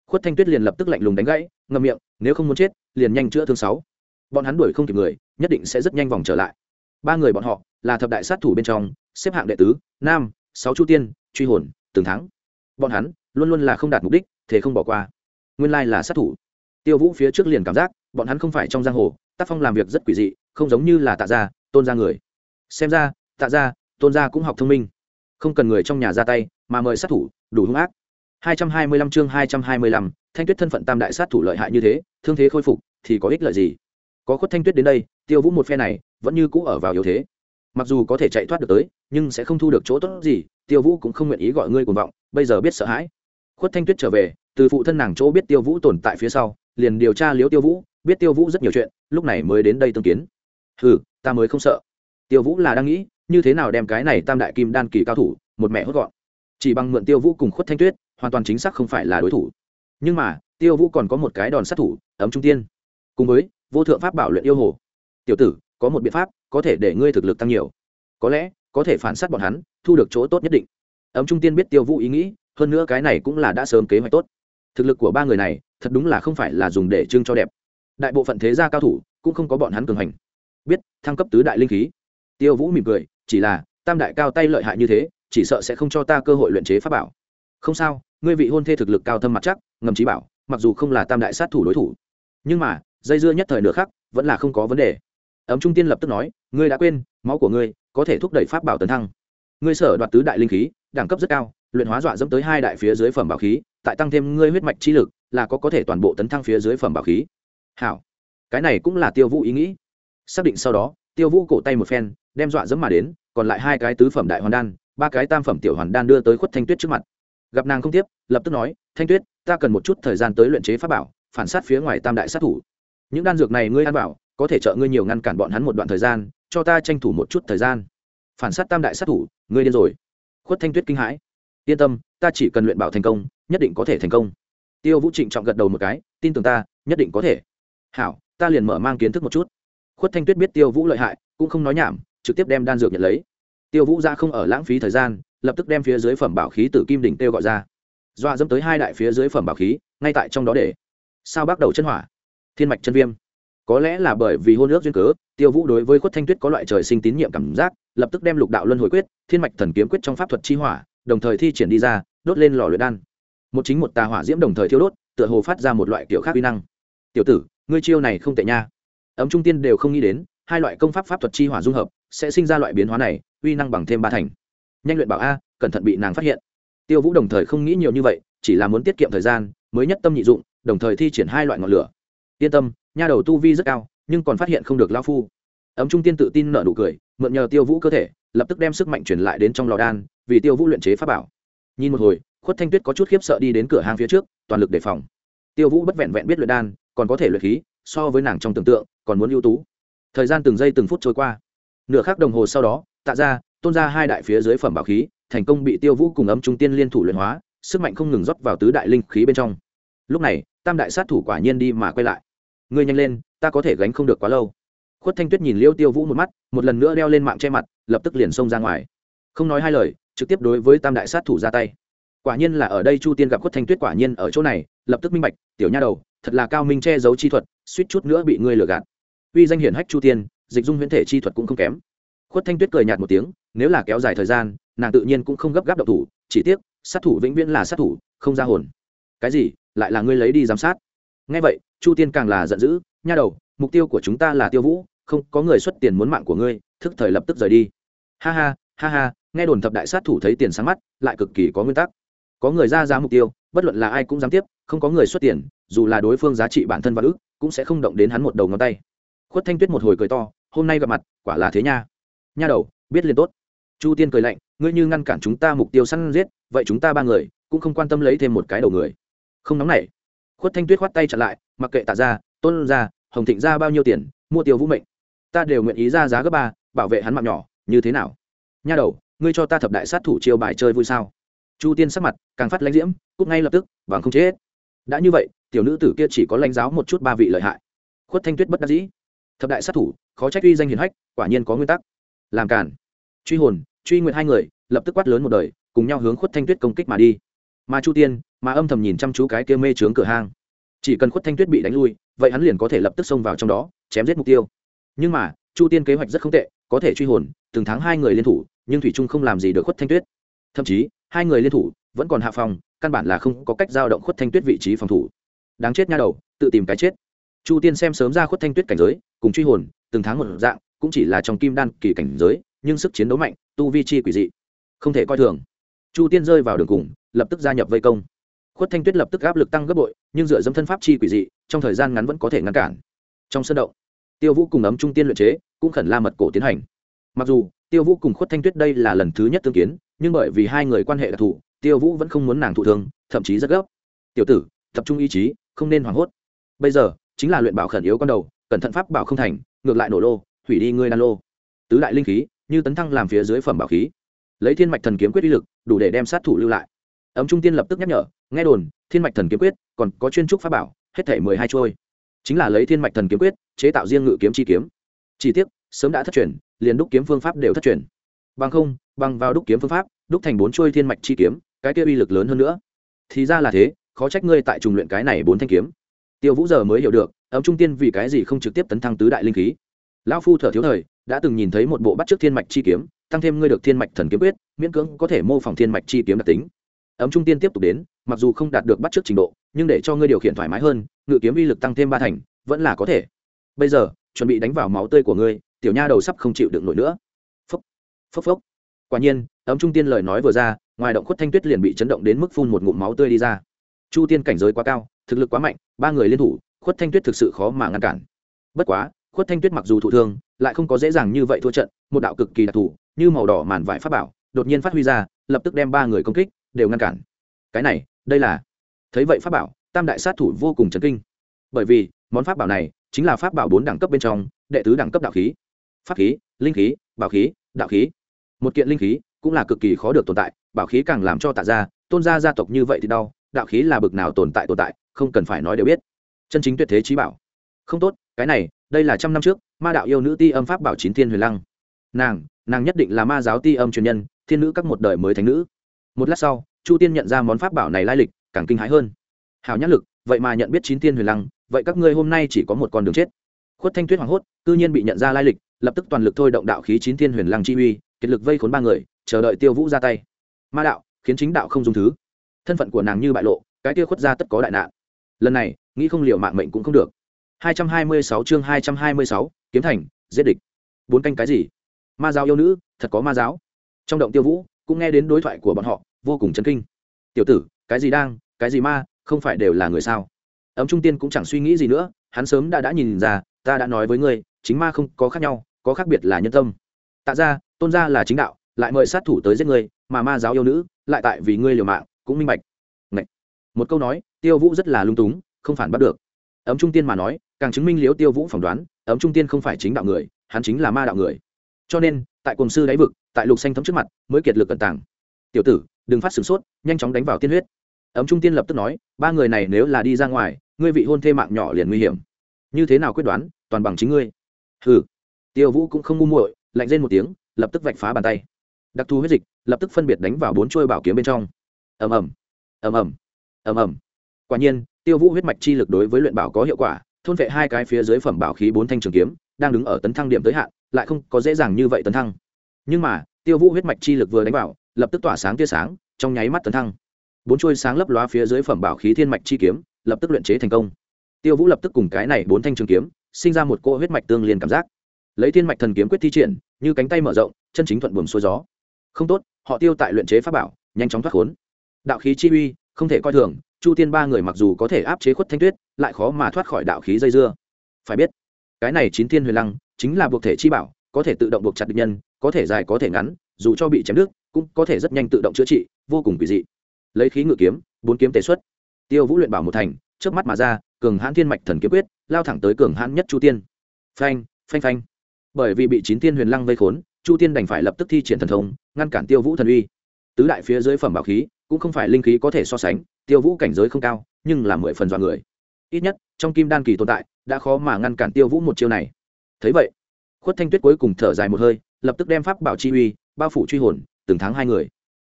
Khuất thanh tuyết liền lập tức lạnh lùng đánh gãy, ngậm miệng, nếu không muốn chết, liền nhanh chữa thương sáu. Bọn hắn đuổi không kịp người, nhất định sẽ rất nhanh vòng trở lại. Ba người bọn họ, là thập đại sát thủ bên trong, xếp hạng đệ tứ, nam, sáu chu tiên, truy hồn từng thắng. Bọn hắn, luôn luôn là không đạt mục đích, thế không bỏ qua. Nguyên lai là sát thủ. Tiêu vũ phía trước liền cảm giác, bọn hắn không phải trong giang hồ, tác phong làm việc rất quỷ dị, không giống như là tạ gia, tôn gia người. Xem ra tạ gia tôn gia cũng học thông minh. Không cần người trong nhà ra tay mà mời sát thủ đủ hung ác. 225 chương 225, thanh tuyết thân phận tam đại sát thủ lợi hại như thế thương thế khôi phục thì có ích lợi gì? Có khuất thanh tuyết đến đây tiêu vũ một phe này vẫn như cũ ở vào yếu thế. Mặc dù có thể chạy thoát được tới nhưng sẽ không thu được chỗ tốt gì tiêu vũ cũng không nguyện ý gọi ngươi cuồng vọng bây giờ biết sợ hãi. Khuất thanh tuyết trở về từ phụ thân nàng chỗ biết tiêu vũ tồn tại phía sau liền điều tra liếu tiêu vũ biết tiêu vũ rất nhiều chuyện lúc này mới đến đây tương kiến. Ừ ta mới không sợ. Tiêu vũ là đang nghĩ như thế nào đem cái này tam đại kim đan kỳ cao thủ, một mẹ hốt gọn. Chỉ bằng mượn tiêu vũ cùng khuất thanh tuyết, hoàn toàn chính xác không phải là đối thủ. Nhưng mà, tiêu vũ còn có một cái đòn sát thủ, ấm trung tiên. Cùng với, vô thượng pháp bảo luyện yêu hồ. Tiểu tử, có một biện pháp, có thể để ngươi thực lực tăng nhiều. Có lẽ, có thể phản s á t bọn hắn, thu được chỗ tốt nhất định. Ấm trung tiên biết tiêu vũ ý nghĩ, hơn nữa cái này cũng là đã sớm kế hoạch tốt. Thực lực của ba người này, thật đúng là không phải là dùng để trưng cho đẹp. Đại bộ phận thế gia cao thủ, cũng không có bọn hắn cường hành. Biết, thăng cấp tứ đại linh khí. Tiêu vũ mỉm cười chỉ là, tam đại cao tay lợi hại như thế, chỉ sợ sẽ không cho ta cơ hội luyện chế pháp bảo. Không sao, ngươi vị hôn thê thực lực cao thâm mặt chắc, ngầm trí bảo, mặc dù không là tam đại sát thủ đối thủ. Nhưng mà, dây dưa nhất thời nửa khắc, vẫn là không có vấn đề. Ấm trung tiên lập tức nói, ngươi đã quên, máu của ngươi có thể thúc đẩy pháp bảo tấn thăng. Ngươi sở đoạt tứ đại linh khí, đẳng cấp rất cao, luyện hóa dọa dẫm tới hai đại phía dưới phẩm bảo khí, tại tăng thêm ngươi huyết mạch chi lực, là có có thể toàn bộ tấn thăng phía dưới phẩm bảo khí. Hảo. Cái này cũng là tiêu vũ ý nghĩ. Xác định sau đó tiêu vũ cổ tay một phen, đem dọa dẫm mà đến, còn lại hai cái tứ phẩm đại hoàn đan, ba cái tam phẩm tiểu hoàn đan đưa tới khuất thanh tuyết trước mặt. Gặp nàng không tiếp, lập tức nói, thanh tuyết, ta cần một chút thời gian tới luyện chế pháp bảo, phản sát phía ngoài tam đại sát thủ. Những đan dược này ngươi ăn bảo, có thể trợ ngươi nhiều ngăn cản bọn hắn một đoạn thời gian, cho ta tranh thủ một chút thời gian. Phản sát tam đại sát thủ, ngươi điên rồi. Khuất thanh tuyết kinh hãi. Yên tâm, ta chỉ cần luyện bảo thành công, nhất định có thể thành công. Tiêu vũ trịnh trọng gật đầu một cái, tin tưởng ta, nhất định có thể. Hảo, ta liền mở mang kiến thức một chút khuất thanh tuyết biết tiêu vũ lợi hại, cũng không nói nhảm, trực tiếp đem đan dược nhận lấy. Tiêu vũ ra không ở lãng phí thời gian, lập tức đem phía dưới phẩm bảo khí từ kim đỉnh tiêu gọi ra. Dọa dẫm tới hai đại phía dưới phẩm bảo khí, ngay tại trong đó để. Sao bắt đầu chân hỏa? Thiên mạch chân viêm. Có lẽ là bởi vì hôn ước duyên cớ, tiêu vũ đối với khuất thanh tuyết có loại trời sinh tín nhiệm cảm giác, lập tức đem lục đạo luân hồi quyết, thiên mạch thần kiếm quyết trong pháp thuật chi hỏa, đồng thời thi triển đi ra, đốt lên lò luyện đan. Một chính một tà hỏa diễm đồng thời thiêu đốt, tựa hồ phát ra một loại kiểu khác uy năng. Tiểu tử, ngươi chiêu này không tệ nha ấm trung tiên đều không nghĩ đến, hai loại công pháp pháp thuật chi hỏa dung hợp sẽ sinh ra loại biến hóa này, uy năng bằng thêm ba thành. Nhanh luyện bảo a, cẩn thận bị nàng phát hiện. Tiêu vũ đồng thời không nghĩ nhiều như vậy, chỉ là muốn tiết kiệm thời gian, mới nhất tâm nhị dụng, đồng thời thi triển hai loại ngọn lửa. Yên tâm, nha đầu tu vi rất cao, nhưng còn phát hiện không được lao phu. Ấm trung tiên tự tin nở nụ cười, mượn nhờ tiêu vũ cơ thể, lập tức đem sức mạnh truyền lại đến trong lò đan, vì tiêu vũ luyện chế pháp bảo. Nhìn một hồi, khuất thanh tuyết có chút khiếp sợ đi đến cửa hàng phía trước, toàn lực đề phòng. Tiêu vũ bất vẹn vẹn biết luyện đan, còn có thể luyện khí so với nàng trong tưởng tượng, còn muốn ưu tú. Thời gian từng giây từng phút trôi qua. Nửa khắc đồng hồ sau đó, tạ ra tôn ra hai đại phía dưới phẩm bảo khí, thành công bị tiêu vũ cùng ấm trung tiên liên thủ luyện hóa, sức mạnh không ngừng rót vào tứ đại linh khí bên trong. Lúc này, tam đại sát thủ quả nhiên đi mà quay lại. Ngươi nhanh lên, ta có thể gánh không được quá lâu. Khuất thanh tuyết nhìn liêu tiêu vũ một mắt, một lần nữa đeo lên mạng che mặt, lập tức liền xông ra ngoài. Không nói hai lời, trực tiếp đối với tam đại sát thủ ra tay. Quả nhiên là ở đây chu tiên gặp khuất thanh tuyết quả nhiên ở chỗ này, lập tức minh bạch, tiểu nha đầu thật là cao minh che giấu chi thuật, suýt chút nữa bị ngươi lừa gạt. Uy danh hiển hách chu tiên, dịch dung huyễn thể chi thuật cũng không kém. Khuất thanh tuyết cười nhạt một tiếng, nếu là kéo dài thời gian, nàng tự nhiên cũng không gấp gáp độc thủ, chỉ tiếc, sát thủ vĩnh viễn là sát thủ, không ra hồn. Cái gì? Lại là ngươi lấy đi giám sát. Ngay vậy, chu tiên càng là giận dữ, nha đầu, mục tiêu của chúng ta là tiêu vũ, không có người xuất tiền muốn mạng của ngươi, thức thời lập tức rời đi. Ha ha ha ha, nghe đồn thập đại sát thủ thấy tiền sáng mắt, lại cực kỳ có nguyên tắc. Có người ra giá mục tiêu, bất luận là ai cũng dám tiếp, không có người xuất tiền dù là đối phương giá trị bản thân và ức cũng sẽ không động đến hắn một đầu ngón tay. Khuất thanh tuyết một hồi cười to, hôm nay gặp mặt, quả là thế nha. Nha đầu, biết liền tốt. Chu tiên cười lạnh, ngươi như ngăn cản chúng ta mục tiêu săn giết, vậy chúng ta ba người cũng không quan tâm lấy thêm một cái đầu người. Không nóng nảy, khuất thanh tuyết khoát tay chặn lại, mặc kệ tạ ra tôn ra hồng thịnh ra bao nhiêu tiền, mua tiêu vũ mệnh. Ta đều nguyện ý ra giá gấp ba, bảo vệ hắn mạng nhỏ, như thế nào? Nha đầu, ngươi cho ta thập đại sát thủ chiêu bài chơi vui sao? Chu tiên sắc mặt càng phát lãnh diễm cúc ngay lập tức vàng không chết. Đã như vậy tiểu nữ tử kia chỉ có lãnh giáo một chút ba vị lợi hại. Khuất thanh tuyết bất đắc dĩ. Thập đại sát thủ, khó trách uy danh hiền hách, quả nhiên có nguyên tắc. Làm cản truy hồn, truy nguyện hai người, lập tức quát lớn một đời, cùng nhau hướng khuất thanh tuyết công kích mà đi. Mà chu tiên, mà âm thầm nhìn chăm chú cái kia mê trướng cửa hang. Chỉ cần khuất thanh tuyết bị đánh lui, vậy hắn liền có thể lập tức xông vào trong đó, chém giết mục tiêu. Nhưng mà, chu tiên kế hoạch rất không tệ, có thể truy hồn, từng tháng hai người liên thủ, nhưng thủy trung không làm gì được khuất thanh tuyết. Thậm chí, hai người liên thủ, vẫn còn hạ phòng, căn bản là không có cách giao động khuất thanh tuyết vị trí phòng thủ đáng chết nha đầu, tự tìm cái chết. Chu tiên xem sớm ra khuất thanh tuyết cảnh giới, cùng truy hồn, từng tháng một dạng, cũng chỉ là trong kim đan kỳ cảnh giới, nhưng sức chiến đấu mạnh, tu vi chi quỷ dị. Không thể coi thường. Chu tiên rơi vào đường cùng, lập tức gia nhập vây công. Khuất thanh tuyết lập tức áp lực tăng gấp bội, nhưng dựa dâm thân pháp chi quỷ dị, trong thời gian ngắn vẫn có thể ngăn cản. Trong sân động, tiêu vũ cùng ấm trung tiên luyện chế, cũng khẩn la mật cổ tiến hành. Mặc dù, tiêu vũ cùng khuất thanh tuyết đây là lần thứ nhất tương kiến, nhưng bởi vì hai người quan hệ đặc thù, tiêu vũ vẫn không muốn nàng thụ thương, thậm chí rất gấp. Tiểu tử, tập trung ý chí không nên hoảng hốt. Bây giờ, chính là luyện bảo khẩn yếu con đầu, cẩn thận pháp bảo không thành, ngược lại nổ lô, hủy đi ngươi đan lô. Tứ đại linh khí, như tấn thăng làm phía dưới phẩm bảo khí. Lấy thiên mạch thần kiếm quyết uy lực, đủ để đem sát thủ lưu lại. Ấm trung tiên lập tức nhắc nhở, nghe đồn, thiên mạch thần kiếm quyết, còn có chuyên trúc pháp bảo, hết thể mười hai trôi. Chính là lấy thiên mạch thần kiếm quyết, chế tạo riêng ngự kiếm chi kiếm. Chi tiết sớm đã thất truyền, liền đúc kiếm phương pháp đều thất truyền. Bằng không, bằng vào đúc kiếm phương pháp, đúc thành bốn trôi thiên mạch chi kiếm, cái kia uy lực lớn hơn nữa. Thì ra là thế khó trách ngươi tại trùng luyện cái này bốn thanh kiếm. Tiêu vũ giờ mới hiểu được, ấm trung tiên vì cái gì không trực tiếp tấn thăng tứ đại linh khí. Lão phu thở thiếu thời, đã từng nhìn thấy một bộ bắt trước thiên mạch chi kiếm, tăng thêm ngươi được thiên mạch thần kiếm quyết, miễn cưỡng có thể mô phỏng thiên mạch chi kiếm đặc tính. Ấm trung tiên tiếp tục đến, mặc dù không đạt được bắt trước trình độ, nhưng để cho ngươi điều khiển thoải mái hơn, ngự kiếm uy lực tăng thêm ba thành, vẫn là có thể. Bây giờ, chuẩn bị đánh vào máu tươi của ngươi, tiểu nha đầu sắp không chịu được nổi nữa. Phốc phốc phốc. Quả nhiên, ấm trung tiên lời nói vừa ra, ngoài động khuất thanh tuyết liền bị chấn động đến mức phun một ngụm máu tươi đi ra chu tiên cảnh giới quá cao, thực lực quá mạnh, ba người liên thủ, khuất thanh tuyết thực sự khó mà ngăn cản. Bất quá, khuất thanh tuyết mặc dù thụ thương, lại không có dễ dàng như vậy thua trận, một đạo cực kỳ đặc thù, như màu đỏ màn vải pháp bảo, đột nhiên phát huy ra, lập tức đem ba người công kích, đều ngăn cản. Cái này, đây là, thấy vậy pháp bảo, tam đại sát thủ vô cùng chấn kinh. Bởi vì, món pháp bảo này, chính là pháp bảo bốn đẳng cấp bên trong, đệ tứ đẳng cấp đạo khí. Pháp khí, linh khí, bảo khí, đạo khí. Một kiện linh khí cũng là cực kỳ khó được tồn tại, bảo khí càng làm cho tạ ra tôn gia gia tộc như vậy thì đau đạo khí là bực nào tồn tại tồn tại, không cần phải nói đều biết. Chân chính tuyệt thế trí bảo. Không tốt, cái này, đây là trăm năm trước, ma đạo yêu nữ ti âm pháp bảo chín thiên huyền lăng. Nàng nàng nhất định là ma giáo ti âm truyền nhân, thiên nữ các một đời mới thánh nữ. Một lát sau, chu tiên nhận ra món pháp bảo này lai lịch, càng kinh hãi hơn. Hào nhắc lực, vậy mà nhận biết chín tiên huyền lăng, vậy các ngươi hôm nay chỉ có một con đường chết. Khuất thanh tuyết hoảng hốt, cư nhiên bị nhận ra lai lịch, lập tức toàn lực thôi động đạo khí chín tiên huyền lăng chi uy, kiệt lực vây khốn ba người, chờ đợi tiêu vũ ra tay. Ma đạo, khiến chính đạo không dùng thứ thân phận của nàng như bại lộ cái kia khuất ra tất có đại nạn. Lần này nghĩ không liều mạng mệnh cũng không được. 226 chương 226, kiếm thành giết địch. Bốn canh cái gì? Ma giáo yêu nữ thật có ma giáo. Trong động tiêu vũ cũng nghe đến đối thoại của bọn họ vô cùng chấn kinh. Tiểu tử cái gì đang cái gì ma không phải đều là người sao? Ấm trung tiên cũng chẳng suy nghĩ gì nữa hắn sớm đã đã nhìn ra ta đã nói với ngươi chính ma không có khác nhau có khác biệt là nhân tâm. Tạ ra tôn gia là chính đạo lại mời sát thủ tới giết ngươi mà ma giáo yêu nữ lại tại vì ngươi liều mạng cũng minh bạch. Ngậy. một câu nói, tiêu vũ rất là lung túng, không phản bắt được. Ấm trung tiên mà nói, càng chứng minh liếu tiêu vũ phỏng đoán, ấm trung tiên không phải chính đạo người, hắn chính là ma đạo người. Cho nên, tại cùng sư đáy vực, tại lục xanh thấm trước mặt, mới kiệt lực cận tàng. Tiểu tử, đừng phát sửng sốt, nhanh chóng đánh vào tiên huyết. Ấm trung tiên lập tức nói, ba người này nếu là đi ra ngoài, ngươi vị hôn thê mạng nhỏ liền nguy hiểm. Như thế nào quyết đoán, toàn bằng chính ngươi. Hừ. Tiêu vũ cũng không ngu muội, lạnh lên một tiếng, lập tức vạch phá bàn tay. Đặc thù huyết dịch, lập tức phân biệt đánh vào bốn chuôi bảo kiếm bên trong ầm ầm ầm ầm ầm ầm. Quả nhiên, tiêu vũ huyết mạch chi lực đối với luyện bảo có hiệu quả, thôn vệ hai cái phía dưới phẩm bảo khí bốn thanh trường kiếm, đang đứng ở tấn thăng điểm tới hạn, lại không có dễ dàng như vậy tấn thăng. Nhưng mà, tiêu vũ huyết mạch chi lực vừa đánh vào, lập tức tỏa sáng tia sáng, trong nháy mắt tấn thăng. Bốn chuôi sáng lấp loa phía dưới phẩm bảo khí thiên mạch chi kiếm, lập tức luyện chế thành công. Tiêu vũ lập tức cùng cái này bốn thanh trường kiếm, sinh ra một cỗ huyết mạch tương liên cảm giác. Lấy thiên mạch thần kiếm quyết thi triển, như cánh tay mở rộng, chân chính thuận buồm xuôi gió. Không tốt, họ tiêu tại luyện chế pháp bảo, nhanh chóng thoát khốn đạo khí chi uy, không thể coi thường, chu tiên ba người mặc dù có thể áp chế khuất thanh tuyết, lại khó mà thoát khỏi đạo khí dây dưa. Phải biết, cái này chín thiên huyền lăng chính là buộc thể chi bảo, có thể tự động buộc chặt địch nhân, có thể dài có thể ngắn, dù cho bị chém nước cũng có thể rất nhanh tự động chữa trị, vô cùng kỳ dị. Lấy khí ngự kiếm, bốn kiếm tề xuất. Tiêu vũ luyện bảo một thành trước mắt mà ra, cường hãn thiên mạch thần kiếm quyết, lao thẳng tới cường hãn nhất chu tiên. Phanh phanh phanh. Bởi vì bị chín tiên huyền lăng vây khốn, chu tiên đành phải lập tức thi triển thần thông, ngăn cản tiêu vũ thần uy. Tứ đại phía dưới phẩm bảo khí cũng không phải linh khí có thể so sánh, tiêu vũ cảnh giới không cao, nhưng là mười phần dọa người. Ít nhất, trong kim đan kỳ tồn tại, đã khó mà ngăn cản tiêu vũ một chiêu này. Thấy vậy, khuất thanh tuyết cuối cùng thở dài một hơi, lập tức đem pháp bảo chi uy, bao phủ truy hồn, từng tháng hai người.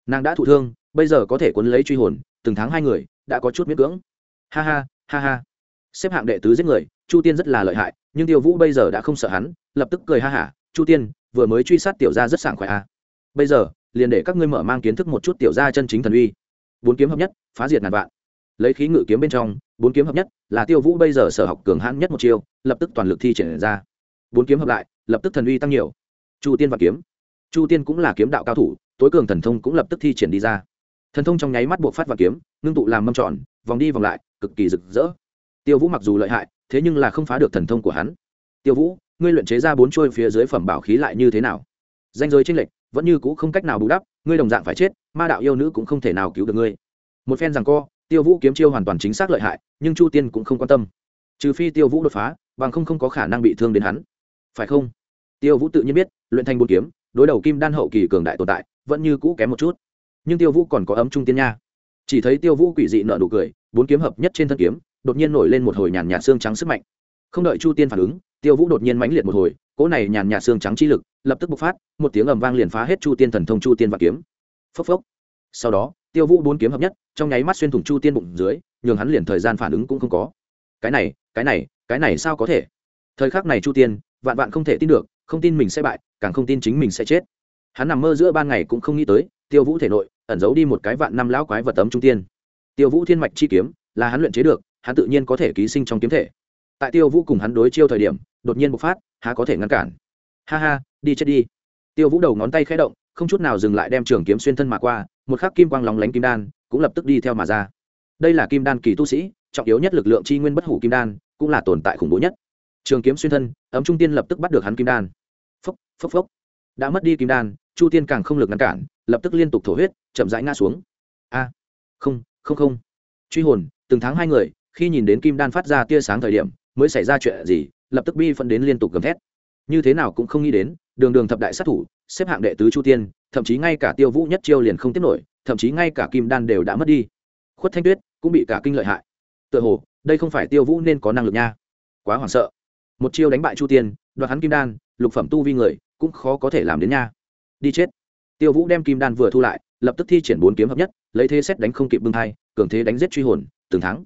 Nàng đã thụ thương, bây giờ có thể cuốn lấy truy hồn, từng tháng hai người, đã có chút miễn cưỡng. Ha ha ha ha. Xếp hạng đệ tứ giết người, chu tiên rất là lợi hại, nhưng tiêu vũ bây giờ đã không sợ hắn, lập tức cười ha hả, chu tiên, vừa mới truy sát tiểu gia rất sảng khoái a à. bây giờ liền để các ngươi mở mang kiến thức một chút tiểu gia chân chính thần uy. Bốn kiếm hợp nhất, phá diệt ngàn vạn. Lấy khí ngự kiếm bên trong, bốn kiếm hợp nhất, là tiêu vũ bây giờ sở học cường hãn nhất một chiêu, lập tức toàn lực thi triển ra. Bốn kiếm hợp lại, lập tức thần uy tăng nhiều. Chu tiên và kiếm. Chu tiên cũng là kiếm đạo cao thủ, tối cường thần thông cũng lập tức thi triển đi ra. Thần thông trong nháy mắt buộc phát và kiếm, ngưng tụ làm mâm tròn, vòng đi vòng lại, cực kỳ rực rỡ. Tiêu vũ mặc dù lợi hại, thế nhưng là không phá được thần thông của hắn. Tiêu vũ, ngươi luyện chế ra bốn trôi phía dưới phẩm bảo khí lại như thế nào? Danh giới tranh lệch vẫn như cũ không cách nào bù đắp, ngươi đồng dạng phải chết, ma đạo yêu nữ cũng không thể nào cứu được ngươi. Một phen rằng co, tiêu vũ kiếm chiêu hoàn toàn chính xác lợi hại, nhưng chu tiên cũng không quan tâm. Trừ phi tiêu vũ đột phá, bằng không không có khả năng bị thương đến hắn. Phải không? Tiêu vũ tự nhiên biết, luyện thành bốn kiếm, đối đầu kim đan hậu kỳ cường đại tồn tại, vẫn như cũ kém một chút. Nhưng tiêu vũ còn có ấm trung tiên nha. Chỉ thấy tiêu vũ quỷ dị nợ nụ cười, bốn kiếm hợp nhất trên thân kiếm, đột nhiên nổi lên một hồi nhàn nhạt xương trắng sức mạnh. Không đợi chu tiên phản ứng tiêu vũ đột nhiên mãnh liệt một hồi, cỗ này nhàn nhạt xương trắng chi lực lập tức bộc phát, một tiếng ầm vang liền phá hết chu tiên thần thông, chu tiên và kiếm. Phốc phốc. Sau đó, tiêu vũ bốn kiếm hợp nhất, trong nháy mắt xuyên thủng chu tiên bụng dưới, nhường hắn liền thời gian phản ứng cũng không có. Cái này cái này cái này sao có thể? Thời khắc này chu tiên, vạn vạn không thể tin được, không tin mình sẽ bại, càng không tin chính mình sẽ chết. Hắn nằm mơ giữa ban ngày cũng không nghĩ tới, tiêu vũ thể nội ẩn giấu đi một cái vạn năm lão quái vật tấm trung tiên. Tiêu vũ thiên mạch chi kiếm là hắn luyện chế được, hắn tự nhiên có thể ký sinh trong kiếm thể. Tại tiêu vũ cùng hắn đối chiêu thời điểm đột nhiên bộc phát, há có thể ngăn cản. Ha ha, đi chết đi. Tiêu vũ đầu ngón tay khẽ động, không chút nào dừng lại đem trường kiếm xuyên thân mà qua, một khắc kim quang lóng lánh kim đan cũng lập tức đi theo mà ra. Đây là kim đan kỳ tu sĩ, trọng yếu nhất lực lượng chi nguyên bất hủ kim đan, cũng là tồn tại khủng bố nhất. Trường kiếm xuyên thân, ấm trung tiên lập tức bắt được hắn kim đan. Phốc phốc phốc. Đã mất đi kim đan, chu tiên càng không lực ngăn cản, lập tức liên tục thổ huyết, chậm rãi ngã xuống. A, không không không. Truy hồn, từng tháng hai người, khi nhìn đến kim đan phát ra tia sáng thời điểm, mới xảy ra chuyện gì lập tức bi phân đến liên tục gầm thét. Như thế nào cũng không nghĩ đến, đường đường thập đại sát thủ, xếp hạng đệ tứ chu tiên, thậm chí ngay cả tiêu vũ nhất chiêu liền không tiếp nổi, thậm chí ngay cả kim đan đều đã mất đi. Khuất thanh tuyết cũng bị cả kinh lợi hại. Tựa hồ, đây không phải tiêu vũ nên có năng lực nha. Quá hoảng sợ. Một chiêu đánh bại chu tiên, đoạt hắn kim đan, lục phẩm tu vi người, cũng khó có thể làm đến nha. Đi chết. Tiêu vũ đem kim đan vừa thu lại, lập tức thi triển bốn kiếm hợp nhất, lấy thế xét đánh không kịp bưng thai, cường thế đánh giết truy hồn, từng tháng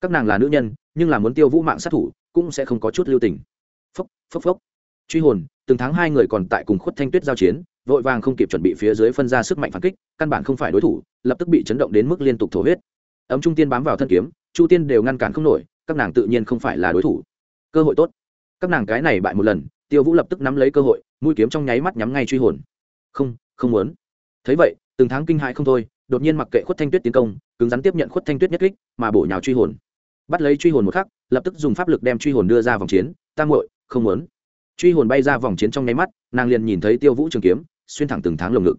các nàng là nữ nhân, nhưng là muốn tiêu vũ mạng sát thủ cũng sẽ không có chút lưu tình. Phốc phốc phốc. Truy hồn, từng tháng hai người còn tại cùng khuất thanh tuyết giao chiến, vội vàng không kịp chuẩn bị phía dưới phân ra sức mạnh phản kích, căn bản không phải đối thủ, lập tức bị chấn động đến mức liên tục thổ huyết. Ấm trung tiên bám vào thân kiếm, chu tiên đều ngăn cản không nổi, các nàng tự nhiên không phải là đối thủ. Cơ hội tốt. Các nàng cái này bại một lần, tiêu vũ lập tức nắm lấy cơ hội, mũi kiếm trong nháy mắt nhắm ngay truy hồn. Không không muốn. Thấy vậy, từng tháng kinh hại không thôi, đột nhiên mặc kệ khuất thanh tuyết tiến công, cứng rắn tiếp nhận khuất thanh tuyết nhất kích, mà bổ nhào truy hồn bắt lấy truy hồn một khắc, lập tức dùng pháp lực đem truy hồn đưa ra vòng chiến tam muội, không muốn. Truy hồn bay ra vòng chiến trong nháy mắt, nàng liền nhìn thấy tiêu vũ trường kiếm, xuyên thẳng từng tháng lồng ngực.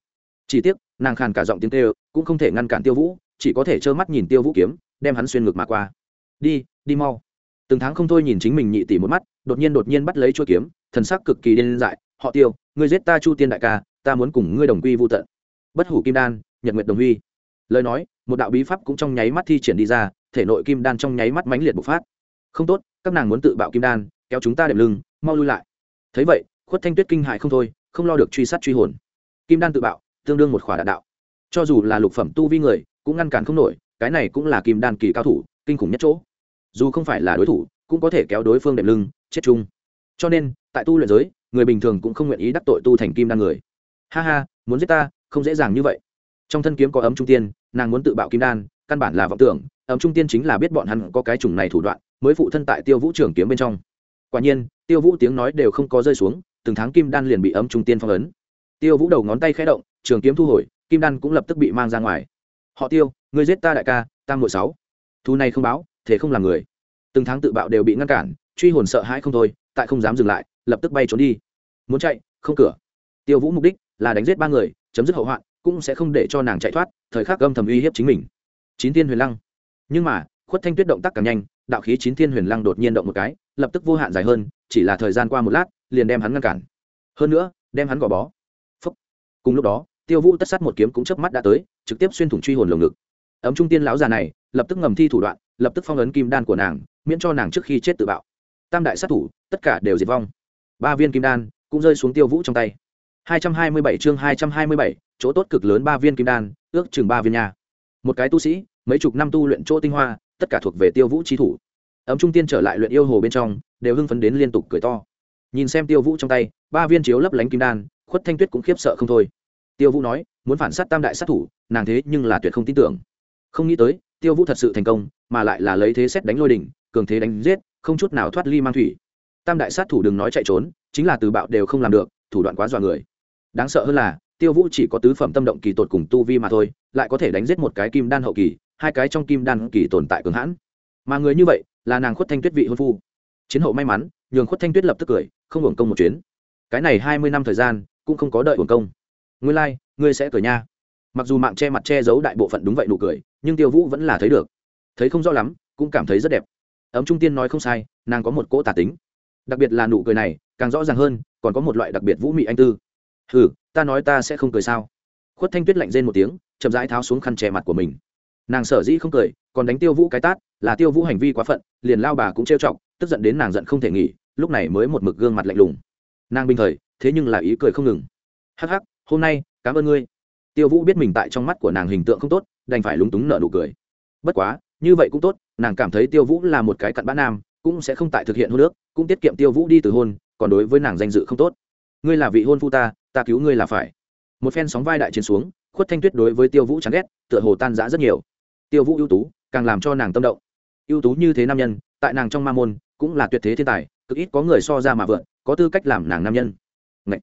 Chỉ tiếc, nàng khàn cả giọng tiếng kêu, cũng không thể ngăn cản tiêu vũ, chỉ có thể trơ mắt nhìn tiêu vũ kiếm, đem hắn xuyên ngực mà qua. Đi đi mau. Từng tháng không thôi nhìn chính mình nhị tỷ một mắt, đột nhiên đột nhiên bắt lấy chuôi kiếm, thần sắc cực kỳ điên dại, họ tiêu, ngươi giết ta chu tiên đại ca, ta muốn cùng ngươi đồng quy vô tận. Bất hủ kim đan, nhật nguyệt đồng huy. Lời nói, một đạo bí pháp cũng trong nháy mắt thi triển đi ra thể nội kim đan trong nháy mắt mãnh liệt bộc phát. Không tốt, các nàng muốn tự bạo kim đan, kéo chúng ta đệm lưng, mau lui lại. Thấy vậy, khuất thanh tuyết kinh hại không thôi, không lo được truy sát truy hồn. Kim đan tự bạo, tương đương một khỏa đạn đạo. Cho dù là lục phẩm tu vi người, cũng ngăn cản không nổi, cái này cũng là kim đan kỳ cao thủ, kinh khủng nhất chỗ. Dù không phải là đối thủ, cũng có thể kéo đối phương đệm lưng, chết chung. Cho nên, tại tu luyện giới, người bình thường cũng không nguyện ý đắc tội tu thành kim đan người. Ha ha, muốn giết ta, không dễ dàng như vậy. Trong thân kiếm có ấm trung tiên, nàng muốn tự bạo kim đan, căn bản là vọng tưởng ấm trung tiên chính là biết bọn hắn có cái chủng này thủ đoạn, mới phụ thân tại tiêu vũ trường kiếm bên trong. Quả nhiên, tiêu vũ tiếng nói đều không có rơi xuống, từng tháng kim đan liền bị ấm trung tiên phong ấn. Tiêu vũ đầu ngón tay khẽ động, trường kiếm thu hồi, kim đan cũng lập tức bị mang ra ngoài. Họ tiêu người giết ta đại ca, ta ngội sáu. Thu này không báo, thế không làm người. Từng tháng tự bạo đều bị ngăn cản, truy hồn sợ hãi không thôi, tại không dám dừng lại, lập tức bay trốn đi. Muốn chạy, không cửa. Tiêu vũ mục đích là đánh giết ba người, chấm dứt hậu hoạn, cũng sẽ không để cho nàng chạy thoát, thời khắc âm thầm uy hiếp chính mình. Chín thiên huyền lăng nhưng mà khuất thanh tuyết động tác càng nhanh đạo khí chín thiên huyền lăng đột nhiên động một cái lập tức vô hạn dài hơn chỉ là thời gian qua một lát liền đem hắn ngăn cản. Hơn nữa đem hắn gò bó. Phúc. cùng lúc đó tiêu vũ tất sát một kiếm cũng chớp mắt đã tới trực tiếp xuyên thủng truy hồn lồng ngực. Ấm trung tiên lão già này lập tức ngầm thi thủ đoạn lập tức phong ấn kim đan của nàng miễn cho nàng trước khi chết tự bạo. Tam đại sát thủ tất cả đều diệt vong. Ba viên kim đan cũng rơi xuống tiêu vũ trong tay. 227 chương 227, chỗ tốt cực lớn ba viên kim đan ước chừng ba viên nhà một cái tu sĩ mấy chục năm tu luyện chỗ tinh hoa, tất cả thuộc về tiêu vũ trí thủ. Ấm trung tiên trở lại luyện yêu hồ bên trong, đều hưng phấn đến liên tục cười to. Nhìn xem tiêu vũ trong tay, ba viên chiếu lấp lánh kim đan, khuất thanh tuyết cũng khiếp sợ không thôi. Tiêu vũ nói, muốn phản sát tam đại sát thủ, nàng thế nhưng là tuyệt không tin tưởng. Không nghĩ tới, tiêu vũ thật sự thành công, mà lại là lấy thế xét đánh lôi đỉnh, cường thế đánh giết, không chút nào thoát ly mang thủy. Tam đại sát thủ đừng nói chạy trốn, chính là từ bạo đều không làm được, thủ đoạn quá dọa người. Đáng sợ hơn là, tiêu vũ chỉ có tứ phẩm tâm động kỳ tột cùng tu vi mà thôi, lại có thể đánh giết một cái kim đan hậu kỳ hai cái trong kim đan kỳ tồn tại cường hãn. Mà người như vậy là nàng khuất thanh tuyết vị hôn phu. Chiến hậu may mắn nhường khuất thanh tuyết lập tức cười không hưởng công một chuyến. Cái này hai mươi năm thời gian cũng không có đợi hưởng công. Ngươi lai、like, ngươi sẽ cười nha. Mặc dù mạng che mặt che giấu đại bộ phận đúng vậy nụ cười nhưng tiêu vũ vẫn là thấy được. Thấy không rõ lắm cũng cảm thấy rất đẹp. Ấm trung tiên nói không sai nàng có một cỗ tả tính. Đặc biệt là nụ cười này càng rõ ràng hơn còn có một loại đặc biệt vũ mị anh tư. Hừ ta nói ta sẽ không cười sao? Khuất thanh tuyết lạnh rên một tiếng chậm rãi tháo xuống khăn che mặt của mình nàng sở dĩ không cười, còn đánh tiêu vũ cái tát, là tiêu vũ hành vi quá phận, liền lao bà cũng trêu chọc, tức giận đến nàng giận không thể nghỉ, lúc này mới một mực gương mặt lạnh lùng. Nàng bình thời, thế nhưng là ý cười không ngừng. Hắc hắc, hôm nay, cảm ơn ngươi. Tiêu vũ biết mình tại trong mắt của nàng hình tượng không tốt, đành phải lúng túng nợ nụ cười. Bất quá, như vậy cũng tốt, nàng cảm thấy tiêu vũ là một cái cặn bã nam, cũng sẽ không tại thực hiện hôn nước cũng tiết kiệm tiêu vũ đi từ hôn, còn đối với nàng danh dự không tốt. Ngươi là vị hôn phu ta ta cứu ngươi là phải. Một phen sóng vai đại chiến xuống, khuất thanh tuyết đối với tiêu vũ chán ghét, tựa hồ tan giã rất nhiều tiêu vũ ưu tú, càng làm cho nàng tâm động. Ưu tú như thế nam nhân, tại nàng trong ma môn, cũng là tuyệt thế thiên tài, cực ít có người so ra mà vượn, có tư cách làm nàng nam nhân. Ngậy!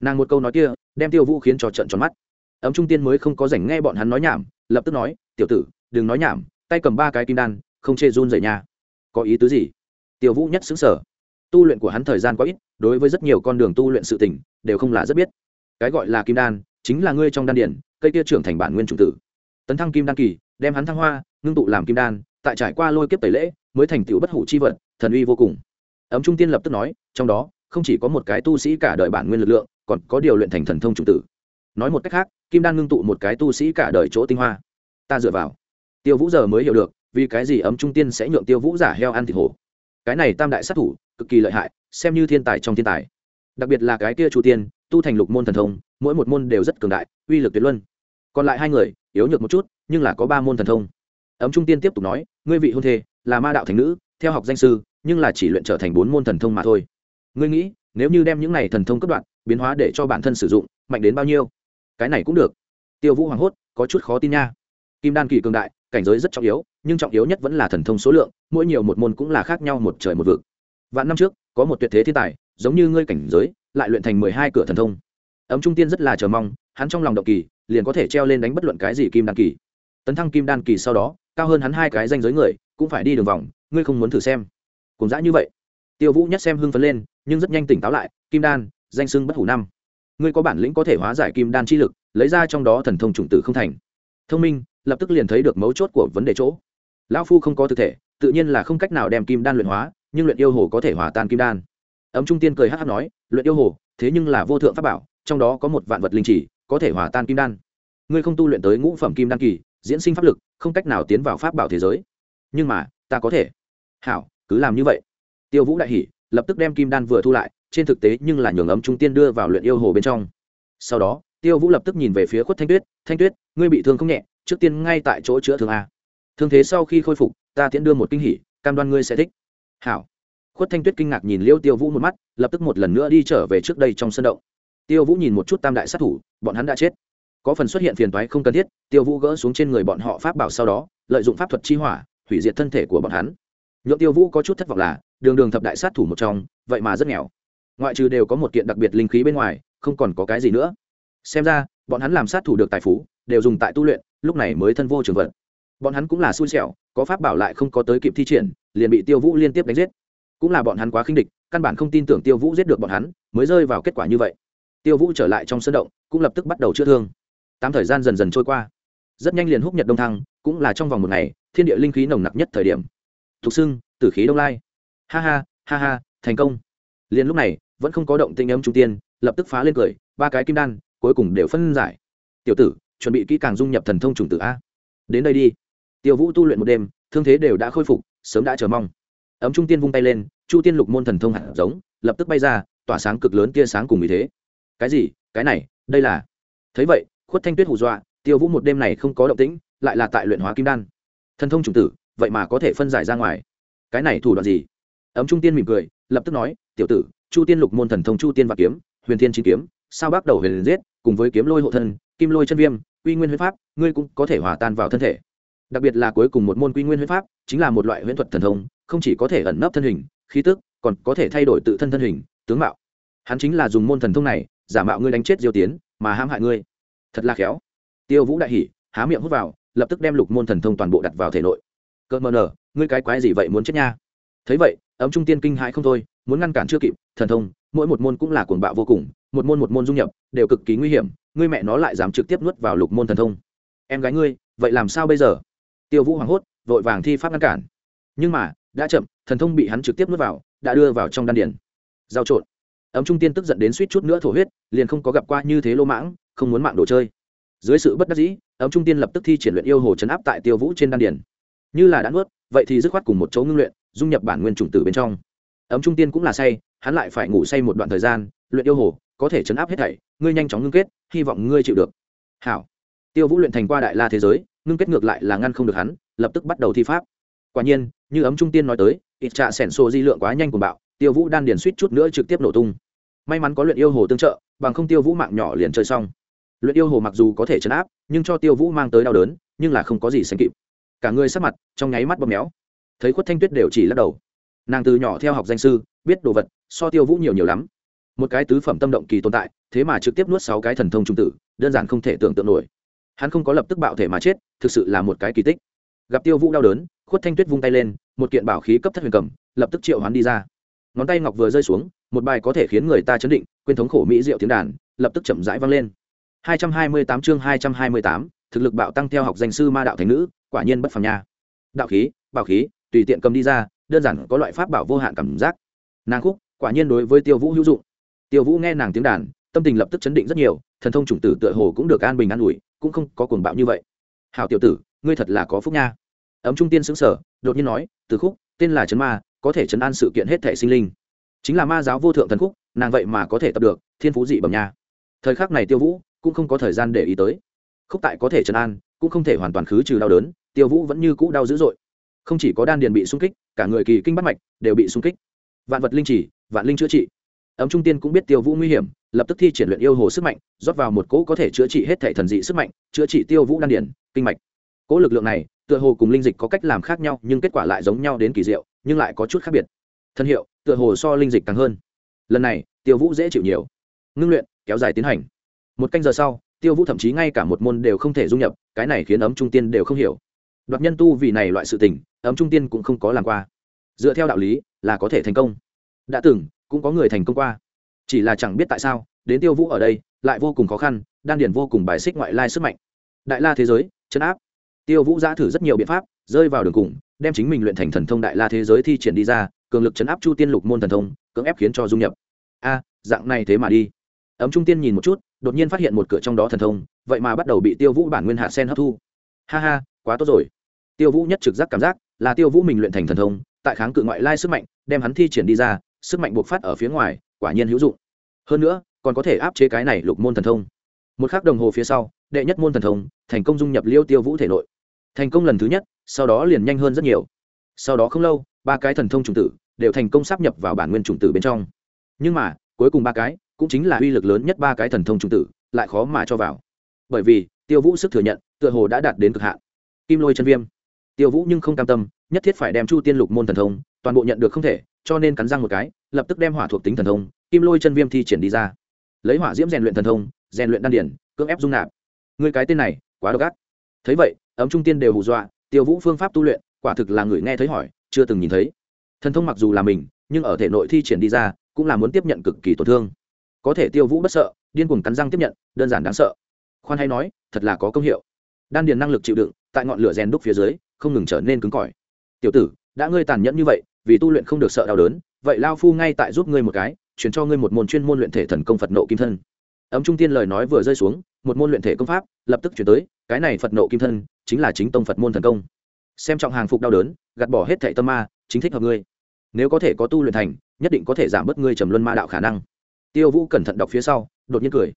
nàng một câu nói kia, đem tiêu vũ khiến cho trận tròn mắt. Ấm trung tiên mới không có rảnh nghe bọn hắn nói nhảm, lập tức nói, tiểu tử, đừng nói nhảm, tay cầm ba cái kim đan, không chê run rẩy nhà có ý tứ gì? Tiêu vũ nhất xứng sở tu luyện của hắn thời gian quá ít, đối với rất nhiều con đường tu luyện sự tình, đều không là rất biết. Cái gọi là kim đan, chính là ngươi trong đan điển, cây kia trưởng thành bản nguyên chủ tử. Tấn thăng kim đan kỳ đem hắn thăng hoa, ngưng tụ làm kim đan, tại trải qua lôi kiếp tẩy lễ, mới thành tựu bất hủ chi vật, thần uy vô cùng. Ấm trung tiên lập tức nói, trong đó, không chỉ có một cái tu sĩ cả đời bản nguyên lực lượng, còn có điều luyện thành thần thông trung tử. Nói một cách khác, kim đan ngưng tụ một cái tu sĩ cả đời chỗ tinh hoa. Ta dựa vào. Tiêu vũ giờ mới hiểu được, vì cái gì ấm trung tiên sẽ nhượng tiêu vũ giả heo ăn thịt hổ. Cái này tam đại sát thủ, cực kỳ lợi hại, xem như thiên tài trong thiên tài. Đặc biệt là cái kia chu tiên, tu thành lục môn thần thông, mỗi một môn đều rất cường đại, uy lực tuyệt luân. Còn lại hai người, yếu nhược một chút nhưng là có ba môn thần thông. Ấm trung tiên tiếp tục nói, ngươi vị hôn thê, là ma đạo thành nữ, theo học danh sư, nhưng là chỉ luyện trở thành bốn môn thần thông mà thôi. Ngươi nghĩ, nếu như đem những này thần thông cấp đoạn, biến hóa để cho bản thân sử dụng, mạnh đến bao nhiêu? Cái này cũng được. Tiêu vũ hoảng hốt, có chút khó tin nha. Kim đan kỳ cường đại, cảnh giới rất trọng yếu, nhưng trọng yếu nhất vẫn là thần thông số lượng, mỗi nhiều một môn cũng là khác nhau một trời một vực. Vạn năm trước, có một tuyệt thế thiên tài, giống như ngươi cảnh giới, lại luyện thành mười hai cửa thần thông. Ấm trung tiên rất là chờ mong, hắn trong lòng động kỳ, liền có thể treo lên đánh bất luận cái gì kim đan kỳ tấn thăng kim đan kỳ sau đó, cao hơn hắn hai cái danh giới người, cũng phải đi đường vòng, ngươi không muốn thử xem. Cùng dã như vậy. Tiêu vũ nhất xem hưng phấn lên, nhưng rất nhanh tỉnh táo lại, kim đan, danh sưng bất hủ năm. Ngươi có bản lĩnh có thể hóa giải kim đan chi lực, lấy ra trong đó thần thông chủng tử không thành. Thông minh, lập tức liền thấy được mấu chốt của vấn đề chỗ. Lão phu không có thực thể, tự nhiên là không cách nào đem kim đan luyện hóa, nhưng luyện yêu hồ có thể hòa tan kim đan. Ấm trung tiên cười hát hát nói, luyện yêu hồ, thế nhưng là vô thượng pháp bảo, trong đó có một vạn vật linh chỉ, có thể hòa tan kim đan. Ngươi không tu luyện tới ngũ phẩm kim đan kỳ diễn sinh pháp lực, không cách nào tiến vào pháp bảo thế giới. Nhưng mà, ta có thể. Hảo, cứ làm như vậy. Tiêu vũ đại hỉ, lập tức đem kim đan vừa thu lại, trên thực tế nhưng là nhường ấm trung tiên đưa vào luyện yêu hồ bên trong. Sau đó, tiêu vũ lập tức nhìn về phía khuất thanh tuyết thanh tuyết, ngươi bị thương không nhẹ, trước tiên ngay tại chỗ chữa thương a. Thương thế sau khi khôi phục, ta tiễn đưa một kinh hỉ, cam đoan ngươi sẽ thích. Hảo. Khuất thanh tuyết kinh ngạc nhìn liêu tiêu vũ một mắt, lập tức một lần nữa đi trở về trước đây trong sân động. Tiêu vũ nhìn một chút tam đại sát thủ, bọn hắn đã chết có phần xuất hiện phiền toái không cần thiết, tiêu vũ gỡ xuống trên người bọn họ pháp bảo sau đó, lợi dụng pháp thuật chi hỏa, hủy diệt thân thể của bọn hắn. Nhượng tiêu vũ có chút thất vọng là, đường đường thập đại sát thủ một trong, vậy mà rất nghèo. Ngoại trừ đều có một kiện đặc biệt linh khí bên ngoài, không còn có cái gì nữa. Xem ra, bọn hắn làm sát thủ được tài phú, đều dùng tại tu luyện, lúc này mới thân vô trường vật. Bọn hắn cũng là xui xẻo, có pháp bảo lại không có tới kịp thi triển, liền bị tiêu vũ liên tiếp đánh giết. Cũng là bọn hắn quá khinh địch, căn bản không tin tưởng tiêu vũ giết được bọn hắn, mới rơi vào kết quả như vậy. Tiêu vũ trở lại trong sân động, cũng lập tức bắt đầu chữa thương tám thời gian dần dần trôi qua. Rất nhanh liền húc nhật đông thăng, cũng là trong vòng một ngày, thiên địa linh khí nồng nặc nhất thời điểm. Thục xưng tử khí đông lai. Ha ha ha ha, thành công. Liền lúc này, vẫn không có động tinh âm trung tiên, lập tức phá lên cười, ba cái kim đan, cuối cùng đều phân giải. Tiểu tử, chuẩn bị kỹ càng dung nhập thần thông trùng tử a. Đến đây đi. Tiêu vũ tu luyện một đêm, thương thế đều đã khôi phục, sớm đã chờ mong. Ấm trung tiên vung tay lên, chu tiên lục môn thần thông hạt giống, lập tức bay ra, tỏa sáng cực lớn tia sáng cùng ý thế. Cái gì? Cái này, đây là? Thấy vậy khuất thanh tuyết hù dọa, tiêu vũ một đêm này không có động tĩnh, lại là tại luyện hóa kim đan. Thần thông trùng tử, vậy mà có thể phân giải ra ngoài. Cái này thủ đoạn gì? Ấm trung tiên mỉm cười, lập tức nói, tiểu tử, chu tiên lục môn thần thông chu tiên và kiếm, huyền thiên chín kiếm, sao bác đầu huyền giết, cùng với kiếm lôi hộ thân, kim lôi chân viêm, quy nguyên huyết pháp, ngươi cũng có thể hòa tan vào thân thể. Đặc biệt là cuối cùng một môn quy nguyên huyết pháp, chính là một loại huyễn thuật thần thông, không chỉ có thể ẩn nấp thân hình, khí tức, còn có thể thay đổi tự thân thân hình, tướng mạo. Hắn chính là dùng môn thần thông này, giả mạo ngươi đánh chết diêu tiến, mà hãm hại ngươi thật là khéo. Tiêu vũ đại hỉ, há miệng hút vào, lập tức đem lục môn thần thông toàn bộ đặt vào thể nội. Cơn mờ nở, ngươi cái quái gì vậy muốn chết nha? Thấy vậy, ấm trung tiên kinh hãi không thôi, muốn ngăn cản chưa kịp, thần thông, mỗi một môn cũng là cuồng bạo vô cùng, một môn một môn dung nhập, đều cực kỳ nguy hiểm, ngươi mẹ nó lại dám trực tiếp nuốt vào lục môn thần thông. Em gái ngươi, vậy làm sao bây giờ? Tiêu vũ hoảng hốt, vội vàng thi pháp ngăn cản. Nhưng mà, đã chậm, thần thông bị hắn trực tiếp nuốt vào, đã đưa vào trong đan điển giao trộn. Ấm trung tiên tức giận đến suýt chút nữa thổ huyết, liền không có gặp qua như thế lô mãng không muốn mạng đồ chơi. Dưới sự bất đắc dĩ, ấm trung tiên lập tức thi triển luyện yêu hồ chấn áp tại tiêu vũ trên đan điển như là đã nuốt, vậy thì dứt khoát cùng một chỗ ngưng luyện, dung nhập bản nguyên chủng tử bên trong. Ấm trung tiên cũng là say, hắn lại phải ngủ say một đoạn thời gian, luyện yêu hồ, có thể chấn áp hết thảy, ngươi nhanh chóng ngưng kết, hy vọng ngươi chịu được. Hảo. Tiêu vũ luyện thành qua đại la thế giới, ngưng kết ngược lại là ngăn không được hắn, lập tức bắt đầu thi pháp. Quả nhiên, như ấm trung tiên nói tới, ít trạ sẻn xô di lượng quá nhanh của bạo, tiêu vũ đan điền suýt chút nữa trực tiếp nổ tung. May mắn có luyện yêu hồ tương trợ, bằng không tiêu vũ mạng nhỏ liền chơi xong luyện yêu hồ mặc dù có thể chấn áp, nhưng cho tiêu vũ mang tới đau đớn, nhưng là không có gì sánh kịp. Cả người sắc mặt trong nháy mắt bóp méo. Thấy khuất thanh tuyết đều chỉ lắc đầu. Nàng từ nhỏ theo học danh sư, biết đồ vật, so tiêu vũ nhiều nhiều lắm. Một cái tứ phẩm tâm động kỳ tồn tại, thế mà trực tiếp nuốt sáu cái thần thông trung tử, đơn giản không thể tưởng tượng nổi. Hắn không có lập tức bạo thể mà chết, thực sự là một cái kỳ tích. Gặp tiêu vũ đau đớn, khuất thanh tuyết vung tay lên, một kiện bảo khí cấp thất huyền cầm, lập tức triệu hắn đi ra. Ngón tay ngọc vừa rơi xuống, một bài có thể khiến người ta chấn định, quên thống khổ mỹ diệu tiếng đàn, lập tức chậm rãi vang lên. 228 chương 228, thực lực bạo tăng theo học danh sư ma đạo thành nữ quả nhiên bất phàm nha. Đạo khí bảo khí tùy tiện cầm đi ra đơn giản có loại pháp bảo vô hạn cảm giác. Nàng khúc quả nhiên đối với tiêu vũ hữu dụng. Tiêu vũ nghe nàng tiếng đàn tâm tình lập tức chấn định rất nhiều thần thông chủng tử tựa hồ cũng được an bình an ủi cũng không có cuồng bạo như vậy. Hảo tiểu tử ngươi thật là có phúc nha. Ấm trung tiên sững sờ, đột nhiên nói từ khúc tên là trấn ma có thể chấn an sự kiện hết thể sinh linh. Chính là ma giáo vô thượng thần khúc nàng vậy mà có thể tập được thiên phú dị bẩm nha. Thời khắc này tiêu vũ cũng không có thời gian để ý tới. Khúc tại có thể trấn an cũng không thể hoàn toàn khứ trừ đau đớn tiêu vũ vẫn như cũ đau dữ dội. Không chỉ có đan điền bị sung kích cả người kỳ kinh bắt mạch đều bị sung kích. Vạn vật linh chỉ vạn linh chữa trị. Ấm trung tiên cũng biết tiêu vũ nguy hiểm lập tức thi triển luyện yêu hồ sức mạnh rót vào một cỗ có thể chữa trị hết thể thần dị sức mạnh chữa trị tiêu vũ đan điền, kinh mạch. Cỗ lực lượng này tựa hồ cùng linh dịch có cách làm khác nhau nhưng kết quả lại giống nhau đến kỳ diệu nhưng lại có chút khác biệt. Thân hiệu tựa hồ so linh dịch càng hơn. Lần này tiêu vũ dễ chịu nhiều. Ngưng luyện kéo dài tiến hành một canh giờ sau, tiêu vũ thậm chí ngay cả một môn đều không thể dung nhập, cái này khiến ấm trung tiên đều không hiểu. Đoạt nhân tu vì này loại sự tình, ấm trung tiên cũng không có làm qua. Dựa theo đạo lý, là có thể thành công. Đã từng, cũng có người thành công qua. Chỉ là chẳng biết tại sao, đến tiêu vũ ở đây, lại vô cùng khó khăn, đan điển vô cùng bài xích ngoại lai sức mạnh. Đại la thế giới, chấn áp. Tiêu vũ giã thử rất nhiều biện pháp, rơi vào đường cùng, đem chính mình luyện thành thần thông đại la thế giới thi triển đi ra, cường lực chấn áp chu tiên lục môn thần thông, cưỡng ép khiến cho dung nhập. A, dạng này thế mà đi. Ấm trung tiên nhìn một chút đột nhiên phát hiện một cửa trong đó thần thông, vậy mà bắt đầu bị tiêu vũ bản nguyên hạt sen hấp thu. Ha ha, quá tốt rồi. Tiêu vũ nhất trực giác cảm giác là tiêu vũ mình luyện thành thần thông, tại kháng cự ngoại lai sức mạnh, đem hắn thi triển đi ra, sức mạnh buộc phát ở phía ngoài, quả nhiên hữu dụng. Hơn nữa, còn có thể áp chế cái này lục môn thần thông. Một k h ắ c đồng hồ phía sau, đệ nhất môn thần thông thành công dung nhập liêu tiêu vũ thể nội. Thành công lần thứ nhất, sau đó liền nhanh hơn rất nhiều. Sau đó không lâu, ba cái thần thông chủng tử đều thành công sắp nhập vào bản nguyên chủng tử bên trong. Nhưng mà cuối cùng ba cái, cũng chính là uy lực lớn nhất ba cái thần thông trung tử, lại khó mà cho vào. Bởi vì, tiêu vũ sức thừa nhận, tựa hồ đã đạt đến cực hạn. Kim lôi chân viêm. Tiêu vũ nhưng không cam tâm, nhất thiết phải đem chu tiên lục môn thần thông, toàn bộ nhận được không thể, cho nên cắn răng một cái, lập tức đem hỏa thuộc tính thần thông, kim lôi chân viêm thi triển đi ra. Lấy hỏa diễm rèn luyện thần thông, rèn luyện đan điển, cưỡng ép dung nạp. Người cái tên này, quá độc ác. Thấy vậy, ấm trung tiên đều hù dọa, tiêu vũ phương pháp tu luyện, quả thực là người nghe thấy hỏi, chưa từng nhìn thấy. Thần thông mặc dù là mình, nhưng ở thể nội thi triển đi ra cũng là muốn tiếp nhận cực kỳ tổn thương. Có thể tiêu vũ bất sợ, điên cuồng cắn răng tiếp nhận, đơn giản đáng sợ. Khoan hay nói, thật là có công hiệu. Đan điền năng lực chịu đựng, tại ngọn lửa rèn đúc phía dưới, không ngừng trở nên cứng cỏi. Tiểu tử, đã ngươi tàn nhẫn như vậy, vì tu luyện không được sợ đau đớn, vậy lao phu ngay tại giúp ngươi một cái chuyển cho ngươi một môn chuyên môn luyện thể thần công phật nộ kim thân. Ấm trung tiên lời nói vừa rơi xuống, một môn luyện thể công pháp lập tức chuyển tới, cái này phật nộ kim thân chính là chính tông phật môn thần công. Xem trọng hàng phục đau đớn, gạt bỏ hết thệ tâm ma, chính thích hợp ngươi. Nếu có thể có tu luyện thành nhất định có thể giảm bớt ngươi trầm luân ma đạo khả năng. Tiêu vũ cẩn thận đọc phía sau, đột nhiên cười.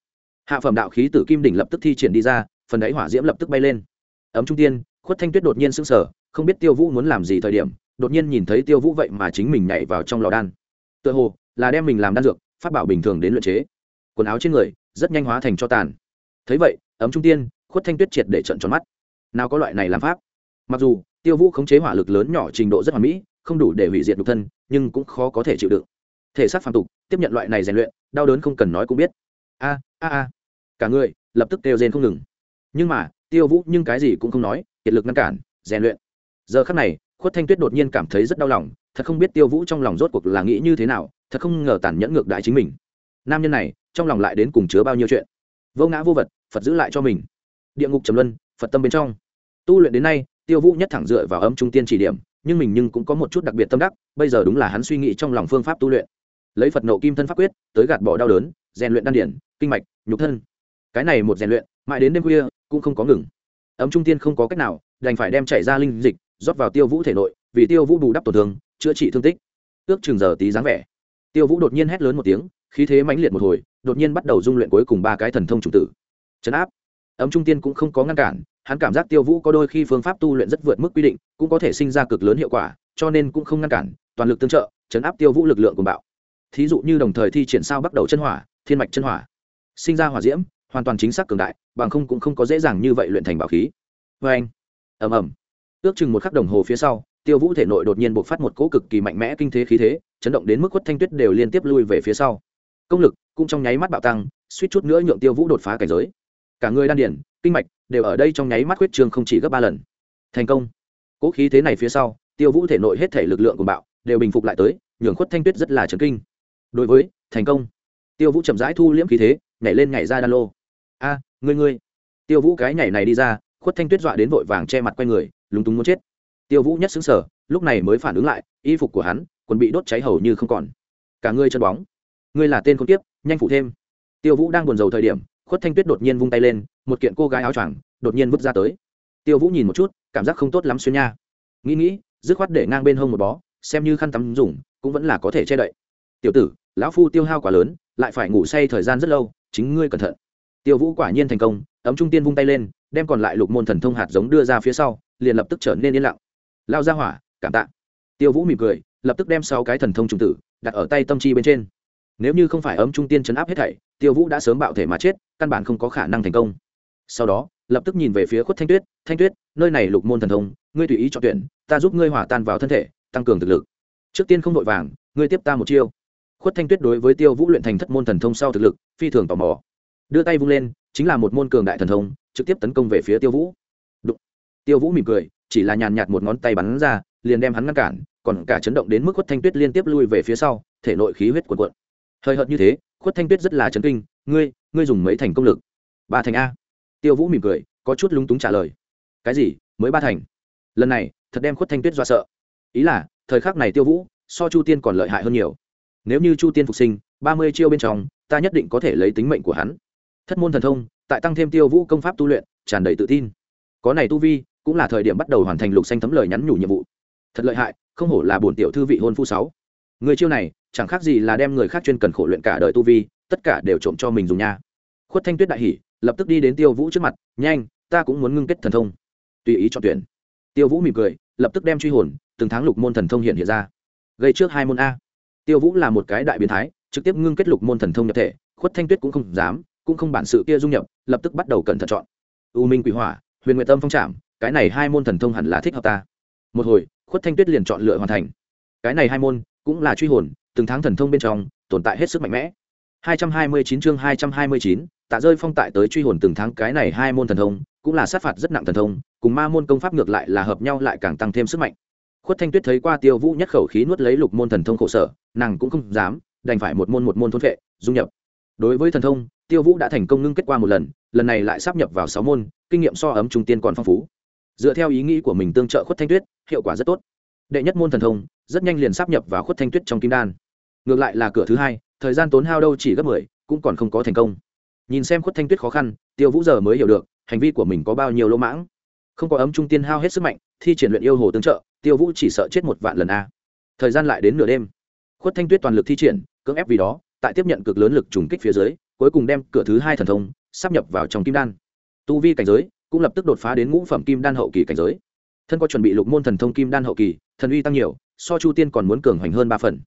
Hạ phẩm đạo khí tử kim đỉnh lập tức thi triển đi ra, phần đáy hỏa diễm lập tức bay lên. Ấm trung tiên, khuất thanh tuyết đột nhiên sững sờ, không biết tiêu vũ muốn làm gì thời điểm, đột nhiên nhìn thấy tiêu vũ vậy mà chính mình nhảy vào trong lò đan. Tựa hồ là đem mình làm đan dược phát bảo bình thường đến luyện chế. Quần áo trên người rất nhanh hóa thành cho tàn. Thấy vậy, ấm trung tiên, khuất thanh tuyết triệt để trận tròn mắt. Nào có loại này làm pháp? Mặc dù tiêu vũ khống chế hỏa lực lớn nhỏ trình độ rất hoàn mỹ, không đủ để hủy diệt nhục thân, nhưng cũng khó có thể chịu đựng. Thể xác phàm tục, tiếp nhận loại này rèn luyện, đau đớn không cần nói cũng biết. A a a. Cả người lập tức kêu rên không ngừng. Nhưng mà, tiêu vũ nhưng cái gì cũng không nói, kiệt lực ngăn cản, rèn luyện. Giờ khắc này, khuất thanh tuyết đột nhiên cảm thấy rất đau lòng, thật không biết tiêu vũ trong lòng rốt cuộc là nghĩ như thế nào, thật không ngờ tàn nhẫn ngược đại chính mình. Nam nhân này, trong lòng lại đến cùng chứa bao nhiêu chuyện. Vô ngã vô vật, phật giữ lại cho mình. Địa ngục trầm luân, phật tâm bên trong. Tu luyện đến nay tiêu vũ nhất thẳng dựa vào âm trung tiên chỉ điểm, nhưng mình nhưng cũng có một chút đặc biệt tâm đắc, bây giờ đúng là hắn suy nghĩ trong lòng phương pháp tu luyện. Lấy phật nộ kim thân pháp quyết, tới gạt bỏ đau đớn, rèn luyện đan điển, kinh mạch, nhục thân. Cái này một rèn luyện, mãi đến đêm khuya, cũng không có ngừng. Ấm trung tiên không có cách nào, đành phải đem chảy ra linh dịch, rót vào tiêu vũ thể nội, vì tiêu vũ bù đắp tổn thương, chữa trị thương tích. Ước chừng giờ tí dáng vẻ. Tiêu vũ đột nhiên hét lớn một tiếng, khí thế mãnh liệt một hồi, đột nhiên bắt đầu dung luyện cuối cùng ba cái thần thông chủng tử. Chấn áp. Ấm trung tiên cũng không có ngăn cản hắn cảm giác tiêu vũ có đôi khi phương pháp tu luyện rất vượt mức quy định, cũng có thể sinh ra cực lớn hiệu quả, cho nên cũng không ngăn cản, toàn lực tương trợ, chấn áp tiêu vũ lực lượng của bạo. Thí dụ như đồng thời thi triển sao bắt đầu chân hỏa, thiên mạch chân hỏa. Sinh ra hỏa diễm, hoàn toàn chính xác cường đại, bằng không cũng không có dễ dàng như vậy luyện thành bảo khí. Vê anh ầm ầm. Ước chừng một khắc đồng hồ phía sau, tiêu vũ thể nội đột nhiên bộc phát một cỗ cực kỳ mạnh mẽ kinh thế khí thế, chấn động đến mức quất thanh tuyết đều liên tiếp lui về phía sau. Công lực cũng trong nháy mắt bạo tăng, suýt chút nữa nhượng tiêu vũ đột phá cảnh giới. Cả người đan điển kinh mạch đều ở đây trong nháy mắt huyết trương không chỉ gấp ba lần. Thành công. Cỗ khí thế này phía sau, tiêu vũ thể nội hết thể lực lượng của bạo đều bình phục lại tới, nhường khuất thanh tuyết rất là chấn kinh. Đối với, thành công. Tiêu vũ chậm rãi thu liễm khí thế, nhảy lên nhảy ra đan lô. A, ngươi ngươi. Tiêu vũ cái nhảy này đi ra, khuất thanh tuyết dọa đến vội vàng che mặt quay người, lúng túng muốn chết. Tiêu vũ nhất xứng sở lúc này mới phản ứng lại, y phục của hắn, quần bị đốt cháy hầu như không còn. Cả ngươi chân bóng. Ngươi là tên con tiếp nhanh phụ thêm. Tiêu vũ đang buồn rầu thời điểm khuất thanh tuyết đột nhiên vung tay lên, một kiện cô gái áo choàng đột nhiên vứt ra tới. Tiêu vũ nhìn một chút, cảm giác không tốt lắm xuyên nha. Nghĩ nghĩ, dứt khoát để ngang bên hông một bó, xem như khăn tắm dùng, cũng vẫn là có thể che đậy. Tiểu tử, lão phu tiêu hao quá lớn, lại phải ngủ say thời gian rất lâu, chính ngươi cẩn thận. Tiêu vũ quả nhiên thành công, ấm trung tiên vung tay lên, đem còn lại lục môn thần thông hạt giống đưa ra phía sau, liền lập tức trở nên yên lặng. Lao ra hỏa, cảm tạ. Tiêu vũ mỉm cười, lập tức đem sáu cái thần thông trùng tử đặt ở tay tâm chi bên trên nếu như không phải ấm trung tiên chấn áp hết thảy, tiêu vũ đã sớm bạo thể mà chết, căn bản không có khả năng thành công. Sau đó, lập tức nhìn về phía khuất thanh tuyết thanh tuyết, nơi này lục môn thần thông, ngươi tùy ý chọn tuyển, ta giúp ngươi hỏa tan vào thân thể, tăng cường thực lực. Trước tiên không vội vàng, ngươi tiếp ta một chiêu. Khuất thanh tuyết đối với tiêu vũ luyện thành thất môn thần thông sau thực lực, phi thường tò mò. Đưa tay vung lên, chính là một môn cường đại thần thông, trực tiếp tấn công về phía tiêu vũ. Đụng. tiêu vũ mỉm cười, chỉ là nhàn nhạt một ngón tay bắn ra, liền đem hắn ngăn cản, còn cả chấn động đến mức khuất thanh tuyết liên tiếp lui về phía sau, thể nội khí huyết cuồn cuộn hơi hợt như thế, khuất thanh tuyết rất là chấn kinh, ngươi ngươi dùng mấy thành công lực? Ba thành a. Tiêu vũ mỉm cười, có chút lúng túng trả lời. Cái gì? Mới ba thành? Lần này, thật đem khuất thanh tuyết do sợ. Ý là, thời khắc này tiêu vũ, so chu tiên còn lợi hại hơn nhiều. Nếu như chu tiên phục sinh, ba mươi chiêu bên trong, ta nhất định có thể lấy tính mệnh của hắn. Thất môn thần thông, tại tăng thêm tiêu vũ công pháp tu luyện, tràn đầy tự tin. Có này tu vi, cũng là thời điểm bắt đầu hoàn thành lục xanh thấm lời nhắn nhủ nhiệm vụ. Thật lợi hại, không hổ là bổn tiểu thư vị hôn phu sáu người chiêu này, chẳng khác gì là đem người khác chuyên cần khổ luyện cả đời tu vi, tất cả đều trộm cho mình dùng nha. Khuất thanh tuyết đại hỉ, lập tức đi đến tiêu vũ trước mặt, nhanh, ta cũng muốn ngưng kết thần thông. Tùy ý chọn tuyển. Tiêu vũ mỉm cười, lập tức đem truy hồn, từng tháng lục môn thần thông hiện hiện ra. Gây trước hai môn a. Tiêu vũ là một cái đại biến thái, trực tiếp ngưng kết lục môn thần thông nhập thể, khuất thanh tuyết cũng không dám, cũng không bản sự kia dung nhập, lập tức bắt đầu cẩn thận chọn. U minh quỷ hỏa, huyền nguyện tâm phong trảm, cái này hai môn thần thông hẳn là thích hợp ta. Một hồi, khuất thanh tuyết liền chọn lựa hoàn thành. Cái này hai môn cũng là truy hồn từng tháng thần thông bên trong tồn tại hết sức mạnh mẽ. 229 chương 229, tạ rơi phong tại tới truy hồn từng tháng cái này hai môn thần thông cũng là sát phạt rất nặng thần thông cùng ma môn công pháp ngược lại là hợp nhau lại càng tăng thêm sức mạnh. Khuất thanh tuyết thấy qua tiêu vũ nhất khẩu khí nuốt lấy lục môn thần thông khổ sở nàng cũng không dám đành phải một môn một môn thôn vệ dung nhập. Đối với thần thông tiêu vũ đã thành công ngưng kết qua một lần lần này lại sắp nhập vào sáu môn kinh nghiệm so ấm trung tiên còn phong phú. Dựa theo ý nghĩ của mình tương trợ khuất thanh tuyết hiệu quả rất tốt đệ nhất môn thần thông, rất nhanh liền sắp nhập vào khuất thanh tuyết trong kim đan. Ngược lại là cửa thứ hai, thời gian tốn hao đâu chỉ gấp mười, cũng còn không có thành công. Nhìn xem khuất thanh tuyết khó khăn, tiêu vũ giờ mới hiểu được, hành vi của mình có bao nhiêu lỗ mãng. Không có ấm trung tiên hao hết sức mạnh, thi triển luyện yêu hồ tương trợ, tiêu vũ chỉ sợ chết một vạn lần a. Thời gian lại đến nửa đêm. Khuất thanh tuyết toàn lực thi triển, cưỡng ép vì đó, tại tiếp nhận cực lớn lực trùng kích phía dưới, cuối cùng đem cửa thứ hai thần thông sắp nhập vào trong kim đan. Tu vi cảnh giới cũng lập tức đột phá đến ngũ phẩm kim đan hậu kỳ cảnh giới thân có chuẩn bị lục môn thần thông kim đan hậu kỳ, thần uy tăng nhiều, so chu tiên còn muốn cường hoành hơn ba phần.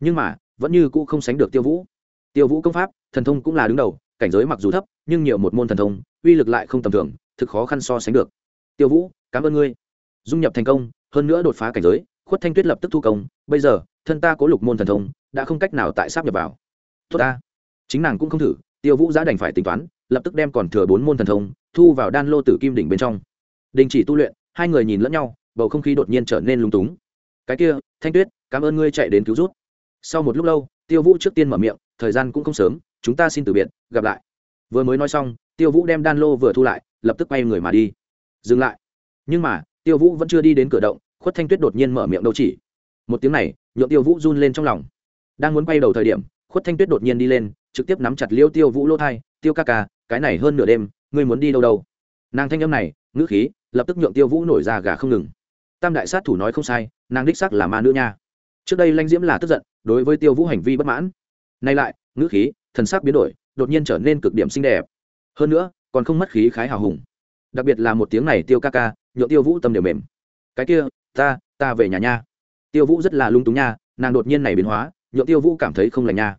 Nhưng mà, vẫn như cũ không sánh được tiêu vũ. Tiêu vũ công pháp, thần thông cũng là đứng đầu, cảnh giới mặc dù thấp, nhưng nhiều một môn thần thông, uy lực lại không tầm thường, thực khó khăn so sánh được. Tiêu vũ, cảm ơn ngươi. Dung nhập thành công, hơn nữa đột phá cảnh giới, khuất thanh tuyết lập tức thu công, bây giờ, thân ta có lục môn thần thông, đã không cách nào tại sáp nhập vào. Tốt ta. Chính nàng cũng không thử, tiêu vũ giã đành phải tính toán, lập tức đem còn thừa bốn môn thần thông, thu vào đan lô tử kim đỉnh bên trong. Đình chỉ tu luyện hai người nhìn lẫn nhau, bầu không khí đột nhiên trở nên lung túng. Cái kia, thanh tuyết, cảm ơn ngươi chạy đến cứu rút sau một lúc lâu, tiêu vũ trước tiên mở miệng, thời gian cũng không sớm, chúng ta xin từ biệt, gặp lại. Vừa mới nói xong, tiêu vũ đem đan lô vừa thu lại, lập tức quay người mà đi. Dừng lại. Nhưng mà, tiêu vũ vẫn chưa đi đến cửa động, khuất thanh tuyết đột nhiên mở miệng đâu chỉ. Một tiếng này nhộn tiêu vũ run lên trong lòng. Đang muốn quay đầu thời điểm, khuất thanh tuyết đột nhiên đi lên, trực tiếp nắm chặt liêu tiêu vũ lỗ thai. Tiêu ca ca, cái này hơn nửa đêm, ngươi muốn đi đâu đâu? Nàng thanh âm này ngữ khí, lập tức nhượng tiêu vũ nổi ra gà không ngừng. Tam đại sát thủ nói không sai, nàng đích sắc là ma nữ nha. Trước đây lanh diễm là tức giận, đối với tiêu vũ hành vi bất mãn. Nay lại, ngữ khí, thần sắc biến đổi, đột nhiên trở nên cực điểm xinh đẹp. Hơn nữa, còn không mất khí khái hào hùng. Đặc biệt là một tiếng này tiêu ca ca, nhượng tiêu vũ tâm đều mềm. Cái kia, ta ta về nhà nha. Tiêu vũ rất là lung túng nha, nàng đột nhiên này biến hóa, nhượng tiêu vũ cảm thấy không lành nha.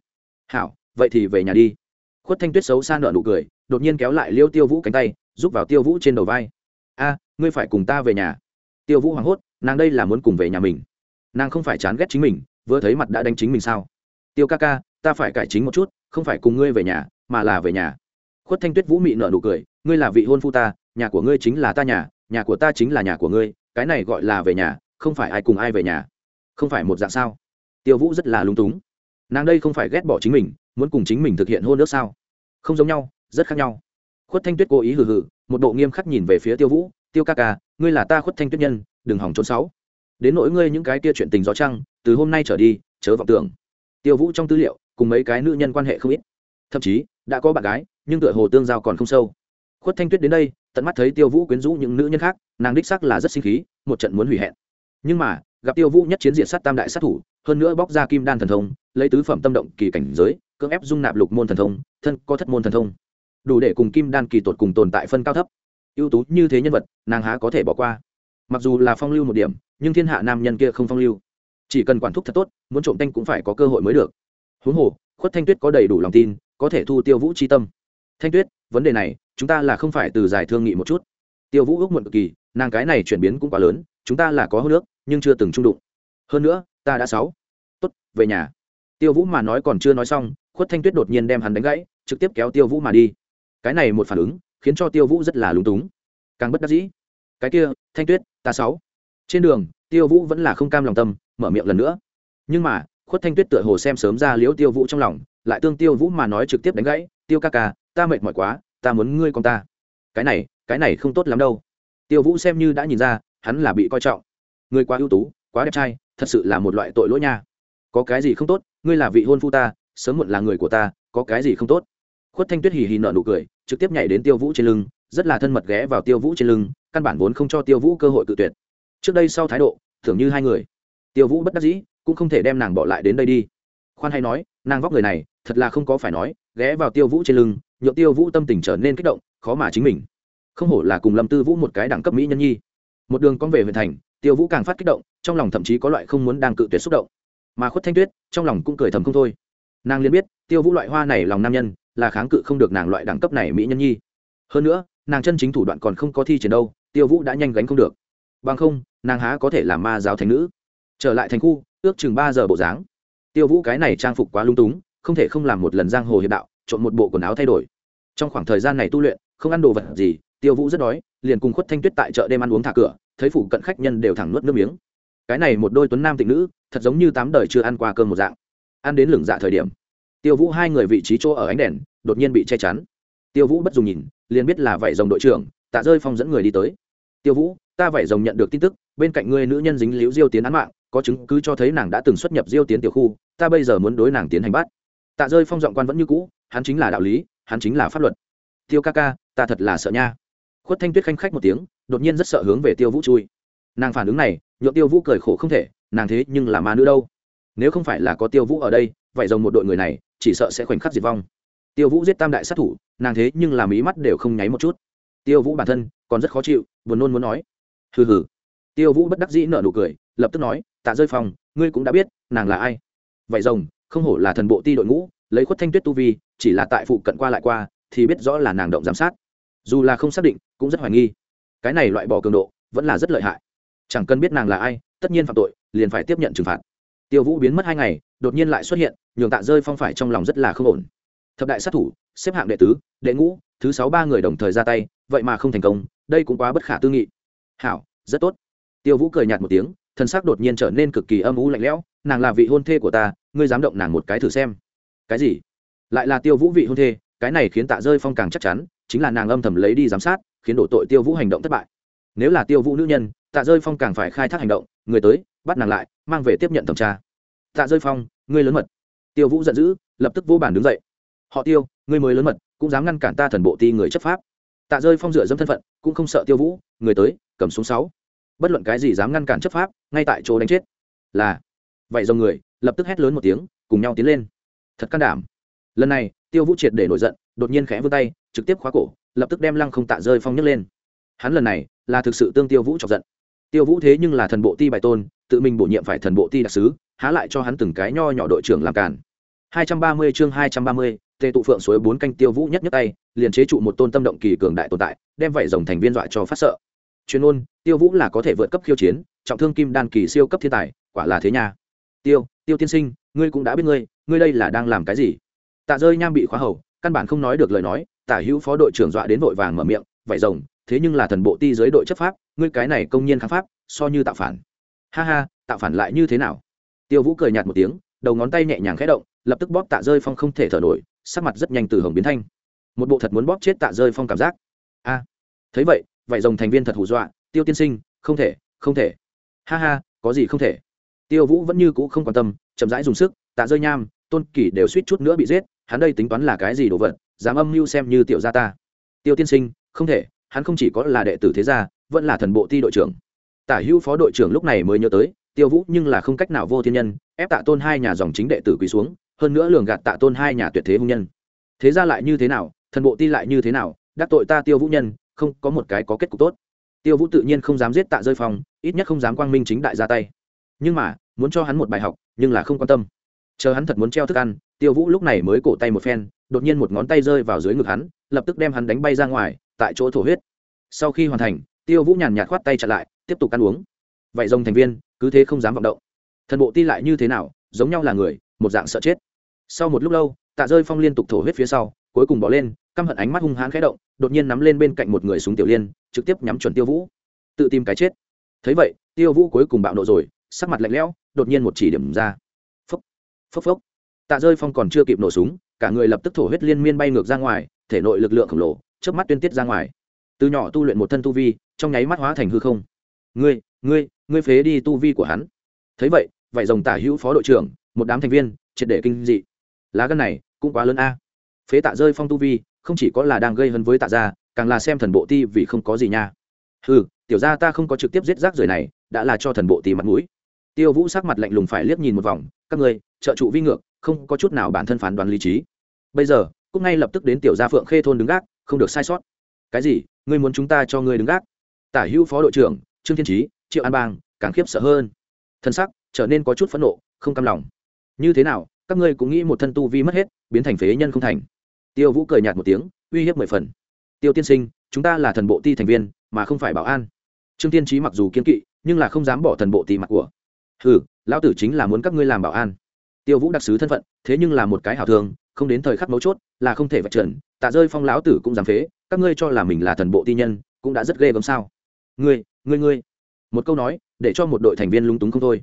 Hảo, vậy thì về nhà đi. Khuất thanh tuyết xấu xa nợ nụ cười, đột nhiên kéo lại liêu tiêu vũ cánh tay, giúp vào tiêu vũ trên đầu vai a, ngươi phải cùng ta về nhà. Tiêu vũ hoảng hốt, nàng đây là muốn cùng về nhà mình. Nàng không phải chán ghét chính mình, vừa thấy mặt đã đánh chính mình sao? Tiêu ca ca, ta phải cải chính một chút, không phải cùng ngươi về nhà, mà là về nhà. Khuất thanh tuyết vũ mị nợ nụ cười, ngươi là vị hôn phu ta, nhà của ngươi chính là ta nhà nhà của ta chính là nhà của ngươi, cái này gọi là về nhà, không phải ai cùng ai về nhà. Không phải một dạng sao? Tiêu vũ rất là lung túng. Nàng đây không phải ghét bỏ chính mình, muốn cùng chính mình thực hiện hôn ước sao? Không giống nhau, rất khác nhau khuất thanh tuyết cố ý hừ hừ, một bộ nghiêm khắc nhìn về phía tiêu vũ, tiêu ca ca, ngươi là ta khuất thanh tuyết nhân, đừng hỏng trốn sáu. Đến nỗi ngươi những cái tia chuyện tình gió trăng, từ hôm nay trở đi, chớ vọng tưởng. Tiêu vũ trong tư liệu, cùng mấy cái nữ nhân quan hệ không ít. Thậm chí, đã có bạn gái, nhưng tựa hồ tương giao còn không sâu. Khuất thanh tuyết đến đây, tận mắt thấy tiêu vũ quyến rũ những nữ nhân khác, nàng đích sắc là rất sinh khí, một trận muốn hủy hẹn. Nhưng mà, gặp tiêu vũ nhất chiến diện sát tam đại sát thủ, hơn nữa bóc ra kim đan thần thông, lấy tứ phẩm tâm động kỳ cảnh giới, cưỡng ép dung nạp lục môn thần thông, thân có thất môn thần thông đủ để cùng kim đan kỳ tột cùng tồn tại phân cao thấp. Ưu tú như thế nhân vật, nàng há có thể bỏ qua. Mặc dù là phong lưu một điểm, nhưng thiên hạ nam nhân kia không phong lưu. Chỉ cần quản thúc thật tốt, muốn trộm tanh cũng phải có cơ hội mới được. Huống hồ, khuất thanh tuyết có đầy đủ lòng tin, có thể thu tiêu vũ chi tâm. Thanh tuyết, vấn đề này, chúng ta là không phải từ giải thương nghị một chút. Tiêu vũ ước muộn cực kỳ, nàng cái này chuyển biến cũng quá lớn, chúng ta là có hô nước, nhưng chưa từng trung đụng. Hơn nữa, ta đã sáu. Tốt, về nhà. Tiêu vũ mà nói còn chưa nói xong, khuất thanh tuyết đột nhiên đem hắn đánh gãy, trực tiếp kéo tiêu vũ mà đi cái này một phản ứng khiến cho tiêu vũ rất là lúng túng. Càng bất đắc dĩ. Cái kia, thanh tuyết, ta sáu. Trên đường, tiêu vũ vẫn là không cam lòng tâm, mở miệng lần nữa. Nhưng mà, khuất thanh tuyết tựa hồ xem sớm ra liễu tiêu vũ trong lòng, lại tương tiêu vũ mà nói trực tiếp đánh gãy, tiêu ca ca, ta mệt mỏi quá, ta muốn ngươi con ta. Cái này cái này không tốt lắm đâu. Tiêu vũ xem như đã nhìn ra, hắn là bị coi trọng. Ngươi quá ưu tú, quá đẹp trai, thật sự là một loại tội lỗi nha. Có cái gì không tốt, ngươi là vị hôn phu ta, sớm muộn là người của ta, có cái gì không tốt khuất thanh tuyết hì hì nợ nụ cười, trực tiếp nhảy đến tiêu vũ trên lưng, rất là thân mật ghé vào tiêu vũ trên lưng, căn bản vốn không cho tiêu vũ cơ hội cự tuyệt. Trước đây sau thái độ thường như hai người. Tiêu vũ bất đắc dĩ, cũng không thể đem nàng bỏ lại đến đây đi. Khoan hay nói, nàng vóc người này, thật là không có phải nói, ghé vào tiêu vũ trên lưng nhộn tiêu vũ tâm tình trở nên kích động, khó mà chính mình. Không hổ là cùng lâm tư vũ một cái đẳng cấp mỹ nhân nhi. Một đường con về huyện thành, tiêu vũ càng phát kích động, trong lòng thậm chí có loại không muốn đang cự tuyệt xúc động. Mà khuất thanh tuyết, trong lòng cũng cười thầm không thôi. Nàng liền biết, tiêu vũ loại hoa này lòng nam nhân là kháng cự không được nàng loại đẳng cấp này mỹ nhân nhi. Hơn nữa, nàng chân chính thủ đoạn còn không có thi triển đâu, tiêu vũ đã nhanh gánh không được. Bằng không, nàng há có thể làm ma giáo thành nữ. Trở lại thành khu, ước chừng ba giờ bộ dáng. Tiêu vũ cái này trang phục quá lung túng, không thể không làm một lần giang hồ hiệp đạo, trộn một bộ quần áo thay đổi. Trong khoảng thời gian này tu luyện, không ăn đồ vật gì, tiêu vũ rất đói, liền cùng khuất thanh tuyết tại chợ đêm ăn uống thả cửa, thấy phủ cận khách nhân đều thẳng nuốt nước miếng. Cái này một đôi tuấn nam tịnh nữ, thật giống như tám đời chưa ăn qua cơm một dạng. Ăn đến lửng dạ thời điểm tiêu vũ hai người vị trí chỗ ở ánh đèn, đột nhiên bị che chắn. Tiêu vũ bất dùng nhìn, liền biết là vảy rồng đội trưởng, tạ rơi phong dẫn người đi tới. Tiêu vũ, ta vảy rồng nhận được tin tức, bên cạnh ngươi nữ nhân dính liễu diêu tiến án mạng, có chứng cứ cho thấy nàng đã từng xuất nhập diêu tiến tiểu khu, ta bây giờ muốn đối nàng tiến hành bắt. Tạ rơi phong giọng quan vẫn như cũ, hắn chính là đạo lý, hắn chính là pháp luật. Tiêu ca ca, ta thật là sợ nha. Khuất thanh tuyết khanh khách một tiếng, đột nhiên rất sợ hướng về tiêu vũ chui. Nàng phản ứng này, nhượng tiêu vũ cười khổ không thể, nàng thế nhưng là ma nữ đâu. Nếu không phải là có tiêu vũ ở đây vậy dòng một đội người này chỉ sợ sẽ khoảnh khắc diệt vong. Tiêu vũ giết tam đại sát thủ, nàng thế nhưng làm ý mắt đều không nháy một chút. Tiêu vũ bản thân còn rất khó chịu, buồn nôn muốn nói. Hừ hừ. Tiêu vũ bất đắc dĩ nở nụ cười, lập tức nói, tạ rơi phòng, ngươi cũng đã biết, nàng là ai. Vậy rồng, không hổ là thần bộ ti đội ngũ, lấy khuất thanh tuyết tu vi, chỉ là tại phụ cận qua lại qua, thì biết rõ là nàng động giám sát. Dù là không xác định, cũng rất hoài nghi. Cái này loại bỏ cường độ, vẫn là rất lợi hại. Chẳng cần biết nàng là ai, tất nhiên phạm tội, liền phải tiếp nhận trừng phạt tiêu vũ biến mất hai ngày, đột nhiên lại xuất hiện, nhường tạ rơi phong phải trong lòng rất là không ổn. Thập đại sát thủ, xếp hạng đệ tứ, đệ ngũ, thứ sáu ba người đồng thời ra tay, vậy mà không thành công, đây cũng quá bất khả tư nghị. Hảo, rất tốt. Tiêu vũ cười nhạt một tiếng, thân xác đột nhiên trở nên cực kỳ âm u lạnh lẽo, nàng là vị hôn thê của ta, ngươi dám động nàng một cái thử xem. Cái gì? Lại là tiêu vũ vị hôn thê, cái này khiến tạ rơi phong càng chắc chắn, chính là nàng âm thầm lấy đi giám sát, khiến đổ tội tiêu vũ hành động thất bại. Nếu là tiêu vũ nữ nhân, tạ rơi phong càng phải khai thác hành động, người tới bắt nàng lại, mang về tiếp nhận thẩm tra. Tạ rơi phong, ngươi lớn mật. Tiêu vũ giận dữ, lập tức vô bản đứng dậy. Họ tiêu, ngươi mới lớn mật, cũng dám ngăn cản ta thần bộ ti người chấp pháp. Tạ rơi phong dựa dâm thân phận, cũng không sợ tiêu vũ, người tới, cầm xuống sáu. Bất luận cái gì dám ngăn cản chấp pháp, ngay tại chỗ đánh chết. Là, vậy dòng người, lập tức hét lớn một tiếng, cùng nhau tiến lên. Thật can đảm. Lần này, tiêu vũ triệt để nổi giận, đột nhiên khẽ vươn tay, trực tiếp khóa cổ, lập tức đem lăng không tạ rơi phong nhấc lên. Hắn lần này, là thực sự tương tiêu vũ chọc giận tiêu vũ thế nhưng là thần bộ ti bài tôn tự mình bổ nhiệm phải thần bộ ti đặc sứ há lại cho hắn từng cái nho nhỏ đội trưởng làm cản 230 chương 230, tề tụ phượng suối bốn canh tiêu vũ nhất nhất tay liền chế trụ một tôn tâm động kỳ cường đại tồn tại đem vậy rồng thành viên dọa cho phát sợ. Chuyên ôn tiêu vũ là có thể vượt cấp khiêu chiến trọng thương kim đan kỳ siêu cấp thiên tài quả là thế nha. Tiêu tiêu tiên sinh ngươi cũng đã biết ngươi ngươi đây là đang làm cái gì? Tạ rơi nham bị khóa hầu căn bản không nói được lời nói tả hữu phó đội trưởng dọa đến vội vàng mở miệng vậy rồng thế nhưng là thần bộ ti giới đội chấp pháp, ngươi cái này công nhiên kháng pháp, so như tạo phản. Ha ha, tạo phản lại như thế nào? Tiêu vũ cười nhạt một tiếng, đầu ngón tay nhẹ nhàng khẽ động, lập tức bóp tạ rơi phong không thể thở nổi, sắc mặt rất nhanh từ hồng biến thanh. Một bộ thật muốn bóp chết tạ rơi phong cảm giác. A, thấy vậy vậy rồng thành viên thật hù dọa, tiêu tiên sinh, không thể không thể. Ha ha, có gì không thể? Tiêu vũ vẫn như cũ không quan tâm, chậm rãi dùng sức, tạ rơi nham, tôn kỷ đều suýt chút nữa bị giết, hắn đây tính toán là cái gì đồ vật, dám âm mưu xem như tiểu gia ta. Tiêu tiên sinh, không thể hắn không chỉ có là đệ tử thế gia vẫn là thần bộ ti đội trưởng. Tả hữu phó đội trưởng lúc này mới nhớ tới tiêu vũ nhưng là không cách nào vô thiên nhân ép tạ tôn hai nhà dòng chính đệ tử quỳ xuống hơn nữa lường gạt tạ tôn hai nhà tuyệt thế hung nhân. Thế ra lại như thế nào thần bộ ti lại như thế nào đắc tội ta tiêu vũ nhân không có một cái có kết cục tốt. Tiêu vũ tự nhiên không dám giết tạ rơi phòng, ít nhất không dám quang minh chính đại ra tay. Nhưng mà muốn cho hắn một bài học nhưng là không quan tâm. Chờ hắn thật muốn treo thức ăn tiêu vũ lúc này mới cổ tay một phen đột nhiên một ngón tay rơi vào dưới ngực hắn lập tức đem hắn đánh bay ra ngoài tại chỗ thổ huyết. Sau khi hoàn thành, tiêu vũ nhàn nhạt khoát tay chặt lại, tiếp tục ăn uống. Vậy rồng thành viên, cứ thế không dám vọng động. Thần bộ ti lại như thế nào, giống nhau là người, một dạng sợ chết. Sau một lúc lâu, tạ rơi phong liên tục thổ huyết phía sau, cuối cùng bỏ lên, căm hận ánh mắt hung hãn khẽ động, đột nhiên nắm lên bên cạnh một người súng tiểu liên, trực tiếp nhắm chuẩn tiêu vũ. Tự tìm cái chết. Thấy vậy, tiêu vũ cuối cùng bạo nộ rồi, sắc mặt lạnh lẽo, đột nhiên một chỉ điểm ra. Phốc phốc phốc. Tạ rơi phong còn chưa kịp nổ súng, cả người lập tức thổ huyết liên miên bay ngược ra ngoài, thể nội lực lượng khổng lồ chớp mắt tuyên tiết ra ngoài. Từ nhỏ tu luyện một thân tu vi, trong nháy mắt hóa thành hư không. Ngươi ngươi ngươi phế đi tu vi của hắn. Thấy vậy vậy rồng tả hữu phó đội trưởng, một đám thành viên, triệt để kinh dị. Lá gân này cũng quá lớn a. Phế tạ rơi phong tu vi, không chỉ có là đang gây hấn với tạ gia, càng là xem thần bộ ti vì không có gì nha. Ừ tiểu gia ta không có trực tiếp giết rác rưởi này, đã là cho thần bộ ti mặt mũi. Tiêu vũ sắc mặt lạnh lùng phải liếc nhìn một vòng, các ngươi, trợ trụ vi ngược, không có chút nào bản thân phán đoán lý trí. Bây giờ, cũng ngay lập tức đến tiểu gia phượng khê thôn đứng gác không được sai sót. Cái gì? Ngươi muốn chúng ta cho ngươi đứng gác? Tả hữu phó đội trưởng, trương thiên trí triệu an bang, càng khiếp sợ hơn. Thân sắc trở nên có chút phẫn nộ, không cam lòng. Như thế nào, các ngươi cũng nghĩ một thân tu vi mất hết, biến thành phế nhân không thành. Tiêu vũ cười nhạt một tiếng, uy hiếp mười phần. Tiêu tiên sinh, chúng ta là thần bộ ti thành viên, mà không phải bảo an. Trương tiên trí mặc dù kiên kỵ, nhưng là không dám bỏ thần bộ ti mặt của. Ừ lão tử chính là muốn các ngươi làm bảo an. Tiêu vũ đặc sứ thân phận, thế nhưng là một cái hảo thường không đến thời khắc mấu chốt, là không thể vạch trần, tạ rơi phong lão tử cũng dám phế, các ngươi cho là mình là thần bộ ti nhân, cũng đã rất ghê gớm sao? Ngươi ngươi ngươi. Một câu nói, để cho một đội thành viên lung túng không thôi.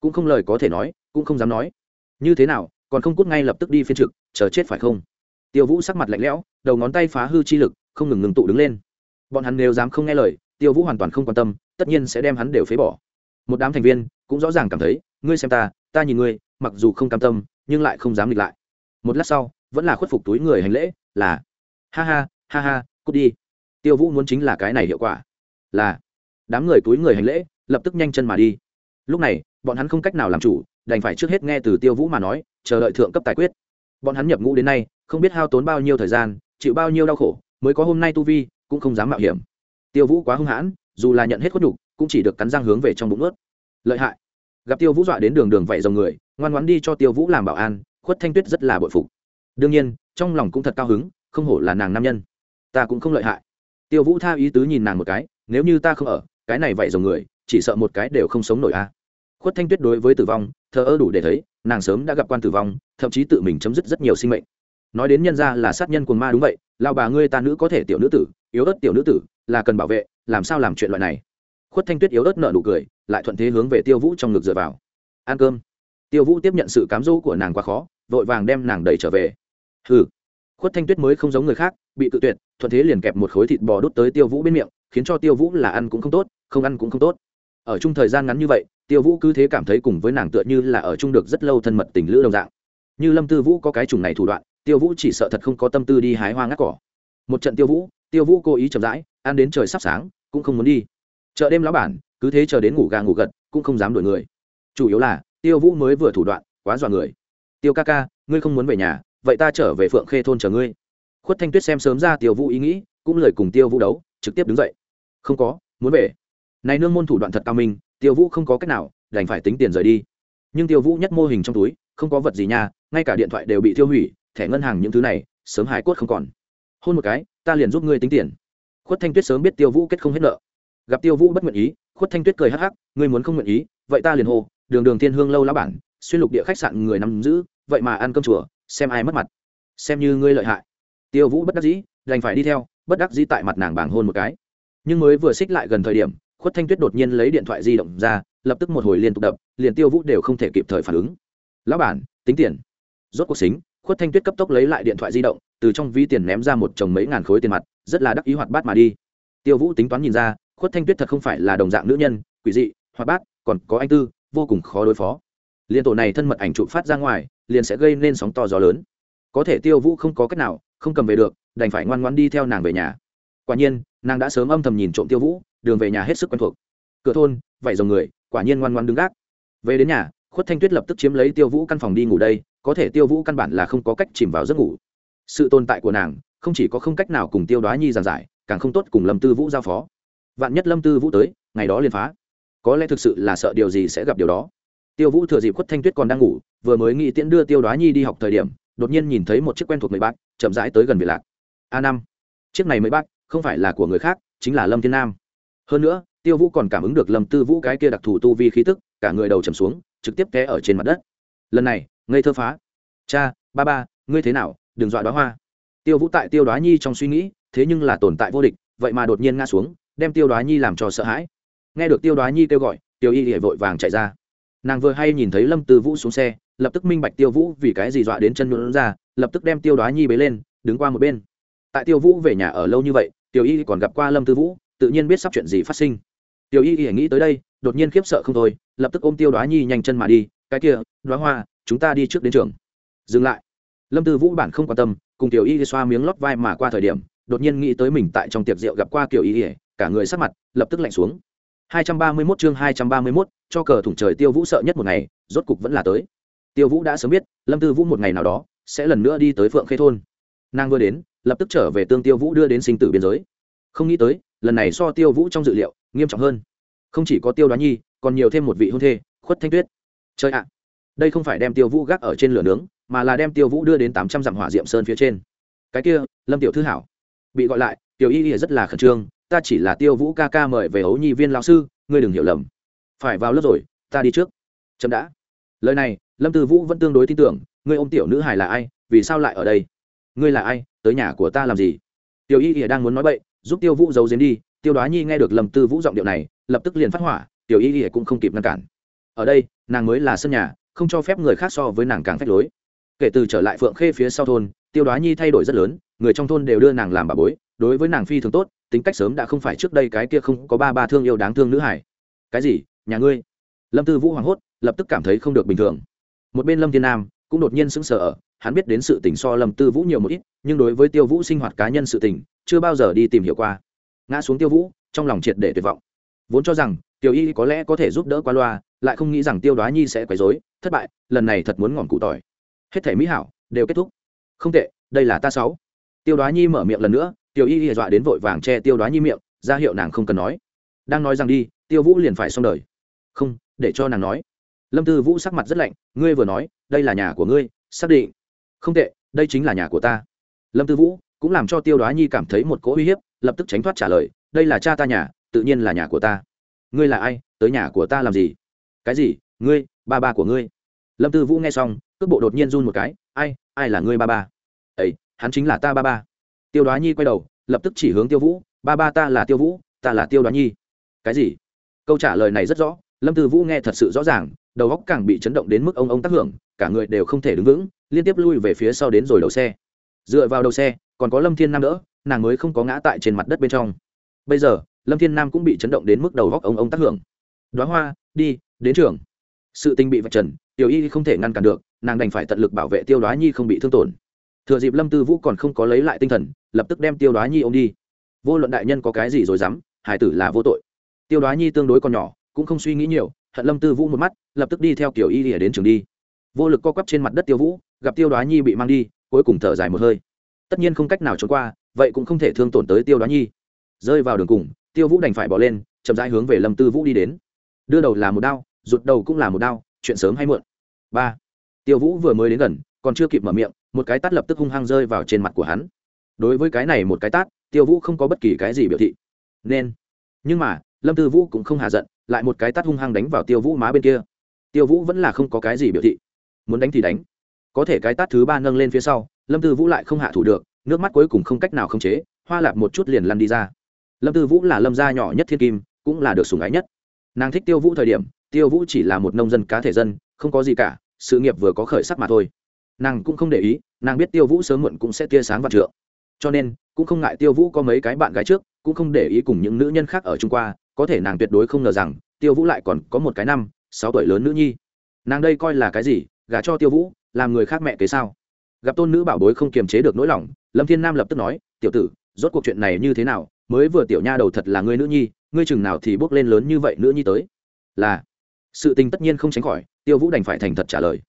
Cũng không lời có thể nói, cũng không dám nói. Như thế nào, còn không cút ngay lập tức đi phiên trực, chờ chết phải không? Tiêu vũ sắc mặt lạnh lẽo, đầu ngón tay phá hư chi lực, không ngừng ngừng tụ đứng lên. Bọn hắn nếu dám không nghe lời, tiêu vũ hoàn toàn không quan tâm, tất nhiên sẽ đem hắn đều phế bỏ. Một đám thành viên cũng rõ ràng cảm thấy, ngươi xem ta ta nhìn ngươi, mặc dù không cam tâm, nhưng lại không dám nghịch lại một lát sau, vẫn là khuất phục túi người hành lễ, là, ha ha ha ha, cút đi. Tiêu vũ muốn chính là cái này hiệu quả. Là, đám người túi người hành lễ, lập tức nhanh chân mà đi. Lúc này, bọn hắn không cách nào làm chủ, đành phải trước hết nghe từ tiêu vũ mà nói, chờ đợi thượng cấp tài quyết. Bọn hắn nhập ngũ đến nay, không biết hao tốn bao nhiêu thời gian, chịu bao nhiêu đau khổ, mới có hôm nay tu vi, cũng không dám mạo hiểm. Tiêu vũ quá hung hãn, dù là nhận hết khuất nhục, cũng chỉ được cắn răng hướng về trong bụng ướt lợi hại. Gặp tiêu vũ dọa đến đường đường vậy dòng người, ngoan ngoãn đi cho tiêu vũ làm bảo an khuất thanh tuyết rất là bội phục. đương nhiên, trong lòng cũng thật cao hứng, không hổ là nàng nam nhân. ta cũng không lợi hại. tiêu vũ tha ý tứ nhìn nàng một cái, nếu như ta không ở, cái này vậy dòng người, chỉ sợ một cái đều không sống nổi a khuất thanh tuyết đối với tử vong, thờ ơ đủ để thấy, nàng sớm đã gặp quan tử vong, thậm chí tự mình chấm dứt rất nhiều sinh mệnh. nói đến nhân ra là sát nhân cuồng ma đúng vậy, lao bà ngươi ta nữ có thể tiểu nữ tử, yếu ớt tiểu nữ tử, là cần bảo vệ, làm sao làm chuyện loại này. khuất thanh tuyết yếu ớt nợ nụ cười, lại thuận thế hướng về tiêu vũ trong ngực dựa vào. ăn cơm tiêu vũ tiếp nhận sự cám dỗ của nàng quá khó, vội vàng đem nàng đẩy trở về. Hừ, khuất thanh tuyết mới không giống người khác, bị tự tuyệt, thuận thế liền kẹp một khối thịt bò đút tới tiêu vũ bên miệng, khiến cho tiêu vũ là ăn cũng không tốt, không ăn cũng không tốt. Ở chung thời gian ngắn như vậy, tiêu vũ cứ thế cảm thấy cùng với nàng tựa như là ở chung được rất lâu thân mật tình lữ đồng dạng. Như lâm tư vũ có cái chủng này thủ đoạn, tiêu vũ chỉ sợ thật không có tâm tư đi hái hoa ngắt cỏ. Một trận tiêu vũ tiêu vũ cố ý chậm rãi, ăn đến trời sắp sáng, cũng không muốn đi. Chợ đêm lão bản, cứ thế chờ đến ngủ gà ngủ gật, cũng không dám đuổi người. Chủ yếu là tiêu vũ mới vừa thủ đoạn, quá dọa người. Tiêu ca ca, ngươi không muốn về nhà, vậy ta trở về phượng khê thôn chờ ngươi. Khuất thanh tuyết xem sớm ra tiêu vũ ý nghĩ, cũng lời cùng tiêu vũ đấu, trực tiếp đứng dậy. Không có, muốn về. Này nương môn thủ đoạn thật cao minh, tiêu vũ không có cách nào, đành phải tính tiền rời đi. Nhưng tiêu vũ nhất mô hình trong túi, không có vật gì nha, ngay cả điện thoại đều bị tiêu hủy, thẻ ngân hàng những thứ này, sớm hải cốt không còn. Hôn một cái, ta liền giúp ngươi tính tiền. Khuất thanh tuyết sớm biết tiêu vũ kết không hết nợ. Gặp tiêu vũ bất nguyện ý, khuất thanh tuyết cười hắc hắc, ngươi muốn không nguyện ý, vậy ta liền hô đường đường thiên hương lâu lá bản, xuyên lục địa khách sạn người nắm giữ, vậy mà ăn cơm chùa, xem ai mất mặt. Xem như ngươi lợi hại. Tiêu vũ bất đắc dĩ, đành phải đi theo, bất đắc dĩ tại mặt nàng bảng hôn một cái. Nhưng mới vừa xích lại gần thời điểm, khuất thanh tuyết đột nhiên lấy điện thoại di động ra, lập tức một hồi liên tục đập, liền tiêu vũ đều không thể kịp thời phản ứng. Lão bản, tính tiền. Rốt cuộc xính, khuất thanh tuyết cấp tốc lấy lại điện thoại di động, từ trong ví tiền ném ra một chồng mấy ngàn khối tiền mặt, rất là đắc ý hoạt bát mà đi. Tiêu vũ tính toán nhìn ra, khuất thanh tuyết thật không phải là đồng dạng nữ nhân, quỷ dị, hoạt bát, còn có anh tư vô cùng khó đối phó. Liên tổ này thân mật ảnh trụ phát ra ngoài, liền sẽ gây nên sóng to gió lớn. Có thể tiêu vũ không có cách nào, không cầm về được, đành phải ngoan ngoan đi theo nàng về nhà. Quả nhiên, nàng đã sớm âm thầm nhìn trộm tiêu vũ, đường về nhà hết sức quen thuộc. Cửa thôn vậy dòng người, quả nhiên ngoan ngoan đứng gác. Về đến nhà, khuất thanh tuyết lập tức chiếm lấy tiêu vũ căn phòng đi ngủ đây, có thể tiêu vũ căn bản là không có cách chìm vào giấc ngủ. Sự tồn tại của nàng, không chỉ có không cách nào cùng tiêu đoá nhi giảng giải, càng không tốt cùng lâm tư vũ giao phó. Vạn nhất lâm tư vũ tới, ngày đó liền phá có lẽ thực sự là sợ điều gì sẽ gặp điều đó. Tiêu vũ thừa dịp khuất thanh tuyết còn đang ngủ, vừa mới nghĩ tiễn đưa tiêu đoá nhi đi học thời điểm, đột nhiên nhìn thấy một chiếc quen thuộc mấy bác chậm rãi tới gần việt lạc. A năm, chiếc này mấy bác không phải là của người khác, chính là lâm thiên nam. Hơn nữa, tiêu vũ còn cảm ứng được lâm tư vũ cái kia đặc thù tu vi khí tức, cả người đầu trầm xuống, trực tiếp té ở trên mặt đất. Lần này ngây thơ phá. Cha, ba ba, ngươi thế nào? Đừng dọa đoá hoa. Tiêu vũ tại tiêu đoá nhi trong suy nghĩ, thế nhưng là tồn tại vô địch, vậy mà đột nhiên ngã xuống, đem tiêu đoá nhi làm cho sợ hãi nghe được tiêu đoá nhi kêu gọi, tiêu y hệ vội vàng chạy ra. Nàng vừa hay nhìn thấy lâm tư vũ xuống xe, lập tức minh bạch tiêu vũ vì cái gì dọa đến chân nhuận ra, lập tức đem tiêu đoá nhi bế lên, đứng qua một bên. Tại tiêu vũ về nhà ở lâu như vậy, tiêu y còn gặp qua lâm tư vũ, tự nhiên biết sắp chuyện gì phát sinh. Tiêu y nghĩ tới đây, đột nhiên khiếp sợ không thôi, lập tức ôm tiêu đoá nhi nhanh chân mà đi, cái kia, đoá hoa, chúng ta đi trước đến trường. Dừng lại. Lâm tư vũ bản không quan tâm, cùng tiểu y xoa miếng lót vai mà qua thời điểm, đột nhiên nghĩ tới mình tại trong tiệc rượu gặp qua kiểu y, cả người sắc mặt lập tức lạnh xuống. 231 chương 231, cho cờ thủng trời tiêu vũ sợ nhất một ngày rốt cục vẫn là tới. Tiêu vũ đã sớm biết lâm tư vũ một ngày nào đó sẽ lần nữa đi tới phượng khê thôn. Nàng vừa đến lập tức trở về tương tiêu vũ đưa đến sinh tử biên giới. Không nghĩ tới lần này so tiêu vũ trong dự liệu nghiêm trọng hơn. Không chỉ có tiêu đoá nhi còn nhiều thêm một vị hôn thê khuất thanh tuyết. Trời ạ! Đây không phải đem tiêu vũ gác ở trên lửa nướng mà là đem tiêu vũ đưa đến tám trăm dặm hỏa diệm sơn phía trên. Cái kia lâm tiểu thư hảo. Bị gọi lại tiểu y y rất là khẩn trương ta chỉ là tiêu vũ ca ca mời về hấu nhi viên lão sư, ngươi đừng hiểu lầm. Phải vào lớp rồi, ta đi trước. Chậm đã. Lời này, lâm tư vũ vẫn tương đối tin tưởng, ngươi ôm tiểu nữ hải là ai, vì sao lại ở đây? Ngươi là ai, tới nhà của ta làm gì? Tiểu y ỉa đang muốn nói bậy, giúp tiêu vũ giấu giếm đi, tiêu đoá nhi nghe được lâm tư vũ giọng điệu này, lập tức liền phát hỏa, tiểu y ỉa cũng không kịp ngăn cản. Ở đây, nàng mới là sân nhà, không cho phép người khác so với nàng càng phách lối. Kể từ trở lại phượng khê phía sau thôn, tiêu đoá nhi thay đổi rất lớn, người trong thôn đều đưa nàng làm bà bối đối với nàng phi thường tốt, tính cách sớm đã không phải trước đây cái kia không có ba ba thương yêu đáng thương nữ hải. Cái gì? Nhà ngươi? Lâm tư vũ hoảng hốt, lập tức cảm thấy không được bình thường. Một bên lâm thiên nam cũng đột nhiên sững sờ ở, hắn biết đến sự tình so lâm tư vũ nhiều một ít, nhưng đối với tiêu vũ sinh hoạt cá nhân sự tình, chưa bao giờ đi tìm hiểu qua. Ngã xuống tiêu vũ, trong lòng triệt để tuyệt vọng. Vốn cho rằng tiểu y có lẽ có thể giúp đỡ qua loa, lại không nghĩ rằng tiêu đoá nhi sẽ quấy dối thất bại, lần này thật muốn ngọn cụ tỏi. Hết thể mỹ hảo, đều kết thúc. Không tệ, đây là ta sáu. Tiêu đoá nhi mở miệng lần nữa tiểu y hề dọa đến vội vàng che tiêu đoá nhi miệng, ra hiệu nàng không cần nói. Đang nói rằng đi, tiêu vũ liền phải xong đời. Không, để cho nàng nói. Lâm tư vũ sắc mặt rất lạnh, ngươi vừa nói, đây là nhà của ngươi, xác định. Không tệ, đây chính là nhà của ta. Lâm tư vũ cũng làm cho tiêu đoá nhi cảm thấy một cỗ uy hiếp, lập tức tránh thoát trả lời, đây là cha ta nhà, tự nhiên là nhà của ta. Ngươi là ai, tới nhà của ta làm gì? Cái gì, ngươi, ba ba của ngươi? Lâm tư vũ nghe xong, cước bộ đột nhiên run một cái, ai ai là ngươi ba ba? Ấy, hắn chính là ta ba ba tiêu đoá nhi quay đầu, lập tức chỉ hướng tiêu vũ, ba ba ta là tiêu vũ, ta là tiêu đoá nhi. Cái gì? Câu trả lời này rất rõ, lâm tư vũ nghe thật sự rõ ràng, đầu góc càng bị chấn động đến mức ông ông tác hưởng, cả người đều không thể đứng vững, liên tiếp lui về phía sau đến rồi đầu xe. Dựa vào đầu xe, còn có lâm thiên nam đỡ, nàng mới không có ngã tại trên mặt đất bên trong. Bây giờ, lâm thiên nam cũng bị chấn động đến mức đầu góc ông ông tác hưởng. Đoá hoa, đi, đến trường. Sự tình bị vạch trần, tiểu y không thể ngăn cản được, nàng đành phải tận lực bảo vệ tiêu đoá nhi không bị thương tổn thừa dịp lâm tư vũ còn không có lấy lại tinh thần, lập tức đem tiêu đoá nhi ô m đi. Vô luận đại nhân có cái gì rồi dám hải tử là vô tội. Tiêu đoá nhi tương đối còn nhỏ, cũng không suy nghĩ nhiều, hận lâm tư vũ một mắt, lập tức đi theo kiểu y lìa đến trường đi. Vô lực co quắp trên mặt đất tiêu vũ, gặp tiêu đoá nhi bị mang đi, cuối cùng thở dài một hơi. Tất nhiên không cách nào trốn qua, vậy cũng không thể thương tổn tới tiêu đoá nhi. Rơi vào đường cùng, tiêu vũ đành phải bỏ lên, chậm rãi hướng về lâm tư vũ đi đến. Đưa đầu là một đao, rụt đầu cũng là một đao, chuyện sớm hay muộn. Ba. Tiêu vũ vừa mới đến gần còn chưa kịp mở miệng, một cái tát lập tức hung hăng rơi vào trên mặt của hắn. Đối với cái này một cái tát, tiêu vũ không có bất kỳ cái gì biểu thị. Nên, nhưng mà, lâm tư vũ cũng không hạ giận, lại một cái tát hung hăng đánh vào tiêu vũ má bên kia. Tiêu vũ vẫn là không có cái gì biểu thị. Muốn đánh thì đánh. Có thể cái tát thứ ba nâng lên phía sau, lâm tư vũ lại không hạ thủ được, nước mắt cuối cùng không cách nào khống chế, hoa lạp một chút liền lăn đi ra. Lâm tư vũ là lâm gia nhỏ nhất thiên kim, cũng là được sủng ái nhất. Nàng thích tiêu vũ thời điểm, tiêu vũ chỉ là một nông dân cá thể dân, không có gì cả, sự nghiệp vừa có khởi sắc mà thôi nàng cũng không để ý, nàng biết tiêu vũ sớm muộn cũng sẽ tia sáng và trượng. Cho nên, cũng không ngại tiêu vũ có mấy cái bạn gái trước, cũng không để ý cùng những nữ nhân khác ở trung qua, có thể nàng tuyệt đối không ngờ rằng, tiêu vũ lại còn có một cái năm, sáu tuổi lớn nữ nhi. Nàng đây coi là cái gì? Gả cho tiêu vũ, làm người khác mẹ kế sao? Gặp tôn nữ bảo bối không kiềm chế được nỗi lòng, lâm thiên nam lập tức nói, tiểu tử, rốt cuộc chuyện này như thế nào? Mới vừa tiểu nha đầu thật là ngươi nữ nhi, ngươi chừng nào thì bước lên lớn như vậy nữ nhi tới? Là, sự tình tất nhiên không tránh khỏi, tiêu vũ đành phải thành thật trả lời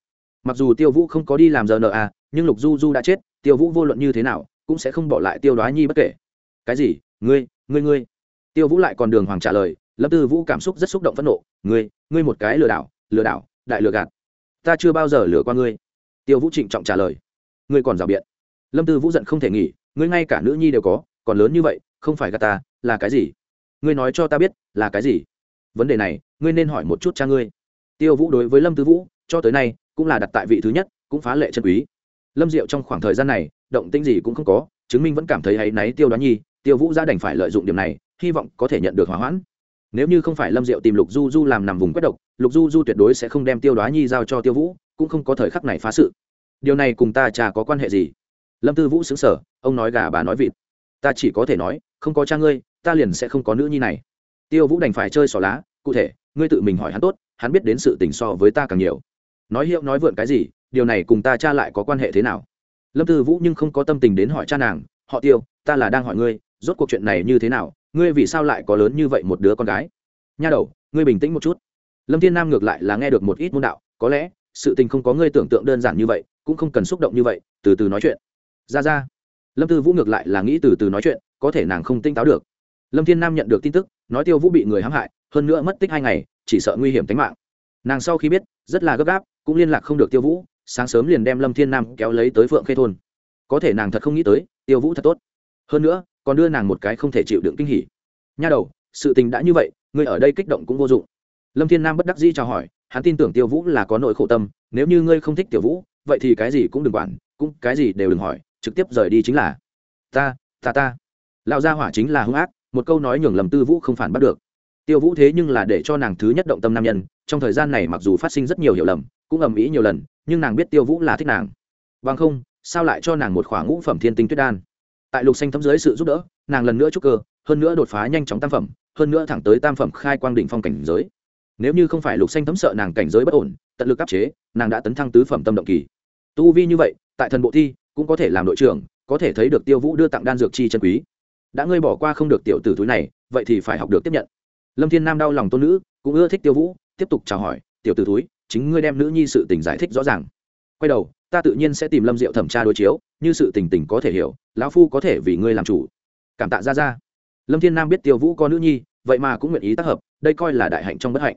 mặc dù tiêu vũ không có đi làm giờ nợ à nhưng lục du du đã chết, tiêu vũ vô luận như thế nào cũng sẽ không bỏ lại tiêu đoá nhi bất kể. Cái gì? Ngươi ngươi ngươi? Tiêu vũ lại còn đường hoàng trả lời, lâm tư vũ cảm xúc rất xúc động phẫn nộ. Ngươi ngươi một cái lừa đảo lừa đảo, đại lừa gạt. Ta chưa bao giờ lừa qua ngươi. Tiêu vũ trịnh trọng trả lời. Ngươi còn rào biện. Lâm tư vũ giận không thể nghỉ, ngươi ngay cả nữ nhi đều có, còn lớn như vậy, không phải gạt ta, là cái gì? Ngươi nói cho ta biết, là cái gì? Vấn đề này, ngươi nên hỏi một chút cha ngươi. Tiêu vũ đối với lâm tư vũ, cho tới nay cũng là đặt tại vị thứ nhất, cũng phá lệ chân quý. Lâm diệu trong khoảng thời gian này, động tĩnh gì cũng không có, chứng minh vẫn cảm thấy hay náy tiêu đoán nhi, tiêu vũ gia đành phải lợi dụng điểm này, hy vọng có thể nhận được hỏa hoãn. Nếu như không phải lâm diệu tìm lục du du làm nằm vùng quét độc, lục du du tuyệt đối sẽ không đem tiêu đoá nhi giao cho tiêu vũ, cũng không có thời khắc này phá sự. Điều này cùng ta cha có quan hệ gì. Lâm tư vũ xứng sở ông nói gà bà nói vịt. Ta chỉ có thể nói, không có cha ngươi, ta liền sẽ không có nữ nhi này. Tiêu vũ đành phải chơi xỏ lá, cụ thể, ngươi tự mình hỏi hắn tốt, hắn biết đến sự tình so với ta càng nhiều nói hiệu nói vượn cái gì, điều này cùng ta cha lại có quan hệ thế nào? Lâm tư vũ nhưng không có tâm tình đến hỏi cha nàng, họ tiêu, ta là đang hỏi ngươi, rốt cuộc chuyện này như thế nào, ngươi vì sao lại có lớn như vậy một đứa con gái? Nha đầu, ngươi bình tĩnh một chút. Lâm thiên nam ngược lại là nghe được một ít môn đạo, có lẽ, sự tình không có ngươi tưởng tượng đơn giản như vậy, cũng không cần xúc động như vậy, từ từ nói chuyện. Ra ra. Lâm tư vũ ngược lại là nghĩ từ từ nói chuyện, có thể nàng không tinh táo được. Lâm thiên nam nhận được tin tức, nói tiêu vũ bị người hãm hại, hơn nữa mất tích hai ngày, chỉ sợ nguy hiểm tính mạng nàng sau khi biết, rất là gấp gáp, cũng liên lạc không được tiêu vũ, sáng sớm liền đem lâm thiên nam kéo lấy tới phượng khê thôn. Có thể nàng thật không nghĩ tới, tiêu vũ thật tốt. Hơn nữa, còn đưa nàng một cái không thể chịu đựng kinh hỉ. Nha đầu, sự tình đã như vậy, ngươi ở đây kích động cũng vô dụng. Lâm thiên nam bất đắc dĩ chào hỏi, hắn tin tưởng tiêu vũ là có nội khổ tâm, nếu như ngươi không thích tiểu vũ, vậy thì cái gì cũng đừng quản, cũng cái gì đều đừng hỏi, trực tiếp rời đi chính là ta ta ta. Lão gia hỏa chính là hung ác, một câu nói nhường lầm tư vũ không phản bắt được. Tiêu vũ thế nhưng là để cho nàng thứ nhất động tâm nam nhân trong thời gian này mặc dù phát sinh rất nhiều hiểu lầm, cũng ầm ĩ nhiều lần, nhưng nàng biết tiêu vũ là thích nàng. Bằng không, sao lại cho nàng một khoảng ngũ phẩm thiên tinh tuyết đan? Tại lục xanh thấm dưới sự giúp đỡ, nàng lần nữa chúc cơ, hơn nữa đột phá nhanh chóng tam phẩm, hơn nữa thẳng tới tam phẩm khai quang đỉnh phong cảnh giới. Nếu như không phải lục xanh thấm sợ nàng cảnh giới bất ổn, tận lực áp chế, nàng đã tấn thăng tứ phẩm tâm động kỳ. Tu vi như vậy, tại thần bộ thi, cũng có thể làm đội trưởng, có thể thấy được tiêu vũ đưa tặng đan dược chi chân quý. Đã ngươi bỏ qua không được tiểu tử túi này, vậy thì phải học được tiếp nhận. Lâm thiên nam đau lòng tôn nữ, cũng ưa thích tiêu vũ tiếp tục chào hỏi, tiểu tử túi chính ngươi đem nữ nhi sự tình giải thích rõ ràng. Quay đầu, ta tự nhiên sẽ tìm lâm diệu thẩm tra đối chiếu, như sự tình tình có thể hiểu, lão phu có thể vì ngươi làm chủ. Cảm tạ ra ra lâm thiên nam biết tiêu vũ có nữ nhi, vậy mà cũng nguyện ý tác hợp, đây coi là đại hạnh trong bất hạnh.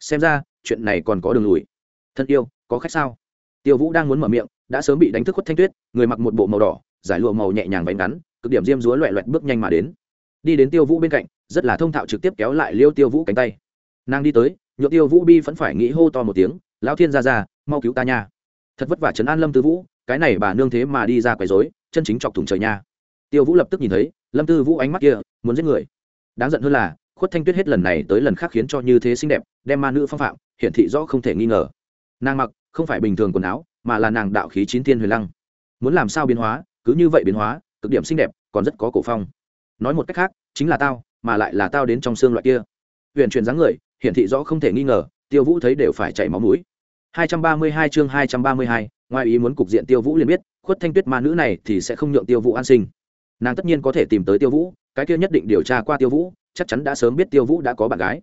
Xem ra, chuyện này còn có đường lùi. Thân yêu, có khách sao? Tiêu vũ đang muốn mở miệng, đã sớm bị đánh thức khuất thanh tuyết, người mặc một bộ màu đỏ, giải lụa màu nhẹ nhàng bánh ngắn, cực điểm diêm dúa loẹ loẹt bước nhanh mà đến. Đi đến tiêu vũ bên cạnh, rất là thông thạo trực tiếp kéo lại liêu tiêu vũ cánh tay. Nàng đi tới nhựa tiêu vũ bi vẫn phải nghĩ hô to một tiếng, lão thiên ra ra mau cứu ta nha. Thật vất vả trấn an lâm tư vũ, cái này bà nương thế mà đi ra quấy rối, chân chính chọc thủng trời nha. Tiêu vũ lập tức nhìn thấy, lâm tư vũ ánh mắt kia, muốn giết người. Đáng giận hơn là, khuất thanh tuyết hết lần này tới lần khác khiến cho như thế xinh đẹp, đem ma nữ phong phạm, hiển thị rõ không thể nghi ngờ. Nàng mặc, không phải bình thường quần áo, mà là nàng đạo khí chín thiên huyền lăng. Muốn làm sao biến hóa, cứ như vậy biến hóa, cực điểm xinh đẹp, còn rất có cổ phong. Nói một cách khác, chính là tao, mà lại là tao đến trong xương loại kia. Huyền truyền dáng người hiển thị rõ không thể nghi ngờ tiêu vũ thấy đều phải chảy máu mũi. 232 chương 232, ngoài ý muốn cục diện tiêu vũ liền biết khuất thanh tuyết ma nữ này thì sẽ không nhượng tiêu vũ an sinh. Nàng tất nhiên có thể tìm tới tiêu vũ cái kia nhất định điều tra qua tiêu vũ chắc chắn đã sớm biết tiêu vũ đã có bạn gái.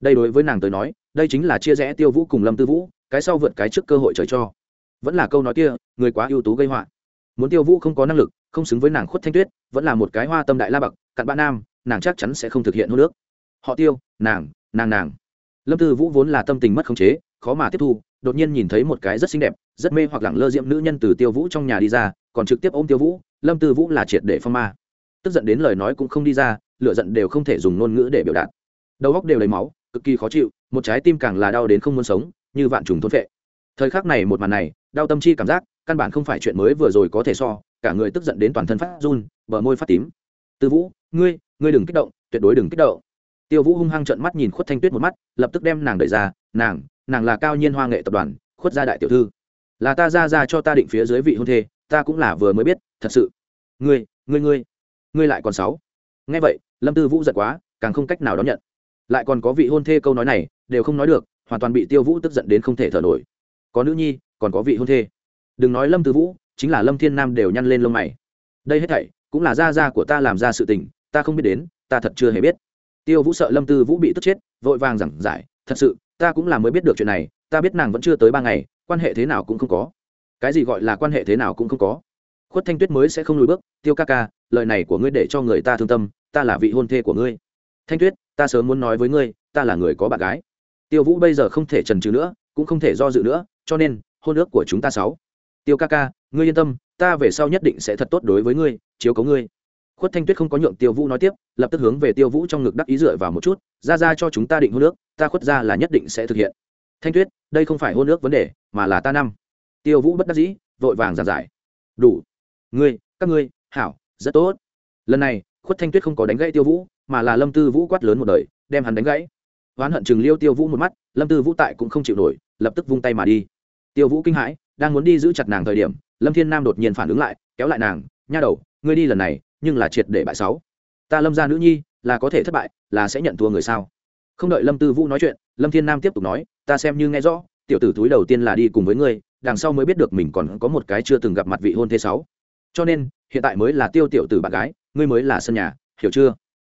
Đây đối với nàng tới nói đây chính là chia rẽ tiêu vũ cùng lâm tư vũ cái sau vượt cái trước cơ hội trời cho. Vẫn là câu nói kia người quá ưu tú gây họa. Muốn tiêu vũ không có năng lực không xứng với nàng khuất thanh tuyết vẫn là một cái hoa tâm đại la bậc cặn bạn nam nàng chắc chắn sẽ không thực hiện hô nước. Họ tiêu nàng nàng nàng lâm tư vũ vốn là tâm tình mất khống chế, khó mà tiếp thu, đột nhiên nhìn thấy một cái rất xinh đẹp, rất mê hoặc lẳng lơ diễm nữ nhân từ tiêu vũ trong nhà đi ra, còn trực tiếp ôm tiêu vũ, lâm tư vũ là triệt để phong ma. Tức giận đến lời nói cũng không đi ra lựa giận đều không thể dùng ngôn ngữ để biểu đạt. Đầu góc đều lấy máu, cực kỳ khó chịu, một trái tim càng là đau đến không muốn sống, như vạn trùng thôn vệ thời khắc này một màn này, đau tâm chi cảm giác, căn bản không phải chuyện mới vừa rồi có thể so, cả người tức giận đến toàn thân phát run, bờ môi phát tím. Tư vũ, ngươi ngươi đừng kích động, tuyệt đối đừng kích động tiêu vũ hung hăng trợn mắt nhìn khuất thanh tuyết một mắt, lập tức đem nàng đẩy ra, nàng nàng là cao nhiên hoa nghệ tập đoàn, khuất gia đại tiểu thư. Là ta ra ra cho ta định phía dưới vị hôn thê, ta cũng là vừa mới biết, thật sự. Ngươi ngươi ngươi ngươi lại còn sáu nghe vậy, lâm tư vũ giật quá, càng không cách nào đón nhận. Lại còn có vị hôn thê câu nói này, đều không nói được, hoàn toàn bị tiêu vũ tức giận đến không thể thở nổi. Có nữ nhi, còn có vị hôn thê. Đừng nói lâm tư vũ, chính là lâm thiên nam đều nhăn lên lông mày. Đây hết thảy, cũng là gia gia của ta làm ra sự tình, ta không biết đến, ta thật chưa hề biết tiêu vũ sợ lâm tư vũ bị tức chết, vội vàng giảng giải, thật sự, ta cũng là mới biết được chuyện này, ta biết nàng vẫn chưa tới ba ngày, quan hệ thế nào cũng không có. Cái gì gọi là quan hệ thế nào cũng không có. Khuất thanh tuyết mới sẽ không lùi bước, tiêu ca ca, lời này của ngươi để cho người ta thương tâm, ta là vị hôn thê của ngươi. Thanh tuyết, ta sớm muốn nói với ngươi, ta là người có bạn gái. Tiêu vũ bây giờ không thể trần trừ nữa, cũng không thể do dự nữa, cho nên, hôn ước của chúng ta sáu. Tiêu ca ca, ngươi yên tâm, ta về sau nhất định sẽ thật tốt đối với ngươi, chiếu cấu ngươi khuất thanh tuyết không có nhượng tiêu vũ nói tiếp lập tức hướng về tiêu vũ trong ngực đắc ý dựa vào một chút ra ra cho chúng ta định hôn nước, ta khuất ra là nhất định sẽ thực hiện. Thanh tuyết đây không phải hôn nước vấn đề mà là ta năm. Tiêu vũ bất đắc dĩ vội vàng giảng giải. Đủ. Ngươi các ngươi hảo rất tốt. Lần này khuất thanh tuyết không có đánh gãy tiêu vũ mà là lâm tư vũ quát lớn một đời đem hắn đánh gãy. Oán hận chừng liêu tiêu vũ một mắt lâm tư vũ tại cũng không chịu nổi lập tức vung tay mà đi. Tiêu vũ kinh hãi đang muốn đi giữ chặt nàng thời điểm lâm thiên nam đột nhiên phản ứng lại kéo lại nàng nha đầu ngươi đi lần này nhưng là triệt để bại sáu. Ta lâm gia nữ nhi, là có thể thất bại, là sẽ nhận thua người sao? Không đợi lâm tư vũ nói chuyện, lâm thiên nam tiếp tục nói, ta xem như nghe rõ, tiểu tử túi đầu tiên là đi cùng với ngươi, đằng sau mới biết được mình còn có một cái chưa từng gặp mặt vị hôn thế sáu. Cho nên, hiện tại mới là tiêu tiểu tử bạn gái, ngươi mới là sân nhà, hiểu chưa?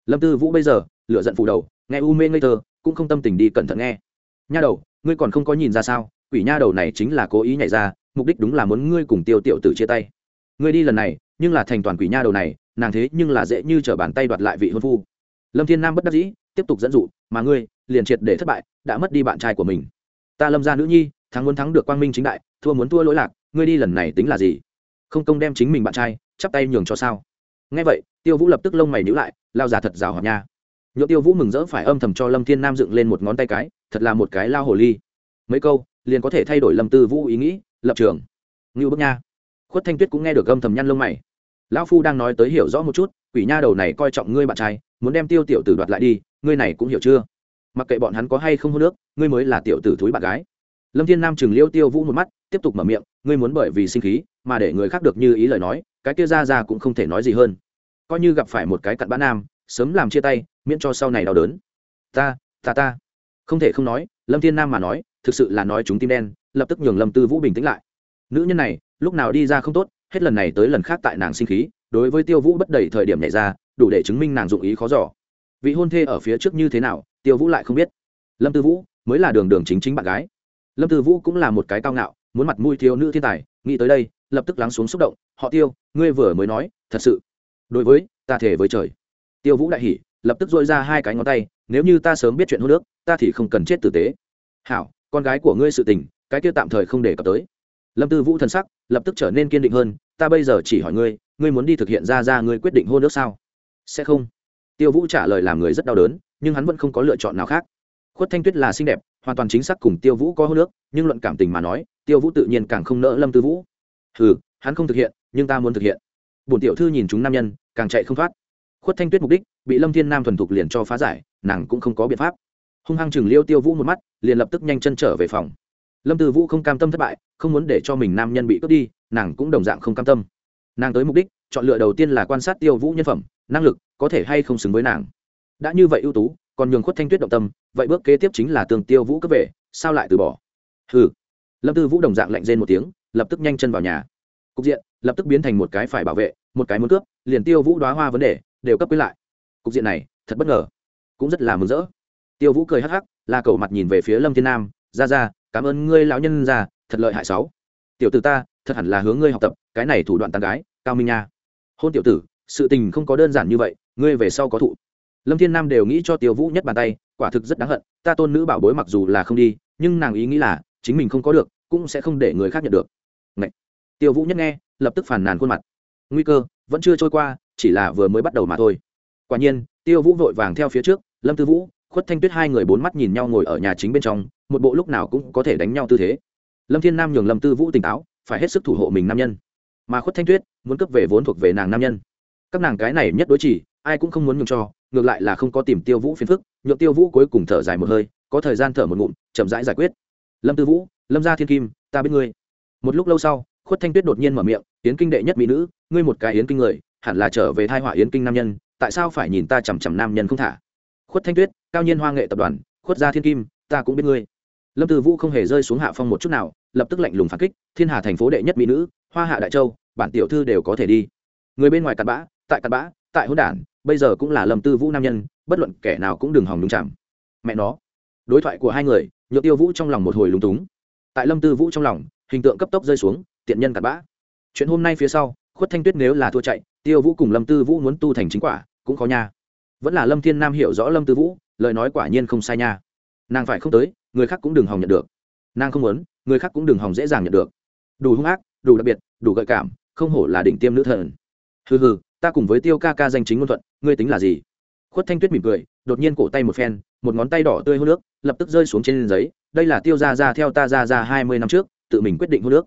Lâm tư vũ bây giờ lựa giận phù đầu, nghe u mê ngây thơ, cũng không tâm tình đi cẩn thận nghe. Nha đầu, ngươi còn không có nhìn ra sao, quỷ nha đầu này chính là cố ý nhảy ra, mục đích đúng là muốn ngươi cùng tiêu tiểu tử chia tay. Ngươi đi lần này, nhưng là thành toàn quỷ nha đầu này nàng thế nhưng là dễ như t r ở bàn tay đoạt lại vị hôn phu. Lâm thiên nam bất đắc dĩ, tiếp tục dẫn dụ, mà ngươi, liền triệt để thất bại, đã mất đi bạn trai của mình. Ta lâm ra nữ nhi, thắng muốn thắng được quang minh chính đại, thua muốn thua lỗi lạc, ngươi đi lần này tính là gì? Không công đem chính mình bạn trai, chắp tay nhường cho sao? Nghe vậy, tiêu vũ lập tức lông mày nhữ lại, lao giả thật rào hoạt nha? Nhựa tiêu vũ mừng rỡ phải âm thầm cho lâm thiên nam dựng lên một ngón tay cái, thật là một cái lao hồ ly. Mấy câu, liền có thể thay đổi lâm tư vũ ý nghĩ, lập trường. Ngưu bức nha. Khuất thanh tuyết cũng nghe được âm thầm nhăn lông mày lão phu đang nói tới hiểu rõ một chút, quỷ nha đầu này coi trọng ngươi bạn trai, muốn đem tiêu tiểu tử đoạt lại đi, ngươi này cũng hiểu chưa? Mặc kệ bọn hắn có hay không hô nước ngươi mới là tiểu tử thúi bạn gái. Lâm thiên nam chừng liêu tiêu vũ một mắt, tiếp tục mở miệng, ngươi muốn bởi vì sinh khí mà để người khác được như ý lời nói, cái kia ra ra cũng không thể nói gì hơn. Coi như gặp phải một cái cặn bã nam, sớm làm chia tay, miễn cho sau này đau đớn. Ta ta ta. Không thể không nói, lâm thiên nam mà nói, thực sự là nói chúng tim đen, lập tức nhường lâm tư vũ bình tĩnh lại. Nữ nhân này, lúc nào đi ra không tốt hết lần này tới lần khác tại nàng sinh khí, đối với tiêu vũ bất đầy thời điểm nhảy ra, đủ để chứng minh nàng dụng ý khó giỏ vị hôn thê ở phía trước như thế nào, tiêu vũ lại không biết. Lâm tư vũ mới là đường đường chính chính bạn gái. Lâm tư vũ cũng là một cái cao ngạo, muốn mặt mũi thiếu nữ thiên tài, nghĩ tới đây, lập tức lắng xuống xúc động, họ tiêu, ngươi vừa mới nói, thật sự, đối với, ta thể với trời. Tiêu vũ đại hỉ, lập tức dội ra hai cái ngón tay, nếu như ta sớm biết chuyện hôn nước ta thì không cần chết tử tế. Hảo, con gái của ngươi sự tình, cái kia tạm thời không để cập tới. Lâm tư vũ thân sắc lập tức trở nên kiên định hơn ta bây giờ chỉ hỏi ngươi ngươi muốn đi thực hiện ra ra ngươi quyết định hôn nước sao? Sẽ không. Tiêu vũ trả lời làm người rất đau đớn, nhưng hắn vẫn không có lựa chọn nào khác. Khuất thanh tuyết là xinh đẹp, hoàn toàn chính xác cùng tiêu vũ có hôn nước nhưng luận cảm tình mà nói, tiêu vũ tự nhiên càng không nỡ lâm tư vũ. Ừ hắn không thực hiện, nhưng ta muốn thực hiện. Bổn tiểu thư nhìn chúng nam nhân, càng chạy không thoát. Khuất thanh tuyết mục đích, bị lâm thiên nam thuần thục liền cho phá giải, nàng cũng không có biện pháp. Hung hăng chừng liêu tiêu vũ một mắt, liền lập tức nhanh chân trở về phòng. Lâm tư vũ không cam tâm thất bại không muốn để cho mình nam nhân bị cướp đi, nàng cũng đồng dạng không cam tâm. Nàng tới mục đích, chọn lựa đầu tiên là quan sát tiêu vũ nhân phẩm, năng lực, có thể hay không xứng với nàng. Đã như vậy ưu tú, còn nhường khuất thanh tuyết động tâm, vậy bước kế tiếp chính là tường tiêu vũ cướp về, sao lại từ bỏ? Ừ lâm tư vũ đồng dạng lạnh rên một tiếng, lập tức nhanh chân vào nhà. Cục diện, lập tức biến thành một cái phải bảo vệ, một cái muốn cướp, liền tiêu vũ đoá hoa vấn đề, đều cấp quyết lại. Cục diện này, thật bất ngờ. Cũng rất là mừng rỡ. Tiêu vũ cười hắc hắc là cầu mặt nhìn về phía lâm thiên nam ra ra cảm ơn ngươi lão nhân ra thật lợi hại sáu. Tiểu tử ta, thật hẳn là hướng ngươi học tập, cái này thủ đoạn tàn gái, cao minh nha. Hôn tiểu tử, sự tình không có đơn giản như vậy, ngươi về sau có thụ. Lâm thiên nam đều nghĩ cho tiêu vũ nhất bàn tay, quả thực rất đáng hận, ta tôn nữ bảo bối mặc dù là không đi, nhưng nàng ý nghĩ là, chính mình không có được, cũng sẽ không để người khác nhận được. Ngậy! tiêu vũ nhất nghe, lập tức phản nàn khuôn mặt. Nguy cơ, vẫn chưa trôi qua, chỉ là vừa mới bắt đầu mà thôi. Quả nhiên, tiêu vũ vội vàng theo phía trước, lâm tư vũ, khuất thanh tuyết hai người bốn mắt nhìn nhau ngồi ở nhà chính bên trong, một bộ lúc nào cũng có thể đánh nhau tư thế lâm thiên nam nhường lâm tư vũ tỉnh táo, phải hết sức thủ hộ mình nam nhân. Mà khuất thanh tuyết muốn cấp về vốn thuộc về nàng nam nhân. Các nàng cái này nhất đối chỉ, ai cũng không muốn nhường cho, ngược lại là không có tìm tiêu vũ phiền phức, nhượng tiêu vũ cuối cùng thở dài một hơi, có thời gian thở một ngụm, chậm rãi giải quyết. Lâm tư vũ, lâm gia thiên kim, ta biết ngươi. Một lúc lâu sau, khuất thanh tuyết đột nhiên mở miệng, yến kinh đệ nhất mỹ nữ, ngươi một cái yến kinh người, hẳn là trở về thai họa yến kinh nam nhân, tại sao phải nhìn ta chằm chằm nam nhân không thả? Khuất thanh tuyết, cao nhiên hoa nghệ tập đoàn, khuất gia thiên kim, ta cũng biết ngươi lâm tư vũ không hề rơi xuống hạ phong một chút nào, lập tức lạnh lùng phản kích, thiên hà thành phố đệ nhất mỹ nữ, hoa hạ đại châu, bản tiểu thư đều có thể đi. Người bên ngoài cặn bã, tại cặn bã, tại hôn đản, bây giờ cũng là lâm tư vũ nam nhân, bất luận kẻ nào cũng đừng hòng đúng chạm mẹ nó. Đối thoại của hai người nhựa tiêu vũ trong lòng một hồi lúng túng. Tại lâm tư vũ trong lòng, hình tượng cấp tốc rơi xuống, tiện nhân cặn bã. Chuyện hôm nay phía sau, khuất thanh tuyết nếu là thua chạy, tiêu vũ cùng lâm tư vũ muốn tu thành chính quả, cũng khó nha. Vẫn là lâm thiên nam hiểu rõ lâm tư vũ, lời nói quả nhiên không sai nha. Nàng phải không tới người khác cũng đừng hòng nhận được. Nàng không muốn người khác cũng đừng hòng dễ dàng nhận được. Đủ hung ác đủ đặc biệt đủ gợi cảm không hổ là đỉnh tiêm nữ thần. Hừ hừ ta cùng với tiêu ca ca danh chính ngôn thuận ngươi tính là gì? Khuất thanh tuyết mỉm cười đột nhiên cổ tay một phen một ngón tay đỏ tươi hô nước lập tức rơi xuống trên giấy đây là tiêu Gia ra theo ta ra ra hai mươi năm trước tự mình quyết định hô nước.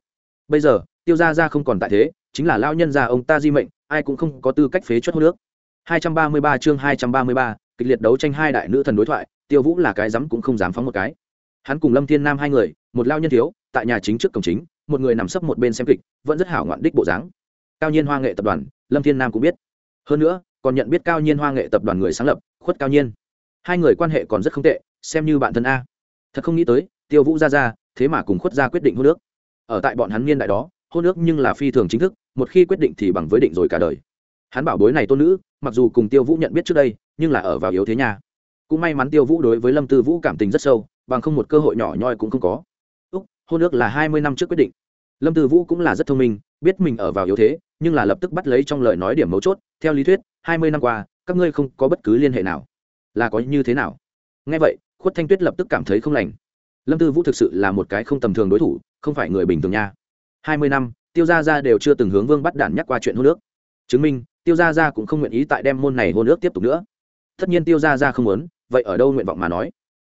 Bây giờ tiêu Gia ra không còn tại thế chính là lao nhân già ông ta di mệnh ai cũng không có tư cách phế chuất hô nước. 233 chương 233, kịch liệt đấu tranh hai đại nữ thần đối thoại tiêu vũ là cái dám cũng không dám phóng một cái hắn cùng lâm thiên nam hai người, một lao nhân thiếu, tại nhà chính trước cổng chính, một người nằm sấp một bên xem kịch, vẫn rất hảo ngoạn đích bộ dáng. Cao nhiên hoa nghệ tập đoàn, lâm thiên nam cũng biết. Hơn nữa, còn nhận biết cao nhiên hoa nghệ tập đoàn người sáng lập, khuất cao nhiên. Hai người quan hệ còn rất không tệ, xem như bạn thân a. Thật không nghĩ tới, tiêu vũ ra ra, thế mà cùng khuất ra quyết định hôn nước ở tại bọn hắn niên đại đó, hôn nước nhưng là phi thường chính thức, một khi quyết định thì bằng với định rồi cả đời. Hắn bảo bối này tôn nữ, mặc dù cùng tiêu vũ nhận biết trước đây, nhưng là ở vào yếu thế nhà cũng may mắn tiêu vũ đối với lâm tư vũ cảm tình rất sâu bằng không một cơ hội nhỏ nhoi cũng không có. Úc, hôn ước là hai mươi năm trước quyết định. Lâm tư vũ cũng là rất thông minh, biết mình ở vào yếu thế, nhưng là lập tức bắt lấy trong lời nói điểm mấu chốt, theo lý thuyết, hai mươi năm qua, các ngươi không có bất cứ liên hệ nào. Là có như thế nào? Ngay vậy, khuất thanh tuyết lập tức cảm thấy không lành. Lâm tư vũ thực sự là một cái không tầm thường đối thủ, không phải người bình thường nha. hai mươi năm, tiêu gia gia đều chưa từng hướng vương bắt đản nhắc qua chuyện hôn nước chứng minh, tiêu gia gia cũng không nguyện ý tại đem môn này hôn nước tiếp tục nữa. Tất nhiên tiêu gia gia không muốn, vậy ở đâu nguyện vọng mà nói?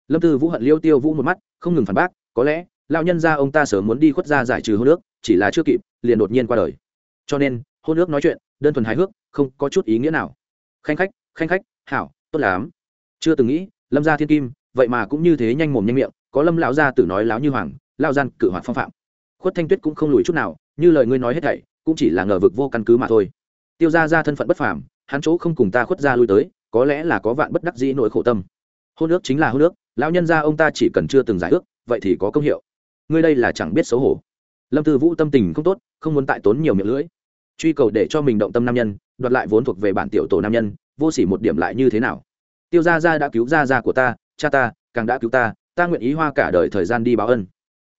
Lâm tư vũ hận liêu tiêu vũ một mắt, không ngừng phản bác, có lẽ lao nhân gia ông ta sớm muốn đi khuất gia giải trừ hôn nước chỉ là chưa kịp, liền đột nhiên qua đời. Cho nên, hôn nước nói chuyện, đơn thuần hài hước, không có chút ý nghĩa nào. Khanh khách khanh khách, hảo, tốt lắm. Chưa từng nghĩ, lâm gia thiên kim, vậy mà cũng như thế nhanh mồm nhanh miệng, có lâm lão gia tử nói láo như hoàng lao gian cử hoạt phong phạm. Khuất thanh tuyết cũng không lùi chút nào, như lời ngươi nói hết thảy, cũng chỉ là ngờ vực vô căn cứ mà thôi. Tiêu gia ra thân phận bất phàm, hắn chỗ không cùng ta khuất ra lui tới, có lẽ là có vạn bất đắc dĩ nỗi khổ tâm. Hôn nước chính là hôn nước lão nhân gia ông ta chỉ cần chưa từng giải ước, vậy thì có công hiệu. Ngươi đây là chẳng biết xấu hổ. Lâm tư vũ tâm tình không tốt, không muốn tại tốn nhiều miệng lưỡi. Truy cầu để cho mình động tâm nam nhân, đoạt lại vốn thuộc về bản tiểu tổ nam nhân, vô s ỉ một điểm lại như thế nào? Tiêu gia gia đã cứu gia gia của ta, cha ta, càng đã cứu ta ta nguyện ý hoa cả đời thời gian đi báo ân.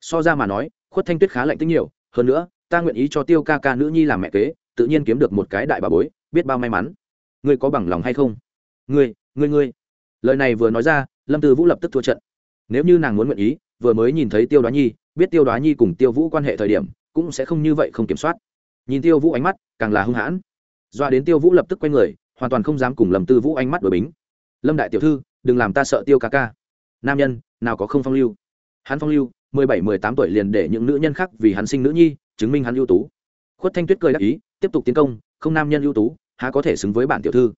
So ra mà nói, khuất thanh tuyết khá lạnh tính nhiều, hơn nữa, ta nguyện ý cho tiêu ca ca nữ nhi làm mẹ kế, tự nhiên kiếm được một cái đại bà bối, biết bao may mắn. Ngươi có bằng lòng hay không? Ngươi ngươi ngươi lời này vừa nói ra, lâm tư vũ lập tức thua trận. Nếu như nàng muốn nguyện ý, vừa mới nhìn thấy tiêu đoá nhi, biết tiêu đoá nhi cùng tiêu vũ quan hệ thời điểm, cũng sẽ không như vậy không kiểm soát. Nhìn tiêu vũ ánh mắt, càng là hung hãn. Doa đến tiêu vũ lập tức quay người, hoàn toàn không dám cùng lâm tư vũ ánh mắt đổi bính. Lâm đại tiểu thư, đừng làm ta sợ tiêu ca ca. Nam nhân, nào có không phong lưu. Hắn phong lưu, mười bảy, mười tám tuổi liền để những nữ nhân khác vì hắn sinh nữ nhi, chứng minh hắn ưu tú. Khuất thanh tuyết cười đáp ý, tiếp tục tiến công, không nam nhân ưu tú, há có thể xứng với bản tiểu thư.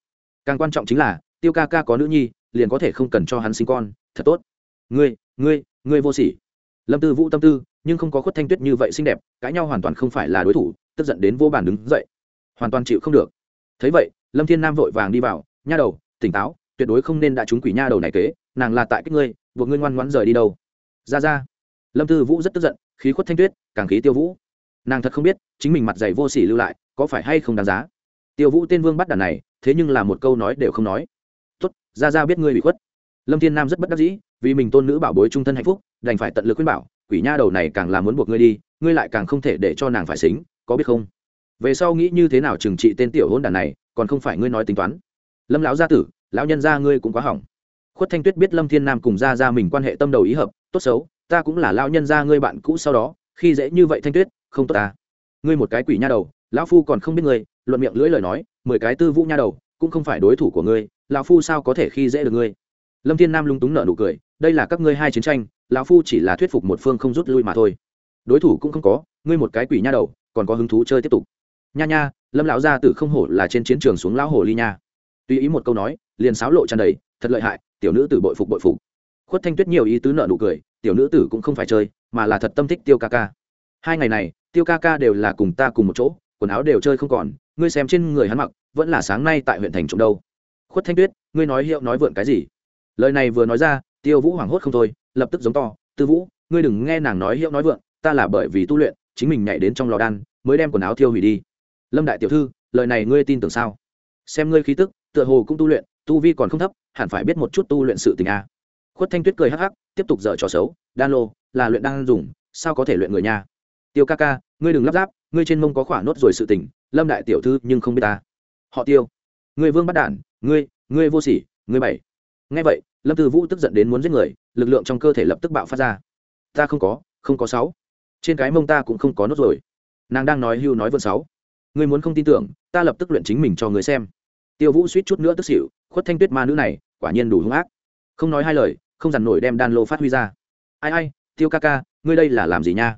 Càng quan trọng chính là, tiêu ca ca có nữ nhi liền có thể không cần cho hắn sinh con, thật tốt. Ngươi ngươi ngươi vô sỉ. Lâm tư vũ tâm tư, nhưng không có khuất thanh tuyết như vậy xinh đẹp, cãi nhau hoàn toàn không phải là đối thủ, tức giận đến vô bàn đứng dậy. Hoàn toàn chịu không được. Thấy vậy, lâm thiên nam vội vàng đi vào, nha đầu, tỉnh táo, tuyệt đối không nên đã trúng quỷ nha đầu này kế, nàng là tại cách ngươi, buộc ngươi ngoan ngoãn rời đi đâu. Ra ra. Lâm tư vũ rất tức giận, khí khuất thanh tuyết, càng khí tiêu vũ. Nàng thật không biết, chính mình mặt dày vô sỉ lưu lại, có phải hay không đáng giá? Tiêu vũ tên vương bắt đàn này, thế nhưng là một câu nói đều không nói ra ra biết ngươi bị khuất. Lâm thiên nam rất bất đắc dĩ, vì mình tôn nữ bảo bối trung thân hạnh phúc, đành phải tận lực khuyên bảo, quỷ nha đầu này càng làm muốn buộc ngươi đi, ngươi lại càng không thể để cho nàng phải xính, có biết không? Về sau nghĩ như thế nào trừng trị tên tiểu hôn đàn này, còn không phải ngươi nói tính toán. Lâm lão gia tử, lão nhân gia ngươi cũng quá hỏng. Khuất thanh tuyết biết lâm thiên nam cùng Gia Gia mình quan hệ tâm đầu ý hợp, tốt xấu, ta cũng là lão nhân gia ngươi bạn cũ sau đó, khi dễ như vậy thanh tuyết, không tốt ta. Ngươi một cái quỷ nha đầu, lão phu còn không biết ngươi, luận miệng lưỡi lời nói, mười cái tư vũ nha đầu, cũng không phải đối thủ của ngươi lão phu sao có thể khi dễ được ngươi? Lâm thiên nam lung túng nở nụ cười, đây là các ngươi hai chiến tranh, lão phu chỉ là thuyết phục một phương không rút lui mà thôi. Đối thủ cũng không có, ngươi một cái quỷ nha đầu, còn có hứng thú chơi tiếp tục. Nha nha, lâm lão gia tử không hổ là trên chiến trường xuống lão hồ ly nha. Tùy ý một câu nói, liền sáo lộ tràn đầy, thật lợi hại, tiểu nữ tử bội phục bội phục. Khuất thanh tuyết nhiều ý tứ nợ nụ cười, tiểu nữ tử cũng không phải chơi, mà là thật tâm thích tiêu ca ca. Hai ngày này, tiêu ca ca đều là cùng ta cùng một chỗ, quần áo đều chơi không còn, ngươi xem trên người hắn mặc, vẫn là sáng nay tại huyện thành trộm đâu khuất thanh tuyết, ngươi nói hiệu nói vượn cái gì? Lời này vừa nói ra, tiêu vũ hoảng hốt không thôi, lập tức giống to, tư vũ, ngươi đừng nghe nàng nói hiệu nói vượn, ta là bởi vì tu luyện, chính mình nhảy đến trong lò đan, mới đem quần áo thiêu hủy đi. Lâm đại tiểu thư, lời này ngươi tin tưởng sao? Xem ngươi khí tức, tựa hồ cũng tu luyện, tu vi còn không thấp, hẳn phải biết một chút tu luyện sự tình a. Khuất thanh tuyết cười hắc hắc, tiếp tục dở trò xấu, đan lô, là luyện đan dùng, sao có thể luyện người nha? Tiêu ca ca, ngươi đừng lắp ráp, ngươi trên mông có khỏa nốt rồi sự tình, lâm đại tiểu thư nhưng không biết ta. Họ tiêu, ngươi vương bắt đản ngươi ngươi vô sỉ, ngươi bảy nghe vậy, lâm tư vũ tức giận đến muốn giết người, lực lượng trong cơ thể lập tức bạo phát ra. Ta không có không có sáu. Trên cái mông ta cũng không có nốt rồi. Nàng đang nói hưu nói vượt sáu. Ngươi muốn không tin tưởng, ta lập tức luyện chính mình cho người xem. Tiêu vũ suýt chút nữa tức xỉu, khuất thanh tuyết ma nữ này, quả nhiên đủ hung ác. Không nói hai lời, không dằn nổi đem đan lô phát huy ra. Ai ai, tiêu ca ca, ngươi đây là làm gì nha?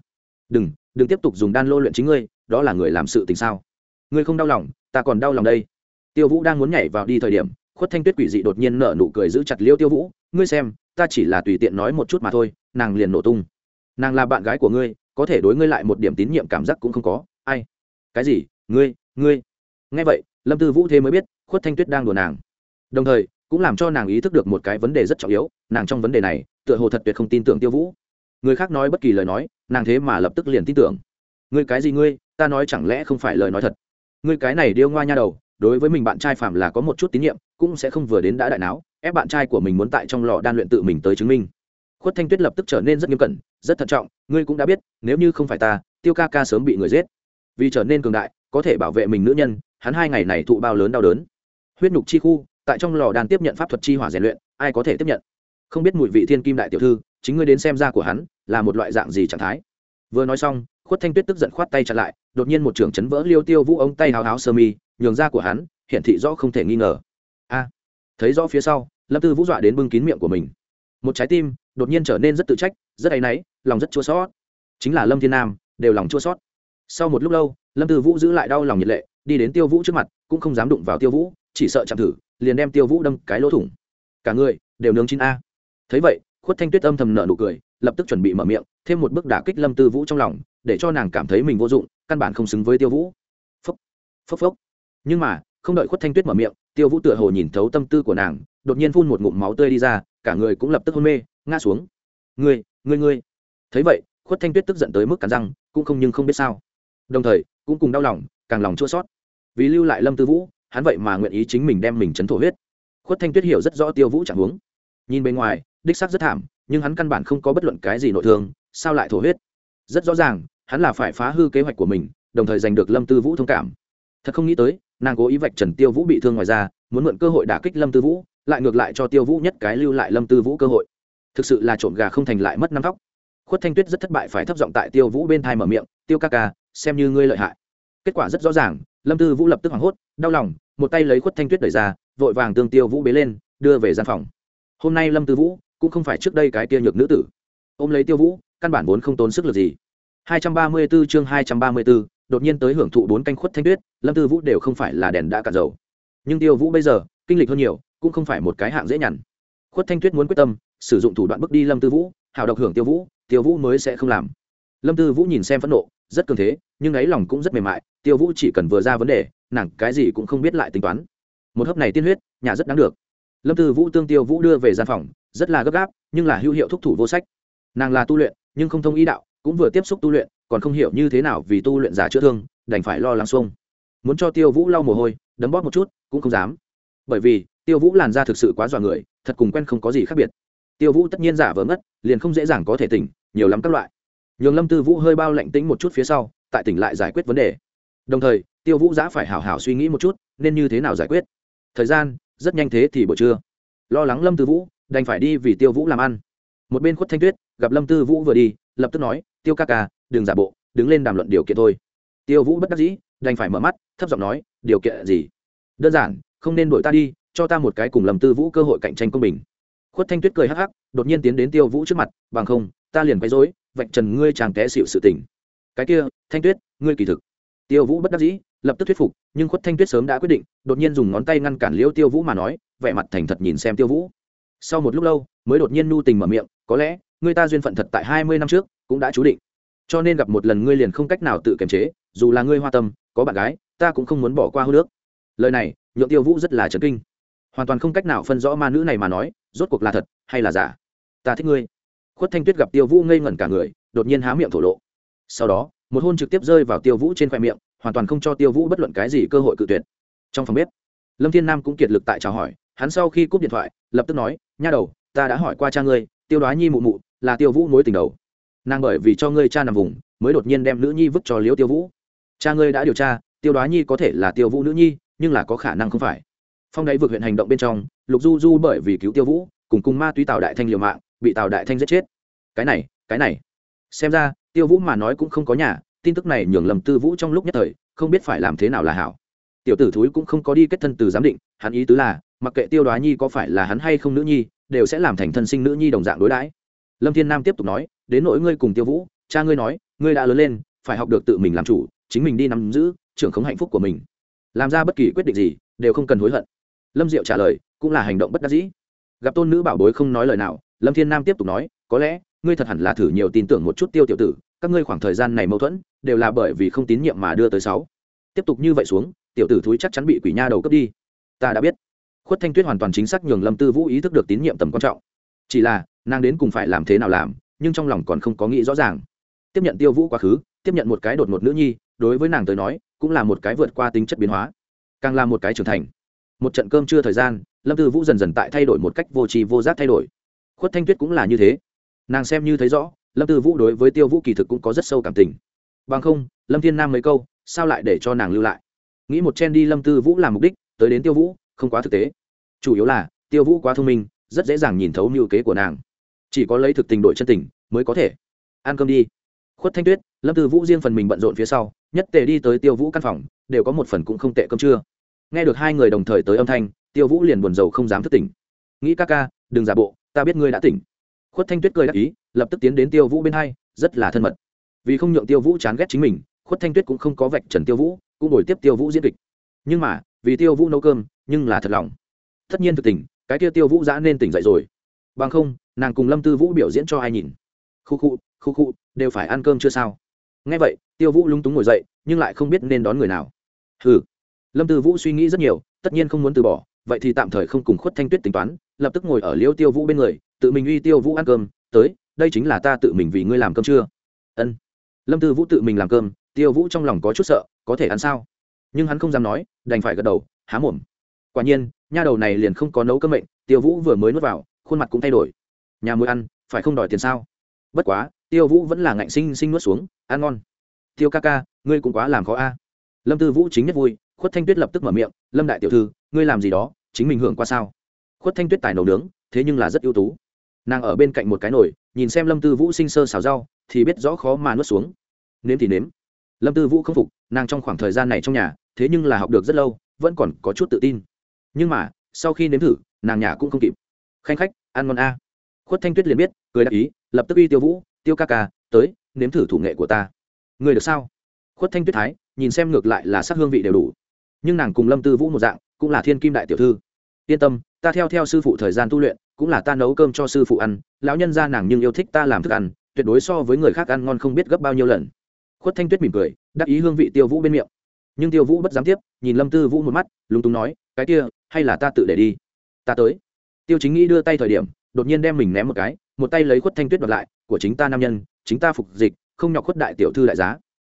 Đừng đừng tiếp tục dùng đan lô luyện chính ngươi, đó là người làm sự tình sao? Ngươi không đau lòng, ta còn đau lòng đây tiêu vũ đang muốn nhảy vào đi thời điểm, khuất thanh tuyết quỷ dị đột nhiên nở nụ cười giữ chặt liêu tiêu vũ, ngươi xem, ta chỉ là tùy tiện nói một chút mà thôi, nàng liền nổ tung. Nàng là bạn gái của ngươi, có thể đối ngươi lại một điểm tín nhiệm cảm giác cũng không có. Ai? Cái gì? Ngươi ngươi? Nghe vậy, lâm tư vũ thế mới biết, khuất thanh tuyết đang đùa nàng. Đồng thời, cũng làm cho nàng ý thức được một cái vấn đề rất trọng yếu, nàng trong vấn đề này, tựa hồ thật tuyệt không tin tưởng tiêu vũ. Người khác nói bất kỳ lời nói, nàng thế mà lập tức liền tin tưởng. Ngươi cái gì ngươi? Ta nói chẳng lẽ không phải lời nói thật? Ngươi cái này điêu ngoa nha đầu đối với mình bạn trai phạm là có một chút tín nhiệm, cũng sẽ không vừa đến đã đại não ép bạn trai của mình muốn tại trong lò đan luyện tự mình tới chứng minh. Khuất thanh tuyết lập tức trở nên rất nghiêm cẩn, rất thận trọng, ngươi cũng đã biết, nếu như không phải ta, tiêu ca ca sớm bị người giết. Vì trở nên cường đại, có thể bảo vệ mình nữ nhân, hắn hai ngày này thụ bao lớn đau đớn. Huyết nhục chi khu, tại trong lò đan tiếp nhận pháp thuật chi hỏa rèn luyện, ai có thể tiếp nhận? Không biết mùi vị thiên kim đại tiểu thư, chính ngươi đến xem ra của hắn, là một loại dạng gì trạng thái? Vừa nói xong khuất thanh tuyết tức giận khoát tay chặt lại, đột nhiên một trưởng chấn vỡ liêu tiêu vũ ống tay háo háo sơ mi, nhường ra của hắn hiển thị rõ không thể nghi ngờ. A! Thấy rõ phía sau, lâm tư vũ dọa đến bưng kín miệng của mình. Một trái tim đột nhiên trở nên rất tự trách, rất áy náy, lòng rất chua sót chính là lâm thiên nam, đều lòng chua sót sau một lúc lâu, lâm tư vũ giữ lại đau lòng nhiệt lệ, đi đến tiêu vũ trước mặt, cũng không dám đụng vào tiêu vũ, chỉ sợ chạm thử, liền đem tiêu vũ đâm cái lỗ thủng. Cả người đều nướng chín a. Thấy vậy, khuất thanh tuyết âm thầm nở nụ cười lập tức chuẩn bị mở miệng, thêm một bước đả kích lâm tư vũ trong lòng, để cho nàng cảm thấy mình vô dụng, căn bản không xứng với tiêu vũ. Phốc phốc phốc. Nhưng mà, không đợi khuất thanh tuyết mở miệng, tiêu vũ tựa hồ nhìn thấu tâm tư của nàng, đột nhiên phun một ngụm máu tươi đi ra, cả người cũng lập tức hôn mê, ngã xuống. Ngươi ngươi ngươi. Thấy vậy, khuất thanh tuyết tức giận tới mức cắn răng, cũng không nhưng không biết sao. Đồng thời, cũng cùng đau lòng, càng lòng chua sót vì lưu lại lâm tư vũ, hắn vậy mà nguyện ý chính mình đem mình chấn thổ huyết. Khuất thanh tuyết hiểu rất rõ tiêu vũ chẳng huống. Nhìn bên ngoài, đích xác rất thảm nhưng hắn căn bản không có bất luận cái gì nội thương, sao lại thổ huyết? Rất rõ ràng, hắn là phải phá hư kế hoạch của mình, đồng thời giành được lâm tư vũ thông cảm. Thật không nghĩ tới, nàng cố ý vạch trần tiêu vũ bị thương ngoài ra, muốn mượn cơ hội đả kích lâm tư vũ, lại ngược lại cho tiêu vũ nhất cái lưu lại lâm tư vũ cơ hội. Thực sự là trộm gà không thành lại mất năm tóc. Khuất thanh tuyết rất thất bại phải thấp giọng tại tiêu vũ bên thai mở miệng, tiêu ca ca, xem như ngươi lợi hại. Kết quả rất rõ ràng, lâm tư vũ lập tức hoảng hốt, đau lòng, một tay lấy khuất thanh tuyết đẩy ra, vội vàng tương tiêu vũ bế lên, đưa về gian phòng. Hôm nay lâm tư vũ cũng không phải trước đây cái kia nhược nữ tử. Ôm lấy tiêu vũ căn bản vốn không tốn sức lực gì. 234 chương 234, đột nhiên tới hưởng thụ bốn canh khuất thanh tuyết lâm tư vũ đều không phải là đèn đã cạn dầu. Nhưng tiêu vũ bây giờ kinh lịch hơn nhiều cũng không phải một cái hạng dễ nhằn. Khuất thanh tuyết muốn quyết tâm sử dụng thủ đoạn bước đi lâm tư vũ hào độc hưởng tiêu vũ tiêu vũ mới sẽ không làm. Lâm tư vũ nhìn xem phẫn nộ rất cường thế nhưng ấy lòng cũng rất mềm mại tiêu vũ chỉ cần vừa ra vấn đề nàng cái gì cũng không biết lại tính toán. Một hớp này tiên huyết nhà rất đáng được. Lâm tư vũ tương tiêu vũ đưa về gian phòng rất là gấp gáp, nhưng là hữu hiệu thúc thủ vô sách. Nàng là tu luyện, nhưng không thông ý đạo, cũng vừa tiếp xúc tu luyện, còn không hiểu như thế nào vì tu luyện giả chữa thương, đành phải lo lắng xuông. Muốn cho tiêu vũ lau mồ hôi, đấm bóp một chút, cũng không dám. Bởi vì, tiêu vũ làn da thực sự quá dọa người, thật cùng quen không có gì khác biệt. Tiêu vũ tất nhiên giả vờ ngất, liền không dễ dàng có thể tỉnh, nhiều lắm các loại. Nhường lâm tư vũ hơi bao lạnh tĩnh một chút phía sau, tại tỉnh lại giải quyết vấn đề. Đồng thời, tiêu vũ giã phải hảo hảo suy nghĩ một chút, nên như thế nào giải quyết. Thời gian, rất nhanh thế thì buổi trưa. Lo lắng lâm tư vũ đành phải đi vì tiêu vũ làm ăn. Một bên khuất thanh tuyết gặp lâm tư vũ vừa đi, lập tức nói, tiêu ca ca, đừng giả bộ, đứng lên đàm luận điều kiện thôi. Tiêu vũ bất đắc dĩ, đành phải mở mắt, thấp giọng nói, điều kiện gì? Đơn giản, không nên đuổi ta đi, cho ta một cái cùng lâm tư vũ cơ hội cạnh tranh công bình. Khuất thanh tuyết cười hắc hắc, đột nhiên tiến đến tiêu vũ trước mặt, bằng không, ta liền quấy dối vạch trần ngươi chàng té xịu sự tình. Cái kia, thanh tuyết, ngươi kỳ thực. Tiêu vũ bất đắc dĩ, lập tức thuyết phục, nhưng khuất thanh tuyết sớm đã quyết định, đột nhiên dùng ngón tay ngăn cản liễu tiêu vũ mà nói, vẻ mặt thành thật nhìn xem tiêu vũ sau một lúc lâu, mới đột nhiên nu tình mở miệng, có lẽ người ta duyên phận thật tại hai mươi năm trước, cũng đã chú định. Cho nên gặp một lần ngươi liền không cách nào tự kiềm chế, dù là ngươi hoa tâm, có bạn gái, ta cũng không muốn bỏ qua hô nước lời này, nhượng tiêu vũ rất là trấn kinh. Hoàn toàn không cách nào phân rõ ma nữ này mà nói, rốt cuộc là thật hay là giả. Ta thích ngươi. Khuất thanh tuyết gặp tiêu vũ ngây ngẩn cả người, đột nhiên há miệng thổ lộ. Sau đó, một hôn trực tiếp rơi vào tiêu vũ trên khoe miệng, hoàn toàn không cho tiêu vũ bất luận cái gì cơ hội cự tuyệt. Trong phòng bếp, lâm thiên nam cũng kiệt lực tại chào hỏi hắn sau khi cúp điện thoại, lập tức nói, nha đầu, ta đã hỏi qua cha ngươi, tiêu đoá nhi mụ mụ là tiêu vũ mối tình đầu. Nàng bởi vì cho ngươi cha nằm vùng, mới đột nhiên đem nữ nhi vứt cho liễu tiêu vũ. Cha ngươi đã điều tra, tiêu đoá nhi có thể là tiêu vũ nữ nhi, nhưng là có khả năng không phải. Phong đáy vượt huyện hành động bên trong, lục du du bởi vì cứu tiêu vũ, cùng cùng ma túy tào đại thanh liều mạng, bị tào đại thanh giết chết. Cái này cái này. Xem ra, tiêu vũ mà nói cũng không có nhà, tin tức này nhường lầm tư vũ trong lúc nhất thời, không biết phải làm thế nào là hảo tiểu tử thúi cũng không có đi kết thân từ giám định, hắn ý tứ là, mặc kệ tiêu đoá nhi có phải là hắn hay không nữ nhi, đều sẽ làm thành thân sinh nữ nhi đồng dạng đối đãi. Lâm thiên nam tiếp tục nói, đến nỗi ngươi cùng tiêu vũ, cha ngươi nói, ngươi đã lớn lên, phải học được tự mình làm chủ, chính mình đi nắm giữ, trưởng khống hạnh phúc của mình. Làm ra bất kỳ quyết định gì, đều không cần hối hận. Lâm diệu trả lời, cũng là hành động bất đắc dĩ. Gặp tôn nữ bảo bối không nói lời nào, lâm thiên nam tiếp tục nói, có lẽ, ngươi thật hẳn là thử nhiều tin tưởng một chút tiêu tiểu tử, các ngươi khoảng thời gian này mâu thuẫn, đều là bởi vì không tín nhiệm mà đưa tới sáu. Tiếp tục như vậy xuống tiểu tử thúi chắc chắn bị quỷ nha đầu cướp đi. Ta đã biết. Khuất thanh tuyết hoàn toàn chính xác nhường lâm tư vũ ý thức được tín nhiệm tầm quan trọng. Chỉ là, nàng đến cùng phải làm thế nào làm, nhưng trong lòng còn không có nghĩ rõ ràng. Tiếp nhận tiêu vũ quá khứ, tiếp nhận một cái đột một nữ nhi, đối với nàng tới nói, cũng là một cái vượt qua tính chất biến hóa. Càng là một cái trưởng thành. Một trận cơm chưa thời gian, lâm tư vũ dần dần tại thay đổi một cách vô tri vô giác thay đổi. Khuất thanh tuyết cũng là như thế. Nàng xem như thấy rõ, lâm tư vũ đối với tiêu vũ kỳ thực cũng có rất sâu cảm tình. Bằng không, lâm thiên nam mấy câu, sao lại để cho nàng lưu lại? Nghĩ một chen đi lâm tư vũ làm mục đích, tới đến tiêu vũ, không quá thực tế. Chủ yếu là, tiêu vũ quá thông minh, rất dễ dàng nhìn thấu mưu kế của nàng. Chỉ có lấy thực tình đổi chân tình, mới có thể. Ăn cơm đi. Khuất thanh tuyết, lâm tư vũ riêng phần mình bận rộn phía sau, nhất tề đi tới tiêu vũ căn phòng, đều có một phần cũng không tệ cơm trưa. Nghe được hai người đồng thời tới âm thanh, tiêu vũ liền buồn rầu không dám thức tỉnh. Nghĩ ca ca, đừng giả bộ, ta biết ngươi đã tỉnh. Khuất thanh tuyết cười đáp ý, lập tức tiến đến tiêu vũ bên hai, rất là thân mật. Vì không nhượng tiêu vũ chán ghét chính mình khuất thanh tuyết cũng không có vạch trần tiêu vũ, cũng đổi tiếp tiêu vũ diễn kịch. Nhưng mà, vì tiêu vũ nấu cơm, nhưng là thật lòng. Tất nhiên thực tình, cái kia tiêu vũ giã nên tỉnh dậy rồi. Bằng không, nàng cùng lâm tư vũ biểu diễn cho ai nhìn? Khu khu khu khu, đều phải ăn cơm chưa sao? Nghe vậy, tiêu vũ lúng túng ngồi dậy, nhưng lại không biết nên đón người nào. Hừ. Lâm tư vũ suy nghĩ rất nhiều, tất nhiên không muốn từ bỏ, vậy thì tạm thời không cùng khuất thanh tuyết tính toán, lập tức ngồi ở liêu tiêu vũ bên người, tự mình uy tiêu vũ ăn cơm, tới, đây chính là ta tự mình vì ngươi làm cơm chưa? Ân. Lâm tư vũ tự mình làm cơm tiêu vũ trong lòng có chút sợ, có thể ăn sao? Nhưng hắn không dám nói, đành phải gật đầu, há mồm. Quả nhiên, nha đầu này liền không có nấu cơm mệnh, tiêu vũ vừa mới nuốt vào, khuôn mặt cũng thay đổi. Nhà mới ăn, phải không đòi tiền sao? Bất quá, tiêu vũ vẫn là ngạnh sinh sinh nuốt xuống, ăn ngon. Tiêu ca ca, ngươi cũng quá làm khó a. Lâm tư vũ chính nhất vui, khuất thanh tuyết lập tức mở miệng, lâm đại tiểu thư, ngươi làm gì đó, chính mình hưởng qua sao? Khuất thanh tuyết tài nấu nướng, thế nhưng là rất ưu tú. Nàng ở bên cạnh một cái nồi, nhìn xem lâm tư vũ sinh sơ xào rau, thì biết rõ khó mà nuốt xuống. Nếm thì nếm lâm tư vũ không phục, nàng trong khoảng thời gian này trong nhà, thế nhưng là học được rất lâu, vẫn còn có chút tự tin. Nhưng mà, sau khi nếm thử, nàng nhà cũng không kịp. Khanh khách, ăn ngon a. Khuất thanh tuyết liền biết, cười đáp ý, lập tức uy tiêu vũ, tiêu ca ca, tới, nếm thử thủ nghệ của ta. Người được sao? Khuất thanh tuyết thái, nhìn xem ngược lại là sắc hương vị đều đủ. Nhưng nàng cùng lâm tư vũ một dạng, cũng là thiên kim đại tiểu thư. Yên tâm, ta theo theo sư phụ thời gian tu luyện, cũng là ta nấu cơm cho sư phụ ăn, lão nhân ra nàng nhưng yêu thích ta làm thức ăn, tuyệt đối so với người khác ăn ngon không biết gấp bao nhiêu lần khuất thanh tuyết mỉm cười đắc ý hương vị tiêu vũ bên miệng. Nhưng tiêu vũ bất dám tiếp nhìn lâm tư vũ một mắt lúng túng nói cái kia hay là ta tự để đi? Ta tới. Tiêu chính nghĩ đưa tay thời điểm đột nhiên đem mình ném một cái một tay lấy khuất thanh tuyết đoạt lại của chính ta nam nhân chính ta phục dịch không nhọc khuất đại tiểu thư đại giá.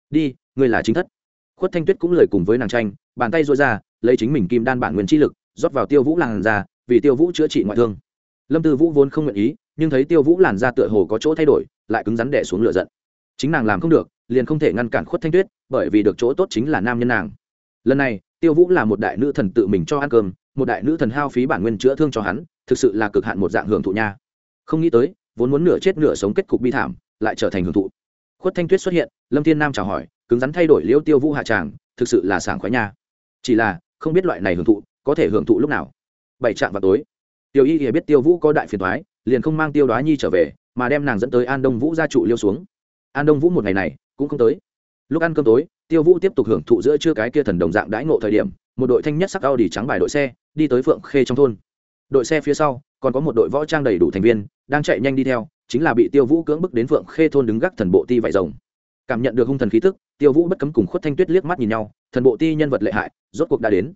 Đi ngươi là chính thất. Khuất thanh tuyết cũng lời cùng với nàng tranh bàn tay dội ra lấy chính mình kim đan bản nguyên chi lực rót vào tiêu vũ làn da, vì tiêu vũ chữa trị ngoại thương. Lâm tư vũ vốn không nguyện ý nhưng thấy tiêu vũ làn da tựa hồ có chỗ thay đổi lại cứng rắn đẻ xuống lửa giận. Chính nàng làm không được liền không thể ngăn cản khuất thanh tuyết, bởi vì được chỗ tốt chính là nam nhân nàng. Lần này, tiêu vũ là một đại nữ thần tự mình cho ăn cơm, một đại nữ thần hao phí bản nguyên chữa thương cho hắn, thực sự là cực hạn một dạng hưởng thụ nha. Không nghĩ tới, vốn muốn nửa chết nửa sống kết cục bi thảm, lại trở thành hưởng thụ. Khuất thanh tuyết xuất hiện, lâm thiên nam chào hỏi, cứng rắn thay đổi liễu tiêu vũ hạ tràng, thực sự là sảng khoái nha. Chỉ là, không biết loại này hưởng thụ, có thể hưởng thụ lúc nào. Bảy trạm vào tối, tiêu y thì biết tiêu vũ có đại phiền thoái liền không mang tiêu đoá nhi trở về, mà đem nàng dẫn tới an đông vũ ra trụ liêu xuống. An đông vũ một ngày này cũng không tới. Lúc ăn cơm tối, tiêu vũ tiếp tục hưởng thụ giữa trưa cái kia thần đồng dạng đãi ngộ thời điểm, một đội thanh nhất sắc cao đi trắng bài đội xe, đi tới phượng khê trong thôn. Đội xe phía sau, còn có một đội võ trang đầy đủ thành viên, đang chạy nhanh đi theo, chính là bị tiêu vũ cưỡng bức đến phượng khê thôn đứng gác thần bộ ti vải rồng. Cảm nhận được hung thần khí tức, tiêu vũ bất cấm cùng khuất thanh tuyết liếc mắt nhìn nhau, thần bộ ti nhân vật lệ hại, rốt cuộc đã đến.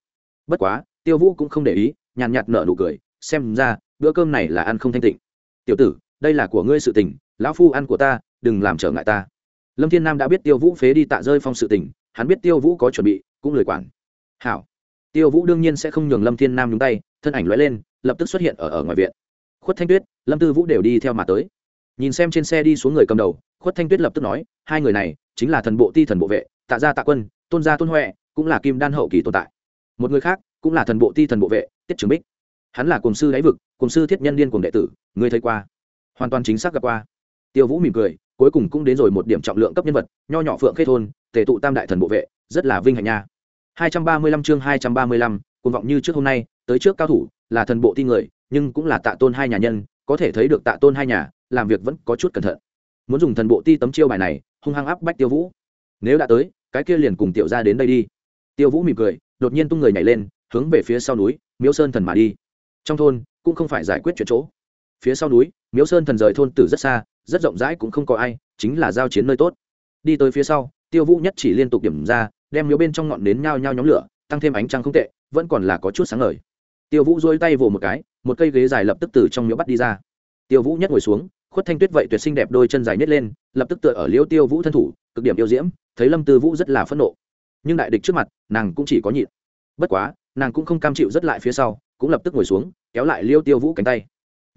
Bất quá, tiêu vũ cũng không để ý, nhàn nhạt nở nụ cười, xem ra, bữa cơm này là ăn không thanh tịnh. Tiểu tử, đây là của ngươi sự tình, lão phu ăn của ta, đừng làm trở ngại ta lâm thiên nam đã biết tiêu vũ phế đi tạ rơi phong sự tình, hắn biết tiêu vũ có chuẩn bị, cũng lời quản. Hảo. Tiêu vũ đương nhiên sẽ không nhường lâm thiên nam nhúng tay, thân ảnh lóe lên, lập tức xuất hiện ở ở ngoài viện. Khuất thanh tuyết, lâm tư vũ đều đi theo mà tới. Nhìn xem trên xe đi xuống người cầm đầu, khuất thanh tuyết lập tức nói, hai người này chính là thần bộ ti thần bộ vệ, tạ gia tạ quân, tôn gia tôn huệ, cũng là kim đan hậu kỳ tồn tại. Một người khác cũng là thần bộ ti thần bộ vệ, tiết trường bích. Hắn là cùng sư đáy vực cùng sư thiết nhân liên cùng đệ tử người thấy qua? Hoàn toàn chính xác gặp qua. Tiêu vũ mỉm cười cuối cùng cũng đến rồi một điểm trọng lượng cấp nhân vật nho nhỏ phượng khê thôn tề tụ tam đại thần bộ vệ rất là vinh hạnh nha. 235 chương 235, cuồng vọng như trước hôm nay tới trước cao thủ là thần bộ ti người nhưng cũng là tạ tôn hai nhà nhân có thể thấy được tạ tôn hai nhà làm việc vẫn có chút cẩn thận. Muốn dùng thần bộ ti tấm chiêu bài này hung hăng áp bách tiêu vũ. Nếu đã tới cái kia liền cùng tiểu ra đến đây đi. Tiêu vũ mỉm cười đột nhiên tung người nhảy lên hướng về phía sau núi miếu sơn thần mà đi. Trong thôn cũng không phải giải quyết chuyện chỗ. Phía sau núi miếu sơn thần rời thôn tử rất xa rất rộng rãi cũng không có ai, chính là giao chiến nơi tốt. Đi tới phía sau, tiêu vũ nhất chỉ liên tục điểm ra, đem miếu bên trong ngọn nến nhao nhao nhóm lửa, tăng thêm ánh trăng không tệ, vẫn còn là có chút sáng ngời. Tiêu vũ dôi tay vồ một cái, một cây ghế dài lập tức từ trong miếu bắt đi ra. Tiêu vũ nhất ngồi xuống, khuất thanh tuyết vậy tuyệt sinh đẹp đôi chân dài nhất lên, lập tức tựa ở liễu tiêu vũ thân thủ, cực điểm yêu diễm, thấy lâm tư vũ rất là phẫn nộ. Nhưng đại địch trước mặt, nàng cũng chỉ có nhịn. Bất quá, nàng cũng không cam chịu rất lại phía sau, cũng lập tức ngồi xuống, kéo lại liêu tiêu vũ cánh tay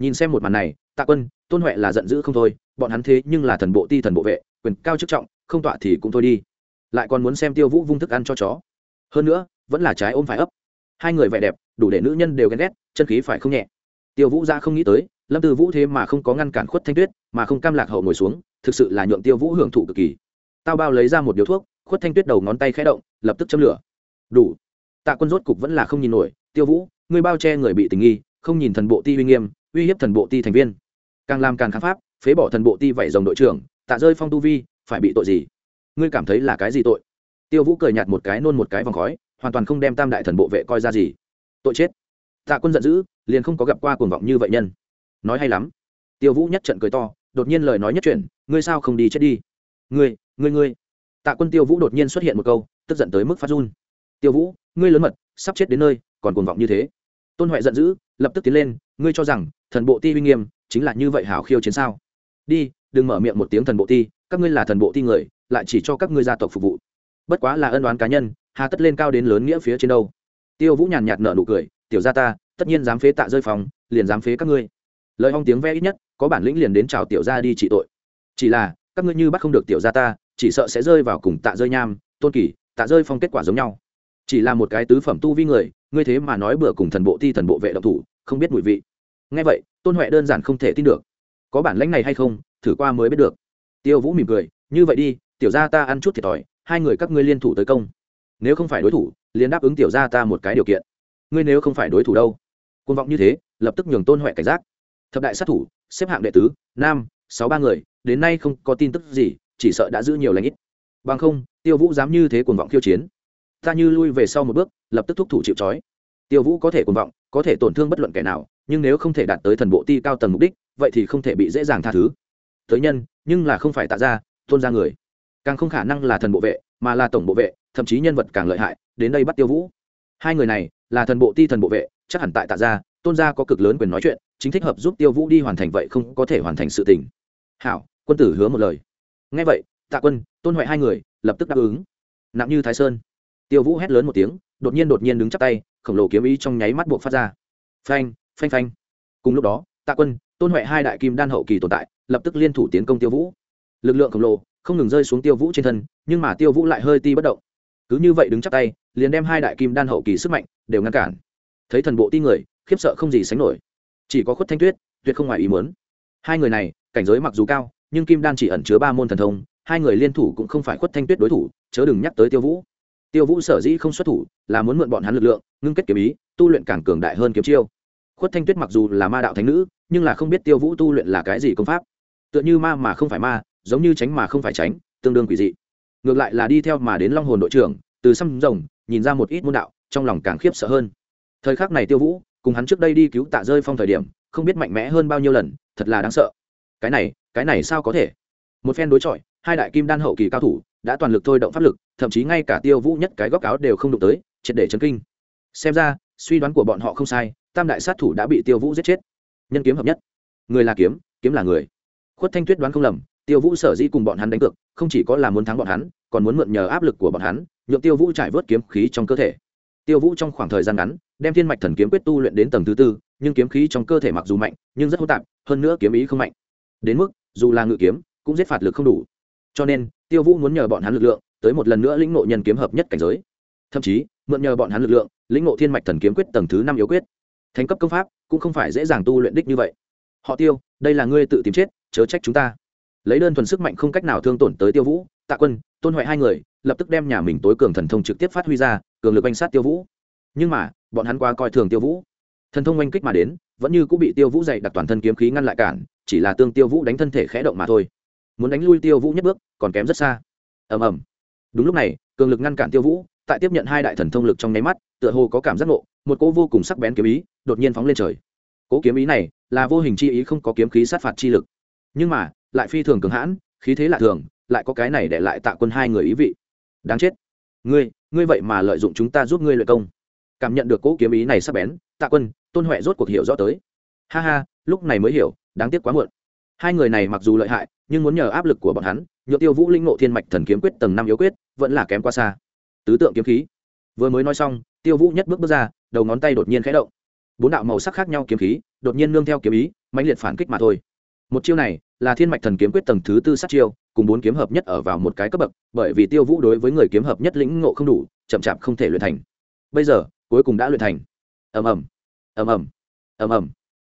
nhìn xem một màn này, tạ quân, tôn huệ là giận dữ không thôi, bọn hắn thế nhưng là thần bộ ti thần bộ vệ, quyền cao chức trọng, không tọa thì cũng thôi đi. Lại còn muốn xem tiêu vũ vung thức ăn cho chó. Hơn nữa, vẫn là trái ôm phải ấp. Hai người vẻ đẹp, đủ để nữ nhân đều ghen ghét, chân khí phải không nhẹ. Tiêu vũ ra không nghĩ tới, lâm tư vũ thế mà không có ngăn cản khuất thanh tuyết, mà không cam lạc hậu ngồi xuống, thực sự là nhượng tiêu vũ hưởng thụ cực kỳ. Tao bao lấy ra một điếu thuốc, khuất thanh tuyết đầu ngón tay khẽ động, lập tức châm lửa. Đủ. Tạ quân rốt cục vẫn là không nhìn nổi, tiêu vũ, ngươi bao che người bị tình nghi, không nhìn thần bộ ti uy nghiêm uy hiếp thần bộ ti thành viên. Càng làm càng kháng pháp, phế bỏ thần bộ ti vảy rồng đội trưởng, tạ rơi phong tu vi, phải bị tội gì? Ngươi cảm thấy là cái gì tội? Tiêu vũ cười nhạt một cái nôn một cái vòng khói, hoàn toàn không đem tam đại thần bộ vệ coi ra gì. Tội chết. Tạ quân giận dữ, liền không có gặp qua cuồng vọng như vậy nhân. Nói hay lắm. Tiêu vũ nhất trận cười to, đột nhiên lời nói nhất chuyển, ngươi sao không đi chết đi? Ngươi ngươi ngươi. Tạ quân tiêu vũ đột nhiên xuất hiện một câu, tức giận tới mức phát run. Tiêu vũ, ngươi lớn mật, sắp chết đến nơi, còn cuồng vọng như thế. Tôn huệ giận dữ lập tức tiến lên, ngươi cho rằng, thần bộ ti uy nghiêm, chính là như vậy hảo khiêu chiến sao? Đi, đừng mở miệng một tiếng thần bộ ti, các ngươi là thần bộ thi người, lại chỉ cho các ngươi gia tộc phục vụ. Bất quá là ân đoán cá nhân, hà tất lên cao đến lớn nghĩa phía trên đâu. Tiêu vũ nhàn nhạt nở nụ cười, tiểu gia ta, tất nhiên dám phế tạ rơi phòng, liền dám phế các ngươi. Lời hong tiếng ve ít nhất, có bản lĩnh liền đến chào tiểu gia đi trị tội. Chỉ là, các ngươi như bắt không được tiểu gia ta, chỉ sợ sẽ rơi vào cùng tạ rơi nham, tôn kỳ tạ rơi phong kết quả giống nhau chỉ là một cái tứ phẩm tu vi người, ngươi thế mà nói bừa cùng thần bộ thi thần bộ vệ động thủ, không biết mùi vị. Ngay vậy, tôn huệ đơn giản không thể tin được. Có bản lãnh này hay không, thử qua mới biết được. Tiêu vũ mỉm cười, như vậy đi, tiểu gia ta ăn chút thiệt thòi, hai người các ngươi liên thủ tới công. Nếu không phải đối thủ, liền đáp ứng tiểu gia ta một cái điều kiện. Ngươi nếu không phải đối thủ đâu? Côn vọng như thế, lập tức nhường tôn huệ cảnh giác. Thập đại sát thủ, xếp hạng đệ tứ, nam, sáu ba người, đến nay không có tin tức gì, chỉ sợ đã giữ nhiều lãnh ít. Bằng không, tiêu vũ dám như thế cuồng vọng khiêu chiến ta như lui về sau một bước, lập tức thúc thủ chịu trói. Tiêu vũ có thể cuồng vọng, có thể tổn thương bất luận kẻ nào, nhưng nếu không thể đạt tới thần bộ ti cao tầng mục đích, vậy thì không thể bị dễ dàng tha thứ. Tới nhân, nhưng là không phải tạ ra tôn ra người. Càng không khả năng là thần bộ vệ, mà là tổng bộ vệ, thậm chí nhân vật càng lợi hại, đến đây bắt tiêu vũ. Hai người này, là thần bộ ti thần bộ vệ, chắc hẳn tại tạ gia, tôn gia có cực lớn quyền nói chuyện, chính thích hợp giúp tiêu vũ đi hoàn thành vậy không có thể hoàn thành sự tình. Hảo, quân tử hứa một lời. Nghe vậy, tạ quân, tôn huệ hai người, lập tức đáp ứng. Nặng như thái sơn tiêu vũ hét lớn một tiếng, đột nhiên đột nhiên đứng chắp tay, khổng lồ kiếm ý trong nháy mắt buộc phát ra. Phanh phanh phanh. Cùng lúc đó, tạ quân, tôn huệ hai đại kim đan hậu kỳ tồn tại, lập tức liên thủ tiến công tiêu vũ. Lực lượng khổng lồ không ngừng rơi xuống tiêu vũ trên thân, nhưng mà tiêu vũ lại hơi ti bất động. Cứ như vậy đứng chắp tay, liền đem hai đại kim đan hậu kỳ sức mạnh đều ngăn cản. Thấy thần bộ ti người, khiếp sợ không gì sánh nổi. Chỉ có khuất thanh tuyết, tuyệt không ngoài ý muốn. Hai người này, cảnh giới mặc dù cao, nhưng kim đan chỉ ẩn chứa ba môn thần thông, hai người liên thủ cũng không phải khuất thanh tuyết đối thủ, chớ đừng nhắc tới tiêu vũ tiêu vũ sở dĩ không xuất thủ là muốn mượn bọn hắn lực lượng, ngưng kết kiếm ý, tu luyện càng cường đại hơn kiếm chiêu. Khuất thanh tuyết mặc dù là ma đạo thánh nữ, nhưng là không biết tiêu vũ tu luyện là cái gì công pháp. Tựa như ma mà không phải ma, giống như tránh mà không phải tránh, tương đương quỷ dị. Ngược lại là đi theo mà đến long hồn đội trưởng, từ xăm rồng, nhìn ra một ít môn đạo, trong lòng càng khiếp sợ hơn. Thời khắc này tiêu vũ, cùng hắn trước đây đi cứu tạ rơi phong thời điểm, không biết mạnh mẽ hơn bao nhiêu lần, thật là đáng sợ. Cái này cái này sao có thể? Một phen đối chọi hai đại kim đan hậu kỳ cao thủ đã toàn lực thôi động pháp lực, thậm chí ngay cả tiêu vũ nhất cái góc áo đều không đụng tới, triệt để chấn kinh. Xem ra, suy đoán của bọn họ không sai, tam đại sát thủ đã bị tiêu vũ giết chết. Nhân kiếm hợp nhất. Người là kiếm kiếm là người. Khuất thanh tuyết đoán không lầm, tiêu vũ sở dĩ cùng bọn hắn đánh cược, không chỉ có là muốn thắng bọn hắn, còn muốn mượn nhờ áp lực của bọn hắn, nhượng tiêu vũ trải vớt kiếm khí trong cơ thể. Tiêu vũ trong khoảng thời gian ngắn, đem thiên mạch thần kiếm quyết tu luyện đến tầng thứ tư, nhưng kiếm khí trong cơ thể mặc dù mạnh, nhưng rất hỗn tạp, hơn nữa kiếm ý không mạnh. Đến mức, dù là ngự kiếm, cũng giết phạt lực không đủ cho nên, tiêu vũ muốn nhờ bọn hắn lực lượng, tới một lần nữa lĩnh ngộ nhân kiếm hợp nhất cảnh giới. Thậm chí, mượn nhờ bọn hắn lực lượng, lĩnh ngộ thiên mạch thần kiếm quyết tầng thứ năm yếu quyết. Thành cấp công pháp, cũng không phải dễ dàng tu luyện đích như vậy. Họ tiêu, đây là ngươi tự tìm chết, chớ trách chúng ta. Lấy đơn thuần sức mạnh không cách nào thương tổn tới tiêu vũ, tạ quân, tôn huệ hai người, lập tức đem nhà mình tối cường thần thông trực tiếp phát huy ra, cường lực oanh sát tiêu vũ. Nhưng mà, bọn hắn qua coi thường tiêu vũ. Thần thông oanh kích mà đến, vẫn như cũng bị tiêu vũ dày đặt toàn thân kiếm khí ngăn lại cản, chỉ là tương tiêu vũ đánh thân thể khẽ động mà thôi muốn đánh lui tiêu vũ nhất bước, còn kém rất xa. Ầm ầm. Đúng lúc này, cường lực ngăn cản tiêu vũ, tại tiếp nhận hai đại thần thông lực trong nháy mắt, tựa hồ có cảm giác ngộ, một cỗ vô cùng sắc bén kiếm ý đột nhiên phóng lên trời. Cỗ kiếm ý này là vô hình chi ý không có kiếm khí sát phạt chi lực. Nhưng mà, lại phi thường cường hãn, khí thế lạ thường, lại có cái này để lại tạ quân hai người ý vị. Đáng chết. Ngươi ngươi vậy mà lợi dụng chúng ta giúp ngươi lợi công. Cảm nhận được cỗ kiếm ý này sắp bén, tạ quân, tôn huệ rốt cuộc hiểu rõ tới. Ha ha, lúc này mới hiểu, đáng tiếc quá muộn hai người này mặc dù lợi hại, nhưng muốn nhờ áp lực của bọn hắn nhựa tiêu vũ linh ngộ thiên mạch thần kiếm quyết tầng năm yếu quyết, vẫn là kém quá xa. Tứ tượng kiếm khí. Vừa mới nói xong, tiêu vũ nhất bước bước ra, đầu ngón tay đột nhiên khẽ động. Bốn đạo màu sắc khác nhau kiếm khí, đột nhiên nương theo kiếm ý, mãnh liệt phản kích mà thôi. Một chiêu này là thiên mạch thần kiếm quyết tầng thứ tư sát chiêu, cùng bốn kiếm hợp nhất ở vào một cái cấp bậc, bởi vì tiêu vũ đối với người kiếm hợp nhất lĩnh ngộ không đủ, chậm chạp không thể luyện thành. Bây giờ, cuối cùng đã luyện thành. Ầm ầm. Ầm ầm. Ầm ầm.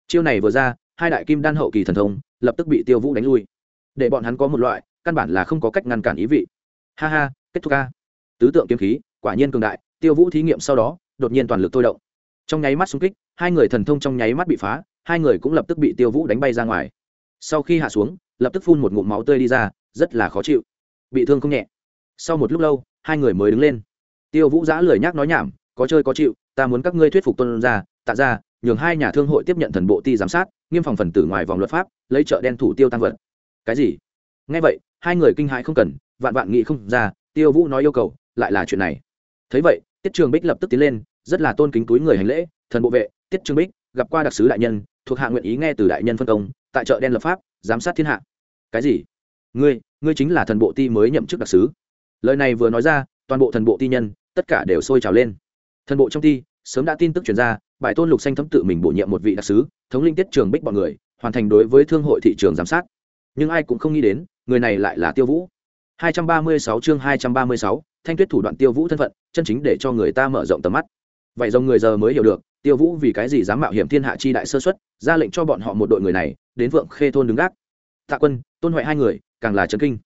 Chiêu này vừa ra hai đại kim đan hậu kỳ thần thông lập tức bị tiêu vũ đánh lui. Để bọn hắn có một loại, căn bản là không có cách ngăn cản ý vị. Ha ha, kết thúc ca. Tứ tượng kiếm khí, quả nhiên cường đại, tiêu vũ thí nghiệm sau đó, đột nhiên toàn lực thôi động. Trong nháy mắt xung kích, hai người thần thông trong nháy mắt bị phá, hai người cũng lập tức bị tiêu vũ đánh bay ra ngoài. Sau khi hạ xuống, lập tức phun một ngụm máu tươi đi ra, rất là khó chịu. Bị thương không nhẹ. Sau một lúc lâu, hai người mới đứng lên. Tiêu vũ giã lười nhác nói nhảm, có chơi có chịu, ta muốn các ngươi thuyết phục tuân ra tạ ra nhường hai nhà thương hội tiếp nhận thần bộ ti giám sát, nghiêm phòng phần tử ngoài vòng luật pháp, lấy chợ đen thủ tiêu tăng vật. Cái gì? Ngay vậy, hai người kinh hãi không cần, vạn vạn nghị không ra, tiêu vũ nói yêu cầu, lại là chuyện này. Thấy vậy, tiết trường bích lập tức tiến lên, rất là tôn kính túi người hành lễ, thần bộ vệ, tiết trường bích, gặp qua đặc sứ đại nhân, thuộc hạ nguyện ý nghe từ đại nhân phân công, tại chợ đen lập pháp, giám sát thiên hạ. Cái gì? Ngươi ngươi chính là thần bộ ti mới nhậm chức đặc sứ. Lời này vừa nói ra, toàn bộ thần bộ ti nhân, tất cả đều sôi trào lên. Thần bộ trong ti sớm đã tin tức chuyển ra bài tôn lục xanh thấm tự mình bổ nhiệm một vị đặc sứ thống linh tiết trường bích bọn người hoàn thành đối với thương hội thị trường giám sát. Nhưng ai cũng không nghĩ đến người này lại là tiêu vũ. 236 chương 236, thanh tuyết thủ đoạn tiêu vũ thân phận chân chính để cho người ta mở rộng tầm mắt. Vậy dòng người giờ mới hiểu được tiêu vũ vì cái gì dám mạo hiểm thiên hạ chi đại sơ xuất ra lệnh cho bọn họ một đội người này đến vượng khê thôn đứng gác. Tạ quân tôn huệ hai người càng là trấn kinh.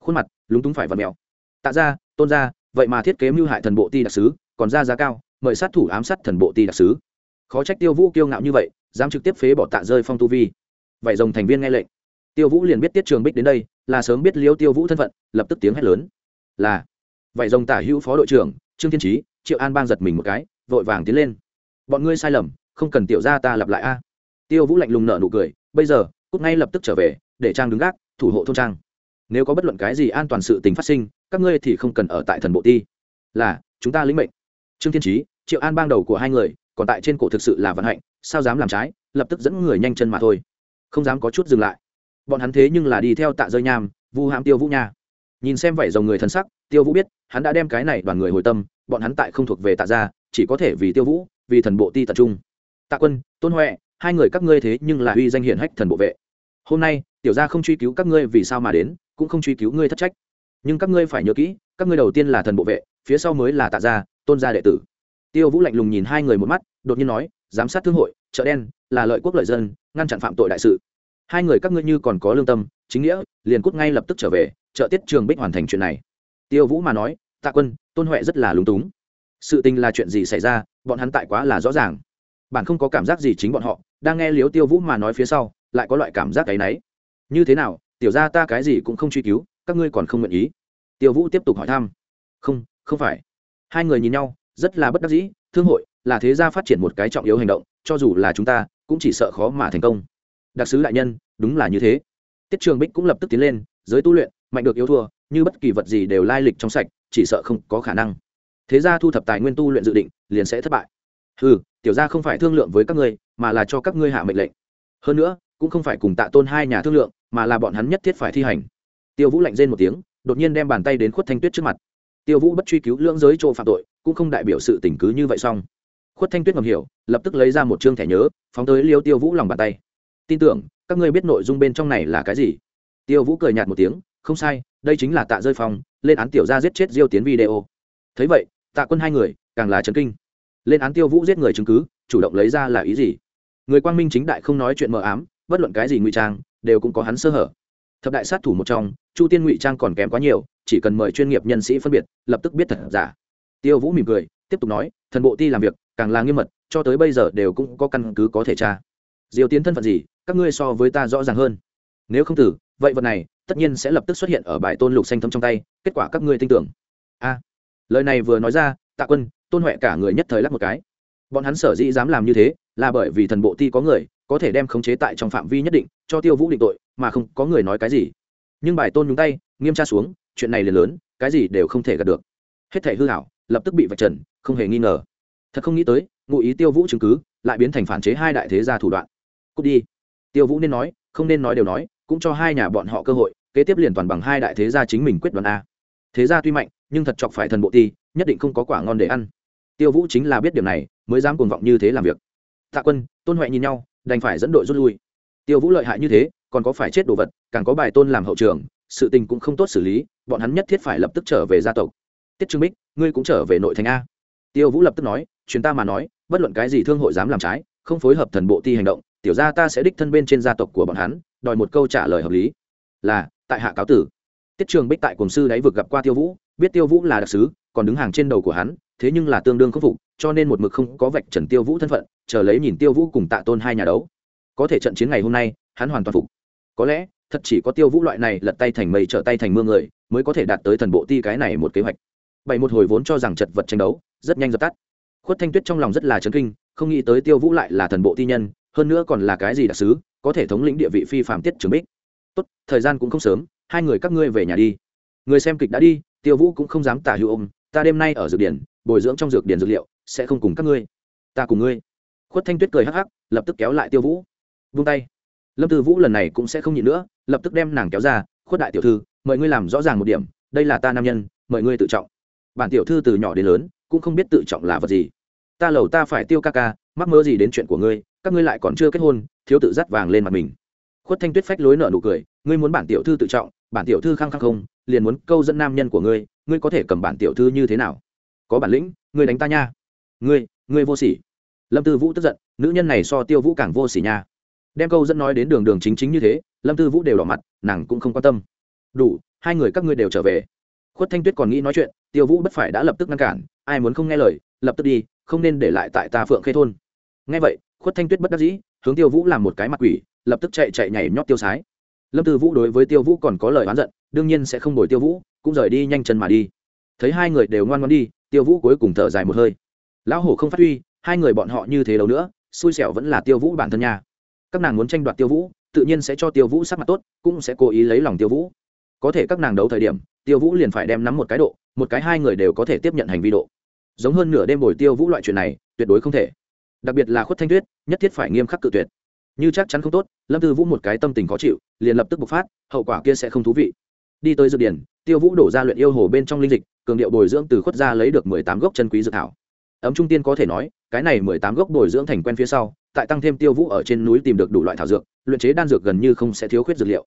Khuôn mặt lúng túng phải vật mèo. Tạ ra tôn ra vậy mà thiết kế mưu hại thần bộ ti đặc sứ còn ra giá cao mời sát thủ ám sát thần bộ ti đặc sứ. Khó trách tiêu vũ kiêu ngạo như vậy, dám trực tiếp phế bỏ tạ rơi phong tu vi. Vậy dòng thành viên nghe lệnh. Tiêu vũ liền biết tiết trường bích đến đây, là sớm biết liêu tiêu vũ thân phận, lập tức tiếng hét lớn. Là. Vậy dòng tả hữu phó đội trưởng, trương thiên trí triệu an bang giật mình một cái, vội vàng tiến lên. Bọn ngươi sai lầm, không cần tiểu ra ta lặp lại a. Tiêu vũ lạnh lùng nợ nụ cười, bây giờ, cút ngay lập tức trở về, để trang đứng gác, thủ hộ thôn trang. Nếu có bất luận cái gì an toàn sự tình phát sinh, các ngươi thì không cần ở tại thần bộ ti. Là, chúng ta lĩnh mệnh trương thiên trí triệu an bang đầu của hai người, còn tại trên cổ thực sự là vận hạnh, sao dám làm trái, lập tức dẫn người nhanh chân mà thôi. Không dám có chút dừng lại. Bọn hắn thế nhưng là đi theo tạ rơi nham, vu hãm tiêu vũ nha. Nhìn xem vảy dòng người thân sắc, tiêu vũ biết, hắn đã đem cái này đoàn người hồi tâm, bọn hắn tại không thuộc về tạ gia, chỉ có thể vì tiêu vũ, vì thần bộ ti tập trung. Tạ quân, tôn huệ, hai người các ngươi thế nhưng là uy danh hiển hách thần bộ vệ. Hôm nay, tiểu gia không truy cứu các ngươi vì sao mà đến, cũng không truy cứu ngươi thất trách. Nhưng các ngươi phải nhớ kỹ, các ngươi đầu tiên là thần bộ vệ, phía sau mới là tạ gia tôn gia đệ tử. Tiêu vũ lạnh lùng nhìn hai người một mắt, đột nhiên nói, giám sát thương hội, chợ đen, là lợi quốc lợi dân, ngăn chặn phạm tội đại sự. Hai người các ngươi như còn có lương tâm, chính nghĩa, liền cút ngay lập tức trở về, chợ tiết trường bích hoàn thành chuyện này. Tiêu vũ mà nói, tạ quân, tôn huệ rất là lúng túng. Sự tình là chuyện gì xảy ra, bọn hắn tại quá là rõ ràng. Bạn không có cảm giác gì chính bọn họ, đang nghe liếu tiêu vũ mà nói phía sau, lại có loại cảm giác cái náy như thế nào, tiểu ra ta cái gì cũng không truy cứu, các ngươi còn không nguyện ý? Tiêu vũ tiếp tục hỏi thăm. Không không phải hai người nhìn nhau, rất là bất đắc dĩ, thương hội là thế gia phát triển một cái trọng yếu hành động, cho dù là chúng ta, cũng chỉ sợ khó mà thành công. Đặc sứ đại nhân, đúng là như thế. Tiết trường bích cũng lập tức tiến lên, giới tu luyện, mạnh được yêu thua, như bất kỳ vật gì đều lai lịch trong sạch, chỉ sợ không có khả năng. Thế ra thu thập tài nguyên tu luyện dự định, liền sẽ thất bại. Ừ tiểu ra không phải thương lượng với các ngươi, mà là cho các ngươi hạ mệnh lệnh. Hơn nữa, cũng không phải cùng tạ tôn hai nhà thương lượng, mà là bọn hắn nhất thiết phải thi hành. Tiêu vũ lạnh rên một tiếng, đột nhiên đem bàn tay đến khuất thanh tuyết trước mặt tiêu vũ bất truy cứu lưỡng giới chỗ phạm tội, cũng không đại biểu sự tình cứ như vậy xong. Khuất thanh tuyết ngầm hiểu, lập tức lấy ra một chương thẻ nhớ, phóng tới liêu tiêu vũ lòng bàn tay. Tin tưởng, các ngươi biết nội dung bên trong này là cái gì? Tiêu vũ cười nhạt một tiếng, không sai, đây chính là tạ rơi phong, lên án tiểu ra giết chết diêu tiến video. Thấy vậy, tạ quân hai người, càng là trấn kinh. Lên án tiêu vũ giết người chứng cứ, chủ động lấy ra là ý gì? Người quang minh chính đại không nói chuyện mờ ám, bất luận cái gì ngụy trang, đều cũng có hắn sơ hở. Thập đại sát thủ một trong, chu tiên ngụy trang còn kém quá nhiều chỉ cần mời chuyên nghiệp nhân sĩ phân biệt, lập tức biết thật giả. Tiêu vũ mỉm cười, tiếp tục nói, thần bộ ti làm việc, càng là nghiêm mật, cho tới bây giờ đều cũng có căn cứ có thể tra. Diều tiến thân phận gì, các ngươi so với ta rõ ràng hơn. Nếu không tử, vậy vật này, tất nhiên sẽ lập tức xuất hiện ở bài tôn lục xanh thâm trong tay, kết quả các ngươi tin tưởng. A. Lời này vừa nói ra, tạ quân, tôn huệ cả người nhất thời lắc một cái. Bọn hắn sở dĩ dám làm như thế, là bởi vì thần bộ ti có người, có thể đem khống chế tại trong phạm vi nhất định, cho tiêu vũ định tội, mà không có người nói cái gì. Nhưng bài tôn nhúng tay, nghiêm tra xuống chuyện này liền lớn, cái gì đều không thể gạt được. Hết thể hư hảo lập tức bị vạch trần, không hề nghi ngờ. Thật không nghĩ tới, ngụ ý tiêu vũ chứng cứ lại biến thành phản chế hai đại thế gia thủ đoạn. Cút đi. Tiêu vũ nên nói, không nên nói đều nói, cũng cho hai nhà bọn họ cơ hội, kế tiếp liền toàn bằng hai đại thế gia chính mình quyết đoán a. Thế gia tuy mạnh, nhưng thật chọc phải thần bộ ti, nhất định không có quả ngon để ăn. Tiêu vũ chính là biết điểm này, mới dám cuồng vọng như thế làm việc. Tạ quân, tôn huệ nhìn nhau, đành phải dẫn đội rút lui. Tiêu vũ lợi hại như thế, còn có phải chết đồ vật, càng có bài tôn làm hậu trường, sự tình cũng không tốt xử lý bọn hắn nhất thiết phải lập tức trở về gia tộc. Tiết trương bích, ngươi cũng trở về nội thành a. Tiêu vũ lập tức nói chuyến ta mà nói, bất luận cái gì thương hội dám làm trái, không phối hợp thần bộ ti hành động, tiểu ra ta sẽ đích thân bên trên gia tộc của bọn hắn, đòi một câu trả lời hợp lý. Là, tại hạ cáo tử. Tiết trường bích tại cùng sư đáy vực gặp qua tiêu vũ, biết tiêu vũ là đặc sứ, còn đứng hàng trên đầu của hắn, thế nhưng là tương đương khắc phục, cho nên một mực không có vạch trần tiêu vũ thân phận, chờ lấy nhìn tiêu vũ cùng tạ tôn hai nhà đấu. Có thể trận chiến ngày hôm nay, hắn hoàn toàn phục. Có lẽ, thật chỉ có tiêu vũ loại này lật tay thành mây trở tay thành mưa người mới có thể đạt tới thần bộ ti cái này một kế hoạch. Bảy một hồi vốn cho rằng chật vật tranh đấu, rất nhanh dập tắt. Khuất thanh tuyết trong lòng rất là chấn kinh, không nghĩ tới tiêu vũ lại là thần bộ ti nhân, hơn nữa còn là cái gì đặc sứ, có thể thống lĩnh địa vị phi phạm tiết trường bích. Tốt, thời gian cũng không sớm, hai người các ngươi về nhà đi. Người xem kịch đã đi, tiêu vũ cũng không dám tả hữu ôm, ta đêm nay ở dược điển, bồi dưỡng trong dược điển dược liệu, sẽ không cùng các ngươi. Ta cùng ngươi. Khuất thanh tuyết cười hắc hắc, lập tức kéo lại tiêu vũ. Vung tay. Lâm tư vũ lần này cũng sẽ không nhịn nữa, lập tức đem nàng kéo ra, khuất đại tiểu thư mời ngươi làm rõ ràng một điểm, đây là ta nam nhân, mời ngươi tự trọng. Bản tiểu thư từ nhỏ đến lớn, cũng không biết tự trọng là vật gì. Ta lầu ta phải tiêu ca ca, mắc mơ gì đến chuyện của ngươi, các ngươi lại còn chưa kết hôn, thiếu tự dắt vàng lên mặt mình. Khuất thanh tuyết phách lối nợ nụ cười, ngươi muốn bản tiểu thư tự trọng, bản tiểu thư khăng khăng không, liền muốn câu dẫn nam nhân của ngươi ngươi có thể cầm bản tiểu thư như thế nào? Có bản lĩnh, ngươi đánh ta nha. Ngươi ngươi vô sỉ. Lâm tư vũ tức giận, nữ nhân này so tiêu vũ càng vô sỉ nha. Đem câu dẫn nói đến đường đường chính chính như thế, lâm tư vũ đều đỏ mặt, nàng cũng không quan tâm đủ, hai người các ngươi đều trở về. Khuất thanh tuyết còn nghĩ nói chuyện, tiêu vũ bất phải đã lập tức ngăn cản, ai muốn không nghe lời, lập tức đi, không nên để lại tại ta phượng khê thôn. Nghe vậy, khuất thanh tuyết bất đắc dĩ, hướng tiêu vũ làm một cái mặt quỷ, lập tức chạy chạy nhảy nhót tiêu sái. Lâm tư vũ đối với tiêu vũ còn có lời oán giận, đương nhiên sẽ không đổi tiêu vũ, cũng rời đi nhanh chân mà đi. Thấy hai người đều ngoan ngoan đi, tiêu vũ cuối cùng thở dài một hơi. Lão hổ không phát huy, hai người bọn họ như thế đâu nữa, xui xẻo vẫn là tiêu vũ bản thân nhà các nàng muốn tranh đoạt tiêu vũ, tự nhiên sẽ cho tiêu vũ sắc mặt tốt, cũng sẽ cố ý lấy lòng tiêu vũ có thể các nàng đấu thời điểm, tiêu vũ liền phải đem nắm một cái độ, một cái hai người đều có thể tiếp nhận hành vi độ. Giống hơn nửa đêm bồi tiêu vũ loại chuyện này, tuyệt đối không thể. Đặc biệt là khuất thanh tuyết, nhất thiết phải nghiêm khắc cự tuyệt. Như chắc chắn không tốt, lâm tư vũ một cái tâm tình khó chịu, liền lập tức bộc phát, hậu quả kia sẽ không thú vị. Đi tới dược điển, tiêu vũ đổ ra luyện yêu hồ bên trong linh dịch, cường điệu bồi dưỡng từ khuất ra lấy được mười tám gốc chân quý dược thảo. Ấm trung tiên có thể nói, cái này mười tám gốc bồi dưỡng thành quen phía sau, tại tăng thêm tiêu vũ ở trên núi tìm được đủ loại thảo dược, luyện chế đan dược gần như không sẽ thiếu khuyết dược liệu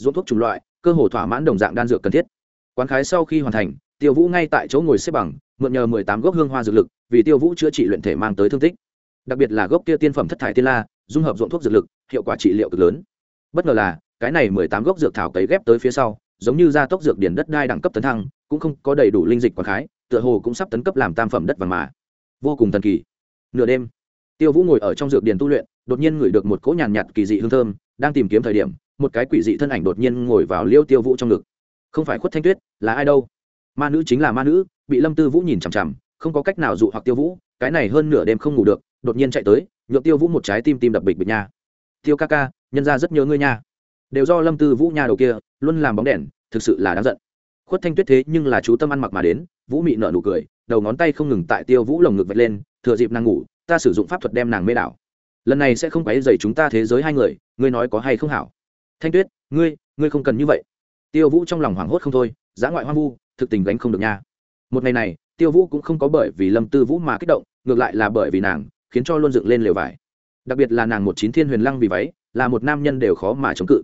dụng thuốc chủng loại, cơ hồ thỏa mãn đồng dạng đan dược cần thiết. Quán khái sau khi hoàn thành, tiêu vũ ngay tại chỗ ngồi xếp bằng, mượn nhờ mười tám gốc hương hoa dược lực, vì tiêu vũ chữa trị luyện thể mang tới thương tích. Đặc biệt là gốc kia tiên phẩm thất thải tiên la, dung hợp dụng thuốc dược lực, hiệu quả trị liệu cực lớn. Bất ngờ là, cái này mười tám gốc dược thảo cấy ghép tới phía sau, giống như gia tốc dược điển đất đai đẳng cấp tấn thăng, cũng không có đầy đủ linh dịch quán khái, tựa hồ cũng sắp tấn cấp làm tam phẩm đất vàng mà. Vô cùng thần kỳ. Nửa đêm, tiêu vũ ngồi ở trong dược điển tu luyện, đột nhiên ngửi được một cỗ nhàn nhạt kỳ dị hương thơm, đang tìm kiếm thời điểm một cái quỷ dị thân ảnh đột nhiên ngồi vào liêu tiêu vũ trong ngực. Không phải khuất thanh tuyết, là ai đâu? Ma nữ chính là ma nữ, bị lâm tư vũ nhìn chằm chằm, không có cách nào dụ hoặc tiêu vũ, cái này hơn nửa đêm không ngủ được, đột nhiên chạy tới, nhượng tiêu vũ một trái tim tim đập bịch bịch nha. Tiêu ca ca, nhân ra rất nhớ ngươi nha. Đều do lâm tư vũ nha đầu kia, luôn làm bóng đèn, thực sự là đáng giận. Khuất thanh tuyết thế nhưng là chú tâm ăn mặc mà đến, vũ mị nở nụ cười, đầu ngón tay không ngừng tại tiêu vũ lồng ngực vạch lên, thừa dịp nàng ngủ, ta sử dụng pháp thuật đem nàng mê đảo. Lần này sẽ không quấy dày chúng ta thế giới hai người, ngươi nói có hay không hảo? Thanh tuyết, ngươi ngươi không cần như vậy. Tiêu vũ trong lòng hoảng hốt không thôi giã ngoại hoang vu, thực tình gánh không được nha. Một ngày này, tiêu vũ cũng không có bởi vì lâm tư vũ mà kích động, ngược lại là bởi vì nàng, khiến cho luôn dựng lên lều vải. Đặc biệt là nàng một chín thiên huyền lăng vì váy, là một nam nhân đều khó mà chống cự.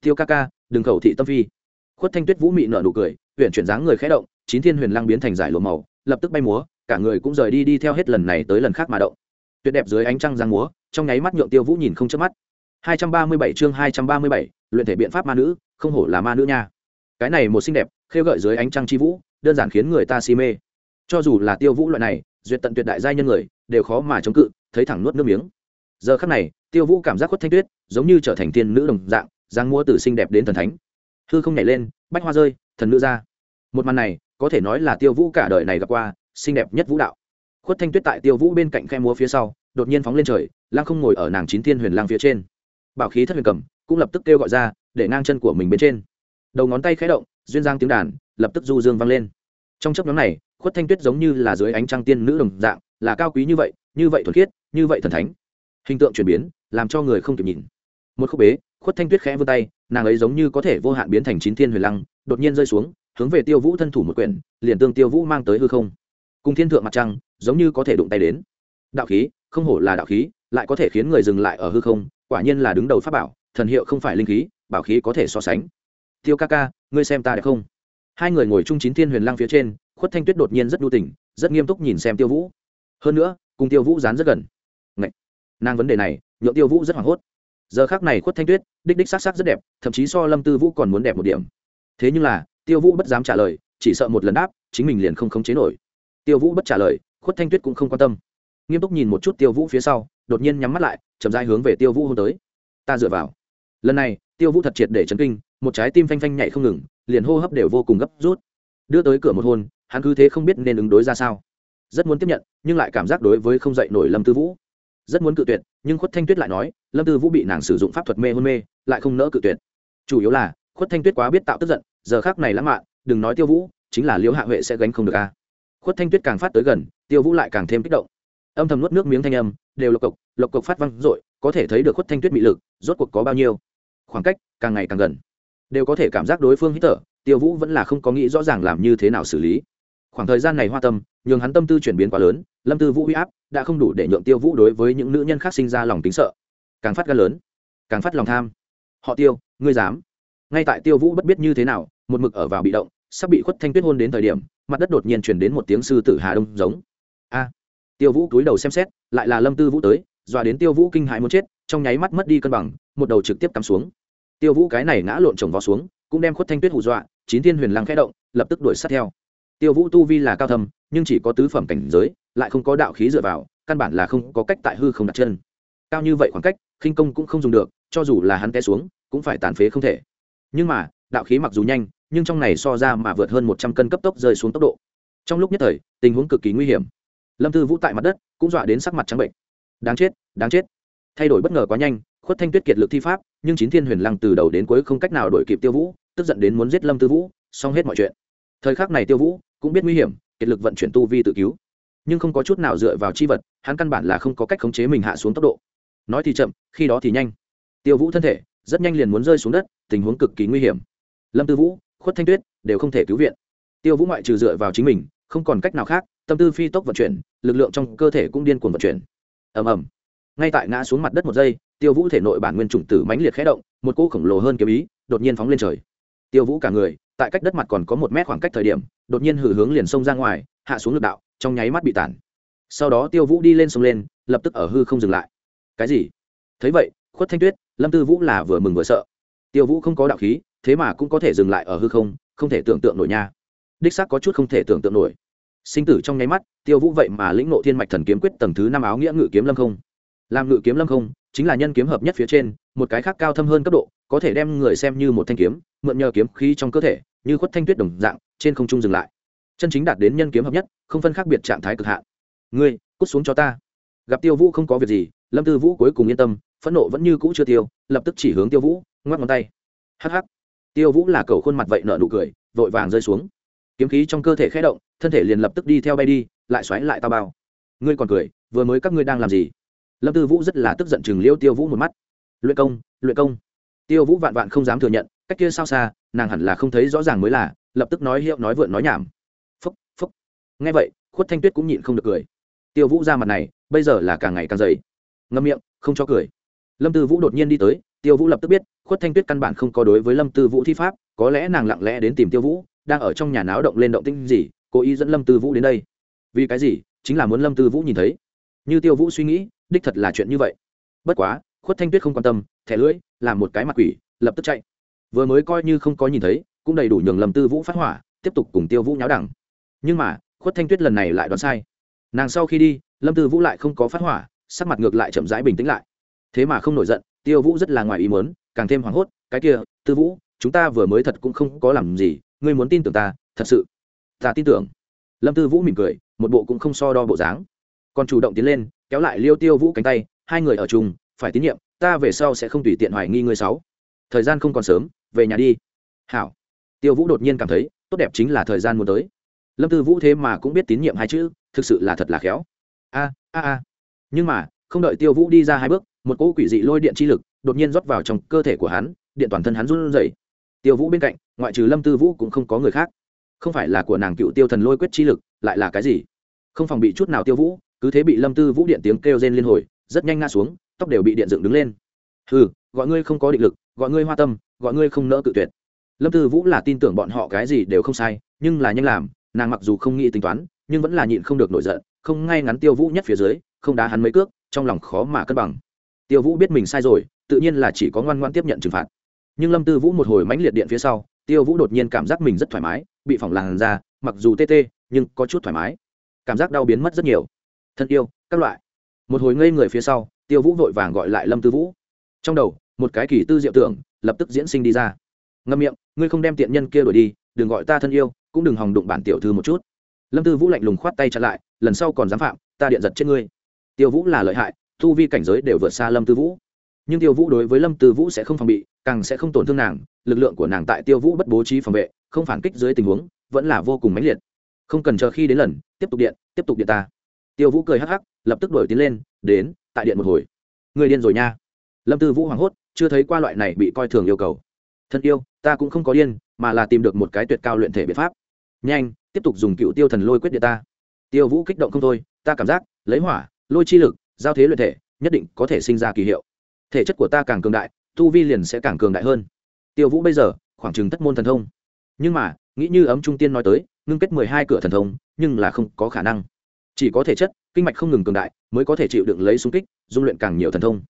Tiêu ca ca, đừng khẩu thị tâm phi. Khuất thanh tuyết vũ mị nở nụ cười, huyện chuyển dáng người khẽ động, chín thiên huyền lăng biến thành giải lộ màu, lập tức bay múa, cả người cũng rời đi đi theo hết lần này tới lần khác mà động. Tuyệt đẹp dưới ánh trăng giang múa, trong nháy mắt nhượng tiêu vũ nhìn không chớp mắt. 237 chương 237, luyện thể biện pháp ma nữ không hổ là ma nữ nha. Cái này một xinh đẹp khêu gợi dưới ánh trăng chi vũ đơn giản khiến người ta si mê. Cho dù là tiêu vũ loại này duyệt tận tuyệt đại giai nhân người đều khó mà chống cự thấy thẳng nuốt nước miếng. Giờ khắc này tiêu vũ cảm giác khuất thanh tuyết giống như trở thành tiên nữ đồng dạng giang múa từ xinh đẹp đến thần thánh. Hư không nhảy lên bách hoa rơi thần nữ ra. Một màn này có thể nói là tiêu vũ cả đời này gặp qua xinh đẹp nhất vũ đạo. Khuất thanh tuyết tại tiêu vũ bên cạnh khe múa phía sau đột nhiên phóng lên trời lang không ngồi ở nàng chín thiên huyền lang phía trên bảo khí thất huyền cầm, cũng lập tức kêu gọi ra, để ngang chân của mình bên trên. Đầu ngón tay khẽ động, duyên giang tiếng đàn, lập tức du dương vang lên. Trong chấp nhóm này, khuất thanh tuyết giống như là dưới ánh trăng tiên nữ đồng dạng, là cao quý như vậy như vậy thuần khiết, như vậy thần thánh. Hình tượng chuyển biến, làm cho người không kịp nhìn. Một khúc bế, khuất thanh tuyết khẽ vươn tay, nàng ấy giống như có thể vô hạn biến thành chín thiên huyền lăng, đột nhiên rơi xuống, hướng về tiêu vũ thân thủ một quyển, liền tương tiêu vũ mang tới hư không. Cùng thiên thượng mặt trăng, giống như có thể đụng tay đến. Đạo khí, không hổ là đạo khí, lại có thể khiến người dừng lại ở hư không quả nhiên là đứng đầu pháp bảo thần hiệu không phải linh khí bảo khí có thể so sánh. Tiêu ca ca ngươi xem ta đẹp không? Hai người ngồi chung chín thiên huyền lang phía trên khuất thanh tuyết đột nhiên rất đu tỉnh, rất nghiêm túc nhìn xem tiêu vũ. Hơn nữa cùng tiêu vũ dán rất gần. Ngậy! nàng vấn đề này nhượng tiêu vũ rất hoảng hốt. Giờ khác này khuất thanh tuyết đích đích s á c s á c rất đẹp thậm chí so lâm tư vũ còn muốn đẹp một điểm. Thế nhưng là tiêu vũ bất dám trả lời chỉ sợ một lần đáp chính mình liền không khống chế nổi. Tiêu vũ bất trả lời khuất thanh tuyết cũng không quan tâm. Nghiêm túc nhìn một chút tiêu vũ phía sau đột nhiên nhắm mắt lại, chậm dai hướng về tiêu vũ hôn tới. Ta dựa vào. Lần này, tiêu vũ thật triệt để chấn kinh, một trái tim phanh phanh nhảy không ngừng, liền hô hấp đều vô cùng gấp rút. Đưa tới cửa một hôn, hắn cứ thế không biết nên ứng đối ra sao. Rất muốn tiếp nhận, nhưng lại cảm giác đối với không dậy nổi lâm tư vũ. Rất muốn cự tuyệt, nhưng khuất thanh tuyết lại nói, lâm tư vũ bị nàng sử dụng pháp thuật mê hôn mê, lại không nỡ cự tuyệt. Chủ yếu là, khuất thanh tuyết quá biết tạo tức giận, giờ khác này lãng mạn, đừng nói tiêu vũ, chính là liễu hạ huệ sẽ gánh không được a. Khuất thanh tuyết càng phát tới gần, tiêu vũ lại càng thêm kích động âm thầm nuốt nước miếng thanh âm, đều lộc cộc lộc cộc phát văng r có thể thấy được khuất thanh tuyết bị lực, rốt cuộc có bao nhiêu. Khoảng cách càng ngày càng gần. Đều có thể cảm giác đối phương hít thở, tiêu vũ vẫn là không có nghĩ rõ ràng làm như thế nào xử lý. Khoảng thời gian này hoa tâm, nhường hắn tâm tư chuyển biến quá lớn, lâm tư vũ huy áp đã không đủ để nhượng tiêu vũ đối với những nữ nhân khác sinh ra lòng tính sợ. Càng phát gan lớn, càng phát lòng tham. Họ tiêu, ngươi dám? Ngay tại tiêu vũ bất biết như thế nào, một mực ở vào bị động, sắp bị khuất thanh tuyết hôn đến thời điểm, mặt đất đột nhiên chuyển đến một tiếng sư tử hà đông giống. A! Tiêu vũ cúi đầu xem xét, lại là lâm tư vũ tới, dọa đến tiêu vũ kinh hại muốn chết, trong nháy mắt mất đi cân bằng, một đầu trực tiếp cắm xuống. Tiêu vũ cái này ngã lộn chồng vào xuống, cũng đem khuất thanh tuyết hù dọa, chín thiên huyền lăng khẽ động, lập tức đuổi sát theo. Tiêu vũ tu vi là cao thâm, nhưng chỉ có tứ phẩm cảnh giới, lại không có đạo khí dựa vào, căn bản là không có cách tại hư không đặt chân. Cao như vậy khoảng cách, khinh công cũng không dùng được, cho dù là hắn té xuống, cũng phải tàn phế không thể. Nhưng mà, đạo khí mặc dù nhanh, nhưng trong này so ra mà vượt hơn một trăm cân cấp tốc rơi xuống tốc độ. Trong lúc nhất thời, tình huống cực kỳ nguy hiểm lâm tư vũ tại mặt đất, cũng dọa đến sắc mặt trắng bệnh đáng chết đáng chết. Thay đổi bất ngờ quá nhanh, khuất thanh tuyết kiệt lực thi pháp, nhưng chín thiên huyền lăng từ đầu đến cuối không cách nào đổi kịp tiêu vũ, tức giận đến muốn giết lâm tư vũ, xong hết mọi chuyện. Thời khắc này tiêu vũ cũng biết nguy hiểm, kiệt lực vận chuyển tu vi tự cứu. Nhưng không có chút nào dựa vào chi vật, hắn căn bản là không có cách khống chế mình hạ xuống tốc độ. Nói thì chậm, khi đó thì nhanh. Tiêu vũ thân thể rất nhanh liền muốn rơi xuống đất, tình huống cực kỳ nguy hiểm. Lâm tư vũ, khuất thanh tuyết đều không thể cứu viện. Tiêu vũ ngoại trừ dựa vào chính mình, không còn cách nào khác tâm tư phi tốc vận chuyển, lực lượng trong cơ thể cũng điên cuồng vận chuyển. Ầm ầm. Ngay tại ngã xuống mặt đất một giây, tiêu vũ thể nội bản nguyên chủng tử mãnh liệt khẽ động, một cỗ khổng lồ hơn kiếm ý đột nhiên phóng lên trời. Tiêu vũ cả người, tại cách đất mặt còn có một mét khoảng cách thời điểm, đột nhiên hử hướng liền xông ra ngoài, hạ xuống lực đạo, trong nháy mắt bị tản. Sau đó tiêu vũ đi lên sông lên, lập tức ở hư không dừng lại. Cái gì? Thấy vậy, khuất thanh tuyết, lâm tư vũ là vừa mừng vừa sợ. Tiêu vũ không có đạo khí, thế mà cũng có thể dừng lại ở hư không không thể tưởng tượng nổi nha. Đích xác có chút không thể tưởng tượng nổi sinh tử trong nháy mắt, tiêu vũ vậy mà lĩnh nộ thiên mạch thần kiếm quyết tầng thứ năm áo nghĩa ngự kiếm lâm không. Làm ngự kiếm lâm không, chính là nhân kiếm hợp nhất phía trên, một cái khác cao thâm hơn cấp độ, có thể đem người xem như một thanh kiếm, mượn nhờ kiếm khí trong cơ thể, như khuất thanh tuyết đồng dạng, trên không trung dừng lại. Chân chính đạt đến nhân kiếm hợp nhất, không phân khác biệt trạng thái cực hạn. Ngươi, cút xuống cho ta. Gặp tiêu vũ không có việc gì, lâm tư vũ cuối cùng yên tâm, phẫn nộ vẫn như cũ chưa tiêu, lập tức chỉ hướng tiêu vũ, ngoắc ngón tay. Hắc hắc. Tiêu vũ là cầu khuôn mặt vậy nợ nụ cười, vội vàng rơi xuống. Kiếm khí trong cơ thể khé động thân thể liền lập tức đi theo bay đi, lại xoáy lại tao bao. Ngươi còn cười, vừa mới các ngươi đang làm gì? Lâm tư vũ rất là tức giận chừng liêu tiêu vũ một mắt. Luyện công luyện công. Tiêu vũ vạn vạn không dám thừa nhận, cách kia sao xa, nàng hẳn là không thấy rõ ràng mới là, lập tức nói hiệu nói vượn nói nhảm. Phúc phúc. Nghe vậy, khuất thanh tuyết cũng nhịn không được cười. Tiêu vũ ra mặt này, bây giờ là càng ngày càng dày. Ngâm miệng, không cho cười. Lâm tư vũ đột nhiên đi tới, tiêu vũ lập tức biết, khuất thanh tuyết căn bản không có đối với lâm tư vũ thi pháp, có lẽ nàng lặng lẽ đến tìm tiêu vũ, đang ở trong nhà náo động lên động tinh gì cố ý dẫn lâm tư vũ đến đây. Vì cái gì? Chính là muốn lâm tư vũ nhìn thấy. Như tiêu vũ suy nghĩ, đích thật là chuyện như vậy. Bất quá, khuất thanh tuyết không quan tâm, thẻ lưỡi, làm một cái mặt quỷ, lập tức chạy. Vừa mới coi như không có nhìn thấy, cũng đầy đủ nhường lâm tư vũ phát hỏa, tiếp tục cùng tiêu vũ nháo đẳng. Nhưng mà, khuất thanh tuyết lần này lại đoán sai. Nàng sau khi đi, lâm tư vũ lại không có phát hỏa, sắc mặt ngược lại chậm rãi bình tĩnh lại. Thế mà không nổi giận, tiêu vũ rất là ngoài ý mớn càng thêm hoảng hốt, cái kia, tư vũ, chúng ta vừa mới thật cũng không có làm gì, ngươi muốn tin tưởng ta, thật sự ta tin tưởng. Lâm tư vũ mỉm cười, một bộ cũng không so đo bộ dáng. Còn chủ động tiến lên, kéo lại liêu tiêu vũ cánh tay, hai người ở chung, phải tín nhiệm, ta về sau sẽ không tùy tiện hoài nghi ngươi sáu. Thời gian không còn sớm, về nhà đi. Hảo. Tiêu vũ đột nhiên cảm thấy, tốt đẹp chính là thời gian muốn tới. Lâm tư vũ thế mà cũng biết tín nhiệm hai chữ, thực sự là thật là khéo. A a a. Nhưng mà, không đợi tiêu vũ đi ra hai bước, một cỗ quỷ dị lôi điện chi lực đột nhiên rót vào trong cơ thể của hắn, điện toàn thân hắn run rẩy. Tiêu vũ bên cạnh, ngoại trừ lâm tư vũ cũng không có người khác không phải là của nàng cựu tiêu thần lôi quyết chi lực, lại là cái gì? Không phòng bị chút nào tiêu vũ, cứ thế bị lâm tư vũ điện tiếng kêu rên liên hồi, rất nhanh ngã xuống, tóc đều bị điện dựng đứng lên. Ừ gọi ngươi không có định lực, gọi ngươi hoa tâm, gọi ngươi không nỡ cự tuyệt. Lâm tư vũ là tin tưởng bọn họ cái gì đều không sai, nhưng là nhanh làm, nàng mặc dù không nghĩ tính toán, nhưng vẫn là nhịn không được nổi giận, không ngay ngắn tiêu vũ nhất phía dưới, không đá hắn mấy cước, trong lòng khó mà cân bằng. Tiêu vũ biết mình sai rồi, tự nhiên là chỉ có ngoan ngoan tiếp nhận trừng phạt. Nhưng lâm tư vũ một hồi mãnh liệt điện phía sau tiêu vũ đột nhiên cảm giác mình rất thoải mái, bị phỏng làn ra mặc dù tê tê, nhưng có chút thoải mái. Cảm giác đau biến mất rất nhiều. Thân yêu, các loại. Một hồi ngây người phía sau, tiêu vũ vội vàng gọi lại lâm tư vũ. Trong đầu, một cái kỳ tư diệu tưởng lập tức diễn sinh đi ra. Ngâm miệng, ngươi không đem tiện nhân kia đuổi đi, đừng gọi ta thân yêu, cũng đừng hòng đụng bản tiểu thư một chút. Lâm tư vũ lạnh lùng khoát tay chặn lại, lần sau còn dám phạm, ta điện giật trên ngươi. Tiêu vũ là lợi hại thu vi cảnh giới đều vượt xa lâm tư vũ nhưng tiêu vũ đối với lâm tư vũ sẽ không phòng bị, càng sẽ không tổn thương nàng, lực lượng của nàng tại tiêu vũ bất bố trí phòng vệ, không phản kích dưới tình huống, vẫn là vô cùng mãnh liệt. Không cần chờ khi đến lần, tiếp tục điện, tiếp tục điện ta. Tiêu vũ cười hắc hắc, lập tức đổi tiến lên, đến, tại điện một hồi. Người điên rồi nha. Lâm tư vũ hoảng hốt, chưa thấy qua loại này bị coi thường yêu cầu. Thân yêu, ta cũng không có điên, mà là tìm được một cái tuyệt cao luyện thể biện pháp. Nhanh, tiếp tục dùng cựu tiêu thần lôi quyết điện ta. Tiêu vũ kích động không thôi, ta cảm giác, lấy hỏa, lôi chi lực, giao thế luyện thể, nhất định có thể sinh ra kỳ hiệu thể chất của ta càng cường đại, tu vi liền sẽ càng cường đại hơn. Tiêu vũ bây giờ, khoảng chừng tất môn thần thông. Nhưng mà, nghĩ như ấm trung tiên nói tới, ngưng kết mười hai cửa thần thông, nhưng là không có khả năng. Chỉ có thể chất, kinh mạch không ngừng cường đại, mới có thể chịu đựng lấy xung kích, dung luyện càng nhiều thần thông.